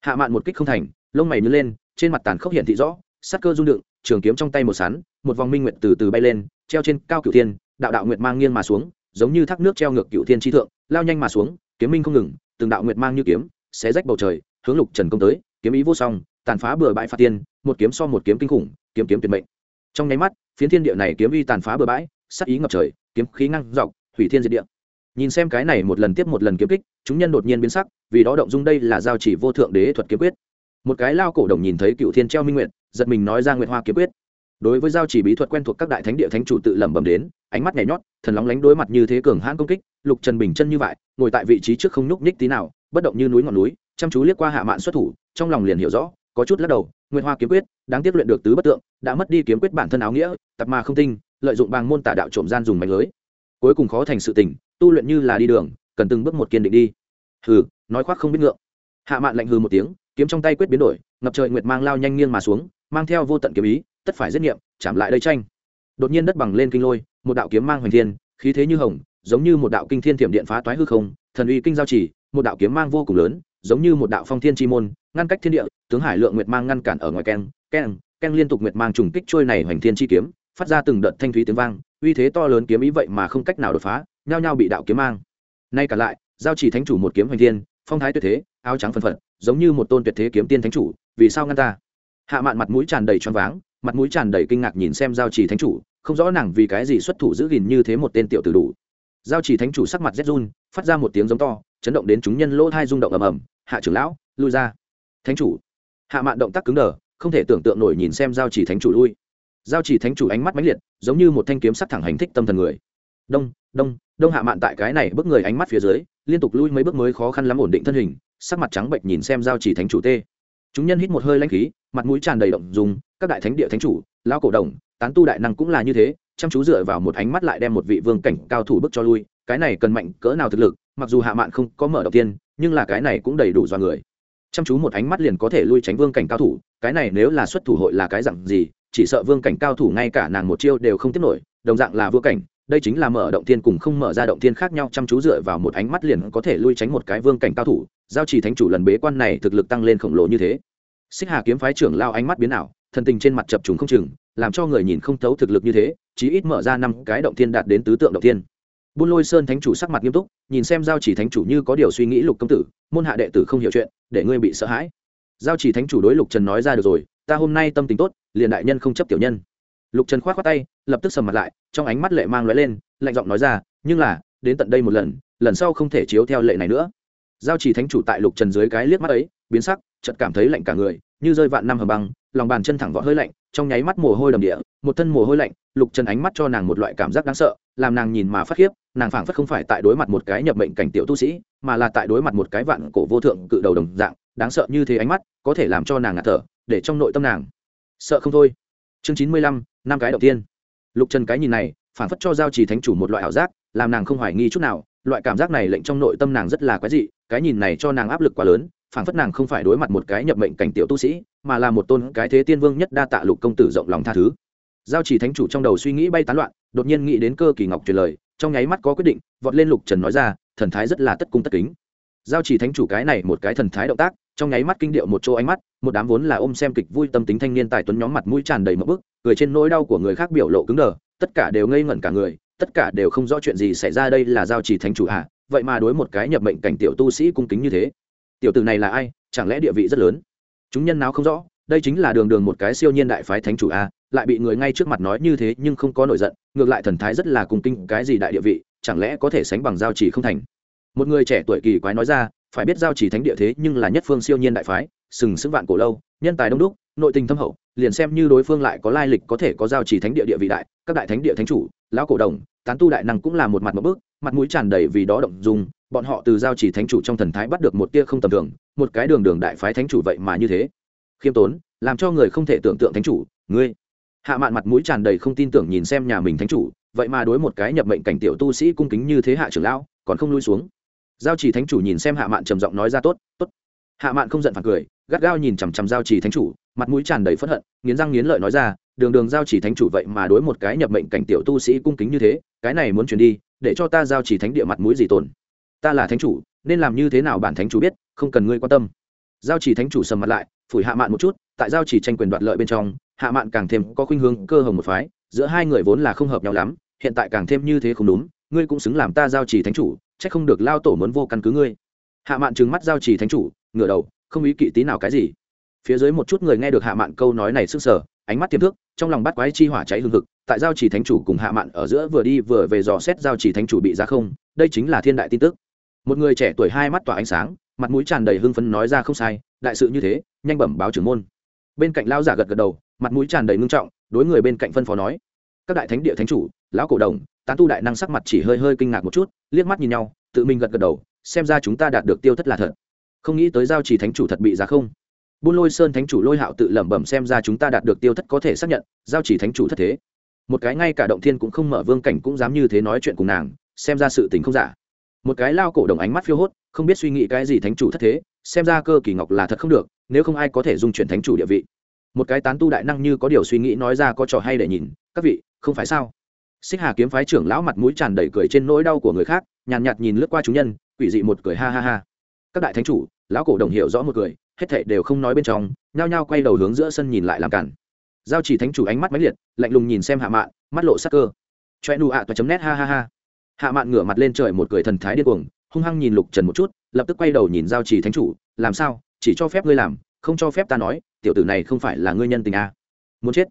Hạ mạn một kích không thành, lông mày nhớ lên, trên mặt tàn khốc hiện thị rõ, sắc cơ rung đựng trường kiếm trong tay một sắn, một vòng minh nguyện từ từ bay lên, treo trên cao cửu thiên, đạo đạo nguyệt mang nghiêng mà xuống, giống như thác nước treo ngược cửu thiên chi thượng, lao nhanh mà xuống, kiếm minh không ngừng, từng đạo nguyệt mang như kiếm, xé rách bầu trời, hướng lục trần công tới, kiếm ý vô song tàn phá bừa bãi phạt tiên một kiếm so một kiếm kinh khủng, kiếm kiếm tuyệt mệnh. Trong nháy mắt, phiến thiên địa này kiếm uy tàn phá bừa bãi sắc ý ngập trời, kiếm khí ngăn dọc, hủy thiên diệt địa. Nhìn xem cái này một lần tiếp một lần kiếm kích, chúng nhân đột nhiên biến sắc, vì đó động dung đây là giao chỉ vô thượng đế thuật kiếm quyết. Một cái lao cổ đồng nhìn thấy cựu thiên treo minh nguyện giật mình nói ra nguyện hoa kiếm quyết. Đối với giao chỉ bí thuật quen thuộc các đại thánh địa thánh chủ tự lẩm bẩm đến, ánh mắt nhảy nhót, thần lóng lánh đối mặt như thế cường hãn công kích, lục trần bình chân như vậy, ngồi tại vị trí trước không nhúc nhích tí nào, bất động như núi ngọn núi, chăm chú liếc qua hạ mạn xuất thủ, trong lòng liền hiểu rõ có chút lắc đầu nguyên hoa kiếm quyết, đáng tiếc luyện được tứ bất tượng, đã mất đi kiếm quyết bản thân áo nghĩa, tập mà không tinh, lợi dụng bằng môn tả đạo trộm gian dùng mạch lưới. Cuối cùng khó thành sự tình, tu luyện như là đi đường, cần từng bước một kiên định đi. Hừ, nói khoác không biết ngượng. Hạ mạn lạnh hừ một tiếng, kiếm trong tay quyết biến đổi, ngập trời nguyệt mang lao nhanh nghiêng mà xuống, mang theo vô tận kiếm ý, tất phải giết nghiệm, chạm lại đây tranh. Đột nhiên đất bằng lên kinh lôi, một đạo kiếm mang hoành thiên, khí thế như hồng, giống như một đạo kinh thiên thiểm điện phá toái hư không, thần uy kinh giao chỉ một đạo kiếm mang vô cùng lớn, giống như một đạo phong thiên chi môn ngăn cách thiên địa, tướng hải lượng nguyệt mang ngăn cản ở ngoài keng keng keng liên tục nguyệt mang trùng kích trôi này hoành thiên chi kiếm, phát ra từng đợt thanh thúy tiếng vang, uy thế to lớn kiếm ý vậy mà không cách nào đột phá, nhao nhao bị đạo kiếm mang. Nay cả lại, giao chỉ thánh chủ một kiếm hoành thiên, phong thái tuyệt thế, áo trắng phân phật, giống như một tôn tuyệt thế kiếm tiên thánh chủ, vì sao ngăn ta? Hạ mạn mặt mũi tràn đầy choáng váng, mặt mũi tràn đầy kinh ngạc nhìn xem giao chỉ thánh chủ, không rõ nàng vì cái gì xuất thủ giữ gìn như thế một tên tiểu tử đủ. Giao chỉ thánh chủ sắc mặt rét run, phát ra một tiếng giống to, chấn động đến chúng nhân lỗ thai rung động ầm ầm. Hạ trưởng lão, lui ra thánh chủ. Hạ mạn động tác cứng đờ, không thể tưởng tượng nổi nhìn xem giao chỉ thánh chủ lui. Giao chỉ thánh chủ ánh mắt mãnh liệt, giống như một thanh kiếm sắc thẳng hành thích tâm thần người. Đông đông đông hạ mạn tại cái này bước người ánh mắt phía dưới, liên tục lui mấy bước mới khó khăn lắm ổn định thân hình, sắc mặt trắng bệnh nhìn xem giao chỉ thánh chủ tê. Chúng nhân hít một hơi lanh khí, mặt mũi tràn đầy động dùng các đại thánh địa thánh chủ lao cổ đồng, tán tu đại năng cũng là như thế, chăm chú dựa vào một ánh mắt lại đem một vị vương cảnh cao thủ bức cho lui, cái này cần mạnh cỡ nào thực lực, mặc dù hạ mạn không có mở đầu tiên, nhưng là cái này cũng đầy đủ do người chăm chú một ánh mắt liền có thể lui tránh vương cảnh cao thủ, cái này nếu là xuất thủ hội là cái dặn gì, chỉ sợ vương cảnh cao thủ ngay cả nàng một chiêu đều không tiếp nổi, đồng dạng là vương cảnh, đây chính là mở động thiên cùng không mở ra động thiên khác nhau, chăm chú dựa vào một ánh mắt liền có thể lui tránh một cái vương cảnh cao thủ, giao chỉ thánh chủ lần bế quan này thực lực tăng lên khổng lồ như thế. Xích hà kiếm phái trưởng lao ánh mắt biến ảo, thần tình trên mặt chập trùng không chừng, làm cho người nhìn không thấu thực lực như thế, chí ít mở ra năm cái động thiên đạt đến tứ tượng động thiên buôn lôi sơn thánh chủ sắc mặt nghiêm túc, nhìn xem giao chỉ thánh chủ như có điều suy nghĩ lục công tử, môn hạ đệ tử không hiểu chuyện, để ngươi bị sợ hãi. Giao chỉ thánh chủ đối lục trần nói ra được rồi, ta hôm nay tâm tình tốt, liền đại nhân không chấp tiểu nhân. Lục trần k h o á t k tay, lập tức sầm mặt lại, trong ánh mắt lệ mang lóe lên, lạnh giọng nói ra, nhưng là, đến tận đây một lần lần sau không thể chiếu theo lệ này nữa. Giao chỉ thánh chủ tại lục trần dưới cái liếc mắt ấy, biến sắc, chợt cảm thấy lạnh cả người, như rơi vạn năm hầm băng lòng bàn chân thẳng vọt hơi lạnh, trong nháy mắt mồ hôi đầm địa, một thân mồ hôi lạnh, lục trần ánh mắt cho nàng một loại cảm giác đáng sợ, làm nàng nhìn mà phát khiếp, nàng phảng phất không phải tại đối mặt một cái nhập mệnh cảnh tiểu tu sĩ, mà là tại đối mặt một cái vạn cổ vô thượng cự đầu đồng dạng, đáng sợ như thế ánh mắt, có thể làm cho nàng ngạt thở, để trong nội tâm nàng sợ không thôi. Chương chín mươi lăm, năm cái đầu tiên. Lục trần cái nhìn này, phảng phất cho giao trì thánh chủ một loại ảo giác, làm nàng không hoài nghi chút nào, loại cảm giác này lệnh trong nội tâm nàng rất là quái dị, cái nhìn này cho nàng áp lực quá lớn phảng phất nàng không phải đối mặt một cái nhập mệnh cảnh tiểu tu sĩ, mà là một tôn cái thế tiên vương nhất đa tạ lục công tử rộng lòng tha thứ. Giao chỉ thánh chủ trong đầu suy nghĩ bay tán loạn, đột nhiên nghĩ đến cơ kỳ ngọc truyền lời, trong nháy mắt có quyết định, vọt lên lục trần nói ra, thần thái rất là tất cung tất kính. Giao chỉ thánh chủ cái này một cái thần thái động tác, trong nháy mắt kinh điệu một chỗ ánh mắt, một đám vốn là ôm xem kịch vui tâm tính thanh niên tài tuấn nhóm mặt mũi tràn đầy mỡ bức, cười trên nỗi đau của người khác biểu lộ cứng đờ, tất cả đều ngây ngẩn cả người, tất cả đều không rõ chuyện gì xảy ra đây là giao chỉ thánh chủ hạ vậy mà đối một cái nhập mệnh cảnh tiểu tu sĩ cung kính như thế tiểu tử này là ai, chẳng lẽ địa vị rất lớn? Chúng nhân nào không rõ, đây chính là đường đường một cái siêu nhiên đại phái thánh chủ a, lại bị người ngay trước mặt nói như thế nhưng không có nổi giận, ngược lại thần thái rất là cung kinh cái gì đại địa vị, chẳng lẽ có thể sánh bằng giao chỉ không thành? Một người trẻ tuổi kỳ quái nói ra, phải biết giao chỉ thánh địa thế nhưng là nhất phương siêu nhiên đại phái, sừng sững vạn cổ lâu, nhân tài đông đúc, nội tình thâm hậu liền xem như đối phương lại có lai lịch có thể có giao chỉ thánh địa địa vị đại, các đại thánh địa thánh chủ, lão cổ đồng, tán tu đại năng cũng là một mặt một bước, mặt mũi tràn đầy vì đó động dung, bọn họ từ giao chỉ thánh chủ trong thần thái bắt được một tia không tầm thường, một cái đường đường đại phái thánh chủ vậy mà như thế. Khiêm tốn, làm cho người không thể tưởng tượng thánh chủ, ngươi. Hạ mạn mặt mũi tràn đầy không tin tưởng nhìn xem nhà mình thánh chủ, vậy mà đối một cái nhập mệnh cảnh tiểu tu sĩ cung kính như thế hạ trưởng lão, còn không lui xuống. Giao chỉ thánh chủ nhìn xem hạ mạn trầm giọng nói ra tốt tốt. Hạ mạn không giận phản cười, gắt gao nhìn chằm chằm giao chỉ thánh chủ mặt mũi tràn đầy phẫn hận, nghiến răng nghiến lợi nói ra, đường đường giao chỉ thánh chủ vậy mà đối một cái nhập mệnh cảnh tiểu tu sĩ cung kính như thế, cái này muốn truyền đi, để cho ta giao chỉ thánh địa mặt mũi gì tồn ta là thánh chủ, nên làm như thế nào bản thánh chủ biết, không cần ngươi quan tâm. Giao chỉ thánh chủ sầm mặt lại, phủi hạ mạn một chút, tại giao chỉ tranh quyền đoạt lợi bên trong, hạ mạn càng thêm có khuynh hướng, cơ hồng một phái, giữa hai người vốn là không hợp nhau lắm, hiện tại càng thêm như thế không đúng, ngươi cũng xứng làm ta giao chỉ thánh chủ, chắc không được lao tổ muốn vô căn cứ ngươi. Hạ mạn trừng mắt giao chỉ thánh chủ, ngửa đầu, không ý kỵ tí nào cái gì phía dưới một chút người nghe được hạ mạn câu nói này sức sở ánh mắt tiềm thức, trong lòng bắt quái chi hỏa cháy hương thực tại giao chỉ thánh chủ cùng hạ mạn ở giữa vừa đi vừa về dò xét giao chỉ thánh chủ bị ra không, đây chính là thiên đại tin tức. Một người trẻ tuổi hai mắt tỏa ánh sáng, mặt mũi tràn đầy hưng phấn nói ra không sai, đại sự như thế, nhanh bẩm báo trưởng môn. Bên cạnh lao giả gật gật đầu, mặt mũi tràn đầy ngưng trọng, đối người bên cạnh phân phó nói, các đại thánh địa thánh chủ, lão cổ đồng, tán tu đại năng sắc mặt chỉ hơi hơi kinh ngạc một chút, liếc mắt nhìn nhau, tự mình gật gật đầu, xem ra chúng ta đạt được tiêu thất là thật. Không nghĩ tới giao chỉ thánh chủ thật bị giá không buôn lôi sơn thánh chủ lôi hạo tự lẩm bẩm xem ra chúng ta đạt được tiêu thất có thể xác nhận giao chỉ thánh chủ thất thế. Một cái ngay cả động thiên cũng không mở vương cảnh cũng dám như thế nói chuyện cùng nàng xem ra sự tình không giả. Một cái lao cổ đồng ánh mắt phiêu hốt không biết suy nghĩ cái gì thánh chủ thất thế xem ra cơ kỳ ngọc là thật không được nếu không ai có thể dung chuyển thánh chủ địa vị. Một cái tán tu đại năng như có điều suy nghĩ nói ra có trò hay để nhìn các vị không phải sao? Xích hà kiếm phái trưởng lão mặt mũi tràn đầy cười trên nỗi đau của người khác nhàn nhạt, nhạt nhìn lướt qua chúng nhân quỷ dị một cười ha ha ha. Các đại thánh chủ lão cổ đồng hiểu rõ một cười hết thảy đều không nói bên trong, nhao nhao quay đầu hướng giữa sân nhìn lại làm cản. Giao chỉ thánh chủ ánh mắt mãnh liệt, lạnh lùng nhìn xem hạ mạn, mắt lộ sắc cơ. Choe nụ ạ, toa chấm nét, ha ha ha. Hạ mạn ngửa mặt lên trời một cười thần thái điên cuồng, hung hăng nhìn lục trần một chút, lập tức quay đầu nhìn giao chỉ thánh chủ, làm sao? Chỉ cho phép ngươi làm, không cho phép ta nói, tiểu tử này không phải là ngươi nhân tình à. muốn chết?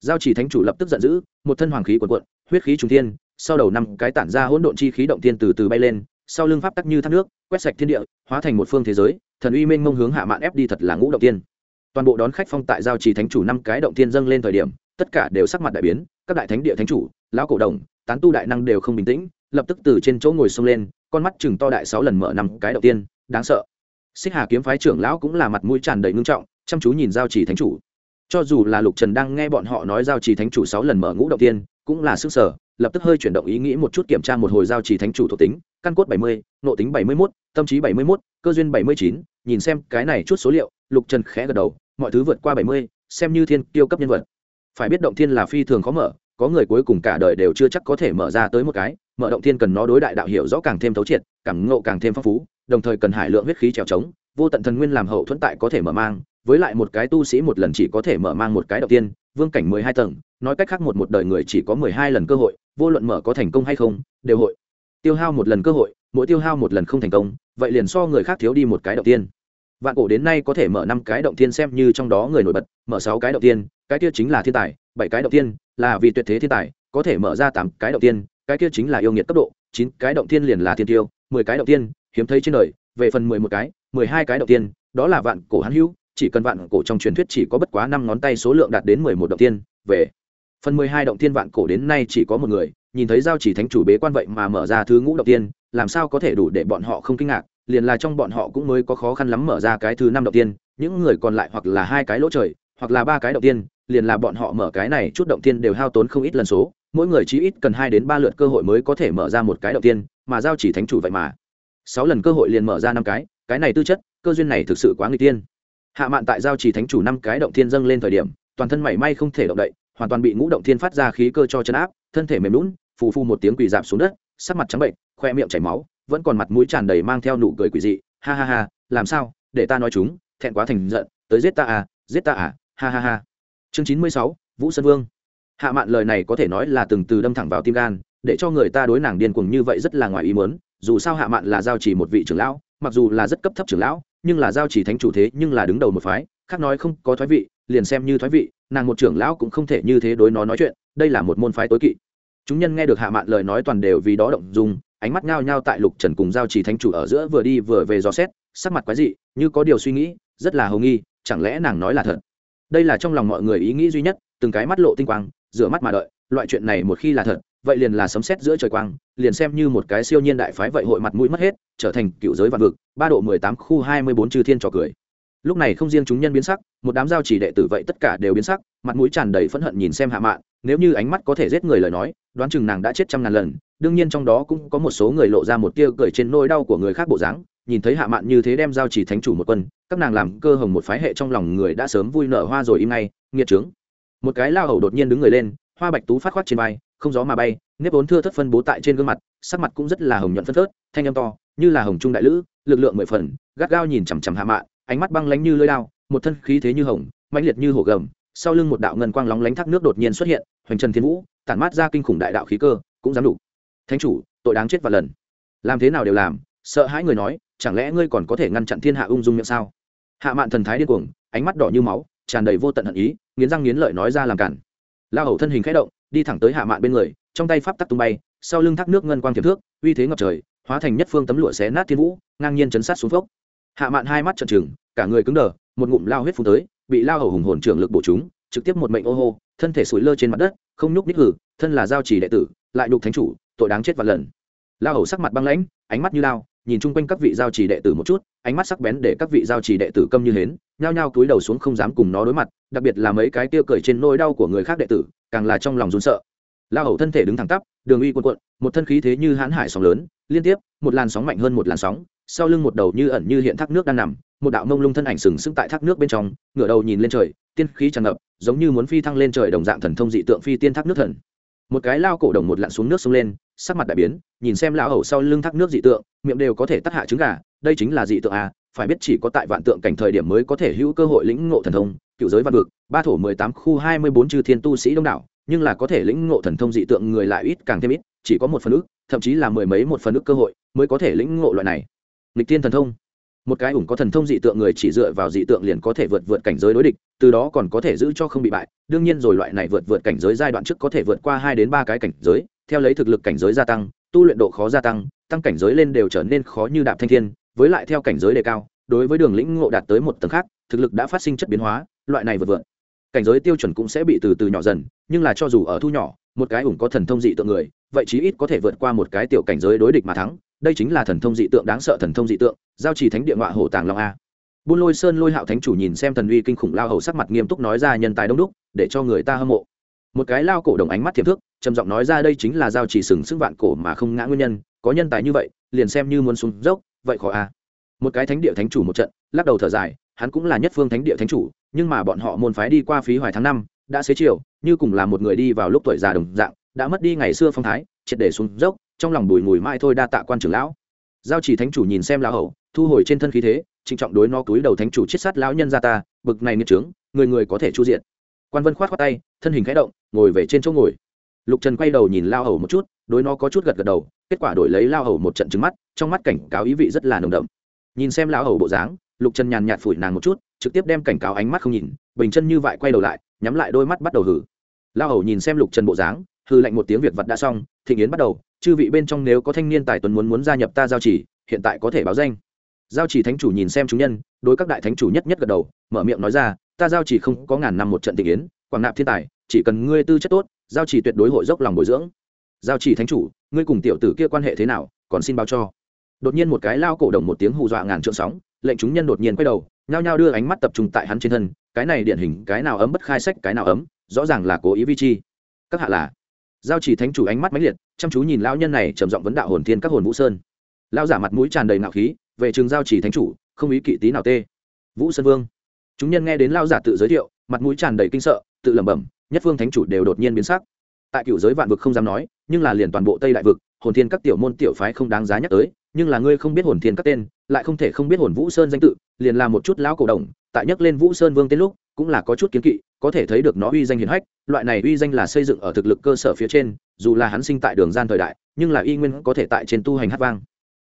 Giao chỉ thánh chủ lập tức giận dữ, một thân hoàng khí quần quận huyết khí trung thiên, sau đầu năm cái tản ra hỗn độn chi khí động thiên từ từ bay lên sau lưng pháp tắc như thác nước, quét sạch thiên địa, hóa thành một phương thế giới, thần uy minh mông hướng hạ mạn ép đi thật là ngũ động tiên. Toàn bộ đón khách phong tại giao trì thánh chủ năm cái động tiên dâng lên thời điểm, tất cả đều sắc mặt đại biến, các đại thánh địa thánh chủ, lão cổ đồng, tán tu đại năng đều không bình tĩnh, lập tức từ trên chỗ ngồi xông lên, con mắt chừng to đại sáu lần mở năm cái đầu tiên, đáng sợ. Xích hà kiếm phái trưởng lão cũng là mặt mũi tràn đầy ngưng trọng, chăm chú nhìn giao trì thánh chủ. Cho dù là lục trần đang nghe bọn họ nói giao trì thánh chủ sáu lần mở ngũ đầu tiên, cũng là sức sở lập tức hơi chuyển động ý nghĩ một chút kiểm tra một hồi giao trì thánh chủ thuộc tính, căn cốt bảy mươi nộ tính bảy mươi mốt, tâm trí bảy mươi mốt, cơ duyên bảy mươi chín, nhìn xem cái này chút số liệu, lục trần khẽ gật đầu, mọi thứ vượt qua bảy mươi, xem như thiên tiêu cấp nhân vật. Phải biết động thiên là phi thường khó mở, có người cuối cùng cả đời đều chưa chắc có thể mở ra tới một cái, mở động thiên cần nó đối đại đạo hiểu rõ càng thêm thấu triệt càng ngộ càng thêm phong phú, đồng thời cần hải lượng huyết khí trèo trống, vô tận thần nguyên làm hậu thuẫn tại có thể mở mang, với lại một cái tu sĩ một lần chỉ có thể mở mang một cái động tiên vương cảnh mười hai tầng, nói cách khác một một đời người chỉ có mười hai lần cơ hội, vô luận mở có thành công hay không, đều hội. Tiêu hao một lần cơ hội, mỗi tiêu hao một lần không thành công, vậy liền so người khác thiếu đi một cái động tiên. Vạn cổ đến nay có thể mở năm cái động tiên xem như trong đó người nổi bật, mở sáu cái động tiên, cái kia chính là thiên tài, bảy cái động tiên, là vì tuyệt thế thiên tài, có thể mở ra tám cái động tiên, cái kia chính là yêu nghiệt cấp độ, chín cái động tiên liền là thiên tiêu, mười cái động tiên, hiếm thấy trên đời, về phần mười một cái, mười hai cái động tiên, đó là vạn cổ hắn hữu chỉ cần vạn cổ trong truyền thuyết chỉ có bất quá năm ngón tay số lượng đạt đến mười một động tiên về. Phần mười hai động tiên vạn cổ đến nay chỉ có một người, nhìn thấy giao chỉ thánh chủ bế quan vậy mà mở ra thứ ngũ động tiên làm sao có thể đủ để bọn họ không kinh ngạc, liền là trong bọn họ cũng mới có khó khăn lắm mở ra cái thứ năm động tiên những người còn lại hoặc là hai cái lỗ trời, hoặc là ba cái động tiên liền là bọn họ mở cái này chút động tiên đều hao tốn không ít lần số, mỗi người chí ít cần hai đến ba lượt cơ hội mới có thể mở ra một cái động tiên mà giao chỉ thánh chủ vậy mà. Sáu lần cơ hội liền mở ra năm cái cái này tư chất, cơ duyên này thực sự quá người tiên hạ mạn tại giao chỉ thánh chủ năm cái động thiên dâng lên thời điểm, toàn thân mảy may không thể động đậy, hoàn toàn bị ngũ động thiên phát ra khí cơ cho chấn áp, thân thể mềm lún phù phu một tiếng quỳ giảm xuống đất, sắc mặt trắng bệnh, khoe miệng chảy máu, vẫn còn mặt mũi tràn đầy mang theo nụ cười quỷ dị, ha ha ha, làm sao? Để ta nói chúng, thẹn quá thành giận, tới giết ta à giết ta à ha ha ha. Chương chín mươi sáu, vũ sơn vương. Hạ mạn lời này có thể nói là từng từ đâm thẳng vào tim gan, để cho người ta đối nàng điên cuồng như vậy rất là ngoài ý muốn, dù sao hạ mạn là giao chỉ một vị trưởng lão, mặc dù là rất cấp thấp trưởng lão nhưng là giao chỉ thánh chủ thế nhưng là đứng đầu một phái, khác nói không có thoái vị, liền xem như thoái vị, nàng một trưởng lão cũng không thể như thế đối nó nói chuyện, đây là một môn phái tối kỵ. Chúng nhân nghe được hạ mạn lời nói toàn đều vì đó động dung, ánh mắt ngao nhao tại lục trần cùng giao chỉ thánh chủ ở giữa vừa đi vừa về dò xét, sắc mặt quái dị, như có điều suy nghĩ, rất là hầu nghi, chẳng lẽ nàng nói là thật? Đây là trong lòng mọi người ý nghĩ duy nhất, từng cái mắt lộ tinh quang, rửa mắt mà đợi, loại chuyện này một khi là thật vậy liền là sấm sét giữa trời quang, liền xem như một cái siêu nhiên đại phái vậy hội mặt mũi mất hết, trở thành cựu giới vạn vực, ba độ mười tám khu hai mươi bốn chư thiên trò cười. Lúc này không riêng chúng nhân biến sắc, một đám giao chỉ đệ tử vậy tất cả đều biến sắc, mặt mũi tràn đầy phẫn hận nhìn xem hạ mạn, nếu như ánh mắt có thể giết người lời nói, đoán chừng nàng đã chết trăm ngàn lần, đương nhiên trong đó cũng có một số người lộ ra một tia cười trên nỗi đau của người khác bộ dáng, nhìn thấy hạ mạn như thế đem giao chỉ thánh chủ một quân, các nàng làm cơ hồng một phái hệ trong lòng người đã sớm vui nở hoa rồi im ngay, nghiệt trướng. Một cái lao hầu đột nhiên đứng người lên, hoa bạch tú phát khoát trên vai không gió mà bay, nếp vốn thưa thất phân bố tại trên gương mặt, sắc mặt cũng rất là hồng nhuận phân phớt, thanh âm to, như là hồng trung đại lữ, lực lượng mười phần, gắt gao nhìn chằm chằm hạ mạn ánh mắt băng lánh như lưỡi đao, một thân khí thế như hồng, mãnh liệt như hổ gầm, sau lưng một đạo ngân quang lóng lánh thác nước đột nhiên xuất hiện, hoành trần thiên vũ, tản mát ra kinh khủng đại đạo khí cơ, cũng dám đủ thánh chủ, tội đáng chết và lần. Làm thế nào đều làm, sợ hãi người nói, chẳng lẽ ngươi còn có thể ngăn chặn thiên hạ ung dung miệng sao? Hạ mạn thần thái điên cuồng, ánh mắt đỏ như máu, tràn đầy vô tận hận ý, nghiến răng nghiến lợi nói ra làm cản. La hầu thân hình khẽ động đi thẳng tới hạ mạn bên người, trong tay pháp tắc tung bay, sau lưng thác nước ngân quang thiệp thước, uy thế ngập trời, hóa thành nhất phương tấm lụa xé nát thiên vũ, ngang nhiên chấn sát xuống phốc. Hạ mạn hai mắt trợn trừng, cả người cứng đờ, một ngụm lao huyết phun tới, bị lao hầu hùng hồn trưởng lực bổ chúng, trực tiếp một mệnh ô hô, thân thể sủi lơ trên mặt đất, không nhúc ních hử thân là giao trì đệ tử, lại đục thánh chủ, tội đáng chết vạn lần. Lao hầu sắc mặt băng lãnh, ánh mắt như lao nhìn chung quanh các vị giao trì đệ tử một chút, ánh mắt sắc bén để các vị giao trì đệ tử câm như hến, nhao nhao cúi đầu xuống không dám cùng nó đối mặt, đặc biệt là mấy cái tiêu cười trên nỗi đau của người khác đệ tử, càng là trong lòng run sợ. Lao hầu thân thể đứng thẳng tắp, đường uy quần quận một thân khí thế như hãn hải sóng lớn, liên tiếp, một làn sóng mạnh hơn một làn sóng, sau lưng một đầu như ẩn như hiện thác nước đang nằm, một đạo mông lung thân ảnh sừng sững tại thác nước bên trong, ngửa đầu nhìn lên trời, tiên khí tràn ngập, giống như muốn phi thăng lên trời đồng dạng thần thông dị tượng phi tiên thác nước thần. Một cái lao cổ đồng một lặn xuống nước sông lên sắc mặt đại biến, nhìn xem lão hầu sau lưng thác nước dị tượng, miệng đều có thể tắt hạ trứng gà, đây chính là dị tượng à phải biết chỉ có tại vạn tượng cảnh thời điểm mới có thể hữu cơ hội lĩnh ngộ thần thông, cựu giới văn vực, ba thổ mười tám khu hai mươi bốn chư thiên tu sĩ đông đảo, nhưng là có thể lĩnh ngộ thần thông dị tượng người lại ít càng thêm ít, chỉ có một phần ức, thậm chí là mười mấy một phần ức cơ hội mới có thể lĩnh ngộ loại này. Lịch tiên thần thông. Một cái ủng có thần thông dị tượng người chỉ dựa vào dị tượng liền có thể vượt vượt cảnh giới đối địch, từ đó còn có thể giữ cho không bị bại, đương nhiên rồi loại này vượt vượt cảnh giới giai đoạn trước có thể vượt qua hai đến ba cái cảnh giới theo lấy thực lực cảnh giới gia tăng, tu luyện độ khó gia tăng tăng cảnh giới lên đều trở nên khó như đạp thanh thiên, với lại theo cảnh giới đề cao, đối với đường lĩnh ngộ đạt tới một tầng khác, thực lực đã phát sinh chất biến hóa, loại này vượt vượt. Cảnh giới tiêu chuẩn cũng sẽ bị từ từ nhỏ dần, nhưng là cho dù ở thu nhỏ, một cái ủng có thần thông dị tượng người, vậy chí ít có thể vượt qua một cái tiểu cảnh giới đối địch mà thắng, đây chính là thần thông dị tượng đáng sợ thần thông dị tượng, giao trì thánh địa ngọa hổ tàng long a. Buôn lôi sơn lôi hạo thánh chủ nhìn xem thần uy kinh khủng lao hầu sắc mặt nghiêm túc nói ra nhân tài đông đúc, để cho người ta hâm mộ một cái lao cổ đồng ánh mắt thiệp thước, trầm giọng nói ra đây chính là giao chỉ sừng sức vạn cổ mà không ngã nguyên nhân, có nhân tài như vậy, liền xem như muốn xuống dốc, vậy khó a một cái thánh địa thánh chủ một trận, lắc đầu thở dài, hắn cũng là nhất phương thánh địa thánh chủ, nhưng mà bọn họ môn phái đi qua phí hoài tháng năm, đã xế chiều, như cùng là một người đi vào lúc tuổi già đồng dạng, đã mất đi ngày xưa phong thái, triệt để xuống dốc, trong lòng bùi mùi mai thôi đa tạ quan trưởng lão. Giao chỉ thánh chủ nhìn xem lão hậu thu hồi trên thân khí thế, trịnh trọng đối nó túi đầu thánh chủ chết sát lão nhân ra ta, bực này nghiệt trướng, người người có thể chu diện quan vân khoát khoát tay, thân hình khẽ động, ngồi về trên chỗ ngồi. Lục trần quay đầu nhìn lao hầu một chút, đối nó có chút gật gật đầu, kết quả đổi lấy lao hầu một trận trứng mắt, trong mắt cảnh cáo ý vị rất là nồng đậm. Nhìn xem lao hầu bộ dáng, lục trần nhàn nhạt phủi nàng một chút, trực tiếp đem cảnh cáo ánh mắt không nhìn, bình chân như vậy quay đầu lại, nhắm lại đôi mắt bắt đầu hử. Lao hầu nhìn xem lục trần bộ dáng hư lạnh một tiếng việc vật đã xong, thịnh yến bắt đầu, chư vị bên trong nếu có thanh niên tài tuấn muốn muốn gia nhập ta giao chỉ, hiện tại có thể báo danh giao chỉ thánh chủ nhìn xem chúng nhân, đối các đại thánh chủ nhất nhất gật đầu, mở miệng nói ra, ta giao chỉ không có ngàn năm một trận tình yến, quảng nạp thiên tài, chỉ cần ngươi tư chất tốt, giao chỉ tuyệt đối hội dốc lòng bồi dưỡng. Giao chỉ thánh chủ, ngươi cùng tiểu tử kia quan hệ thế nào, còn xin báo cho. Đột nhiên một cái lao cổ đồng một tiếng hù dọa ngàn trượng sóng, lệnh chúng nhân đột nhiên quay đầu, nhao nhao đưa ánh mắt tập trung tại hắn trên thân, cái này điển hình, cái nào ấm bất khai sách, cái nào ấm, rõ ràng là cố ý vi chi. Các hạ là. Giao chỉ thánh chủ ánh mắt mãnh liệt, chăm chú nhìn lão nhân này trầm giọng vấn đạo hồn thiên các hồn vũ sơn. Lão giả mặt mũi tràn đầy ngạo khí về trường giao chỉ thánh chủ, không ý kỵ tí nào tê. Vũ sơn vương. Chúng nhân nghe đến lao giả tự giới thiệu, mặt mũi tràn đầy kinh sợ, tự lẩm bẩm, nhất phương thánh chủ đều đột nhiên biến sắc. Tại cựu giới vạn vực không dám nói, nhưng là liền toàn bộ tây đại vực, hồn thiên các tiểu môn tiểu phái không đáng giá nhắc tới, nhưng là ngươi không biết hồn thiên các tên, lại không thể không biết hồn vũ sơn danh tự, liền là một chút lão cổ đồng, tại nhắc lên vũ sơn vương tên lúc, cũng là có chút kiến kỵ, có thể thấy được nó uy danh hiển hách, loại này uy danh là xây dựng ở thực lực cơ sở phía trên, dù là hắn sinh tại đường gian thời đại, nhưng là y nguyên có thể tại trên tu hành hát vang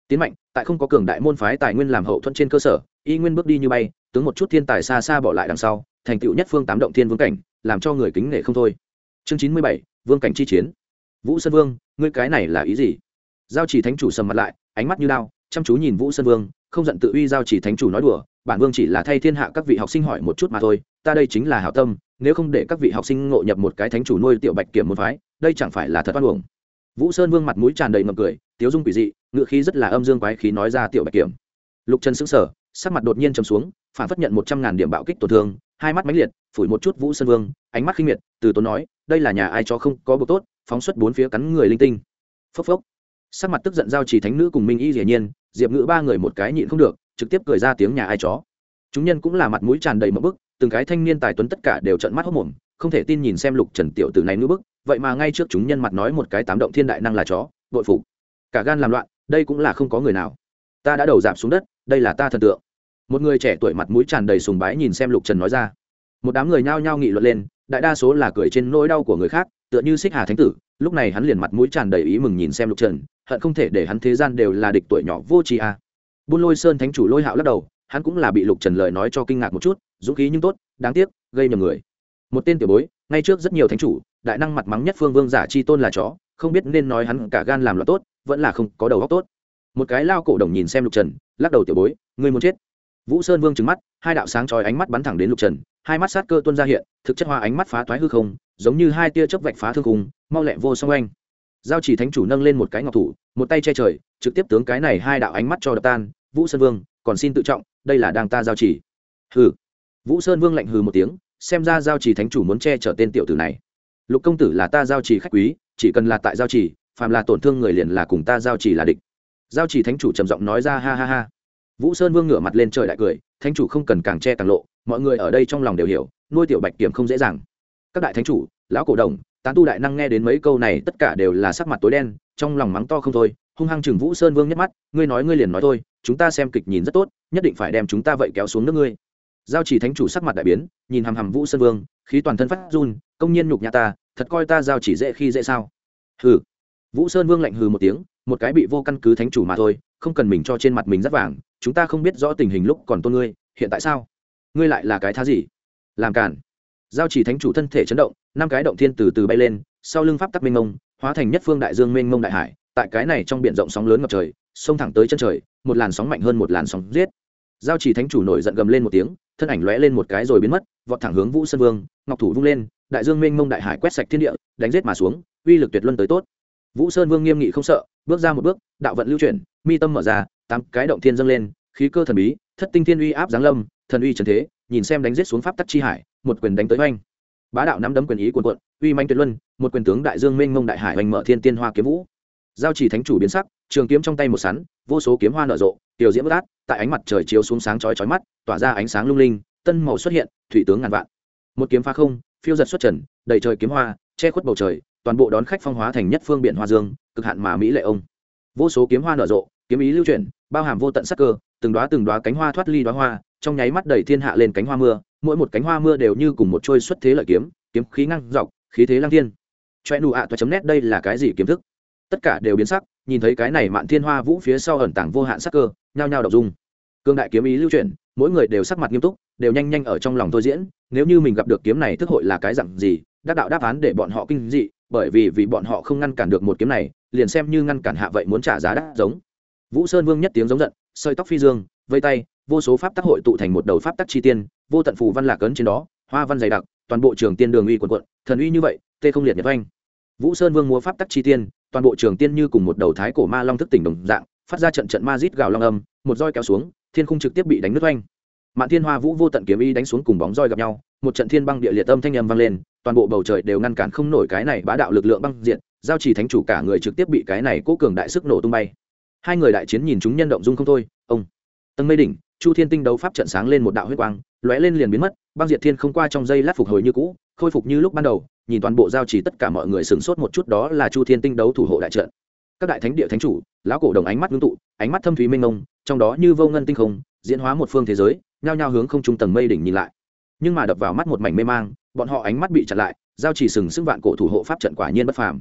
tiến mạnh, tại không có cường đại môn phái tài nguyên làm hậu thuẫn trên cơ sở, y nguyên bước đi như bay, tướng một chút thiên tài xa xa bỏ lại đằng sau, thành tựu nhất phương tám động thiên vương cảnh, làm cho người kính nể không thôi. Chương chín mươi bảy, vương cảnh chi chiến. Vũ sơn vương, ngươi cái này là ý gì? Giao chỉ thánh chủ sầm mặt lại, ánh mắt như lao chăm chú nhìn vũ sơn vương, không giận tự uy giao chỉ thánh chủ nói đùa, bản vương chỉ là thay thiên hạ các vị học sinh hỏi một chút mà thôi, ta đây chính là hảo tâm, nếu không để các vị học sinh ngộ nhập một cái thánh chủ nuôi tiểu bạch kiểm một phái, đây chẳng phải là thật oan uổng vũ sơn vương mặt mũi tràn đầy mập cười, tiếu dung quỷ dị ngự khí rất là âm dương quái khí nói ra tiểu bạch kiểm. Lục trần sững sờ, sắc mặt đột nhiên trầm xuống, phản phất nhận một trăm ngàn điểm bạo kích tổn thương, hai mắt mãnh liệt, phủi một chút vũ sơn vương, ánh mắt khinh miệt, từ tốn nói, đây là nhà ai cho không có bộ tốt, phóng xuất bốn phía cắn người linh tinh. Phốc phốc. Sắc mặt tức giận giao chỉ thánh nữ cùng minh y dĩ nhiên, diệp ngữ ba người một cái nhịn không được, trực tiếp cười ra tiếng nhà ai chó. Chúng nhân cũng là mặt mũi tràn đầy mỡ bức, từng cái thanh niên tài tuấn tất cả đều trận mắt hốc mồm, không thể tin nhìn xem lục trần tiểu tử này nữ bức vậy mà ngay trước chúng nhân mặt nói một cái tám động thiên đại năng là chó, bội phục. Cả gan làm loạn, đây cũng là không có người nào. Ta đã đầu giảm xuống đất, đây là ta thần tượng. Một người trẻ tuổi mặt mũi tràn đầy sùng bái nhìn xem lục trần nói ra. Một đám người nhao nhao nghị luận lên, đại đa số là cười trên nỗi đau của người khác, tựa như xích hà thánh tử, lúc này hắn liền mặt mũi tràn đầy ý mừng nhìn xem lục trần, hận không thể để hắn thế gian đều là địch tuổi nhỏ vô tri a. Buôn lôi sơn thánh chủ lôi hạo lắc đầu, hắn cũng là bị lục trần lời nói cho kinh ngạc một chút, dũng khí nhưng tốt, đáng tiếc, gây nhầm người. Một tên tiểu bối, ngay trước rất nhiều thánh chủ đại năng mặt mắng nhất phương vương giả chi tôn là chó, không biết nên nói hắn cả gan làm loạn tốt, vẫn là không có đầu óc tốt. Một cái lao cổ đồng nhìn xem lục trần, lắc đầu tiểu bối, ngươi muốn chết. Vũ sơn vương trừng mắt, hai đạo sáng chói ánh mắt bắn thẳng đến lục trần, hai mắt sát cơ tuân ra hiện, thực chất hoa ánh mắt phá toái hư không, giống như hai tia chớp vạch phá thương khùng mau lẹ vô song anh giao chỉ thánh chủ nâng lên một cái ngọc thủ, một tay che trời, trực tiếp tướng cái này hai đạo ánh mắt cho đập tan. Vũ sơn vương, còn xin tự trọng, đây là đang ta giao chỉ. Hừ. Vũ sơn vương lạnh hừ một tiếng, xem ra giao chỉ thánh chủ muốn che chở tên tiểu tử này lục công tử là ta giao chỉ khách quý, chỉ cần là tại giao chỉ phàm là tổn thương người liền là cùng ta giao chỉ là địch. Giao chỉ thánh chủ trầm giọng nói ra ha ha ha. Vũ sơn vương ngửa mặt lên trời đại cười, thánh chủ không cần càng che càng lộ, mọi người ở đây trong lòng đều hiểu, nuôi tiểu bạch kiểm không dễ dàng. Các đại thánh chủ, lão cổ đồng, tán tu đại năng nghe đến mấy câu này tất cả đều là sắc mặt tối đen, trong lòng mắng to không thôi, hung hăng chừng vũ sơn vương nhắc mắt, ngươi nói ngươi liền nói thôi, chúng ta xem kịch nhìn rất tốt, nhất định phải đem chúng ta vậy kéo xuống nước ngươi. Giao chỉ thánh chủ sắc mặt đại biến, nhìn hằm hằm vũ sơn vương, khí toàn thân phát run công nhiên nhục nhà ta, thật coi ta giao chỉ dễ khi dễ sao? Hừ. Vũ sơn vương lạnh hừ một tiếng, một cái bị vô căn cứ thánh chủ mà thôi, không cần mình cho trên mặt mình rất vàng, chúng ta không biết rõ tình hình lúc còn tôn ngươi, hiện tại sao? Ngươi lại là cái thá gì? Làm cản giao chỉ thánh chủ thân thể chấn động, năm cái động thiên từ từ bay lên, sau lưng pháp tắc mênh mông, hóa thành nhất phương đại dương mênh mông đại hải, tại cái này trong biển rộng sóng lớn ngập trời, xông thẳng tới chân trời, một làn sóng mạnh hơn một làn sóng giết. Giao chỉ thánh chủ nổi giận gầm lên một tiếng, thân ảnh lóe lên một cái rồi biến mất, vọt thẳng hướng vũ sơn vương, ngọc thủ vung lên đại dương mênh mông đại hải quét sạch thiên địa, đánh giết mà xuống, uy lực tuyệt luân tới tốt. Vũ sơn vương nghiêm nghị không sợ, bước ra một bước, đạo vận lưu chuyển, mi tâm mở ra, tám cái động thiên dâng lên, khí cơ thần bí, thất tinh thiên uy áp giáng lâm, thần uy trần thế, nhìn xem đánh giết xuống pháp tắc chi hải, một quyền đánh tới oanh. Bá đạo nắm đấm quyền ý quần cuộn, uy manh tuyệt luân, một quyền tướng đại dương mênh mông đại hải hoành mở thiên tiên hoa kiếm vũ. Giao chỉ thánh chủ biến sắc, trường kiếm trong tay một sắn, vô số kiếm hoa nở rộ, tiểu diễm bất át, tại ánh mặt trời chiếu xuống sáng chói chói mắt, tỏa ra ánh sáng lung linh, tân màu xuất hiện, thủy tướng ngàn vạn. Một kiếm phá không phiêu giật xuất trần, đầy trời kiếm hoa, che khuất bầu trời, toàn bộ đón khách phong hóa thành nhất phương biển hoa dương, cực hạn mà mỹ lệ ông. Vô số kiếm hoa nở rộ, kiếm ý lưu chuyển, bao hàm vô tận sắc cơ, từng đoá từng đoá cánh hoa thoát ly đoá hoa, trong nháy mắt đầy thiên hạ lên cánh hoa mưa, mỗi một cánh hoa mưa đều như cùng một trôi xuất thế lợi kiếm kiếm khí ngăn dọc, khí thế lang thiên. Choe nụ ạ toa chấm nét đây là cái gì kiếm thức? Tất cả đều biến sắc, nhìn thấy cái này mạn thiên hoa vũ phía sau ẩn tàng vô hạn sắc cơ, nhao nhao đọc dung. Cương đại kiếm ý lưu chuyển mỗi người đều sắc mặt nghiêm túc, đều nhanh nhanh ở trong lòng tôi diễn, nếu như mình gặp được kiếm này thức hội là cái dặn gì, đắc đạo đáp án để bọn họ kinh dị, bởi vì vì bọn họ không ngăn cản được một kiếm này, liền xem như ngăn cản hạ vậy muốn trả giá đắt giống. Vũ sơn vương nhất tiếng giống giận, sợi tóc phi dương, vây tay, vô số pháp tắc hội tụ thành một đầu pháp tắc chi tiên, vô tận phù văn lạc ấn trên đó, hoa văn dày đặc, toàn bộ trường tiên đường uy quần quận thần uy như vậy, tê không liệt nhật oanh. Vũ sơn vương múa pháp tắc chi tiên, toàn bộ trường tiên như cùng một đầu thái cổ ma long thức tỉnh đồng dạng, phát ra trận trận ma rít gào long âm, một roi kéo xuống thiên khung trực tiếp bị đánh nứt oanh. Mạn thiên hoa vũ vô tận kiếm y đánh xuống cùng bóng roi gặp nhau, một trận thiên băng địa liệt âm thanh âm vang lên, toàn bộ bầu trời đều ngăn cản không nổi cái này bá đạo lực lượng băng diện giao chỉ thánh chủ cả người trực tiếp bị cái này cố cường đại sức nổ tung bay. Hai người đại chiến nhìn chúng nhân động dung không thôi, ông. Tầng mây đỉnh, chu thiên tinh đấu pháp trận sáng lên một đạo huyết quang, lóe lên liền biến mất, băng diệt thiên không qua trong giây lát phục hồi như cũ, khôi phục như lúc ban đầu, nhìn toàn bộ giao chỉ tất cả mọi người sửng sốt một chút đó là chu thiên tinh đấu thủ hộ đại trận các đại thánh địa thánh chủ, lão cổ đồng ánh mắt ngưng tụ, ánh mắt thâm thúy minh ông trong đó như vô ngân tinh không, diễn hóa một phương thế giới, nhao nhao hướng không trung tầng mây đỉnh nhìn lại. Nhưng mà đập vào mắt một mảnh mê mang, bọn họ ánh mắt bị chặn lại, giao chỉ sừng sững vạn cổ thủ hộ pháp trận quả nhiên bất phàm.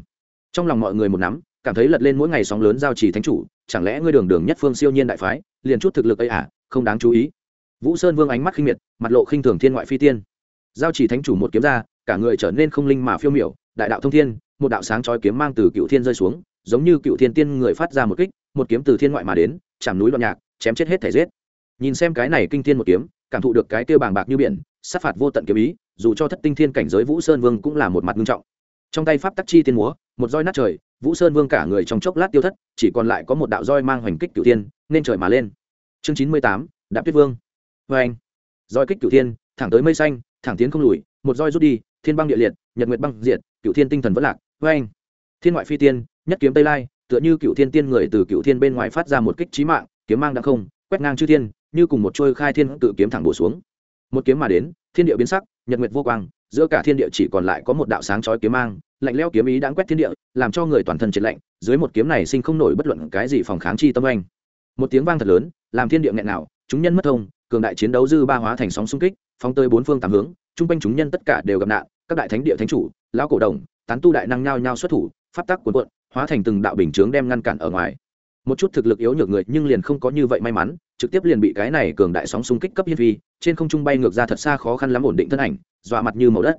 Trong lòng mọi người một nắm, cảm thấy lật lên mỗi ngày sóng lớn giao chỉ thánh chủ, chẳng lẽ ngươi đường đường nhất phương siêu nhiên đại phái, liền chút thực lực ấy à không đáng chú ý. Vũ sơn vương ánh mắt khinh miệt, mặt lộ khinh thường thiên ngoại phi tiên. Giao chỉ thánh chủ một kiếm ra, cả người trở nên không linh mà phiêu miểu, đại đạo thông thiên, một đạo sáng chói kiếm mang từ cựu thiên rơi xuống giống như cựu thiên tiên người phát ra một kích, một kiếm từ thiên ngoại mà đến, chạm núi loạn nhạc, chém chết hết thể giết. Nhìn xem cái này kinh thiên một kiếm, cảm thụ được cái tiêu bàng bạc như biển, sát phạt vô tận kiếm ý, dù cho thất tinh thiên cảnh giới vũ sơn vương cũng là một mặt nghiêm trọng. Trong tay pháp tắc chi tiên múa, một roi nát trời, vũ sơn vương cả người trong chốc lát tiêu thất, chỉ còn lại có một đạo roi mang hoành kích cửu tiên nên trời mà lên. Chương chín mươi tám, đạp tuyết vương. Vê anh, roi kích cửu thiên, thẳng tới mây xanh, thẳng tiến không lùi, một roi rút đi, thiên băng địa liệt, nhật nguyệt băng diệt, cửu thiên tinh thần vẫn lạc. Vê anh, thiên ngoại phi tiên nhất kiếm tây lai, tựa như cửu thiên tiên người từ cửu thiên bên ngoài phát ra một kích trí mạng, kiếm mang đã không, quét ngang chư thiên, như cùng một trôi khai thiên tự kiếm thẳng bổ xuống. Một kiếm mà đến, thiên địa biến sắc, nhật nguyệt vô quang, giữa cả thiên địa chỉ còn lại có một đạo sáng chói kiếm mang, lạnh leo kiếm ý đã quét thiên địa, làm cho người toàn thân triệt lạnh, dưới một kiếm này sinh không nổi bất luận cái gì phòng kháng chi tâm anh một tiếng vang thật lớn, làm thiên địa nghẹn nào, chúng nhân mất thông, cường đại chiến đấu dư ba hóa thành sóng xung kích, phóng tới bốn phương tám hướng, chung quanh chúng nhân tất cả đều gặp nạn, các đại thánh địa thánh chủ, lão cổ đồng, tán tu đại năng nhao nhao xuất thủ, pháp tắc cuộn cuộn hóa thành từng đạo bình chướng đem ngăn cản ở ngoài. Một chút thực lực yếu nhược người nhưng liền không có như vậy may mắn, trực tiếp liền bị cái này cường đại sóng xung kích cấp hiên vi trên không trung bay ngược ra thật xa khó khăn lắm ổn định thân ảnh, dọa mặt như màu đất.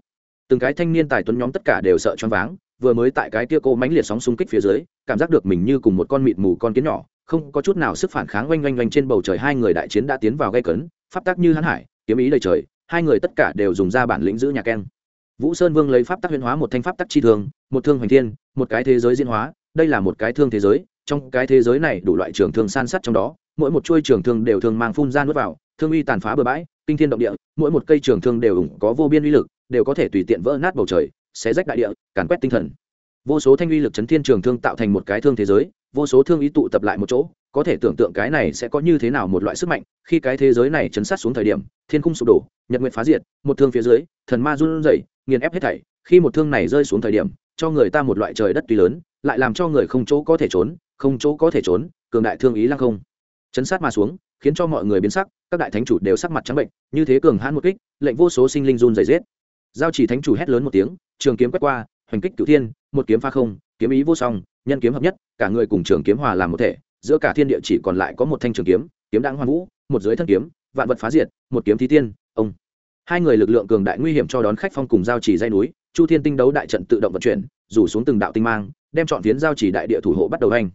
Từng cái thanh niên tài tuấn nhóm tất cả đều sợ choáng váng, vừa mới tại cái kia cô mánh liệt sóng xung kích phía dưới, cảm giác được mình như cùng một con mịt mù con kiến nhỏ, không có chút nào sức phản kháng oanh oanh oanh trên bầu trời hai người đại chiến đã tiến vào gây cấn, pháp tắc như hãn hải, kiếm ý đầy trời, hai người tất cả đều dùng ra bản lĩnh giữ nhà keng vũ sơn vương lấy pháp tắc huyên hóa một thanh pháp tắc chi thường, một thương hoành thiên, một cái thế giới diễn hóa, đây là một cái thương thế giới, trong cái thế giới này đủ loại trường thương san sắt trong đó, mỗi một chuôi trường thương đều thường mang phun ra nuốt vào, thương uy tàn phá bừa bãi, kinh thiên động địa, mỗi một cây trường thương đều ủng có vô biên uy lực, đều có thể tùy tiện vỡ nát bầu trời, xé rách đại địa, càn quét tinh thần. Vô số thanh uy lực chấn thiên trường thương tạo thành một cái thương thế giới, vô số thương ý tụ tập lại một chỗ, có thể tưởng tượng cái này sẽ có như thế nào một loại sức mạnh, khi cái thế giới này chấn sát xuống thời điểm, thiên cung sụp đổ, nhật nguyện phá diệt, một thương phía dưới, thần ma run rẩy nghiền ép hết thảy, khi một thương này rơi xuống thời điểm, cho người ta một loại trời đất tuy lớn, lại làm cho người không chỗ có thể trốn, không chỗ có thể trốn, cường đại thương ý lăng không. Chấn sát mà xuống, khiến cho mọi người biến sắc, các đại thánh chủ đều sắc mặt trắng bệnh, như thế cường hãn một kích, lệnh vô số sinh linh run dày rết. Giao chỉ thánh chủ hét lớn một tiếng, trường kiếm quét qua, hoành kích cửu thiên, một kiếm pha không, kiếm ý vô song, nhân kiếm hợp nhất, cả người cùng trường kiếm hòa làm một thể, giữa cả thiên địa chỉ còn lại có một thanh trường kiếm kiếm đang hoàn vũ, một dưới thân kiếm, vạn vật phá diệt, một kiếm thí tiên hai người lực lượng cường đại nguy hiểm cho đón khách phong cùng giao chỉ dây núi, chu thiên tinh đấu đại trận tự động vận chuyển, rủ xuống từng đạo tinh mang, đem chọn phiến giao chỉ đại địa thủ hộ bắt đầu hành.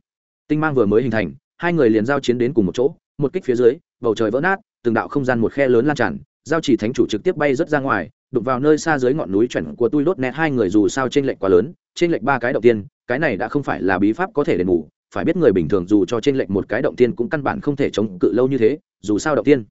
Tinh mang vừa mới hình thành, hai người liền giao chiến đến cùng một chỗ, một kích phía dưới, bầu trời vỡ nát, từng đạo không gian một khe lớn lan tràn, giao chỉ thánh chủ trực tiếp bay rất ra ngoài, đụng vào nơi xa dưới ngọn núi chuẩn của tôi đốt nét hai người dù sao trên lệnh quá lớn trên lệnh ba cái đầu tiên, cái này đã không phải là bí pháp có thể đền bù, phải biết người bình thường dù cho trên lệnh một cái động tiên cũng căn bản không thể chống cự lâu như thế, dù sao động tiên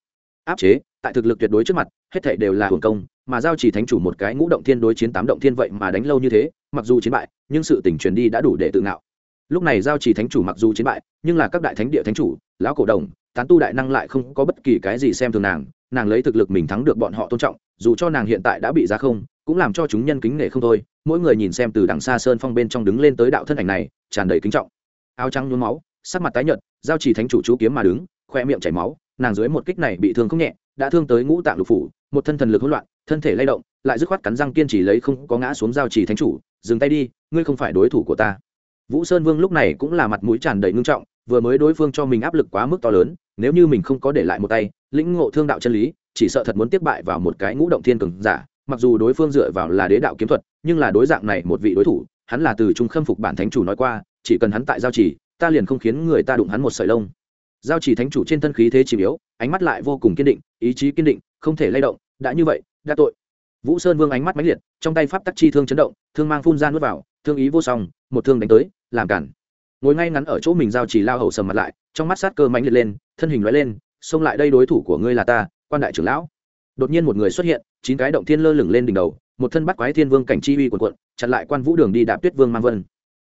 áp chế tại thực lực tuyệt đối trước mặt, hết thảy đều là hưởng công, mà giao chỉ thánh chủ một cái ngũ động thiên đối chiến tám động thiên vậy mà đánh lâu như thế, mặc dù chiến bại, nhưng sự tình truyền đi đã đủ để tự ngạo. Lúc này giao chỉ thánh chủ mặc dù chiến bại, nhưng là các đại thánh địa thánh chủ, lão cổ đồng, tán tu đại năng lại không có bất kỳ cái gì xem thường nàng nàng lấy thực lực mình thắng được bọn họ tôn trọng, dù cho nàng hiện tại đã bị giá không, cũng làm cho chúng nhân kính nể không thôi, mỗi người nhìn xem từ đằng xa sơn phong bên trong đứng lên tới đạo thân ảnh này, tràn đầy kính trọng. Áo trắng nhuốm máu, sắc mặt tái nhợt, giao chỉ thánh chủ chú kiếm mà đứng, khoe miệng chảy máu, nàng dưới một kích này bị thương không nhẹ đã thương tới ngũ tạng lục phủ, một thân thần lực hỗn loạn, thân thể lay động, lại dứt khoát cắn răng kiên trì lấy không có ngã xuống giao chỉ thánh chủ, dừng tay đi, ngươi không phải đối thủ của ta. Vũ sơn vương lúc này cũng là mặt mũi tràn đầy ngưng trọng, vừa mới đối phương cho mình áp lực quá mức to lớn, nếu như mình không có để lại một tay, lĩnh ngộ thương đạo chân lý, chỉ sợ thật muốn tiếp bại vào một cái ngũ động thiên cường giả, mặc dù đối phương dựa vào là đế đạo kiếm thuật, nhưng là đối dạng này một vị đối thủ, hắn là từ trung khâm phục bản thánh chủ nói qua, chỉ cần hắn tại giao chỉ ta liền không khiến người ta đụng hắn một sợi lông giao chỉ thánh chủ trên thân khí thế chỉ yếu, ánh mắt lại vô cùng kiên định, ý chí kiên định, không thể lay động, đã như vậy, đã tội. Vũ sơn vương ánh mắt mãnh liệt, trong tay pháp tắc chi thương chấn động, thương mang phun ra nuốt vào, thương ý vô song, một thương đánh tới, làm cản. Ngồi ngay ngắn ở chỗ mình giao chỉ lao hầu sầm mặt lại, trong mắt sát cơ mãnh liệt lên, thân hình nói lên, xông lại đây đối thủ của ngươi là ta, quan đại trưởng lão. Đột nhiên một người xuất hiện, chín cái động thiên lơ lửng lên đỉnh đầu, một thân bắt quái thiên vương cảnh chi uy quần quận chặn lại quan vũ đường đi đạp tuyết vương mang vân.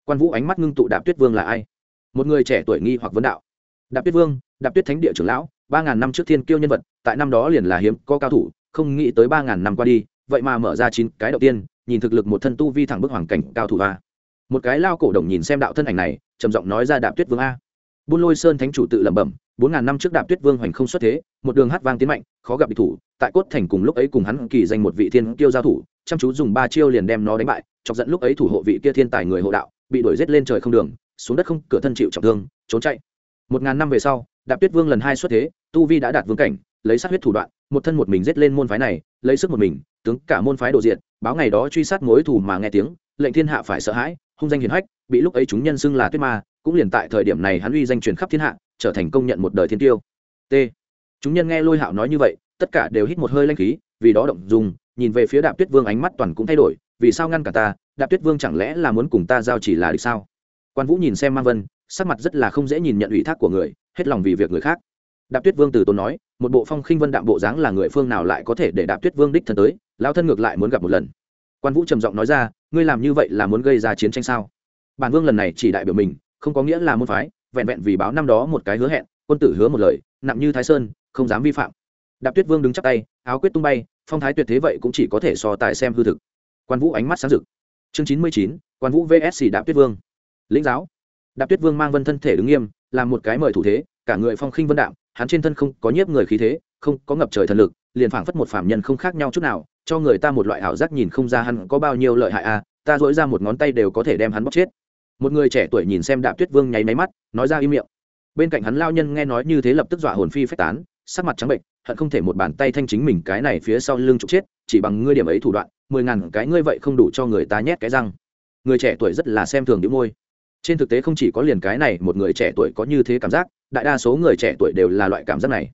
Quan vũ ánh mắt ngưng tụ đạp tuyết vương là ai? Một người trẻ tuổi nghi hoặc vấn đạo đạp tuyết vương, đạp tuyết thánh địa trưởng lão, ba ngàn năm trước thiên kiêu nhân vật, tại năm đó liền là hiếm, có cao thủ, không nghĩ tới ba ngàn năm qua đi, vậy mà mở ra chín cái đầu tiên, nhìn thực lực một thân tu vi thẳng bức hoàng cảnh cao thủ a. Một cái lao cổ đồng nhìn xem đạo thân ảnh này, trầm giọng nói ra đạp tuyết vương a. Buôn lôi sơn thánh chủ tự lẩm bẩm, bốn ngàn năm trước đạp tuyết vương hoành không xuất thế, một đường hát vang tiến mạnh, khó gặp địch thủ, tại cốt thành cùng lúc ấy cùng hắn kỳ danh một vị thiên kiêu giao thủ, chăm chú dùng ba chiêu liền đem nó đánh bại, chọc dẫn lúc ấy thủ hộ vị kia thiên tài người hộ đạo, bị đuổi giết lên trời không đường, xuống đất không cửa thân chịu trọng thương, trốn chạy một ngàn năm về sau, đạp tuyết vương lần hai xuất thế, tu vi đã đạt vương cảnh, lấy sát huyết thủ đoạn, một thân một mình giết lên môn phái này, lấy sức một mình, tướng cả môn phái đồ diện báo ngày đó truy sát mối thù mà nghe tiếng, lệnh thiên hạ phải sợ hãi, hung danh hiền hách, bị lúc ấy chúng nhân xưng là tuyết ma, cũng liền tại thời điểm này hắn uy danh truyền khắp thiên hạ, trở thành công nhận một đời thiên tiêu. T. Chúng nhân nghe lôi hạo nói như vậy, tất cả đều hít một hơi lanh khí, vì đó động dùng nhìn về phía đạp tuyết vương ánh mắt toàn cũng thay đổi, vì sao ngăn cả ta, đạp tuyết vương chẳng lẽ là muốn cùng ta giao chỉ là được sao? Quan vũ nhìn xem mang vân sắc mặt rất là không dễ nhìn nhận ủy thác của người, hết lòng vì việc người khác. Đạp tuyết vương từ tốn nói, một bộ phong khinh vân đạm bộ dáng là người phương nào lại có thể để đạp tuyết vương đích thân tới lao thân ngược lại muốn gặp một lần. Quan vũ trầm giọng nói ra, ngươi làm như vậy là muốn gây ra chiến tranh sao? Bản vương lần này chỉ đại biểu mình, không có nghĩa là môn phái, vẹn vẹn vì báo năm đó một cái hứa hẹn, quân tử hứa một lời, nặng như thái sơn, không dám vi phạm. Đạp tuyết vương đứng chắp tay, áo quyết tung bay, phong thái tuyệt thế vậy cũng chỉ có thể so tài xem hư thực. Quan vũ ánh mắt sáng rực. Chương chín mươi chín, quan vũ vsc đạp tuyết vương. Lĩnh giáo đạp tuyết vương mang vân thân thể đứng nghiêm, làm một cái mời thủ thế, cả người phong khinh vân đạm, hắn trên thân không có nhiếp người khí thế, không có ngập trời thần lực, liền phảng phất một phạm nhân không khác nhau chút nào, cho người ta một loại ảo giác nhìn không ra hắn có bao nhiêu lợi hại à ta dỗi ra một ngón tay đều có thể đem hắn bóc chết. Một người trẻ tuổi nhìn xem đạp tuyết vương nháy máy mắt, nói ra im miệng. Bên cạnh hắn lao nhân nghe nói như thế lập tức dọa hồn phi phách tán, sắc mặt trắng bệnh, hận không thể một bàn tay thanh chính mình cái này phía sau lưng trục chết, chỉ bằng ngươi điểm ấy thủ đoạn, mười ngàn cái ngươi vậy không đủ cho người ta nhét cái răng. Người trẻ tuổi rất là xem thường đĩu môi trên thực tế không chỉ có liền cái này, một người trẻ tuổi có như thế cảm giác, đại đa số người trẻ tuổi đều là loại cảm giác này.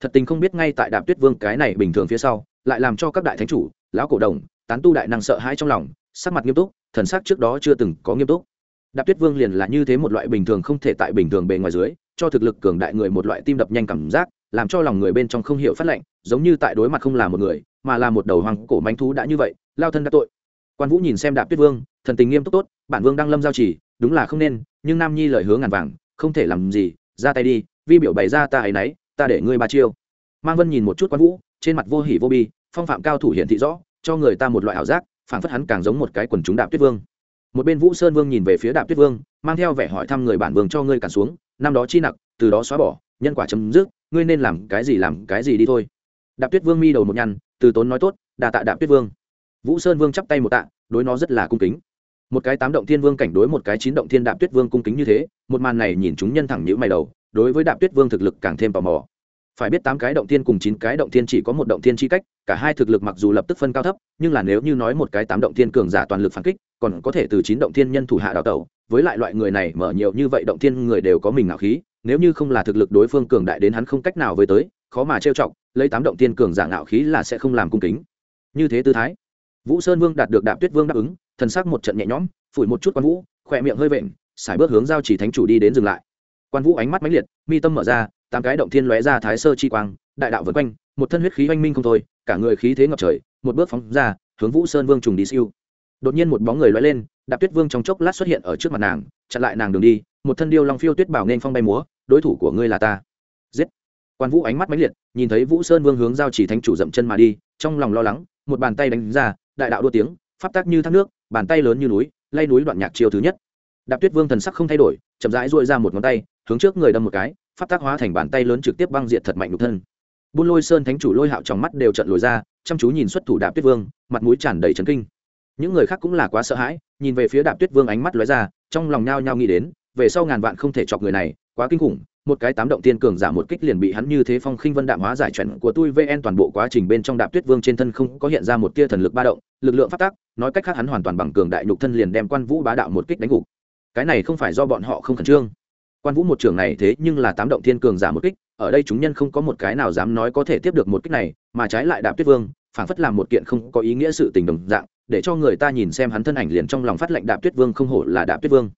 Thật tình không biết ngay tại đạp tuyết vương cái này bình thường phía sau, lại làm cho các đại thánh chủ, lão cổ đồng, tán tu đại năng sợ hãi trong lòng, sắc mặt nghiêm túc, thần sắc trước đó chưa từng có nghiêm túc. Đạp tuyết vương liền là như thế một loại bình thường không thể tại bình thường bề ngoài dưới, cho thực lực cường đại người một loại tim đập nhanh cảm giác, làm cho lòng người bên trong không hiểu phát lệnh, giống như tại đối mặt không là một người, mà là một đầu hoàng cổ manh thú đã như vậy, lao thân đã tội. Quan vũ nhìn xem đạp tuyết vương, thần tình nghiêm túc tốt, bản vương đang lâm giao chỉ đúng là không nên, nhưng nam nhi lời hứa ngàn vàng, không thể làm gì, ra tay đi, vi biểu bày ra ta ấy nấy, ta để ngươi ba chiêu. Mang vân nhìn một chút quan vũ, trên mặt vô hỉ vô bi, phong phạm cao thủ hiện thị rõ, cho người ta một loại ảo giác phản phất hắn càng giống một cái quần chúng đạp tuyết vương. Một bên vũ sơn vương nhìn về phía đạp tuyết vương, mang theo vẻ hỏi thăm người bản vương cho ngươi cản xuống, năm đó chi nặc, từ đó xóa bỏ, nhân quả chấm dứt, ngươi nên làm cái gì làm cái gì đi thôi. Đạp tuyết vương mi đầu một nhăn, từ tốn nói tốt, đà tạ đạp tuyết vương. Vũ sơn vương chắp tay một tạ, đối nó rất là cung kính một cái tám động thiên vương cảnh đối một cái chín động thiên đạp tuyết vương cung kính như thế, một màn này nhìn chúng nhân thẳng nhữ mày đầu, đối với đạp tuyết vương thực lực càng thêm tò mò. Phải biết tám cái động thiên cùng chín cái động thiên chỉ có một động thiên chi cách, cả hai thực lực mặc dù lập tức phân cao thấp, nhưng là nếu như nói một cái tám động thiên cường giả toàn lực phản kích, còn có thể từ chín động thiên nhân thủ hạ đào tẩu, với lại loại người này mở nhiều như vậy động thiên người đều có mình ngạo khí, nếu như không là thực lực đối phương cường đại đến hắn không cách nào với tới, khó mà trêu chọc, lấy tám động thiên cường giả ngạo khí là sẽ không làm cung kính. Như thế tư thái, vũ sơn vương đạt được đạp tuyết vương đáp ứng thần sắc một trận nhẹ nhõm, phủi một chút quan vũ, khỏe miệng hơi vện, sải bước hướng giao chỉ thánh chủ đi đến dừng lại. Quan vũ ánh mắt mãnh liệt, mi tâm mở ra, tám cái động thiên lóe ra thái sơ chi quang, đại đạo vượt quanh, một thân huyết khí oanh minh không thôi, cả người khí thế ngập trời, một bước phóng ra, hướng vũ sơn vương trùng đi siêu. Đột nhiên một bóng người lóe lên, đạp tuyết vương trong chốc lát xuất hiện ở trước mặt nàng, chặn lại nàng đường đi, một thân điêu long phiêu tuyết bảo nên phong bay múa, đối thủ của ngươi là ta. Giết! Quan vũ ánh mắt mãnh liệt, nhìn thấy vũ sơn vương hướng giao chỉ thánh chủ dậm chân mà đi, trong lòng lo lắng, một bàn tay đánh ra, đại đạo đua tiếng, pháp tác như thác nước bàn tay lớn như núi, lay núi đoạn nhạc chiêu thứ nhất. Đạp tuyết vương thần sắc không thay đổi, chậm rãi dội ra một ngón tay, hướng trước người đâm một cái phát tác hóa thành bàn tay lớn trực tiếp băng diệt thật mạnh nhục thân. Buôn lôi sơn thánh chủ lôi hạo trong mắt đều trận lồi ra, chăm chú nhìn xuất thủ đạp tuyết vương, mặt mũi tràn đầy trấn kinh. Những người khác cũng là quá sợ hãi, nhìn về phía đạp tuyết vương ánh mắt lóe ra, trong lòng nhao nhao nghĩ đến, về sau ngàn vạn không thể chọc người này, quá kinh khủng một cái tám động tiên cường giả một kích liền bị hắn như thế phong khinh vân đạm hóa giải chuẩn của tôi vn toàn bộ quá trình bên trong đạp tuyết vương trên thân không có hiện ra một tia thần lực ba động, lực lượng phát tác, nói cách khác hắn hoàn toàn bằng cường đại nhục thân liền đem quan vũ bá đạo một kích đánh gục. Cái này không phải do bọn họ không khẩn trương. Quan vũ một trưởng này thế nhưng là tám động thiên cường giả một kích, ở đây chúng nhân không có một cái nào dám nói có thể tiếp được một kích này, mà trái lại đạp tuyết vương phản phất làm một kiện không có ý nghĩa sự tình đồng dạng, để cho người ta nhìn xem hắn thân ảnh liền trong lòng phát lệnh đạp tuyết vương không hổ là đạp tuyết vương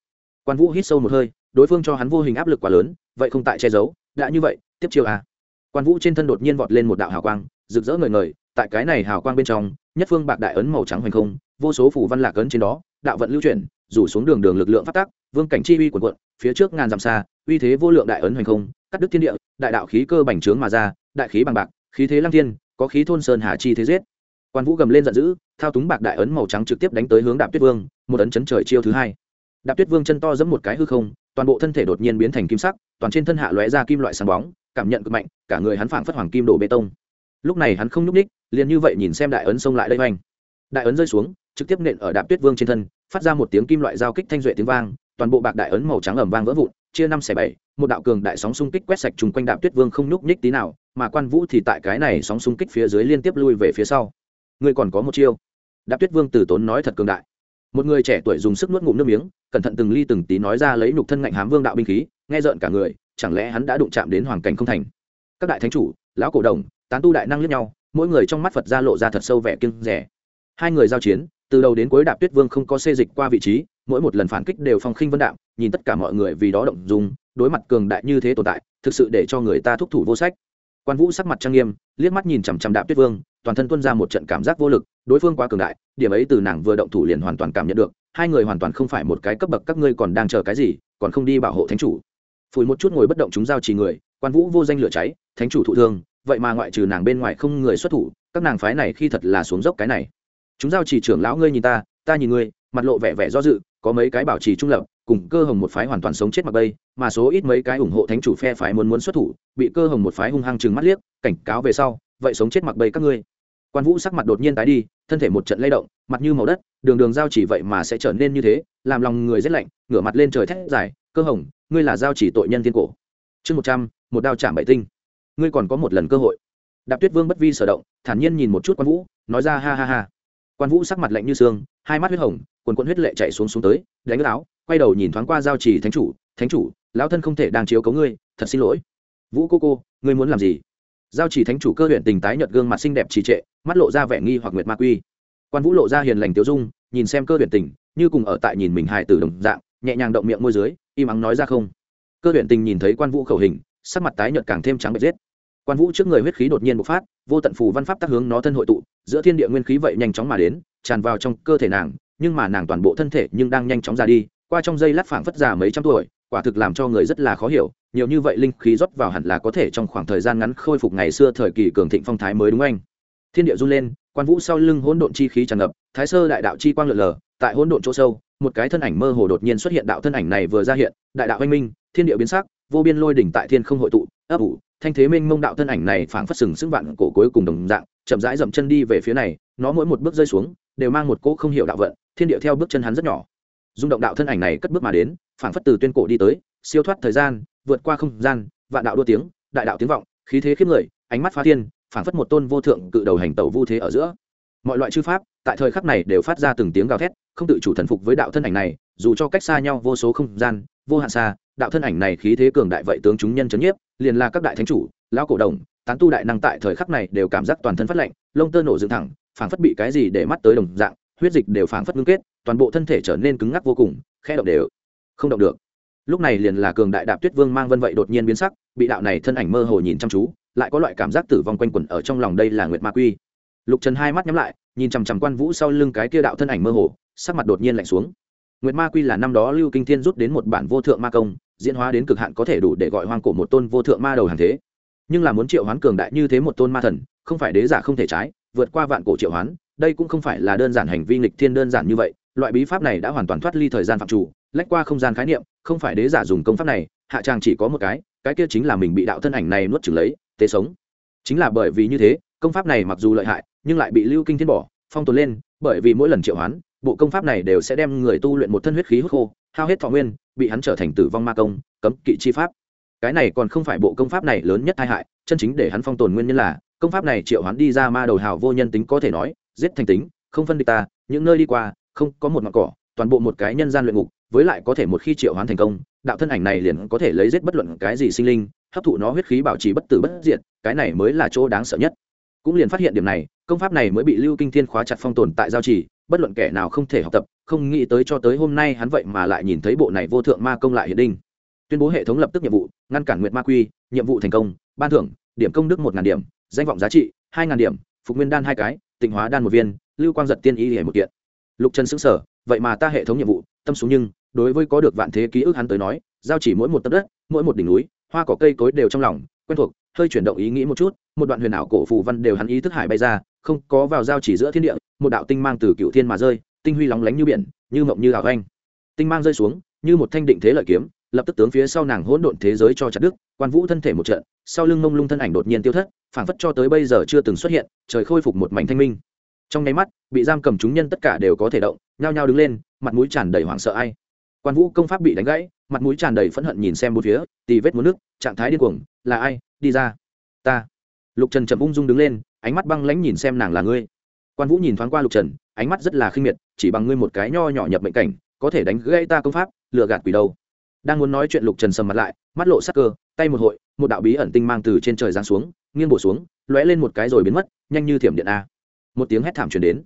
quan vũ hít sâu một hơi đối phương cho hắn vô hình áp lực quá lớn vậy không tại che giấu đã như vậy tiếp chiêu à. quan vũ trên thân đột nhiên vọt lên một đạo hào quang rực rỡ ngời ngời tại cái này hào quang bên trong nhất phương bạc đại ấn màu trắng hoành không vô số phủ văn lạc ấn trên đó đạo vận lưu chuyển rủ xuống đường đường lực lượng phát tác vương cảnh chi uy quần quận phía trước ngàn dặm xa uy thế vô lượng đại ấn hoành không cắt đứt thiên địa đại đạo khí cơ bành trướng mà ra đại khí bằng bạc khí thế lăng thiên có khí thôn sơn hà chi thế giết quan vũ gầm lên giận dữ thao túng bạc đại ấn màu trắng trực tiếp đánh tới hướng đạp tuyết vương một ấn chấn trời chiêu thứ hai đạp tuyết vương chân to giẫm một cái hư không, toàn bộ thân thể đột nhiên biến thành kim sắc, toàn trên thân hạ lóe ra kim loại sáng bóng, cảm nhận cực mạnh, cả người hắn phảng phất hoàng kim đổ bê tông. Lúc này hắn không nhúc ních liền như vậy nhìn xem đại ấn xông lại đây oanh đại ấn rơi xuống, trực tiếp nện ở đạp tuyết vương trên thân, phát ra một tiếng kim loại giao kích thanh duệ tiếng vang, toàn bộ bạc đại ấn màu trắng ẩm vang vỡ vụn, chia năm xẻ bảy, một đạo cường đại sóng xung kích quét sạch chung quanh đạp tuyết vương không nhúc nhích tí nào, mà quan vũ thì tại cái này sóng xung kích phía dưới liên tiếp lui về phía sau. Ngươi còn có một chiêu. Đạp tuyết vương từ tốn nói thật cường đại một người trẻ tuổi dùng sức nuốt ngụm nước miếng, cẩn thận từng ly từng tí nói ra lấy nhục thân ngạnh hám vương đạo binh khí, nghe rợn cả người, chẳng lẽ hắn đã đụng chạm đến hoàng cảnh không thành? Các đại thánh chủ, lão cổ đồng, tán tu đại năng lướt nhau, mỗi người trong mắt phật ra lộ ra thật sâu vẻ kiêng rẻ. Hai người giao chiến, từ đầu đến cuối đạp tuyết vương không có xê dịch qua vị trí, mỗi một lần phản kích đều phong khinh vân đạm nhìn tất cả mọi người vì đó động dùng đối mặt cường đại như thế tồn tại, thực sự để cho người ta thúc thủ vô sách. Quan vũ sắc mặt trang nghiêm, liếc mắt nhìn chằm chằm đạp tuyết vương, toàn thân tuân ra một trận cảm giác vô lực đối phương quá cường đại, điểm ấy từ nàng vừa động thủ liền hoàn toàn cảm nhận được, hai người hoàn toàn không phải một cái cấp bậc, các ngươi còn đang chờ cái gì, còn không đi bảo hộ thánh chủ. Phủi một chút ngồi bất động chúng giao trì người, quan vũ vô danh lửa cháy, thánh chủ thụ thương, vậy mà ngoại trừ nàng bên ngoài không người xuất thủ, các nàng phái này khi thật là xuống dốc cái này. Chúng giao trì trưởng lão ngươi nhìn ta ta nhìn ngươi, mặt lộ vẻ vẻ do dự, có mấy cái bảo trì trung lập, cùng cơ hồng một phái hoàn toàn sống chết mặc bây, mà số ít mấy cái ủng hộ thánh chủ phe phái muốn muốn xuất thủ, bị cơ hồng một phái hung hăng chừng mắt liếc, cảnh cáo về sau, vậy sống chết mặc bây các ngươi. Quan vũ sắc mặt đột nhiên tái đi thân thể một trận lay động, mặt như màu đất, đường đường giao chỉ vậy mà sẽ trở nên như thế, làm lòng người rét lạnh, ngửa mặt lên trời thét dài, cơ hồng, ngươi là giao chỉ tội nhân thiên cổ. Chương một trăm, một đao chạm bảy tinh. Ngươi còn có một lần cơ hội. Đạp tuyết vương bất vi sở động, thản nhiên nhìn một chút quan vũ, nói ra ha ha ha. Quan vũ sắc mặt lạnh như xương, hai mắt huyết hồng, quần quần huyết lệ chạy xuống xuống tới, đánh áo, quay đầu nhìn thoáng qua giao chỉ thánh chủ thánh chủ, lão thân không thể đang chiếu cấu ngươi, thật xin lỗi. Vũ cô cô, ngươi muốn làm gì? Giao chỉ thánh chủ cơ huyện tình tái nhợt gương mặt xinh đẹp trì trệ, mắt lộ ra vẻ nghi hoặc nguyệt ma quy. Quan vũ lộ ra hiền lành tiêu dung, nhìn xem cơ huyện tình, như cùng ở tại nhìn mình hài tử đồng dạng, nhẹ nhàng động miệng môi dưới, im ắng nói ra không. Cơ huyện tình nhìn thấy quan vũ khẩu hình, sắc mặt tái nhợt càng thêm trắng bệch giết. Quan vũ trước người huyết khí đột nhiên bộc phát, vô tận phù văn pháp tác hướng nó thân hội tụ, giữa thiên địa nguyên khí vậy nhanh chóng mà đến, tràn vào trong cơ thể nàng, nhưng mà nàng toàn bộ thân thể nhưng đang nhanh chóng ra đi, qua trong giây lát phảng phất già mấy trăm tuổi quả thực làm cho người rất là khó hiểu, nhiều như vậy linh khí rót vào hẳn là có thể trong khoảng thời gian ngắn khôi phục ngày xưa thời kỳ cường thịnh phong thái mới đúng anh. Thiên địa run lên, quan vũ sau lưng hỗn độn chi khí tràn ngập, thái sơ đại đạo chi quang lượn lờ, tại hỗn độn chỗ sâu, một cái thân ảnh mơ hồ đột nhiên xuất hiện đạo thân ảnh này vừa ra hiện, đại đạo anh minh, thiên địa biến sắc, vô biên lôi đỉnh tại thiên không hội tụ, ấp ủ, thanh thế minh mông đạo thân ảnh này phảng phất sừng sững vạn cổ cuối cùng đồng dạng, chậm rãi dậm chân đi về phía này, nó mỗi một bước rơi xuống, đều mang một cỗ không hiểu đạo vận, thiên địa theo bước chân hắn rất nhỏ rung động đạo thân ảnh này cất bước mà đến, phảng phất từ tuyên cổ đi tới, siêu thoát thời gian, vượt qua không gian, vạn đạo đua tiếng, đại đạo tiếng vọng, khí thế khiếp người, ánh mắt phá thiên, phảng phất một tôn vô thượng cự đầu hành tẩu vu thế ở giữa. Mọi loại chư pháp, tại thời khắc này đều phát ra từng tiếng gào thét, không tự chủ thần phục với đạo thân ảnh này, dù cho cách xa nhau vô số không gian, vô hạn xa, đạo thân ảnh này khí thế cường đại vậy tướng chúng nhân chấn nhiếp, liền là các đại thánh chủ, lão cổ đồng, tán tu đại năng tại thời khắc này đều cảm giác toàn thân phát lạnh, lông tơ nổ dựng thẳng, phảng phất bị cái gì để mắt tới đồng dạng huyết dịch đều phảng phất ngưng kết, toàn bộ thân thể trở nên cứng ngắc vô cùng khe động đều không động được. Lúc này liền là cường đại đạp tuyết vương mang vân vậy đột nhiên biến sắc, bị đạo này thân ảnh mơ hồ nhìn chăm chú, lại có loại cảm giác tử vong quanh quẩn ở trong lòng đây là nguyệt ma quy. Lục trần hai mắt nhắm lại, nhìn chằm chằm quan vũ sau lưng cái kia đạo thân ảnh mơ hồ, sắc mặt đột nhiên lạnh xuống. Nguyệt ma quy là năm đó lưu kinh thiên rút đến một bản vô thượng ma công, diễn hóa đến cực hạn có thể đủ để gọi hoang cổ một tôn vô thượng ma đầu hàng thế. Nhưng là muốn triệu hoán cường đại như thế một tôn ma thần, không phải đế giả không thể trái, vượt qua vạn cổ triệu hoán đây cũng không phải là đơn giản hành vi nghịch thiên đơn giản như vậy, loại bí pháp này đã hoàn toàn thoát ly thời gian phạm chủ, lách qua không gian khái niệm, không phải đế giả dùng công pháp này, hạ tràng chỉ có một cái cái kia chính là mình bị đạo thân ảnh này nuốt chửng lấy, tế sống. Chính là bởi vì như thế, công pháp này mặc dù lợi hại, nhưng lại bị lưu kinh thiên bỏ, phong tồn lên, bởi vì mỗi lần triệu hoán, bộ công pháp này đều sẽ đem người tu luyện một thân huyết khí hút khô, hao hết thọ nguyên, bị hắn trở thành tử vong ma công, cấm kỵ chi pháp. Cái này còn không phải bộ công pháp này lớn nhất tai hại, chân chính để hắn phong tồn nguyên nhân là, công pháp này triệu hoán đi ra ma đầu hào vô nhân tính có thể nói giết thành tính, không phân địch ta, những nơi đi qua, không có một mặt cỏ, toàn bộ một cái nhân gian luyện ngục, với lại có thể một khi triệu hoán thành công, đạo thân ảnh này liền có thể lấy giết bất luận cái gì sinh linh, hấp thụ nó huyết khí bảo trì bất tử bất diệt, cái này mới là chỗ đáng sợ nhất. Cũng liền phát hiện điểm này, công pháp này mới bị lưu kinh thiên khóa chặt phong tồn tại giao trì, bất luận kẻ nào không thể học tập, không nghĩ tới cho tới hôm nay hắn vậy mà lại nhìn thấy bộ này vô thượng ma công lại hiện đinh. Tuyên bố hệ thống lập tức nhiệm vụ, ngăn cản nguyệt ma quy, nhiệm vụ thành công, ban thưởng, điểm công đức một ngàn điểm, danh vọng giá trị, hai ngàn điểm, phục nguyên đan hai cái tịnh hóa đan một viên, lưu quang giật tiên y hề một kiện. Lục trần xứng sở vậy mà ta hệ thống nhiệm vụ, tâm xuống nhưng, đối với có được vạn thế ký ức hắn tới nói, giao chỉ mỗi một tấc đất, mỗi một đỉnh núi, hoa cỏ cây cối đều trong lòng, quen thuộc, hơi chuyển động ý nghĩ một chút, một đoạn huyền ảo cổ phù văn đều hắn ý thức hải bay ra, không có vào giao chỉ giữa thiên địa, một đạo tinh mang từ cựu thiên mà rơi, tinh huy lóng lánh như biển, như mộng như ảo anh. Tinh mang rơi xuống, như một thanh định thế lợi kiếm lập tức tướng phía sau nàng hỗn độn thế giới cho chặt đức quan vũ thân thể một trận, sau lưng mông lung thân ảnh đột nhiên tiêu thất, phảng phất cho tới bây giờ chưa từng xuất hiện, trời khôi phục một mảnh thanh minh. Trong nháy mắt, bị giam cầm chúng nhân tất cả đều có thể động, nhao nhao đứng lên, mặt mũi tràn đầy hoảng sợ ai. Quan vũ công pháp bị đánh gãy, mặt mũi tràn đầy phẫn hận nhìn xem bốn phía, tì vết muốn nước, trạng thái điên cuồng, là ai, đi ra. Ta. Lục trần chậm ung dung đứng lên, ánh mắt băng lãnh nhìn xem nàng là ngươi. Quan vũ nhìn thoáng qua lục trần, ánh mắt rất là khinh miệt, chỉ bằng ngươi một cái nho nhỏ nhập mệnh cảnh, có thể đánh gãy ta công pháp, lừa gạt quỷ đâu đang muốn nói chuyện lục trần sầm mặt lại, mắt lộ sắc cơ, tay một hội, một đạo bí ẩn tinh mang từ trên trời giáng xuống, nghiêng bổ xuống, lóe lên một cái rồi biến mất, nhanh như thiểm điện a. Một tiếng hét thảm truyền đến.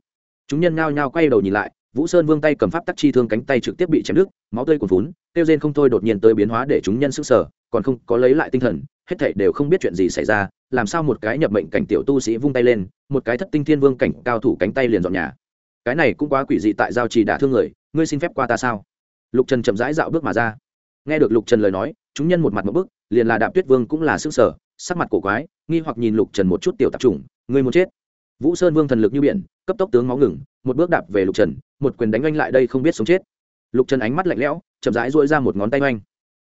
Chúng nhân ngao nhao quay đầu nhìn lại, vũ sơn vương tay cầm pháp tắc chi thương cánh tay trực tiếp bị chém đứt, máu tươi cuồn vốn tiêu rên không thôi đột nhiên tới biến hóa để chúng nhân sức sở còn không có lấy lại tinh thần, hết thảy đều không biết chuyện gì xảy ra, làm sao một cái nhập mệnh cảnh tiểu tu sĩ vung tay lên, một cái thất tinh thiên vương cảnh cao thủ cánh tay liền dọn nhà. Cái này cũng quá quỷ dị tại giao trì đả thương người, ngươi xin phép qua ta sao? Lục trần chậm rãi dạo bước mà ra nghe được lục trần lời nói, chúng nhân một mặt một bức, liền là đạp tuyết vương cũng là sức sở sắc mặt cổ quái, nghi hoặc nhìn lục trần một chút tiểu tạp chủng người muốn chết? Vũ sơn vương thần lực như biển, cấp tốc tướng máu ngừng, một bước đạp về lục trần, một quyền đánh oanh lại đây không biết sống chết. Lục trần ánh mắt lạnh lẽo, chậm rãi dội ra một ngón tay oanh.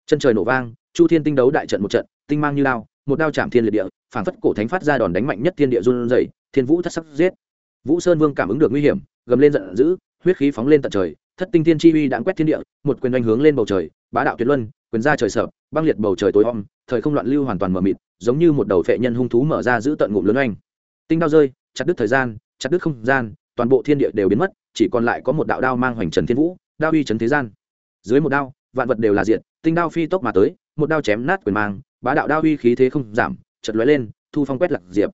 Chân trời nổ vang, chu thiên tinh đấu đại trận một trận, tinh mang như lao, một đao chạm thiên liệt địa, phảng phất cổ thánh phát ra đòn đánh mạnh nhất thiên địa run rẩy, thiên vũ thất sắc giết. Vũ sơn vương cảm ứng được nguy hiểm, gầm lên giận dữ, huyết khí phóng lên tận trời, thất tinh thiên chi uy đã quét thiên địa, một quyền oanh hướng lên bầu trời bá đạo tuyệt luân, quyền ra trời sợ, băng liệt bầu trời tối om, thời không loạn lưu hoàn toàn mờ mịt, giống như một đầu phệ nhân hung thú mở ra giữ tận ngụm lớn oanh. Tinh đao rơi, chặt đứt thời gian, chặt đứt không gian, toàn bộ thiên địa đều biến mất, chỉ còn lại có một đạo đao mang hoành trần thiên vũ, đao uy trấn thế gian. Dưới một đao, vạn vật đều là diện tinh đao phi tốc mà tới, một đao chém nát quyền mang, bá đạo đao uy khí thế không giảm chật lóe lên, thu phong quét lạc diệp.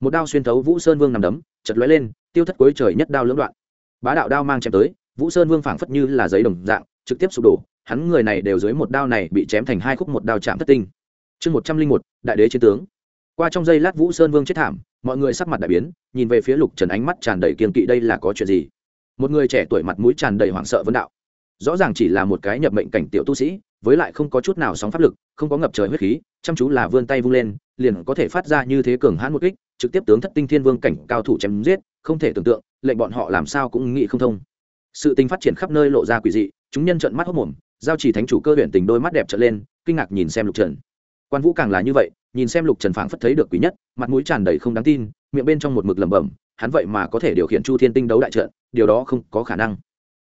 Một đao xuyên thấu vũ sơn vương nằm đấm chật lóe lên, tiêu thất cuối trời nhất đao lưỡng đoạn. Bá đạo đao mang chém tới, vũ sơn vương phảng phất như là giấy đồng dạng, trực tiếp sụp đổ hắn người này đều dưới một đao này bị chém thành hai khúc một đao chạm thất tinh. Chương một trăm linh một, đại đế chiến tướng. Qua trong giây lát vũ sơn vương chết thảm, mọi người sắc mặt đại biến, nhìn về phía lục trần ánh mắt tràn đầy kiên kỵ đây là có chuyện gì? Một người trẻ tuổi mặt mũi tràn đầy hoảng sợ vấn đạo. Rõ ràng chỉ là một cái nhập mệnh cảnh tiểu tu sĩ, với lại không có chút nào sóng pháp lực, không có ngập trời huyết khí, chăm chú là vươn tay vung lên, liền có thể phát ra như thế cường hãn một kích, trực tiếp tướng thất tinh thiên vương cảnh cao thủ chém giết, không thể tưởng tượng, lệnh bọn họ làm sao cũng nghĩ không thông. Sự tình phát triển khắp nơi lộ ra quỷ dị, chúng nhân trợn mắt hốc mồm giao chỉ thánh chủ cơ huyện tình đôi mắt đẹp trở lên, kinh ngạc nhìn xem lục trần. Quan vũ càng là như vậy, nhìn xem lục trần phảng phất thấy được quý nhất, mặt mũi tràn đầy không đáng tin, miệng bên trong một mực lẩm bẩm, hắn vậy mà có thể điều khiển chu thiên tinh đấu đại trận, điều đó không có khả năng.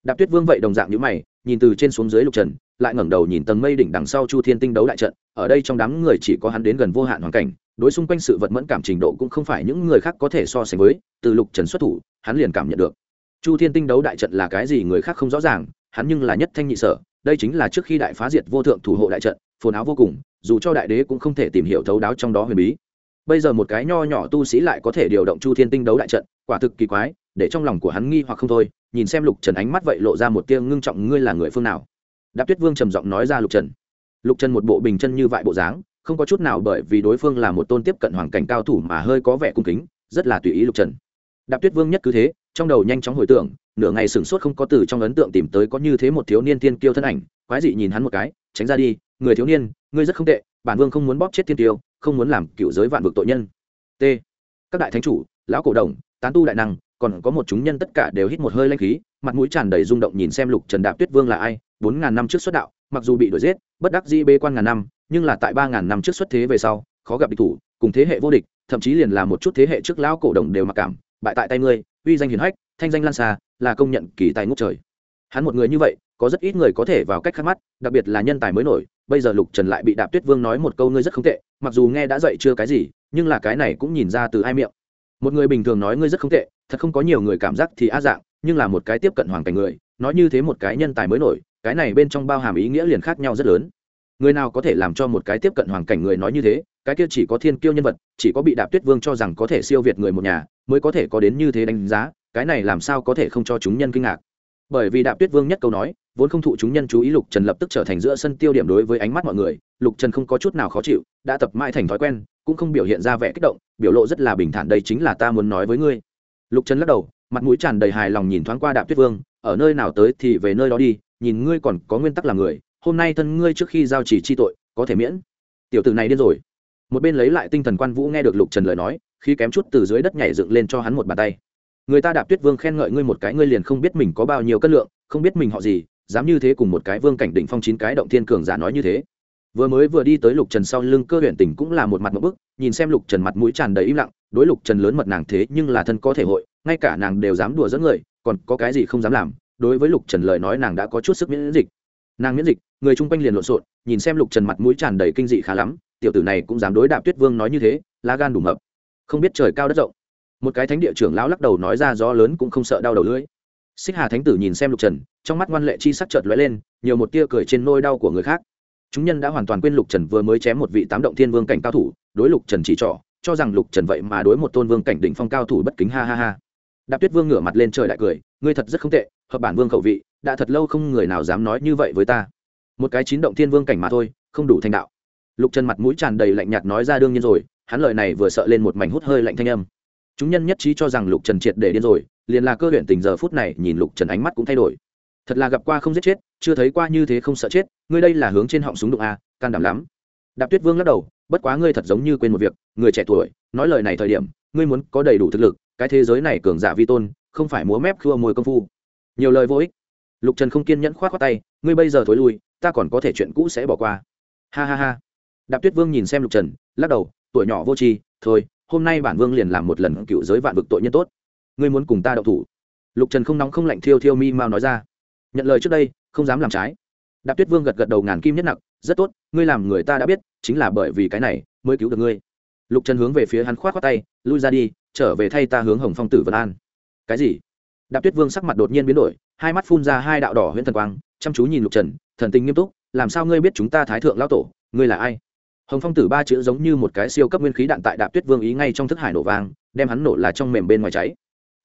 Đạp tuyết vương vậy đồng dạng như mày, nhìn từ trên xuống dưới lục trần, lại ngẩng đầu nhìn tầng mây đỉnh đằng sau chu thiên tinh đấu đại trận, ở đây trong đám người chỉ có hắn đến gần vô hạn hoàn cảnh, đối xung quanh sự vật mẫn cảm trình độ cũng không phải những người khác có thể so sánh với, từ lục trần xuất thủ, hắn liền cảm nhận được. Chu thiên tinh đấu đại trận là cái gì người khác không rõ ràng, hắn nhưng là nhất thanh nhị sở đây chính là trước khi đại phá diệt vô thượng thủ hộ đại trận phồn áo vô cùng, dù cho đại đế cũng không thể tìm hiểu thấu đáo trong đó huyền bí. Bây giờ một cái nho nhỏ tu sĩ lại có thể điều động chu thiên tinh đấu đại trận, quả thực kỳ quái, để trong lòng của hắn nghi hoặc không thôi, nhìn xem lục trần ánh mắt vậy lộ ra một tia ngưng trọng, ngươi là người phương nào? Đạp tuyết vương trầm giọng nói ra lục trần. Lục trần một bộ bình chân như vại bộ dáng, không có chút nào bởi vì đối phương là một tôn tiếp cận hoàng cảnh cao thủ mà hơi có vẻ cung kính, rất là tùy ý lục trần. Đạp tuyết vương nhất cứ thế, trong đầu nhanh chóng hồi tưởng nửa ngày sửng sốt không có từ trong ấn tượng tìm tới có như thế một thiếu niên tiên kiêu thân ảnh, quái dị nhìn hắn một cái, tránh ra đi, người thiếu niên, ngươi rất không tệ, bản vương không muốn bóp chết tiên tiêu không muốn làm cựu giới vạn vực tội nhân. T. Các đại thánh chủ, lão cổ đồng, tán tu đại năng, còn có một chúng nhân tất cả đều hít một hơi lanh khí, mặt mũi tràn đầy rung động nhìn xem lục trần đạp tuyết vương là ai, bốn ngàn năm trước xuất đạo, mặc dù bị đuổi giết, bất đắc di bê quan ngàn năm, nhưng là tại ba ngàn năm trước xuất thế về sau, khó gặp địch thủ, cùng thế hệ vô địch, thậm chí liền là một chút thế hệ trước lão cổ đồng đều mặc cảm, bại tại tay ngươi, uy danh hiền hách, thanh danh lan xa là công nhận kỳ tài ngút trời. Hắn một người như vậy, có rất ít người có thể vào cách khác mắt, đặc biệt là nhân tài mới nổi. Bây giờ lục trần lại bị đạp tuyết vương nói một câu ngươi rất không tệ, mặc dù nghe đã dậy chưa cái gì, nhưng là cái này cũng nhìn ra từ ai miệng. Một người bình thường nói ngươi rất không tệ, thật không có nhiều người cảm giác thì á dạng, nhưng là một cái tiếp cận hoàn cảnh người, nói như thế một cái nhân tài mới nổi, cái này bên trong bao hàm ý nghĩa liền khác nhau rất lớn. Người nào có thể làm cho một cái tiếp cận hoàn cảnh người nói như thế, cái kia chỉ có thiên kiêu nhân vật, chỉ có bị đạp tuyết vương cho rằng có thể siêu việt người một nhà, mới có thể có đến như thế đánh giá cái này làm sao có thể không cho chúng nhân kinh ngạc? Bởi vì đạp tuyết vương nhất câu nói, vốn không thụ chúng nhân chú ý, lục trần lập tức trở thành giữa sân tiêu điểm đối với ánh mắt mọi người. Lục trần không có chút nào khó chịu, đã tập mãi thành thói quen, cũng không biểu hiện ra vẻ kích động, biểu lộ rất là bình thản, đây chính là ta muốn nói với ngươi. Lục trần lắc đầu, mặt mũi tràn đầy hài lòng nhìn thoáng qua đạp tuyết vương, ở nơi nào tới thì về nơi đó đi, nhìn ngươi còn có nguyên tắc là người, hôm nay thân ngươi trước khi giao chỉ chi tội, có thể miễn. Tiểu tử này điên rồi. Một bên lấy lại tinh thần quan vũ nghe được lục trần lời nói khi kém chút từ dưới đất nhảy dựng lên cho hắn một bàn tay người ta đạp tuyết vương khen ngợi ngươi một cái, ngươi liền không biết mình có bao nhiêu cân lượng, không biết mình họ gì, dám như thế cùng một cái vương cảnh đỉnh phong chín cái động thiên cường giả nói như thế. Vừa mới vừa đi tới lục trần sau lưng cơ huyện tỉnh cũng là một mặt một bức, nhìn xem lục trần mặt mũi tràn đầy im lặng, đối lục trần lớn mật nàng thế nhưng là thân có thể hội, ngay cả nàng đều dám đùa dẫn người, còn có cái gì không dám làm, đối với lục trần lời nói nàng đã có chút sức miễn dịch. Nàng miễn dịch, người chung quanh liền lộn xộn, nhìn xem lục trần mặt mũi tràn đầy kinh dị khá lắm, tiểu tử này cũng dám đối đạp tuyết vương nói như thế, lá gan đủ mập. Không biết trời cao đất rộng một cái thánh địa trưởng lão lắc đầu nói ra gió lớn cũng không sợ đau đầu lưỡi. Xích hà thánh tử nhìn xem lục trần, trong mắt ngoan lệ chi sắc chợt lóe lên, nhiều một tia cười trên nôi đau của người khác. Chúng nhân đã hoàn toàn quên lục trần vừa mới chém một vị tám động thiên vương cảnh cao thủ, đối lục trần chỉ trỏ, cho rằng lục trần vậy mà đối một tôn vương cảnh đỉnh phong cao thủ bất kính, ha ha ha. Đạp tuyết vương ngửa mặt lên trời đại cười, ngươi thật rất không tệ, hợp bản vương khẩu vị, đã thật lâu không người nào dám nói như vậy với ta. Một cái chín động thiên vương cảnh mà thôi, không đủ thành đạo. Lục trần mặt mũi tràn đầy lạnh nhạt nói ra đương nhiên rồi, hắn lời này vừa sợ lên một mảnh hút hơi lạnh thanh âm chúng nhân nhất trí cho rằng lục trần triệt để điên rồi, liền là cơ huyện tình giờ phút này nhìn lục trần ánh mắt cũng thay đổi. Thật là gặp qua không giết chết, chưa thấy qua như thế không sợ chết, ngươi đây là hướng trên họng súng đụng a can đảm lắm. Đạp tuyết vương lắc đầu, bất quá ngươi thật giống như quên một việc, người trẻ tuổi, nói lời này thời điểm, ngươi muốn có đầy đủ thực lực, cái thế giới này cường giả vi tôn, không phải múa mép khua môi công phu. Nhiều lời vô ích. Lục trần không kiên nhẫn k h o á t khoác tay, ngươi bây giờ thối lui, ta còn có thể chuyện cũ sẽ bỏ qua. Ha ha ha. Đạp tuyết vương nhìn xem lục trần, lắc đầu, tuổi nhỏ vô tri, thôi hôm nay bản vương liền làm một lần cựu giới vạn vực tội nhân tốt. Ngươi muốn cùng ta đậu thủ? Lục trần không nóng không lạnh thiêu thiêu mi mao nói ra. Nhận lời trước đây, không dám làm trái. Đạp tuyết vương gật gật đầu ngàn kim nhất nặng rất tốt, ngươi làm người ta đã biết, chính là bởi vì cái này mới cứu được ngươi. Lục trần hướng về phía hắn k h o á t khoác tay, lui ra đi, trở về thay ta hướng hồng phong tử vân an. Cái gì? Đạp tuyết vương sắc mặt đột nhiên biến đổi, hai mắt phun ra hai đạo đỏ huyện thần quang, chăm chú nhìn lục trần, thần tình nghiêm túc, làm sao ngươi biết chúng ta thái thượng lao tổ, ngươi là ai? Hồng phong tử ba chữ giống như một cái siêu cấp nguyên khí đạn tại đạp tuyết vương ý ngay trong thức hải nổ vàng đem hắn nổ là trong mềm bên ngoài cháy.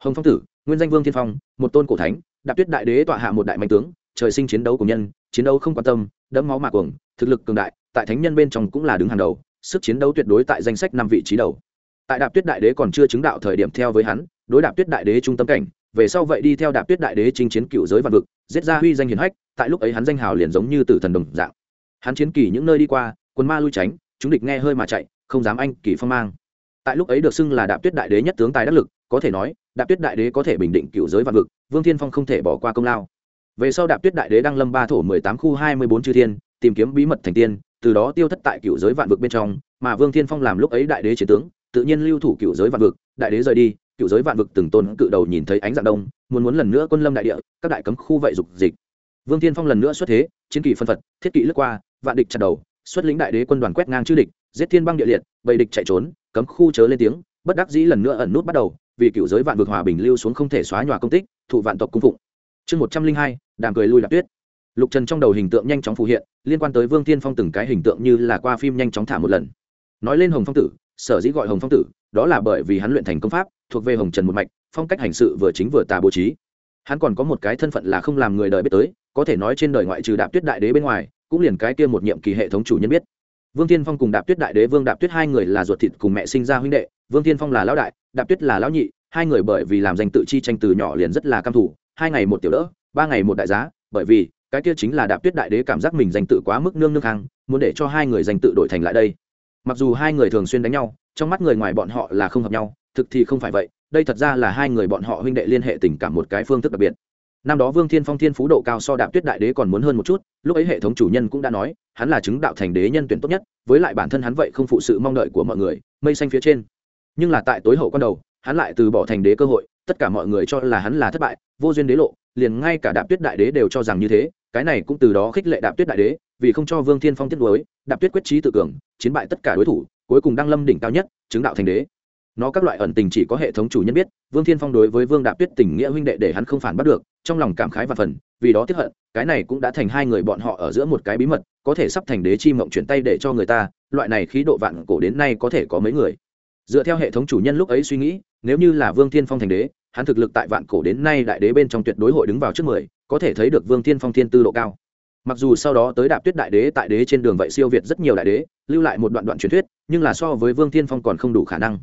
Hồng phong tử, nguyên danh vương thiên phong, một tôn cổ thánh, đạp tuyết đại đế tọa hạ một đại mạnh tướng, trời sinh chiến đấu của nhân, chiến đấu không quan tâm, đẫm máu mạc cuồng, thực lực cường đại, tại thánh nhân bên trong cũng là đứng hàng đầu, sức chiến đấu tuyệt đối tại danh sách năm vị trí đầu. Tại đạp tuyết đại đế còn chưa chứng đạo thời điểm theo với hắn, đối đạp tuyết đại đế trung tâm cảnh, về sau vậy đi theo đạp tuyết đại đế chinh chiến cựu giới vạn vực, giết ra huy danh hiển hách, tại lúc ấy hắn danh hào liền giống như tử thần đồng dạng. Hắn chiến kỳ những nơi đi qua quân ma lui tránh, chúng địch nghe hơi mà chạy, không dám anh kỳ phong mang. Tại lúc ấy được xưng là đạp tuyết đại đế nhất tướng tài đắc lực, có thể nói, đạp tuyết đại đế có thể bình định cựu giới vạn vực, vương thiên phong không thể bỏ qua công lao. Về sau đạp tuyết đại đế đăng lâm ba thổ mười tám khu hai mươi bốn chư thiên, tìm kiếm bí mật thành tiên, từ đó tiêu thất tại cựu giới vạn vực bên trong, mà vương thiên phong làm lúc ấy đại đế chiến tướng, tự nhiên lưu thủ cựu giới vạn vực, đại đế rời đi, cựu giới vạn vực từng tôn cự đầu nhìn thấy ánh dạng đông, muốn muốn lần nữa quân lâm đại địa, các đại cấm khu vậy dục dịch. Vương thiên phong lần nữa xuất thế, chiến kỳ phân phật, thiết kỵ lướt qua, vạn địch chặt đầu xuất lĩnh đại đế quân đoàn quét ngang chư địch, giết thiên băng địa liệt, bầy địch chạy trốn, cấm khu chớ lên tiếng, bất đắc dĩ lần nữa ẩn nút bắt đầu, vì cựu giới vạn vực hòa bình lưu xuống không thể xóa nhòa công tích, thụ vạn tộc cung phụng. Chương một trăm linh hai, đàm cười lui lạc tuyết. Lục trần trong đầu hình tượng nhanh chóng phù hiện, liên quan tới vương tiên phong từng cái hình tượng như là qua phim nhanh chóng thả một lần. Nói lên hồng phong tử, sở dĩ gọi hồng phong tử, đó là bởi vì hắn luyện thành công pháp, thuộc về hồng trần một mạch, phong cách hành sự vừa chính vừa tà bố trí. Hắn còn có một cái thân phận là không làm người đời biết tới, có thể nói trên đời ngoại trừ đạp tuyết đại đế bên ngoài cũng liền cái kia một nhiệm kỳ hệ thống chủ nhân biết. Vương tiên phong cùng đạp tuyết đại đế, vương đạp tuyết hai người là ruột thịt cùng mẹ sinh ra huynh đệ, vương tiên phong là lão đại, đạp tuyết là lão nhị, hai người bởi vì làm danh tự chi tranh từ nhỏ liền rất là căm thủ hai ngày một tiểu đỡ, ba ngày một đại giá, bởi vì, cái kia chính là đạp tuyết đại đế cảm giác mình danh tự quá mức nương nương hàng muốn để cho hai người danh tự đổi thành lại đây. Mặc dù hai người thường xuyên đánh nhau, trong mắt người ngoài bọn họ là không hợp nhau, thực thì không phải vậy, đây thật ra là hai người bọn họ huynh đệ liên hệ tình cảm một cái phương thức đặc biệt năm đó vương thiên phong thiên phú độ cao so đạp tuyết đại đế còn muốn hơn một chút, lúc ấy hệ thống chủ nhân cũng đã nói, hắn là chứng đạo thành đế nhân tuyển tốt nhất, với lại bản thân hắn vậy không phụ sự mong đợi của mọi người, mây xanh phía trên. Nhưng là tại tối hậu con đầu, hắn lại từ bỏ thành đế cơ hội, tất cả mọi người cho là hắn là thất bại, vô duyên đế lộ, liền ngay cả đạp tuyết đại đế đều cho rằng như thế, cái này cũng từ đó khích lệ đạp tuyết đại đế, vì không cho vương thiên phong tiết đối đạp tuyết quyết trí tự cường, chiến bại tất cả đối thủ, cuối cùng đăng lâm đỉnh cao nhất, chứng đạo thành đế nó các loại ẩn tình chỉ có hệ thống chủ nhân biết, vương thiên phong đối với vương đạp tuyết tình nghĩa huynh đệ để hắn không phản bắt được, trong lòng cảm khái và phần, vì đó tiếp hận, cái này cũng đã thành hai người bọn họ ở giữa một cái bí mật, có thể sắp thành đế chi mộng chuyển tay để cho người ta, loại này khí độ vạn cổ đến nay có thể có mấy người. Dựa theo hệ thống chủ nhân lúc ấy suy nghĩ, nếu như là vương thiên phong thành đế, hắn thực lực tại vạn cổ đến nay đại đế bên trong tuyệt đối hội đứng vào trước mười, có thể thấy được vương thiên phong thiên tư độ cao. Mặc dù sau đó tới đạp tuyết đại đế tại đế trên đường vậy siêu việt rất nhiều đại đế, lưu lại một đoạn đoạn truyền thuyết, nhưng là so với vương thiên phong còn không đủ khả năng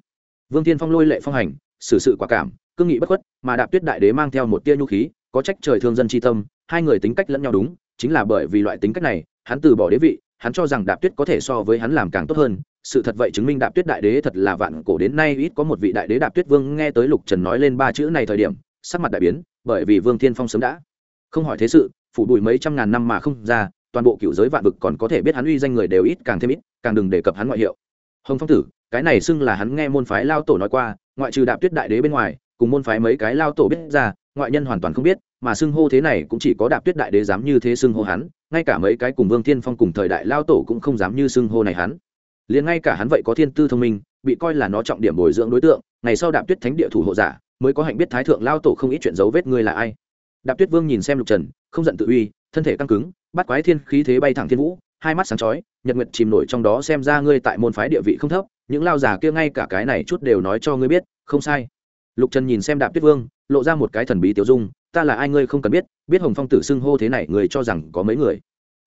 vương thiên phong lôi lệ phong hành, xử sự quả cảm, cương nghị bất khuất, mà đạp tuyết đại đế mang theo một tia nhu khí, có trách trời thương dân tri tâm, hai người tính cách lẫn nhau đúng, chính là bởi vì loại tính cách này, hắn từ bỏ đế vị, hắn cho rằng đạp tuyết có thể so với hắn làm càng tốt hơn. Sự thật vậy chứng minh đạp tuyết đại đế thật là vạn cổ đến nay ít có một vị đại đế đạp tuyết vương nghe tới lục trần nói lên ba chữ này thời điểm, sắc mặt đại biến, bởi vì vương thiên phong sớm đã không hỏi thế sự, phủ bụi mấy trăm ngàn năm mà không ra, toàn bộ cựu giới vạn vực còn có thể biết hắn uy danh người đều ít càng thêm ít, càng đừng đề cập hắn ngoại hiệu. Hồng phong tử cái này xưng là hắn nghe môn phái lao tổ nói qua, ngoại trừ đạp tuyết đại đế bên ngoài, cùng môn phái mấy cái lao tổ biết ra, ngoại nhân hoàn toàn không biết, mà xưng hô thế này cũng chỉ có đạp tuyết đại đế dám như thế xưng hô hắn, ngay cả mấy cái cùng vương thiên phong cùng thời đại lao tổ cũng không dám như xưng hô này hắn. Liền ngay cả hắn vậy có thiên tư thông minh, bị coi là nó trọng điểm bồi dưỡng đối tượng, ngày sau đạp tuyết thánh địa thủ hộ giả, mới có hạnh biết thái thượng lao tổ không ít chuyện dấu vết ngươi là ai. Đạp tuyết vương nhìn xem lục trần, không giận tự uy, thân thể căng cứng, bắt quái thiên khí thế bay thẳng thiên vũ, hai mắt sáng chói, nhật nguyệt chìm nổi trong đó xem ra ngươi tại môn phái địa vị không thấp những lao già kia ngay cả cái này chút đều nói cho ngươi biết, không sai. Lục trần nhìn xem đạp tuyết vương, lộ ra một cái thần bí tiểu dung, ta là ai ngươi không cần biết biết hồng phong tử xưng hô thế này, người cho rằng có mấy người.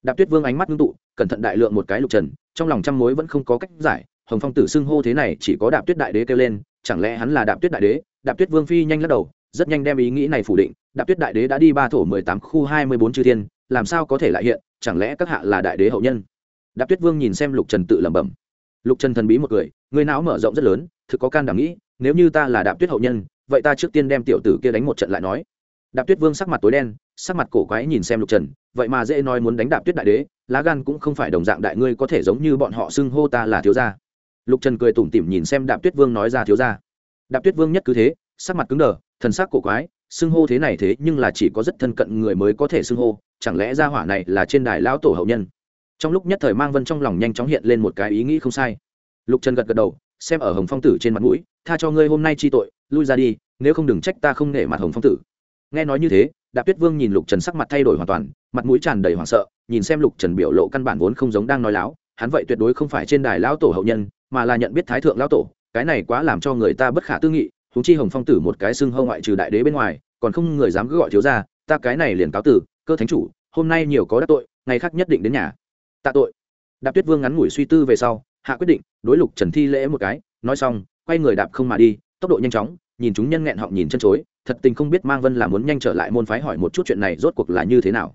Đạp tuyết vương ánh mắt ngưng tụ, cẩn thận đại lượng một cái lục trần, trong lòng trăm mối vẫn không có cách giải, hồng phong tử xưng hô thế này chỉ có đạp tuyết đại đế kêu lên, chẳng lẽ hắn là đạp tuyết đại đế? Đạp tuyết vương phi nhanh lắc đầu, rất nhanh đem ý nghĩ này phủ định, đạp tuyết đại đế đã đi ba thổ mười tám khu hai mươi bốn chư thiên, làm sao có thể lại hiện, chẳng lẽ các hạ là đại đế hậu nhân? Đạp tuyết vương nhìn xem lục trần tự lẩm bẩm lục trần thần bí một cười, người não mở rộng rất lớn, thực có can đảm nghĩ, nếu như ta là đạp tuyết hậu nhân, vậy ta trước tiên đem tiểu tử kia đánh một trận lại nói. Đạp tuyết vương sắc mặt tối đen, sắc mặt cổ quái nhìn xem lục trần, vậy mà dễ nói muốn đánh đạp tuyết đại đế, lá gan cũng không phải đồng dạng đại ngươi có thể giống như bọn họ xưng hô ta là thiếu gia. Lục trần cười tủm tỉm nhìn xem đạp tuyết vương nói ra thiếu gia. Đạp tuyết vương nhất cứ thế, sắc mặt cứng đờ, thần sắc cổ quái, xưng hô thế này thế nhưng là chỉ có rất thân cận người mới có thể xưng hô, chẳng lẽ gia hỏa này là trên đài lão tổ hậu nhân? Trong lúc nhất thời mang vân trong lòng nhanh chóng hiện lên một cái ý nghĩ không sai. Lục trần gật gật đầu, xem ở hồng phong tử trên mặt mũi, tha cho ngươi hôm nay chi tội, lui ra đi, nếu không đừng trách ta không nể mặt hồng phong tử. Nghe nói như thế, đạp tuyết vương nhìn lục trần sắc mặt thay đổi hoàn toàn, mặt mũi tràn đầy hoảng sợ, nhìn xem lục trần biểu lộ căn bản vốn không giống đang nói láo, hắn vậy tuyệt đối không phải trên đài lão tổ hậu nhân, mà là nhận biết thái thượng lão tổ, cái này quá làm cho người ta bất khả tư nghị húng chi hồng phong tử một cái xưng hâu ngoại trừ đại đế bên ngoài, còn không người dám cứ gọi thiếu ra ta cái này liền cáo tử, cơ thánh chủ, hôm nay nhiều có đắc tội, ngày khác nhất định đến nhà tạ tội. Đạp tuyết vương ngắn ngủi suy tư về sau, hạ quyết định, đối lục trần thi lễ một cái, nói xong, quay người đạp không mà đi, tốc độ nhanh chóng, nhìn chúng nhân nghẹn họng nhìn chân chối, thật tình không biết mang vân là muốn nhanh trở lại môn phái hỏi một chút chuyện này rốt cuộc là như thế nào.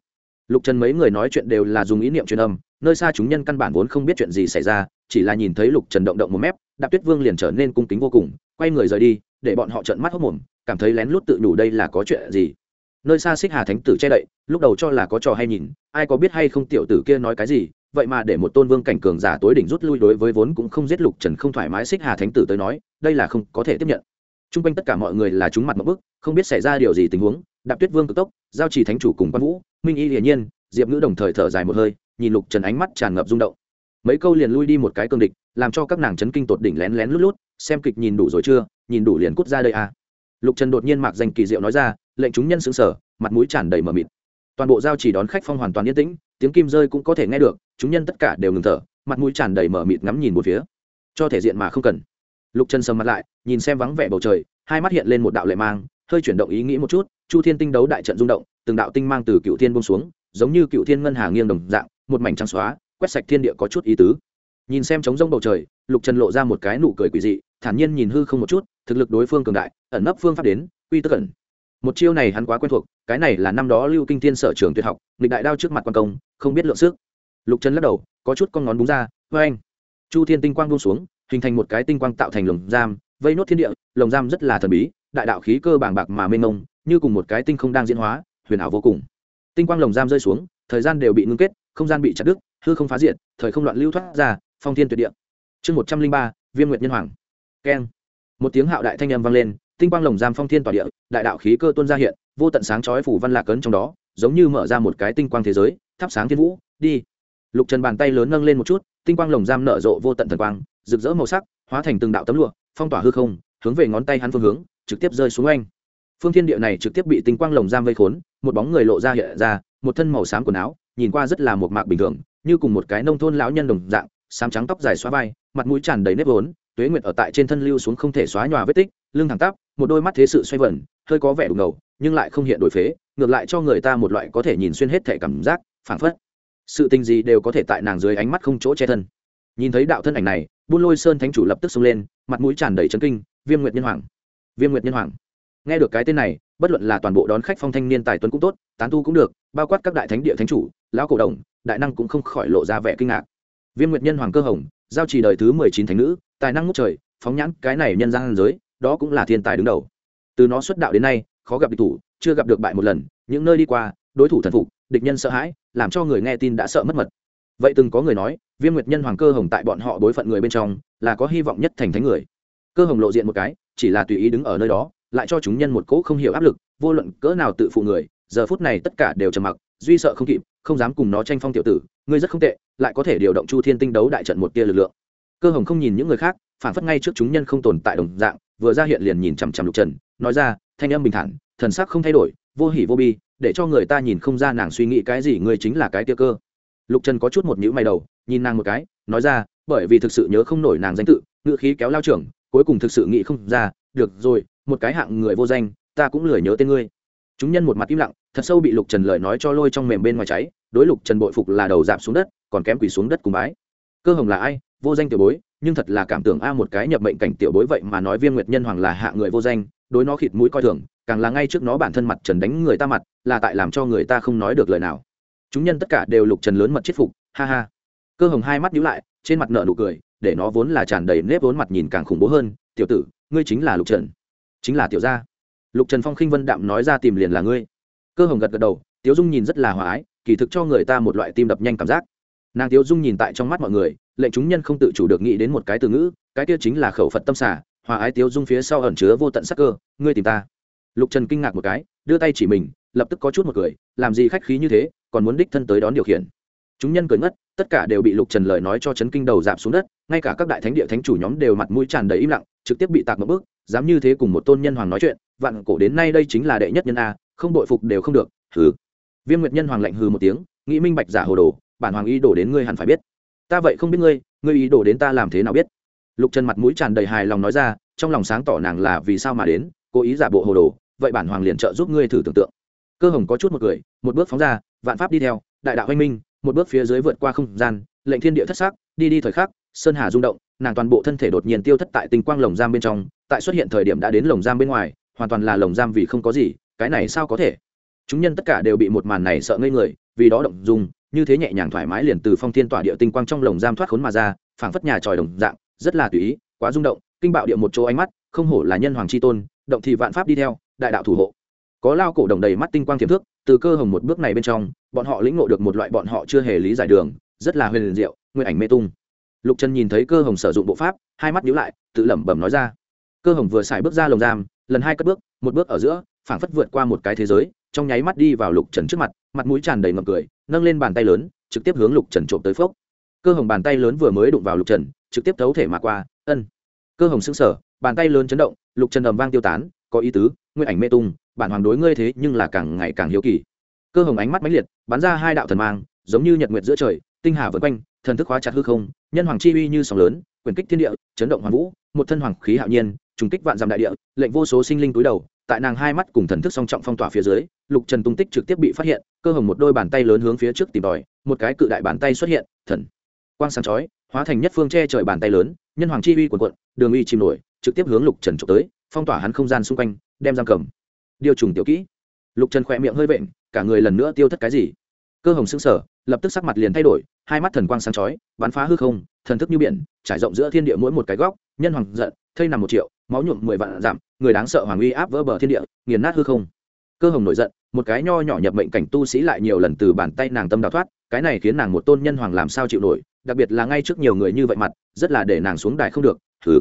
Lục trần mấy người nói chuyện đều là dùng ý niệm truyền âm, nơi xa chúng nhân căn bản vốn không biết chuyện gì xảy ra, chỉ là nhìn thấy lục trần động động một mép, đạp tuyết vương liền trở nên cung kính vô cùng, quay người rời đi, để bọn họ trợn mắt hốc mồm, cảm thấy lén lút tự nhủ đây là có chuyện gì. Nơi xa xích hà thánh tử che đậy, lúc đầu cho là có trò hay nhìn, ai có biết hay không tiểu tử kia nói cái gì vậy mà để một tôn vương cảnh cường giả tối đỉnh rút lui đối với vốn cũng không giết lục trần không thoải mái xích hà thánh tử tới nói, đây là không có thể tiếp nhận. T r u n g quanh tất cả mọi người là chúng mặt một bức, không biết xảy ra điều gì tình huống, đạp tuyết vương cực tốc, giao trì thánh chủ cùng quan vũ, minh y hiển nhiên, diệp ngữ đồng thời thở dài một hơi, nhìn lục trần ánh mắt tràn ngập rung động. Mấy câu liền lui đi một cái cương địch, làm cho các nàng chấn kinh tột đỉnh lén lén lút lút, xem kịch nhìn đủ rồi chưa, nhìn đủ liền cút ra đây à. Lục trần đột nhiên mạc danh kỳ diệu nói ra, lệnh chúng nhân xứng sở mặt mũi tràn đầy mờ mịt. Toàn bộ giao chỉ đón khách phong hoàn toàn yên tĩnh tiếng kim rơi cũng có thể nghe được, chúng nhân tất cả đều ngừng thở, mặt mũi tràn đầy mờ mịt ngắm nhìn một phía. Cho thể diện mà không cần. Lục trần sầm mặt lại, nhìn xem vắng vẻ bầu trời, hai mắt hiện lên một đạo lệ mang, hơi chuyển động ý nghĩ một chút, chu thiên tinh đấu đại trận rung động, từng đạo tinh mang từ cựu thiên bông xuống, giống như cựu thiên ngân hà nghiêng đồng dạng, một mảnh trắng xóa, quét sạch thiên địa có chút ý tứ. Nhìn xem trống rông bầu trời, lục trần lộ ra một cái nụ cười quỷ dị, thản nhiên nhìn hư không một chút, thực lực đối phương cường đại, ẩn nấp phương pháp đến uy tức ẩn. Một chiêu này hắn quá quen thuộc, cái này là năm đó lưu kinh thiên sở trường tuyệt học, nghịch đại đao trước mặt quan công không biết lượng sức. Lục trần lắc đầu, có chút con ngón búng ra vê anh chu thiên tinh quang buông xuống, hình thành một cái tinh quang tạo thành lồng giam, vây nốt thiên địa, lồng giam rất là thần bí, đại đạo khí cơ bàng bạc mà mênh mông, như cùng một cái tinh không đang diễn hóa, huyền ảo vô cùng. Tinh quang lồng giam rơi xuống, thời gian đều bị ngưng kết, không gian bị chặt đứt, hư không phá diện thời không loạn lưu thoát ra, phong thiên tuyệt địa. Chương một trăm linh ba, viêm nguyệt nhân hoàng. Keng. Một tiếng hạo đại thanh âm vang lên, tinh quang lồng giam phong thiên tỏa địa, đại đạo khí cơ tuôn ra hiện, vô tận sáng chói phủ văn lạc cấn trong đó, giống như mở ra một cái tinh quang thế giới thắp sáng thiên vũ, đi. Lục trần bàn tay lớn nâng lên một chút, tinh quang lồng giam nở rộ vô tận thần quang, rực rỡ màu sắc, hóa thành từng đạo tấm lụa, phong tỏa hư không, hướng về ngón tay hắn phương hướng, trực tiếp rơi xuống anh phương thiên địa này trực tiếp bị tinh quang lồng giam vây khốn, một bóng người lộ ra hiện ra, một thân màu xám quần áo, nhìn qua rất là một mạc bình thường, như cùng một cái nông thôn lão nhân đồng dạng, xám trắng tóc dài xóa vai, mặt mũi tràn đầy nếp vốn, tuế nguyệt ở tại trên thân lưu xuống không thể xóa nhòa vết tích, lưng thẳng tắp, một đôi mắt thế sự xoay vẩn hơi có vẻ đục ngầu, nhưng lại không hiện đổi phế, ngược lại cho người ta một loại có thể nhìn xuyên hết thể cảm giác phảng phất. Sự tình gì đều có thể tại nàng dưới ánh mắt không chỗ che thân. Nhìn thấy đạo thân ảnh này, buôn lôi sơn thánh chủ lập tức xông lên, mặt mũi tràn đầy trấn kinh, viêm nguyệt nhân hoàng. Viêm nguyệt nhân hoàng. Nghe được cái tên này, bất luận là toàn bộ đón khách phong thanh niên tài tuấn cũng tốt, tán tu cũng được, bao quát các đại thánh địa thánh chủ, lão cổ đồng, đại năng cũng không khỏi lộ ra vẻ kinh ngạc. Viêm nguyệt nhân hoàng cơ hồng, giao trì đời thứ mười chín thánh nữ, tài năng ngút trời, phóng nhãn cái này nhân gian giới, đó cũng là thiên tài đứng đầu. Từ nó xuất đạo đến nay, khó gặp địch thủ, chưa gặp được bại một lần, những nơi đi qua, đối thủ thần phục, địch nhân sợ hãi làm cho người nghe tin đã sợ mất mật. Vậy từng có người nói, viêm nguyệt nhân hoàng cơ hồng tại bọn họ đối phận người bên trong, là có hy vọng nhất thành thánh người. Cơ hồng lộ diện một cái, chỉ là tùy ý đứng ở nơi đó, lại cho chúng nhân một cỗ không hiểu áp lực, vô luận cỡ nào tự phụ người, giờ phút này tất cả đều trầm mặc, duy sợ không kịp, không dám cùng nó tranh phong tiểu tử, ngươi rất không tệ, lại có thể điều động chu thiên tinh đấu đại trận một tia lực lượng. Cơ hồng không nhìn những người khác, phản phất ngay trước chúng nhân không tồn tại đồng dạng, vừa ra hiện liền nhìn chằm chằm lục trần, nói ra, thanh âm bình thản, thần sắc không thay đổi, vô hỉ vô bi để cho người ta nhìn không ra nàng suy nghĩ cái gì ngươi chính là cái tia cơ. Lục trần có chút một nhữ mày đầu, nhìn nàng một cái, nói ra, bởi vì thực sự nhớ không nổi nàng danh tự ngựa khí kéo lao trưởng, cuối cùng thực sự nghĩ không ra, được rồi, một cái hạng người vô danh, ta cũng lười nhớ tên ngươi. Chúng nhân một mặt im lặng, thật sâu bị lục trần lời nói cho lôi trong mềm bên ngoài cháy, đối lục trần bội phục là đầu giảm xuống đất, còn kém quỳ xuống đất cùng bái. Cơ hồng là ai? Vô danh tiểu bối, nhưng thật là cảm tưởng a, một cái nhập mệnh cảnh tiểu bối vậy mà nói Viên nguyệt nhân hoàng là hạ người vô danh, đối nó khịt mũi coi thường càng là ngay trước nó bản thân mặt trần đánh người ta mặt, là tại làm cho người ta không nói được lời nào. Chúng nhân tất cả đều lục trần lớn mật chết phục, ha ha. Cơ hồng hai mắt nhíu lại, trên mặt nợ nụ cười, để nó vốn là tràn đầy nếp vốn mặt nhìn càng khủng bố hơn, tiểu tử, ngươi chính là lục trần. Chính là tiểu gia. Lục trần phong khinh vân đạm nói ra tìm liền là ngươi. Cơ hồng gật gật đầu, tiếu dung nhìn rất là hòa ái, kỳ thực cho người ta một loại tim đập nhanh cảm giác. Nàng tiếu dung nhìn tại trong mắt mọi người, lệnh chúng nhân không tự chủ được nghĩ đến một cái từ ngữ, cái kia chính là khẩu phật tâm xả hòa ái tiếu dung phía sau ẩn chứa vô tận sắc cơ, ngươi tìm ta lục trần kinh ngạc một cái, đưa tay chỉ mình, lập tức có chút một cười, làm gì khách khí như thế, còn muốn đích thân tới đón điều khiển. Chúng nhân cười ngất, tất cả đều bị lục trần lời nói cho chấn kinh đầu giảm xuống đất, ngay cả các đại thánh địa thánh chủ nhóm đều mặt mũi tràn đầy im lặng, trực tiếp bị tạc một bước, dám như thế cùng một tôn nhân hoàng nói chuyện, vạn cổ đến nay đây chính là đệ nhất nhân a, không đội phục đều không được, hừ. Viêm nguyệt nhân hoàng lạnh hừ một tiếng, nghĩ minh bạch giả hồ đồ, bản hoàng ý đổ đến ngươi hẳn phải biết. Ta vậy không biết ngươi ngươi ý đổ đến ta làm thế nào biết? Lục trần mặt mũi tràn đầy hài lòng nói ra, trong lòng sáng tỏ nàng là vì sao mà đến, cố ý giả bộ hồ đồ vậy bản hoàng liền trợ giúp ngươi thử tưởng tượng. Cơ hồng có chút một cười, một bước phóng ra, vạn pháp đi theo, đại đạo anh minh, một bước phía dưới vượt qua không gian, lệnh thiên địa thất xác đi đi thời khắc, sơn hà rung động, nàng toàn bộ thân thể đột nhiên tiêu thất tại tinh quang lồng giam bên trong, tại xuất hiện thời điểm đã đến lồng giam bên ngoài, hoàn toàn là lồng giam vì không có gì, cái này sao có thể? Chúng nhân tất cả đều bị một màn này sợ ngây người, vì đó động dùng như thế nhẹ nhàng thoải mái liền từ phong thiên tỏa địa tinh quang trong lồng giam thoát khốn mà ra, phảng phất nhà tròi đồng dạng, rất là tùy ý, quá rung động, kinh bạo địa một chỗ ánh mắt, không hổ là nhân hoàng chi tôn, động thì vạn pháp đi theo đại đạo thủ hộ. Có lao cổ đồng đầy mắt tinh quang tiềm thức từ cơ hồng một bước này bên trong, bọn họ lĩnh ngộ được một loại bọn họ chưa hề lý giải đường, rất là huyền diệu, nguyên ảnh mê tung. Lục trần nhìn thấy cơ hồng sử dụng bộ pháp, hai mắt nhíu lại, tự lẩm bẩm nói ra. Cơ hồng vừa xài bước ra lồng giam, lần hai cất bước, một bước ở giữa, phảng phất vượt qua một cái thế giới, trong nháy mắt đi vào lục trần trước mặt mặt mũi tràn đầy ngập cười, nâng lên bàn tay lớn, trực tiếp hướng lục trần trộm tới phốc. Cơ hồng bàn tay lớn vừa mới đụng vào lục trần trực tiếp thấu thể mà qua, ân. Cơ hồng xứng sở bàn tay lớn chấn động, lục trần ầm vang tiêu tán, có ý tứ nguyên ảnh mê tung, bản hoàng đối ngươi thế nhưng là càng ngày càng hiếu kỳ. Cơ hồng ánh mắt mãnh liệt, bắn ra hai đạo thần mang, giống như nhật nguyệt giữa trời, tinh hà vân quanh, thần thức hóa chặt hư không, nhân hoàng chi uy như sóng lớn, quyền kích thiên địa, chấn động hoàng vũ, một thân hoàng khí hạo nhiên, trùng kích vạn dặm đại địa, lệnh vô số sinh linh túi đầu, tại nàng hai mắt cùng thần thức song trọng phong tỏa phía dưới, lục trần tung tích trực tiếp bị phát hiện, cơ hồng một đôi bàn tay lớn hướng phía trước tìm tòi một cái cự đại bàn tay xuất hiện, thần, quang sáng chói, hóa thành nhất phương che trời bàn tay lớn, nhân hoàng chi uy quần quận đường uy chìm nổi, trực tiếp hướng lục trần trục tới, phong tỏa hắn không gian xung quanh đem giam cầm. Điều trùng tiểu kỹ. Lục trần khỏe miệng hơi vện, cả người lần nữa tiêu thất cái gì. Cơ hồng xứng sở lập tức sắc mặt liền thay đổi, hai mắt thần quang sáng chói, bắn phá hư không, thần thức như biển, trải rộng giữa thiên địa mỗi một cái góc, nhân hoàng giận, thây nằm một triệu, máu nhuộm mười vạn giảm, người đáng sợ hoàng uy áp vỡ bờ thiên địa, nghiền nát hư không. Cơ hồng nổi giận, một cái nho nhỏ nhập mệnh cảnh tu sĩ lại nhiều lần từ bàn tay nàng tâm đào thoát, cái này khiến nàng một tôn nhân hoàng làm sao chịu nổi, đặc biệt là ngay trước nhiều người như vậy mặt, rất là để nàng xuống đài không được thử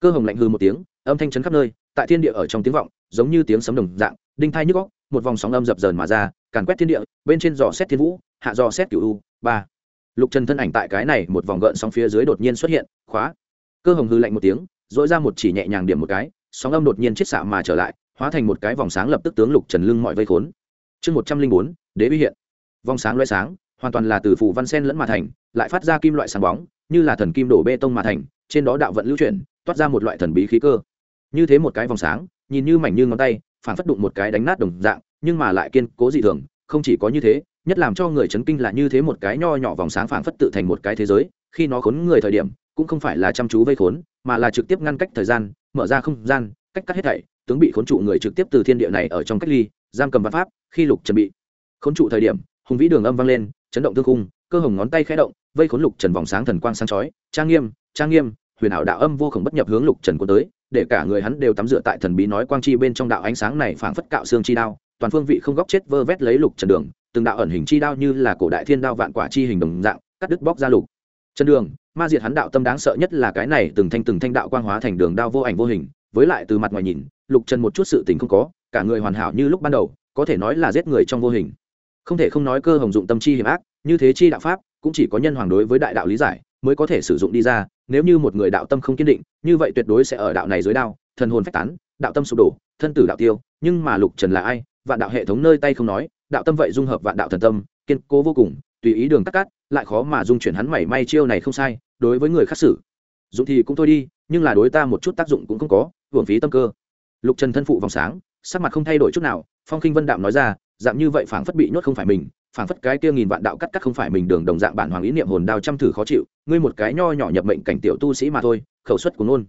cơ hồng lạnh hư một tiếng, âm thanh chấn khắp nơi, tại thiên địa ở trong tiếng vọng giống như tiếng sấm đồng dạng, đinh thai nhức góc một vòng sóng âm dập dờn mà ra, càn quét thiên địa, bên trên dò xét thiên vũ, hạ dò xét cửu u, ba. Lục trần thân ảnh tại cái này một vòng gợn sóng phía dưới đột nhiên xuất hiện, khóa. Cơ hồng hư lạnh một tiếng dội ra một chỉ nhẹ nhàng điểm một cái, sóng âm đột nhiên chết xạ mà trở lại, hóa thành một cái vòng sáng lập tức tướng lục trần lưng mọi vây khốn. Chương một trăm linh bốn, đế bi hiện. Vòng sáng loay sáng, hoàn toàn là từ phủ văn sen lẫn mà thành, lại phát ra kim loại sáng bóng, như là thần kim đổ bê tông mà thành, trên đó đạo vận lưu chuyển, toát ra một loại thần bí khí cơ. Như thế một cái vòng sáng nhìn như mảnh như ngón tay phản phất đụng một cái đánh nát đồng dạng, nhưng mà lại kiên cố dị thường, không chỉ có như thế, nhất làm cho người chấn kinh là như thế một cái nho nhỏ vòng sáng phản phất tự thành một cái thế giới, khi nó khốn người thời điểm, cũng không phải là chăm chú vây khốn, mà là trực tiếp ngăn cách thời gian, mở ra không gian, cách cắt hết thảy, tướng bị khốn trụ người trực tiếp từ thiên địa này ở trong cách ly, giam cầm văn pháp, khi lục chuẩn bị khốn trụ thời điểm, hùng vĩ đường âm vang lên, chấn động thương khung, cơ hồng ngón tay khẽ động, vây khốn lục trần vòng sáng thần quang sáng chói, trang nghiêm trang nghiêm, huyền ảo đạo âm vô khổng bất nhập hướng lục trần của tới để cả người hắn đều tắm rửa tại thần bí nói quang chi bên trong đạo ánh sáng này phảng phất cạo xương chi đao, toàn phương vị không góc chết vơ vét lấy lục trần đường, từng đạo ẩn hình chi đao như là cổ đại thiên đao vạn quả chi hình đồng dạng, cắt đứt bóc ra lục trần đường. Ma diệt hắn đạo tâm đáng sợ nhất là cái này, từng thanh từng thanh đạo quang hóa thành đường đao vô ảnh vô hình, với lại từ mặt ngoài nhìn, lục trần một chút sự tình không có, cả người hoàn hảo như lúc ban đầu, có thể nói là giết người trong vô hình. Không thể không nói cơ hồng dụng tâm chi hiểm ác, như thế chi đạo pháp, cũng chỉ có nhân hoàng đối với đại đạo lý giải mới có thể sử dụng đi ra, nếu như một người đạo tâm không kiên định, như vậy tuyệt đối sẽ ở đạo này dưới đao, thần hồn phách tán, đạo tâm sụp đổ, thân tử đạo tiêu, nhưng mà lục trần là ai? Vạn đạo hệ thống nơi tay không nói, đạo tâm vậy dung hợp vạn đạo thần tâm, kiên cố vô cùng, tùy ý đường cắt cắt, lại khó mà dung chuyển hắn mảy may chiêu này không sai, đối với người khác xử. Dụng thì cũng thôi đi, nhưng là đối ta một chút tác dụng cũng không có, hưởng phí tâm cơ. Lục trần thân phụ vòng sáng, sắc mặt không thay đổi chút nào, phong khinh vân đạm nói ra, dạng như vậy phảng phất bị nhốt không phải mình phảng phất cái kia nghìn vạn đạo cắt cắt không phải mình đường đồng dạng bản hoàng ý niệm hồn đao trăm thử khó chịu, ngươi một cái nho nhỏ nhập mệnh cảnh tiểu tu sĩ mà thôi, khẩu suất của nôn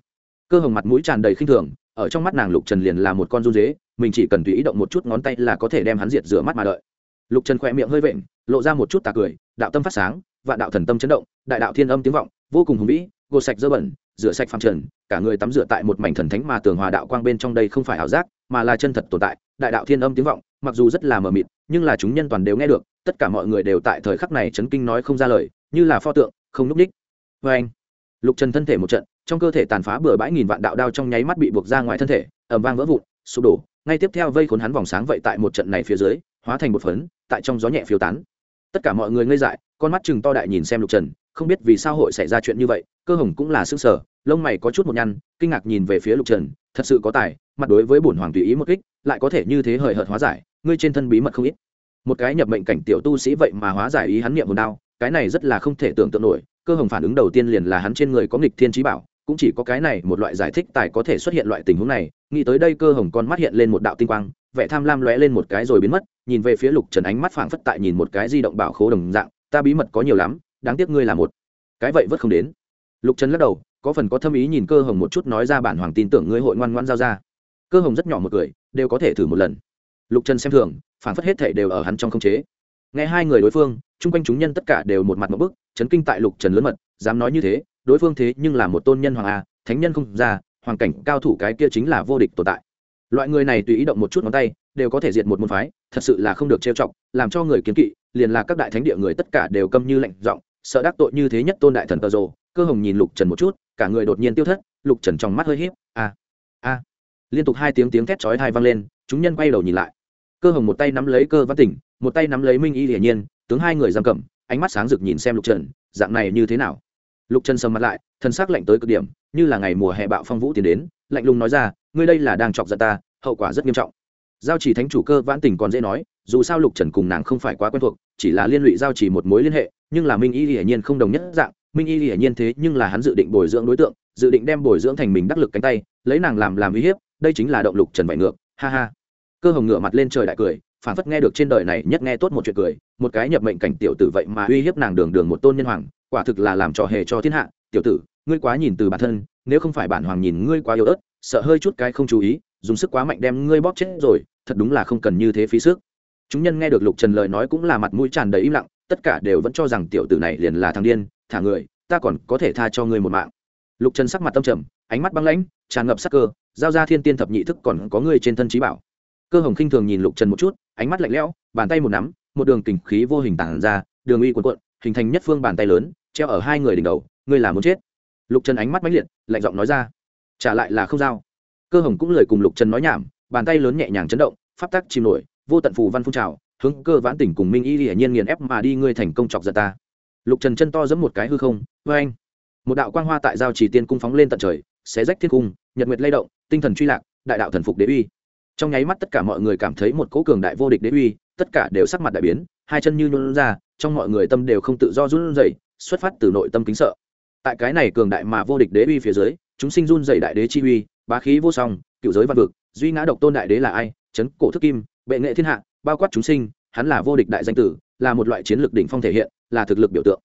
cơ hồng mặt mũi tràn đầy khinh thường, ở trong mắt nàng lục trần liền là một con run dế, mình chỉ cần tùy ý động một chút ngón tay là có thể đem hắn diệt rửa mắt mà đợi. Lục trần khỏe miệng hơi vện, lộ ra một chút tà cười, đạo tâm phát sáng, vạn đạo thần tâm chấn động, đại đạo thiên âm tiếng vọng, vô cùng hùng vĩ, gột sạch dơ bẩn, rửa sạch phàm trần, cả người tắm rửa tại một mảnh thần thánh mà tường hòa đạo quang bên trong đây không phải ảo giác, mà là chân thật tồn tại, đại đạo thiên âm tiếng vọng, mặc dù rất là mờ mịt nhưng là chúng nhân toàn đều nghe được, tất cả mọi người đều tại thời khắc này chấn kinh nói không ra lời, như là pho tượng, không núp đích. Vê anh, lục trần thân thể một trận, trong cơ thể tàn phá bừa bãi nghìn vạn đạo đao trong nháy mắt bị buộc ra ngoài thân thể ẩm vang vỡ vụn, sụp đổ. Ngay tiếp theo vây khốn hắn vòng sáng vậy tại một trận này phía dưới, hóa thành một phấn, tại trong gió nhẹ phiêu tán. Tất cả mọi người ngây dại, con mắt chừng to đại nhìn xem lục trần, không biết vì sao hội xảy ra chuyện như vậy, cơ hồng cũng là xương sở lông mày có chút một nhăn, kinh ngạc nhìn về phía lục trần, thật sự có tài, mặt đối với bổn hoàng tùy ý một kích, lại có thể như thế hời hợt hóa giải ngươi trên thân bí mật không ít. Một cái nhập mệnh cảnh tiểu tu sĩ vậy mà hóa giải ý hắn niệm hồn đao, cái này rất là không thể tưởng tượng nổi, cơ hồng phản ứng đầu tiên liền là hắn trên người có nghịch thiên trí bảo, cũng chỉ có cái này một loại giải thích tài có thể xuất hiện loại tình huống này, nghĩ tới đây cơ hồng con mắt hiện lên một đạo tinh quang, vẻ tham lam lóe lên một cái rồi biến mất, nhìn về phía lục trần ánh mắt phảng phất tại nhìn một cái di động bảo khố đồng dạng, ta bí mật có nhiều lắm, đáng tiếc ngươi là một. Cái vậy vất không đến. Lục trần lắc đầu, có phần có thâm ý nhìn cơ hồng một chút nói ra bản hoàng tin tưởng ngươi hội ngoan ngoan giao ra. Cơ hồng rất nhỏ một cười, đều có thể thử một lần lục trần xem thường phản phất hết thể đều ở hắn trong không chế. Nghe hai người đối phương, chung quanh chúng nhân tất cả đều một mặt một bức, chấn kinh tại lục trần lớn mật, dám nói như thế, đối phương thế nhưng là một tôn nhân hoàng a, thánh nhân không ra, hoàn cảnh cao thủ cái kia chính là vô địch tồn tại. Loại người này tùy ý động một chút ngón tay, đều có thể diệt một môn phái, thật sự là không được trêu chọc, làm cho người kiến kỵ, liền là các đại thánh địa người tất cả đều câm như lạnh giọng, sợ đắc tội như thế nhất tôn đại thần tờ rồ, cơ hồng nhìn lục trần một chút, cả người đột nhiên tiêu thất, lục trần trong mắt hơi híp, a a. Liên tục hai tiếng tiếng thét chói thai vang lên, chúng nhân quay đầu nhìn lại cơ hồng một tay nắm lấy cơ văn tỉnh, một tay nắm lấy minh y hiển nhiên, tướng hai người giam cầm, ánh mắt sáng rực nhìn xem lục trần, dạng này như thế nào? Lục trần sầm mặt lại thân xác lạnh tới cực điểm, như là ngày mùa hè bạo phong vũ tiến đến, lạnh lùng nói ra, ngươi đây là đang chọc giận ta, hậu quả rất nghiêm trọng. Giao chỉ thánh chủ cơ vãn tình còn dễ nói, dù sao lục trần cùng nàng không phải quá quen thuộc, chỉ là liên lụy giao chỉ một mối liên hệ, nhưng là minh y hiển nhiên không đồng nhất dạng, minh y hiển nhiên thế nhưng là hắn dự định bồi dưỡng đối tượng, dự định đem bồi dưỡng thành mình đắc lực cánh tay, lấy nàng làm làm uy hiếp, đây chính là động lục trần vậy ngược, ha ha cơ hồng ngửa mặt lên trời đại cười phản phất nghe được trên đời này nhất nghe tốt một chuyện cười, một cái nhập mệnh cảnh tiểu tử vậy mà uy hiếp nàng đường đường một tôn nhân hoàng, quả thực là làm trò hề cho thiên hạ. Tiểu tử, ngươi quá nhìn từ bản thân, nếu không phải bản hoàng nhìn ngươi quá yếu ớt, sợ hơi chút cái không chú ý, dùng sức quá mạnh đem ngươi bóp chết rồi, thật đúng là không cần như thế phí sức. Chúng nhân nghe được lục trần lời nói cũng là mặt mũi tràn đầy im lặng, tất cả đều vẫn cho rằng tiểu tử này liền là thằng điên, thả người, ta còn có thể tha cho ngươi một mạng. Lục trần sắc mặt tâm trầm, ánh mắt băng lãnh, tràn ngập sắc cơ, giao ra thiên tiên thập nhị thức còn có ngươi trên thân trí bảo cơ hồng khinh thường nhìn lục trần một chút, ánh mắt lạnh lẽo, bàn tay một nắm, một đường kình khí vô hình tản ra, đường uy cuộn cuộn, hình thành nhất phương bàn tay lớn, treo ở hai người đỉnh đầu, ngươi là muốn chết. Lục trần ánh mắt mãnh liệt, lạnh giọng nói ra, trả lại là không dao. cơ hồng cũng lời cùng lục trần nói nhảm, bàn tay lớn nhẹ nhàng chấn động, pháp tắc chìm nổi, vô tận phù văn phun trào, hướng cơ vãn tỉnh cùng minh y hiển nhiên nghiền ép mà đi, ngươi thành công chọc giật ta. Lục trần chân to giẫm một cái hư không vê anh. Một đạo quang hoa tại giao trì tiên cung phóng lên tận trời, xé rách thiên cung, nhật nguyệt lay động, tinh thần truy lạc, đại đạo thần phục đế uy trong nháy mắt tất cả mọi người cảm thấy một cỗ cường đại vô địch đế uy, tất cả đều sắc mặt đại biến, hai chân như nôn ra, trong mọi người tâm đều không tự do run rẩy, xuất phát từ nội tâm kính sợ. Tại cái này cường đại mà vô địch đế uy phía dưới, chúng sinh run rẩy đại đế chi uy, bá khí vô song, cựu giới văn vực, duy ngã độc tôn đại đế là ai? Chấn cổ thức kim, bệ nghệ thiên hạ, bao quát chúng sinh, hắn là vô địch đại danh tử, là một loại chiến lược đỉnh phong thể hiện, là thực lực biểu tượng.